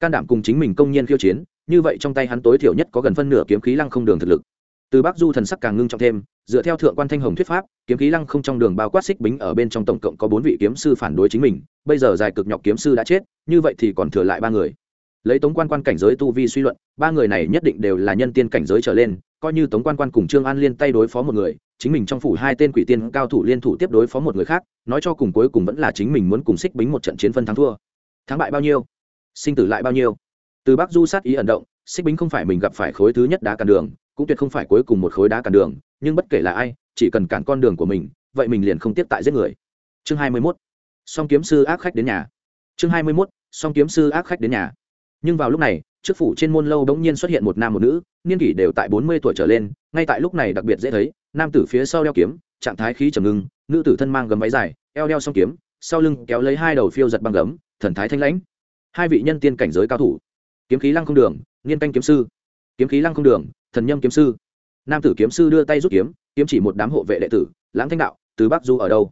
Can đảm cùng chính mình công nhiên khiêu chiến, như vậy trong tay hắn tối thiểu nhất có gần phân nửa kiếm khí lăng không đường thực lực từ bắc du thần sắc càng ngưng trọng thêm, dựa theo thượng quan thanh hồng thuyết pháp, kiếm khí lăng không trong đường bao quát xích bính ở bên trong tổng cộng có bốn vị kiếm sư phản đối chính mình, bây giờ dài cực nhọc kiếm sư đã chết, như vậy thì còn thừa lại ba người. Lấy tống quan quan cảnh giới tu vi suy luận, ba người này nhất định đều là nhân tiên cảnh giới trở lên, coi như tống quan quan cùng trương an liên tay đối phó một người, chính mình trong phủ hai tên quỷ tiên cao thủ liên thủ tiếp đối phó một người khác, nói cho cùng cuối cùng vẫn là chính mình muốn cùng xích bính một trận chiến phân thắng thua. Thắng bại bao nhiêu? Sinh tử lại bao nhiêu? Từ bắc du sát ý ẩn động, xích bính không phải mình gặp phải khối thứ nhất đá cản đường cũng tuyệt không phải cuối cùng một khối đá cản đường, nhưng bất kể là ai, chỉ cần cản con đường của mình, vậy mình liền không tiếp tại giết người. Chương hai mươi 21. song kiếm sư ác khách đến nhà. Chương hai mươi 21. song kiếm sư ác khách đến nhà. Nhưng vào lúc này trước phủ trên môn lâu đống nhiên xuất hiện một nam một nữ, niên kỷ đều tại bốn mươi tuổi trở lên, ngay tại lúc này đặc biệt dễ thấy, nam tử phía sau đeo kiếm, trạng thái khí trầm ngưng, nữ tử thân mang gấm váy dài, eo đeo song kiếm, sau lưng kéo lấy hai đầu phiêu giật băng gấm, thần thái thanh lãnh. Hai vị nhân tiên cảnh giới cao thủ. Kiếm khí lăng không đường, niên canh kiếm sư kiếm khí lăng không đường, thần nhâm kiếm sư. Nam tử kiếm sư đưa tay rút kiếm kiếm chỉ một đám hộ vệ đệ tử, lãng thanh đạo, từ bắc du ở đâu?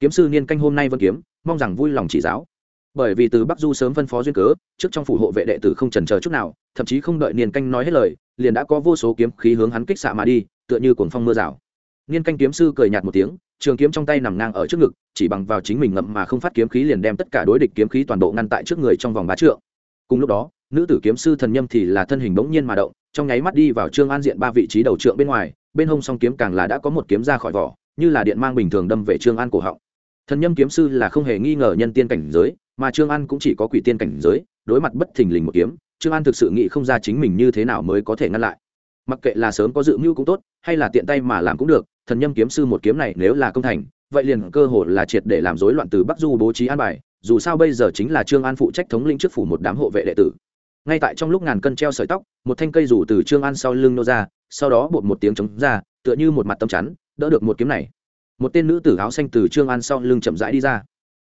Kiếm sư niên canh hôm nay vân kiếm, mong rằng vui lòng chỉ giáo. Bởi vì từ bắc du sớm phân phó duyên cớ, trước trong phủ hộ vệ đệ tử không trần chờ chút nào, thậm chí không đợi niên canh nói hết lời, liền đã có vô số kiếm khí hướng hắn kích xạ mà đi, tựa như cuồng phong mưa rào. Niên canh kiếm sư cười nhạt một tiếng, trường kiếm trong tay nằm ngang ở trước ngực, chỉ bằng vào chính mình ngậm mà không phát kiếm khí liền đem tất cả đối địch kiếm khí toàn bộ ngăn tại trước người trong vòng bá trượng. Cùng lúc đó, nữ tử kiếm sư thần nhâm thì là thân hình bỗng nhiên mà động trong nháy mắt đi vào trương an diện ba vị trí đầu trượng bên ngoài, bên hông song kiếm càng là đã có một kiếm ra khỏi vỏ, như là điện mang bình thường đâm về trương an cổ họng. Thần nhâm kiếm sư là không hề nghi ngờ nhân tiên cảnh giới, mà trương an cũng chỉ có quỷ tiên cảnh giới, đối mặt bất thình lình một kiếm, trương an thực sự nghĩ không ra chính mình như thế nào mới có thể ngăn lại. Mặc kệ là sớm có dự mưu cũng tốt, hay là tiện tay mà làm cũng được, thần nhâm kiếm sư một kiếm này nếu là công thành, vậy liền cơ hội là triệt để làm rối loạn từ bắc du bố trí an bài, dù sao bây giờ chính là trương an phụ trách thống lĩnh trước phủ một đám hộ vệ đệ tử ngay tại trong lúc ngàn cân treo sợi tóc, một thanh cây rủ từ trương an sau lưng nô ra, sau đó bột một tiếng chống ra, tựa như một mặt tâm chắn, đỡ được một kiếm này. Một tên nữ tử áo xanh từ trương an sau lưng chậm rãi đi ra.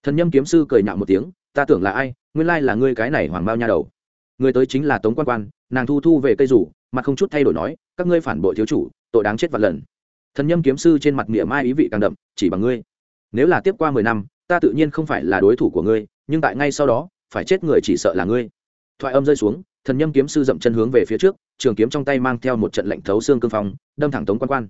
Thần nhâm kiếm sư cười nhạo một tiếng, ta tưởng là ai? Nguyên lai là ngươi cái này hoàng bao nha đầu. Người tới chính là tống quan quan, nàng thu thu về cây rủ mặt không chút thay đổi nói, các ngươi phản bội thiếu chủ, tội đáng chết vạn lần. Thần nhâm kiếm sư trên mặt miệng mai ý vị càng đậm, chỉ bằng ngươi. Nếu là tiếp qua mười năm, ta tự nhiên không phải là đối thủ của ngươi, nhưng tại ngay sau đó, phải chết người chỉ sợ là ngươi thoại âm rơi xuống, thần nhâm kiếm sư dậm chân hướng về phía trước, trường kiếm trong tay mang theo một trận lệnh thấu xương cương phong, đâm thẳng tống quan quan.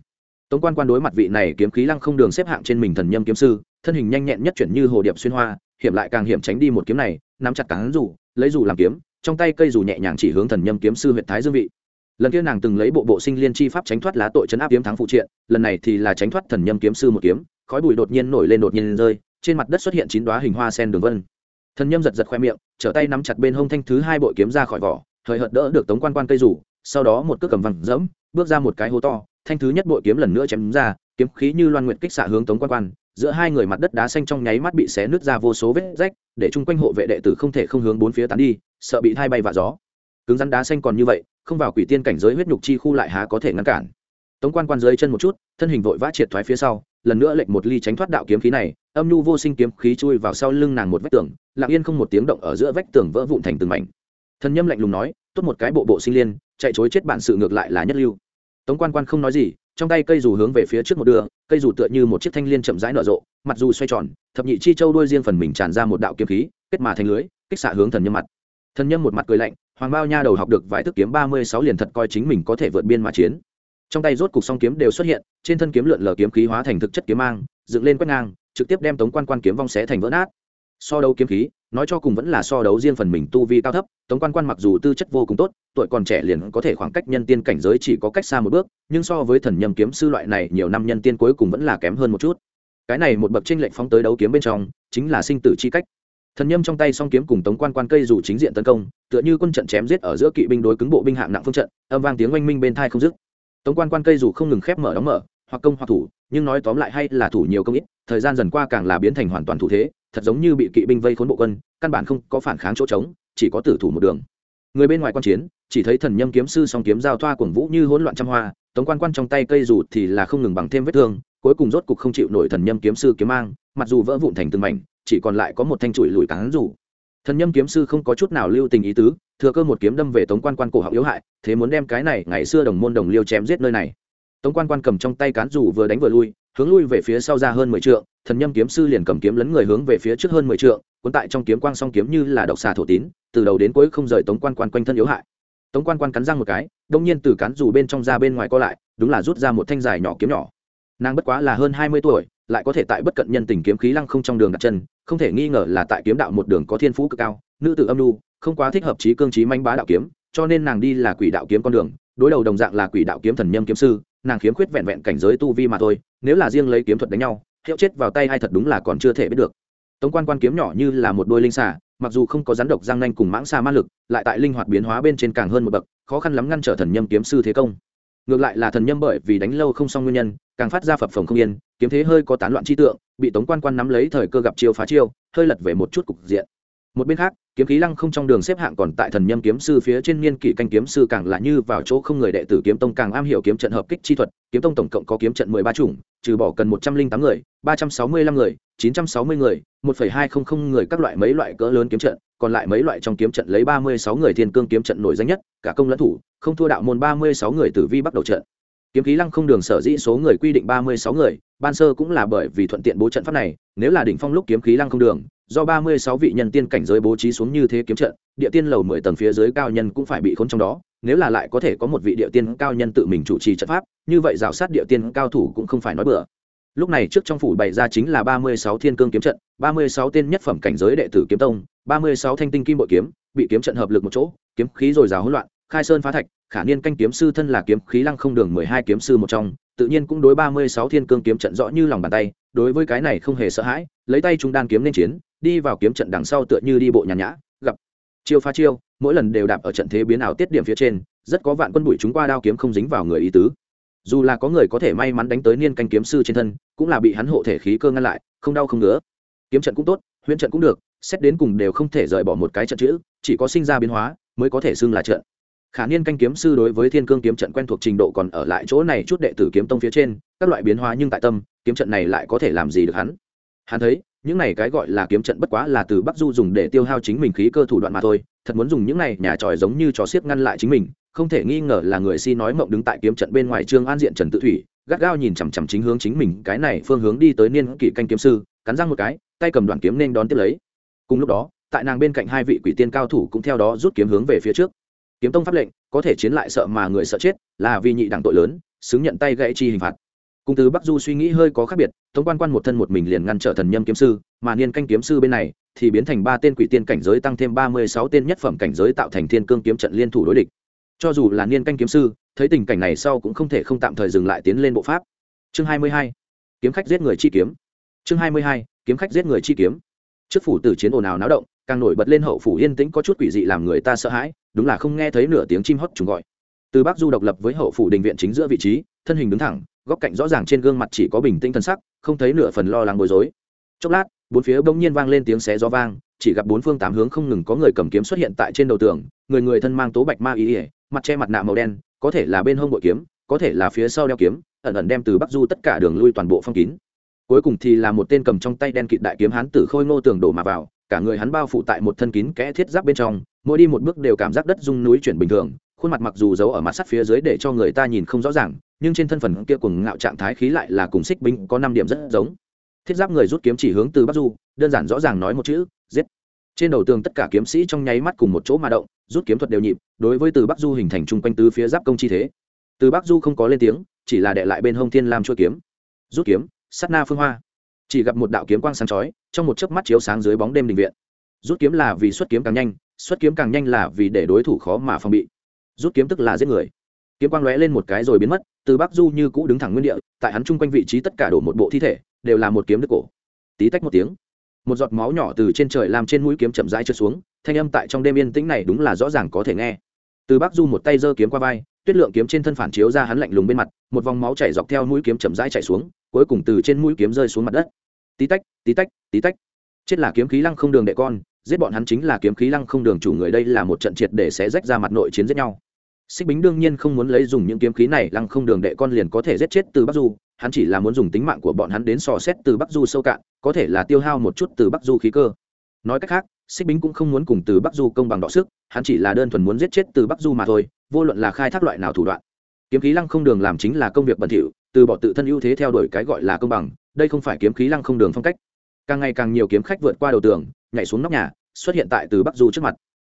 Tống quan quan đối mặt vị này kiếm khí lăng không đường xếp hạng trên mình thần nhâm kiếm sư, thân hình nhanh nhẹn nhất chuyển như hồ điệp xuyên hoa, hiểm lại càng hiểm tránh đi một kiếm này, nắm chặt cán rủ, lấy rủ làm kiếm, trong tay cây rủ nhẹ nhàng chỉ hướng thần nhâm kiếm sư huyện thái dương vị. Lần kia nàng từng lấy bộ bộ sinh liên chi pháp tránh thoát lá tội chấn áp kiếm thắng phụ triện, lần này thì là tránh thoát thần nhâm kiếm sư một kiếm, khói bụi đột nhiên nổi lên đột nhiên rơi, trên mặt đất xuất hiện chín đoá hình hoa sen đường vân thần nhâm giật giật khoe miệng, trở tay nắm chặt bên hông thanh thứ hai bội kiếm ra khỏi vỏ, thời hợt đỡ được tống quan quan cây rủ, sau đó một cước cầm văng dẫm, bước ra một cái hố to, thanh thứ nhất bội kiếm lần nữa chém ra, kiếm khí như loan nguyện kích xạ hướng tống quan quan, giữa hai người mặt đất đá xanh trong nháy mắt bị xé nứt ra vô số vết rách, để chung quanh hộ vệ đệ tử không thể không hướng bốn phía tán đi, sợ bị thai bay và gió. Cứng rắn đá xanh còn như vậy, không vào quỷ tiên cảnh giới huyết nhục chi khu lại há có thể ngăn cản tống quan quan dưới chân một chút, thân hình vội vã triệt thoái phía sau, lần nữa lệnh một ly tránh thoát đạo kiếm khí này, âm nhu vô sinh kiếm khí chui vào sau lưng nàng một vách tường, lặng yên không một tiếng động ở giữa vách tường vỡ vụn thành từng mảnh. Thần nhâm lạnh lùng nói, tốt một cái bộ bộ sinh liên, chạy chối chết bản sự ngược lại là nhất lưu. Tống quan quan không nói gì, trong tay cây dù hướng về phía trước một đường, cây dù tựa như một chiếc thanh liên chậm rãi nở rộ, mặt dù xoay tròn, thập nhị chi châu đuôi riêng phần mình tràn ra một đạo kiếm khí, kết mà thành lưới, kích xạ hướng thần nhâm mặt. Thần nhâm một mặt cười lạnh, hoàng bao nha đầu học được vài thức kiếm ba mươi sáu liền thật coi chính mình có thể vượt biên mà chiến trong tay rốt cục song kiếm đều xuất hiện, trên thân kiếm lượn lờ kiếm khí hóa thành thực chất kiếm mang, dựng lên quét ngang, trực tiếp đem tống quan quan kiếm vong xé thành vỡ nát. So đấu kiếm khí, nói cho cùng vẫn là so đấu riêng phần mình tu vi cao thấp, tống quan quan mặc dù tư chất vô cùng tốt, tuổi còn trẻ liền có thể khoảng cách nhân tiên cảnh giới chỉ có cách xa một bước, nhưng so với thần nhầm kiếm sư loại này nhiều năm nhân tiên cuối cùng vẫn là kém hơn một chút. Cái này một bậc tranh lệnh phóng tới đấu kiếm bên trong, chính là sinh tử chi cách. Thần nhâm trong tay song kiếm cùng tống quan quan cây dù chính diện tấn công, tựa như quân trận chém giết ở giữa kỵ binh đối cứng bộ binh hạng nặng phương trận, âm vang tiếng oanh minh bên thai không dứt tống quan quan cây dù không ngừng khép mở đóng mở, hoặc công hoặc thủ, nhưng nói tóm lại hay là thủ nhiều công ít, thời gian dần qua càng là biến thành hoàn toàn thủ thế, thật giống như bị kỵ binh vây khốn bộ quân, căn bản không có phản kháng chỗ trống, chỉ có tử thủ một đường. Người bên ngoài quan chiến, chỉ thấy thần nhâm kiếm sư song kiếm giao thoa cuồng vũ như hỗn loạn trăm hoa, tống quan quan trong tay cây dù thì là không ngừng bằng thêm vết thương, cuối cùng rốt cục không chịu nổi thần nhâm kiếm sư kiếm mang, mặc dù vỡ vụn thành từng mảnh, chỉ còn lại có một thanh chuỗi lùi cán rủ thần nhâm kiếm sư không có chút nào lưu tình ý tứ thừa cơ một kiếm đâm về tống quan quan cổ họng yếu hại, thế muốn đem cái này ngày xưa đồng môn đồng liêu chém giết nơi này. Tống quan quan cầm trong tay cán dù vừa đánh vừa lui, hướng lui về phía sau ra hơn mười trượng, thần nhâm kiếm sư liền cầm kiếm lấn người hướng về phía trước hơn mười trượng, cuốn tại trong kiếm quang song kiếm như là độc xà thổ tín, từ đầu đến cuối không rời tống quan quan quanh thân yếu hại. Tống quan quan cắn răng một cái, đông nhiên từ cán dù bên trong ra bên ngoài co lại, đúng là rút ra một thanh dài nhỏ kiếm nhỏ. Nàng bất quá là hơn hai mươi tuổi, lại có thể tại bất cận nhân tình kiếm khí lăng không trong đường đặt chân, không thể nghi ngờ là tại kiếm đạo một đường có thiên phú cực cao, nữ tử âm lu không quá thích hợp trí cương trí manh bá đạo kiếm, cho nên nàng đi là quỷ đạo kiếm con đường, đối đầu đồng dạng là quỷ đạo kiếm thần nhâm kiếm sư, nàng khiếm khuyết vẹn vẹn cảnh giới tu vi mà thôi, nếu là riêng lấy kiếm thuật đánh nhau, hiệu chết vào tay ai thật đúng là còn chưa thể biết được. Tống quan quan kiếm nhỏ như là một đôi linh xà, mặc dù không có rắn độc răng nanh cùng mãng xà ma lực, lại tại linh hoạt biến hóa bên trên càng hơn một bậc, khó khăn lắm ngăn trở thần nhâm kiếm sư thế công. Ngược lại là thần nhâm bởi vì đánh lâu không xong nguyên nhân, càng phát ra phập phồng không yên, kiếm thế hơi có tán loạn chi tượng, bị tống quan quan nắm lấy thời cơ gặp chiêu phá chiêu, hơi lật về một chút cục diện một bên khác, kiếm khí lăng không trong đường xếp hạng còn tại thần nhâm kiếm sư phía trên niên kỷ canh kiếm sư càng là như vào chỗ không người đệ tử kiếm tông càng am hiểu kiếm trận hợp kích chi thuật. Kiếm tông tổng cộng có kiếm trận mười ba chủng, trừ bỏ cần một trăm linh tám người, ba trăm sáu mươi lăm người, chín trăm sáu mươi người, một phẩy hai không không người các loại mấy loại cỡ lớn kiếm trận, còn lại mấy loại trong kiếm trận lấy ba mươi sáu người thiên cương kiếm trận nổi danh nhất, cả công lẫn thủ, không thua đạo môn ba mươi sáu người tử vi bắt đầu trận. Kiếm khí lăng không đường sở dĩ số người quy định ba mươi sáu người, ban sơ cũng là bởi vì thuận tiện bố trận pháp này, nếu là đỉnh phong lúc kiếm khí lăng không đường do ba mươi sáu vị nhân tiên cảnh giới bố trí xuống như thế kiếm trận, địa tiên lầu mười tầng phía dưới cao nhân cũng phải bị khốn trong đó, nếu là lại có thể có một vị địa tiên cao nhân tự mình chủ trì trận pháp, như vậy rào sát địa tiên cao thủ cũng không phải nói bừa. Lúc này trước trong phủ bày ra chính là ba mươi sáu thiên cương kiếm trận, ba mươi sáu tên nhất phẩm cảnh giới đệ tử kiếm tông, ba mươi sáu thanh tinh kim bội kiếm, bị kiếm trận hợp lực một chỗ, kiếm khí rồi rào hỗn loạn, khai sơn phá thạch, khả niên canh kiếm sư thân là kiếm khí lăng không đường mười hai kiếm sư một trong, tự nhiên cũng đối ba mươi sáu thiên cương kiếm trận rõ như lòng bàn tay, đối với cái này không hề sợ hãi, lấy tay chúng đan kiếm nên chiến đi vào kiếm trận đằng sau tựa như đi bộ nhàn nhã, gặp chiêu phá chiêu, mỗi lần đều đạp ở trận thế biến ảo tiết điểm phía trên, rất có vạn quân bụi chúng qua đao kiếm không dính vào người ý tứ. Dù là có người có thể may mắn đánh tới niên canh kiếm sư trên thân, cũng là bị hắn hộ thể khí cơ ngăn lại, không đau không ngứa. Kiếm trận cũng tốt, huyễn trận cũng được, xét đến cùng đều không thể rời bỏ một cái trận chữ, chỉ có sinh ra biến hóa mới có thể xưng là trận. Khả niên canh kiếm sư đối với thiên cương kiếm trận quen thuộc trình độ còn ở lại chỗ này chút đệ tử kiếm tông phía trên, các loại biến hóa nhưng tại tâm, kiếm trận này lại có thể làm gì được hắn? Hắn thấy những này cái gọi là kiếm trận bất quá là từ bắc du dùng để tiêu hao chính mình khí cơ thủ đoạn mà thôi, thật muốn dùng những này nhà tròi giống như trò xiếc ngăn lại chính mình, không thể nghi ngờ là người si nói mộng đứng tại kiếm trận bên ngoài trương an diện trần tự thủy, gắt gao nhìn chằm chằm chính hướng chính mình, cái này phương hướng đi tới niên kỷ canh kiếm sư, cắn răng một cái, tay cầm đoàn kiếm nên đón tiếp lấy. Cùng lúc đó, tại nàng bên cạnh hai vị quỷ tiên cao thủ cũng theo đó rút kiếm hướng về phía trước. Kiếm tông pháp lệnh, có thể chiến lại sợ mà người sợ chết, là vì nhị đẳng tội lớn, xứng nhận tay gãy chi hình phạt cùng từ bắc du suy nghĩ hơi có khác biệt, tống quan quan một thân một mình liền ngăn trở thần nhâm kiếm sư, mà niên canh kiếm sư bên này thì biến thành ba tên quỷ tiên cảnh giới tăng thêm ba mươi sáu tên nhất phẩm cảnh giới tạo thành thiên cương kiếm trận liên thủ đối địch. Cho dù là niên canh kiếm sư, thấy tình cảnh này sau cũng không thể không tạm thời dừng lại tiến lên bộ pháp. Chương hai mươi hai, kiếm khách giết người chi kiếm. Chương hai mươi hai, kiếm khách giết người chi kiếm. Trước phủ tử chiến ồn ào náo động, càng nổi bật lên hậu phủ yên tĩnh có chút quỷ dị làm người ta sợ hãi, đúng là không nghe thấy nửa tiếng chim hót chúng gọi. Từ bắc du độc lập với hậu phủ đình viện chính giữa vị trí, thân hình đứng thẳng góc cạnh rõ ràng trên gương mặt chỉ có bình tĩnh thân sắc, không thấy nửa phần lo lắng bối rối. Chốc lát, bốn phía bỗng nhiên vang lên tiếng xé gió vang, chỉ gặp bốn phương tám hướng không ngừng có người cầm kiếm xuất hiện tại trên đầu tường, người người thân mang tố bạch ma ý ỉa mặt che mặt nạ màu đen, có thể là bên hông bội kiếm, có thể là phía sau đeo kiếm, ẩn ẩn đem từ bắc du tất cả đường lui toàn bộ phong kín. Cuối cùng thì là một tên cầm trong tay đen kịt đại kiếm hán tử khôi ngô tường đổ mà vào, cả người hắn bao phủ tại một thân kín kẽ thiết giáp bên trong, mỗi đi một bước đều cảm giác đất rung núi chuyển bình thường, khuôn mặt mặc dù giấu ở mặt sắt phía dưới để cho người ta nhìn không rõ ràng nhưng trên thân phần kia cùng ngạo trạng thái khí lại là cùng xích binh có năm điểm rất giống. Thiết giáp người rút kiếm chỉ hướng từ bắc du, đơn giản rõ ràng nói một chữ, giết. Trên đầu tường tất cả kiếm sĩ trong nháy mắt cùng một chỗ mà động, rút kiếm thuật đều nhịp, đối với từ bắc du hình thành chung quanh tứ phía giáp công chi thế. Từ bắc du không có lên tiếng, chỉ là đệ lại bên hông thiên lam chuôi kiếm. Rút kiếm sắt na phương hoa. Chỉ gặp một đạo kiếm quang sáng chói, trong một chớp mắt chiếu sáng dưới bóng đêm đình viện. Rút kiếm là vì xuất kiếm càng nhanh, xuất kiếm càng nhanh là vì để đối thủ khó mà phòng bị. Rút kiếm tức là giết người. Kiếm quang lóe lên một cái rồi biến mất từ bắc du như cũ đứng thẳng nguyên địa, tại hắn chung quanh vị trí tất cả đổ một bộ thi thể, đều là một kiếm đứt cổ. Tí tách một tiếng, một giọt máu nhỏ từ trên trời làm trên mũi kiếm chậm rãi trượt xuống, thanh âm tại trong đêm yên tĩnh này đúng là rõ ràng có thể nghe. Từ bắc du một tay giơ kiếm qua vai, tuyết lượng kiếm trên thân phản chiếu ra hắn lạnh lùng bên mặt, một vòng máu chảy dọc theo mũi kiếm chậm rãi chảy xuống, cuối cùng từ trên mũi kiếm rơi xuống mặt đất. Tí tách tí tách tí tách. Chết là kiếm khí lăng không đường đệ con, giết bọn hắn chính là kiếm khí lăng không đường chủ người, đây là một trận triệt để sẽ rách ra mặt nội chiến giết nhau xích bính đương nhiên không muốn lấy dùng những kiếm khí này, lăng không đường đệ con liền có thể giết chết từ bắc du. Hắn chỉ là muốn dùng tính mạng của bọn hắn đến sò xét từ bắc du sâu cạn, có thể là tiêu hao một chút từ bắc du khí cơ. Nói cách khác, xích bính cũng không muốn cùng từ bắc du công bằng đọ sức, hắn chỉ là đơn thuần muốn giết chết từ bắc du mà thôi, vô luận là khai thác loại nào thủ đoạn. Kiếm khí lăng không đường làm chính là công việc bẩn thỉu, từ bỏ tự thân ưu thế theo đuổi cái gọi là công bằng, đây không phải kiếm khí lăng không đường phong cách. Càng ngày càng nhiều kiếm khách vượt qua đầu tường, nhảy xuống nóc nhà, xuất hiện tại từ bắc du trước mặt.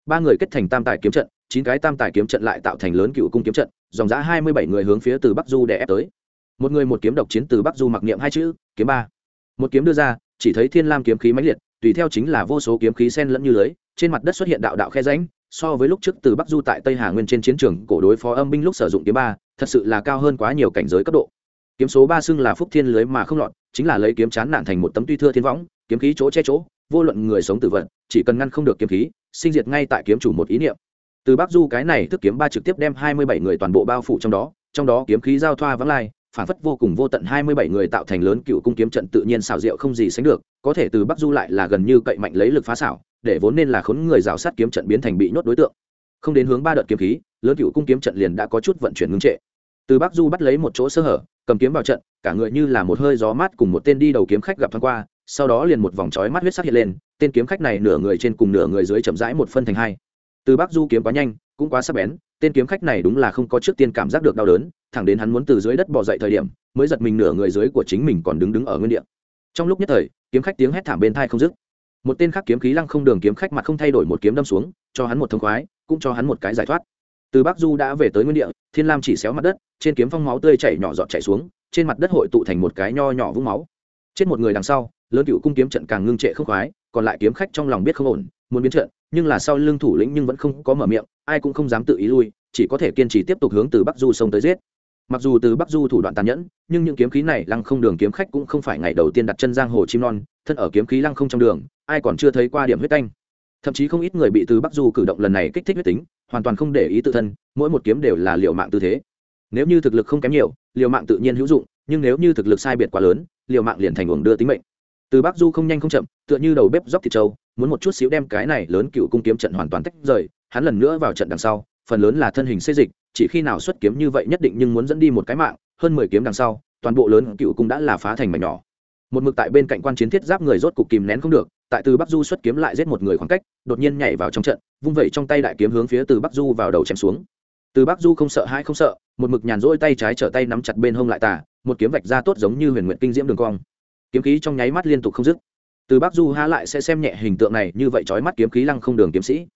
Ba người kết thành tam tài kiếm trận chín cái tam tài kiếm trận lại tạo thành lớn cựu cung kiếm trận, dòng giã hai mươi bảy người hướng phía từ bắc du để ép tới. Một người một kiếm độc chiến từ bắc du mặc niệm hai chữ, kiếm ba. Một kiếm đưa ra, chỉ thấy thiên lam kiếm khí mãnh liệt, tùy theo chính là vô số kiếm khí sen lẫn như lưới, trên mặt đất xuất hiện đạo đạo khe ránh so với lúc trước từ bắc du tại tây hà nguyên trên chiến trường cổ đối phó âm binh lúc sử dụng kiếm ba, thật sự là cao hơn quá nhiều cảnh giới cấp độ. Kiếm số ba xưng là phúc thiên lưới mà không lọt, chính là lấy kiếm chán nạn thành một tấm tuy thưa thiên võng, kiếm khí chỗ che chỗ, vô luận người sống tử vận chỉ cần ngăn không được kiếm khí, sinh diệt ngay tại kiếm chủ một ý niệm từ bắc du cái này thức kiếm ba trực tiếp đem hai mươi bảy người toàn bộ bao phủ trong đó trong đó kiếm khí giao thoa vắng lai, phản phất vô cùng vô tận hai mươi bảy người tạo thành lớn cựu cung kiếm trận tự nhiên xảo diệu không gì sánh được, có thể từ bắc du lại là gần như cậy mạnh lấy lực phá xảo, để vốn nên là khốn người rào sát kiếm trận biến thành bị nhốt đối tượng. Không đến hướng ba đợt kiếm khí, lớn cựu cung kiếm trận liền đã có chút vận chuyển ngưng trệ. Từ bắc du bắt lấy một chỗ sơ hở, cầm kiếm vào trận, cả người như là một hơi gió mát cùng một tên đi đầu kiếm khách gặp thoáng qua, sau đó liền một vòng trói mắt huyết sắc hiện lên, tên kiếm khách này nửa người trên cùng nửa người dưới chậm rãi một phân thành hai từ bắc du kiếm quá nhanh, cũng quá sắc bén, tên kiếm khách này đúng là không có trước tiên cảm giác được đau đớn, thẳng đến hắn muốn từ dưới đất bỏ dậy thời điểm, mới giật mình nửa người dưới của chính mình còn đứng đứng ở nguyên địa. Trong lúc nhất thời, kiếm khách tiếng hét thảm bên thai không dứt. Một tên khác kiếm khí lăng không đường kiếm khách mặt không thay đổi một kiếm đâm xuống, cho hắn một thông khoái, cũng cho hắn một cái giải thoát. Từ bắc du đã về tới nguyên địa, thiên lam chỉ xéo mặt đất, trên kiếm phong máu tươi chảy nhỏ giọt chảy xuống, trên mặt đất hội tụ thành một cái nho nhỏ vũng máu. Chết một người đằng sau, lớn cựu cung kiếm trận càng ngưng trệ không khoái, còn lại kiếm khách trong lòng biết không ổn, muốn biến trận nhưng là sau lưng thủ lĩnh nhưng vẫn không có mở miệng, ai cũng không dám tự ý lui, chỉ có thể kiên trì tiếp tục hướng từ bắc du sông tới giết. Mặc dù từ bắc du thủ đoạn tàn nhẫn, nhưng những kiếm khí này lăng không đường kiếm khách cũng không phải ngày đầu tiên đặt chân giang hồ chim non, thân ở kiếm khí lăng không trong đường, ai còn chưa thấy qua điểm huyết canh thậm chí không ít người bị từ bắc du cử động lần này kích thích huyết tính, hoàn toàn không để ý tự thân, mỗi một kiếm đều là liều mạng tư thế. Nếu như thực lực không kém nhiều, liều mạng tự nhiên hữu dụng, nhưng nếu như thực lực sai biệt quá lớn, liều mạng liền thành uổng đưa tính mệnh. Từ bắc du không nhanh không chậm, tựa như đầu bếp dóc thịt trâu muốn một chút xíu đem cái này lớn cựu cung kiếm trận hoàn toàn tách rời, hắn lần nữa vào trận đằng sau, phần lớn là thân hình xê dịch, chỉ khi nào xuất kiếm như vậy nhất định nhưng muốn dẫn đi một cái mạng, hơn mười kiếm đằng sau, toàn bộ lớn cựu cung đã là phá thành mảnh nhỏ. Một mực tại bên cạnh quan chiến thiết giáp người rốt cục kìm nén không được, tại từ bắc du xuất kiếm lại giết một người khoảng cách, đột nhiên nhảy vào trong trận, vung vẩy trong tay đại kiếm hướng phía từ bắc du vào đầu chém xuống. Từ bắc du không sợ hai không sợ, một mực nhàn rỗi tay trái trở tay nắm chặt bên hông lại tà, một kiếm vạch ra tốt giống như huyền nguyện kinh diễm đường cong. Kiếm khí trong nháy mắt liên tục không dứt từ bắc du há lại sẽ xem nhẹ hình tượng này, như vậy trói mắt kiếm khí lăng không đường kiếm sĩ.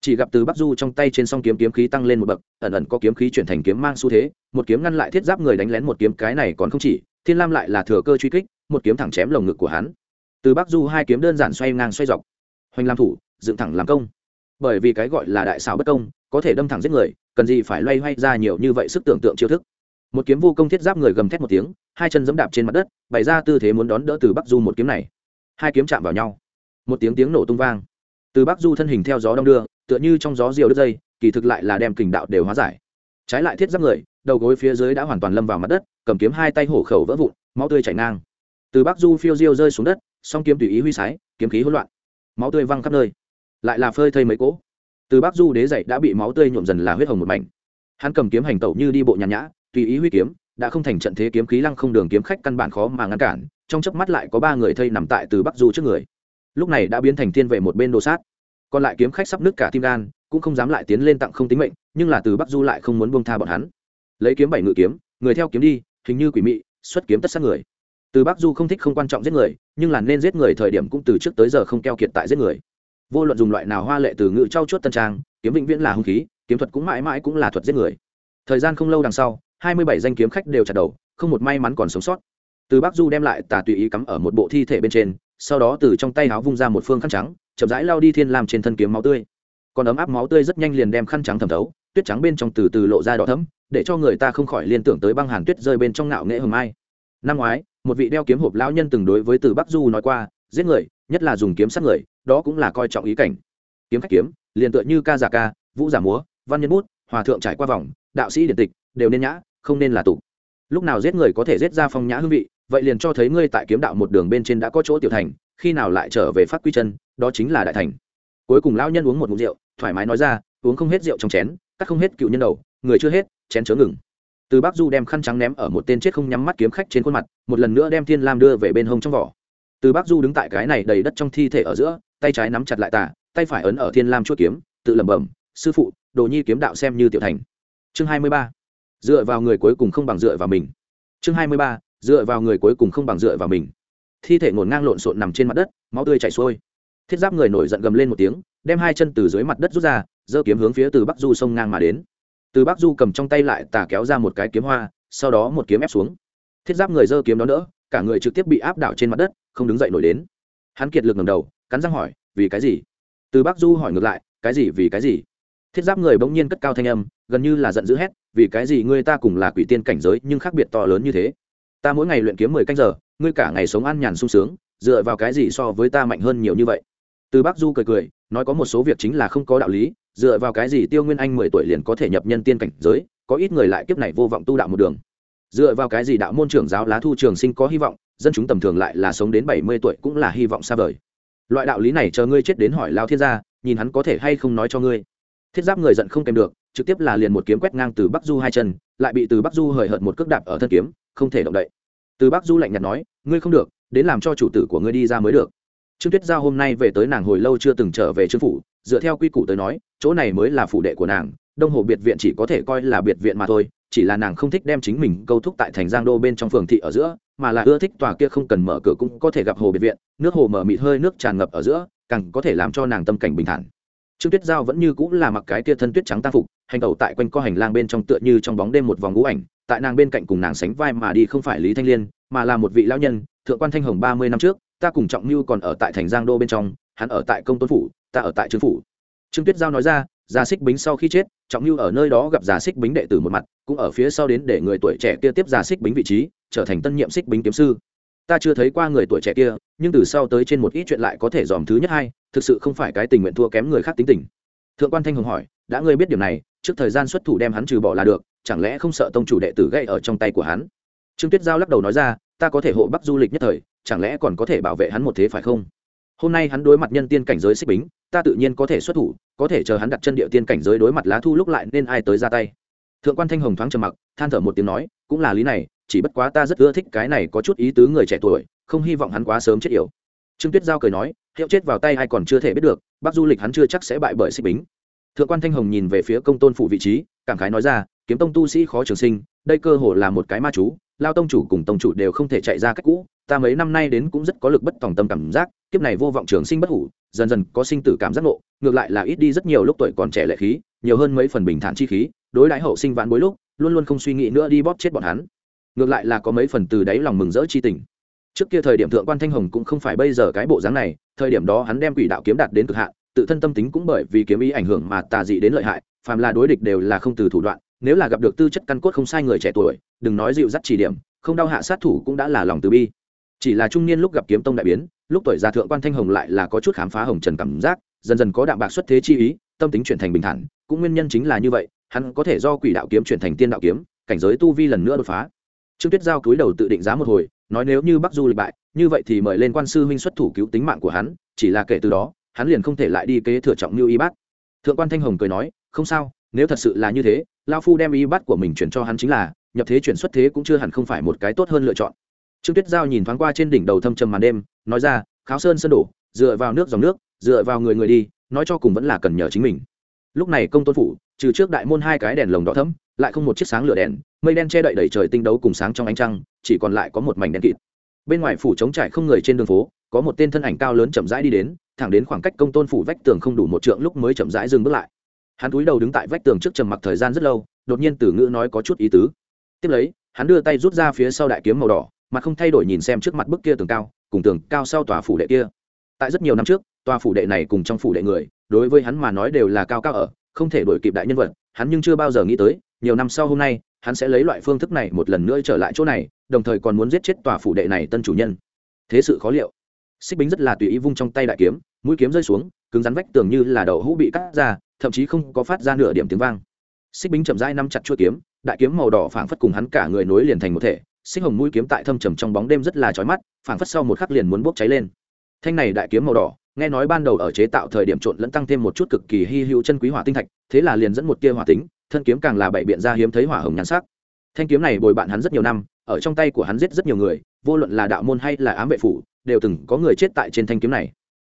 Chỉ gặp từ bắc du trong tay trên song kiếm kiếm khí tăng lên một bậc, ẩn ẩn có kiếm khí chuyển thành kiếm mang xu thế, một kiếm ngăn lại thiết giáp người đánh lén một kiếm, cái này còn không chỉ, thiên lam lại là thừa cơ truy kích, một kiếm thẳng chém lồng ngực của hắn. Từ bắc du hai kiếm đơn giản xoay ngang xoay dọc. Hoành làm thủ, dựng thẳng làm công. Bởi vì cái gọi là đại xảo bất công, có thể đâm thẳng giết người, cần gì phải loay hoay ra nhiều như vậy sức tưởng tượng chiêu thức. Một kiếm vô công thiết giáp người gầm thét một tiếng, hai chân giẫm đạp trên mặt đất, bày ra tư thế muốn đón đỡ từ bắc du một kiếm này hai kiếm chạm vào nhau. Một tiếng tiếng nổ tung vang. Từ bắc du thân hình theo gió đong đưa, tựa như trong gió diều đứt dây, kỳ thực lại là đem kình đạo đều hóa giải. Trái lại thiết giáp người, đầu gối phía dưới đã hoàn toàn lâm vào mặt đất, cầm kiếm hai tay hổ khẩu vỡ vụn, máu tươi chảy ngang. Từ bắc du phiêu diêu rơi xuống đất, song kiếm tùy ý huy sái, kiếm khí hỗn loạn. Máu tươi văng khắp nơi. Lại là phơi thây mấy cỗ. Từ bắc du đế dậy đã bị máu tươi nhuộm dần là huyết hồng một mảnh. Hắn cầm kiếm hành tẩu như đi bộ nhàn nhã, tùy ý huy kiếm đã không thành trận thế kiếm khí lăng không đường kiếm khách căn bản khó mà ngăn cản, trong chớp mắt lại có ba người thây nằm tại từ bắc du trước người. Lúc này đã biến thành thiên vệ một bên đồ sát. Còn lại kiếm khách sắp nứt cả tim gan, cũng không dám lại tiến lên tặng không tính mệnh, nhưng là từ bắc du lại không muốn buông tha bọn hắn. Lấy kiếm bảy ngự kiếm, người theo kiếm đi, hình như quỷ mị, xuất kiếm tất sát người. Từ bắc du không thích không quan trọng giết người, nhưng là nên giết người thời điểm cũng từ trước tới giờ không keo kiệt tại giết người. Vô luận dùng loại nào hoa lệ từ ngự trau chuốt tân trang, kiếm vĩnh viễn là hung khí, kiếm thuật cũng mãi mãi cũng là thuật giết người. Thời gian không lâu đằng sau hai mươi bảy danh kiếm khách đều chặt đầu, không một may mắn còn sống sót. Từ bắc du đem lại tà tùy ý cắm ở một bộ thi thể bên trên, sau đó từ trong tay áo vung ra một phương khăn trắng, chậm rãi lao đi thiên làm trên thân kiếm máu tươi. Còn ấm áp máu tươi rất nhanh liền đem khăn trắng thẩm thấu, tuyết trắng bên trong từ từ lộ ra đỏ thấm để cho người ta không khỏi liên tưởng tới băng hàn tuyết rơi bên trong ngạo nghệ hầm ai năm ngoái, một vị đeo kiếm hộp lão nhân từng đối với từ bắc du nói qua, giết người, nhất là dùng kiếm sát người, đó cũng là coi trọng ý cảnh. Kiếm khách kiếm, liền tựa như ca giả ca, vũ giả múa, văn nhân bút, hòa thượng trải qua vòng, đạo sĩ điển tịch, đều nên nhã không nên là tụ. Lúc nào giết người có thể giết ra phong nhã hương vị, vậy liền cho thấy ngươi tại kiếm đạo một đường bên trên đã có chỗ tiểu thành, khi nào lại trở về phát quy chân, đó chính là đại thành. Cuối cùng lão nhân uống một ngụm rượu, thoải mái nói ra, uống không hết rượu trong chén, cắt không hết cựu nhân đầu, người chưa hết, chén chớ ngừng. Từ bác du đem khăn trắng ném ở một tên chết không nhắm mắt kiếm khách trên khuôn mặt, một lần nữa đem thiên lam đưa về bên hông trong vỏ. Từ bác du đứng tại cái này đầy đất trong thi thể ở giữa, tay trái nắm chặt lại tà, tay phải ấn ở thiên lam chuôi kiếm, tự lẩm bẩm, sư phụ, đồ nhi kiếm đạo xem như tiểu thành. Chương hai mươi ba dựa vào người cuối cùng không bằng dựa vào mình. Chương hai mươi ba, dựa vào người cuối cùng không bằng dựa vào mình. Thi thể ngổn ngang lộn xộn nằm trên mặt đất, máu tươi chảy xuôi. Thiết giáp người nổi giận gầm lên một tiếng, đem hai chân từ dưới mặt đất rút ra, giơ kiếm hướng phía từ bắc du sông ngang mà đến. Từ bắc du cầm trong tay lại tà kéo ra một cái kiếm hoa, sau đó một kiếm ép xuống. Thiết giáp người giơ kiếm đó nữa cả người trực tiếp bị áp đảo trên mặt đất, không đứng dậy nổi đến. Hắn kiệt lực ngầm đầu, cắn răng hỏi, vì cái gì? Từ bắc du hỏi ngược lại, cái gì vì cái gì? Thiết giáp người bỗng nhiên cất cao thanh âm, gần như là giận dữ hét vì cái gì ngươi ta cùng là quỷ tiên cảnh giới nhưng khác biệt to lớn như thế? Ta mỗi ngày luyện kiếm mười canh giờ, ngươi cả ngày sống ăn nhàn sung sướng, dựa vào cái gì so với ta mạnh hơn nhiều như vậy? Từ bác du cười cười, nói có một số việc chính là không có đạo lý, dựa vào cái gì tiêu nguyên anh mười tuổi liền có thể nhập nhân tiên cảnh giới, có ít người lại kiếp này vô vọng tu đạo một đường. Dựa vào cái gì đạo môn trưởng giáo lá thu trường sinh có hy vọng, dân chúng tầm thường lại là sống đến bảy mươi tuổi cũng là hy vọng xa vời. Loại đạo lý này chờ ngươi chết đến hỏi lao thiên gia, nhìn hắn có thể hay không nói cho ngươi. Thiết giáp người giận không kèm được trực tiếp là liền một kiếm quét ngang từ bắc du hai chân, lại bị từ bắc du hời hợt một cước đạp ở thân kiếm, không thể động đậy. Từ bắc du lạnh nhạt nói, ngươi không được, đến làm cho chủ tử của ngươi đi ra mới được. Trương tuyết giao hôm nay về tới nàng hồi lâu chưa từng trở về trương phủ, dựa theo quy củ tới nói, chỗ này mới là phủ đệ của nàng, đông hồ biệt viện chỉ có thể coi là biệt viện mà thôi, chỉ là nàng không thích đem chính mình câu thúc tại thành giang đô bên trong phường thị ở giữa, mà là ưa thích tòa kia không cần mở cửa cũng có thể gặp hồ biệt viện, nước hồ mở mịt hơi nước tràn ngập ở giữa, càng có thể làm cho nàng tâm cảnh bình thản trương tuyết giao vẫn như cũng là mặc cái kia thân tuyết trắng tăng phục, hành tẩu tại quanh co hành lang bên trong tựa như trong bóng đêm một vòng ngũ ảnh, tại nàng bên cạnh cùng nàng sánh vai mà đi không phải lý thanh liên, mà là một vị lão nhân, thượng quan thanh hồng ba mươi năm trước, ta cùng trọng mưu còn ở tại thành giang đô bên trong, hắn ở tại công tôn phủ, ta ở tại trương phủ. Trương tuyết giao nói ra, già xích bính sau khi chết, trọng mưu ở nơi đó gặp già xích bính đệ tử một mặt, cũng ở phía sau đến để người tuổi trẻ kia tiếp già xích bính vị trí, trở thành tân nhiệm xích bính kiếm sư ta chưa thấy qua người tuổi trẻ kia, nhưng từ sau tới trên một ít chuyện lại có thể dòm thứ nhất hai, thực sự không phải cái tình nguyện thua kém người khác tính tình. Thượng quan thanh hồng hỏi, đã ngươi biết điều này, trước thời gian xuất thủ đem hắn trừ bỏ là được, chẳng lẽ không sợ tông chủ đệ tử gây ở trong tay của hắn? Trương tuyết giao lắc đầu nói ra, ta có thể hộ bắc du lịch nhất thời, chẳng lẽ còn có thể bảo vệ hắn một thế phải không? Hôm nay hắn đối mặt nhân tiên cảnh giới xích bính, ta tự nhiên có thể xuất thủ, có thể chờ hắn đặt chân địa tiên cảnh giới đối mặt lá thu lúc lại nên ai tới ra tay? Thượng quan thanh hồng thoáng trầm mặc, than thở một tiếng nói, cũng là lý này chỉ bất quá ta rất ưa thích cái này có chút ý tứ người trẻ tuổi, không hy vọng hắn quá sớm chết yểu. Trương tuyết giao cười nói, hiệu chết vào tay ai còn chưa thể biết được, bác du lịch hắn chưa chắc sẽ bại bởi xích bính. Thượng quan thanh hồng nhìn về phía công tôn phủ vị trí, cảm khái nói ra, kiếm tông tu sĩ khó trường sinh, đây cơ hồ là một cái ma chú, lao tông chủ cùng tông chủ đều không thể chạy ra cách cũ, ta mấy năm nay đến cũng rất có lực bất tòng tâm cảm giác, kiếp này vô vọng trường sinh bất hủ, dần dần có sinh tử cảm giác ngộ, ngược lại là ít đi rất nhiều lúc tuổi còn trẻ lệ khí, nhiều hơn mấy phần bình thản chi khí, đối đãi hậu sinh vãn bối lúc, luôn luôn không suy nghĩ nữa đi bóp chết bọn hắn ngược lại là có mấy phần từ đáy lòng mừng rỡ chi tình. Trước kia thời điểm thượng quan thanh hồng cũng không phải bây giờ cái bộ dáng này, thời điểm đó hắn đem quỷ đạo kiếm đạt đến cực hạn, tự thân tâm tính cũng bởi vì kiếm ý ảnh hưởng mà tà dị đến lợi hại, phàm là đối địch đều là không từ thủ đoạn, nếu là gặp được tư chất căn cốt không sai người trẻ tuổi, đừng nói dịu dắt chỉ điểm, không đau hạ sát thủ cũng đã là lòng từ bi. Chỉ là trung niên lúc gặp kiếm tông đại biến, lúc tuổi già thượng quan thanh hồng lại là có chút khám phá hồng trần cảm giác, dần dần có đạm bạc xuất thế chi ý, tâm tính chuyển thành bình thản, cũng nguyên nhân chính là như vậy, hắn có thể do quỷ đạo kiếm chuyển thành tiên đạo kiếm, cảnh giới tu vi lần nữa đột phá trương tuyết giao cúi đầu tự định giá một hồi, nói nếu như bắc du lịch bại, như vậy thì mời lên quan sư huynh xuất thủ cứu tính mạng của hắn, chỉ là kể từ đó, hắn liền không thể lại đi kế thừa trọng như y bát. Thượng quan thanh hồng cười nói, không sao, nếu thật sự là như thế lao phu đem y bát của mình chuyển cho hắn chính là, nhập thế chuyển xuất thế cũng chưa hẳn không phải một cái tốt hơn lựa chọn. Trương tuyết giao nhìn thoáng qua trên đỉnh đầu thâm trầm màn đêm, nói ra, kháo sơn sân đổ, dựa vào nước dòng nước, dựa vào người người đi, nói cho cùng vẫn là cần nhờ chính mình. Lúc này công tôn phủ trừ trước đại môn hai cái đèn lồng đỏ thấm lại không một chiếc sáng lửa đèn, mây đen che đậy đầy trời tinh đấu cùng sáng trong ánh trăng, chỉ còn lại có một mảnh đen kịt. Bên ngoài phủ trống trải không người trên đường phố, có một tên thân ảnh cao lớn chậm rãi đi đến, thẳng đến khoảng cách công tôn phủ vách tường không đủ một trượng lúc mới chậm rãi dừng bước lại. Hắn cúi đầu đứng tại vách tường trước trầm mặc thời gian rất lâu, đột nhiên từ ngữ nói có chút ý tứ. Tiếp lấy, hắn đưa tay rút ra phía sau đại kiếm màu đỏ, mà không thay đổi nhìn xem trước mặt bức kia tường cao, cùng tường cao sau tòa phủ đệ kia. Tại rất nhiều năm trước, tòa phủ đệ này cùng trong phủ đệ người, đối với hắn mà nói đều là cao cao ở không thể đổi kịp đại nhân vật, hắn nhưng chưa bao giờ nghĩ tới, nhiều năm sau hôm nay, hắn sẽ lấy loại phương thức này một lần nữa trở lại chỗ này, đồng thời còn muốn giết chết tòa phủ đệ này tân chủ nhân. Thế sự khó liệu. Xích bính rất là tùy ý vung trong tay đại kiếm, mũi kiếm rơi xuống, cứng rắn vách tường như là đậu hũ bị cắt ra, thậm chí không có phát ra nửa điểm tiếng vang. Xích bính chậm rãi nắm chặt chuôi kiếm, đại kiếm màu đỏ phảng phất cùng hắn cả người nối liền thành một thể, xích hồng mũi kiếm tại thâm trầm trong bóng đêm rất là chói mắt, phảng phất sau một khắc liền muốn bốc cháy lên. Thanh này đại kiếm màu đỏ nghe nói ban đầu ở chế tạo thời điểm trộn lẫn tăng thêm một chút cực kỳ hy hữu chân quý hỏa tinh thạch, thế là liền dẫn một tia hỏa tính, thân kiếm càng là bảy biện ra hiếm thấy hỏa hồng nhan sắc. Thanh kiếm này bồi bạn hắn rất nhiều năm, ở trong tay của hắn giết rất nhiều người, vô luận là đạo môn hay là ám vệ phủ, đều từng có người chết tại trên thanh kiếm này.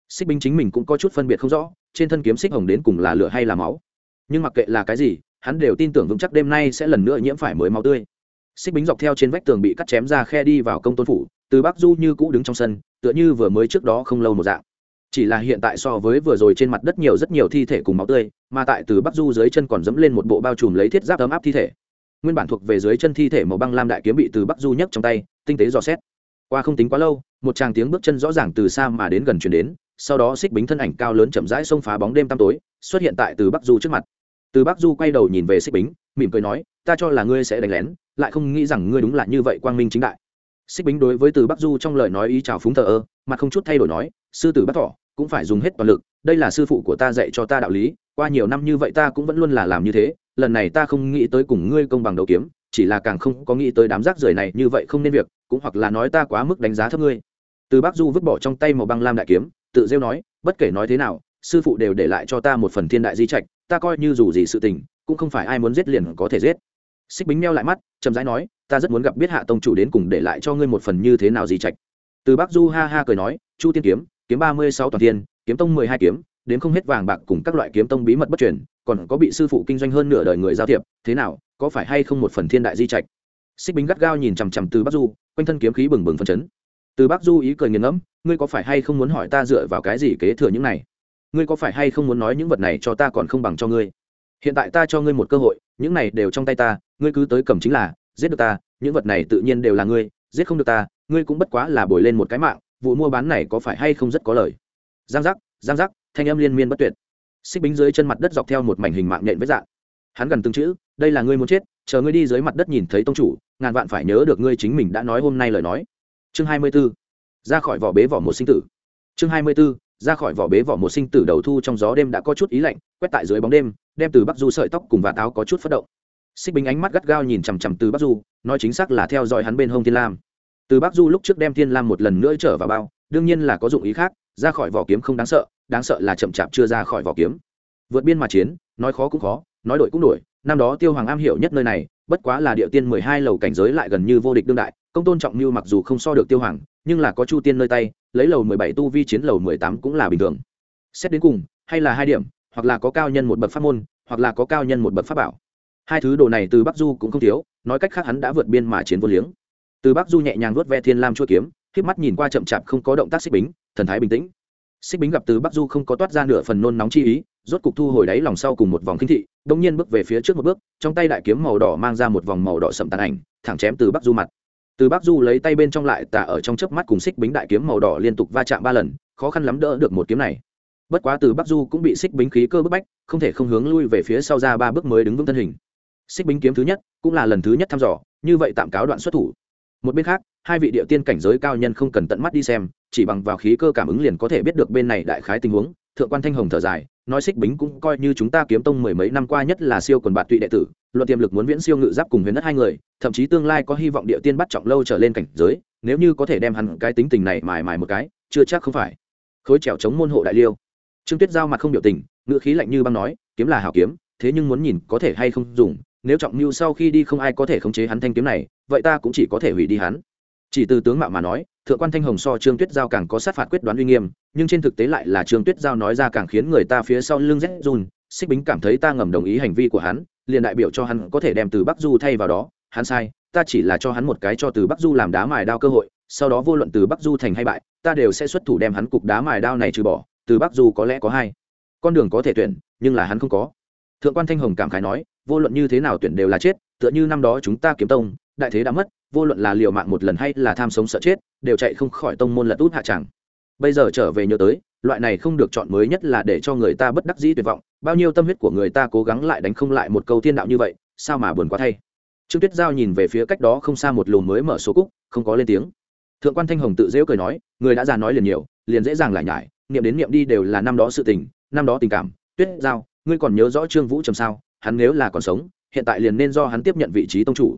Xích binh chính mình cũng có chút phân biệt không rõ, trên thân kiếm xích hồng đến cùng là lửa hay là máu. Nhưng mặc kệ là cái gì, hắn đều tin tưởng vững chắc đêm nay sẽ lần nữa nhiễm phải mới máu tươi. Xích bính dọc theo trên vách tường bị cắt chém ra khe đi vào công tôn phủ, từ bắc du như cũ đứng trong sân, tựa như vừa mới trước đó không lâu một dạng chỉ là hiện tại so với vừa rồi trên mặt đất nhiều rất nhiều thi thể cùng máu tươi, mà tại từ bắc du dưới chân còn dẫm lên một bộ bao trùm lấy thiết giáp ấm áp thi thể. Nguyên bản thuộc về dưới chân thi thể màu băng lam đại kiếm bị từ bắc du nhấc trong tay, tinh tế dò xét. Qua không tính quá lâu, một tràng tiếng bước chân rõ ràng từ xa mà đến gần chuyển đến, sau đó xích bính thân ảnh cao lớn chậm rãi xông phá bóng đêm tăm tối, xuất hiện tại từ bắc du trước mặt. Từ bắc du quay đầu nhìn về xích bính, mỉm cười nói, ta cho là ngươi sẽ đánh lén, lại không nghĩ rằng ngươi đúng là như vậy quang minh chính đại. Xích bính đối với từ bắc du trong lời nói ý chào phúng thờ ơ mà không chút thay đổi nói sư tử bắt thọ cũng phải dùng hết toàn lực, đây là sư phụ của ta dạy cho ta đạo lý, qua nhiều năm như vậy ta cũng vẫn luôn là làm như thế, lần này ta không nghĩ tới cùng ngươi công bằng đầu kiếm, chỉ là càng không có nghĩ tới đám rác rưởi này như vậy không nên việc, cũng hoặc là nói ta quá mức đánh giá thấp ngươi. Từ bắc du vứt bỏ trong tay màu băng lam đại kiếm, tự rêu nói, bất kể nói thế nào, sư phụ đều để lại cho ta một phần thiên đại di trạch, ta coi như dù gì sự tình, cũng không phải ai muốn giết liền có thể giết. Xích bính meo lại mắt, chậm rãi nói, ta rất muốn gặp biết hạ tông chủ đến cùng để lại cho ngươi một phần như thế nào di trạch. Từ bắc du ha ha cười nói, chu tiên kiếm kiếm ba mươi sáu toàn thiên, kiếm tông mười hai kiếm đến không hết vàng bạc cùng các loại kiếm tông bí mật bất truyền, còn có bị sư phụ kinh doanh hơn nửa đời người giao thiệp, thế nào, có phải hay không một phần thiên đại di trạch? Xích bính gắt gao nhìn chằm chằm từ bắc du, quanh thân kiếm khí bừng bừng phân chấn. Từ bắc du ý cười nghiền ngẫm, ngươi có phải hay không muốn hỏi ta dựa vào cái gì kế thừa những này? Ngươi có phải hay không muốn nói những vật này cho ta còn không bằng cho ngươi? Hiện tại ta cho ngươi một cơ hội, những này đều trong tay ta, ngươi cứ tới cầm chính là, giết được ta, những vật này tự nhiên đều là ngươi, giết không được ta, ngươi cũng bất quá là bồi lên một cái mạng vụ mua bán này có phải hay không rất có lời. Giang giác giang giác, thanh âm liên miên bất tuyệt. Xích bính dưới chân mặt đất dọc theo một mảnh hình mạng nhện với dạng. Hắn gần từng chữ, đây là ngươi muốn chết, chờ ngươi đi dưới mặt đất nhìn thấy tông chủ, ngàn vạn phải nhớ được ngươi chính mình đã nói hôm nay lời nói. Chương hai mươi 24. ra khỏi vỏ bế vỏ một sinh tử. Chương hai mươi 24. ra khỏi vỏ bế vỏ một sinh tử đầu thu trong gió đêm đã có chút ý lạnh, quét tại dưới bóng đêm, đem từ bắc du sợi tóc cùng và táo có chút phất động. Xích bính ánh mắt gắt gao nhìn chằm chằm từ bắc du, nói chính xác là theo dõi hắn bên hông thiên lam từ bắc du lúc trước đem thiên lam một lần nữa trở vào bao, đương nhiên là có dụng ý khác, ra khỏi vỏ kiếm không đáng sợ đáng sợ là chậm chạp chưa ra khỏi vỏ kiếm. Vượt biên mà chiến, nói khó cũng khó, nói đổi cũng đổi, năm đó tiêu hoàng am hiểu nhất nơi này, bất quá là địa tiên mười hai lầu cảnh giới lại gần như vô địch đương đại, công tôn trọng mưu mặc dù không so được tiêu hoàng, nhưng là có chu tiên nơi tay, lấy lầu mười bảy tu vi chiến lầu mười tám cũng là bình thường. Xét đến cùng, hay là hai điểm, hoặc là có cao nhân một bậc pháp môn, hoặc là có cao nhân một bậc pháp bảo. Hai thứ đồ này từ bắc du cũng không thiếu, nói cách khác hắn đã vượt biên mà chiến vô liếng từ bắc du nhẹ nhàng vuốt ve thiên lam chuôi kiếm k mắt nhìn qua chậm chạp không có động tác xích bính, thần thái bình tĩnh. Xích bính gặp từ bắc du không có toát ra nửa phần nôn nóng chi ý, rốt cục thu hồi đáy lòng sau cùng một vòng khinh thị đông nhiên bước về phía trước một bước, trong tay đại kiếm màu đỏ mang ra một vòng màu đỏ sậm tàn ảnh, thẳng chém từ bắc du mặt. Từ bắc du lấy tay bên trong lại tả ở trong chớp mắt cùng xích bính đại kiếm màu đỏ liên tục va chạm ba lần, khó khăn lắm đỡ được một kiếm này. Bất quá từ bắc du cũng bị xích bính khí cơ bức bách, không thể không hướng lui về phía sau ra ba bước mới đứng vững thân hình. Xích bính kiếm thứ nhất, cũng là lần thứ nhất thăm dò, như vậy tạm cáo đoạn xuất thủ một bên khác, hai vị địa tiên cảnh giới cao nhân không cần tận mắt đi xem, chỉ bằng vào khí cơ cảm ứng liền có thể biết được bên này đại khái tình huống. Thượng quan thanh hồng thở dài, nói xích bính cũng coi như chúng ta kiếm tông mười mấy năm qua nhất là siêu quần bạt tụy đệ tử, luận tiềm lực muốn viễn siêu ngự giáp cùng huyền đất hai người, thậm chí tương lai có hy vọng địa tiên bắt trọng lâu trở lên cảnh giới, nếu như có thể đem hẳn cái tính tình này mài mài một cái, chưa chắc không phải. Khối trèo chống môn hộ đại liêu. Trương tuyết giao mặt không biểu tình, ngữ khí lạnh như băng nói, kiếm là hảo kiếm, thế nhưng muốn nhìn có thể hay không dùng nếu trọng mưu sau khi đi không ai có thể khống chế hắn thanh kiếm này, vậy ta cũng chỉ có thể hủy đi hắn. Chỉ từ tướng mạo mà nói, thượng quan thanh hồng so trương tuyết giao càng có sát phạt quyết đoán uy nghiêm, nhưng trên thực tế lại là trương tuyết giao nói ra càng khiến người ta phía sau lưng rét run, xích bính cảm thấy ta ngầm đồng ý hành vi của hắn, liền đại biểu cho hắn có thể đem từ bắc du thay vào đó, hắn sai, ta chỉ là cho hắn một cái cho từ bắc du làm đá mài đao cơ hội, sau đó vô luận từ bắc du thành hay bại, ta đều sẽ xuất thủ đem hắn cục đá mài đao này trừ bỏ, từ bắc du có lẽ có hai con đường có thể tuyển, nhưng là hắn không có. Thượng quan thanh hồng cảm khái nói vô luận như thế nào tuyển đều là chết, tựa như năm đó chúng ta kiếm tông, đại thế đã mất, vô luận là liều mạng một lần hay là tham sống sợ chết, đều chạy không khỏi tông môn lật út hạ tràng bây giờ trở về nhớ tới, loại này không được chọn mới nhất là để cho người ta bất đắc dĩ tuyệt vọng, bao nhiêu tâm huyết của người ta cố gắng lại đánh không lại một câu thiên đạo như vậy, sao mà buồn quá thay. Trương tuyết giao nhìn về phía cách đó không xa một lùm mới mở số cúc, không có lên tiếng. Thượng quan thanh hồng tự dễu cười nói, người đã già nói liền nhiều, liền dễ dàng lại nhải, niệm đến niệm đi đều là năm đó sự tình, năm đó tình cảm. Tuyết giao, ngươi còn nhớ rõ trương vũ trầm sao? Hắn nếu là còn sống, hiện tại liền nên do hắn tiếp nhận vị trí tông chủ.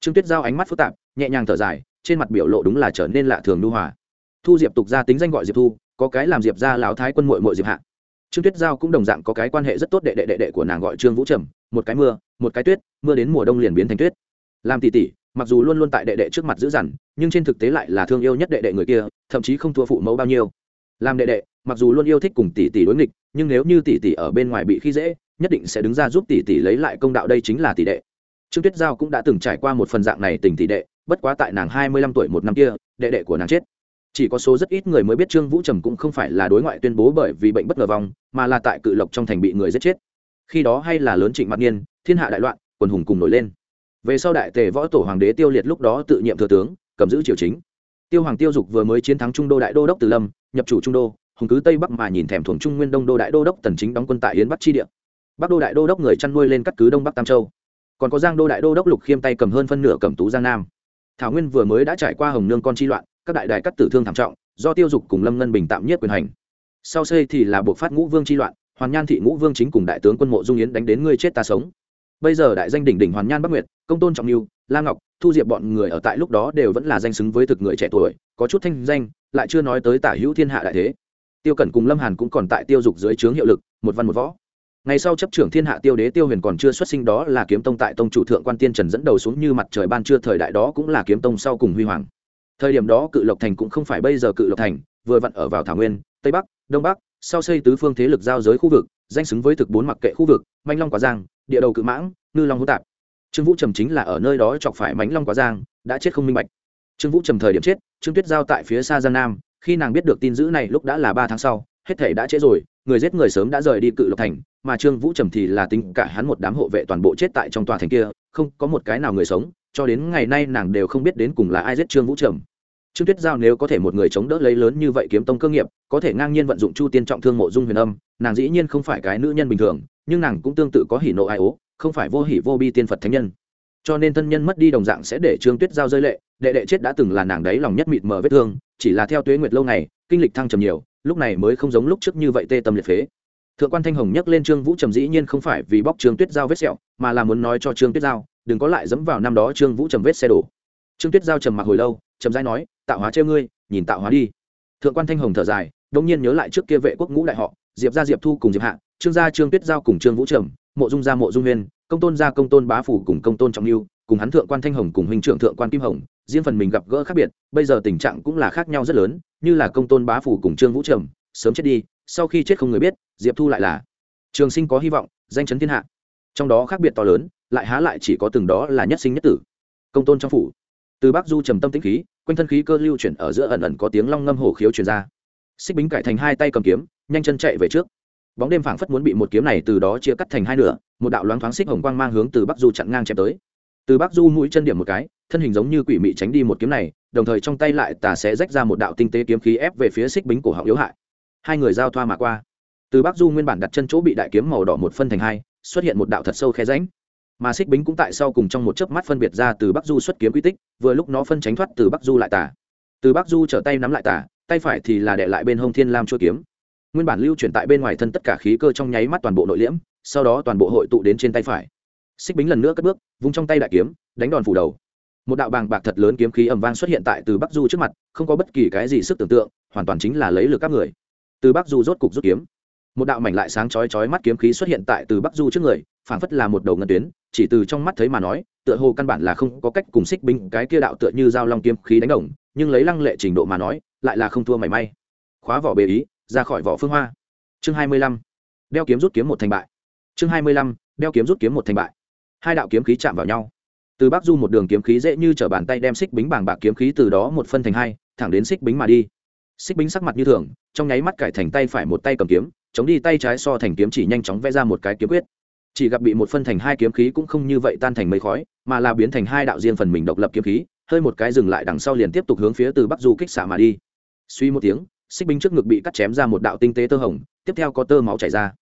Trương tuyết giao ánh mắt phức tạp, nhẹ nhàng thở dài, trên mặt biểu lộ đúng là trở nên lạ thường nu hòa. Thu diệp tục ra tính danh gọi diệp thu, có cái làm diệp ra láo thái quân mội mội diệp hạ. Trương tuyết giao cũng đồng dạng có cái quan hệ rất tốt đệ đệ đệ đệ của nàng gọi trương vũ trầm, một cái mưa, một cái tuyết, mưa đến mùa đông liền biến thành tuyết. Làm tỷ tỷ, mặc dù luôn luôn tại đệ đệ trước mặt giữ dằn, nhưng trên thực tế lại là thương yêu nhất đệ đệ người kia, thậm chí không thua phụ mẫu bao nhiêu. Làm đệ đệ, mặc dù luôn yêu thích cùng tỷ tỷ đối nghịch, nhưng nếu như tỷ tỷ ở bên ngoài bị khi dễ nhất định sẽ đứng ra giúp tỷ tỷ lấy lại công đạo đây chính là tỷ đệ. Trương tuyết giao cũng đã từng trải qua một phần dạng này tình tỷ đệ, bất quá tại nàng hai mươi lăm tuổi một năm kia, đệ đệ của nàng chết. Chỉ có số rất ít người mới biết trương vũ trầm cũng không phải là đối ngoại tuyên bố bởi vì bệnh bất ngờ vong, mà là tại cự lộc trong thành bị người giết chết. Khi đó hay là lớn trịnh mặt niên thiên hạ đại loạn, quần hùng cùng nổi lên. Về sau đại tề võ tổ hoàng đế tiêu liệt lúc đó tự nhiệm thừa tướng, cầm giữ triều chính. Tiêu hoàng tiêu dục vừa mới chiến thắng trung đô đại đô đốc từ lâm, nhập chủ trung đô, hùng cứ tây bắc mà nhìn thèm thuồng trung nguyên đông đô đại đô đốc tần chính đóng quân tại yến bắc chi địa bắc đô đại đô đốc người chăn nuôi lên cắt cứ đông bắc tam châu. Còn có giang đô đại đô đốc lục khiêm tay cầm hơn phân nửa cầm tú giang nam. Thảo nguyên vừa mới đã trải qua hồng nương con chi loạn, các đại đại cắt tử thương thảm trọng, do tiêu dục cùng lâm ngân bình tạm nhất quyền hành. Sau xây thì là buộc phát ngũ vương chi loạn, hoàn nhan thị ngũ vương chính cùng đại tướng quân mộ dung yến đánh đến ngươi chết ta sống. Bây giờ đại danh đỉnh đỉnh hoàn nhan bắc nguyệt, công tôn trọng lưu la ngọc, thu diệp bọn người ở tại lúc đó đều vẫn là danh xứng với thực người trẻ tuổi, có chút thanh danh, lại chưa nói tới tả hữu thiên hạ đại thế. Tiêu cẩn cùng lâm hàn cũng còn tại tiêu dục dưới trướng hiệu lực, một văn một võ ngày sau chấp trưởng thiên hạ tiêu đế tiêu huyền còn chưa xuất sinh đó là kiếm tông tại tông chủ thượng quan tiên trần dẫn đầu xuống như mặt trời ban trưa, thời đại đó cũng là kiếm tông sau cùng huy hoàng. Thời điểm đó cự lộc thành cũng không phải bây giờ cự lộc thành, vừa vặn ở vào thảo nguyên, tây bắc, đông bắc, sau xây tứ phương thế lực giao giới khu vực, danh xứng với thực bốn mặc kệ khu vực manh long quá giang, địa đầu cự mãng, ngư long hữu tạp. Trương vũ trầm chính là ở nơi đó chọc phải mánh long quá giang, đã chết không minh bạch. Trương vũ trầm thời điểm chết, trương tuyết giao tại phía xa giang nam, khi nàng biết được tin dữ này lúc đã là ba tháng sau, hết thể đã chết rồi người giết người sớm đã rời đi cự lộc thành, mà trương vũ trầm thì là tính cả hắn một đám hộ vệ toàn bộ chết tại trong tòa thành kia, không có một cái nào người sống, cho đến ngày nay nàng đều không biết đến cùng là ai giết trương vũ trầm. Trương tuyết giao nếu có thể một người chống đỡ lấy lớn như vậy kiếm tông cơ nghiệp, có thể ngang nhiên vận dụng chu tiên trọng thương mộ dung huyền âm, nàng dĩ nhiên không phải cái nữ nhân bình thường, nhưng nàng cũng tương tự có hỉ nộ ai ố, không phải vô hỉ vô bi tiên phật thánh nhân. Cho nên thân nhân mất đi đồng dạng sẽ để trương tuyết giao rơi lệ, đệ đệ chết đã từng là nàng đấy lòng nhất mịt mờ vết thương, chỉ là theo tuế nguyệt lâu ngày, kinh lịch thăng trầm nhiều lúc này mới không giống lúc trước như vậy tê tâm liệt phế. Thượng quan thanh hồng nhắc lên trương vũ trầm dĩ nhiên không phải vì bóc trương tuyết giao vết sẹo, mà là muốn nói cho trương tuyết giao, đừng có lại dẫm vào năm đó trương vũ trầm vết xe đổ. Trương tuyết giao trầm mặc hồi lâu, trầm dai nói, tạo hóa treo ngươi, nhìn tạo hóa đi. Thượng quan thanh hồng thở dài đông nhiên nhớ lại trước kia vệ quốc ngũ đại họ, diệp gia diệp thu cùng diệp hạ, trương gia trương tuyết giao cùng trương vũ trầm, mộ dung gia mộ dung huyên công tôn gia công tôn bá phủ cùng công tôn trọng lưu cùng hắn thượng quan thanh hồng cùng huynh trưởng thượng quan kim hồng, riêng phần mình gặp gỡ khác biệt, bây giờ tình trạng cũng là khác nhau rất lớn, như là công tôn bá phủ cùng trương vũ trầm, sớm chết đi, sau khi chết không người biết, diệp thu lại là. Trường sinh có hy vọng, danh chấn thiên hạ. Trong đó khác biệt to lớn, lại há lại chỉ có từng đó là nhất sinh nhất tử. Công tôn trong phủ. Từ bắc du trầm tâm tĩnh khí, quanh thân khí cơ lưu chuyển ở giữa ẩn ẩn có tiếng long ngâm hổ khiếu truyền ra. Xích bính cải thành hai tay cầm kiếm, nhanh chân chạy về trước. Bóng đêm phảng phất muốn bị một kiếm này từ đó chia cắt thành hai nửa, một đạo loáng thoáng xích hồng quang mang hướng từ bắc du chặn ngang chém tới từ bắc du mũi chân điểm một cái, thân hình giống như quỷ mị tránh đi một kiếm này, đồng thời trong tay lại tà sẽ rách ra một đạo tinh tế kiếm khí ép về phía xích bính cổ họng yếu hại. Hai người giao thoa mà qua. Từ bắc du nguyên bản đặt chân chỗ bị đại kiếm màu đỏ một phân thành hai, xuất hiện một đạo thật sâu khe ránh mà xích bính cũng tại sau cùng trong một chớp mắt phân biệt ra từ bắc du xuất kiếm quy tích, vừa lúc nó phân tránh thoát từ bắc du lại tả từ bắc du trở tay nắm lại tả tay phải thì là đệ lại bên hông thiên lam chua kiếm. Nguyên bản lưu chuyển tại bên ngoài thân tất cả khí cơ trong nháy mắt toàn bộ nội liễm, sau đó toàn bộ hội tụ đến trên tay phải xích bính lần nữa cất bước, vung trong tay đại kiếm, đánh đòn phủ đầu. Một đạo bàng bạc thật lớn kiếm khí ầm vang xuất hiện tại từ bắc du trước mặt, không có bất kỳ cái gì sức tưởng tượng, hoàn toàn chính là lấy lực các người. Từ bắc du rốt cục rút kiếm. Một đạo mảnh lại sáng chói chói mắt kiếm khí xuất hiện tại từ bắc du trước người, phảng phất là một đầu ngân tuyến, chỉ từ trong mắt thấy mà nói, tựa hồ căn bản là không có cách cùng xích binh cái kia đạo tựa như dao long kiếm khí đánh đồng, nhưng lấy lăng lệ trình độ mà nói, lại là không thua mảy may. Khóa vỏ bề ý, ra khỏi vỏ phương hoa. Chương hai mươi lăm. Đeo kiếm rút kiếm một thành bại. Chương hai mươi lăm. Đeo kiếm rút kiếm một thành bại hai đạo kiếm khí chạm vào nhau. Từ bắc du một đường kiếm khí dễ như t bàn tay đem xích bính bảng bạc kiếm khí từ đó một phân thành hai, thẳng đến xích bính mà đi. Xích bính sắc mặt như thường, trong nháy mắt cải thành tay phải một tay cầm kiếm, chống đi tay trái so thành kiếm chỉ nhanh chóng vẽ ra một cái kiếm quyết. Chỉ gặp bị một phân thành hai kiếm khí cũng không như vậy tan thành mây khói, mà là biến thành hai đạo riêng phần mình độc lập kiếm khí, hơi một cái dừng lại đằng sau liền tiếp tục hướng phía từ bắc du kích xả mà đi. Suy một tiếng, xích binh trước ngực bị cắt chém ra một đạo tinh tế tơ hồng, tiếp theo có tơ máu chảy ra.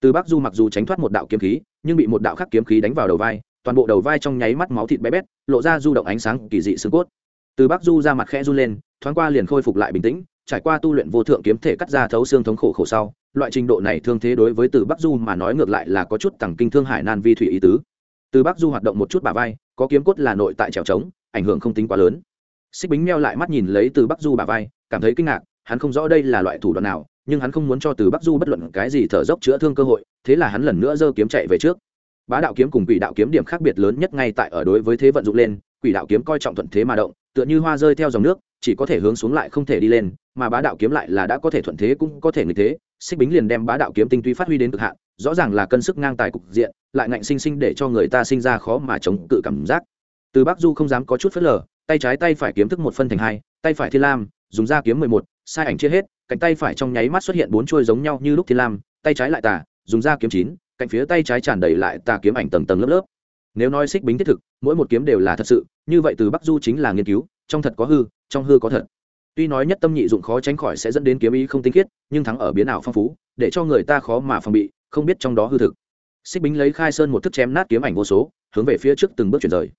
Từ bắc du mặc dù tránh thoát một đạo kiếm khí nhưng bị một đạo khắc kiếm khí đánh vào đầu vai, toàn bộ đầu vai trong nháy mắt máu thịt bé bét, lộ ra du động ánh sáng kỳ dị xương cốt. Từ bắc du ra mặt khẽ run lên, thoáng qua liền khôi phục lại bình tĩnh, trải qua tu luyện vô thượng kiếm thể cắt ra thấu xương thống khổ khổ sau, loại trình độ này thương thế đối với từ bắc du mà nói ngược lại là có chút tằng kinh thương hải nan vi thủy ý tứ. Từ bắc du hoạt động một chút bà vai, có kiếm cốt là nội tại trèo trống, ảnh hưởng không tính quá lớn. Xích bính meo lại mắt nhìn lấy từ bắc du bà vai, cảm thấy kinh ngạc, hắn không rõ đây là loại thủ đoạn nào nhưng hắn không muốn cho từ bắc du bất luận cái gì thở dốc chữa thương cơ hội, thế là hắn lần nữa giơ kiếm chạy về trước. Bá đạo kiếm cùng quỷ đạo kiếm điểm khác biệt lớn nhất ngay tại ở đối với thế vận dụng lên, quỷ đạo kiếm coi trọng thuận thế mà động, tựa như hoa rơi theo dòng nước, chỉ có thể hướng xuống lại không thể đi lên, mà bá đạo kiếm lại là đã có thể thuận thế cũng có thể nghịch thế, xích bính liền đem bá đạo kiếm tinh túy phát huy đến cực hạn, rõ ràng là cân sức ngang tài cục diện, lại ngạnh sinh sinh để cho người ta sinh ra khó mà chống cự cảm giác. Từ bắc du không dám có chút phớt lờ, tay trái tay phải kiếm thức một phân thành hai, tay phải thiên lam, dùng da kiếm mười một sai ảnh chia hết, cánh tay phải trong nháy mắt xuất hiện bốn chuôi giống nhau như lúc thiên lam, tay trái lại tà, dùng da kiếm chín, cạnh phía tay trái tràn đầy lại tà kiếm ảnh tầng tầng lớp lớp. Nếu nói xích bính thiết thực, mỗi một kiếm đều là thật sự, như vậy từ bắc du chính là nghiên cứu, trong thật có hư, trong hư có thật. Tuy nói nhất tâm nhị dụng khó tránh khỏi sẽ dẫn đến kiếm ý không tinh khiết, nhưng thắng ở biến ảo phong phú, để cho người ta khó mà phòng bị, không biết trong đó hư thực. Xích bính lấy khai sơn một thức chém nát kiếm ảnh vô số, hướng về phía trước từng bước chuyển rời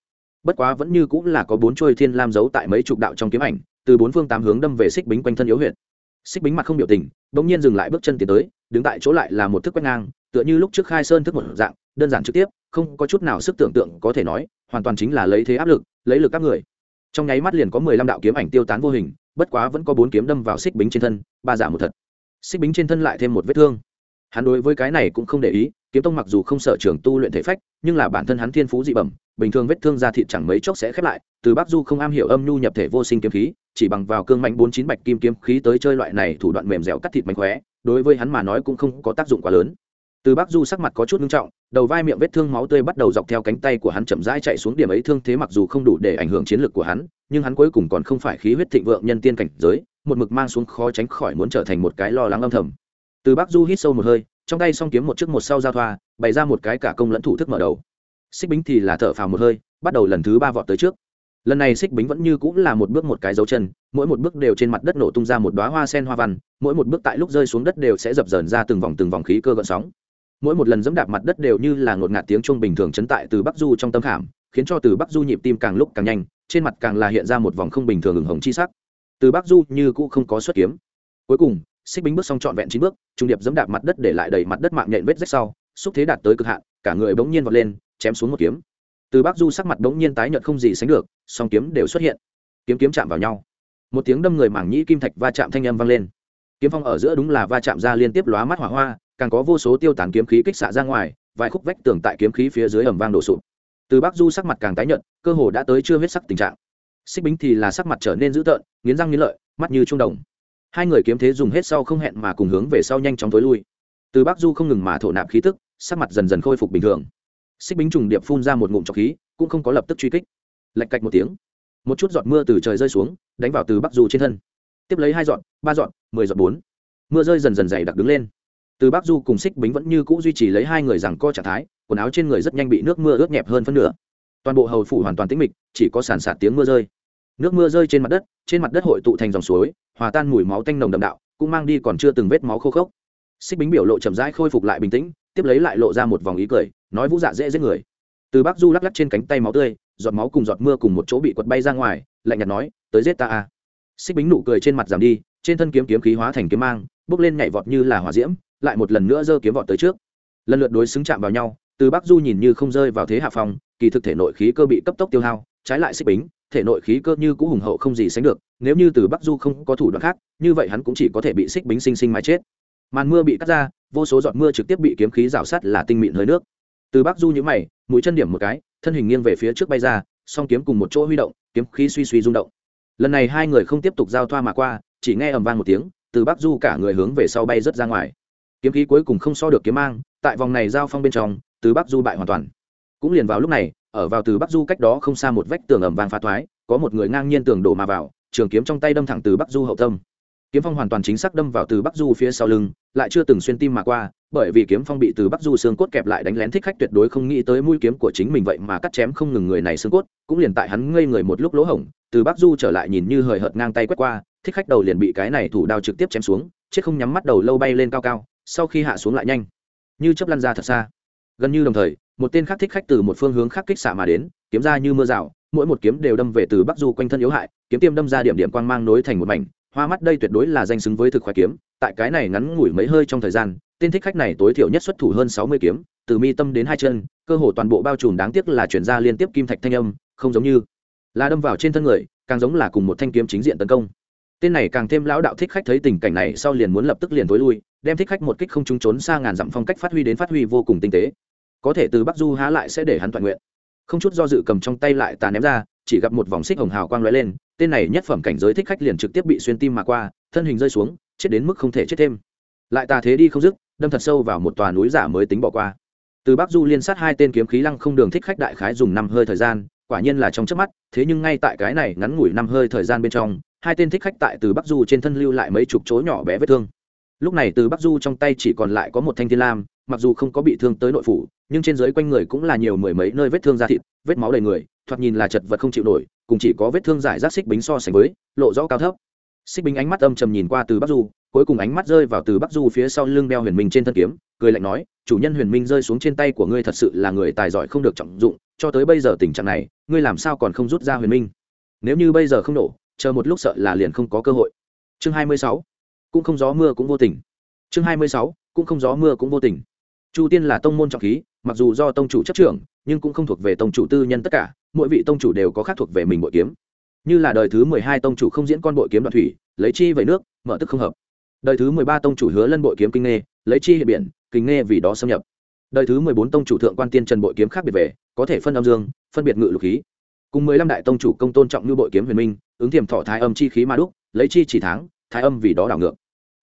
bất quá vẫn như cũng là có bốn trôi thiên lam giấu tại mấy chục đạo trong kiếm ảnh, từ bốn phương tám hướng đâm về xích bính quanh thân yếu huyện xích bính mặt không biểu tình, bỗng nhiên dừng lại bước chân tiến tới, đứng tại chỗ lại là một thức quét ngang, tựa như lúc trước khai sơn thức một dạng, đơn giản trực tiếp, không có chút nào sức tưởng tượng có thể nói, hoàn toàn chính là lấy thế áp lực, lấy lực các người. Trong nháy mắt liền có mười lăm đạo kiếm ảnh tiêu tán vô hình, bất quá vẫn có bốn kiếm đâm vào xích bính trên thân, ba giả một thật. Xích bính trên thân lại thêm một vết thương. Hắn đối với cái này cũng không để ý, kiếm tông mặc dù không sở trường tu luyện thể phách, nhưng là bản thân hắn thiên phú dị bẩm bình thường vết thương da thịt chẳng mấy chốc sẽ khép lại, từ bắc du không am hiểu âm nhu nhập thể vô sinh kiếm khí, chỉ bằng vào cương mạnh bốn chín bạch kim kiếm khí tới chơi loại này thủ đoạn mềm dẻo cắt thịt mạnh khóe, đối với hắn mà nói cũng không có tác dụng quá lớn. Từ bắc du sắc mặt có chút nghiêm trọng, đầu vai miệng vết thương máu tươi bắt đầu dọc theo cánh tay của hắn chậm rãi chạy xuống điểm ấy thương thế mặc dù không đủ để ảnh hưởng chiến lược của hắn, nhưng hắn cuối cùng còn không phải khí huyết thịnh vượng nhân tiên cảnh giới, một mực mang xuống khó tránh khỏi muốn trở thành một cái lo lắng âm thầm. Từ bắc du hít sâu một hơi, trong tay song kiếm một trước một sau giao thoa, bày ra một cái cả công lẫn thủ thức mở đầu xích bính thì là thở phào một hơi, bắt đầu lần thứ ba vọt tới trước. Lần này xích bính vẫn như cũng là một bước một cái dấu chân, mỗi một bước đều trên mặt đất nổ tung ra một đoá hoa sen hoa văn, mỗi một bước tại lúc rơi xuống đất đều sẽ dập dờn ra từng vòng từng vòng khí cơ gợn sóng. Mỗi một lần dẫm đạp mặt đất đều như là ngột ngạt tiếng chuông bình thường chấn tại từ bắc du trong tâm khảm, khiến cho từ bắc du nhịp tim càng lúc càng nhanh, trên mặt càng là hiện ra một vòng không bình thường ửng hồng chi sắc. Từ bắc du như cũ không có xuất kiếm. Cuối cùng, xích bính bước xong trọn vẹn chín bước, trung điệp dẫm đạp mặt đất để lại đầy mặt đất mạng nhện vết rách sau, xúc thế đạt tới cực hạn, cả người bỗng nhiên vọt lên chém xuống một kiếm. Từ bắc du sắc mặt bỗng nhiên tái nhợt không gì sánh được, song kiếm đều xuất hiện. Kiếm kiếm chạm vào nhau. Một tiếng đâm người mảng nhĩ kim thạch va chạm thanh âm vang lên. Kiếm phong ở giữa đúng là va chạm ra liên tiếp lóa mắt hỏa hoa, càng có vô số tiêu tán kiếm khí kích xạ ra ngoài, vài khúc vách tường tại kiếm khí phía dưới ẩm vang đổ sụp. Từ bắc du sắc mặt càng tái nhợt, cơ hồ đã tới chưa huyết sắc tình trạng. Xích bính thì là sắc mặt trở nên dữ tợn, nghiến răng nghiến lợi, mắt như trung đồng. Hai người kiếm thế dùng hết sau không hẹn mà cùng hướng về sau nhanh chóng tối lui. Từ bắc du không ngừng mà thổ nạp khí tức, sắc mặt dần dần khôi phục bình thường xích bính trùng điệp phun ra một ngụm trọc khí, cũng không có lập tức truy kích. Lạch cạch một tiếng, một chút giọt mưa từ trời rơi xuống, đánh vào từ bắc du trên thân. Tiếp lấy hai giọt, ba giọt, mười giọt, bốn. Mưa rơi dần dần dày đặc đứng lên. Từ bắc du cùng xích bính vẫn như cũ duy trì lấy hai người rằng co trạng thái, quần áo trên người rất nhanh bị nước mưa ướt nhẹp hơn phân nửa. Toàn bộ hầu phủ hoàn toàn tĩnh mịch, chỉ có sàn sạt tiếng mưa rơi. Nước mưa rơi trên mặt đất, trên mặt đất hội tụ thành dòng suối, hòa tan mùi máu tanh nồng đậm đạo, cũng mang đi còn chưa từng vết máu khô khốc. Xích bính biểu lộ chậm rãi khôi phục lại bình tĩnh tiếp lấy lại lộ ra một vòng ý cười, nói vũ dạ dễ giết người. Từ bắc du lắc lắc trên cánh tay máu tươi, giọt máu cùng giọt mưa cùng một chỗ bị quật bay ra ngoài, lạnh nhạt nói, tới giết ta a xích bính nụ cười trên mặt giảm đi, trên thân kiếm kiếm khí hóa thành kiếm mang, bước lên nhảy vọt như là hỏa diễm, lại một lần nữa giơ kiếm vọt tới trước. Lần lượt đối xứng chạm vào nhau, từ bắc du nhìn như không rơi vào thế hạ phòng kỳ thực thể nội khí cơ bị cấp tốc tiêu hao, trái lại xích bính, thể nội khí cơ như cũ hùng hậu không gì sánh được, nếu như từ bắc du không có thủ đoạn khác, như vậy hắn cũng chỉ có thể bị xích bính sinh sinh mà chết. Màn mưa bị cắt ra vô số giọt mưa trực tiếp bị kiếm khí rào sắt là tinh mịn hơi nước. Từ bắc du nhữ mày, mũi chân điểm một cái, thân hình nghiêng về phía trước bay ra, song kiếm cùng một chỗ huy động, kiếm khí suy suy rung động. Lần này hai người không tiếp tục giao thoa mà qua, chỉ nghe ầm vang một tiếng, từ bắc du cả người hướng về sau bay rớt ra ngoài. Kiếm khí cuối cùng không so được kiếm mang, tại vòng này giao phong bên trong, từ bắc du bại hoàn toàn. Cũng liền vào lúc này, ở vào từ bắc du cách đó không xa một vách tường ầm vang phá thoái, có một người ngang nhiên tường đổ mà vào, trường kiếm trong tay đâm thẳng từ bắc du hậu tâm kiếm phong hoàn toàn chính xác đâm vào từ bắc du phía sau lưng, lại chưa từng xuyên tim mà qua, bởi vì kiếm phong bị từ bắc du xương cốt kẹp lại đánh lén thích khách tuyệt đối không nghĩ tới mũi kiếm của chính mình vậy mà cắt chém không ngừng người này xương cốt, cũng liền tại hắn ngây người một lúc lỗ hổng, từ bắc du trở lại nhìn như hời hợt ngang tay quét qua, thích khách đầu liền bị cái này thủ đao trực tiếp chém xuống, chết không nhắm mắt đầu lâu bay lên cao cao, sau khi hạ xuống lại nhanh. Như chấp lăn ra thật xa. Gần như đồng thời, một tên khác thích khách từ một phương hướng khác kích xạ mà đến, kiếm ra như mưa rào, mỗi một kiếm đều đâm về từ bắc du quanh thân yếu hại, kiếm tiêm đâm ra điểm điểm quang mang nối thành một mảnh hoa mắt đây tuyệt đối là danh xứng với thực khoái kiếm, tại cái này ngắn ngủi mấy hơi trong thời gian, tên thích khách này tối thiểu nhất xuất thủ hơn sáu mươi kiếm, từ mi tâm đến hai chân, cơ hồ toàn bộ bao trùm đáng tiếc là chuyển ra liên tiếp kim thạch thanh âm, không giống như là đâm vào trên thân người, càng giống là cùng một thanh kiếm chính diện tấn công. Tên này càng thêm lão đạo thích khách thấy tình cảnh này sau liền muốn lập tức liền tối lui, đem thích khách một kích không trúng trốn xa ngàn dặm phong cách phát huy đến phát huy vô cùng tinh tế. Có thể từ bắc du há lại sẽ để hắn toàn nguyện. Không chút do dự cầm trong tay lại tà ném ra chỉ gặp một vòng xích hồng hào quang lóe lên, tên này nhất phẩm cảnh giới thích khách liền trực tiếp bị xuyên tim mà qua, thân hình rơi xuống, chết đến mức không thể chết thêm. Lại tà thế đi không dứt, đâm thật sâu vào một tòa núi giả mới tính bỏ qua. Từ bắc du liên sát hai tên kiếm khí lăng không đường thích khách đại khái dùng năm hơi thời gian, quả nhiên là trong trước mắt, thế nhưng ngay tại cái này ngắn ngủi năm hơi thời gian bên trong, hai tên thích khách tại từ bắc du trên thân lưu lại mấy chục chỗ nhỏ bé vết thương. Lúc này từ bắc du trong tay chỉ còn lại có một thanh thiên lam, mặc dù không có bị thương tới nội phủ, nhưng trên dưới quanh người cũng là nhiều mười mấy nơi vết thương da thịt, vết máu đầy người thoạt nhìn là chật vật không chịu nổi, cùng chỉ có vết thương giải rác xích bính so sánh với, lộ rõ cao thấp. Xích bính ánh mắt âm trầm nhìn qua từ bắc du, cuối cùng ánh mắt rơi vào từ bắc du phía sau lưng đeo huyền minh trên thân kiếm, cười lạnh nói, chủ nhân huyền minh rơi xuống trên tay của ngươi thật sự là người tài giỏi không được trọng dụng, cho tới bây giờ tình trạng này, ngươi làm sao còn không rút ra huyền minh? Nếu như bây giờ không nổ, chờ một lúc sợ là liền không có cơ hội. Chương hai mươi sáu, cũng không gió mưa cũng vô tình. Chương hai mươi sáu, cũng không gió mưa cũng vô tình. Chu tiên là tông môn trọng khí, mặc dù do tông chủ chấp trưởng nhưng cũng không thuộc về tông chủ tư nhân tất cả, mỗi vị tông chủ đều có khác thuộc về mình bội kiếm. Như là đời thứ mười hai tông chủ không diễn con bội kiếm đoạn thủy, lấy chi về nước, mở tức không hợp. Đời thứ mười ba tông chủ hứa lân bội kiếm kinh nghê, lấy chi hiện biển, kinh nghê vì đó xâm nhập. Đời thứ mười bốn tông chủ thượng quan tiên trần bội kiếm khác biệt về, có thể phân âm dương, phân biệt ngự lục khí. Cùng mười lăm đại tông chủ công tôn trọng như bội kiếm huyền minh, ứng thiềm thọ thái âm chi khí ma đúc, lấy chi chỉ tháng thái âm vì đó đảo ngược.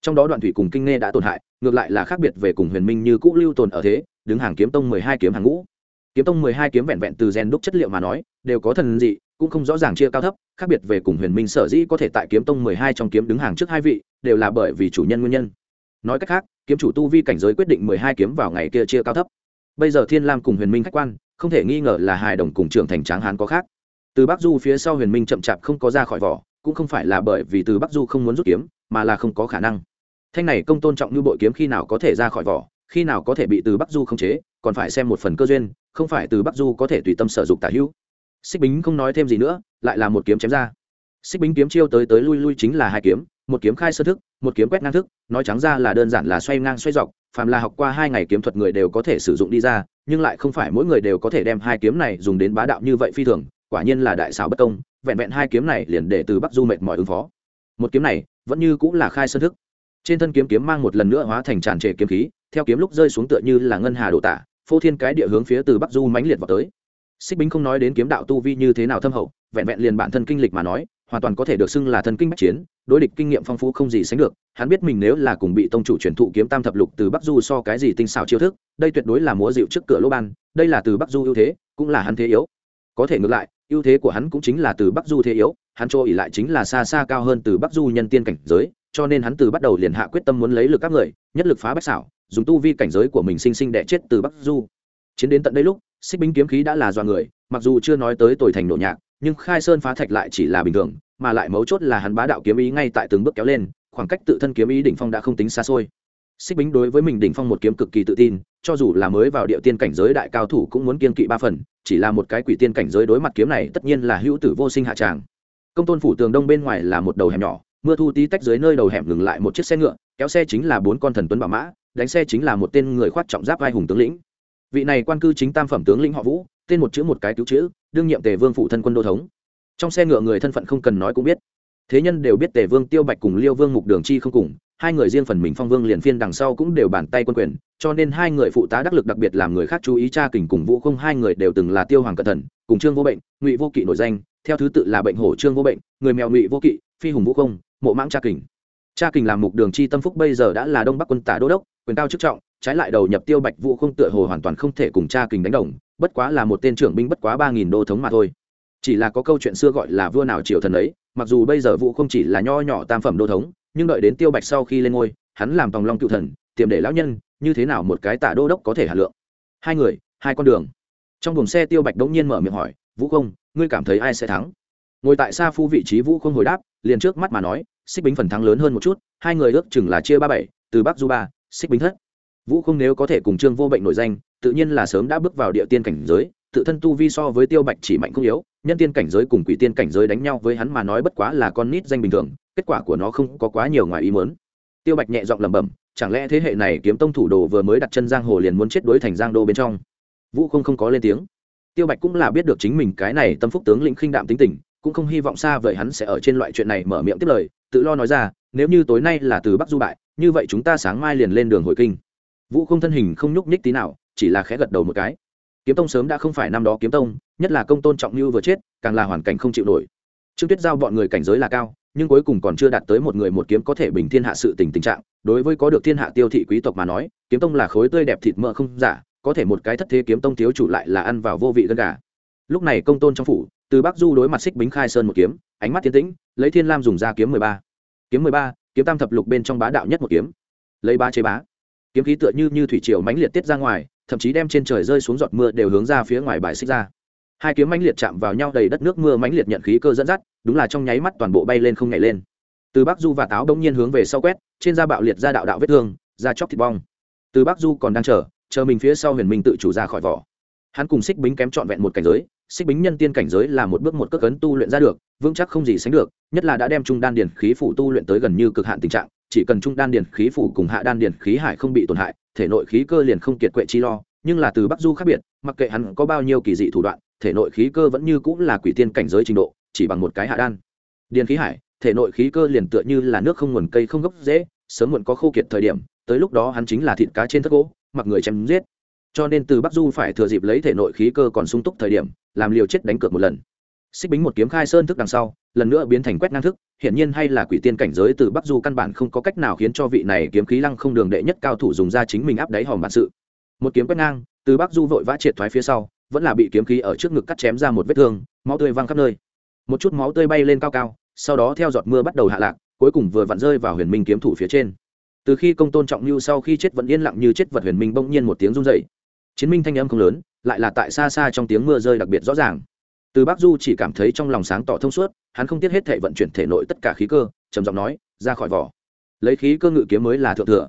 Trong đó đoạn thủy cùng kinh nghe đã tổn hại, ngược lại là khác biệt về cùng huyền minh như cũ lưu tồn ở thế, đứng hàng kiếm tông mười hai kiếm hàng ngũ kiếm tông mười hai kiếm vẹn vẹn từ gen đúc chất liệu mà nói, đều có thần dị, cũng không rõ ràng chia cao thấp, khác biệt về cùng huyền minh sở dĩ có thể tại kiếm tông mười hai trong kiếm đứng hàng trước hai vị, đều là bởi vì chủ nhân nguyên nhân. Nói cách khác, kiếm chủ tu vi cảnh giới quyết định mười hai kiếm vào ngày kia chia cao thấp. Bây giờ thiên lam cùng huyền minh khách quan, không thể nghi ngờ là hài đồng cùng trưởng thành tráng hán có khác. Từ bắc du phía sau huyền minh chậm chạp không có ra khỏi vỏ, cũng không phải là bởi vì từ bắc du không muốn rút kiếm, mà là không có khả năng. Thanh này công tôn trọng như bội kiếm khi nào có thể ra khỏi vỏ, khi nào có thể bị từ bắc du khống chế, còn phải xem một phần cơ duyên không phải từ bắc du có thể tùy tâm sở dục tả hữu. Xích bính không nói thêm gì nữa, lại là một kiếm chém ra. Xích bính kiếm chiêu tới tới lui lui chính là hai kiếm, một kiếm khai sơ thức, một kiếm quét ngang thức, nói trắng ra là đơn giản là xoay ngang xoay dọc, phàm là học qua hai ngày kiếm thuật người đều có thể sử dụng đi ra, nhưng lại không phải mỗi người đều có thể đem hai kiếm này dùng đến bá đạo như vậy phi thường, quả nhiên là đại xảo bất công, vẹn vẹn hai kiếm này liền để từ bắc du mệt mỏi ứng phó. Một kiếm này, vẫn như cũng là khai sơ thức. Trên thân kiếm kiếm mang một lần nữa hóa thành tràn trề kiếm khí, theo kiếm lúc rơi xuống tựa như là ngân hà đổ tả phô thiên cái địa hướng phía từ bắc du mãnh liệt vào tới. Xích bính không nói đến kiếm đạo tu vi như thế nào thâm hậu, vẹn vẹn liền bản thân kinh lịch mà nói, hoàn toàn có thể được xưng là thân kinh bách chiến, đối địch kinh nghiệm phong phú không gì sánh được. Hắn biết mình nếu là cùng bị tông chủ truyền thụ kiếm tam thập lục từ bắc du so cái gì tinh xảo chiêu thức, đây tuyệt đối là múa dịu trước cửa lỗ ban, đây là từ bắc du ưu thế, cũng là hắn thế yếu. Có thể ngược lại, ưu thế của hắn cũng chính là từ bắc du thế yếu, hắn cho ỉ lại chính là xa xa cao hơn từ bắc du nhân tiên cảnh giới, cho nên hắn từ bắt đầu liền hạ quyết tâm muốn lấy lực các người, nhất lực phá bách xảo dùng tu vi cảnh giới của mình sinh sinh đẻ chết từ bắc du. Chiến đến tận đây lúc, xích binh kiếm khí đã là do người, mặc dù chưa nói tới tuổi thành nổ nhạc, nhưng khai sơn phá thạch lại chỉ là bình thường, mà lại mấu chốt là hắn bá đạo kiếm ý ngay tại từng bước kéo lên, khoảng cách tự thân kiếm ý đỉnh phong đã không tính xa xôi. Xích bính đối với mình đỉnh phong một kiếm cực kỳ tự tin, cho dù là mới vào địa tiên cảnh giới đại cao thủ cũng muốn kiên kỵ ba phần, chỉ là một cái quỷ tiên cảnh giới đối mặt kiếm này tất nhiên là hữu tử vô sinh hạ tràng. Công tôn phủ tường đông bên ngoài là một đầu hẻm nhỏ, mưa thu tí tách dưới nơi đầu hẻm ngừng lại một chiếc xe ngựa kéo xe chính là bốn con thần tuấn bảo mã, đánh xe chính là một tên người khoát trọng giáp vai hùng tướng lĩnh. Vị này quan cư chính tam phẩm tướng lĩnh họ vũ, tên một chữ một cái cứu chữ, đương nhiệm tề vương phụ thân quân đô thống. Trong xe ngựa người thân phận không cần nói cũng biết. Thế nhân đều biết tề vương tiêu bạch cùng liêu vương mục đường chi không cùng, hai người riêng phần mình phong vương liền phiên đằng sau cũng đều bàn tay quân quyền, cho nên hai người phụ tá đắc lực đặc biệt làm người khác chú ý cha kình cùng vũ không, hai người đều từng là tiêu hoàng cẩn thận, cùng trương vô bệnh, ngụy vô kỵ nổi danh, theo thứ tự là bệnh hổ trương vô bệnh, người mèo ngụy vô kỵ, phi hùng vũ không, mộ mãng cha kình cha kình làm mục đường chi tâm phúc bây giờ đã là đông bắc quân tả đô đốc, quyền cao chức trọng, trái lại đầu nhập tiêu bạch vũ không tựa hồ hoàn toàn không thể cùng cha kình đánh đồng, bất quá là một tên trưởng binh bất quá ba nghìn đô thống mà thôi. Chỉ là có câu chuyện xưa gọi là vua nào triều thần ấy, mặc dù bây giờ vũ không chỉ là nho nhỏ tam phẩm đô thống, nhưng đợi đến tiêu bạch sau khi lên ngôi, hắn làm tòng long cựu thần, tiệm để lão nhân, như thế nào một cái tả đô đốc có thể hà lượng? Hai người, hai con đường. Trong buồng xe tiêu bạch đống nhiên mở miệng hỏi, vũ không, ngươi cảm thấy ai sẽ thắng? Ngồi tại xa phu vị trí vũ không hồi đáp, liền trước mắt mà nói xích bính phần thắng lớn hơn một chút, hai người ước chừng là chia ba bảy, từ bắc du ba, xích bính thất. Vũ không nếu có thể cùng trương vô bệnh nổi danh, tự nhiên là sớm đã bước vào địa tiên cảnh giới, tự thân tu vi so với tiêu bạch chỉ mạnh không yếu, nhân tiên cảnh giới cùng quỷ tiên cảnh giới đánh nhau với hắn mà nói bất quá là con nít danh bình thường, kết quả của nó không có quá nhiều ngoài ý mớn tiêu bạch nhẹ giọng lẩm bẩm, chẳng lẽ thế hệ này kiếm tông thủ đồ vừa mới đặt chân giang hồ liền muốn chết đối thành giang đô bên trong? Vũ không không có lên tiếng. Tiêu bạch cũng là biết được chính mình cái này tâm phúc tướng lĩnh khinh đạm tính tình cũng không hy vọng xa vời hắn sẽ ở trên loại chuyện này mở miệng tiếp lời, tự lo nói ra, nếu như tối nay là từ bắc du bại, như vậy chúng ta sáng mai liền lên đường hồi kinh. Vũ không thân hình không nhúc nhích tí nào, chỉ là khẽ gật đầu một cái. Kiếm tông sớm đã không phải năm đó kiếm tông, nhất là công tôn trọng như vừa chết, càng là hoàn cảnh không chịu nổi. Trương tuyết giao bọn người cảnh giới là cao, nhưng cuối cùng còn chưa đạt tới một người một kiếm có thể bình thiên hạ sự tình tình trạng, đối với có được thiên hạ tiêu thị quý tộc mà nói, kiếm tông là khối tươi đẹp thịt mỡ không giả, có thể một cái thất thế kiếm tông thiếu chủ lại là ăn vào vô vị gân gà. Lúc này công tôn trong phủ từ bắc du đối mặt xích bính khai sơn một kiếm, ánh mắt thiên tĩnh, lấy thiên lam dùng ra kiếm mười ba. Kiếm mười ba, kiếm tam thập lục bên trong bá đạo nhất một kiếm. Lấy ba chế bá. Kiếm khí tựa như như thủy triều mãnh liệt tiết ra ngoài, thậm chí đem trên trời rơi xuống giọt mưa đều hướng ra phía ngoài bài xích ra. Hai kiếm mãnh liệt chạm vào nhau đầy đất nước mưa mãnh liệt nhận khí cơ dẫn dắt, đúng là trong nháy mắt toàn bộ bay lên không nhảy lên. Từ bắc du và táo đông nhiên hướng về sau quét, trên da bạo liệt ra đạo đạo vết thương, da chóc thịt bong. Từ bắc du còn đang chờ chờ mình phía sau huyền minh tự chủ ra khỏi vỏ. Hắn cùng xích bính kém trọn vẹn một cảnh giới xích bính nhân tiên cảnh giới là một bước một cước cấn tu luyện ra được, vững chắc không gì sánh được, nhất là đã đem trung đan điền khí phủ tu luyện tới gần như cực hạn tình trạng, chỉ cần trung đan điền khí phủ cùng hạ đan điền khí hải không bị tổn hại, thể nội khí cơ liền không kiệt quệ chi lo, nhưng là từ bắc du khác biệt, mặc kệ hắn có bao nhiêu kỳ dị thủ đoạn, thể nội khí cơ vẫn như cũng là quỷ tiên cảnh giới trình độ, chỉ bằng một cái hạ đan. Điền khí hải, thể nội khí cơ liền tựa như là nước không nguồn cây không gốc dễ, sớm muộn có khô kiệt thời điểm, tới lúc đó hắn chính là thịt cá trên thất gỗ, mặc người chém giết cho nên từ bắc du phải thừa dịp lấy thể nội khí cơ còn sung túc thời điểm, làm liều chết đánh cược một lần. Xích bính một kiếm khai sơn thức đằng sau, lần nữa biến thành quét ngang thức, hiển nhiên hay là quỷ tiên cảnh giới từ bắc du căn bản không có cách nào khiến cho vị này kiếm khí lăng không đường đệ nhất cao thủ dùng ra chính mình áp đáy hòm bản sự. Một kiếm quét ngang, từ bắc du vội vã triệt thoái phía sau, vẫn là bị kiếm khí ở trước ngực cắt chém ra một vết thương, máu tươi văng khắp nơi. Một chút máu tươi bay lên cao cao, sau đó theo giọt mưa bắt đầu hạ lạc, cuối cùng vừa vặn rơi vào huyền minh kiếm thủ phía trên. Từ khi công tôn trọng lưu sau khi chết vẫn yên lặng như chết vật huyền minh bỗng nhiên một tiếng run dậy chiến minh thanh âm không lớn, lại là tại xa xa trong tiếng mưa rơi đặc biệt rõ ràng. Từ bắc du chỉ cảm thấy trong lòng sáng tỏ thông suốt, hắn không tiếc hết thể vận chuyển thể nội tất cả khí cơ, trầm giọng nói, ra khỏi vỏ. Lấy khí cơ ngự kiếm mới là thượng thừa.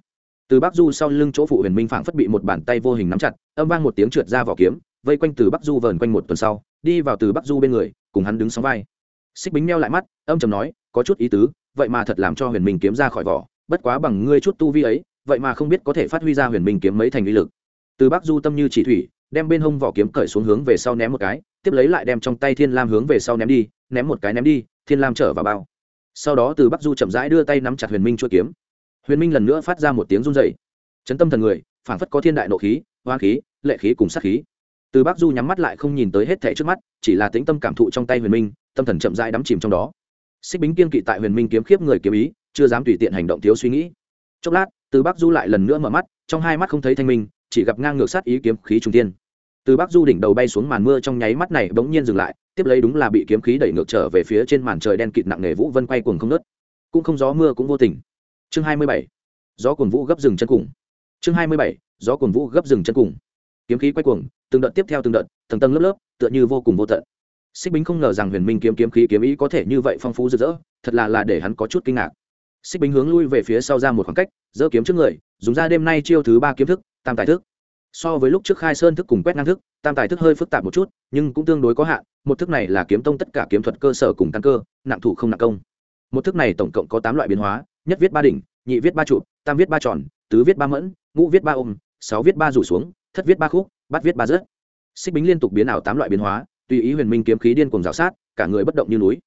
Từ bắc du sau lưng chỗ phụ huyền minh phảng phất bị một bàn tay vô hình nắm chặt, âm vang một tiếng trượt ra vỏ kiếm, vây quanh từ bắc du vờn quanh một tuần sau, đi vào từ bắc du bên người, cùng hắn đứng sóng vai. Xích bính meo lại mắt, âm trầm nói, có chút ý tứ, vậy mà thật làm cho huyền minh kiếm ra khỏi vỏ, bất quá bằng ngươi chút tu vi ấy, vậy mà không biết có thể phát huy ra huyền minh kiếm mấy thành uy lực từ bắc du tâm như chỉ thủy, đem bên hông vỏ kiếm cởi xuống hướng về sau ném một cái, tiếp lấy lại đem trong tay thiên lam hướng về sau ném đi, ném một cái ném đi, thiên lam trở vào bao. Sau đó từ bắc du chậm rãi đưa tay nắm chặt huyền minh chuỗi kiếm. Huyền minh lần nữa phát ra một tiếng run dày chấn tâm thần người, phảng phất có thiên đại nộ khí hoa khí, lệ khí cùng sát khí. Từ bắc du nhắm mắt lại không nhìn tới hết thẻ trước mắt, chỉ là tĩnh tâm cảm thụ trong tay huyền minh, tâm thần chậm rãi đắm chìm trong đó. Xích bính kiên kỵ tại huyền minh kiếm khiếp người kiếm ý, chưa dám tùy tiện hành động thiếu suy nghĩ. Chốc lát, từ bắc du lại lần nữa mở mắt, trong hai mắt không thấy thanh minh chỉ gặp ngang ngược sát ý kiếm khí trung tiên từ bắc du đỉnh đầu bay xuống màn mưa trong nháy mắt này bỗng nhiên dừng lại, tiếp lấy đúng là bị kiếm khí đẩy ngược trở về phía trên màn trời đen kịt nặng nề vũ vân quay cuồng không nớt cũng không gió mưa cũng vô tình. Chương hai mươi bảy. Gió cuồng vũ gấp rừng chân cùng. Chương hai mươi bảy. Gió cuồng vũ gấp rừng chân cùng. Kiếm khí quay cuồng, từng đợt tiếp theo từng đợt, tầng tầng lớp lớp, tựa như vô cùng vô tận. Xích bính không ngờ rằng huyền minh kiếm kiếm khí kiếm ý có thể như vậy phong phú rực rỡ, thật là là để hắn có chút kinh ngạc. Xích bính hướng lui về phía sau ra một khoảng cách, giơ kiếm trước người, dùng ra đêm nay chiêu thứ ba kiếm thức tam tài thức. So với lúc trước khai sơn thức cùng quét ngang thức, tam tài thức hơi phức tạp một chút, nhưng cũng tương đối có hạn. Một thức này là kiếm tông tất cả kiếm thuật cơ sở cùng căn cơ, nặng thủ không nặng công. Một thức này tổng cộng có tám loại biến hóa, nhất viết ba đỉnh, nhị viết ba trụ, tam viết ba tròn, tứ viết ba mẫn, ngũ viết ba ôm, sáu viết ba rủ xuống, thất viết ba khúc bát viết ba rớt. Xích bính liên tục biến ảo tám loại biến hóa, tùy ý huyền minh kiếm khí điên cùng rào sát, cả người bất động như núi.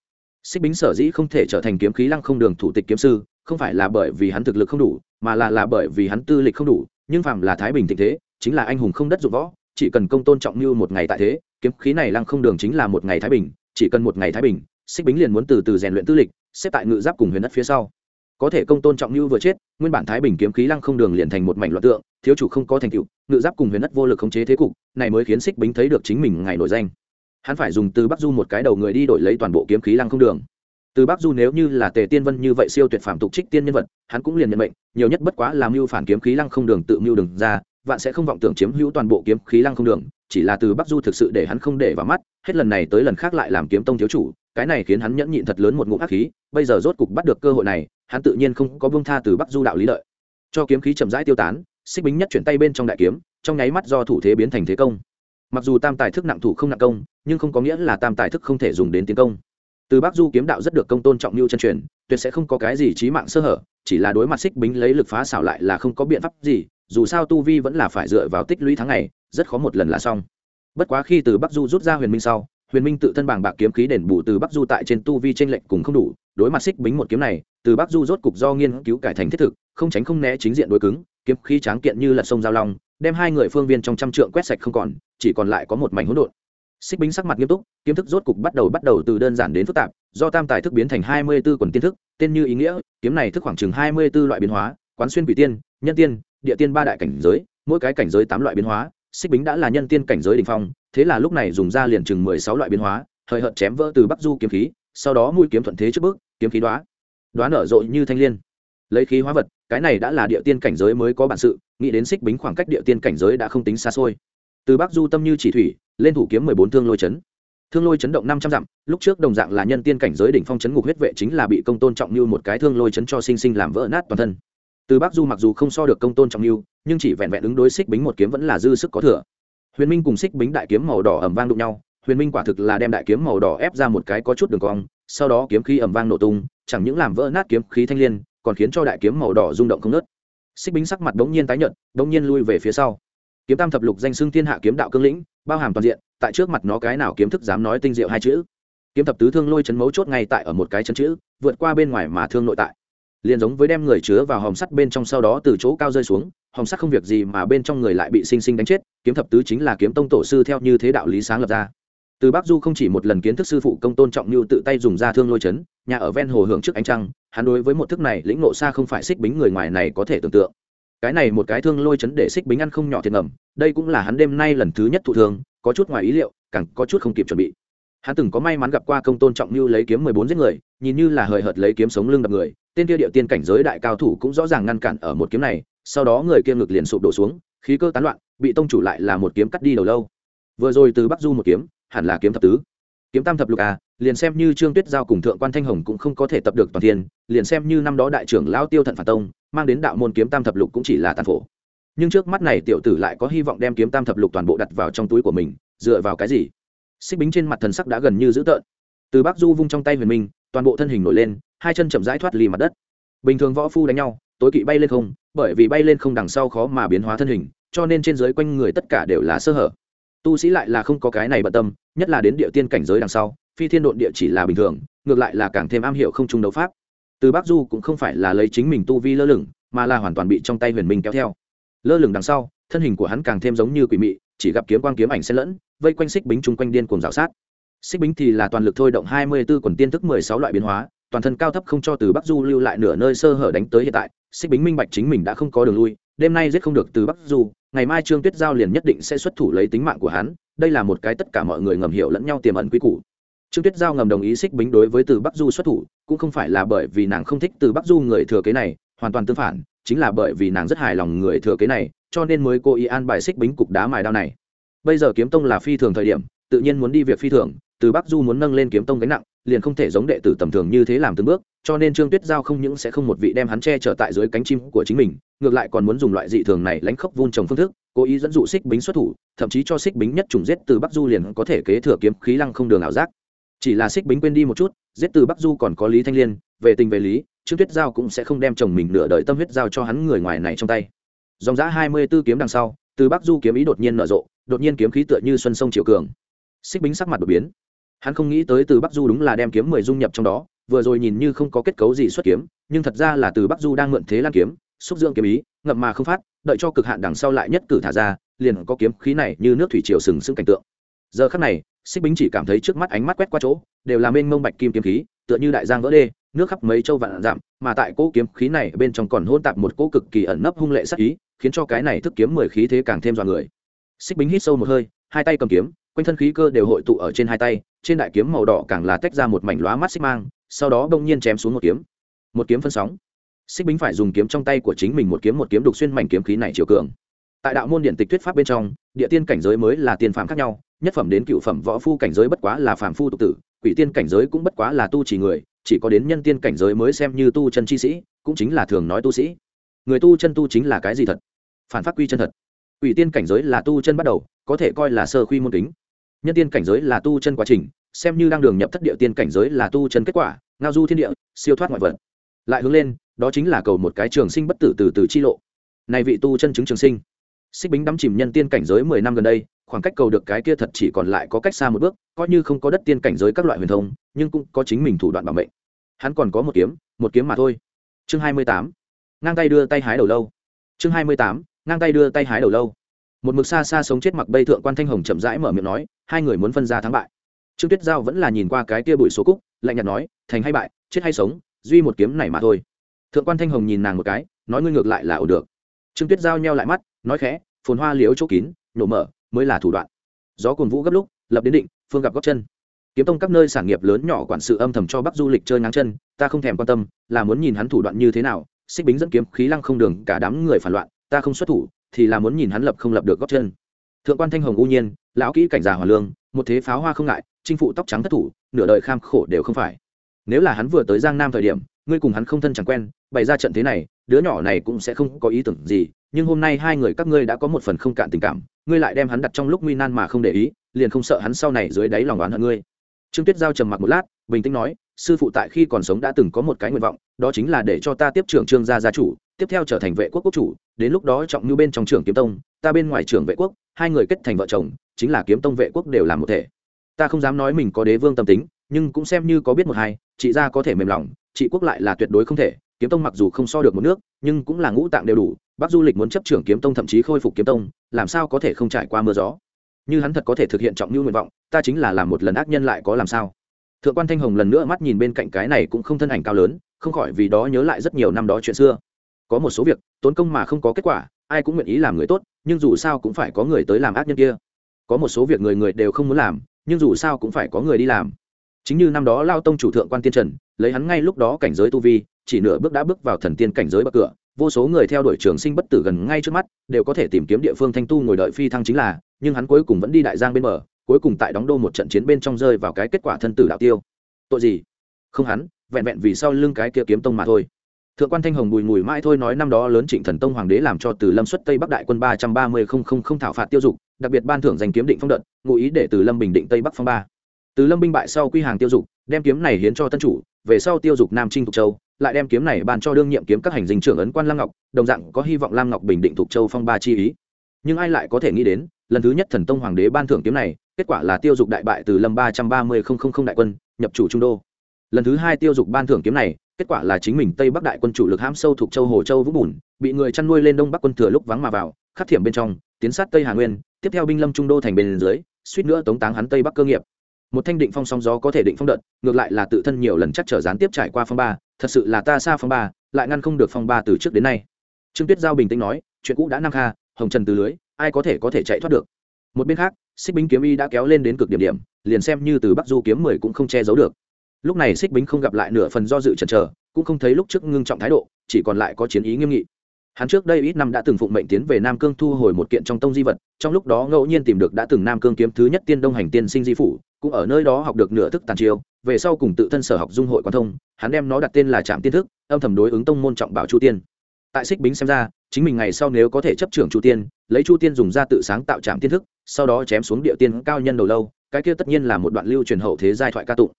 Xích bính sở dĩ không thể trở thành kiếm khí lăng không đường thủ tịch kiếm sư, không phải là bởi vì hắn thực lực không đủ, mà là là bởi vì hắn tư lịch không đủ nhưng phạm là thái bình thịnh thế, chính là anh hùng không đất dụng võ, chỉ cần công tôn trọng như một ngày tại thế, kiếm khí này lăng không đường chính là một ngày thái bình, chỉ cần một ngày thái bình, xích bính liền muốn từ từ rèn luyện tư lịch, xếp tại ngự giáp cùng huyền đất phía sau. Có thể công tôn trọng như vừa chết, nguyên bản thái bình kiếm khí lăng không đường liền thành một mảnh loạt tượng, thiếu chủ không có thành tựu, ngự giáp cùng huyền đất vô lực khống chế thế cục, này mới khiến xích bính thấy được chính mình ngày nổi danh. Hắn phải dùng từ bắc du một cái đầu người đi đổi lấy toàn bộ kiếm khí lăng không đường từ bắc du nếu như là tề tiên vân như vậy siêu tuyệt phạm tục trích tiên nhân vật, hắn cũng liền nhận mệnh, nhiều nhất bất quá làm mưu phản kiếm khí lăng không đường tự mưu đường ra, vạn sẽ không vọng tưởng chiếm hữu toàn bộ kiếm khí lăng không đường, chỉ là từ bắc du thực sự để hắn không để vào mắt, hết lần này tới lần khác lại làm kiếm tông thiếu chủ, cái này khiến hắn nhẫn nhịn thật lớn một ngụm ác khí, bây giờ rốt cục bắt được cơ hội này, hắn tự nhiên không có buông tha từ bắc du đạo lý lợi. Cho kiếm khí chậm rãi tiêu tán, xích bính nhất chuyển tay bên trong đại kiếm, trong nháy mắt do thủ thế biến thành thế công. Mặc dù tam tài thức nặng thủ không nặng công, nhưng không có nghĩa là tam tài thức không thể dùng đến tiến công từ bắc du kiếm đạo rất được công tôn trọng lưu chân truyền, tuyệt sẽ không có cái gì trí mạng sơ hở, chỉ là đối mặt xích bính lấy lực phá xảo lại là không có biện pháp gì, dù sao tu vi vẫn là phải dựa vào tích lũy tháng ngày, rất khó một lần là xong. Bất quá khi từ bắc du rút ra huyền minh sau, huyền minh tự thân bảng bạc kiếm khí đền bù từ bắc du tại trên tu vi t r ê n lệch cùng không đủ, đối mặt xích bính một kiếm này, từ bắc du rốt cục do nghiên cứu cải thành thiết thực, không tránh không né chính diện đối cứng, kiếm khí tráng kiện như là sông giao long, đem hai người phương viên trong trăm trượng quét sạch không còn, chỉ còn lại có một mảnh hỗn độn xích bính sắc mặt nghiêm túc, kiếm thức rốt cục bắt đầu bắt đầu từ đơn giản đến phức tạp, do tam tài thức biến thành hai mươi b ố quần tiên thức, tên như ý nghĩa, kiếm này thức khoảng chừng hai mươi b ố loại biến hóa, quán xuyên quỷ tiên, nhân tiên, địa tiên ba đại cảnh giới, mỗi cái cảnh giới tám loại biến hóa, xích bính đã là nhân tiên cảnh giới đ ỉ n h phong, thế là lúc này dùng ra liền chừng mười sáu loại biến hóa, hời hợt chém vỡ từ bắc du kiếm khí, sau đó mũi kiếm thuận thế trước bước, kiếm khí đoá đoá nở rộ như thanh l i ê n lấy khí hóa vật, cái này đã là địa tiên cảnh giới mới có bản sự, nghĩ đến xích bính khoảng cách địa tiên cảnh giới đã không tính xa xôi. Từ bắc du tâm như chỉ thủy lên thủ kiếm mười bốn thương lôi chấn. Thương lôi chấn động năm trăm dặm, lúc trước đồng dạng là nhân tiên cảnh giới đỉnh phong chấn ngục huyết vệ chính là bị công tôn trọng như một cái thương lôi chấn cho sinh sinh làm vỡ nát toàn thân. Từ bắc du mặc dù không so được công tôn trọng lưu, nhưng chỉ vẹn vẹn ứng đối xích bính một kiếm vẫn là dư sức có thừa. Huyền minh cùng xích bính đại kiếm màu đỏ ẩm vang đụng nhau, huyền minh quả thực là đem đại kiếm màu đỏ ép ra một cái có chút đường cong, sau đó kiếm khí ẩm vang nổ tung, chẳng những làm vỡ nát kiếm khí thanh l i ê n còn khiến cho đại kiếm màu đỏ rung động không nớt xích bính sắc mặt đ ố n g nhiên tái nhợt đ ố n g nhiên lui về phía sau kiếm tam thập lục danh xưng thiên hạ kiếm đạo cương lĩnh, bao hàm toàn diện, tại trước mặt nó cái nào kiếm thức dám nói tinh diệu hai chữ. Kiếm thập tứ thương lôi chấn mấu chốt ngay tại ở một cái chân chữ, vượt qua bên ngoài mà thương nội tại. Liền giống với đem người chứa vào hòm sắt bên trong sau đó từ chỗ cao rơi xuống, hòm sắt không việc gì mà bên trong người lại bị sinh sinh đánh chết, kiếm thập tứ chính là kiếm tông tổ sư theo như thế đạo lý sáng lập ra. Từ bắc du không chỉ một lần kiến thức sư phụ công tôn trọng như tự tay dùng ra thương lôi chấn, nhà ở ven hồ hưởng trước ánh trăng, hắn đối với một thức này lĩnh nộ xa không phải xích bính người ngoài này có thể tưởng tượng cái này một cái thương lôi chấn để xích bính ăn không nhỏ thiệt ngầm, đây cũng là hắn đêm nay lần thứ nhất thụ thương, có chút ngoài ý liệu, càng có chút không kịp chuẩn bị. Hắn từng có may mắn gặp qua công tôn trọng như lấy kiếm mười bốn giết người, nhìn như là hời hợt lấy kiếm sống lưng đập người, tên kia điệu tiên cảnh giới đại cao thủ cũng rõ ràng ngăn cản ở một kiếm này, sau đó người kia ngực liền sụp đổ xuống, khí cơ tán loạn, bị tông chủ lại là một kiếm cắt đi đầu lâu. Vừa rồi từ bắc du một kiếm, hẳn là kiếm thập tứ. Kiếm tam thập lục à liền xem như trương tuyết giao cùng thượng quan thanh hồng cũng không có thể tập được toàn thiên, liền xem như năm đó đại trưởng lao tiêu thận phản tông mang đến đạo môn kiếm tam thập lục cũng chỉ là tàn phổ. Nhưng trước mắt này tiểu tử lại có hy vọng đem kiếm tam thập lục toàn bộ đặt vào trong túi của mình, dựa vào cái gì? Xích bính trên mặt thần sắc đã gần như dữ tợn. Từ bắc du vung trong tay huyền minh, toàn bộ thân hình nổi lên, hai chân chậm rãi thoát ly mặt đất. Bình thường võ phu đánh nhau, tối kỵ bay lên không, bởi vì bay lên không đằng sau khó mà biến hóa thân hình, cho nên trên dưới quanh người tất cả đều là sơ hở. Tu sĩ lại là không có cái này bận tâm, nhất là đến địa tiên cảnh giới đằng sau, phi thiên độn địa chỉ là bình thường, ngược lại là càng thêm am hiểu không trung đấu pháp từ bắc du cũng không phải là lấy chính mình tu vi lơ lửng, mà là hoàn toàn bị trong tay huyền minh kéo theo. Lơ lửng đằng sau, thân hình của hắn càng thêm giống như quỷ mị, chỉ gặp kiếm quang kiếm ảnh xen lẫn, vây quanh xích bính chung quanh điên cuồng rào sát. Xích bính thì là toàn lực thôi động hai mươi 24 quần tiên thức mười sáu loại biến hóa, toàn thân cao thấp không cho từ bắc du lưu lại nửa nơi sơ hở đánh tới hiện tại. Xích bính minh bạch chính mình đã không có đường lui, đêm nay giết không được từ bắc du, ngày mai trương tuyết giao liền nhất định sẽ xuất thủ lấy tính mạng của hắn. Đây là một cái tất cả mọi người ngầm hiểu lẫn nhau tiềm ẩn quy củ trương tuyết giao ngầm đồng ý xích bính đối với từ bắc du xuất thủ, cũng không phải là bởi vì nàng không thích từ bắc du người thừa kế này, hoàn toàn tương phản, chính là bởi vì nàng rất hài lòng người thừa kế này, cho nên mới cố ý an bài xích bính cục đá mài đao này. Bây giờ kiếm tông là phi thường thời điểm, tự nhiên muốn đi việc phi thường, từ bắc du muốn nâng lên kiếm tông gánh nặng, liền không thể giống đệ tử tầm thường như thế làm từng bước, cho nên trương tuyết giao không những sẽ không một vị đem hắn che trở tại dưới cánh chim của chính mình, ngược lại còn muốn dùng loại dị thường này lánh khốc vun trồng phương thức, cố ý dẫn dụ xích bính xuất thủ, thậm chí cho xích bính nhất trùng giết từ bắc du liền có thể kế thừa kiếm khí lăng không đường ảo giác chỉ là xích bính quên đi một chút, giết từ bắc du còn có lý thanh liên, về tình về lý, trương tuyết giao cũng sẽ không đem chồng mình nửa đời tâm huyết giao cho hắn người ngoài này trong tay. Dòng giã hai mươi b ố kiếm đằng sau, từ bắc du kiếm ý đột nhiên nở rộ, đột nhiên kiếm khí tựa như xuân sông triều cường. Xích bính sắc mặt đột biến. Hắn không nghĩ tới từ bắc du đúng là đem kiếm mười dung nhập trong đó, vừa rồi nhìn như không có kết cấu gì xuất kiếm, nhưng thật ra là từ bắc du đang mượn thế lan kiếm, xúc dưỡng kiếm ý, ngậm mà không phát, đợi cho cực hạn đằng sau lại nhất cử thả ra, liền có kiếm khí này như nước thủy triều sừng sững cảnh tượng giờ khắc này, xích bính chỉ cảm thấy trước mắt ánh mắt quét qua chỗ, đều là mênh mông bạch kim kiếm khí, tựa như đại giang vỡ đê, nước khắp mấy châu vạn giảm mà tại cỗ kiếm khí này bên trong còn hôn tạp một cỗ cực kỳ ẩn nấp hung lệ sắc ý, khiến cho cái này thức kiếm mười khí thế càng thêm dọa người. Xích bính hít sâu một hơi, hai tay cầm kiếm, quanh thân khí cơ đều hội tụ ở trên hai tay, trên đại kiếm màu đỏ càng là tách ra một mảnh lóa mắt xích mang, sau đó bỗng nhiên chém xuống một kiếm. Một kiếm phân sóng. Xích bính phải dùng kiếm trong tay của chính mình một kiếm một kiếm đục xuyên mảnh kiếm khí này chiều cường. Tại đạo môn điện tịch thuyết pháp bên trong, địa tiên cảnh giới mới là tiên phạm khác nhau nhất phẩm đến cựu phẩm võ phu cảnh giới bất quá là phàm phu tục tử, quỷ tiên cảnh giới cũng bất quá là tu chỉ người, chỉ có đến nhân tiên cảnh giới mới xem như tu chân chi sĩ, cũng chính là thường nói tu sĩ. Người tu chân tu chính là cái gì thật? Phản phát quy chân thật. Quỷ tiên cảnh giới là tu chân bắt đầu, có thể coi là sơ quy môn kính. Nhân tiên cảnh giới là tu chân quá trình, xem như đang đường nhập thất địa tiên cảnh giới là tu chân kết quả, ngao du thiên địa, siêu thoát ngoại vật. Lại hướng lên, đó chính là cầu một cái trường sinh bất tử từ từ chi lộ. Này vị tu chân chứng trường sinh xích bính đắm chìm nhân tiên cảnh giới mười năm gần đây, khoảng cách cầu được cái kia thật chỉ còn lại có cách xa một bước, coi như không có đất tiên cảnh giới các loại huyền thông, nhưng cũng có chính mình thủ đoạn bảo mệnh. Hắn còn có một kiếm một kiếm mà thôi. Chương hai mươi tám. Ngang tay đưa tay hái đầu lâu. Chương hai mươi tám. Ngang tay đưa tay hái đầu lâu. Một mực xa xa sống chết mặc bây thượng quan thanh hồng chậm rãi mở miệng nói, hai người muốn phân ra thắng bại. Trương tuyết giao vẫn là nhìn qua cái kia bụi số cúc, lạnh nhạt nói, thành hay bại, chết hay sống, duy một kiếm này mà thôi. Thượng quan thanh hồng nhìn nàng một cái, nói ngươi ngược lại là ổn được. Trương tuyết giao nheo lại mắt nói khẽ, phồn hoa liếu chỗ kín, nổ mở, mới là thủ đoạn. Gió cồn vũ gấp lúc, lập đến định, phương gặp góc chân. Kiếm tông các nơi sản nghiệp lớn nhỏ quản sự âm thầm cho bắc du lịch chơi ngang chân, ta không thèm quan tâm, là muốn nhìn hắn thủ đoạn như thế nào, xích bính dẫn kiếm khí lăng không đường, cả đám người phản loạn, ta không xuất thủ, thì là muốn nhìn hắn lập không lập được góc chân. Thượng quan thanh hồng u nhiên, lão kỹ cảnh già hòa lương, một thế pháo hoa không ngại, chinh phụ tóc trắng thất thủ, nửa đời kham khổ đều không phải. Nếu là hắn vừa tới giang nam thời điểm, ngươi cùng hắn không thân chẳng quen, bày ra trận thế này, đứa nhỏ này cũng sẽ không có ý tưởng gì nhưng hôm nay hai người các ngươi đã có một phần không cạn tình cảm, ngươi lại đem hắn đặt trong lúc nguy nan mà không để ý, liền không sợ hắn sau này dưới đáy lòng đoán hận ngươi. Trương tuyết giao trầm mặc một lát, bình tĩnh nói, sư phụ tại khi còn sống đã từng có một cái nguyện vọng, đó chính là để cho ta tiếp trưởng trương gia gia chủ, tiếp theo trở thành vệ quốc quốc chủ, đến lúc đó trọng như bên trong trưởng kiếm tông, ta bên ngoài trưởng vệ quốc, hai người kết thành vợ chồng, chính là kiếm tông vệ quốc đều làm một thể. Ta không dám nói mình có đế vương tâm tính, nhưng cũng xem như có biết một hai, chị gia có thể mềm lòng, chị quốc lại là tuyệt đối không thể, kiếm tông mặc dù không so được một nước, nhưng cũng là ngũ tạng đều đủ bác du lịch muốn chấp trưởng kiếm tông thậm chí khôi phục kiếm tông, làm sao có thể không trải qua mưa gió? Như hắn thật có thể thực hiện trọng như nguyện vọng, ta chính là làm một lần ác nhân lại có làm sao? Thượng quan thanh hồng lần nữa mắt nhìn bên cạnh cái này cũng không thân ảnh cao lớn, không khỏi vì đó nhớ lại rất nhiều năm đó chuyện xưa. Có một số việc, tốn công mà không có kết quả, ai cũng nguyện ý làm người tốt, nhưng dù sao cũng phải có người tới làm ác nhân kia. Có một số việc người người đều không muốn làm, nhưng dù sao cũng phải có người đi làm. Chính như năm đó lao tông chủ thượng quan tiên trần, lấy hắn ngay lúc đó cảnh giới tu vi, chỉ nửa bước đã bước vào thần tiên cảnh giới bậc cửa vô số người theo đuổi trường sinh bất tử gần ngay trước mắt, đều có thể tìm kiếm địa phương thanh tu ngồi đợi phi thăng chính là, nhưng hắn cuối cùng vẫn đi đại giang bên bờ, cuối cùng tại đóng đô một trận chiến bên trong rơi vào cái kết quả thân tử đạo tiêu. Tội gì? Không hắn, vẹn vẹn vì sau lưng cái kia kiếm tông mà thôi. Thượng quan thanh hồng bùi mùi mãi thôi nói năm đó lớn trịnh thần tông hoàng đế làm cho từ lâm xuất tây bắc đại quân ba trăm ba mươi không không không thảo phạt tiêu dục, đặc biệt ban thưởng giành kiếm định phong đợt, ngụ ý để từ lâm bình định tây bắc phong ba. Từ lâm binh bại sau quy hàng tiêu dục, đem kiếm này hiến cho tân chủ, về sau tiêu dục nam trinh thục châu lại đem kiếm này ban cho đương nhiệm kiếm các hành dinh trưởng ấn quan lam ngọc, đồng dạng có hy vọng lam ngọc bình định thuộc châu phong ba chi ý. Nhưng ai lại có thể nghĩ đến, lần thứ nhất thần tông hoàng đế ban thưởng kiếm này, kết quả là tiêu dục đại bại từ lâm ba trăm ba mươi không không không đại quân, nhập chủ trung đô. Lần thứ hai tiêu dục ban thưởng kiếm này, kết quả là chính mình tây bắc đại quân chủ lực hãm sâu thuộc châu hồ châu vũng bùn, bị người chăn nuôi lên đông bắc quân thừa lúc vắng mà vào khắc thiểm bên trong, tiến sát tây hà nguyên, tiếp theo binh lâm trung đô thành bên dưới, suýt nữa tống táng hắn tây bắc cơ nghiệp một thanh định phong song gió có thể định phong đợt, ngược lại là tự thân nhiều lần chắc trở gián tiếp trải qua phong ba, thật sự là ta xa phong ba, lại ngăn không được phong ba từ trước đến nay. Trương tuyết giao bình tĩnh nói, chuyện cũ đã năm kha, hồng trần từ lưới, ai có thể có thể chạy thoát được. Một bên khác xích bính kiếm y đã kéo lên đến cực điểm điểm, liền xem như từ bắc du kiếm mười cũng không che giấu được. Lúc này xích bính không gặp lại nửa phần do dự chần chờ, cũng không thấy lúc trước ngưng trọng thái độ, chỉ còn lại có chiến ý nghiêm nghị hắn trước đây ít năm đã từng phụng mệnh tiến về nam cương thu hồi một kiện trong tông di vật, trong lúc đó ngẫu nhiên tìm được đã từng nam cương kiếm thứ nhất tiên đông hành tiên sinh di phủ, cũng ở nơi đó học được nửa thức tàn chiêu, về sau cùng tự thân sở học dung hội quan thông, hắn đem nó đặt tên là trạm tiên thức, âm thầm đối ứng tông môn trọng bảo chu tiên. Tại xích bính xem ra, chính mình ngày sau nếu có thể chấp trưởng chu tiên, lấy chu tiên dùng ra tự sáng tạo trạm tiên thức, sau đó chém xuống địa tiên cao nhân đầu lâu, cái kia tất nhiên là một đoạn lưu truyền hậu thế giai thoại ca tụng.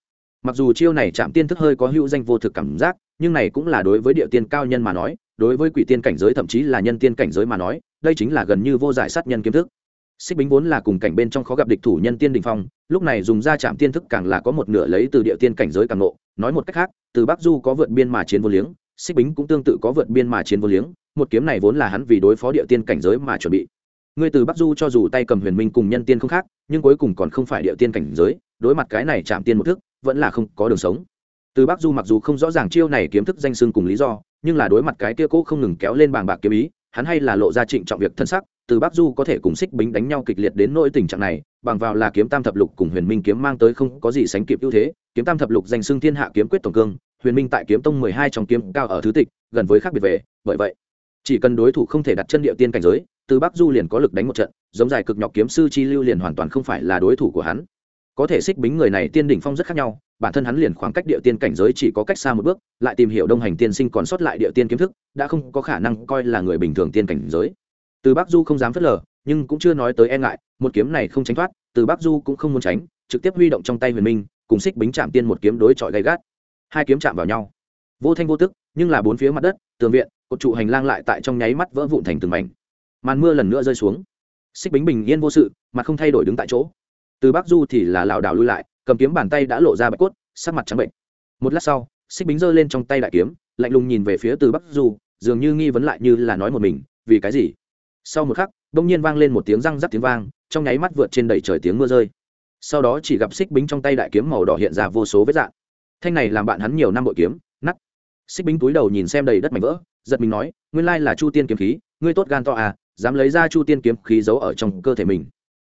Mặc dù chiêu này chạm tiên thức hơi có hữu danh vô thực cảm giác, nhưng này cũng là đối với địa tiên cao nhân mà nói đối với quỷ tiên cảnh giới thậm chí là nhân tiên cảnh giới mà nói, đây chính là gần như vô giải sát nhân kiếm thức. Xích bính vốn là cùng cảnh bên trong khó gặp địch thủ nhân tiên đình phong, lúc này dùng ra chạm tiên thức càng là có một nửa lấy từ địa tiên cảnh giới càng nộ nói một cách khác, từ bắc du có vượt biên mà chiến vô liếng, xích bính cũng tương tự có vượt biên mà chiến vô liếng, một kiếm này vốn là hắn vì đối phó địa tiên cảnh giới mà chuẩn bị. Ngươi từ bắc du cho dù tay cầm huyền minh cùng nhân tiên không khác, nhưng cuối cùng còn không phải địa tiên cảnh giới, đối mặt cái này chạm tiên một thức, vẫn là không có đường sống. Từ bắc du mặc dù không rõ ràng chiêu này kiếm thức danh xưng cùng lý do nhưng là đối mặt cái kia cố không ngừng kéo lên bàng bạc kiếm ý, hắn hay là lộ ra trịnh trọng việc thân sắc, từ bắc du có thể cùng xích bính đánh nhau kịch liệt đến nỗi tình trạng này, bằng vào là kiếm tam thập lục cùng huyền minh kiếm mang tới không có gì sánh kịp ưu thế, kiếm tam thập lục danh xưng thiên hạ kiếm quyết tổng cương, huyền minh tại kiếm tông mười hai trong kiếm cao ở thứ tịch, gần với khác biệt về, bởi vậy, chỉ cần đối thủ không thể đặt chân địa tiên cảnh giới, từ bắc du liền có lực đánh một trận, giống dài cực nhọc kiếm sư chi lưu liền hoàn toàn không phải là đối thủ của hắn. Có thể xích bính người này tiên đỉnh phong rất khác nhau bản thân hắn liền khoảng cách địa tiên cảnh giới chỉ có cách xa một bước, lại tìm hiểu đông hành tiên sinh còn sót lại địa tiên kiếm thức, đã không có khả năng coi là người bình thường tiên cảnh giới. Từ bắc du không dám phớt lờ, nhưng cũng chưa nói tới e ngại, một kiếm này không tránh thoát, từ bắc du cũng không muốn tránh, trực tiếp huy động trong tay huyền minh, cùng xích bính chạm tiên một kiếm đối chọi gay gắt. Hai kiếm chạm vào nhau. Vô thanh vô tức, nhưng là bốn phía mặt đất, tường viện, cột trụ hành lang lại tại trong nháy mắt vỡ vụn thành từng mảnh. Màn mưa lần nữa rơi xuống. Xích bính bình yên vô sự mà không thay đổi đứng tại chỗ. Từ bắc du thì là lảo đảo lui lại cầm kiếm bàn tay đã lộ ra bạch cốt, sắc mặt trắng bệnh. Một lát sau, xích bính giơ lên trong tay đại kiếm, lạnh lùng nhìn về phía từ bắc du, dường như nghi vấn lại như là nói một mình, vì cái gì? Sau một khắc, bỗng nhiên vang lên một tiếng răng rắc tiếng vang, trong nháy mắt vượt trên đầy trời tiếng mưa rơi. Sau đó chỉ gặp xích bính trong tay đại kiếm màu đỏ hiện ra vô số vết dạng. Thanh này làm bạn hắn nhiều năm bội kiếm nắt xích bính túi đầu nhìn xem đầy đất mảnh vỡ, giật mình nói, nguyên lai là chu tiên kiếm khí, ngươi tốt gan to à dám lấy ra chu tiên kiếm khí giấu ở trong cơ thể mình.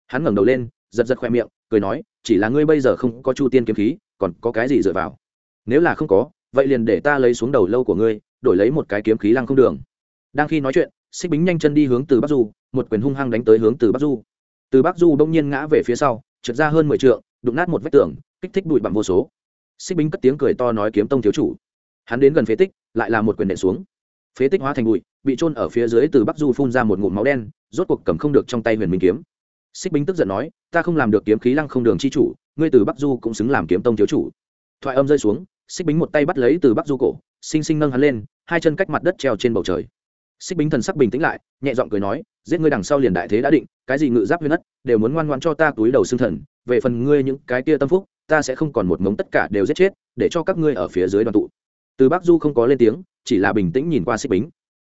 Hắn ngẩng đầu lên, giật giật khoe miệng, cười nói chỉ là ngươi bây giờ không có chu tiên kiếm khí, còn có cái gì dựa vào? Nếu là không có, vậy liền để ta lấy xuống đầu lâu của ngươi, đổi lấy một cái kiếm khí lăng không đường. Đang khi nói chuyện, xích bính nhanh chân đi hướng từ bắc du, một quyền hung hăng đánh tới hướng từ bắc du. Từ bắc du đông nhiên ngã về phía sau, trượt ra hơn mười t đụng nát một vách tường, kích thích bụi bặm vô số. Xích bính cất tiếng cười to nói kiếm tông thiếu chủ. Hắn đến gần phế tích, lại là một quyền đệ xuống. Phế tích hóa thành bụi, bị trôn ở phía dưới từ bắc du phun ra một ngụm máu đen, rốt cuộc cầm không được trong tay huyền minh kiếm xích bính tức giận nói, ta không làm được kiếm khí lăng không đường chi chủ, ngươi từ bắc du cũng xứng làm kiếm tông thiếu chủ. Thoại âm rơi xuống, xích bính một tay bắt lấy từ bắc du cổ xinh xinh nâng hắn lên, hai chân cách mặt đất treo trên bầu trời. Xích bính thần sắc bình tĩnh lại, nhẹ giọng cười nói, giết ngươi đằng sau liền đại thế đã định, cái gì ngự giáp huyền ất đều muốn ngoan ngoan cho ta túi đầu xương thần, về phần ngươi những cái kia tâm phúc, ta sẽ không còn một mống tất cả đều giết chết, để cho các ngươi ở phía dưới đoàn tụ. Từ bắc du không có lên tiếng, chỉ là bình tĩnh nhìn qua xích bính.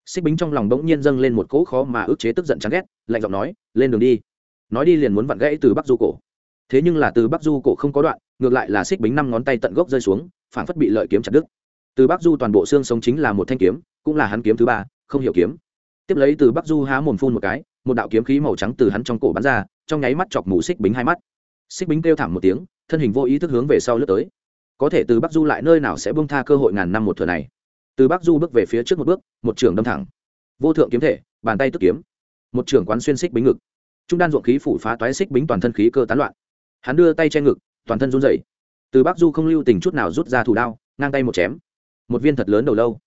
Xích bính trong lòng bỗng nhiên dâng lên một cỗ khó mà ức chế tức giận chán ghét, lạnh giọng nói, lên đường đi nói đi liền muốn vặn gãy từ bắc du cổ. Thế nhưng là từ bắc du cổ không có đoạn, ngược lại là xích bính năm ngón tay tận gốc rơi xuống phản phất bị lợi kiếm chặt đứt. Từ bắc du toàn bộ xương sống chính là một thanh kiếm, cũng là hắn kiếm thứ ba, không hiểu kiếm. Tiếp lấy từ bắc du há mồm phun một cái, một đạo kiếm khí màu trắng từ hắn trong cổ bắn ra, trong nháy mắt chọc mù xích bính hai mắt. Xích bính kêu thảm một tiếng, thân hình vô ý thức hướng về sau lướt tới. Có thể từ bắc du lại nơi nào sẽ bông tha cơ hội ngàn năm một thừa này? Từ bắc du bước về phía trước một bước, một trường đâm thẳng. Vô thượng kiếm thể, bàn tay tức kiếm. Một trường quán xuyên xích bính ngực trung đan ruộng khí phủ phá toái xích bính toàn thân khí cơ tán loạn. Hắn đưa tay che ngực, toàn thân run rẩy. Từ bắc du không lưu tình chút nào rút ra thủ đao, ngang tay một chém. Một viên thật lớn đầu lâu.